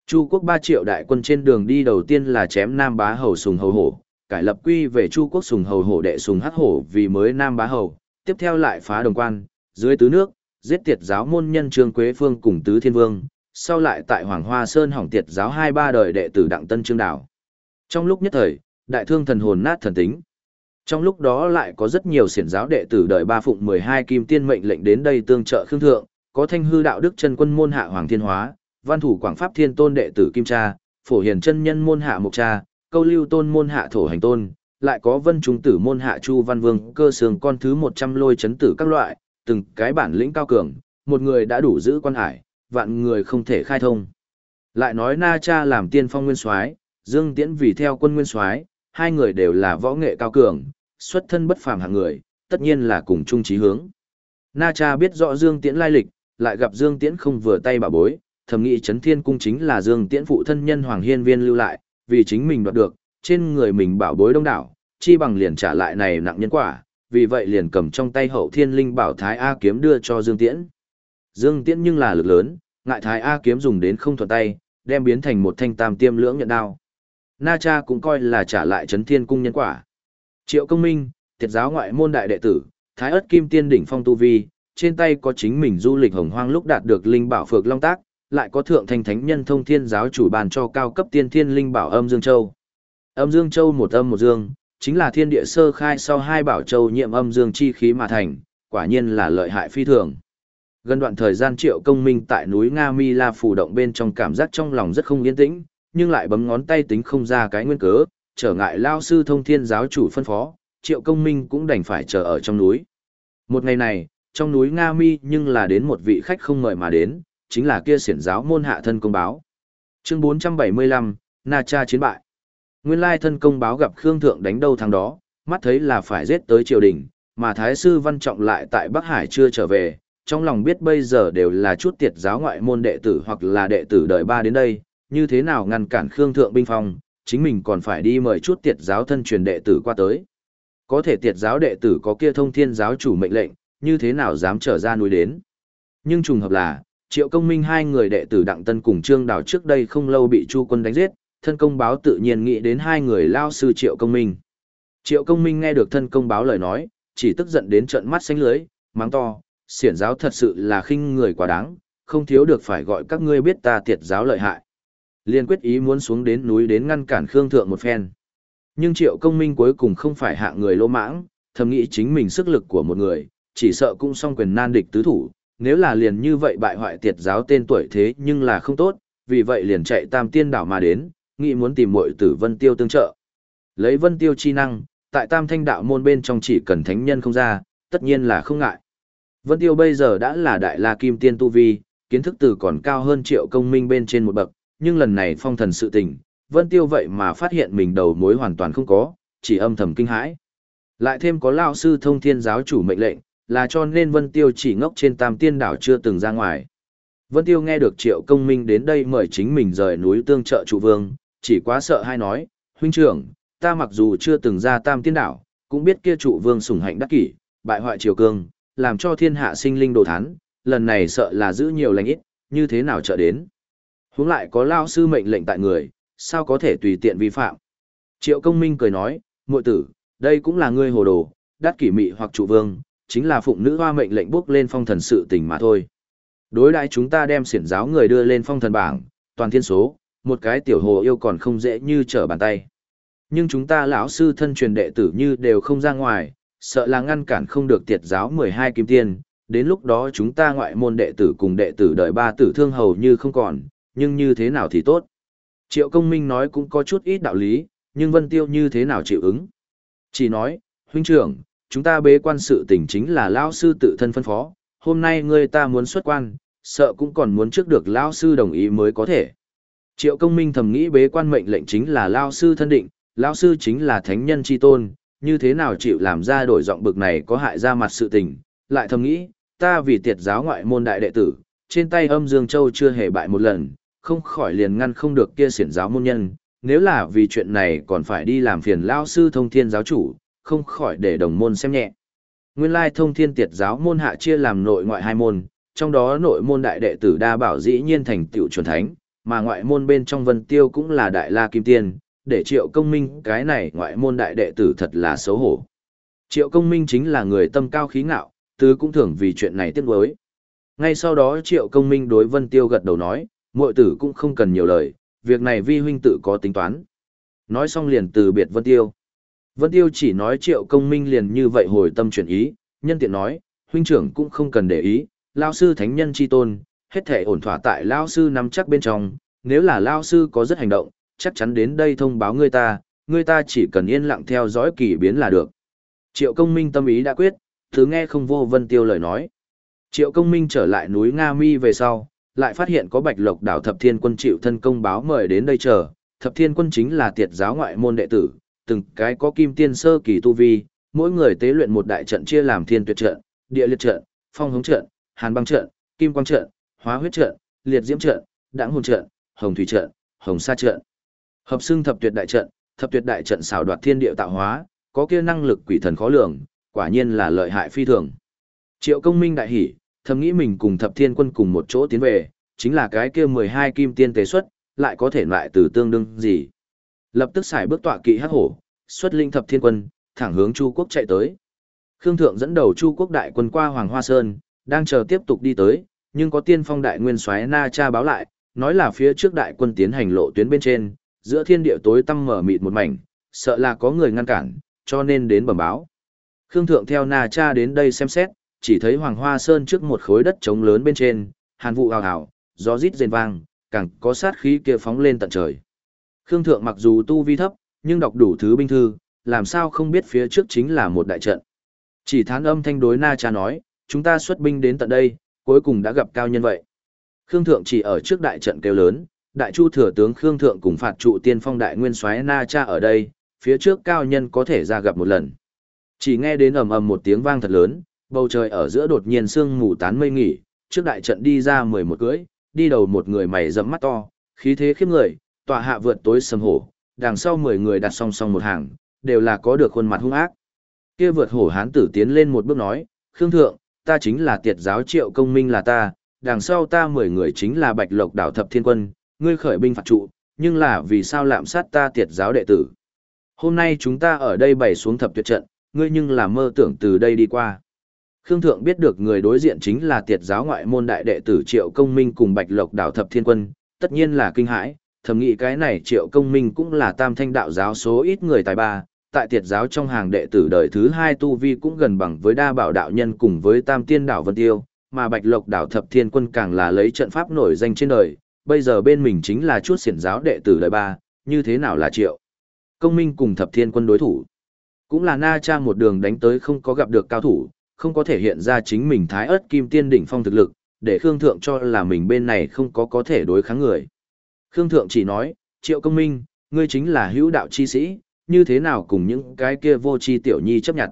Chu quốc 3 triệu đại quân trên đường đi đầu tiên là chém Nam Bá Hầu Sùng Hầu Hổ, cải lập quy về Chu quốc Sùng Hầu Hổ đệ Sùng Hắc Hổ vì mới Nam Bá Hầu, tiếp theo lại phá đồng quan, dưới tứ nước, giết tiệt giáo môn nhân Trương Quế Phương cùng Tứ Thiên Vương, sau lại tại Hoàng Hoa Sơn hỏng tiệt giáo hai ba đời đệ tử Đặng Tân Trương Đảo. Trong lúc nhất thời, đại thương thần hồn nát thần tính. Trong lúc đó lại có rất nhiều xiển giáo đệ tử đời ba phụng 12 kim tiên mệnh lệnh đến đây tương trợ khương thượng, có thanh hư đạo đức chân quân môn hạ Hoàng Thiên Hóa, văn thủ Quảng Pháp Thiên Tôn đệ tử Kim Cha, phổ hiền chân nhân môn hạ Mục Cha, câu lưu tôn môn hạ Thổ Hành Tôn, lại có vân trung tử môn hạ Chu Văn Vương cơ sường con thứ 100 lôi chấn tử các loại, từng cái bản lĩnh cao cường, một người đã đủ giữ quan hải, vạn người không thể khai thông. Lại nói Na Cha làm tiên phong nguyên soái, Dương Tiễn vì theo quân nguyên soái, hai người đều là võ nghệ cao cường, xuất thân bất phàm hạng người, tất nhiên là cùng chung chí hướng. Na Cha biết rõ Dương Tiễn lai lịch, lại gặp Dương Tiễn không vừa tay bà bối, thầm nghĩ Chấn Thiên cung chính là Dương Tiễn phụ thân nhân Hoàng Hiên Viên lưu lại, vì chính mình đoạt được, trên người mình bảo bối đông đảo, chi bằng liền trả lại này nặng nhân quả, vì vậy liền cầm trong tay hậu thiên linh bảo Thái A kiếm đưa cho Dương Tiễn. Dương Tiễn nhưng là lực lớn, ngại Thái A kiếm dùng đến không thuận tay, đem biến thành một thanh tam tiêm lưỡng nhận đao. Na Cha cũng coi là trả lại chấn thiên cung nhân quả. Triệu công minh, thiệt giáo ngoại môn đại đệ tử, Thái ất kim tiên đỉnh phong tu vi, trên tay có chính mình du lịch hồng hoang lúc đạt được linh bảo phược long tác, lại có thượng thanh thánh nhân thông thiên giáo chủ bàn cho cao cấp tiên thiên linh bảo âm dương châu. Âm dương châu một âm một dương, chính là thiên địa sơ khai sau hai bảo châu nhiệm âm dương chi khí mà thành, quả nhiên là lợi hại phi thường. Gần đoạn thời gian triệu công minh tại núi Nga Mi La phủ động bên trong cảm giác trong lòng rất không yên tĩnh, nhưng lại bấm ngón tay tính không ra cái nguyên cớ, trở ngại lao sư thông thiên giáo chủ phân phó, triệu công minh cũng đành phải chờ ở trong núi. Một ngày này, trong núi Nga Mi nhưng là đến một vị khách không mời mà đến, chính là kia xiển giáo môn hạ thân công báo. Chương 475, Na Cha chiến bại. Nguyên lai thân công báo gặp Khương Thượng đánh đâu thằng đó, mắt thấy là phải giết tới triều đình, mà Thái sư Văn Trọng lại tại Bắc Hải chưa trở về, trong lòng biết bây giờ đều là chút tiệt giáo ngoại môn đệ tử hoặc là đệ tử đời ba đến đây, như thế nào ngăn cản Khương Thượng binh phong, chính mình còn phải đi mời chút tiệt giáo thân truyền đệ tử qua tới. Có thể tiệt giáo đệ tử có kia thông thiên giáo chủ mệnh lệnh, như thế nào dám trở ra núi đến. Nhưng trùng hợp là, triệu công minh hai người đệ tử Đặng Tân cùng Trương Đào trước đây không lâu bị Chu quân đánh giết, thân công báo tự nhiên nghĩ đến hai người lao sư triệu công minh. Triệu công minh nghe được thân công báo lời nói, chỉ tức giận đến trận mắt xanh lưới, mắng to, xiển giáo thật sự là khinh người quá đáng, không thiếu được phải gọi các ngươi biết ta tiệt giáo lợi hại. Liên quyết ý muốn xuống đến núi đến ngăn cản Khương Thượng một phen. Nhưng triệu công minh cuối cùng không phải hạ người lỗ mãng, thầm nghĩ chính mình sức lực của một người, chỉ sợ cũng song quyền nan địch tứ thủ, nếu là liền như vậy bại hoại tiệt giáo tên tuổi thế nhưng là không tốt, vì vậy liền chạy tam tiên đảo mà đến, nghĩ muốn tìm muội tử Vân Tiêu tương trợ. Lấy Vân Tiêu chi năng, tại tam thanh đạo môn bên trong chỉ cần thánh nhân không ra, tất nhiên là không ngại. Vân Tiêu bây giờ đã là đại la kim tiên tu vi, kiến thức từ còn cao hơn triệu công minh bên trên một bậc, nhưng lần này phong thần sự tình, Vân Tiêu vậy mà phát hiện mình đầu mối hoàn toàn không có, chỉ âm thầm kinh hãi. Lại thêm có lao sư thông thiên giáo chủ mệnh lệnh, là cho nên Vân Tiêu chỉ ngốc trên tam tiên đảo chưa từng ra ngoài. Vân Tiêu nghe được triệu công minh đến đây mời chính mình rời núi tương trợ trụ vương, chỉ quá sợ hay nói, huynh trưởng, ta mặc dù chưa từng ra tam tiên đảo, cũng biết kia trụ vương sủng hạnh đắc kỷ, bại hoại triều cương, làm cho thiên hạ sinh linh đồ thán, lần này sợ là giữ nhiều lành ít, như thế nào trợ đến. Hướng lại có lao sư mệnh lệnh tại người, sao có thể tùy tiện vi phạm. Triệu công minh cười nói, muội tử, đây cũng là ngươi hồ đồ, đắc kỷ mị hoặc trụ vương, chính là phụng nữ hoa mệnh lệnh bước lên phong thần sự tình mà thôi. Đối đại chúng ta đem xiển giáo người đưa lên phong thần bảng, toàn thiên số, một cái tiểu hồ yêu còn không dễ như trở bàn tay. Nhưng chúng ta lão sư thân truyền đệ tử như đều không ra ngoài, sợ là ngăn cản không được tiệt giáo 12 kim tiên, đến lúc đó chúng ta ngoại môn đệ tử cùng đệ tử đợi ba tử thương hầu như không còn, nhưng như thế nào thì tốt. Triệu công minh nói cũng có chút ít đạo lý, nhưng Vân Tiêu như thế nào chịu ứng. Chỉ nói, huynh trưởng, chúng ta bế quan sự tình chính là lão sư tự thân phân phó, hôm nay ngươi ta muốn xuất quan, sợ cũng còn muốn trước được lão sư đồng ý mới có thể. Triệu công minh thầm nghĩ bế quan mệnh lệnh chính là lão sư thân định, lão sư chính là thánh nhân chi tôn, như thế nào chịu làm ra đổi giọng bực này có hại ra mặt sự tình, lại thầm nghĩ, ta vì tiệt giáo ngoại môn đại đệ tử, trên tay âm Dương Châu chưa hề bại một lần, không khỏi liền ngăn không được kia xiển giáo môn nhân, nếu là vì chuyện này còn phải đi làm phiền lão sư thông thiên giáo chủ, không khỏi để đồng môn xem nhẹ. Nguyên lai thông thiên tiệt giáo môn hạ chia làm nội ngoại hai môn, trong đó nội môn đại đệ tử đa bảo dĩ nhiên thành tiểu chuẩn thánh, mà ngoại môn bên trong vân tiêu cũng là đại la kim tiên, để triệu công minh cái này ngoại môn đại đệ tử thật là xấu hổ. Triệu công minh chính là người tâm cao khí ngạo, tứ cũng thường vì chuyện này tiếc đối. Ngay sau đó triệu công minh đối vân tiêu gật đầu nói, muội tử cũng không cần nhiều lời, việc này vi huynh tự có tính toán. Nói xong liền từ biệt vân tiêu. Vân tiêu chỉ nói triệu công minh liền như vậy hồi tâm chuyển ý, nhân tiện nói, huynh trưởng cũng không cần để ý, lao sư thánh nhân chi tôn, hết thể ổn thỏa tại lao sư nắm chắc bên trong, nếu là lao sư có rất hành động, chắc chắn đến đây thông báo người ta, người ta chỉ cần yên lặng theo dõi kỳ biến là được. Triệu công minh tâm ý đã quyết, thứ nghe không vô vân tiêu lời nói. Triệu công minh trở lại núi Nga Mi về sau, lại phát hiện có bạch lộc đảo thập thiên quân chịu thân công báo mời đến đây chờ. Thập thiên quân chính là tiệt giáo ngoại môn đệ tử, từng cái có kim tiên sơ kỳ tu vi, mỗi người tế luyện một đại trận chia làm thiên tuyệt trận, địa liệt trận, phong hống trận, hàn băng trận, kim quang trận, hóa huyết trận, liệt diễm trận, đãng hồn trận, hồng thủy trận, hồng sa trận. Hợp xưng thập tuyệt đại trận, thập tuyệt đại trận xảo đoạt thiên địa tạo hóa, có kia năng lực quỷ thần khó lường, quả nhiên là lợi hại phi thường. Triệu công minh đại hỉ, thầm nghĩ mình cùng thập thiên quân cùng một chỗ tiến về, chính là cái kia 12 kim tiên tế xuất, lại có thể loại từ tương đương gì. Lập tức xài bước tọa kỵ hắc hổ, xuất linh thập thiên quân, thẳng hướng Chu quốc chạy tới. Khương Thượng dẫn đầu Chu quốc đại quân qua Hoàng Hoa Sơn, đang chờ tiếp tục đi tới, nhưng có tiên phong đại nguyên soái Na Cha báo lại, nói là phía trước đại quân tiến hành lộ tuyến bên trên, giữa thiên địa tối tăm mở mịt một mảnh, sợ là có người ngăn cản, cho nên đến bẩm báo. Khương Thượng theo Na Cha đến đây xem xét, chỉ thấy Hoàng Hoa Sơn trước một khối đất trống lớn bên trên, hàn vụ hào hào, gió rít rền vang, càng có sát khí kia phóng lên tận trời. Khương Thượng mặc dù tu vi thấp, nhưng đọc đủ thứ binh thư, làm sao không biết phía trước chính là một đại trận. Chỉ thán âm thanh đối Na Cha nói, chúng ta xuất binh đến tận đây, cuối cùng đã gặp cao nhân vậy. Khương Thượng chỉ ở trước đại trận kêu lớn, đại chu thừa tướng Khương Thượng cùng phạt trụ tiên phong đại nguyên soái Na Cha ở đây, phía trước cao nhân có thể ra gặp một lần. Chỉ nghe đến ầm ầm một tiếng vang thật lớn, bầu trời ở giữa đột nhiên sương mù tán mây nghỉ, trước đại trận đi ra mười một cưỡi, đi đầu một người mày rậm mắt to, khí thế khiếp người, tòa hạ vượt tối sầm hổ, đằng sau mười người đặt song song một hàng, đều là có được khuôn mặt hung ác. Kia vượt hổ hán tử tiến lên một bước nói, Khương Thượng, ta chính là tiệt giáo triệu công minh là ta, đằng sau ta mười người chính là bạch lộc đảo thập thiên quân, ngươi khởi binh phạt trụ, nhưng là vì sao lạm sát ta tiệt giáo đệ tử. Hôm nay chúng ta ở đây bày xuống thập tuyệt trận, ngươi nhưng là mơ tưởng từ đây đi qua. Khương Thượng biết được người đối diện chính là tiệt giáo ngoại môn đại đệ tử Triệu Công Minh cùng Bạch Lộc đảo thập thiên quân, tất nhiên là kinh hãi, thầm nghĩ cái này Triệu Công Minh cũng là tam thanh đạo giáo số ít người tài ba, tại tiệt giáo trong hàng đệ tử đời thứ hai tu vi cũng gần bằng với đa bảo đạo nhân cùng với tam tiên đảo Vân Tiêu, mà Bạch Lộc đảo thập thiên quân càng là lấy trận pháp nổi danh trên đời, bây giờ bên mình chính là chút xiển giáo đệ tử đời ba, như thế nào là Triệu Công Minh cùng thập thiên quân đối thủ. Cũng là Na Cha một đường đánh tới không có gặp được cao thủ, không có thể hiện ra chính mình thái ớt kim tiên đỉnh phong thực lực, để Khương Thượng cho là mình bên này không có có thể đối kháng người. Khương Thượng chỉ nói, Triệu Công Minh, ngươi chính là hữu đạo chi sĩ, như thế nào cùng những cái kia vô chi tiểu nhi chấp nhận.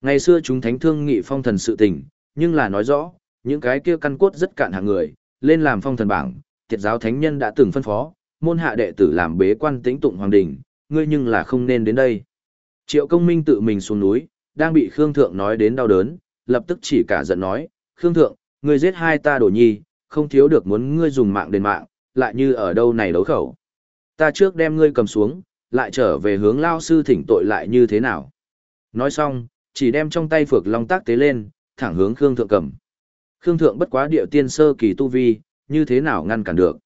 Ngày xưa chúng thánh thương nghị phong thần sự tình, nhưng là nói rõ, những cái kia căn cốt rất cạn hạng người, lên làm phong thần bảng, tiệt giáo thánh nhân đã từng phân phó, môn hạ đệ tử làm bế quan tĩnh tụng hoàng đình, ngươi nhưng là không nên đến đây. Triệu công minh tự mình xuống núi, đang bị Khương Thượng nói đến đau đớn, lập tức chỉ cả giận nói, Khương Thượng, ngươi giết hai ta đổ nhi, không thiếu được muốn ngươi dùng mạng đền mạng, lại như ở đâu này đấu khẩu. Ta trước đem ngươi cầm xuống, lại trở về hướng lao sư thỉnh tội lại như thế nào. Nói xong, chỉ đem trong tay phược long tác tế lên, thẳng hướng Khương Thượng cầm. Khương Thượng bất quá điệu tiên sơ kỳ tu vi, như thế nào ngăn cản được.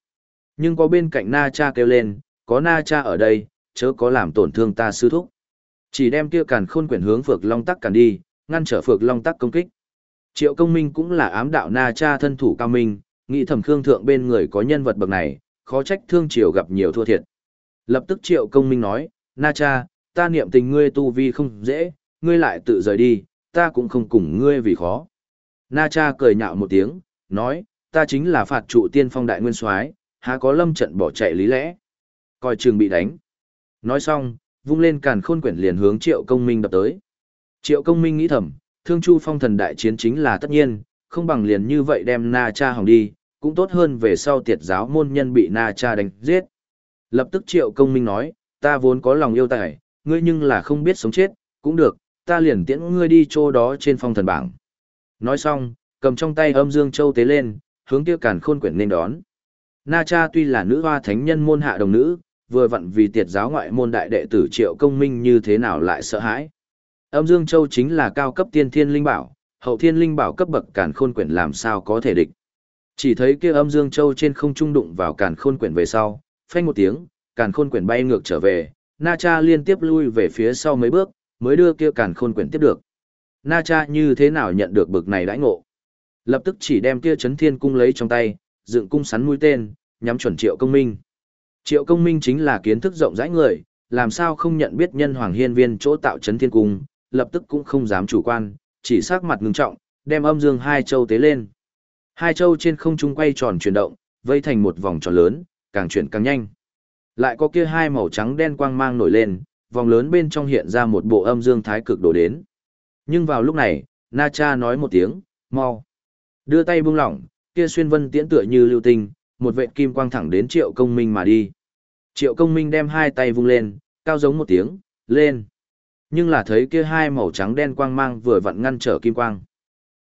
Nhưng có bên cạnh Na Cha kêu lên, có Na Cha ở đây, chớ có làm tổn thương ta sư thúc. Chỉ đem kia càn khôn quyển hướng Phược Long Tắc càn đi, ngăn trở Phược Long Tắc công kích. Triệu Công Minh cũng là ám đạo Na Cha thân thủ cao minh, nghĩ thẩm Khương Thượng bên người có nhân vật bậc này, khó trách thương triều gặp nhiều thua thiệt. Lập tức Triệu Công Minh nói, Na Cha, ta niệm tình ngươi tu vi không dễ, ngươi lại tự rời đi, ta cũng không cùng ngươi vì khó. Na Cha cười nhạo một tiếng, nói, ta chính là phạt trụ tiên phong đại nguyên soái, há có lâm trận bỏ chạy lý lẽ. Coi trường bị đánh. Nói xong, vung lên càn khôn quyển liền hướng triệu công minh đập tới. Triệu công minh nghĩ thầm, thương chu phong thần đại chiến chính là tất nhiên, không bằng liền như vậy đem na cha hỏng đi, cũng tốt hơn về sau tiệt giáo môn nhân bị na cha đánh giết. Lập tức triệu công minh nói, ta vốn có lòng yêu tài, ngươi nhưng là không biết sống chết, cũng được, ta liền tiễn ngươi đi chỗ đó trên phong thần bảng. Nói xong, cầm trong tay âm dương châu tế lên, hướng kia càn khôn quyển nên đón. Na cha tuy là nữ hoa thánh nhân môn hạ đồng nữ, vừa vặn vì tiệt giáo ngoại môn đại đệ tử triệu công minh như thế nào lại sợ hãi. Âm Dương Châu chính là cao cấp tiên thiên linh bảo, hậu thiên linh bảo cấp bậc càn khôn quyển làm sao có thể địch. Chỉ thấy kia âm Dương Châu trên không trung đụng vào càn khôn quyển về sau, phanh một tiếng, càn khôn quyển bay ngược trở về, Na Cha liên tiếp lui về phía sau mấy bước, mới đưa kia càn khôn quyển tiếp được. Na Cha như thế nào nhận được bực này đãi ngộ? Lập tức chỉ đem kia chấn thiên cung lấy trong tay, dựng cung sắn mũi tên, nhắm chuẩn triệu công minh. Triệu công minh chính là kiến thức rộng rãi người, làm sao không nhận biết nhân hoàng hiên viên chỗ tạo chấn thiên cung, lập tức cũng không dám chủ quan, chỉ sắc mặt ngưng trọng, đem âm dương hai châu tế lên. Hai châu trên không trung quay tròn chuyển động, vây thành một vòng tròn lớn, càng chuyển càng nhanh. Lại có kia hai màu trắng đen quang mang nổi lên, vòng lớn bên trong hiện ra một bộ âm dương thái cực đổ đến. Nhưng vào lúc này, Na Cha nói một tiếng, mau. Đưa tay buông lỏng, kia xuyên vân tiễn tựa như lưu tinh, một vệ kim quang thẳng đến triệu công minh mà đi. Triệu công minh đem hai tay vung lên, cao giống một tiếng, lên. Nhưng là thấy kia hai màu trắng đen quang mang vừa vặn ngăn trở kim quang.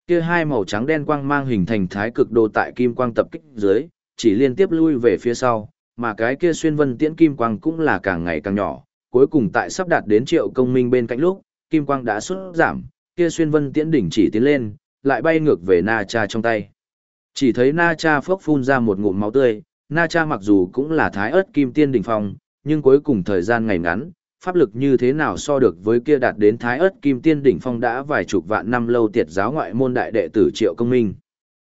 Kia hai màu trắng đen quang mang hình thành thái cực đồ tại kim quang tập kích dưới, chỉ liên tiếp lui về phía sau, mà cái kia xuyên vân tiễn kim quang cũng là càng ngày càng nhỏ, cuối cùng tại sắp đạt đến triệu công minh bên cạnh lúc, kim quang đã xuất giảm, kia xuyên vân tiễn đỉnh chỉ tiến lên, lại bay ngược về Na Cha trong tay. Chỉ thấy Na Cha phốc phun ra một ngụm máu tươi, Na Cha mặc dù cũng là thái ớt kim tiên đỉnh phong, nhưng cuối cùng thời gian ngày ngắn, pháp lực như thế nào so được với kia đạt đến thái ớt kim tiên đỉnh phong đã vài chục vạn năm lâu tiệt giáo ngoại môn đại đệ tử triệu công minh.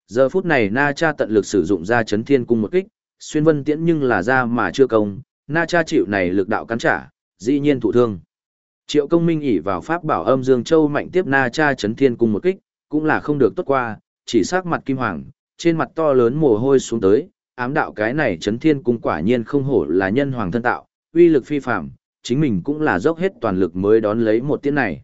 Giờ phút này Na Cha tận lực sử dụng ra chấn thiên cung một kích, xuyên vân tiễn nhưng là ra mà chưa công, Na Cha chịu này lực đạo cắn trả, dĩ nhiên thụ thương. Triệu công minh ỉ vào pháp bảo âm Dương Châu mạnh tiếp Na Cha chấn thiên cung một kích, cũng là không được tốt qua, chỉ sắc mặt kim hoàng, trên mặt to lớn mồ hôi xuống tới, ám đạo cái này chấn thiên cung quả nhiên không hổ là nhân hoàng thân tạo, uy lực phi phạm, chính mình cũng là dốc hết toàn lực mới đón lấy một tiếng này.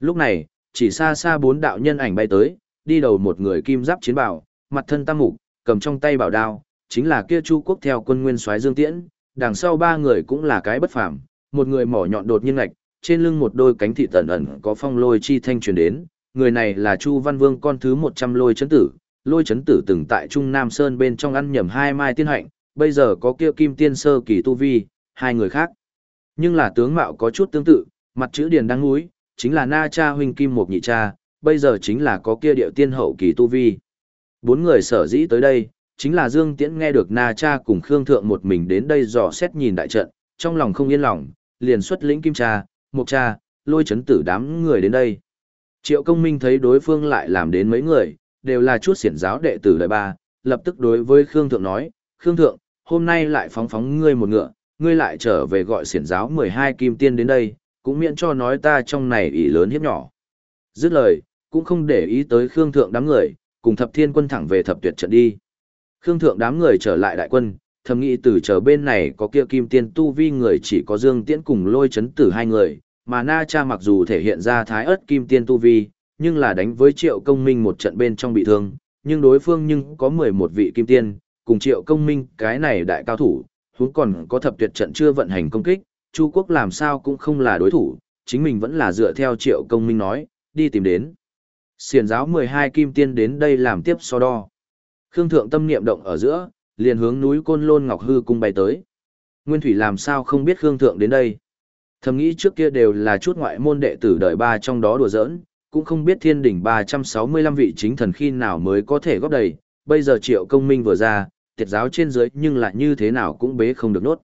Lúc này, chỉ xa xa bốn đạo nhân ảnh bay tới, đi đầu một người kim giáp chiến bảo, mặt thân tam mục, cầm trong tay bảo đao, chính là kia Chu Quốc theo quân nguyên soái Dương Tiễn, đằng sau ba người cũng là cái bất phàm, một người mỏ nhọn đột nhiên ngạch, trên lưng một đôi cánh thị tẩn ẩn có phong lôi chi thanh truyền đến, người này là Chu Văn Vương con thứ 100 lôi chấn tử, lôi chấn tử từng tại Trung Nam Sơn bên trong ăn nhầm hai mai tiên hạnh, bây giờ có kia kim tiên sơ kỳ tu vi, hai người khác. Nhưng là tướng mạo có chút tương tự, mặt chữ điền đang núi, chính là na cha huynh kim một nhị cha, bây giờ chính là có kia điệu tiên hậu kỳ tu vi. Bốn người sở dĩ tới đây, chính là Dương Tiễn nghe được na cha cùng Khương Thượng một mình đến đây dò xét nhìn đại trận, trong lòng không yên lòng, liền xuất lĩnh kim cha, Mộc cha, lôi chấn tử đám người đến đây. Triệu công minh thấy đối phương lại làm đến mấy người, đều là chút xiển giáo đệ tử đời ba, lập tức đối với Khương Thượng nói, Khương Thượng, hôm nay lại phóng phóng ngươi một ngựa, ngươi lại trở về gọi xiển giáo 12 kim tiên đến đây, cũng miễn cho nói ta trong này ỷ lớn hiếp nhỏ. Dứt lời, cũng không để ý tới Khương Thượng đám người, cùng thập thiên quân thẳng về thập tuyệt trận đi. Khương Thượng đám người trở lại đại quân, thầm nghĩ từ chờ bên này có kia kim tiên tu vi người chỉ có Dương Tiễn cùng lôi chấn tử hai người, mà Na Cha mặc dù thể hiện ra thái ớt kim tiên tu vi, nhưng là đánh với triệu công minh một trận bên trong bị thương, nhưng đối phương nhưng có 11 vị kim tiên, cùng triệu công minh cái này đại cao thủ, huống còn có thập tuyệt trận chưa vận hành công kích, Chu quốc làm sao cũng không là đối thủ, chính mình vẫn là dựa theo triệu công minh nói, đi tìm đến. Xiển giáo 12 kim tiên đến đây làm tiếp so đo. Khương thượng tâm niệm động ở giữa, liền hướng núi Côn Lôn Ngọc Hư cung bay tới. Nguyên Thủy làm sao không biết Khương thượng đến đây. Thầm nghĩ trước kia đều là chút ngoại môn đệ tử đời ba trong đó đùa giỡn, cũng không biết thiên đỉnh 365 vị chính thần khi nào mới có thể góp đầy, bây giờ triệu công minh vừa ra, tiệt giáo trên dưới nhưng lại như thế nào cũng bế không được nốt.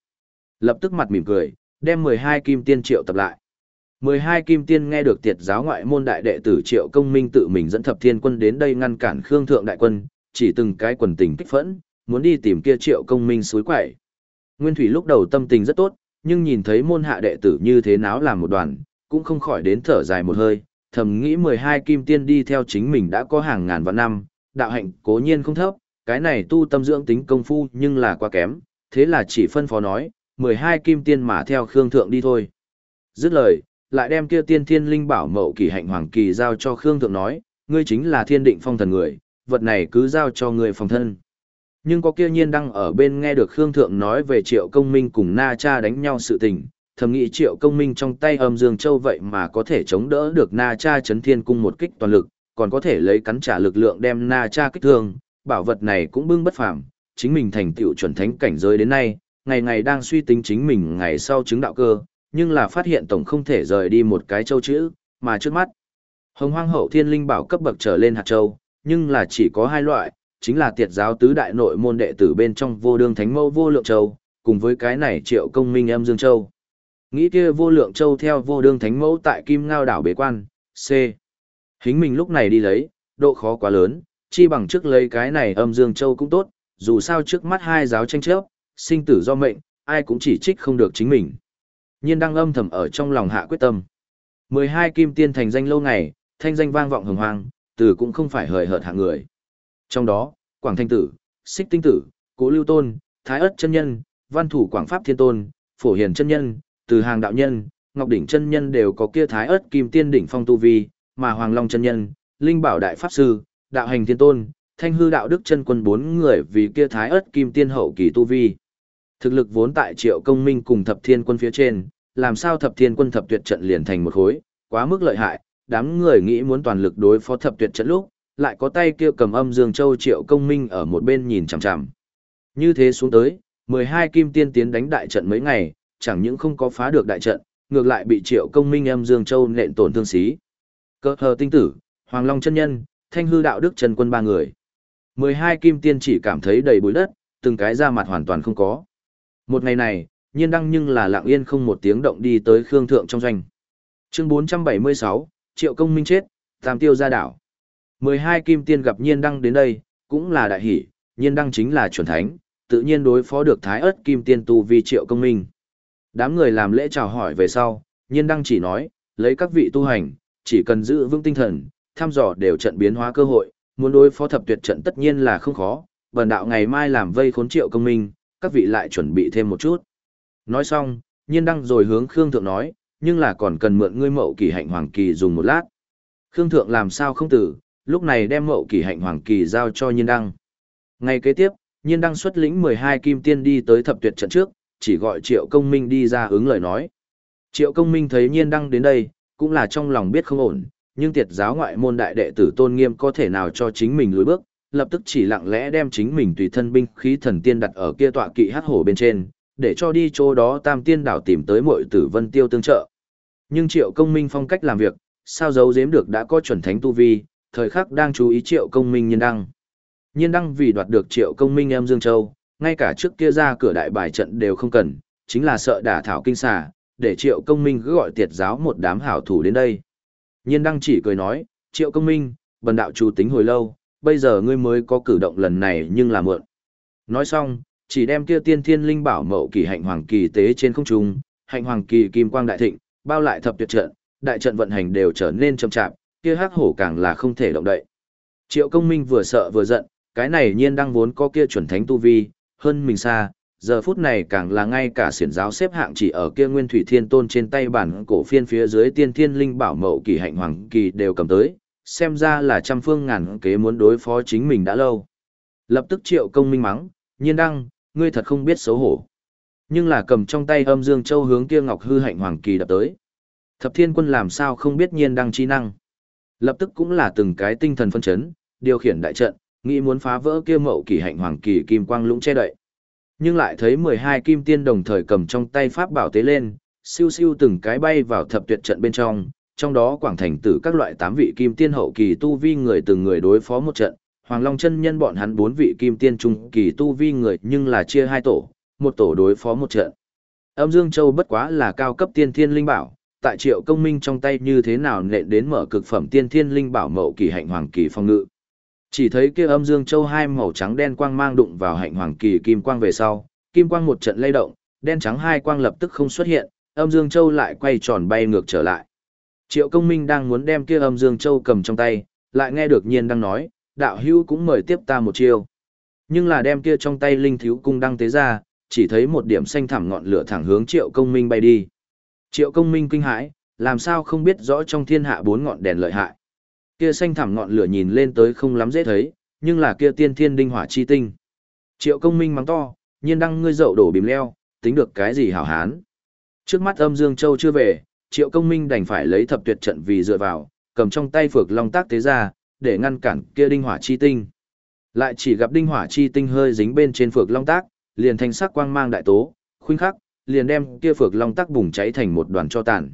Lập tức mặt mỉm cười, đem 12 kim tiên triệu tập lại. 12 kim tiên nghe được tiệt giáo ngoại môn đại đệ tử triệu công minh tự mình dẫn thập thiên quân đến đây ngăn cản Khương Thượng đại quân, chỉ từng cái quần tình kích phẫn, muốn đi tìm kia triệu công minh suối quậy. Nguyên Thủy lúc đầu tâm tình rất tốt, nhưng nhìn thấy môn hạ đệ tử như thế náo làm một đoàn, cũng không khỏi đến thở dài một hơi, thầm nghĩ 12 kim tiên đi theo chính mình đã có hàng ngàn vạn năm, đạo hạnh cố nhiên không thấp, cái này tu tâm dưỡng tính công phu nhưng là quá kém, thế là chỉ phân phó nói, 12 kim tiên mà theo Khương Thượng đi thôi. Dứt lời, lại đem kia tiên thiên linh bảo mậu kỳ hạnh hoàng kỳ giao cho Khương Thượng nói, ngươi chính là thiên định phong thần người, vật này cứ giao cho ngươi phòng thân. Nhưng có kia nhiên đang ở bên nghe được Khương Thượng nói về triệu công minh cùng Na Cha đánh nhau sự tình, thầm nghĩ triệu công minh trong tay âm dương châu vậy mà có thể chống đỡ được Na Cha chấn thiên cung một kích toàn lực, còn có thể lấy cắn trả lực lượng đem Na Cha kích thương, bảo vật này cũng bưng bất phàm, chính mình thành tựu chuẩn thánh cảnh giới đến nay, ngày ngày đang suy tính chính mình ngày sau chứng đạo cơ, nhưng là phát hiện tổng không thể rời đi một cái châu chữ, mà trước mắt. Hồng hoang hậu thiên linh bảo cấp bậc trở lên hạt châu, nhưng là chỉ có hai loại, chính là tiệt giáo tứ đại nội môn đệ tử bên trong vô đương thánh mẫu vô lượng châu, cùng với cái này triệu công minh âm dương châu. Nghĩ kia vô lượng châu theo vô đương thánh mẫu tại kim ngao đảo bế quan, C. Hính mình lúc này đi lấy, độ khó quá lớn, chi bằng trước lấy cái này âm dương châu cũng tốt, dù sao trước mắt hai giáo tranh chấp, sinh tử do mệnh, ai cũng chỉ trích không được chính mình. Nhiên đang âm thầm ở trong lòng hạ quyết tâm. 12 kim tiên thành danh lâu ngày, thanh danh vang vọng hồng hoang, từ cũng không phải hời hợt hạng người. Trong đó, Quảng Thanh Tử, Xích Tinh Tử, Cố Lưu Tôn, Thái Ất Chân Nhân, Văn Thủ Quảng Pháp Thiên Tôn, Phổ Hiền Chân Nhân, Từ Hàng Đạo Nhân, Ngọc Đỉnh Chân Nhân đều có kia Thái Ất Kim Tiên Đỉnh Phong Tu Vi, mà Hoàng Long Chân Nhân, Linh Bảo Đại Pháp Sư, đạo hành thiên tôn, thanh hư đạo đức chân quân bốn người vì kia thái ớt kim tiên hậu kỳ tu vi. Thực lực vốn tại triệu công minh cùng thập thiên quân phía trên, làm sao thập thiên quân thập tuyệt trận liền thành một khối, quá mức lợi hại, đám người nghĩ muốn toàn lực đối phó thập tuyệt trận lúc, lại có tay kia cầm âm dương châu triệu công minh ở một bên nhìn chằm chằm. Như thế xuống tới, 12 kim tiên tiến đánh đại trận mấy ngày, chẳng những không có phá được đại trận, ngược lại bị triệu công minh âm dương châu nện tổn thương xí. Cơ hờ tinh tử, Hoàng Long chân nhân, thanh hư đạo đức chân quân ba người. 12 kim tiên chỉ cảm thấy đầy bụi đất, từng cái da mặt hoàn toàn không có. Một ngày này, nhiên đăng nhưng là lặng yên không một tiếng động đi tới Khương Thượng trong doanh. Chương 476, Triệu Công Minh chết, Tam Tiêu ra đảo. 12 kim tiên gặp nhiên đăng đến đây, cũng là đại hỷ, nhiên đăng chính là chuẩn thánh, tự nhiên đối phó được thái ớt kim tiên tu vi Triệu Công Minh. Đám người làm lễ chào hỏi về sau, nhiên đăng chỉ nói, lấy các vị tu hành, chỉ cần giữ vững tinh thần, thăm dò đều trận biến hóa cơ hội, muốn đối phó thập tuyệt trận tất nhiên là không khó, bần đạo ngày mai làm vây khốn triệu công minh, các vị lại chuẩn bị thêm một chút. Nói xong, nhiên đăng rồi hướng Khương Thượng nói, nhưng là còn cần mượn ngươi mậu kỳ hạnh hoàng kỳ dùng một lát. Khương Thượng làm sao không tử, lúc này đem mậu kỳ hạnh hoàng kỳ giao cho nhiên đăng. Ngày kế tiếp, nhiên đăng xuất lĩnh 12 kim tiên đi tới thập tuyệt trận trước, chỉ gọi triệu công minh đi ra ứng lời nói. Triệu công minh thấy nhiên đăng đến đây, cũng là trong lòng biết không ổn, nhưng tiệt giáo ngoại môn đại đệ tử tôn nghiêm có thể nào cho chính mình lùi bước, lập tức chỉ lặng lẽ đem chính mình tùy thân binh khí thần tiên đặt ở kia tọa kỵ hát hổ bên trên, để cho đi chỗ đó tam tiên đảo tìm tới mọi tử vân tiêu tương trợ. Nhưng triệu công minh phong cách làm việc, sao giấu giếm được đã có chuẩn thánh tu vi, thời khắc đang chú ý triệu công minh nhân đăng. Nhân đăng vì đoạt được triệu công minh em Dương Châu, ngay cả trước kia ra cửa đại bài trận đều không cần, chính là sợ đả thảo kinh xà, để triệu công minh cứ gọi tiệt giáo một đám hảo thủ đến đây. Nhiên đăng chỉ cười nói, triệu công minh, bần đạo chủ tính hồi lâu, bây giờ ngươi mới có cử động lần này nhưng là mượn. Nói xong, chỉ đem kia tiên thiên linh bảo mậu kỳ hạnh hoàng kỳ tế trên không trung, hạnh hoàng kỳ kim quang đại thịnh, bao lại thập tuyệt trận, đại trận vận hành đều trở nên chậm chạp, kia hắc hổ càng là không thể động đậy. Triệu công minh vừa sợ vừa giận, cái này nhiên đăng vốn có kia chuẩn thánh tu vi, hơn mình xa, giờ phút này càng là ngay cả xiển giáo xếp hạng chỉ ở kia nguyên thủy thiên tôn trên tay bản cổ phiên phía dưới tiên thiên linh bảo mậu kỳ hạnh hoàng kỳ đều cầm tới, xem ra là trăm phương ngàn kế muốn đối phó chính mình đã lâu. Lập tức triệu công minh mắng, nhiên đăng, ngươi thật không biết xấu hổ. Nhưng là cầm trong tay âm dương châu hướng kia ngọc hư hạnh hoàng kỳ đập tới. Thập thiên quân làm sao không biết nhiên đăng chi năng. Lập tức cũng là từng cái tinh thần phân chấn, điều khiển đại trận, nghĩ muốn phá vỡ kia mậu kỳ hạnh hoàng kỳ kim quang lũng che đậy. Nhưng lại thấy 12 kim tiên đồng thời cầm trong tay pháp bảo tế lên, siêu siêu từng cái bay vào thập tuyệt trận bên trong, trong đó quảng thành tử các loại 8 vị kim tiên hậu kỳ tu vi người từng người đối phó một trận, Hoàng Long chân nhân bọn hắn 4 vị kim tiên trung kỳ tu vi người nhưng là chia hai tổ, một tổ đối phó một trận. Âm Dương Châu bất quá là cao cấp tiên thiên linh bảo, tại triệu công minh trong tay như thế nào nện đến mở cực phẩm tiên thiên linh bảo mậu kỳ hạnh hoàng kỳ phong ngự. Chỉ thấy kia âm dương châu hai màu trắng đen quang mang đụng vào hạnh hoàng kỳ kim quang về sau, kim quang một trận lay động, đen trắng hai quang lập tức không xuất hiện, âm dương châu lại quay tròn bay ngược trở lại. Triệu công minh đang muốn đem kia âm dương châu cầm trong tay, lại nghe được nhiên đang nói, đạo hữu cũng mời tiếp ta một chiêu. Nhưng là đem kia trong tay linh thiếu cung đăng tế ra, chỉ thấy một điểm xanh thẳm ngọn lửa thẳng hướng triệu công minh bay đi. Triệu công minh kinh hãi, làm sao không biết rõ trong thiên hạ bốn ngọn đèn lợi hại. Kia xanh thẳm ngọn lửa nhìn lên tới không lắm dễ thấy, nhưng là kia tiên thiên đinh hỏa chi tinh. Triệu công minh mắng to, nhiên đăng ngươi dậu đổ bìm leo, tính được cái gì hảo hán. Trước mắt âm Dương Châu chưa về, triệu công minh đành phải lấy thập tuyệt trận vì dựa vào, cầm trong tay phược long tác tế ra, để ngăn cản kia đinh hỏa chi tinh. Lại chỉ gặp đinh hỏa chi tinh hơi dính bên trên phược long tác, liền thành sắc quang mang đại tố, khuynh khắc, liền đem kia phược long tác bùng cháy thành một đoàn cho tàn.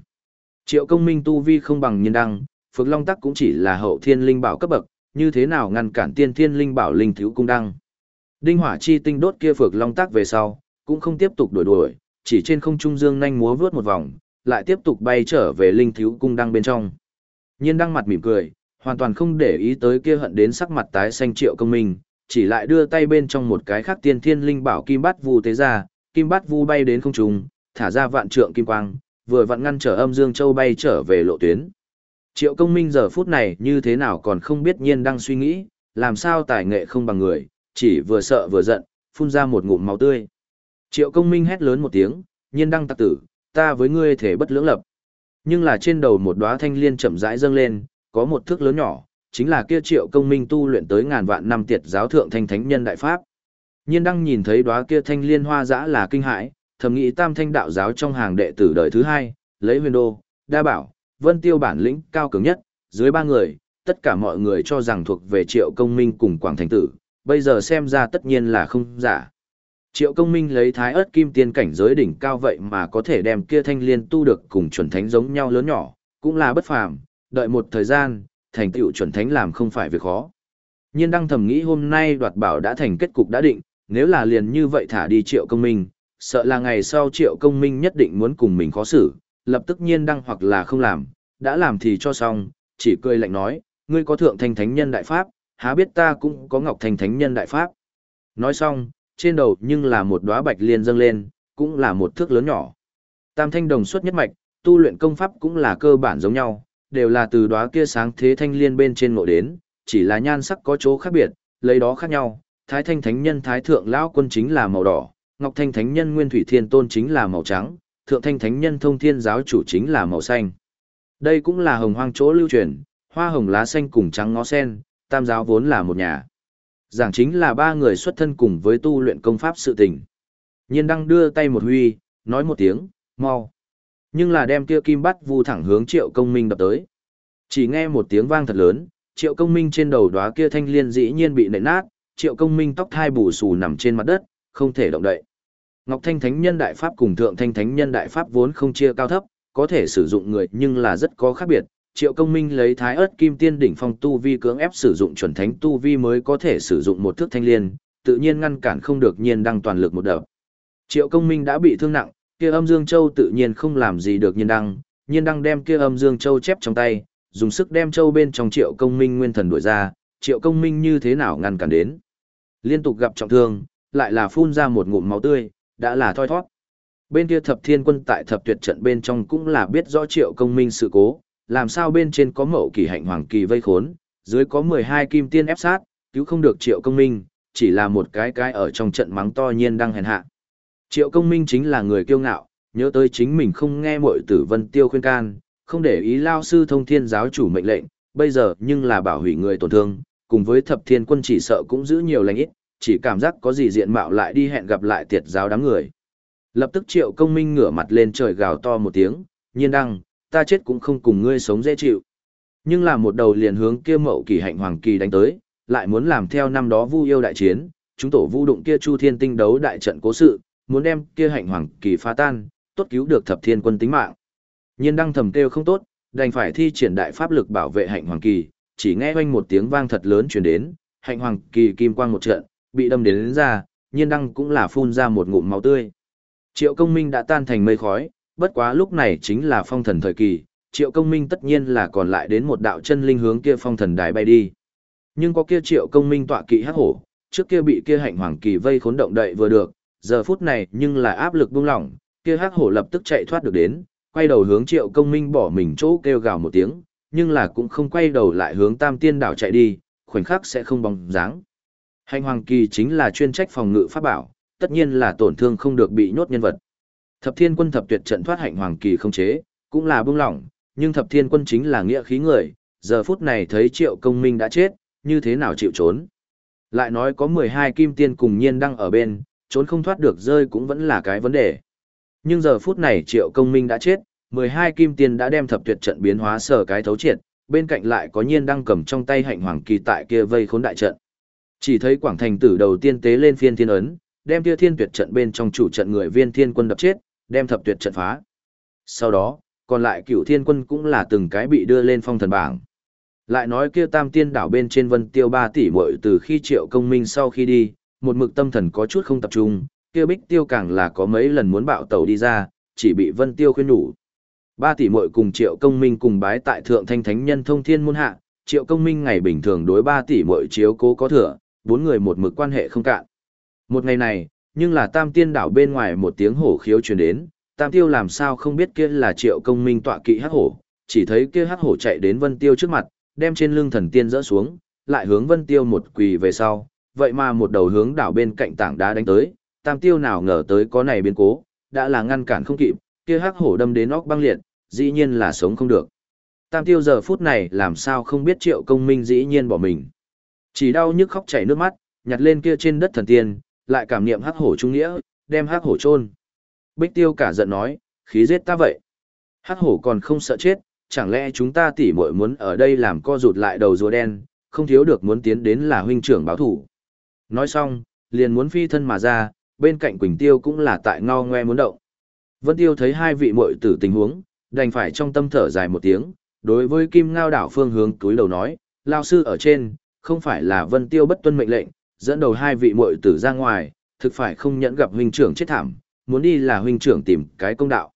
Triệu công minh tu vi không bằng nhiên đăng, Phược Long Tắc cũng chỉ là hậu thiên linh bảo cấp bậc, như thế nào ngăn cản tiên thiên linh bảo linh thiếu cung đăng. Đinh hỏa chi tinh đốt kia Phược Long Tắc về sau, cũng không tiếp tục đuổi đuổi, chỉ trên không trung dương nhanh múa vướt một vòng, lại tiếp tục bay trở về linh thiếu cung đăng bên trong. Nhiên đăng mặt mỉm cười, hoàn toàn không để ý tới kia hận đến sắc mặt tái xanh triệu công minh, chỉ lại đưa tay bên trong một cái khác tiên thiên linh bảo kim bát vu tế ra, kim bát vu bay đến không trung, thả ra vạn trượng kim quang, vừa vặn ngăn trở âm dương châu bay trở về lộ tuyến. Triệu công minh giờ phút này như thế nào còn không biết nhiên đang suy nghĩ, làm sao tài nghệ không bằng người, chỉ vừa sợ vừa giận, phun ra một ngụm máu tươi. Triệu công minh hét lớn một tiếng, nhiên đăng tặc tử, ta với ngươi thể bất lưỡng lập. Nhưng là trên đầu một đóa thanh liên chậm rãi dâng lên, có một thước lớn nhỏ, chính là kia triệu công minh tu luyện tới ngàn vạn năm tiệt giáo thượng thanh thánh nhân đại pháp. Nhiên đăng nhìn thấy đóa kia thanh liên hoa dã là kinh hãi, thầm nghĩ tam thanh đạo giáo trong hàng đệ tử đời thứ hai, lấy huyền đô, đa bảo, vân tiêu bản lĩnh cao cường nhất, dưới ba người, tất cả mọi người cho rằng thuộc về triệu công minh cùng quảng thành tử, bây giờ xem ra tất nhiên là không giả. Triệu công minh lấy thái ớt kim tiên cảnh giới đỉnh cao vậy mà có thể đem kia thanh liên tu được cùng chuẩn thánh giống nhau lớn nhỏ, cũng là bất phàm, đợi một thời gian, thành tựu chuẩn thánh làm không phải việc khó. Nhiên đang thầm nghĩ hôm nay đoạt bảo đã thành kết cục đã định, nếu là liền như vậy thả đi triệu công minh, sợ là ngày sau triệu công minh nhất định muốn cùng mình khó xử, lập tức nhiên đăng hoặc là không làm, đã làm thì cho xong, chỉ cười lạnh nói, ngươi có thượng thanh thánh nhân đại pháp, há biết ta cũng có ngọc thanh thánh nhân đại pháp. Nói xong, trên đầu nhưng là một đóa bạch liên dâng lên, cũng là một thước lớn nhỏ. Tam thanh đồng xuất nhất mạch, tu luyện công pháp cũng là cơ bản giống nhau, đều là từ đóa kia sáng thế thanh liên bên trên ngộ đến, chỉ là nhan sắc có chỗ khác biệt, lấy đó khác nhau. Thái thanh thánh nhân thái thượng lão quân chính là màu đỏ, ngọc thanh thánh nhân nguyên thủy thiên tôn chính là màu trắng, thượng thanh thánh nhân thông thiên giáo chủ chính là màu xanh. Đây cũng là hồng hoang chỗ lưu truyền, hoa hồng lá xanh cùng trắng ngó sen, tam giáo vốn là một nhà. Giảng chính là ba người xuất thân cùng với tu luyện công pháp sự tình. Nhiên đăng đưa tay một huy, nói một tiếng, mau. Nhưng là đem kia kim bắt vu thẳng hướng triệu công minh đập tới. Chỉ nghe một tiếng vang thật lớn, triệu công minh trên đầu đóa kia thanh liên dĩ nhiên bị nện nát, triệu công minh tóc thai bù xù nằm trên mặt đất, không thể động đậy. Ngọc Thanh Thánh Nhân Đại Pháp cùng Thượng Thanh Thánh Nhân Đại Pháp vốn không chia cao thấp, có thể sử dụng người nhưng là rất có khác biệt. Triệu Công Minh lấy Thái Ức Kim Tiên đỉnh phong tu vi cưỡng ép sử dụng chuẩn thánh tu vi mới có thể sử dụng một thước thanh liên, tự nhiên ngăn cản không được nhiên đăng toàn lực một đợt. Triệu Công Minh đã bị thương nặng, kia Âm Dương Châu tự nhiên không làm gì được nhiên đăng, nhiên đăng đem kia Âm Dương Châu chép trong tay, dùng sức đem châu bên trong Triệu Công Minh nguyên thần đuổi ra, Triệu Công Minh như thế nào ngăn cản đến. Liên tục gặp trọng thương, lại là phun ra một ngụm máu tươi, đã là thoi thoát. Bên kia thập thiên quân tại thập tuyệt trận bên trong cũng là biết rõ triệu công minh sự cố, làm sao bên trên có mậu kỳ hạnh hoàng kỳ vây khốn, dưới có 12 kim tiên ép sát, cứu không được triệu công minh, chỉ là một cái cái ở trong trận mắng to nhiên đang hèn hạ. Triệu công minh chính là người kiêu ngạo, nhớ tới chính mình không nghe mọi tử vân tiêu khuyên can, không để ý lao sư thông thiên giáo chủ mệnh lệnh, bây giờ nhưng là bảo hủy người tổn thương, cùng với thập thiên quân chỉ sợ cũng giữ nhiều lành ít, chỉ cảm giác có gì diện mạo lại đi hẹn gặp lại tiệt giáo đám người. Lập tức triệu công minh ngửa mặt lên trời gào to một tiếng, nhiên đăng, ta chết cũng không cùng ngươi sống dễ chịu. Nhưng là một đầu liền hướng kia mậu kỳ hạnh hoàng kỳ đánh tới, lại muốn làm theo năm đó vu yêu đại chiến, chúng tổ vu đụng kia chu thiên tinh đấu đại trận cố sự, muốn đem kia hạnh hoàng kỳ phá tan, tốt cứu được thập thiên quân tính mạng. Nhiên đăng thầm kêu không tốt, đành phải thi triển đại pháp lực bảo vệ hạnh hoàng kỳ, chỉ nghe oanh một tiếng vang thật lớn truyền đến, hạnh hoàng kỳ kim quang một trận, bị đâm đến, đến ra, nhiên đăng cũng là phun ra một ngụm máu tươi. Triệu công minh đã tan thành mây khói, bất quá lúc này chính là phong thần thời kỳ, triệu công minh tất nhiên là còn lại đến một đạo chân linh hướng kia phong thần đài bay đi. Nhưng có kia triệu công minh tọa kỵ hắc hổ, trước kia bị kia hạnh hoàng kỳ vây khốn động đậy vừa được, giờ phút này nhưng là áp lực buông lỏng, kia hắc hổ lập tức chạy thoát được đến, quay đầu hướng triệu công minh bỏ mình chỗ kêu gào một tiếng, nhưng là cũng không quay đầu lại hướng tam tiên đảo chạy đi, khoảnh khắc sẽ không bóng dáng. Hành hoàng kỳ chính là chuyên trách phòng ngự pháp bảo, tất nhiên là tổn thương không được bị nhốt nhân vật. Thập Thiên Quân thập tuyệt trận thoát hạnh hoàng kỳ không chế, cũng là bưng lỏng, nhưng Thập Thiên Quân chính là nghĩa khí người, giờ phút này thấy Triệu Công Minh đã chết, như thế nào chịu trốn. Lại nói có 12 kim tiên cùng nhiên đang ở bên, trốn không thoát được rơi cũng vẫn là cái vấn đề. Nhưng giờ phút này Triệu Công Minh đã chết, 12 kim tiên đã đem thập tuyệt trận biến hóa sở cái thấu triệt, bên cạnh lại có nhiên đang cầm trong tay hạnh hoàng kỳ tại kia vây khốn đại trận. Chỉ thấy Quảng Thành tử đầu tiên tế lên phiên thiên ấn, đem tia thiên tuyệt trận bên trong chủ trận người viên thiên quân đập chết, đem thập tuyệt trận phá. Sau đó, còn lại cửu thiên quân cũng là từng cái bị đưa lên phong thần bảng. Lại nói kia tam tiên đảo bên trên vân tiêu ba tỷ muội từ khi triệu công minh sau khi đi, một mực tâm thần có chút không tập trung, kia bích tiêu càng là có mấy lần muốn bạo tàu đi ra, chỉ bị vân tiêu khuyên nhủ. Ba tỷ muội cùng triệu công minh cùng bái tại thượng thanh thánh nhân thông thiên môn hạ, triệu công minh ngày bình thường đối ba tỷ muội chiếu cố có thừa, bốn người một mực quan hệ không cạn. Một ngày này, nhưng là tam tiên đảo bên ngoài một tiếng hổ khiếu truyền đến, tam tiêu làm sao không biết kia là triệu công minh tọa kỵ hắc hổ, chỉ thấy kia hắc hổ chạy đến vân tiêu trước mặt, đem trên lưng thần tiên dỡ xuống, lại hướng vân tiêu một quỳ về sau, vậy mà một đầu hướng đảo bên cạnh tảng đá đánh tới, tam tiêu nào ngờ tới có này biến cố, đã là ngăn cản không kịp, kia hắc hổ đâm đến óc băng liệt, dĩ nhiên là sống không được. Tam tiêu giờ phút này làm sao không biết triệu công minh dĩ nhiên bỏ mình. Chỉ đau nhức khóc chảy nước mắt, nhặt lên kia trên đất thần tiên, lại cảm niệm hắc hổ trung nghĩa, đem hắc hổ chôn. Bích tiêu cả giận nói, khí giết ta vậy. Hắc hổ còn không sợ chết, chẳng lẽ chúng ta tỉ muội muốn ở đây làm co rụt lại đầu rùa đen, không thiếu được muốn tiến đến là huynh trưởng báo thủ. Nói xong, liền muốn phi thân mà ra, bên cạnh Quỳnh Tiêu cũng là tại ngao ngoe muốn động. Vân Tiêu thấy hai vị muội tử tình huống, đành phải trong tâm thở dài một tiếng, đối với Kim Ngao đảo phương hướng túi đầu nói, lao sư ở trên, không phải là Vân Tiêu bất tuân mệnh lệnh, dẫn đầu hai vị muội tử ra ngoài, thực phải không nhẫn gặp huynh trưởng chết thảm, muốn đi là huynh trưởng tìm cái công đạo.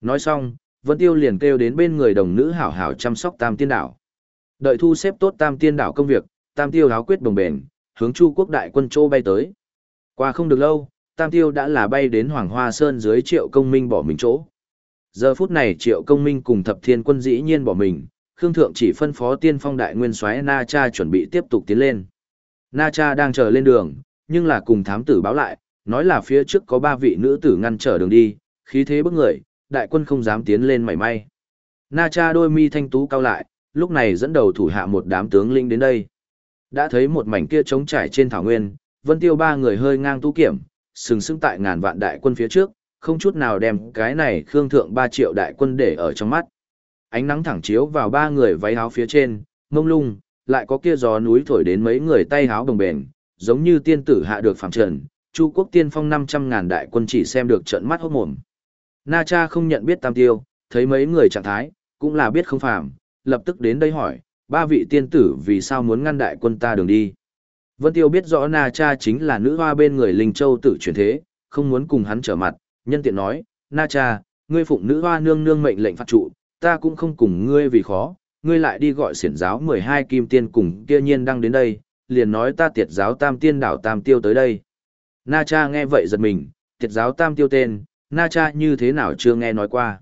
Nói xong, Vân Tiêu liền kêu đến bên người đồng nữ hảo hảo chăm sóc Tam Tiên đảo. Đợi thu xếp tốt Tam Tiên đảo công việc, Tam Tiêu háo quyết đồng bền, hướng Chu quốc đại quân châu bay tới. Qua không được lâu, Tam Tiêu đã là bay đến Hoàng Hoa Sơn dưới Triệu Công Minh bỏ mình chỗ. Giờ phút này Triệu Công Minh cùng Thập Thiên quân dĩ nhiên bỏ mình, Khương Thượng chỉ phân phó tiên phong đại nguyên soái Na Cha chuẩn bị tiếp tục tiến lên. Na Cha đang chờ lên đường, nhưng là cùng thám tử báo lại, nói là phía trước có ba vị nữ tử ngăn trở đường đi, khí thế bức người, đại quân không dám tiến lên mảy may. Na Cha đôi mi thanh tú cao lại, lúc này dẫn đầu thủ hạ một đám tướng linh đến đây. Đã thấy một mảnh kia trống trải trên thảo nguyên, Vân Tiêu ba người hơi ngang tu kiểm, sừng sững tại ngàn vạn đại quân phía trước, không chút nào đem cái này Khương Thượng ba triệu đại quân để ở trong mắt. Ánh nắng thẳng chiếu vào ba người váy áo phía trên, mông lung, lại có kia gió núi thổi đến mấy người tay áo đồng bền, giống như tiên tử hạ được phẳng trần, Chu quốc tiên phong 500 ngàn đại quân chỉ xem được trận mắt hốt mồm. Na cha không nhận biết tam tiêu, thấy mấy người trạng thái, cũng là biết không phàm, lập tức đến đây hỏi, ba vị tiên tử vì sao muốn ngăn đại quân ta đường đi. Vân Tiêu biết rõ Na Cha chính là nữ hoa bên người Linh Châu tự chuyển thế, không muốn cùng hắn trở mặt, nhân tiện nói, Na Cha, ngươi phụng nữ hoa nương nương mệnh lệnh phạt trụ, ta cũng không cùng ngươi vì khó, ngươi lại đi gọi xiển giáo 12 kim tiên cùng kia nhiên đang đến đây, liền nói ta tiệt giáo tam tiên đảo tam tiêu tới đây. Na Cha nghe vậy giật mình, tiệt giáo tam tiêu tên, Na Cha như thế nào chưa nghe nói qua.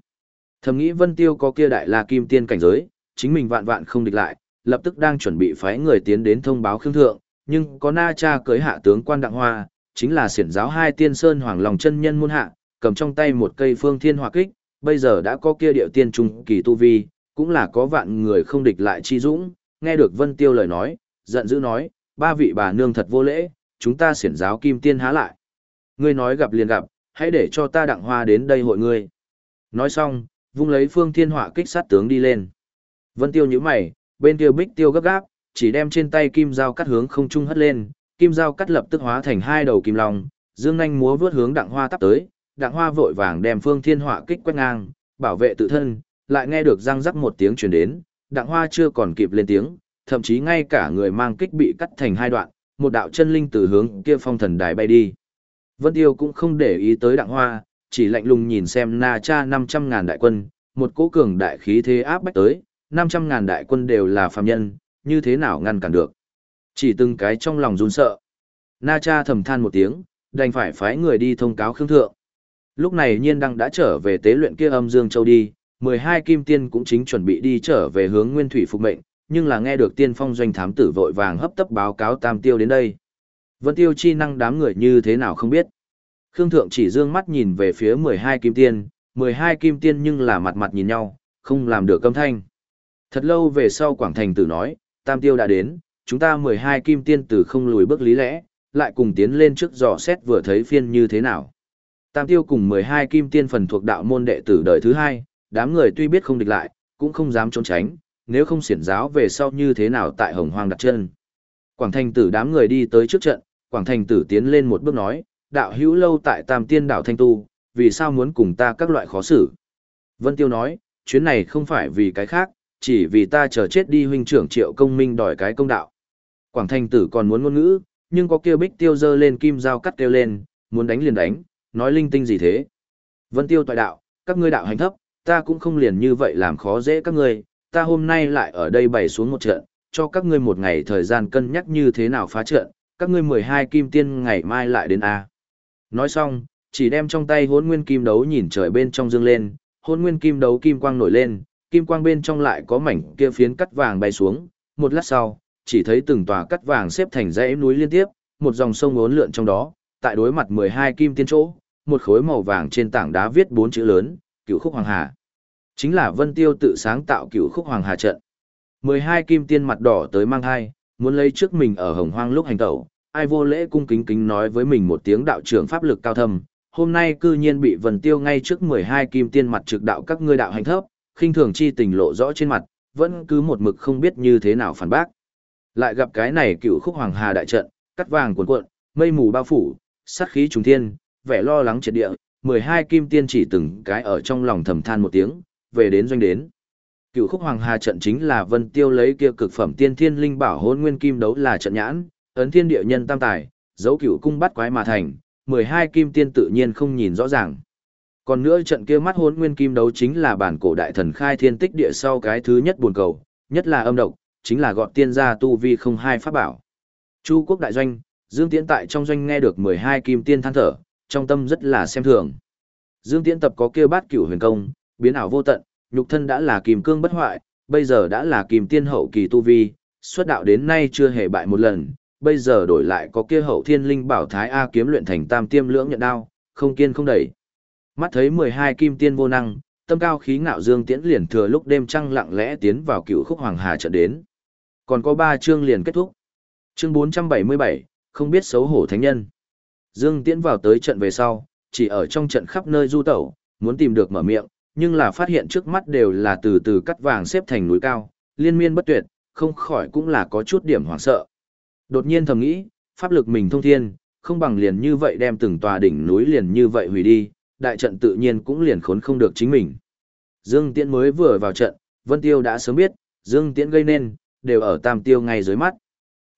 Thầm nghĩ Vân Tiêu có kia đại là kim tiên cảnh giới, chính mình vạn vạn không địch lại, lập tức đang chuẩn bị phái người tiến đến thông báo khương thượng, nhưng có na cha cưới hạ tướng quan đặng hoa, chính là xiển giáo hai tiên sơn hoàng lòng chân nhân muôn hạ, cầm trong tay một cây phương thiên hỏa kích, bây giờ đã có kia điệu tiên trung kỳ tu vi, cũng là có vạn người không địch lại chi dũng, nghe được Vân Tiêu lời nói, giận dữ nói, ba vị bà nương thật vô lễ, chúng ta xiển giáo kim tiên há lại. Ngươi nói gặp liền gặp, hãy để cho ta đặng hoa đến đây hội ngươi. Nói xong, vung lấy phương thiên hỏa kích sát tướng đi lên. Vân Tiêu nhíu mày, bên kia bích tiêu gấp gáp, chỉ đem trên tay kim dao cắt hướng không trung hất lên, kim dao cắt lập tức hóa thành hai đầu kim long, dương nhanh múa vướt hướng đặng hoa tắp tới, đặng hoa vội vàng đem phương thiên hỏa kích quét ngang, bảo vệ tự thân, lại nghe được răng rắc một tiếng truyền đến, đặng hoa chưa còn kịp lên tiếng, thậm chí ngay cả người mang kích bị cắt thành hai đoạn, một đạo chân linh từ hướng kia phong thần đài bay đi. Vân Tiêu cũng không để ý tới đặng hoa, chỉ lạnh lùng nhìn xem na cha 500 ngàn đại quân, một cỗ cường đại khí thế áp bách tới, 500 ngàn đại quân đều là phàm nhân, như thế nào ngăn cản được. Chỉ từng cái trong lòng run sợ. Na cha thầm than một tiếng, đành phải phái người đi thông cáo Khương Thượng. Lúc này nhiên đăng đã trở về tế luyện kia âm Dương Châu đi, 12 kim tiên cũng chính chuẩn bị đi trở về hướng nguyên thủy phục mệnh, nhưng là nghe được tiên phong doanh thám tử vội vàng hấp tấp báo cáo tam tiêu đến đây. Vân tiêu chi năng đám người như thế nào không biết. Khương Thượng chỉ dương mắt nhìn về phía 12 kim tiên, 12 kim tiên nhưng là mặt mặt nhìn nhau, không làm được âm thanh. Thật lâu về sau Quảng Thành tử nói, Tam Tiêu đã đến, chúng ta 12 kim tiên tử không lùi bước lý lẽ, lại cùng tiến lên trước dò xét vừa thấy phiên như thế nào. Tam Tiêu cùng 12 kim tiên phần thuộc đạo môn đệ tử đời thứ hai, đám người tuy biết không địch lại, cũng không dám trốn tránh, nếu không xiển giáo về sau như thế nào tại hồng hoang đặt chân. Quảng Thành tử đám người đi tới trước trận, Quảng Thành tử tiến lên một bước nói, đạo hữu lâu tại Tam Tiên đảo Thanh Tu, vì sao muốn cùng ta các loại khó xử. Vân Tiêu nói, chuyến này không phải vì cái khác, chỉ vì ta chờ chết đi huynh trưởng triệu công minh đòi cái công đạo. Quảng Thanh tử còn muốn ngôn ngữ, nhưng có kia bích tiêu dơ lên kim dao cắt kêu lên, muốn đánh liền đánh, nói linh tinh gì thế. Vân tiêu toại đạo, các ngươi đạo hành thấp, ta cũng không liền như vậy làm khó dễ các ngươi, ta hôm nay lại ở đây bày xuống một trận, cho các ngươi một ngày thời gian cân nhắc như thế nào phá trận, các ngươi 12 kim tiên ngày mai lại đến A. Nói xong, chỉ đem trong tay hôn nguyên kim đấu nhìn trời bên trong dương lên, hôn nguyên kim đấu kim quang nổi lên, kim quang bên trong lại có mảnh kia phiến cắt vàng bay xuống, một lát sau, chỉ thấy từng tòa cắt vàng xếp thành dãy núi liên tiếp, một dòng sông uốn lượn trong đó, tại đối mặt 12 kim tiên chỗ, một khối màu vàng trên tảng đá viết bốn chữ lớn, Cửu Khúc Hoàng Hà. Chính là Vân Tiêu tự sáng tạo Cửu Khúc Hoàng Hà trận. 12 kim tiên mặt đỏ tới mang hai, muốn lấy trước mình ở Hồng Hoang lúc hành tẩu, ai vô lễ cung kính kính nói với mình một tiếng đạo trưởng pháp lực cao thâm, hôm nay cư nhiên bị Vân Tiêu ngay trước 12 kim tiên mặt trực đạo các ngươi đạo hành thấp, khinh thường chi tình lộ rõ trên mặt, vẫn cứ một mực không biết như thế nào phản bác. Lại gặp cái này cửu khúc hoàng hà đại trận, cắt vàng cuộn cuộn, mây mù bao phủ, sát khí trùng thiên, vẻ lo lắng triệt địa, 12 kim tiên chỉ từng cái ở trong lòng thầm than một tiếng, về đến doanh đến. Cựu khúc hoàng hà trận chính là Vân Tiêu lấy kia cực phẩm tiên thiên linh bảo hôn nguyên kim đấu là trận nhãn, ấn thiên địa nhân tam tài, dấu cựu cung bắt quái mà thành, 12 kim tiên tự nhiên không nhìn rõ ràng. Còn nữa trận kia mắt hôn nguyên kim đấu chính là bản cổ đại thần khai thiên tích địa sau cái thứ nhất buồn cầu, nhất là âm độc, chính là gọt tiên gia tu vi không hai pháp bảo. Chu quốc đại doanh, Dương Tiễn tại trong doanh nghe được 12 kim tiên than thở, trong tâm rất là xem thường. Dương Tiễn tập có kia bát cửu huyền công, biến ảo vô tận, nhục thân đã là kim cương bất hoại, bây giờ đã là kim tiên hậu kỳ tu vi, xuất đạo đến nay chưa hề bại một lần, bây giờ đổi lại có kia hậu thiên linh bảo thái A kiếm luyện thành tam tiêm lưỡng nhận đao, không kiên không đẩy. Mắt thấy 12 kim tiên vô năng, tâm cao khí ngạo Dương Tiễn liền thừa lúc đêm trăng lặng lẽ tiến vào cựu khúc hoàng hà trận đến. Còn có 3 chương liền kết thúc. Chương 477, không biết xấu hổ thánh nhân. Dương Tiễn vào tới trận về sau, chỉ ở trong trận khắp nơi du tẩu, muốn tìm được mở miệng, nhưng là phát hiện trước mắt đều là từ từ cắt vàng xếp thành núi cao, liên miên bất tuyệt, không khỏi cũng là có chút điểm hoảng sợ. Đột nhiên thầm nghĩ, pháp lực mình thông thiên, không bằng liền như vậy đem từng tòa đỉnh núi liền như vậy hủy đi, đại trận tự nhiên cũng liền khốn không được chính mình. Dương Tiễn mới vừa vào trận, Vân Tiêu đã sớm biết, Dương Tiễn gây nên, đều ở Tam Tiêu ngay dưới mắt.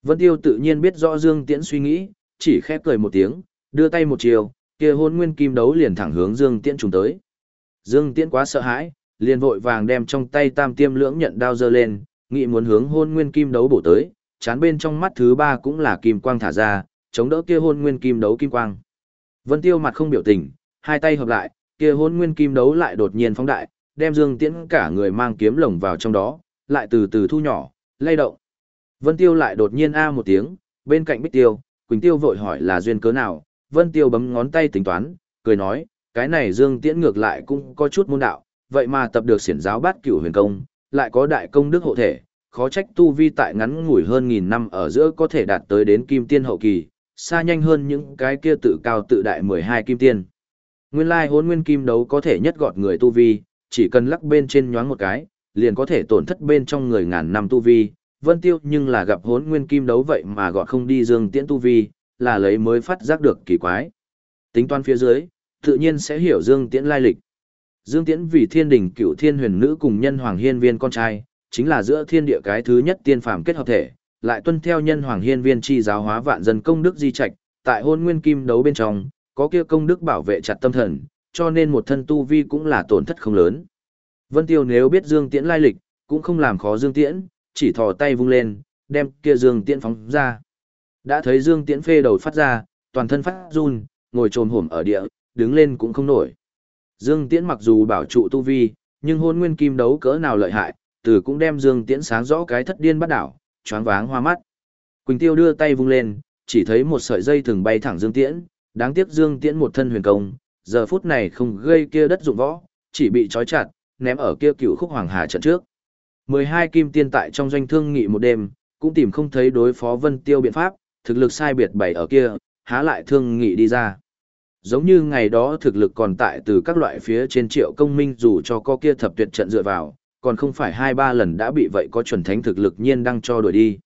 Vân Tiêu tự nhiên biết rõ Dương Tiễn suy nghĩ, chỉ khép cười một tiếng, đưa tay một chiều, kia hôn nguyên kim đấu liền thẳng hướng Dương Tiễn trùng tới. Dương Tiễn quá sợ hãi, liền vội vàng đem trong tay tam tiêm lưỡng nhận đao giơ lên, nghĩ muốn hướng hôn nguyên kim đấu bổ tới, chán bên trong mắt thứ ba cũng là kim quang thả ra, chống đỡ kia hôn nguyên kim đấu kim quang. Vân Tiêu mặt không biểu tình, hai tay hợp lại, kia hôn nguyên kim đấu lại đột nhiên phóng đại, đem Dương Tiễn cả người mang kiếm lồng vào trong đó, lại từ từ thu nhỏ, lay động. Vân Tiêu lại đột nhiên a một tiếng, bên cạnh Bích Tiêu, Quỳnh Tiêu vội hỏi là duyên cớ nào, Vân Tiêu bấm ngón tay tính toán, cười nói, cái này Dương Tiễn ngược lại cũng có chút môn đạo, vậy mà tập được xiển giáo bát cửu huyền công, lại có đại công đức hộ thể, khó trách tu vi tại ngắn ngủi hơn nghìn năm ở giữa có thể đạt tới đến kim tiên hậu kỳ, xa nhanh hơn những cái kia tự cao tự đại 12 kim tiên. Nguyên lai hôn nguyên kim đấu có thể nhất gọt người tu vi, chỉ cần lắc bên trên nhoáng một cái, liền có thể tổn thất bên trong người ngàn năm tu vi. Vân Tiêu nhưng là gặp hốn nguyên kim đấu vậy mà gọt không đi dương tiễn tu vi, là lấy mới phát giác được kỳ quái. Tính toán phía dưới, tự nhiên sẽ hiểu dương tiễn lai lịch. Dương tiễn vì thiên đình cựu thiên huyền nữ cùng nhân hoàng hiên viên con trai, chính là giữa thiên địa cái thứ nhất tiên phàm kết hợp thể, lại tuân theo nhân hoàng hiên viên chi giáo hóa vạn dân công đức di trạch, tại hôn nguyên kim đấu bên trong, có kia công đức bảo vệ chặt tâm thần, cho nên một thân tu vi cũng là tổn thất không lớn. Vân Tiêu nếu biết Dương Tiễn lai lịch, cũng không làm khó Dương Tiễn, chỉ thò tay vung lên, đem kia Dương Tiễn phóng ra. Đã thấy Dương Tiễn phê đầu phát ra, toàn thân phát run, ngồi trồm hổm ở địa, đứng lên cũng không nổi. Dương Tiễn mặc dù bảo trụ tu vi, nhưng hôn nguyên kim đấu cỡ nào lợi hại, từ cũng đem Dương Tiễn sáng rõ cái thất điên bắt đảo, choáng váng hoa mắt. Quỳnh Tiêu đưa tay vung lên, chỉ thấy một sợi dây thường bay thẳng Dương Tiễn, đáng tiếc Dương Tiễn một thân huyền công, giờ phút này không gây kia đất dụng võ, chỉ bị trói chặt, ném ở kia cựu khúc hoàng hà trận trước. 12 kim tiên tại trong doanh thương nghị một đêm, cũng tìm không thấy đối phó Vân Tiêu biện pháp, thực lực sai biệt bảy ở kia, há lại thương nghị đi ra. Giống như ngày đó thực lực còn tại từ các loại phía trên triệu công minh dù cho có kia thập tuyệt trận dựa vào, còn không phải hai ba lần đã bị vậy có chuẩn thánh thực lực nhiên đăng cho đuổi đi.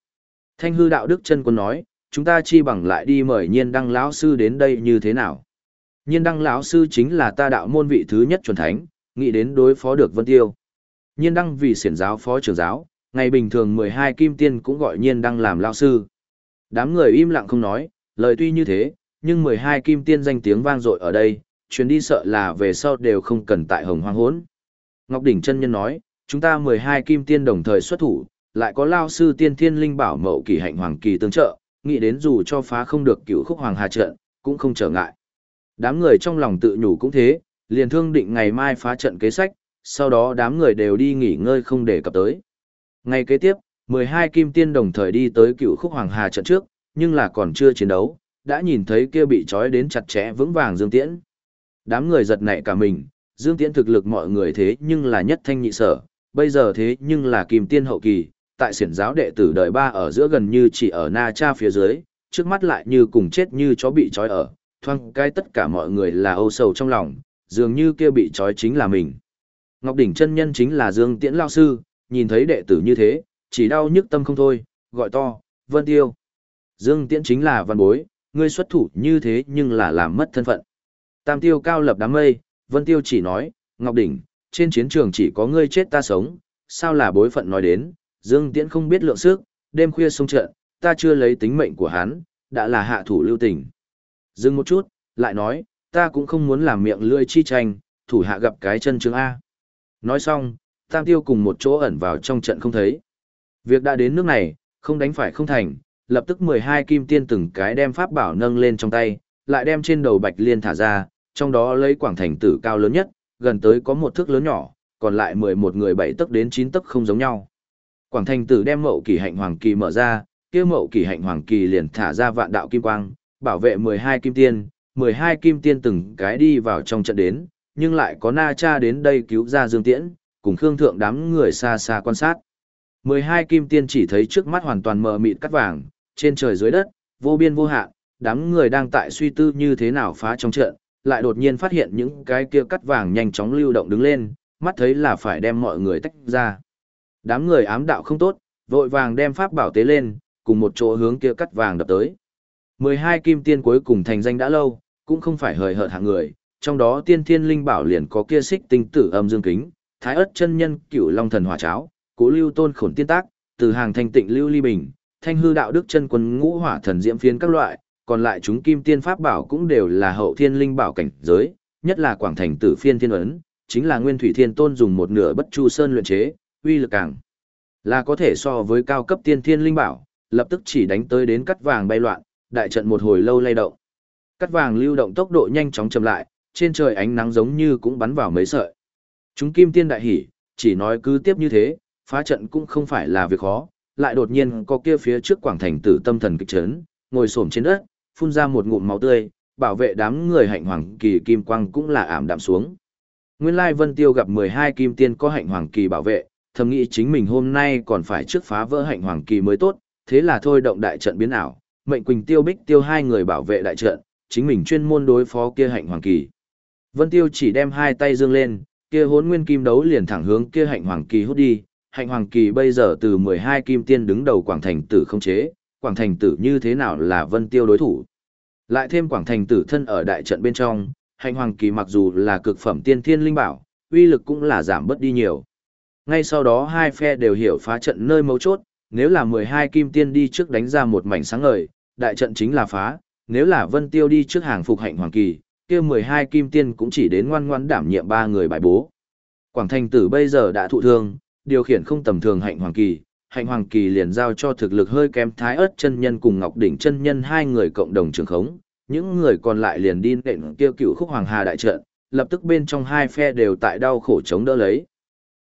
Thanh hư đạo đức chân quân nói, chúng ta chi bằng lại đi mời nhiên đăng lão sư đến đây như thế nào. Nhiên đăng lão sư chính là ta đạo môn vị thứ nhất chuẩn thánh, nghĩ đến đối phó được vân tiêu. Nhiên đăng vì xiển giáo phó trưởng giáo, ngày bình thường 12 kim tiên cũng gọi nhiên đăng làm lão sư. Đám người im lặng không nói, lời tuy như thế, nhưng 12 kim tiên danh tiếng vang dội ở đây, chuyến đi sợ là về sau đều không cần tại hồng hoang hốn. Ngọc Đỉnh chân nhân nói, chúng ta 12 kim tiên đồng thời xuất thủ, lại có lao sư tiên thiên linh bảo mậu kỳ hạnh hoàng kỳ tương trợ, nghĩ đến dù cho phá không được cửu khúc hoàng hà trận, cũng không trở ngại. Đám người trong lòng tự nhủ cũng thế, liền thương định ngày mai phá trận kế sách, sau đó đám người đều đi nghỉ ngơi không để cập tới. Ngày kế tiếp, 12 kim tiên đồng thời đi tới cựu khúc hoàng hà trận trước, nhưng là còn chưa chiến đấu, đã nhìn thấy kia bị trói đến chặt chẽ vững vàng Dương Tiễn. Đám người giật nảy cả mình, Dương Tiễn thực lực mọi người thế nhưng là nhất thanh nhị sở, bây giờ thế nhưng là kim tiên hậu kỳ, tại siển giáo đệ tử đời ba ở giữa gần như chỉ ở na cha phía dưới, trước mắt lại như cùng chết như chó bị trói ở, thoang cái tất cả mọi người là âu sầu trong lòng, dường như kia bị trói chính là mình. Ngọc Đỉnh chân nhân chính là Dương Tiễn Lao Sư, nhìn thấy đệ tử như thế, chỉ đau nhức tâm không thôi, gọi to, Vân Tiêu. Dương Tiễn chính là văn bối, ngươi xuất thủ như thế nhưng là làm mất thân phận. Tam Tiêu cao lập đám mây, Vân Tiêu chỉ nói, Ngọc Đỉnh, trên chiến trường chỉ có ngươi chết ta sống, sao là bối phận nói đến, Dương Tiễn không biết lượng sức, đêm khuya xung trận, ta chưa lấy tính mệnh của hắn, đã là hạ thủ lưu tình. Dừng một chút, lại nói, ta cũng không muốn làm miệng lưỡi chi tranh, thủ hạ gặp cái chân chứng A. Nói xong, Tam Tiêu cùng một chỗ ẩn vào trong trận không thấy. Việc đã đến nước này, không đánh phải không thành, lập tức 12 kim tiên từng cái đem pháp bảo nâng lên trong tay, lại đem trên đầu bạch liên thả ra, trong đó lấy quảng thành tử cao lớn nhất, gần tới có một thước lớn nhỏ, còn lại 11 người bảy tấc đến 9 tấc không giống nhau. Quảng thành tử đem mậu kỳ hạnh hoàng kỳ mở ra, kia mậu kỳ hạnh hoàng kỳ liền thả ra vạn đạo kim quang, bảo vệ 12 kim tiên, 12 kim tiên từng cái đi vào trong trận đến, nhưng lại có Na Cha đến đây cứu ra Dương Tiễn, cùng Khương Thượng đám người xa xa quan sát. 12 kim tiên chỉ thấy trước mắt hoàn toàn mờ mịt cắt vàng, trên trời dưới đất, vô biên vô hạn, đám người đang tại suy tư như thế nào phá trong trận, lại đột nhiên phát hiện những cái kia cắt vàng nhanh chóng lưu động đứng lên, mắt thấy là phải đem mọi người tách ra. Đám người ám đạo không tốt, vội vàng đem pháp bảo tế lên, cùng một chỗ hướng kia cắt vàng đập tới. 12 kim tiên cuối cùng thành danh đã lâu, cũng không phải hời hợt hạng người, trong đó tiên thiên linh bảo liền có kia xích tinh tử âm dương kính, thái ất chân nhân cửu long thần hỏa cháo, cố lưu tôn khổn tiên tác, từ hàng thanh tịnh lưu ly bình, thanh hư đạo đức chân quân ngũ hỏa thần diễm phiến các loại, còn lại chúng kim tiên pháp bảo cũng đều là hậu thiên linh bảo cảnh giới, nhất là quảng thành tử phiên thiên ấn, chính là nguyên thủy thiên tôn dùng một nửa bất chu sơn luyện chế, uy lực càng là có thể so với cao cấp tiên thiên linh bảo, lập tức chỉ đánh tới đến cắt vàng bay loạn, đại trận một hồi lâu lay động. Cắt vàng lưu động tốc độ nhanh chóng chậm lại, trên trời ánh nắng giống như cũng bắn vào mấy sợi. Chúng kim tiên đại hỉ, chỉ nói cứ tiếp như thế, phá trận cũng không phải là việc khó, lại đột nhiên có kia phía trước quảng thành tử tâm thần kịch chấn, ngồi xổm trên đất, phun ra một ngụm máu tươi, bảo vệ đám người hạnh hoàng kỳ kim quang cũng là ảm đạm xuống. Nguyên lai Vân Tiêu gặp 12 kim tiên có hạnh hoàng kỳ bảo vệ, thầm nghĩ chính mình hôm nay còn phải trước phá vỡ hạnh hoàng kỳ mới tốt, thế là thôi động đại trận biến ảo, mệnh Quỳnh Tiêu Bích Tiêu hai người bảo vệ đại trận, chính mình chuyên môn đối phó kia hạnh hoàng kỳ. Vân Tiêu chỉ đem hai tay dương lên, kia hốn nguyên kim đấu liền thẳng hướng kia hạnh hoàng kỳ hút đi, hạnh hoàng kỳ bây giờ từ 12 kim tiên đứng đầu quảng thành tử không chế, quảng thành tử như thế nào là Vân Tiêu đối thủ. Lại thêm quảng thành tử thân ở đại trận bên trong, hạnh hoàng kỳ mặc dù là cực phẩm tiên thiên linh bảo, uy lực cũng là giảm bớt đi nhiều. Ngay sau đó hai phe đều hiểu phá trận nơi mấu chốt, nếu là 12 kim tiên đi trước đánh ra một mảnh sáng ngời, đại trận chính là phá, nếu là Vân Tiêu đi trước hàng phục hạnh hoàng kỳ, kia 12 kim tiên cũng chỉ đến ngoan ngoãn đảm nhiệm ba người bài bố. Quảng Thành Tử bây giờ đã thụ thương, điều khiển không tầm thường hạnh hoàng kỳ, hạnh hoàng kỳ liền giao cho thực lực hơi kém thái Ức chân nhân cùng ngọc đỉnh chân nhân hai người cộng đồng trường khống, những người còn lại liền đi nện kia cựu khúc hoàng hà đại trận, lập tức bên trong hai phe đều tại đau khổ chống đỡ lấy.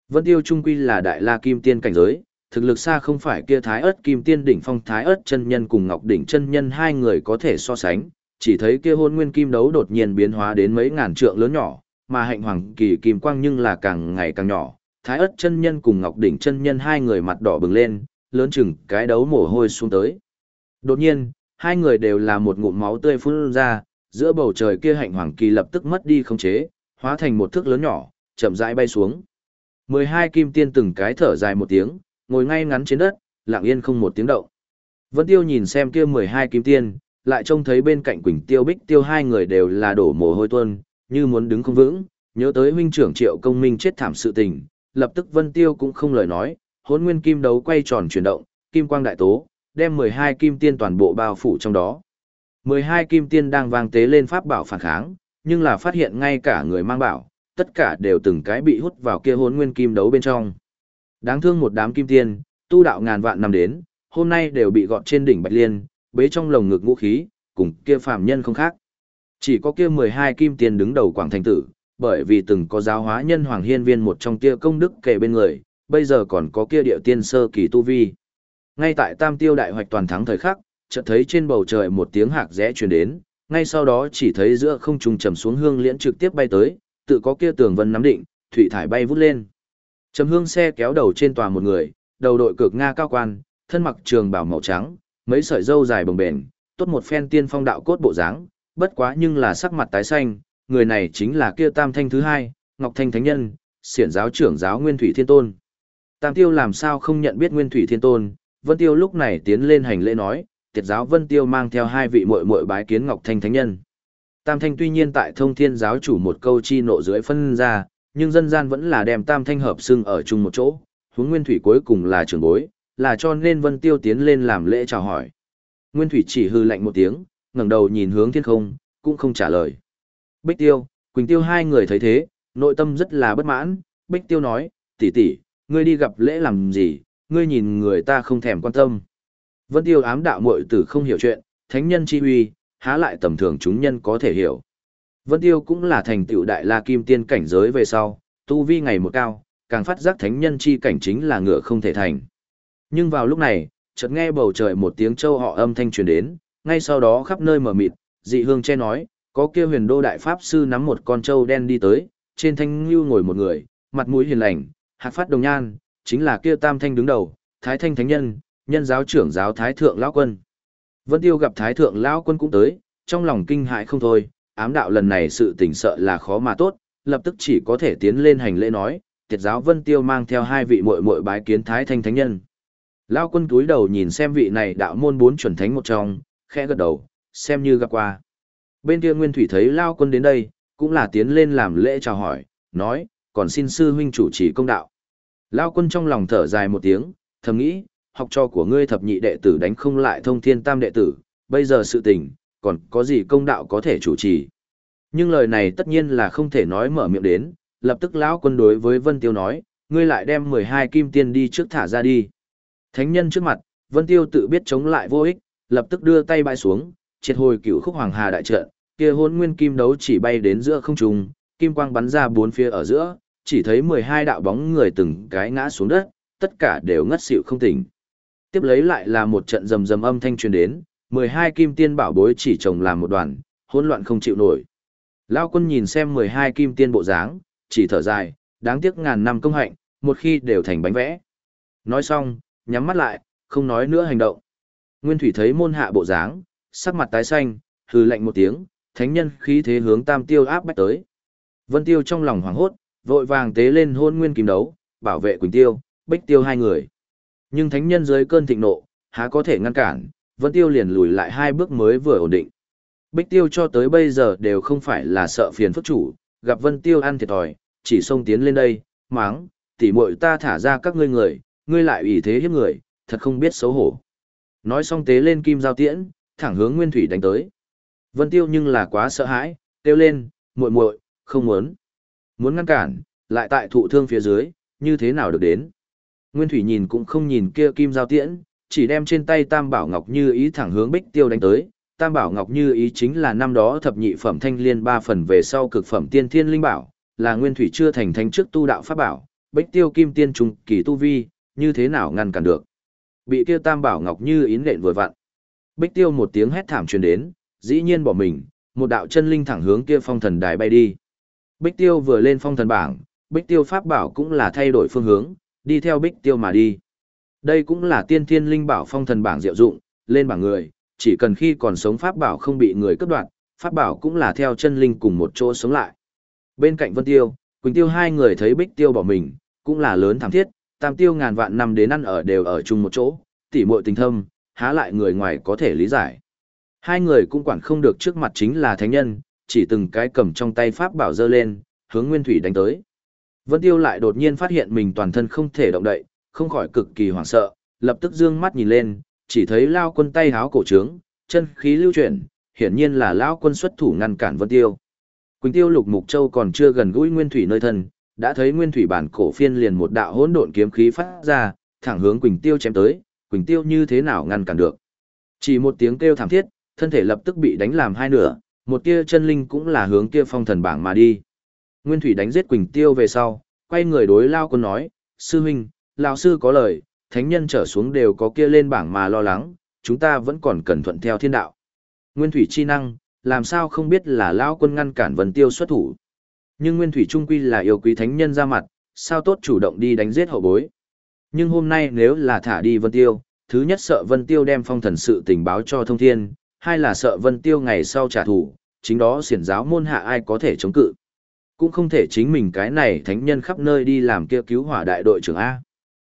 Vân Tiêu Trung Quy là đại la kim tiên cảnh giới, thực lực xa không phải kia thái Ức kim tiên đỉnh phong thái Ức chân nhân cùng ngọc đỉnh chân nhân hai người có thể so sánh, chỉ thấy kia hôn nguyên kim đấu đột nhiên biến hóa đến mấy ngàn trượng lớn nhỏ, mà hạnh hoàng kỳ kim quang nhưng là càng ngày càng nhỏ. Thái ất chân nhân cùng ngọc đỉnh chân nhân hai người mặt đỏ bừng lên, lớn chừng cái đấu mồ hôi xuống tới. Đột nhiên, hai người đều là một ngụm máu tươi phun ra, giữa bầu trời kia hạnh hoàng kỳ lập tức mất đi khống chế, hóa thành một thước lớn nhỏ, chậm rãi bay xuống. 12 kim tiên từng cái thở dài một tiếng, ngồi ngay ngắn trên đất, lặng yên không một tiếng động. Vân Tiêu nhìn xem kia 12 kim tiên, lại trông thấy bên cạnh Quỳnh Tiêu Bích Tiêu hai người đều là đổ mồ hôi tuôn, như muốn đứng không vững, nhớ tới huynh trưởng Triệu Công Minh chết thảm sự tình, lập tức Vân Tiêu cũng không lời nói, Hỗn Nguyên Kim đấu quay tròn chuyển động, kim quang đại tố, đem 12 kim tiên toàn bộ bao phủ trong đó. 12 kim tiên đang vang tế lên pháp bảo phản kháng, nhưng là phát hiện ngay cả người mang bảo, tất cả đều từng cái bị hút vào kia Hỗn Nguyên Kim đấu bên trong. Đáng thương một đám kim tiên, tu đạo ngàn vạn năm đến, hôm nay đều bị gọt trên đỉnh Bạch Liên, bế trong lồng ngực ngũ khí, cùng kia phàm nhân không khác. Chỉ có kia 12 kim tiền đứng đầu quảng thành tử, bởi vì từng có giáo hóa nhân hoàng hiên viên một trong kia công đức kể bên người, bây giờ còn có kia địa tiên sơ kỳ tu vi. Ngay tại tam tiêu đại hoạch toàn thắng thời khắc, chợt thấy trên bầu trời một tiếng hạc rẽ truyền đến, ngay sau đó chỉ thấy giữa không trung trầm xuống hương liễn trực tiếp bay tới, tự có kia tường vân nắm định, thủy thải bay vút lên. Trầm hương xe kéo đầu trên tòa một người, đầu đội cực nga cao quan, thân mặc trường bào màu trắng, mấy sợi râu dài bồng bềnh, tốt một phen tiên phong đạo cốt bộ dáng, bất quá nhưng là sắc mặt tái xanh, người này chính là kia tam thanh thứ hai, Ngọc Thanh Thánh Nhân, xiển giáo trưởng giáo Nguyên Thủy Thiên Tôn. Tam Tiêu làm sao không nhận biết Nguyên Thủy Thiên Tôn, Vân Tiêu lúc này tiến lên hành lễ nói, tiệt giáo Vân Tiêu mang theo hai vị muội muội bái kiến Ngọc Thanh Thánh Nhân. Tam Thanh tuy nhiên tại thông thiên giáo chủ một câu chi nộ dưới phân ra, nhưng dân gian vẫn là đem Tam Thanh hợp xưng ở chung một chỗ, huống Nguyên Thủy cuối cùng là trưởng bối, là cho nên Vân Tiêu tiến lên làm lễ chào hỏi. Nguyên Thủy chỉ hư lạnh một tiếng, ngẩng đầu nhìn hướng thiên không, cũng không trả lời. Bích Tiêu, Quỳnh Tiêu hai người thấy thế, nội tâm rất là bất mãn, Bích Tiêu nói, tỷ tỷ, ngươi đi gặp lễ làm gì, ngươi nhìn người ta không thèm quan tâm. Vân Tiêu ám đạo muội tử không hiểu chuyện, thánh nhân chi huy, há lại tầm thường chúng nhân có thể hiểu. Vân Tiêu cũng là thành tựu đại la kim tiên cảnh giới về sau, tu vi ngày một cao, càng phát giác thánh nhân chi cảnh chính là ngựa không thể thành. Nhưng vào lúc này, chợt nghe bầu trời một tiếng châu họ âm thanh truyền đến, ngay sau đó khắp nơi mở mịt, dị hương che nói, có kia huyền đô đại pháp sư nắm một con trâu đen đi tới, trên thanh lưu ngồi một người, mặt mũi hiền lành, hạt phát đồng nhan, chính là kia tam thanh đứng đầu, thái thanh thánh nhân, nhân giáo trưởng giáo thái thượng lão quân. Vân Tiêu gặp thái thượng lão quân cũng tới, trong lòng kinh hãi không thôi, ám đạo lần này sự tình sợ là khó mà tốt, lập tức chỉ có thể tiến lên hành lễ nói, tiệt giáo Vân Tiêu mang theo hai vị muội muội bái kiến thái thanh thánh nhân. Lão quân túi đầu nhìn xem vị này đạo môn bốn chuẩn thánh một trong, khẽ gật đầu, xem như gặp qua. Bên kia Nguyên Thủy thấy Lao quân đến đây, cũng là tiến lên làm lễ chào hỏi, nói, còn xin sư huynh chủ trì công đạo. Lao quân trong lòng thở dài một tiếng, thầm nghĩ, học trò của ngươi thập nhị đệ tử đánh không lại thông thiên tam đệ tử, bây giờ sự tình, còn có gì công đạo có thể chủ trì. Nhưng lời này tất nhiên là không thể nói mở miệng đến, lập tức lão quân đối với Vân Tiêu nói, ngươi lại đem 12 kim tiên đi trước thả ra đi. Thánh nhân trước mặt, Vân Tiêu tự biết chống lại vô ích, lập tức đưa tay bay xuống, triệt hồi cửu khúc hoàng hà đại trận, kia hôn nguyên kim đấu chỉ bay đến giữa không trung, kim quang bắn ra bốn phía ở giữa, chỉ thấy 12 đạo bóng người từng cái ngã xuống đất, tất cả đều ngất xỉu không tỉnh. Tiếp lấy lại là một trận rầm rầm âm thanh truyền đến, 12 kim tiên bảo bối chỉ chồng làm một đoàn, hỗn loạn không chịu nổi. Lao quân nhìn xem 12 kim tiên bộ dáng, chỉ thở dài, đáng tiếc ngàn năm công hạnh, một khi đều thành bánh vẽ. Nói xong, nhắm mắt lại, không nói nữa hành động. Nguyên Thủy thấy môn hạ bộ dáng, sắc mặt tái xanh, hừ lạnh một tiếng, thánh nhân khí thế hướng Tam Tiêu áp bách tới. Vân Tiêu trong lòng hoảng hốt, vội vàng tế lên hôn nguyên kim đấu, bảo vệ Quỳnh Tiêu, Bích Tiêu hai người. Nhưng thánh nhân dưới cơn thịnh nộ, há có thể ngăn cản, Vân Tiêu liền lùi lại hai bước mới vừa ổn định. Bích Tiêu cho tới bây giờ đều không phải là sợ phiền phức chủ, gặp Vân Tiêu ăn thiệt thòi, chỉ xông tiến lên đây, máng, tỉ muội ta thả ra các ngươi người, ngươi lại ủy thế hiếp người, thật không biết xấu hổ. Nói xong tế lên kim giao tiễn, thẳng hướng Nguyên Thủy đánh tới. Vân Tiêu nhưng là quá sợ hãi, kêu lên, muội muội, không muốn. Muốn ngăn cản, lại tại thụ thương phía dưới, như thế nào được đến. Nguyên Thủy nhìn cũng không nhìn kia kim giao tiễn, chỉ đem trên tay Tam Bảo Ngọc Như ý thẳng hướng Bích Tiêu đánh tới. Tam Bảo Ngọc Như ý chính là năm đó thập nhị phẩm thanh liên ba phần về sau cực phẩm tiên thiên linh bảo, là Nguyên Thủy chưa thành thánh trước tu đạo pháp bảo, Bích Tiêu kim tiên trùng kỳ tu vi, như thế nào ngăn cản được. Bị kia Tam Bảo Ngọc Như yến nện vừa vặn. Bích Tiêu một tiếng hét thảm truyền đến, dĩ nhiên bỏ mình, một đạo chân linh thẳng hướng kia phong thần đài bay đi. Bích Tiêu vừa lên phong thần bảng, Bích Tiêu pháp bảo cũng là thay đổi phương hướng, đi theo Bích Tiêu mà đi. Đây cũng là tiên thiên linh bảo phong thần bảng diệu dụng, lên bảng người, chỉ cần khi còn sống pháp bảo không bị người cướp đoạt, pháp bảo cũng là theo chân linh cùng một chỗ sống lại. Bên cạnh Vân Tiêu, Quỳnh Tiêu hai người thấy Bích Tiêu bỏ mình, cũng là lớn thảm thiết, tam tiêu ngàn vạn năm đến ăn ở đều ở chung một chỗ, tỉ muội tình thâm, há lại người ngoài có thể lý giải. Hai người cũng quản không được trước mặt chính là thánh nhân, chỉ từng cái cầm trong tay pháp bảo dơ lên, hướng Nguyên Thủy đánh tới. Vân Tiêu lại đột nhiên phát hiện mình toàn thân không thể động đậy, không khỏi cực kỳ hoảng sợ, lập tức dương mắt nhìn lên, chỉ thấy lao quân tay háo cổ trướng, chân khí lưu chuyển, hiển nhiên là lao quân xuất thủ ngăn cản Vân Tiêu. Quỳnh Tiêu Lục Mục Châu còn chưa gần gũi Nguyên Thủy nơi thân, đã thấy Nguyên Thủy bản cổ phiên liền một đạo hỗn độn kiếm khí phát ra, thẳng hướng Quỳnh Tiêu chém tới, Quỳnh Tiêu như thế nào ngăn cản được. Chỉ một tiếng kêu thảm thiết, thân thể lập tức bị đánh làm hai nửa, một tia chân linh cũng là hướng kia phong thần bảng mà đi. Nguyên Thủy đánh giết Quỳnh Tiêu về sau, quay người đối Lao Quân nói, Sư huynh, lão sư có lời, thánh nhân trở xuống đều có kia lên bảng mà lo lắng, chúng ta vẫn còn cần thuận theo thiên đạo. Nguyên Thủy chi năng, làm sao không biết là Lao Quân ngăn cản Vân Tiêu xuất thủ. Nhưng Nguyên Thủy Trung Quy là yêu quý thánh nhân ra mặt, sao tốt chủ động đi đánh giết hậu bối. Nhưng hôm nay nếu là thả đi Vân Tiêu, thứ nhất sợ Vân Tiêu đem phong thần sự tình báo cho thông thiên, hai là sợ Vân Tiêu ngày sau trả thù, chính đó xiển giáo môn hạ ai có thể chống cự. Cũng không thể chính mình cái này thánh nhân khắp nơi đi làm kia cứu hỏa đại đội trưởng A.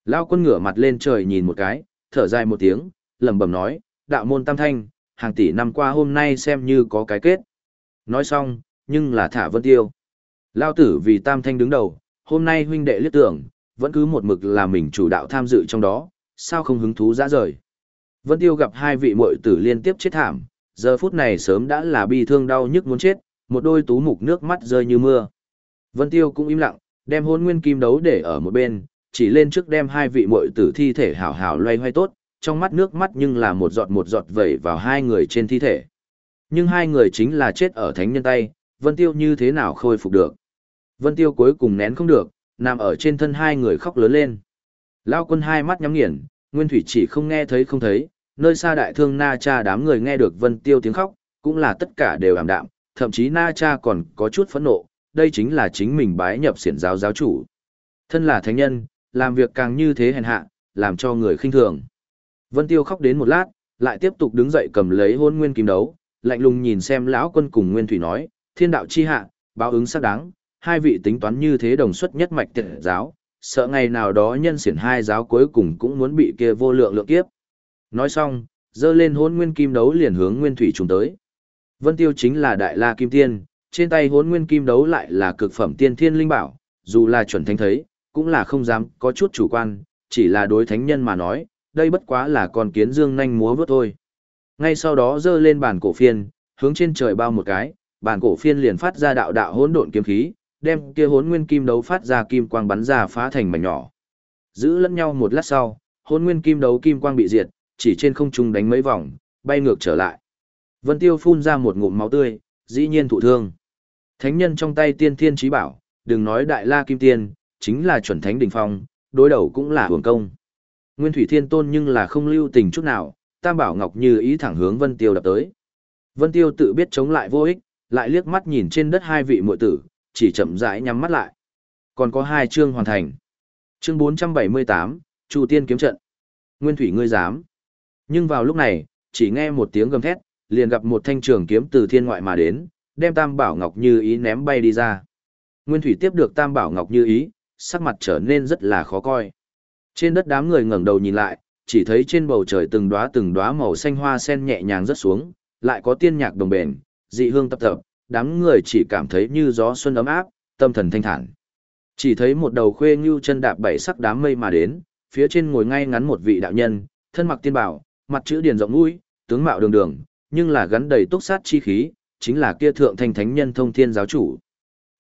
Lao quân ngửa mặt lên trời nhìn một cái, thở dài một tiếng, lẩm bẩm nói, đạo môn tam thanh, hàng tỷ năm qua hôm nay xem như có cái kết. Nói xong, nhưng là thả vân tiêu. Lao tử vì tam thanh đứng đầu, hôm nay huynh đệ liếc tưởng, vẫn cứ một mực là mình chủ đạo tham dự trong đó, sao không hứng thú dã rời. Vân tiêu gặp hai vị muội tử liên tiếp chết thảm, giờ phút này sớm đã là bi thương đau nhức muốn chết, một đôi tú mục nước mắt rơi như mưa. Vân tiêu cũng im lặng, đem hôn nguyên kim đấu để ở một bên, chỉ lên trước đem hai vị muội tử thi thể hảo hảo loay hoay tốt, trong mắt nước mắt nhưng là một giọt một giọt vẩy vào hai người trên thi thể. Nhưng hai người chính là chết ở thánh nhân tay, Vân Tiêu như thế nào khôi phục được. Vân Tiêu cuối cùng nén không được, nằm ở trên thân hai người khóc lớn lên. Lao quân hai mắt nhắm nghiền, Nguyên Thủy chỉ không nghe thấy không thấy, nơi xa đại thương Na Cha đám người nghe được Vân Tiêu tiếng khóc, cũng là tất cả đều ảm đạm, thậm chí Na Cha còn có chút phẫn nộ, đây chính là chính mình bái nhập xiển giáo giáo chủ. Thân là thánh nhân, làm việc càng như thế hèn hạ, làm cho người khinh thường. Vân Tiêu khóc đến một lát, lại tiếp tục đứng dậy cầm lấy hôn nguyên kim đấu, lạnh lùng nhìn xem lão quân cùng Nguyên Thủy nói, thiên đạo chi hạ, báo ứng xác đáng, hai vị tính toán như thế đồng xuất nhất mạch tiệt giáo, sợ ngày nào đó nhân xiển hai giáo cuối cùng cũng muốn bị kia vô lượng lượng kiếp. Nói xong, dơ lên hôn nguyên kim đấu liền hướng Nguyên Thủy trùng tới. Vân Tiêu chính là đại la kim tiên, trên tay hôn nguyên kim đấu lại là cực phẩm tiên thiên linh bảo, dù là chuẩn thánh thấy, cũng là không dám có chút chủ quan, chỉ là đối thánh nhân mà nói, đây bất quá là con kiến dương nhanh múa vớt thôi. Ngay sau đó dơ lên bàn cổ phiên, hướng trên trời bao một cái, bàn cổ phiên liền phát ra đạo đạo hỗn độn kiếm khí, đem kia hốn nguyên kim đấu phát ra kim quang bắn ra phá thành mảnh nhỏ. Giữ lẫn nhau một lát sau, hốn nguyên kim đấu kim quang bị diệt, chỉ trên không trung đánh mấy vòng, bay ngược trở lại. Vân Tiêu phun ra một ngụm máu tươi, dĩ nhiên thụ thương. Thánh nhân trong tay tiên thiên trí bảo, đừng nói đại la kim tiên, chính là chuẩn thánh đỉnh phong, đối đầu cũng là hưởng công. Nguyên Thủy Thiên Tôn nhưng là không lưu tình chút nào, Tam Bảo Ngọc như ý thẳng hướng Vân Tiêu đập tới. Vân Tiêu tự biết chống lại vô ích, lại liếc mắt nhìn trên đất hai vị muội tử, chỉ chậm rãi nhắm mắt lại. Còn có hai chương hoàn thành. Chương 478, Chu Tiên kiếm trận. Nguyên Thủy ngươi dám. Nhưng vào lúc này, chỉ nghe một tiếng gầm thét, liền gặp một thanh trường kiếm từ thiên ngoại mà đến, đem Tam Bảo Ngọc Như Ý ném bay đi ra. Nguyên Thủy tiếp được Tam Bảo Ngọc Như Ý, sắc mặt trở nên rất là khó coi. Trên đất đám người ngẩng đầu nhìn lại, chỉ thấy trên bầu trời từng đóa từng đóa màu xanh hoa sen nhẹ nhàng rớt xuống, lại có tiên nhạc đồng bền, dị hương tập tập, đám người chỉ cảm thấy như gió xuân ấm áp, tâm thần thanh thản. Chỉ thấy một đầu khuê ngưu chân đạp bảy sắc đám mây mà đến, phía trên ngồi ngay ngắn một vị đạo nhân, thân mặc tiên bảo, mặt chữ điền rộng mũi, tướng mạo đường đường, nhưng là gắn đầy túc sát chi khí, chính là kia thượng thanh thánh nhân thông thiên giáo chủ.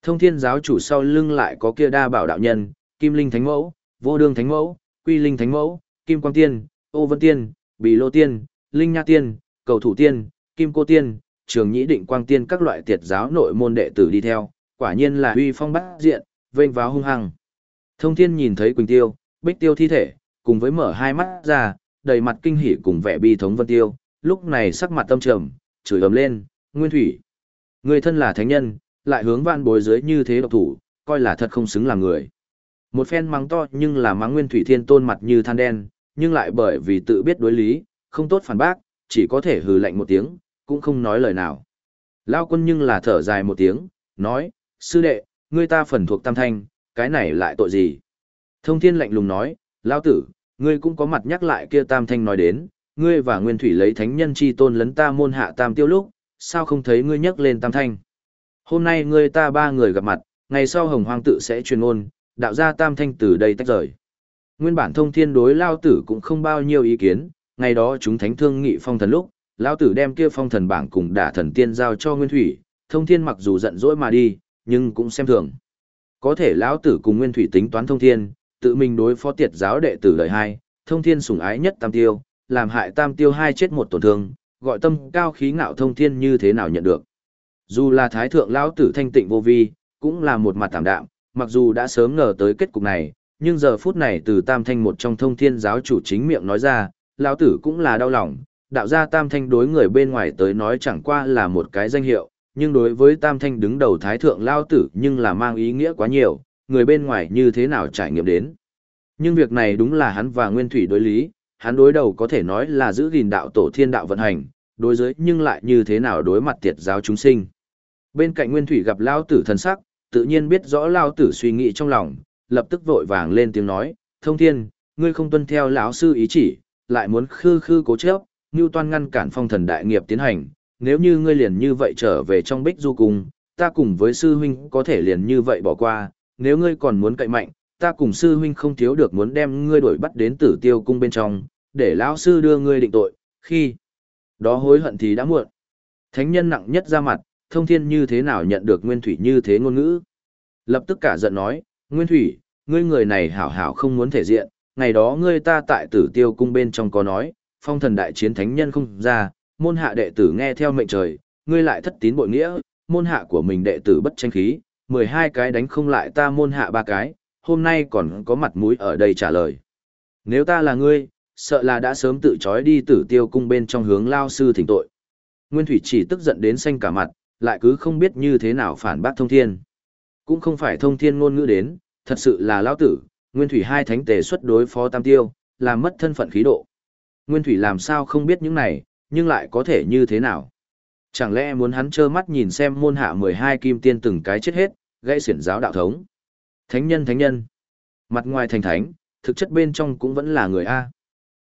Thông thiên giáo chủ sau lưng lại có kia đa bảo đạo nhân, kim linh thánh mẫu, vô đương thánh mẫu, quy linh thánh mẫu, kim quang tiên, ô vân tiên, bì lô tiên, linh nha tiên, cầu thủ tiên, kim cô tiên, trường nhĩ định quang tiên các loại tiệt giáo nội môn đệ tử đi theo, quả nhiên là uy phong bát diện, vênh váo hung hăng. Thông thiên nhìn thấy Quỳnh Tiêu, Bích Tiêu thi thể, cùng với mở hai mắt ra, đầy mặt kinh hỉ cùng vẻ bi thống Vân Tiêu, lúc này sắc mặt tâm trầm, chửi ầm lên, Nguyên Thủy. Người thân là thánh nhân, lại hướng vạn bối dưới như thế độc thủ, coi là thật không xứng làm người. Một phen mắng to nhưng là mắng Nguyên Thủy Thiên Tôn mặt như than đen, nhưng lại bởi vì tự biết đối lý, không tốt phản bác, chỉ có thể hừ lạnh một tiếng, cũng không nói lời nào. Lao quân nhưng là thở dài một tiếng, nói, sư đệ, ngươi ta phần thuộc tam thanh, cái này lại tội gì? Thông thiên lạnh lùng nói, Lao tử, ngươi cũng có mặt nhắc lại kia tam thanh nói đến, ngươi và Nguyên Thủy lấy thánh nhân chi tôn lấn ta môn hạ tam tiêu lúc, sao không thấy ngươi nhắc lên tam thanh? Hôm nay ngươi ta ba người gặp mặt, ngày sau hồng hoang tự sẽ truyền ôn, đạo ra tam thanh từ đây tách rời. Nguyên bản thông thiên đối lao tử cũng không bao nhiêu ý kiến, ngày đó chúng thánh thương nghị phong thần lúc, Lão tử đem kia phong thần bảng cùng đả thần tiên giao cho Nguyên Thủy, thông thiên mặc dù giận dỗi mà đi, nhưng cũng xem thường. Có thể lão tử cùng Nguyên Thủy tính toán thông thiên, tự mình đối phó tiệt giáo đệ tử đời hai, thông thiên sủng ái nhất tam tiêu, làm hại tam tiêu hai chết một tổn thương, gọi tâm cao khí ngạo thông thiên như thế nào nhận được. Dù là thái thượng lão tử thanh tịnh vô vi, cũng là một mặt tạm đạm, mặc dù đã sớm ngờ tới kết cục này, nhưng giờ phút này từ tam thanh một trong thông thiên giáo chủ chính miệng nói ra, lão tử cũng là đau lòng, đạo gia tam thanh đối người bên ngoài tới nói chẳng qua là một cái danh hiệu, nhưng đối với tam thanh đứng đầu thái thượng lao tử nhưng là mang ý nghĩa quá nhiều, người bên ngoài như thế nào trải nghiệm đến. Nhưng việc này đúng là hắn và nguyên thủy đối lý, hắn đối đầu có thể nói là giữ gìn đạo tổ thiên đạo vận hành, đối giới nhưng lại như thế nào đối mặt tiệt giáo chúng sinh. Bên cạnh Nguyên Thủy gặp Lao Tử thần sắc, tự nhiên biết rõ Lao Tử suy nghĩ trong lòng, lập tức vội vàng lên tiếng nói, thông thiên, ngươi không tuân theo lão sư ý chỉ, lại muốn khư khư cố chấp, ngưu toan ngăn cản phong thần đại nghiệp tiến hành, nếu như ngươi liền như vậy trở về trong bích du cung, ta cùng với sư huynh có thể liền như vậy bỏ qua, nếu ngươi còn muốn cậy mạnh, ta cùng sư huynh không thiếu được muốn đem ngươi đuổi bắt đến tử tiêu cung bên trong, để lão sư đưa ngươi định tội, khi đó hối hận thì đã muộn. Thánh nhân nặng nhất ra mặt, thông thiên như thế nào nhận được nguyên thủy như thế ngôn ngữ. Lập tức cả giận nói, nguyên thủy, ngươi người này hảo hảo không muốn thể diện, ngày đó ngươi ta tại tử tiêu cung bên trong có nói, phong thần đại chiến thánh nhân không ra, môn hạ đệ tử nghe theo mệnh trời, ngươi lại thất tín bội nghĩa, môn hạ của mình đệ tử bất tranh khí, 12 cái đánh không lại ta môn hạ ba cái, hôm nay còn có mặt mũi ở đây trả lời. Nếu ta là ngươi, sợ là đã sớm tự trói đi tử tiêu cung bên trong hướng lao sư thỉnh tội. Nguyên Thủy chỉ tức giận đến xanh cả mặt, lại cứ không biết như thế nào phản bác thông thiên. Cũng không phải thông thiên ngôn ngữ đến, thật sự là lao tử, Nguyên Thủy hai thánh tề xuất đối phó tam tiêu, làm mất thân phận khí độ. Nguyên Thủy làm sao không biết những này, nhưng lại có thể như thế nào? Chẳng lẽ muốn hắn trơ mắt nhìn xem môn hạ 12 kim tiên từng cái chết hết, gãy xiển giáo đạo thống? Thánh nhân thánh nhân. Mặt ngoài thành thánh, thực chất bên trong cũng vẫn là người A.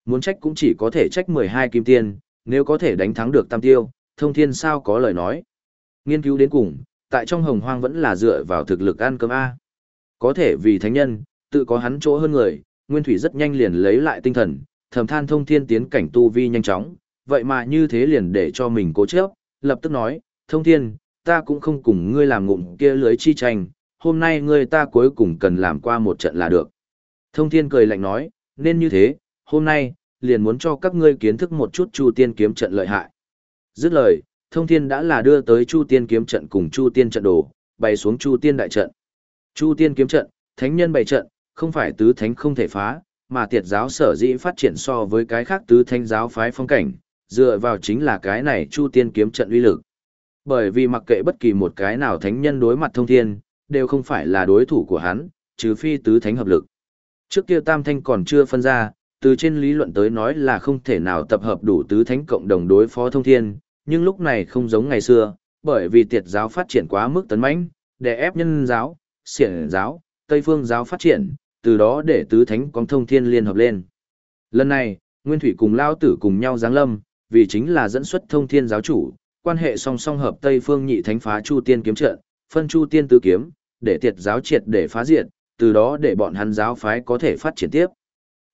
Muốn trách cũng chỉ có thể trách 12 kim tiên, nếu có thể đánh thắng được tam tiêu, thông thiên sao có lời nói. Nghiên cứu đến cùng, tại trong hồng hoang vẫn là dựa vào thực lực ăn cơm A. Có thể vì thánh nhân, tự có hắn chỗ hơn người, Nguyên Thủy rất nhanh liền lấy lại tinh thần, thầm than thông thiên tiến cảnh tu vi nhanh chóng, vậy mà như thế liền để cho mình cố chấp, lập tức nói, thông thiên, ta cũng không cùng ngươi làm ngụm kia lưới chi tranh, hôm nay ngươi ta cuối cùng cần làm qua một trận là được. Thông thiên cười lạnh nói, nên như thế, hôm nay, liền muốn cho các ngươi kiến thức một chút Chu Tiên kiếm trận lợi hại. Dứt lời, thông thiên đã là đưa tới Chu Tiên kiếm trận cùng Chu Tiên trận đồ, bày xuống Chu Tiên đại trận. Chu Tiên kiếm trận, thánh nhân bày trận, không phải tứ thánh không thể phá, mà tiệt giáo sở dĩ phát triển so với cái khác tứ thanh giáo phái phong cảnh, dựa vào chính là cái này Chu Tiên kiếm trận uy lực. Bởi vì mặc kệ bất kỳ một cái nào thánh nhân đối mặt thông thiên, đều không phải là đối thủ của hắn, trừ phi tứ thánh hợp lực. Trước kia tam thanh còn chưa phân ra, từ trên lý luận tới nói là không thể nào tập hợp đủ tứ thánh cộng đồng đối phó thông thiên, nhưng lúc này không giống ngày xưa, bởi vì tiệt giáo phát triển quá mức tấn mãnh, để ép nhân giáo, xiển giáo, Tây phương giáo phát triển, từ đó để tứ thánh quang thông thiên liên hợp lên. Lần này, Nguyên Thủy cùng Lao Tử cùng nhau giáng lâm, vì chính là dẫn xuất thông thiên giáo chủ, quan hệ song song hợp Tây phương nhị thánh phá Chu Tiên kiếm trận, phân Chu Tiên tứ kiếm, để tiệt giáo triệt để phá diệt, từ đó để bọn hắn giáo phái có thể phát triển tiếp.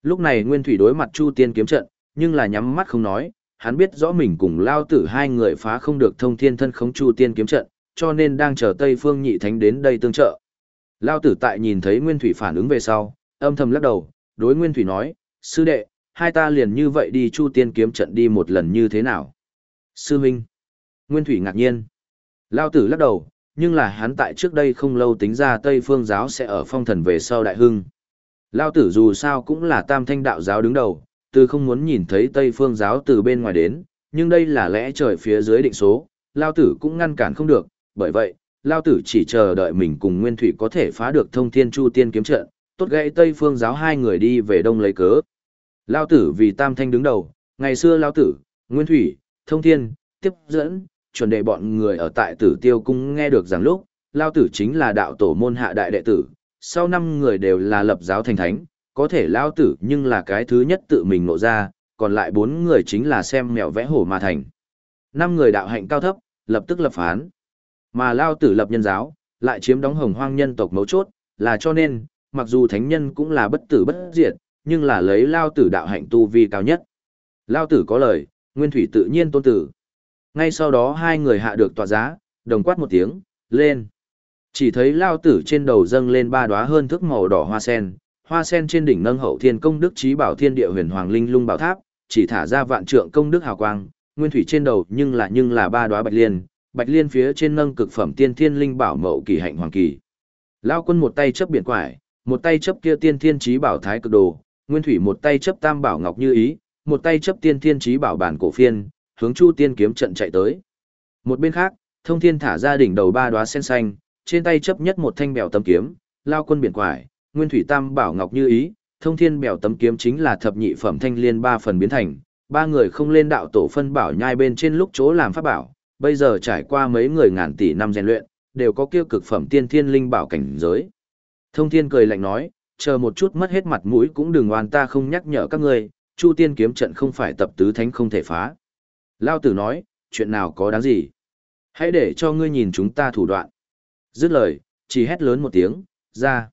Lúc này Nguyên Thủy đối mặt Chu Tiên kiếm trận, nhưng là nhắm mắt không nói, hắn biết rõ mình cùng Lao Tử hai người phá không được thông thiên thân khống Chu Tiên kiếm trận, cho nên đang chờ Tây phương nhị thánh đến đây tương trợ. Lao Tử tại nhìn thấy Nguyên Thủy phản ứng về sau, âm thầm lắc đầu, đối Nguyên Thủy nói, sư đệ, hai ta liền như vậy đi Chu Tiên kiếm trận đi một lần như thế nào? Sư Minh. Nguyên Thủy ngạc nhiên. Lao Tử lắc đầu, nhưng là hắn tại trước đây không lâu tính ra Tây Phương giáo sẽ ở phong thần về sau đại hưng. Lao tử dù sao cũng là tam thanh đạo giáo đứng đầu, từ không muốn nhìn thấy Tây Phương giáo từ bên ngoài đến, nhưng đây là lẽ trời phía dưới định số, Lao tử cũng ngăn cản không được, bởi vậy, Lao tử chỉ chờ đợi mình cùng Nguyên Thủy có thể phá được thông thiên chu tiên kiếm trận, tốt gãy Tây Phương giáo hai người đi về đông lấy cớ. Lao tử vì tam thanh đứng đầu, ngày xưa Lao tử, Nguyên Thủy, thông thiên, tiếp dẫn, chuẩn đề bọn người ở tại tử tiêu cung nghe được rằng lúc, Lao tử chính là đạo tổ môn hạ đại đệ tử, sau năm người đều là lập giáo thành thánh, có thể Lao tử nhưng là cái thứ nhất tự mình nộ ra, còn lại bốn người chính là xem mèo vẽ hổ mà thành. Năm người đạo hạnh cao thấp, lập tức lập phán. Mà Lao tử lập nhân giáo, lại chiếm đóng hồng hoang nhân tộc mấu chốt, là cho nên, mặc dù thánh nhân cũng là bất tử bất diệt, nhưng là lấy Lao tử đạo hạnh tu vi cao nhất. Lao tử có lời, nguyên thủy tự nhiên tôn tử. Ngay sau đó hai người hạ được tòa giá, đồng quát một tiếng, lên. Chỉ thấy lao tử trên đầu dâng lên ba đóa hơn thức màu đỏ hoa sen, hoa sen trên đỉnh nâng hậu thiên công đức trí bảo thiên địa huyền hoàng linh lung bảo tháp, chỉ thả ra vạn trượng công đức hào quang, nguyên thủy trên đầu nhưng là nhưng là ba đóa bạch liên, bạch liên phía trên nâng cực phẩm tiên thiên linh bảo mậu kỳ hạnh hoàng kỳ. Lao quân một tay chấp biển quải, một tay chấp kia tiên thiên trí bảo thái cực đồ, nguyên thủy một tay chấp tam bảo ngọc như ý, một tay chấp tiên thiên trí bảo bản cổ phiên, hướng Chu Tiên kiếm trận chạy tới. Một bên khác, Thông Thiên thả ra đỉnh đầu ba đóa sen xanh, trên tay chấp nhất một thanh bèo tấm kiếm, lao quân biển quải, Nguyên Thủy Tam bảo ngọc như ý, Thông Thiên bèo tấm kiếm chính là thập nhị phẩm thanh liên ba phần biến thành, ba người không lên đạo tổ phân bảo nhai bên trên lúc chỗ làm pháp bảo, bây giờ trải qua mấy người ngàn tỷ năm rèn luyện, đều có kia cực phẩm tiên thiên linh bảo cảnh giới. Thông thiên cười lạnh nói, chờ một chút mất hết mặt mũi cũng đừng oan ta không nhắc nhở các ngươi, Chu Tiên kiếm trận không phải tập tứ thánh không thể phá. Lao tử nói, chuyện nào có đáng gì? Hãy để cho ngươi nhìn chúng ta thủ đoạn. Dứt lời, chỉ hét lớn một tiếng, ra.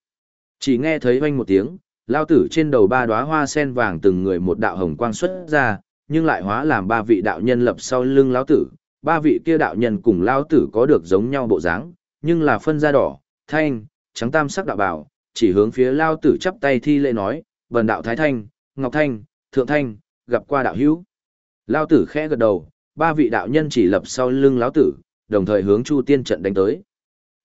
Chỉ nghe thấy oanh một tiếng, lao tử trên đầu ba đóa hoa sen vàng từng người một đạo hồng quang xuất ra, nhưng lại hóa làm ba vị đạo nhân lập sau lưng lão tử. Ba vị kia đạo nhân cùng lao tử có được giống nhau bộ dáng, nhưng là phân da đỏ, thanh, trắng tam sắc đạo bảo, chỉ hướng phía lao tử chắp tay thi lễ nói, vần đạo thái thanh, ngọc thanh, thượng thanh, gặp qua đạo hữu. Lao tử khẽ gật đầu, ba vị đạo nhân chỉ lập sau lưng lão tử, đồng thời hướng Chu Tiên trận đánh tới.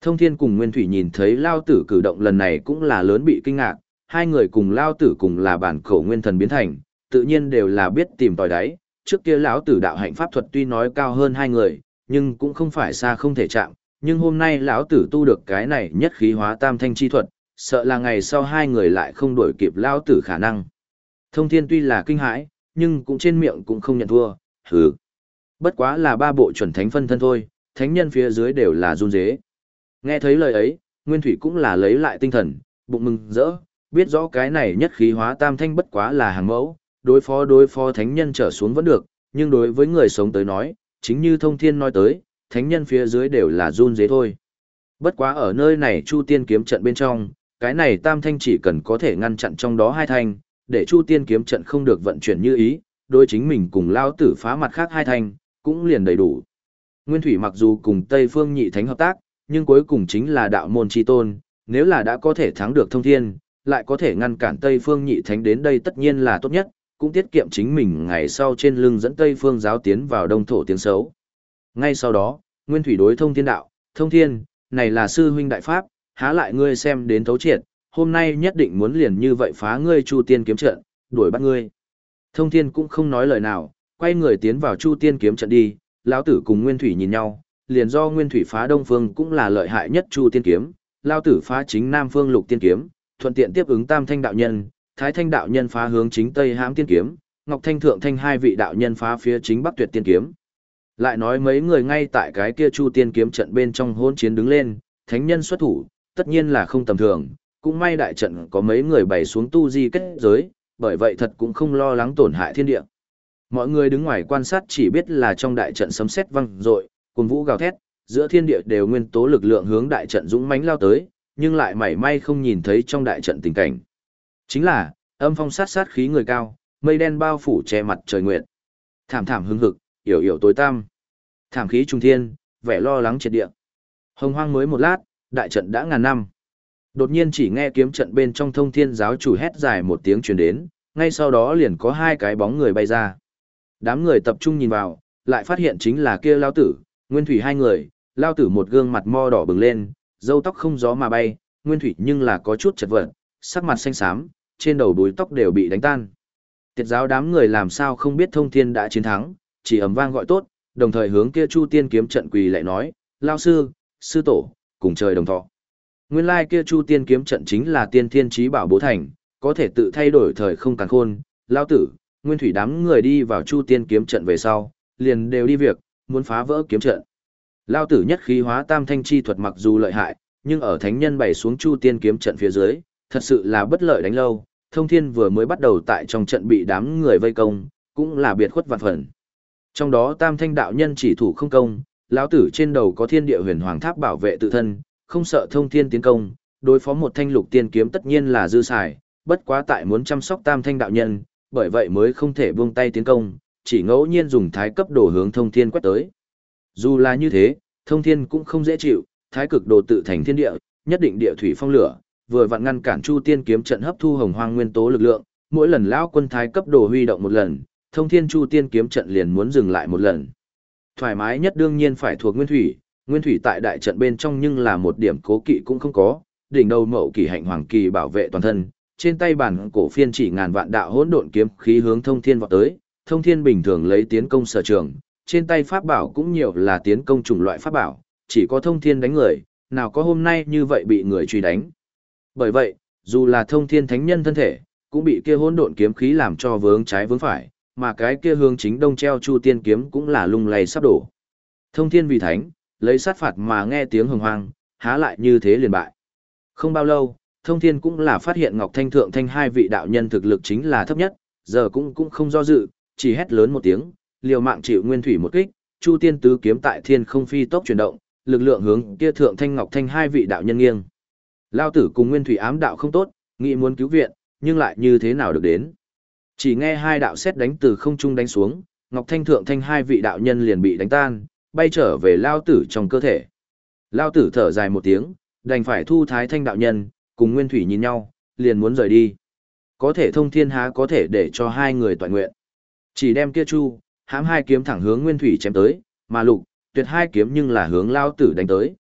Thông Thiên cùng Nguyên Thủy nhìn thấy Lao tử cử động lần này cũng là lớn bị kinh ngạc, hai người cùng Lao tử cùng là bản khẩu nguyên thần biến thành, tự nhiên đều là biết tìm tòi đáy. Trước kia lão tử đạo hạnh pháp thuật tuy nói cao hơn hai người, nhưng cũng không phải xa không thể chạm. Nhưng hôm nay lão tử tu được cái này nhất khí hóa tam thanh chi thuật, sợ là ngày sau hai người lại không đuổi kịp lão tử khả năng. Thông Thiên tuy là kinh hãi, nhưng cũng trên miệng cũng không nhận thua, hừ. Bất quá là ba bộ chuẩn thánh phân thân thôi, thánh nhân phía dưới đều là run dế. Nghe thấy lời ấy, Nguyên Thủy cũng là lấy lại tinh thần, bụng mừng rỡ, biết rõ cái này nhất khí hóa tam thanh bất quá là hàng mẫu, đối phó đối phó thánh nhân trở xuống vẫn được, nhưng đối với người sống tới nói, chính như thông thiên nói tới, thánh nhân phía dưới đều là run dế thôi. Bất quá ở nơi này Chu Tiên kiếm trận bên trong, cái này tam thanh chỉ cần có thể ngăn chặn trong đó hai thanh, để Chu Tiên kiếm trận không được vận chuyển như ý, đôi chính mình cùng lao tử phá mặt khác hai thanh, cũng liền đầy đủ. Nguyên Thủy mặc dù cùng Tây Phương Nhị Thánh hợp tác, nhưng cuối cùng chính là đạo môn chi tôn, nếu là đã có thể thắng được thông thiên, lại có thể ngăn cản Tây Phương Nhị Thánh đến đây tất nhiên là tốt nhất, cũng tiết kiệm chính mình ngày sau trên lưng dẫn Tây Phương giáo tiến vào đông thổ tiếng xấu. Ngay sau đó, Nguyên Thủy đối thông thiên đạo, thông thiên, này là sư huynh đại pháp, há lại ngươi xem đến thấu triệt, hôm nay nhất định muốn liền như vậy phá ngươi Chu Tiên kiếm trận, đuổi bắt ngươi. Thông Thiên cũng không nói lời nào, quay người tiến vào Chu Tiên kiếm trận đi, lão tử cùng Nguyên Thủy nhìn nhau, liền do Nguyên Thủy phá Đông Phương cũng là lợi hại nhất Chu Tiên kiếm, lão tử phá chính Nam Phương Lục Tiên kiếm, thuận tiện tiếp ứng Tam Thanh đạo nhân, Thái Thanh đạo nhân phá hướng chính Tây Hãm Tiên kiếm, Ngọc Thanh Thượng Thanh hai vị đạo nhân phá phía chính Bắc Tuyệt Tiên kiếm. Lại nói mấy người ngay tại cái kia Chu Tiên kiếm trận bên trong hỗn chiến đứng lên, thánh nhân xuất thủ, tất nhiên là không tầm thường, cũng may đại trận có mấy người bày xuống tu di kết giới, bởi vậy thật cũng không lo lắng tổn hại thiên địa. Mọi người đứng ngoài quan sát chỉ biết là trong đại trận sấm sét vang rội, cùng vũ gào thét, giữa thiên địa đều nguyên tố lực lượng hướng đại trận dũng mãnh lao tới, nhưng lại mảy may không nhìn thấy trong đại trận tình cảnh. Chính là, âm phong sát sát khí người cao, mây đen bao phủ che mặt trời nguyện. Thảm thảm hưng hực, yểu yểu tối tăm. Thảm khí trung thiên, vẻ lo lắng triệt địa. Hồng hoang mới một lát, đại trận đã ngàn năm. Đột nhiên chỉ nghe kiếm trận bên trong thông thiên giáo chủ hét dài một tiếng truyền đến, ngay sau đó liền có hai cái bóng người bay ra. Đám người tập trung nhìn vào, lại phát hiện chính là kia lao tử, nguyên thủy hai người, lao tử một gương mặt mo đỏ bừng lên, dâu tóc không gió mà bay, nguyên thủy nhưng là có chút chật vật, sắc mặt xanh xám, trên đầu đuối tóc đều bị đánh tan. Tiệt giáo đám người làm sao không biết thông thiên đã chiến thắng, chỉ ầm vang gọi tốt, đồng thời hướng kia chu tiên kiếm trận quỳ lại nói, lao sư, sư tổ, cùng trời đồng thọ. Nguyên lai kia Chu Tiên kiếm trận chính là tiên thiên trí bảo bố thành, có thể tự thay đổi thời không càng khôn, lao tử, nguyên thủy đám người đi vào Chu Tiên kiếm trận về sau, liền đều đi việc, muốn phá vỡ kiếm trận. Lao tử nhất khí hóa tam thanh chi thuật mặc dù lợi hại, nhưng ở thánh nhân bày xuống Chu Tiên kiếm trận phía dưới, thật sự là bất lợi đánh lâu, thông thiên vừa mới bắt đầu tại trong trận bị đám người vây công, cũng là biệt khuất vạn phần. Trong đó tam thanh đạo nhân chỉ thủ không công, lão tử trên đầu có thiên địa huyền hoàng tháp bảo vệ tự thân, không sợ thông thiên tiến công, đối phó một thanh lục tiên kiếm tất nhiên là dư xài, bất quá tại muốn chăm sóc tam thanh đạo nhân, bởi vậy mới không thể buông tay tiến công, chỉ ngẫu nhiên dùng thái cấp đồ hướng thông thiên quét tới. Dù là như thế, thông thiên cũng không dễ chịu, thái cực đồ tự thành thiên địa, nhất định địa thủy phong lửa, vừa vặn ngăn cản Chu Tiên kiếm trận hấp thu hồng hoang nguyên tố lực lượng, mỗi lần lão quân thái cấp đồ huy động một lần, thông thiên Chu Tiên kiếm trận liền muốn dừng lại một lần. Thoải mái nhất đương nhiên phải thuộc nguyên thủy, Nguyên thủy tại đại trận bên trong nhưng là một điểm cố kỵ cũng không có, đỉnh đầu mậu kỳ hạnh hoàng kỳ bảo vệ toàn thân, trên tay bản cổ phiên chỉ ngàn vạn đạo hỗn độn kiếm khí hướng thông thiên vọt tới, thông thiên bình thường lấy tiến công sở trường, trên tay pháp bảo cũng nhiều là tiến công chủng loại pháp bảo, chỉ có thông thiên đánh người, nào có hôm nay như vậy bị người truy đánh. Bởi vậy, dù là thông thiên thánh nhân thân thể, cũng bị kia hỗn độn kiếm khí làm cho vướng trái vướng phải, mà cái kia hướng chính đông treo chu tiên kiếm cũng là lung lay sắp đổ. Thông thiên vì thánh, lấy sát phạt mà nghe tiếng hồng hoang, há lại như thế liền bại. Không bao lâu, thông thiên cũng là phát hiện Ngọc Thanh Thượng Thanh hai vị đạo nhân thực lực chính là thấp nhất, giờ cũng cũng không do dự, chỉ hét lớn một tiếng, liều mạng chịu nguyên thủy một kích, Chu Tiên tứ kiếm tại thiên không phi tốc chuyển động, lực lượng hướng kia Thượng Thanh Ngọc Thanh hai vị đạo nhân nghiêng. Lao tử cùng nguyên thủy ám đạo không tốt, nghĩ muốn cứu viện, nhưng lại như thế nào được đến. Chỉ nghe hai đạo xét đánh từ không trung đánh xuống, Ngọc Thanh Thượng Thanh hai vị đạo nhân liền bị đánh tan, bay trở về Lao tử trong cơ thể. Lao tử thở dài một tiếng, đành phải thu thái thanh đạo nhân, cùng Nguyên Thủy nhìn nhau, liền muốn rời đi. Có thể thông thiên há có thể để cho hai người toàn nguyện. Chỉ đem kia chu, hãm hai kiếm thẳng hướng Nguyên Thủy chém tới, mà lục, tuyệt hai kiếm nhưng là hướng Lao tử đánh tới.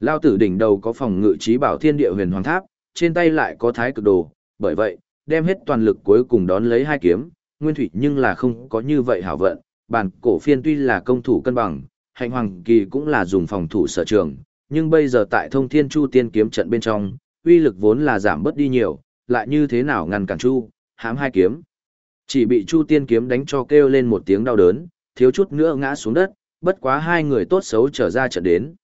Lao tử đỉnh đầu có phòng ngự trí bảo thiên địa huyền hoàng tháp, trên tay lại có thái cực đồ, bởi vậy, đem hết toàn lực cuối cùng đón lấy hai kiếm, Nguyên Thủy nhưng là không có như vậy hảo vận, bản cổ phiên tuy là công thủ cân bằng, hạnh hoàng kỳ cũng là dùng phòng thủ sở trường, nhưng bây giờ tại thông thiên chu tiên kiếm trận bên trong, uy lực vốn là giảm bớt đi nhiều, lại như thế nào ngăn cản chu, hãm hai kiếm. Chỉ bị chu tiên kiếm đánh cho kêu lên một tiếng đau đớn, thiếu chút nữa ngã xuống đất, bất quá hai người tốt xấu trở ra trận đến.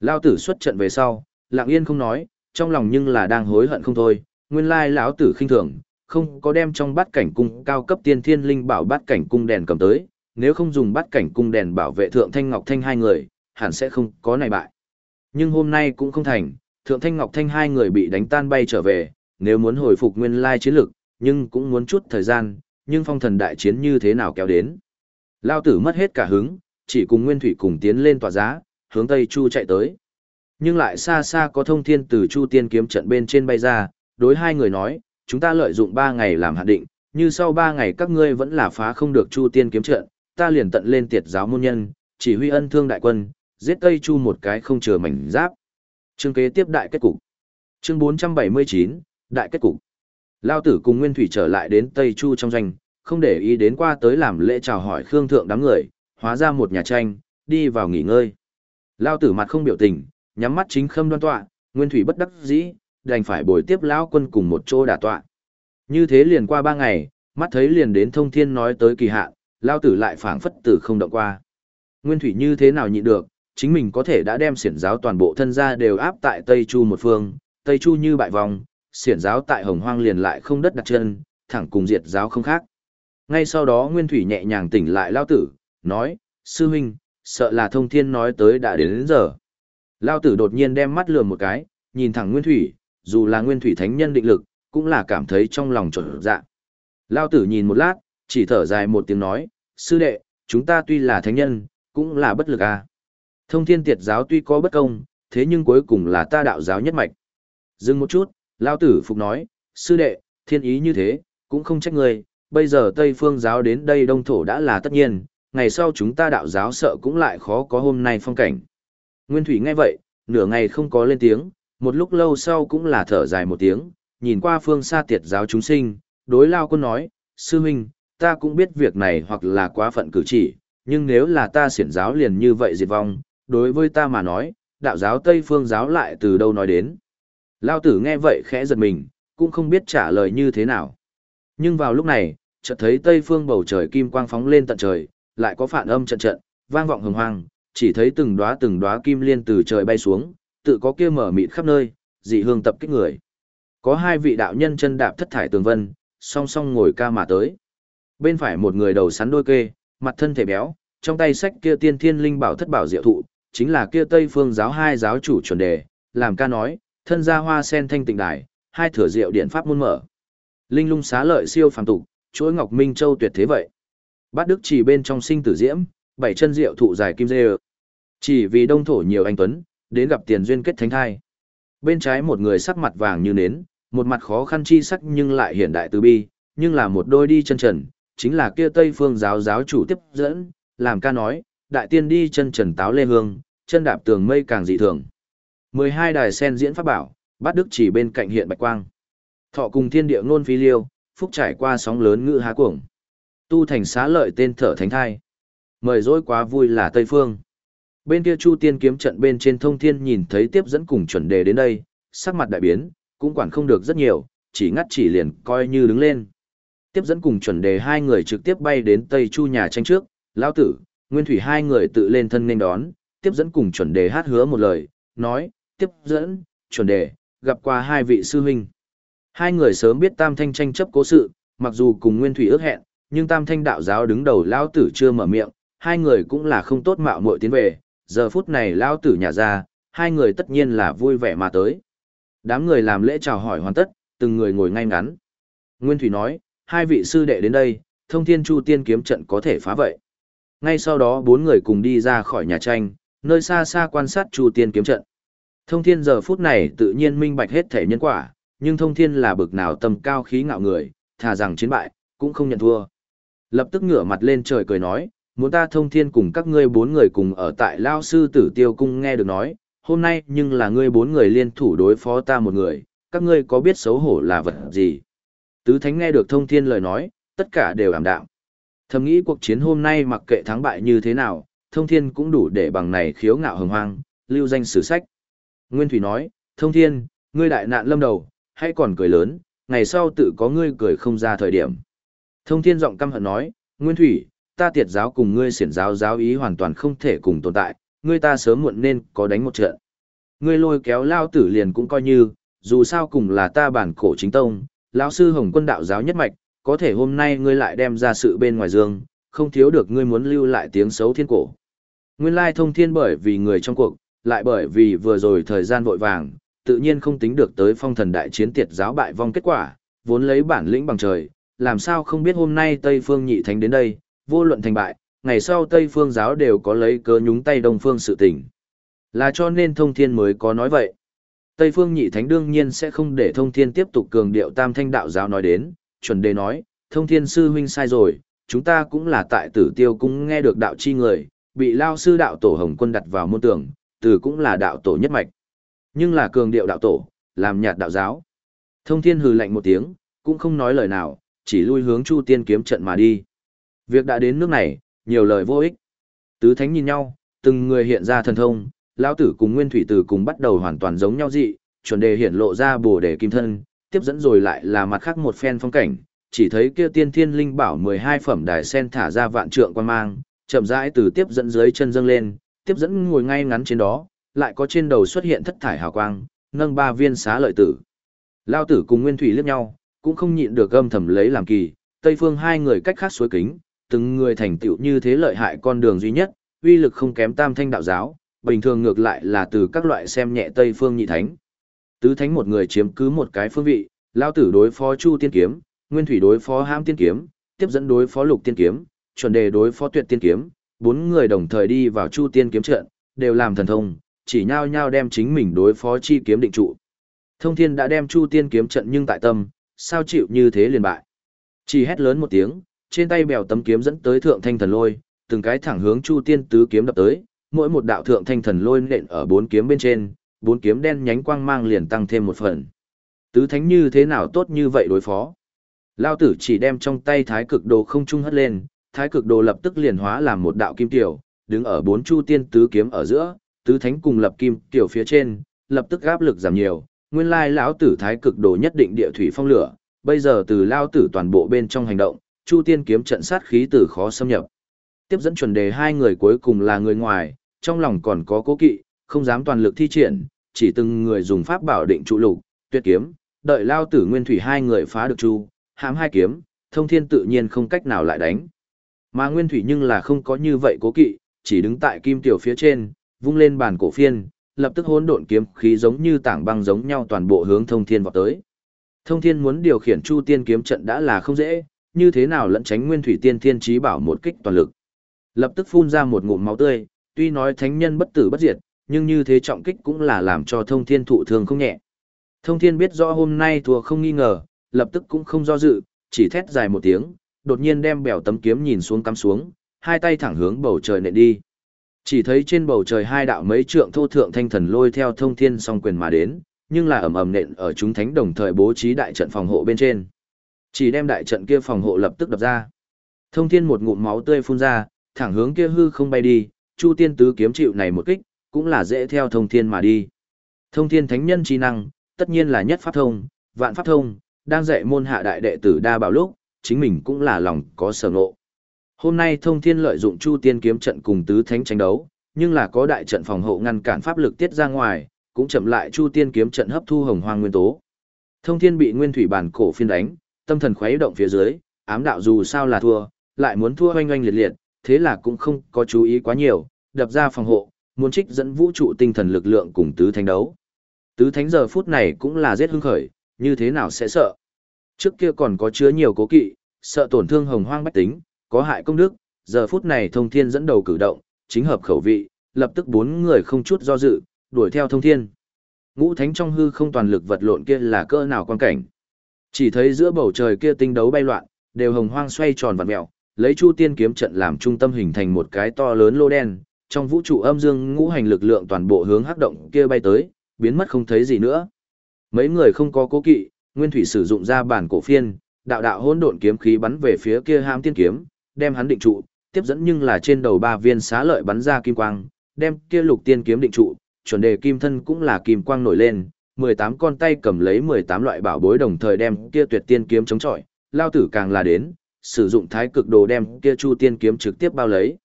Lao tử xuất trận về sau, lặng yên không nói, trong lòng nhưng là đang hối hận không thôi, nguyên lai lão tử khinh thường, không có đem trong bát cảnh cung cao cấp tiên thiên linh bảo bát cảnh cung đèn cầm tới, nếu không dùng bát cảnh cung đèn bảo vệ thượng thanh ngọc thanh hai người, hẳn sẽ không có này bại. Nhưng hôm nay cũng không thành, thượng thanh ngọc thanh hai người bị đánh tan bay trở về, nếu muốn hồi phục nguyên lai chiến lực, nhưng cũng muốn chút thời gian, nhưng phong thần đại chiến như thế nào kéo đến. Lao tử mất hết cả hứng, chỉ cùng Nguyên Thủy cùng tiến lên tòa giá, hướng Tây Chu chạy tới. Nhưng lại xa xa có thông thiên từ Chu tiên kiếm trận bên trên bay ra, đối hai người nói, chúng ta lợi dụng ba ngày làm hạn định, như sau ba ngày các ngươi vẫn là phá không được Chu tiên kiếm trận, ta liền tận lên tiệt giáo môn nhân, chỉ huy ân thương đại quân, giết Tây Chu một cái không chừa mảnh giáp. Chương kế tiếp đại kết cục. Chương 479, đại kết cục. Lao tử cùng Nguyên Thủy trở lại đến Tây Chu trong doanh, không để ý đến qua tới làm lễ chào hỏi Khương Thượng đám người, hóa ra một nhà tranh, đi vào nghỉ ngơi. Lao tử mặt không biểu tình, nhắm mắt chính khâm đoan tọa, Nguyên Thủy bất đắc dĩ, đành phải bồi tiếp lão quân cùng một chỗ đả tọa. Như thế liền qua ba ngày, mắt thấy liền đến thông thiên nói tới kỳ hạn, lao tử lại phảng phất tử không động qua. Nguyên thủy như thế nào nhịn được, chính mình có thể đã đem xiển giáo toàn bộ thân gia đều áp tại Tây Chu một phương, Tây Chu như bại vòng, xiển giáo tại Hồng Hoang liền lại không đất đặt chân, thẳng cùng diệt giáo không khác. Ngay sau đó Nguyên Thủy nhẹ nhàng tỉnh lại lao tử, nói, sư huynh, sợ là thông thiên nói tới đã đến, đến giờ. Lao tử đột nhiên đem mắt lườm một cái, nhìn thẳng Nguyên Thủy, dù là nguyên thủy thánh nhân định lực, cũng là cảm thấy trong lòng trộn dạ. Lao tử nhìn một lát, chỉ thở dài một tiếng nói, sư đệ, chúng ta tuy là thánh nhân, cũng là bất lực à. Thông thiên tiệt giáo tuy có bất công, thế nhưng cuối cùng là ta đạo giáo nhất mạch. Dừng một chút, Lao tử phục nói, sư đệ, thiên ý như thế, cũng không trách người, bây giờ Tây phương giáo đến đây đông thổ đã là tất nhiên, ngày sau chúng ta đạo giáo sợ cũng lại khó có hôm nay phong cảnh. Nguyên Thủy nghe vậy, nửa ngày không có lên tiếng, một lúc lâu sau cũng là thở dài một tiếng, nhìn qua phương xa tiệt giáo chúng sinh, đối lao quân nói, sư huynh, ta cũng biết việc này hoặc là quá phận cử chỉ, nhưng nếu là ta xiển giáo liền như vậy diệt vong, đối với ta mà nói, đạo giáo Tây phương giáo lại từ đâu nói đến. Lao tử nghe vậy khẽ giật mình, cũng không biết trả lời như thế nào. Nhưng vào lúc này, chợt thấy Tây phương bầu trời kim quang phóng lên tận trời, lại có phản âm trận trận, vang vọng hồng hoang, chỉ thấy từng đóa từng đóa kim liên từ trời bay xuống, tự có kia mở mịt khắp nơi, dị hương tập kích người. Có hai vị đạo nhân chân đạp thất thải tường vân, song song ngồi ca mà tới. Bên phải một người đầu sắn đôi kê, mặt thân thể béo, trong tay sách kia tiên thiên linh bảo thất bảo diệu thụ, chính là kia Tây Phương giáo hai giáo chủ chuẩn đề, làm ca nói, thân gia hoa sen thanh tịnh đài, hai thừa diệu điện pháp môn mở. Linh lung xá lợi siêu phàm tục, chuỗi ngọc minh châu tuyệt thế vậy. Bát đức chỉ bên trong sinh tử diễm, bảy chân diệu thụ dài kim dê Chỉ vì đông thổ nhiều anh tuấn, đến gặp tiền duyên kết thánh thai. Bên trái một người sắc mặt vàng như nến, một mặt khó khăn chi sắc nhưng lại hiện đại từ bi, nhưng là một đôi đi chân trần, chính là kia Tây Phương giáo giáo chủ tiếp dẫn, làm ca nói, đại tiên đi chân trần táo lê hương, chân đạp tường mây càng dị thường. 12 đài sen diễn pháp bảo, bát đức chỉ bên cạnh hiện bạch quang. Thọ cùng thiên địa ngôn phi liêu, phúc trải qua sóng lớn ngự há cuồng. Tu thành xá lợi tên thở thánh thai. Mời dối quá vui là Tây Phương. Bên kia Chu Tiên kiếm trận bên trên thông thiên nhìn thấy tiếp dẫn cùng chuẩn đề đến đây, sắc mặt đại biến, cũng quản không được rất nhiều, chỉ ngắt chỉ liền coi như đứng lên. Tiếp dẫn cùng chuẩn đề hai người trực tiếp bay đến Tây Chu nhà tranh trước, lão tử, Nguyên thủy hai người tự lên thân nên đón, tiếp dẫn cùng chuẩn đề hát hứa một lời, nói, tiếp dẫn, chuẩn đề, gặp qua hai vị sư huynh. Hai người sớm biết tam thanh tranh chấp cố sự, mặc dù cùng Nguyên thủy ước hẹn, nhưng tam thanh đạo giáo đứng đầu lao tử chưa mở miệng, hai người cũng là không tốt mạo muội tiến về, giờ phút này lao tử nhà ra, hai người tất nhiên là vui vẻ mà tới. Đám người làm lễ chào hỏi hoàn tất, từng người ngồi ngay ngắn. Nguyên Thủy nói, hai vị sư đệ đến đây, thông thiên chu tiên kiếm trận có thể phá vậy. Ngay sau đó bốn người cùng đi ra khỏi nhà tranh, nơi xa xa quan sát chu tiên kiếm trận. Thông thiên giờ phút này tự nhiên minh bạch hết thể nhân quả, nhưng thông thiên là bực nào tầm cao khí ngạo người, thà rằng chiến bại, cũng không nhận thua. Lập tức ngửa mặt lên trời cười nói, muốn ta thông thiên cùng các ngươi bốn người cùng ở tại Lao Sư Tử Tiêu Cung nghe được nói, hôm nay nhưng là ngươi bốn người liên thủ đối phó ta một người, các ngươi có biết xấu hổ là vật gì? Tứ Thánh nghe được thông thiên lời nói, tất cả đều ảm đạm. Thầm nghĩ cuộc chiến hôm nay mặc kệ thắng bại như thế nào, thông thiên cũng đủ để bằng này khiếu ngạo hồng hoang, lưu danh sử sách. Nguyên Thủy nói, thông thiên, ngươi đại nạn lâm đầu, hãy còn cười lớn, ngày sau tự có ngươi cười không ra thời điểm. Thông thiên giọng căm hận nói, Nguyên Thủy, ta tiệt giáo cùng ngươi xiển giáo giáo ý hoàn toàn không thể cùng tồn tại, ngươi ta sớm muộn nên có đánh một trận. Ngươi lôi kéo lao tử liền cũng coi như, dù sao cùng là ta bản cổ chính tông, lão sư hồng quân đạo giáo nhất mạch, có thể hôm nay ngươi lại đem ra sự bên ngoài dương, không thiếu được ngươi muốn lưu lại tiếng xấu thiên cổ. Nguyên lai thông thiên bởi vì người trong cuộc, lại bởi vì vừa rồi thời gian vội vàng, tự nhiên không tính được tới phong thần đại chiến tiệt giáo bại vong kết quả, vốn lấy bản lĩnh bằng trời, làm sao không biết hôm nay Tây Phương Nhị Thánh đến đây, vô luận thành bại, ngày sau Tây Phương giáo đều có lấy cớ nhúng tay Đông Phương sự tình. Là cho nên thông thiên mới có nói vậy. Tây Phương Nhị Thánh đương nhiên sẽ không để thông thiên tiếp tục cường điệu tam thanh đạo giáo nói đến, chuẩn đề nói, thông thiên sư huynh sai rồi, chúng ta cũng là tại tử tiêu cũng nghe được đạo chi người, bị lao sư đạo tổ hồng quân đặt vào môn tưởng, từ cũng là đạo tổ nhất mạch. Nhưng là cường điệu đạo tổ, làm nhạt đạo giáo. Thông thiên hừ lạnh một tiếng, cũng không nói lời nào, chỉ lui hướng Chu Tiên kiếm trận mà đi. Việc đã đến nước này, nhiều lời vô ích. Tứ thánh nhìn nhau, từng người hiện ra thần thông, lão tử cùng Nguyên Thủy Tử cùng bắt đầu hoàn toàn giống nhau dị, chuẩn đề hiện lộ ra bổ đề kim thân, tiếp dẫn rồi lại là mặt khác một phen phong cảnh, chỉ thấy kia tiên thiên linh bảo 12 phẩm đài sen thả ra vạn trượng quan mang, chậm rãi từ tiếp dẫn dưới chân dâng lên, tiếp dẫn ngồi ngay ngắn trên đó, lại có trên đầu xuất hiện thất thải hào quang, nâng ba viên xá lợi tử. Lão tử cùng Nguyên Thủy liếc nhau, cũng không nhịn được âm thầm lấy làm kỳ, Tây Phương hai người cách khác suối kính, từng người thành tựu như thế lợi hại con đường duy nhất, uy lực không kém Tam Thanh đạo giáo, bình thường ngược lại là từ các loại xem nhẹ Tây Phương nhị thánh. Tứ thánh một người chiếm cứ một cái phương vị, lao tử đối phó Chu Tiên kiếm, Nguyên Thủy đối phó Hãm Tiên kiếm, tiếp dẫn đối phó Lục Tiên kiếm, chuẩn đề đối phó Tuyệt Tiên kiếm, bốn người đồng thời đi vào Chu Tiên kiếm trận, đều làm thần thông, chỉ nhau nhau đem chính mình đối phó chi kiếm định trụ. Thông Thiên đã đem Chu Tiên kiếm trận nhưng tại tâm, sao chịu như thế liền bại. Chỉ hét lớn một tiếng, trên tay bèo tấm kiếm dẫn tới thượng thanh thần lôi, từng cái thẳng hướng Chu Tiên tứ kiếm đập tới, mỗi một đạo thượng thanh thần lôi nện ở bốn kiếm bên trên, bốn kiếm đen nhánh quang mang liền tăng thêm một phần. Tứ thánh như thế nào tốt như vậy đối phó? Lao tử chỉ đem trong tay thái cực đồ không trung hất lên, thái cực đồ lập tức liền hóa làm một đạo kim tiểu, đứng ở bốn chu tiên tứ kiếm ở giữa, tứ thánh cùng lập kim tiểu phía trên, lập tức áp lực giảm nhiều. Nguyên lai lão tử thái cực đồ nhất định địa thủy phong lửa, bây giờ từ lao tử toàn bộ bên trong hành động, chu tiên kiếm trận sát khí từ khó xâm nhập. Tiếp dẫn chuẩn đề hai người cuối cùng là người ngoài, trong lòng còn có cố kỵ, không dám toàn lực thi triển, chỉ từng người dùng pháp bảo định trụ lục, tuyệt kiếm, đợi lao tử nguyên thủy hai người phá được chu, hãm hai kiếm, thông thiên tự nhiên không cách nào lại đánh. Mà nguyên thủy nhưng là không có như vậy cố kỵ, chỉ đứng tại kim tiểu phía trên, vung lên bàn cổ phiên, lập tức hỗn độn kiếm khí giống như tảng băng giống nhau toàn bộ hướng thông thiên vọt tới. Thông thiên muốn điều khiển chu tiên kiếm trận đã là không dễ, như thế nào lẫn tránh nguyên thủy tiên thiên trí bảo một kích toàn lực. Lập tức phun ra một ngụm máu tươi, tuy nói thánh nhân bất tử bất diệt, nhưng như thế trọng kích cũng là làm cho thông thiên thụ thương không nhẹ. Thông thiên biết rõ hôm nay thua không nghi ngờ, lập tức cũng không do dự, chỉ thét dài một tiếng, đột nhiên đem bèo tấm kiếm nhìn xuống cắm xuống, hai tay thẳng hướng bầu trời nện đi. Chỉ thấy trên bầu trời hai đạo mấy trượng thô thượng thanh thần lôi theo thông thiên song quyền mà đến, nhưng là ầm ầm nện ở chúng thánh đồng thời bố trí đại trận phòng hộ bên trên. Chỉ đem đại trận kia phòng hộ lập tức đập ra. Thông thiên một ngụm máu tươi phun ra, thẳng hướng kia hư không bay đi, Chu Tiên tứ kiếm chịu này một kích, cũng là dễ theo thông thiên mà đi. Thông thiên thánh nhân chi năng, tất nhiên là nhất pháp thông, vạn pháp thông, đang dạy môn hạ đại đệ tử đa bảo lúc, chính mình cũng là lòng có sở ngộ. Hôm nay thông thiên lợi dụng Chu Tiên kiếm trận cùng tứ thánh tranh đấu, nhưng là có đại trận phòng hộ ngăn cản pháp lực tiết ra ngoài, cũng chậm lại Chu Tiên kiếm trận hấp thu hồng hoang nguyên tố. Thông thiên bị nguyên thủy bản cổ phiên đánh, tâm thần khuấy động phía dưới, ám đạo dù sao là thua, lại muốn thua oanh oanh liệt liệt, thế là cũng không có chú ý quá nhiều, đập ra phòng hộ, muốn trích dẫn vũ trụ tinh thần lực lượng cùng tứ thánh đấu. Tứ thánh giờ phút này cũng là giết hưng khởi, như thế nào sẽ sợ. Trước kia còn có chứa nhiều cố kỵ, sợ tổn thương hồng hoang bách tính, có hại công đức, giờ phút này thông thiên dẫn đầu cử động, chính hợp khẩu vị, lập tức bốn người không chút do dự, đuổi theo thông thiên. Ngũ thánh trong hư không toàn lực vật lộn kia là cỡ nào quan cảnh. Chỉ thấy giữa bầu trời kia tinh đấu bay loạn, đều hồng hoang xoay tròn vặn mèo, lấy Chu Tiên kiếm trận làm trung tâm hình thành một cái to lớn lô đen, trong vũ trụ âm dương ngũ hành lực lượng toàn bộ hướng hắc động kia bay tới, biến mất không thấy gì nữa. Mấy người không có cố kỵ, Nguyên Thủy sử dụng ra bản cổ phiên, đạo đạo hỗn độn kiếm khí bắn về phía kia Hàm Tiên kiếm, đem hắn định trụ, tiếp dẫn nhưng là trên đầu ba viên xá lợi bắn ra kim quang, đem kia Lục Tiên kiếm định trụ, chuẩn đề kim thân cũng là kim quang nổi lên, 18 con tay cầm lấy 18 loại bảo bối đồng thời đem kia tuyệt tiên kiếm chống chọi, lao tử càng là đến, sử dụng thái cực đồ đem kia chu tiên kiếm trực tiếp bao lấy.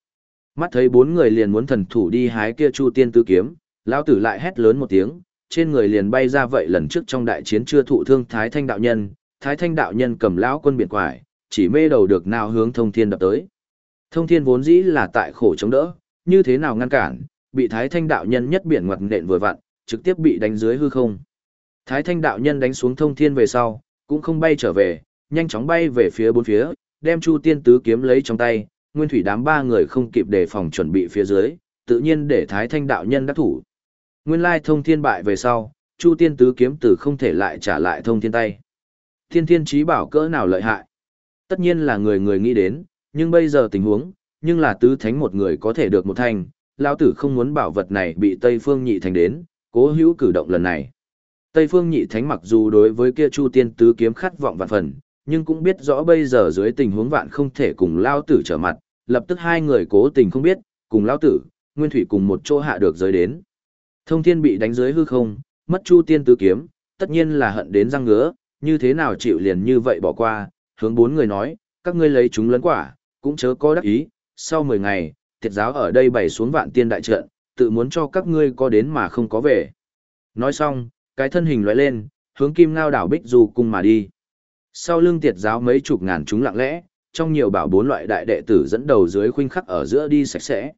Mắt thấy bốn người liền muốn thần thủ đi hái kia chu tiên tứ kiếm, lao tử lại hét lớn một tiếng, trên người liền bay ra vậy lần trước trong đại chiến chưa thụ thương thái thanh đạo nhân, thái thanh đạo nhân cầm lão quân biển quải, chỉ mê đầu được nào hướng thông thiên đập tới. Thông thiên vốn dĩ là tại khổ chống đỡ, như thế nào ngăn cản, bị thái thanh đạo nhân nhất biển ngoặt nện vừa vặn, trực tiếp bị đánh dưới hư không. Thái thanh đạo nhân đánh xuống thông thiên về sau, cũng không bay trở về, nhanh chóng bay về phía bốn phía, đem Chu Tiên Tứ kiếm lấy trong tay, Nguyên Thủy đám ba người không kịp đề phòng chuẩn bị phía dưới, tự nhiên để Thái Thanh đạo nhân đắc thủ. Nguyên lai thông thiên bại về sau, Chu Tiên Tứ kiếm tử không thể lại trả lại thông thiên tay. Thiên thiên trí bảo cỡ nào lợi hại. Tất nhiên là người người nghĩ đến, nhưng bây giờ tình huống, nhưng là tứ thánh một người có thể được một thành, lão tử không muốn bảo vật này bị Tây Phương Nhị Thánh đến, cố hữu cử động lần này. Tây Phương Nhị Thánh mặc dù đối với kia Chu Tiên Tứ kiếm khát vọng vạn phần, nhưng cũng biết rõ bây giờ dưới tình huống vạn không thể cùng Lão Tử trở mặt, lập tức hai người cố tình không biết, cùng Lão Tử, Nguyên Thủy cùng một chỗ hạ được giới đến. Thông Thiên bị đánh dưới hư không, mất Chu Tiên Tứ kiếm, tất nhiên là hận đến răng ngứa, như thế nào chịu liền như vậy bỏ qua, hướng bốn người nói, các ngươi lấy chúng lấn quả, cũng chớ có đắc ý, sau 10 ngày, thiệt giáo ở đây bày xuống vạn tiên đại trận, tự muốn cho các ngươi có đến mà không có về. Nói xong, cái thân hình lóe lên, hướng kim ngao đảo bích du cung mà đi. Sau lưng tiệt giáo mấy chục ngàn chúng lặng lẽ, trong nhiều bảo bốn loại đại đệ tử dẫn đầu dưới khuynh khắc ở giữa đi sạch sẽ.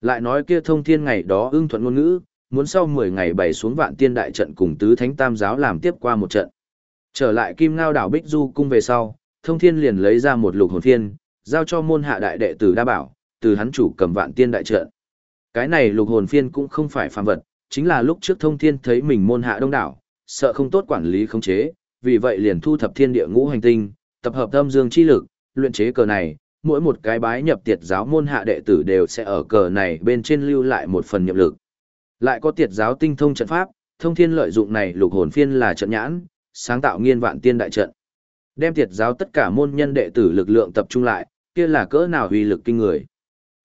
Lại nói kia thông thiên ngày đó ưng thuận ngôn ngữ, muốn sau 10 ngày bày xuống vạn tiên đại trận cùng tứ thánh tam giáo làm tiếp qua một trận. Trở lại kim ngao đảo bích du cung về sau, thông thiên liền lấy ra một lục hồn phiên, giao cho môn hạ đại đệ tử đa bảo, từ hắn chủ cầm vạn tiên đại trận. Cái này lục hồn phiên cũng không phải phàm vật, chính là lúc trước thông thiên thấy mình môn hạ đông đảo, sợ không tốt quản lý khống chế, vì vậy liền thu thập thiên địa ngũ hành tinh, tập hợp âm dương chi lực, luyện chế cờ này, mỗi một cái bái nhập tiệt giáo môn hạ đệ tử đều sẽ ở cờ này bên trên lưu lại một phần nhập lực. Lại có tiệt giáo tinh thông trận pháp, thông thiên lợi dụng này lục hồn phiên là trận nhãn, sáng tạo nghiên vạn tiên đại trận. Đem thiệt giáo tất cả môn nhân đệ tử lực lượng tập trung lại, kia là cỡ nào uy lực kinh người.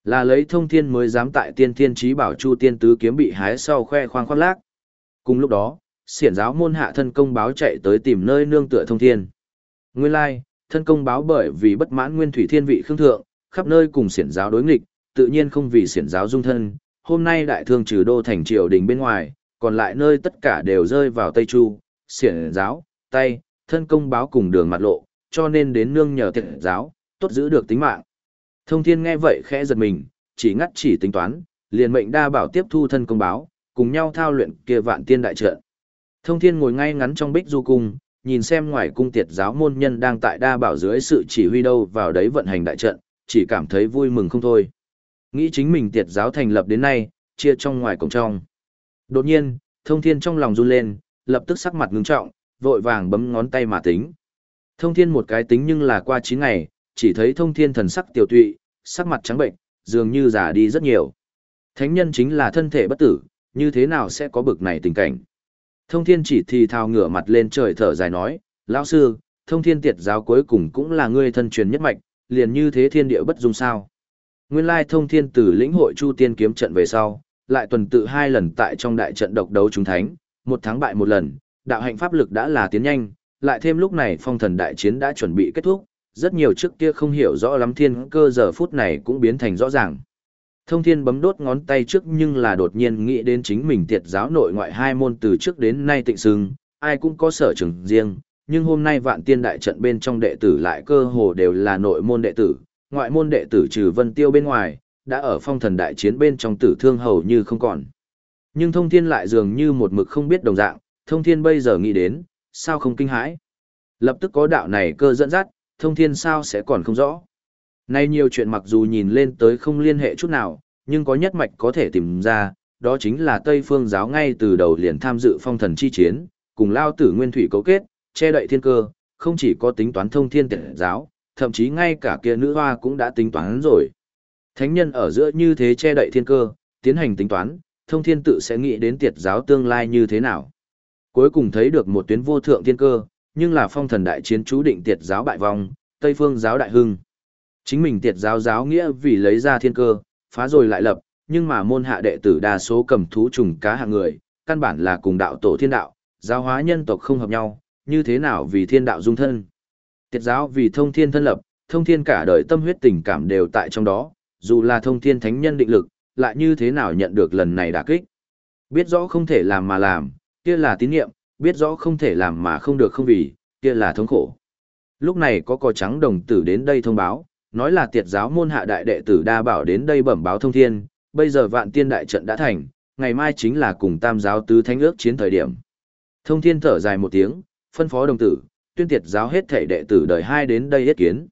Là lấy thông thiên mới dám tại tiên thiên trí bảo chu tiên tứ kiếm bị hái sau khoe khoang khoác lác. Cùng lúc đó, siển giáo môn hạ thân công báo chạy tới tìm nơi nương tựa thông thiên. Nguyên lai, thân công báo bởi vì bất mãn nguyên thủy thiên vị khương thượng, khắp nơi cùng siển giáo đối nghịch, tự nhiên không vì siển giáo dung thân. Hôm nay đại thương trừ đô thành triều đình bên ngoài, còn lại nơi tất cả đều rơi vào Tây Chu, siển giáo, tây thân công báo cùng đường mặt lộ, cho nên đến nương nhờ thiệt giáo, tốt giữ được tính mạng. Thông thiên nghe vậy khẽ giật mình, chỉ ngắt chỉ tính toán, liền mệnh đa bảo tiếp thu thân công báo, cùng nhau thao luyện kia vạn tiên đại trận. Thông thiên ngồi ngay ngắn trong bích du cung, nhìn xem ngoài cung tiệt giáo môn nhân đang tại đa bảo dưới sự chỉ huy đâu vào đấy vận hành đại trận, chỉ cảm thấy vui mừng không thôi. Nghĩ chính mình tiệt giáo thành lập đến nay, chia trong ngoài cổng trong. Đột nhiên, thông thiên trong lòng run lên, lập tức sắc mặt ngưng trọng, vội vàng bấm ngón tay mà tính. Thông thiên một cái tính nhưng là qua 9 ngày, chỉ thấy thông thiên thần sắc tiểu tụy, sắc mặt trắng bệnh, dường như già đi rất nhiều. Thánh nhân chính là thân thể bất tử, như thế nào sẽ có bực này tình cảnh. Thông thiên chỉ thì thào ngửa mặt lên trời thở dài nói, lão sư, thông thiên tiệt giáo cuối cùng cũng là ngươi thân truyền nhất mạch, liền như thế thiên địa bất dung sao. Nguyên lai thông thiên từ lĩnh hội chu tiên kiếm trận về sau, lại tuần tự hai lần tại trong đại trận độc đấu chúng thánh, một tháng bại một lần, đạo hạnh pháp lực đã là tiến nhanh, lại thêm lúc này phong thần đại chiến đã chuẩn bị kết thúc, rất nhiều trước kia không hiểu rõ lắm thiên cơ giờ phút này cũng biến thành rõ ràng. Thông thiên bấm đốt ngón tay trước nhưng là đột nhiên nghĩ đến chính mình tiệt giáo nội ngoại hai môn từ trước đến nay tịnh sừng, ai cũng có sở trường riêng, nhưng hôm nay vạn tiên đại trận bên trong đệ tử lại cơ hồ đều là nội môn đệ tử, ngoại môn đệ tử trừ vân tiêu bên ngoài, đã ở phong thần đại chiến bên trong tử thương hầu như không còn. Nhưng thông thiên lại dường như một mực không biết đồng dạng, thông thiên bây giờ nghĩ đến, sao không kinh hãi. Lập tức có đạo này cơ dẫn dắt, thông thiên sao sẽ còn không rõ. Nay nhiều chuyện mặc dù nhìn lên tới không liên hệ chút nào, nhưng có nhất mạch có thể tìm ra, đó chính là Tây Phương giáo ngay từ đầu liền tham dự phong thần chi chiến, cùng lao tử nguyên thủy cấu kết, che đậy thiên cơ, không chỉ có tính toán thông thiên tiện giáo, thậm chí ngay cả kia nữ hoa cũng đã tính toán rồi. Thánh nhân ở giữa như thế che đậy thiên cơ, tiến hành tính toán, thông thiên tự sẽ nghĩ đến tiệt giáo tương lai như thế nào. Cuối cùng thấy được một tuyến vô thượng thiên cơ, nhưng là phong thần đại chiến chú định tiệt giáo bại vong, Tây phương giáo đại hưng. Chính mình tiệt giáo giáo nghĩa vì lấy ra thiên cơ, phá rồi lại lập, nhưng mà môn hạ đệ tử đa số cầm thú trùng cá hạng người, căn bản là cùng đạo tổ thiên đạo, giáo hóa nhân tộc không hợp nhau, như thế nào vì thiên đạo dung thân. Tiệt giáo vì thông thiên thân lập, thông thiên cả đời tâm huyết tình cảm đều tại trong đó, dù là thông thiên thánh nhân định lực, lại như thế nào nhận được lần này đả kích. Biết rõ không thể làm mà làm, kia là tín nhiệm, biết rõ không thể làm mà không được không vì, kia là thống khổ. Lúc này có cò trắng đồng tử đến đây thông báo, nói là tiệt giáo môn hạ đại đệ tử đa bảo đến đây bẩm báo thông thiên, bây giờ vạn tiên đại trận đã thành, ngày mai chính là cùng tam giáo tứ thánh ước chiến thời điểm. Thông thiên thở dài một tiếng, phân phó đồng tử, tuyên tiệt giáo hết thể đệ tử đời hai đến đây yết kiến.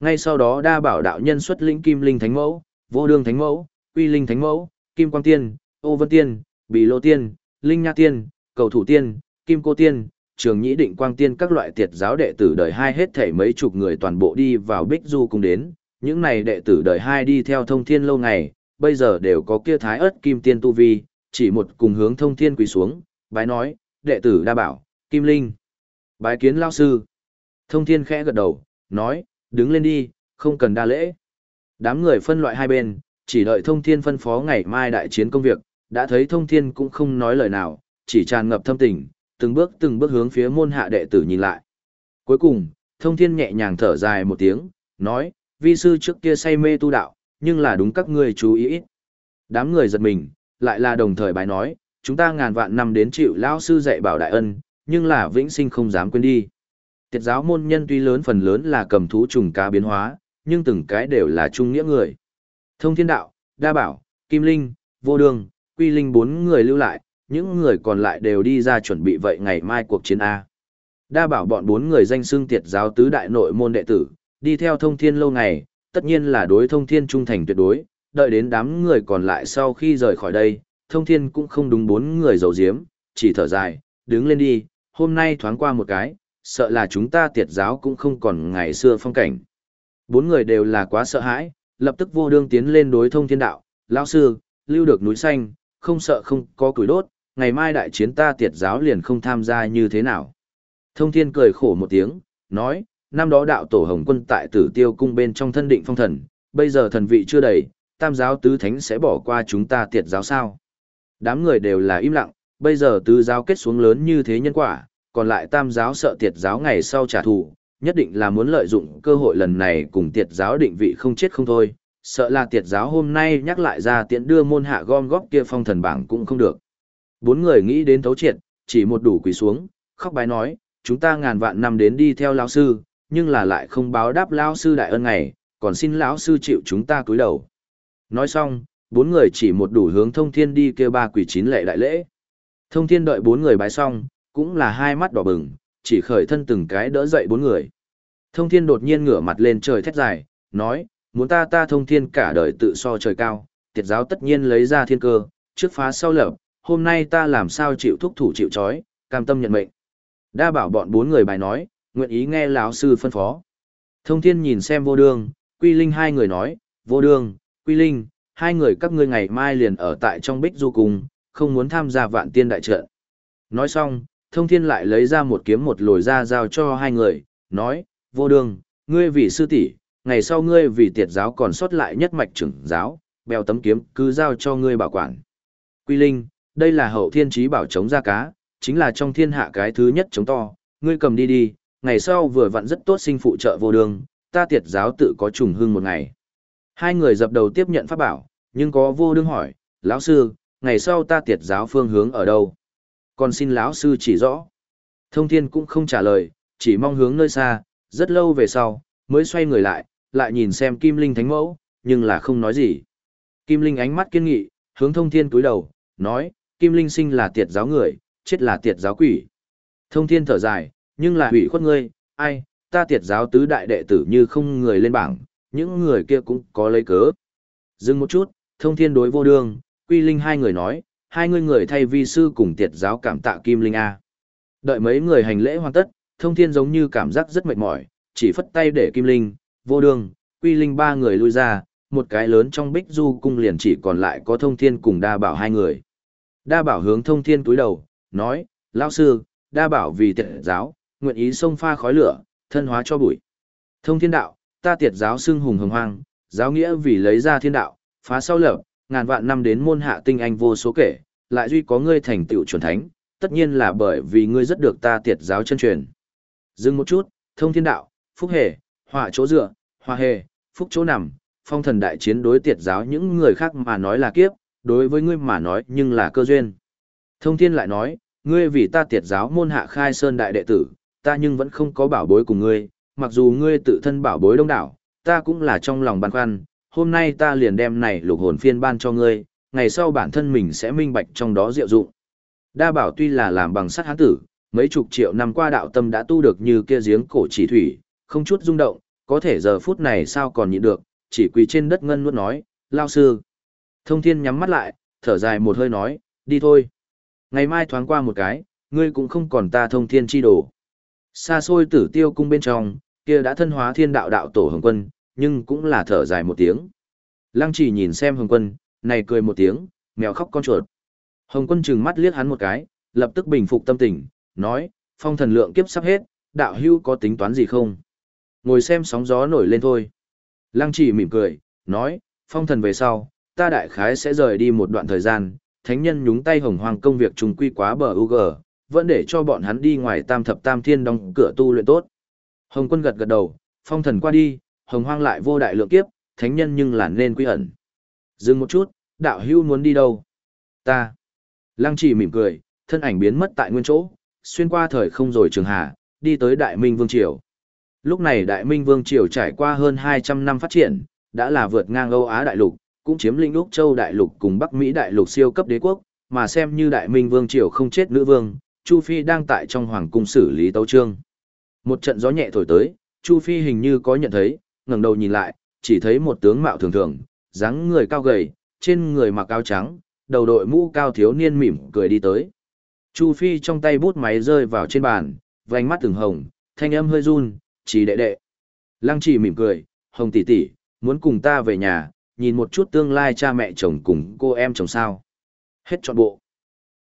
Ngay sau đó đa bảo đạo nhân xuất lĩnh kim linh thánh mẫu, vô đương thánh mẫu, quy linh thánh mẫu, kim quang tiên, ô vân tiên, bì lô tiên, linh nha tiên, cầu thủ tiên, kim cô tiên, trường nhĩ định quang tiên các loại tiệt giáo đệ tử đời hai hết thể mấy chục người toàn bộ đi vào bích du cùng đến, những này đệ tử đời hai đi theo thông thiên lâu ngày, bây giờ đều có kia thái ớt kim tiên tu vi, chỉ một cùng hướng thông thiên quỳ xuống, bái nói, đệ tử đa bảo, kim linh, bái kiến lao sư. Thông thiên khẽ gật đầu, nói, đứng lên đi, không cần đa lễ. Đám người phân loại hai bên, chỉ đợi thông thiên phân phó ngày mai đại chiến công việc, đã thấy thông thiên cũng không nói lời nào, chỉ tràn ngập thâm tình, từng bước từng bước hướng phía môn hạ đệ tử nhìn lại. Cuối cùng, thông thiên nhẹ nhàng thở dài một tiếng, nói, vi sư trước kia say mê tu đạo, nhưng là đúng các ngươi chú ý ít. Đám người giật mình, lại là đồng thời bài nói, chúng ta ngàn vạn năm đến chịu lão sư dạy bảo đại ân, nhưng là vĩnh sinh không dám quên đi. Tiệt giáo môn nhân tuy lớn phần lớn là cầm thú trùng cá biến hóa, nhưng từng cái đều là trung nghĩa người. Thông thiên đạo, đa bảo, kim linh, vô đường, quy linh bốn người lưu lại, những người còn lại đều đi ra chuẩn bị vậy ngày mai cuộc chiến A. Đa bảo bọn bốn người danh xưng tiệt giáo tứ đại nội môn đệ tử, đi theo thông thiên lâu ngày, tất nhiên là đối thông thiên trung thành tuyệt đối, đợi đến đám người còn lại sau khi rời khỏi đây, thông thiên cũng không đúng bốn người giấu giếm, chỉ thở dài, đứng lên đi, hôm nay thoáng qua một cái, sợ là chúng ta tiệt giáo cũng không còn ngày xưa phong cảnh. Bốn người đều là quá sợ hãi, lập tức vô đương tiến lên đối thông thiên đạo, lão sư, lưu được núi xanh, không sợ không có củi đốt, ngày mai đại chiến ta tiệt giáo liền không tham gia như thế nào. Thông thiên cười khổ một tiếng, nói, năm đó đạo tổ hồng quân tại tử tiêu cung bên trong thân định phong thần, bây giờ thần vị chưa đầy, tam giáo tứ thánh sẽ bỏ qua chúng ta tiệt giáo sao. Đám người đều là im lặng, bây giờ tứ giáo kết xuống lớn như thế nhân quả, còn lại tam giáo sợ tiệt giáo ngày sau trả thù, nhất định là muốn lợi dụng cơ hội lần này cùng tiệt giáo định vị không chết không thôi, sợ là tiệt giáo hôm nay nhắc lại ra tiện đưa môn hạ gom góp kia phong thần bảng cũng không được. Bốn người nghĩ đến thấu triệt, chỉ một đủ quỳ xuống, khóc bái nói, chúng ta ngàn vạn năm đến đi theo lão sư, nhưng là lại không báo đáp lão sư đại ân ngày, còn xin lão sư chịu chúng ta cúi đầu. Nói xong, bốn người chỉ một đủ hướng thông thiên đi kêu ba quỷ chín lệ đại lễ. Thông thiên đợi bốn người bái xong, cũng là hai mắt đỏ bừng, chỉ khởi thân từng cái đỡ dậy bốn người. Thông thiên đột nhiên ngửa mặt lên trời thét dài, nói, muốn ta ta thông thiên cả đời tự so trời cao, tiệt giáo tất nhiên lấy ra thiên cơ, trước phá sau lập, hôm nay ta làm sao chịu thúc thủ chịu trói, cam tâm nhận mệnh. Đa bảo bọn bốn người bài nói, nguyện ý nghe lão sư phân phó. Thông thiên nhìn xem vô đương, quy linh hai người nói, vô đương, quy linh, hai người các ngươi ngày mai liền ở tại trong bích du cùng, không muốn tham gia vạn tiên đại trận. Nói xong, thông thiên lại lấy ra một kiếm một lồi ra giao cho hai người, nói, vô đương, ngươi vì sư tỷ, ngày sau ngươi vì tiệt giáo còn sót lại nhất mạch trưởng giáo, bèo tấm kiếm cứ giao cho ngươi bảo quản. Quy linh, đây là hậu thiên trí bảo chống ra cá, chính là trong thiên hạ cái thứ nhất chống to, ngươi cầm đi đi, ngày sau vừa vặn rất tốt sinh phụ trợ vô đường, ta tiệt giáo tự có trùng hưng một ngày. Hai người dập đầu tiếp nhận pháp bảo, nhưng có vô đương hỏi, lão sư, ngày sau ta tiệt giáo phương hướng ở đâu? Còn xin lão sư chỉ rõ. Thông thiên cũng không trả lời, chỉ mong hướng nơi xa, rất lâu về sau, mới xoay người lại, lại nhìn xem Kim Linh Thánh Mẫu, nhưng là không nói gì. Kim Linh ánh mắt kiên nghị, hướng thông thiên túi đầu, nói, Kim Linh sinh là tiệt giáo người, chết là tiệt giáo quỷ. Thông thiên thở dài, nhưng là hủy khuất ngươi, ai, ta tiệt giáo tứ đại đệ tử như không người lên bảng, những người kia cũng có lấy cớ. Dừng một chút, thông thiên đối vô đương, quy linh hai người nói, hai người người thay vi sư cùng tiệt giáo cảm tạ Kim Linh A. Đợi mấy người hành lễ hoàn tất, thông thiên giống như cảm giác rất mệt mỏi, chỉ phất tay để Kim Linh, vô đương, quy linh ba người lui ra, một cái lớn trong bích du cung liền chỉ còn lại có thông thiên cùng đa bảo hai người. Đa bảo hướng thông thiên túi đầu, nói, lão sư, đa bảo vì tiệt giáo, nguyện ý xông pha khói lửa, thân hóa cho bụi. Thông thiên đạo, ta tiệt giáo xưng hùng hồng hoang, giáo nghĩa vì lấy ra thiên đạo, phá sau lập, ngàn vạn năm đến môn hạ tinh anh vô số kể, lại duy có ngươi thành tựu chuẩn thánh, tất nhiên là bởi vì ngươi rất được ta tiệt giáo chân truyền. Dừng một chút, thông thiên đạo, phúc hề, họa chỗ dựa, hoa hề, phúc chỗ nằm, phong thần đại chiến đối tiệt giáo những người khác mà nói là kiếp, đối với ngươi mà nói nhưng là cơ duyên. Thông thiên lại nói, ngươi vì ta tiệt giáo môn hạ khai sơn đại đệ tử, ta nhưng vẫn không có bảo bối cùng ngươi, mặc dù ngươi tự thân bảo bối đông đảo, ta cũng là trong lòng băn khoăn, hôm nay ta liền đem này lục hồn phiên ban cho ngươi, ngày sau bản thân mình sẽ minh bạch trong đó diệu dụng. Đa bảo tuy là làm bằng sắt hán tử, mấy chục triệu năm qua đạo tâm đã tu được như kia giếng cổ chỉ thủy, không chút rung động, có thể giờ phút này sao còn nhịn được, chỉ quỳ trên đất ngân nuốt nói, lao sư. Thông thiên nhắm mắt lại, thở dài một hơi nói, đi thôi. Ngày mai thoáng qua một cái, ngươi cũng không còn ta thông thiên chi đồ. Xa xôi tử tiêu cung bên trong, kia đã thân hóa thiên đạo đạo tổ hồng quân, nhưng cũng là thở dài một tiếng. Lăng chỉ nhìn xem hồng quân, này cười một tiếng, mèo khóc con chuột. Hồng quân trừng mắt liếc hắn một cái, lập tức bình phục tâm tình, nói, phong thần lượng kiếp sắp hết, đạo hưu có tính toán gì không? Ngồi xem sóng gió nổi lên thôi. Lăng chỉ mỉm cười, nói, phong thần về sau, ta đại khái sẽ rời đi một đoạn thời gian, thánh nhân nhúng tay hồng hoàng công việc trùng quy quá bờ UG, vẫn để cho bọn hắn đi ngoài tam thập tam thiên đóng cửa tu luyện tốt. Hồng quân gật gật đầu, phong thần qua đi, hồng hoang lại vô đại lượng kiếp, thánh nhân nhưng là nên quy ẩn. Dừng một chút, đạo hưu muốn đi đâu? Ta. Lăng chỉ mỉm cười, thân ảnh biến mất tại nguyên chỗ, xuyên qua thời không rồi trường hà, đi tới Đại Minh Vương Triều. Lúc này Đại Minh Vương Triều trải qua hơn 200 năm phát triển, đã là vượt ngang Âu Á Đại Lục, cũng chiếm lĩnh Úc Châu Đại Lục cùng Bắc Mỹ Đại Lục siêu cấp đế quốc, mà xem như Đại Minh Vương Triều không chết nữ vương, Chu Phi đang tại trong Hoàng cung xử lý tấu trương. Một trận gió nhẹ thổi tới, Chu Phi hình như có nhận thấy, ngẩng đầu nhìn lại, chỉ thấy một tướng mạo thường thường, dáng người cao gầy, trên người mặc áo trắng, đầu đội mũ cao thiếu niên mỉm cười đi tới. Chu Phi trong tay bút máy rơi vào trên bàn, vành mắt từng hồng, thanh âm hơi run, chỉ đệ đệ. Lăng chỉ mỉm cười, hồng tỷ tỷ, muốn cùng ta về nhà, nhìn một chút tương lai cha mẹ chồng cùng cô em chồng sao. Hết trọn bộ.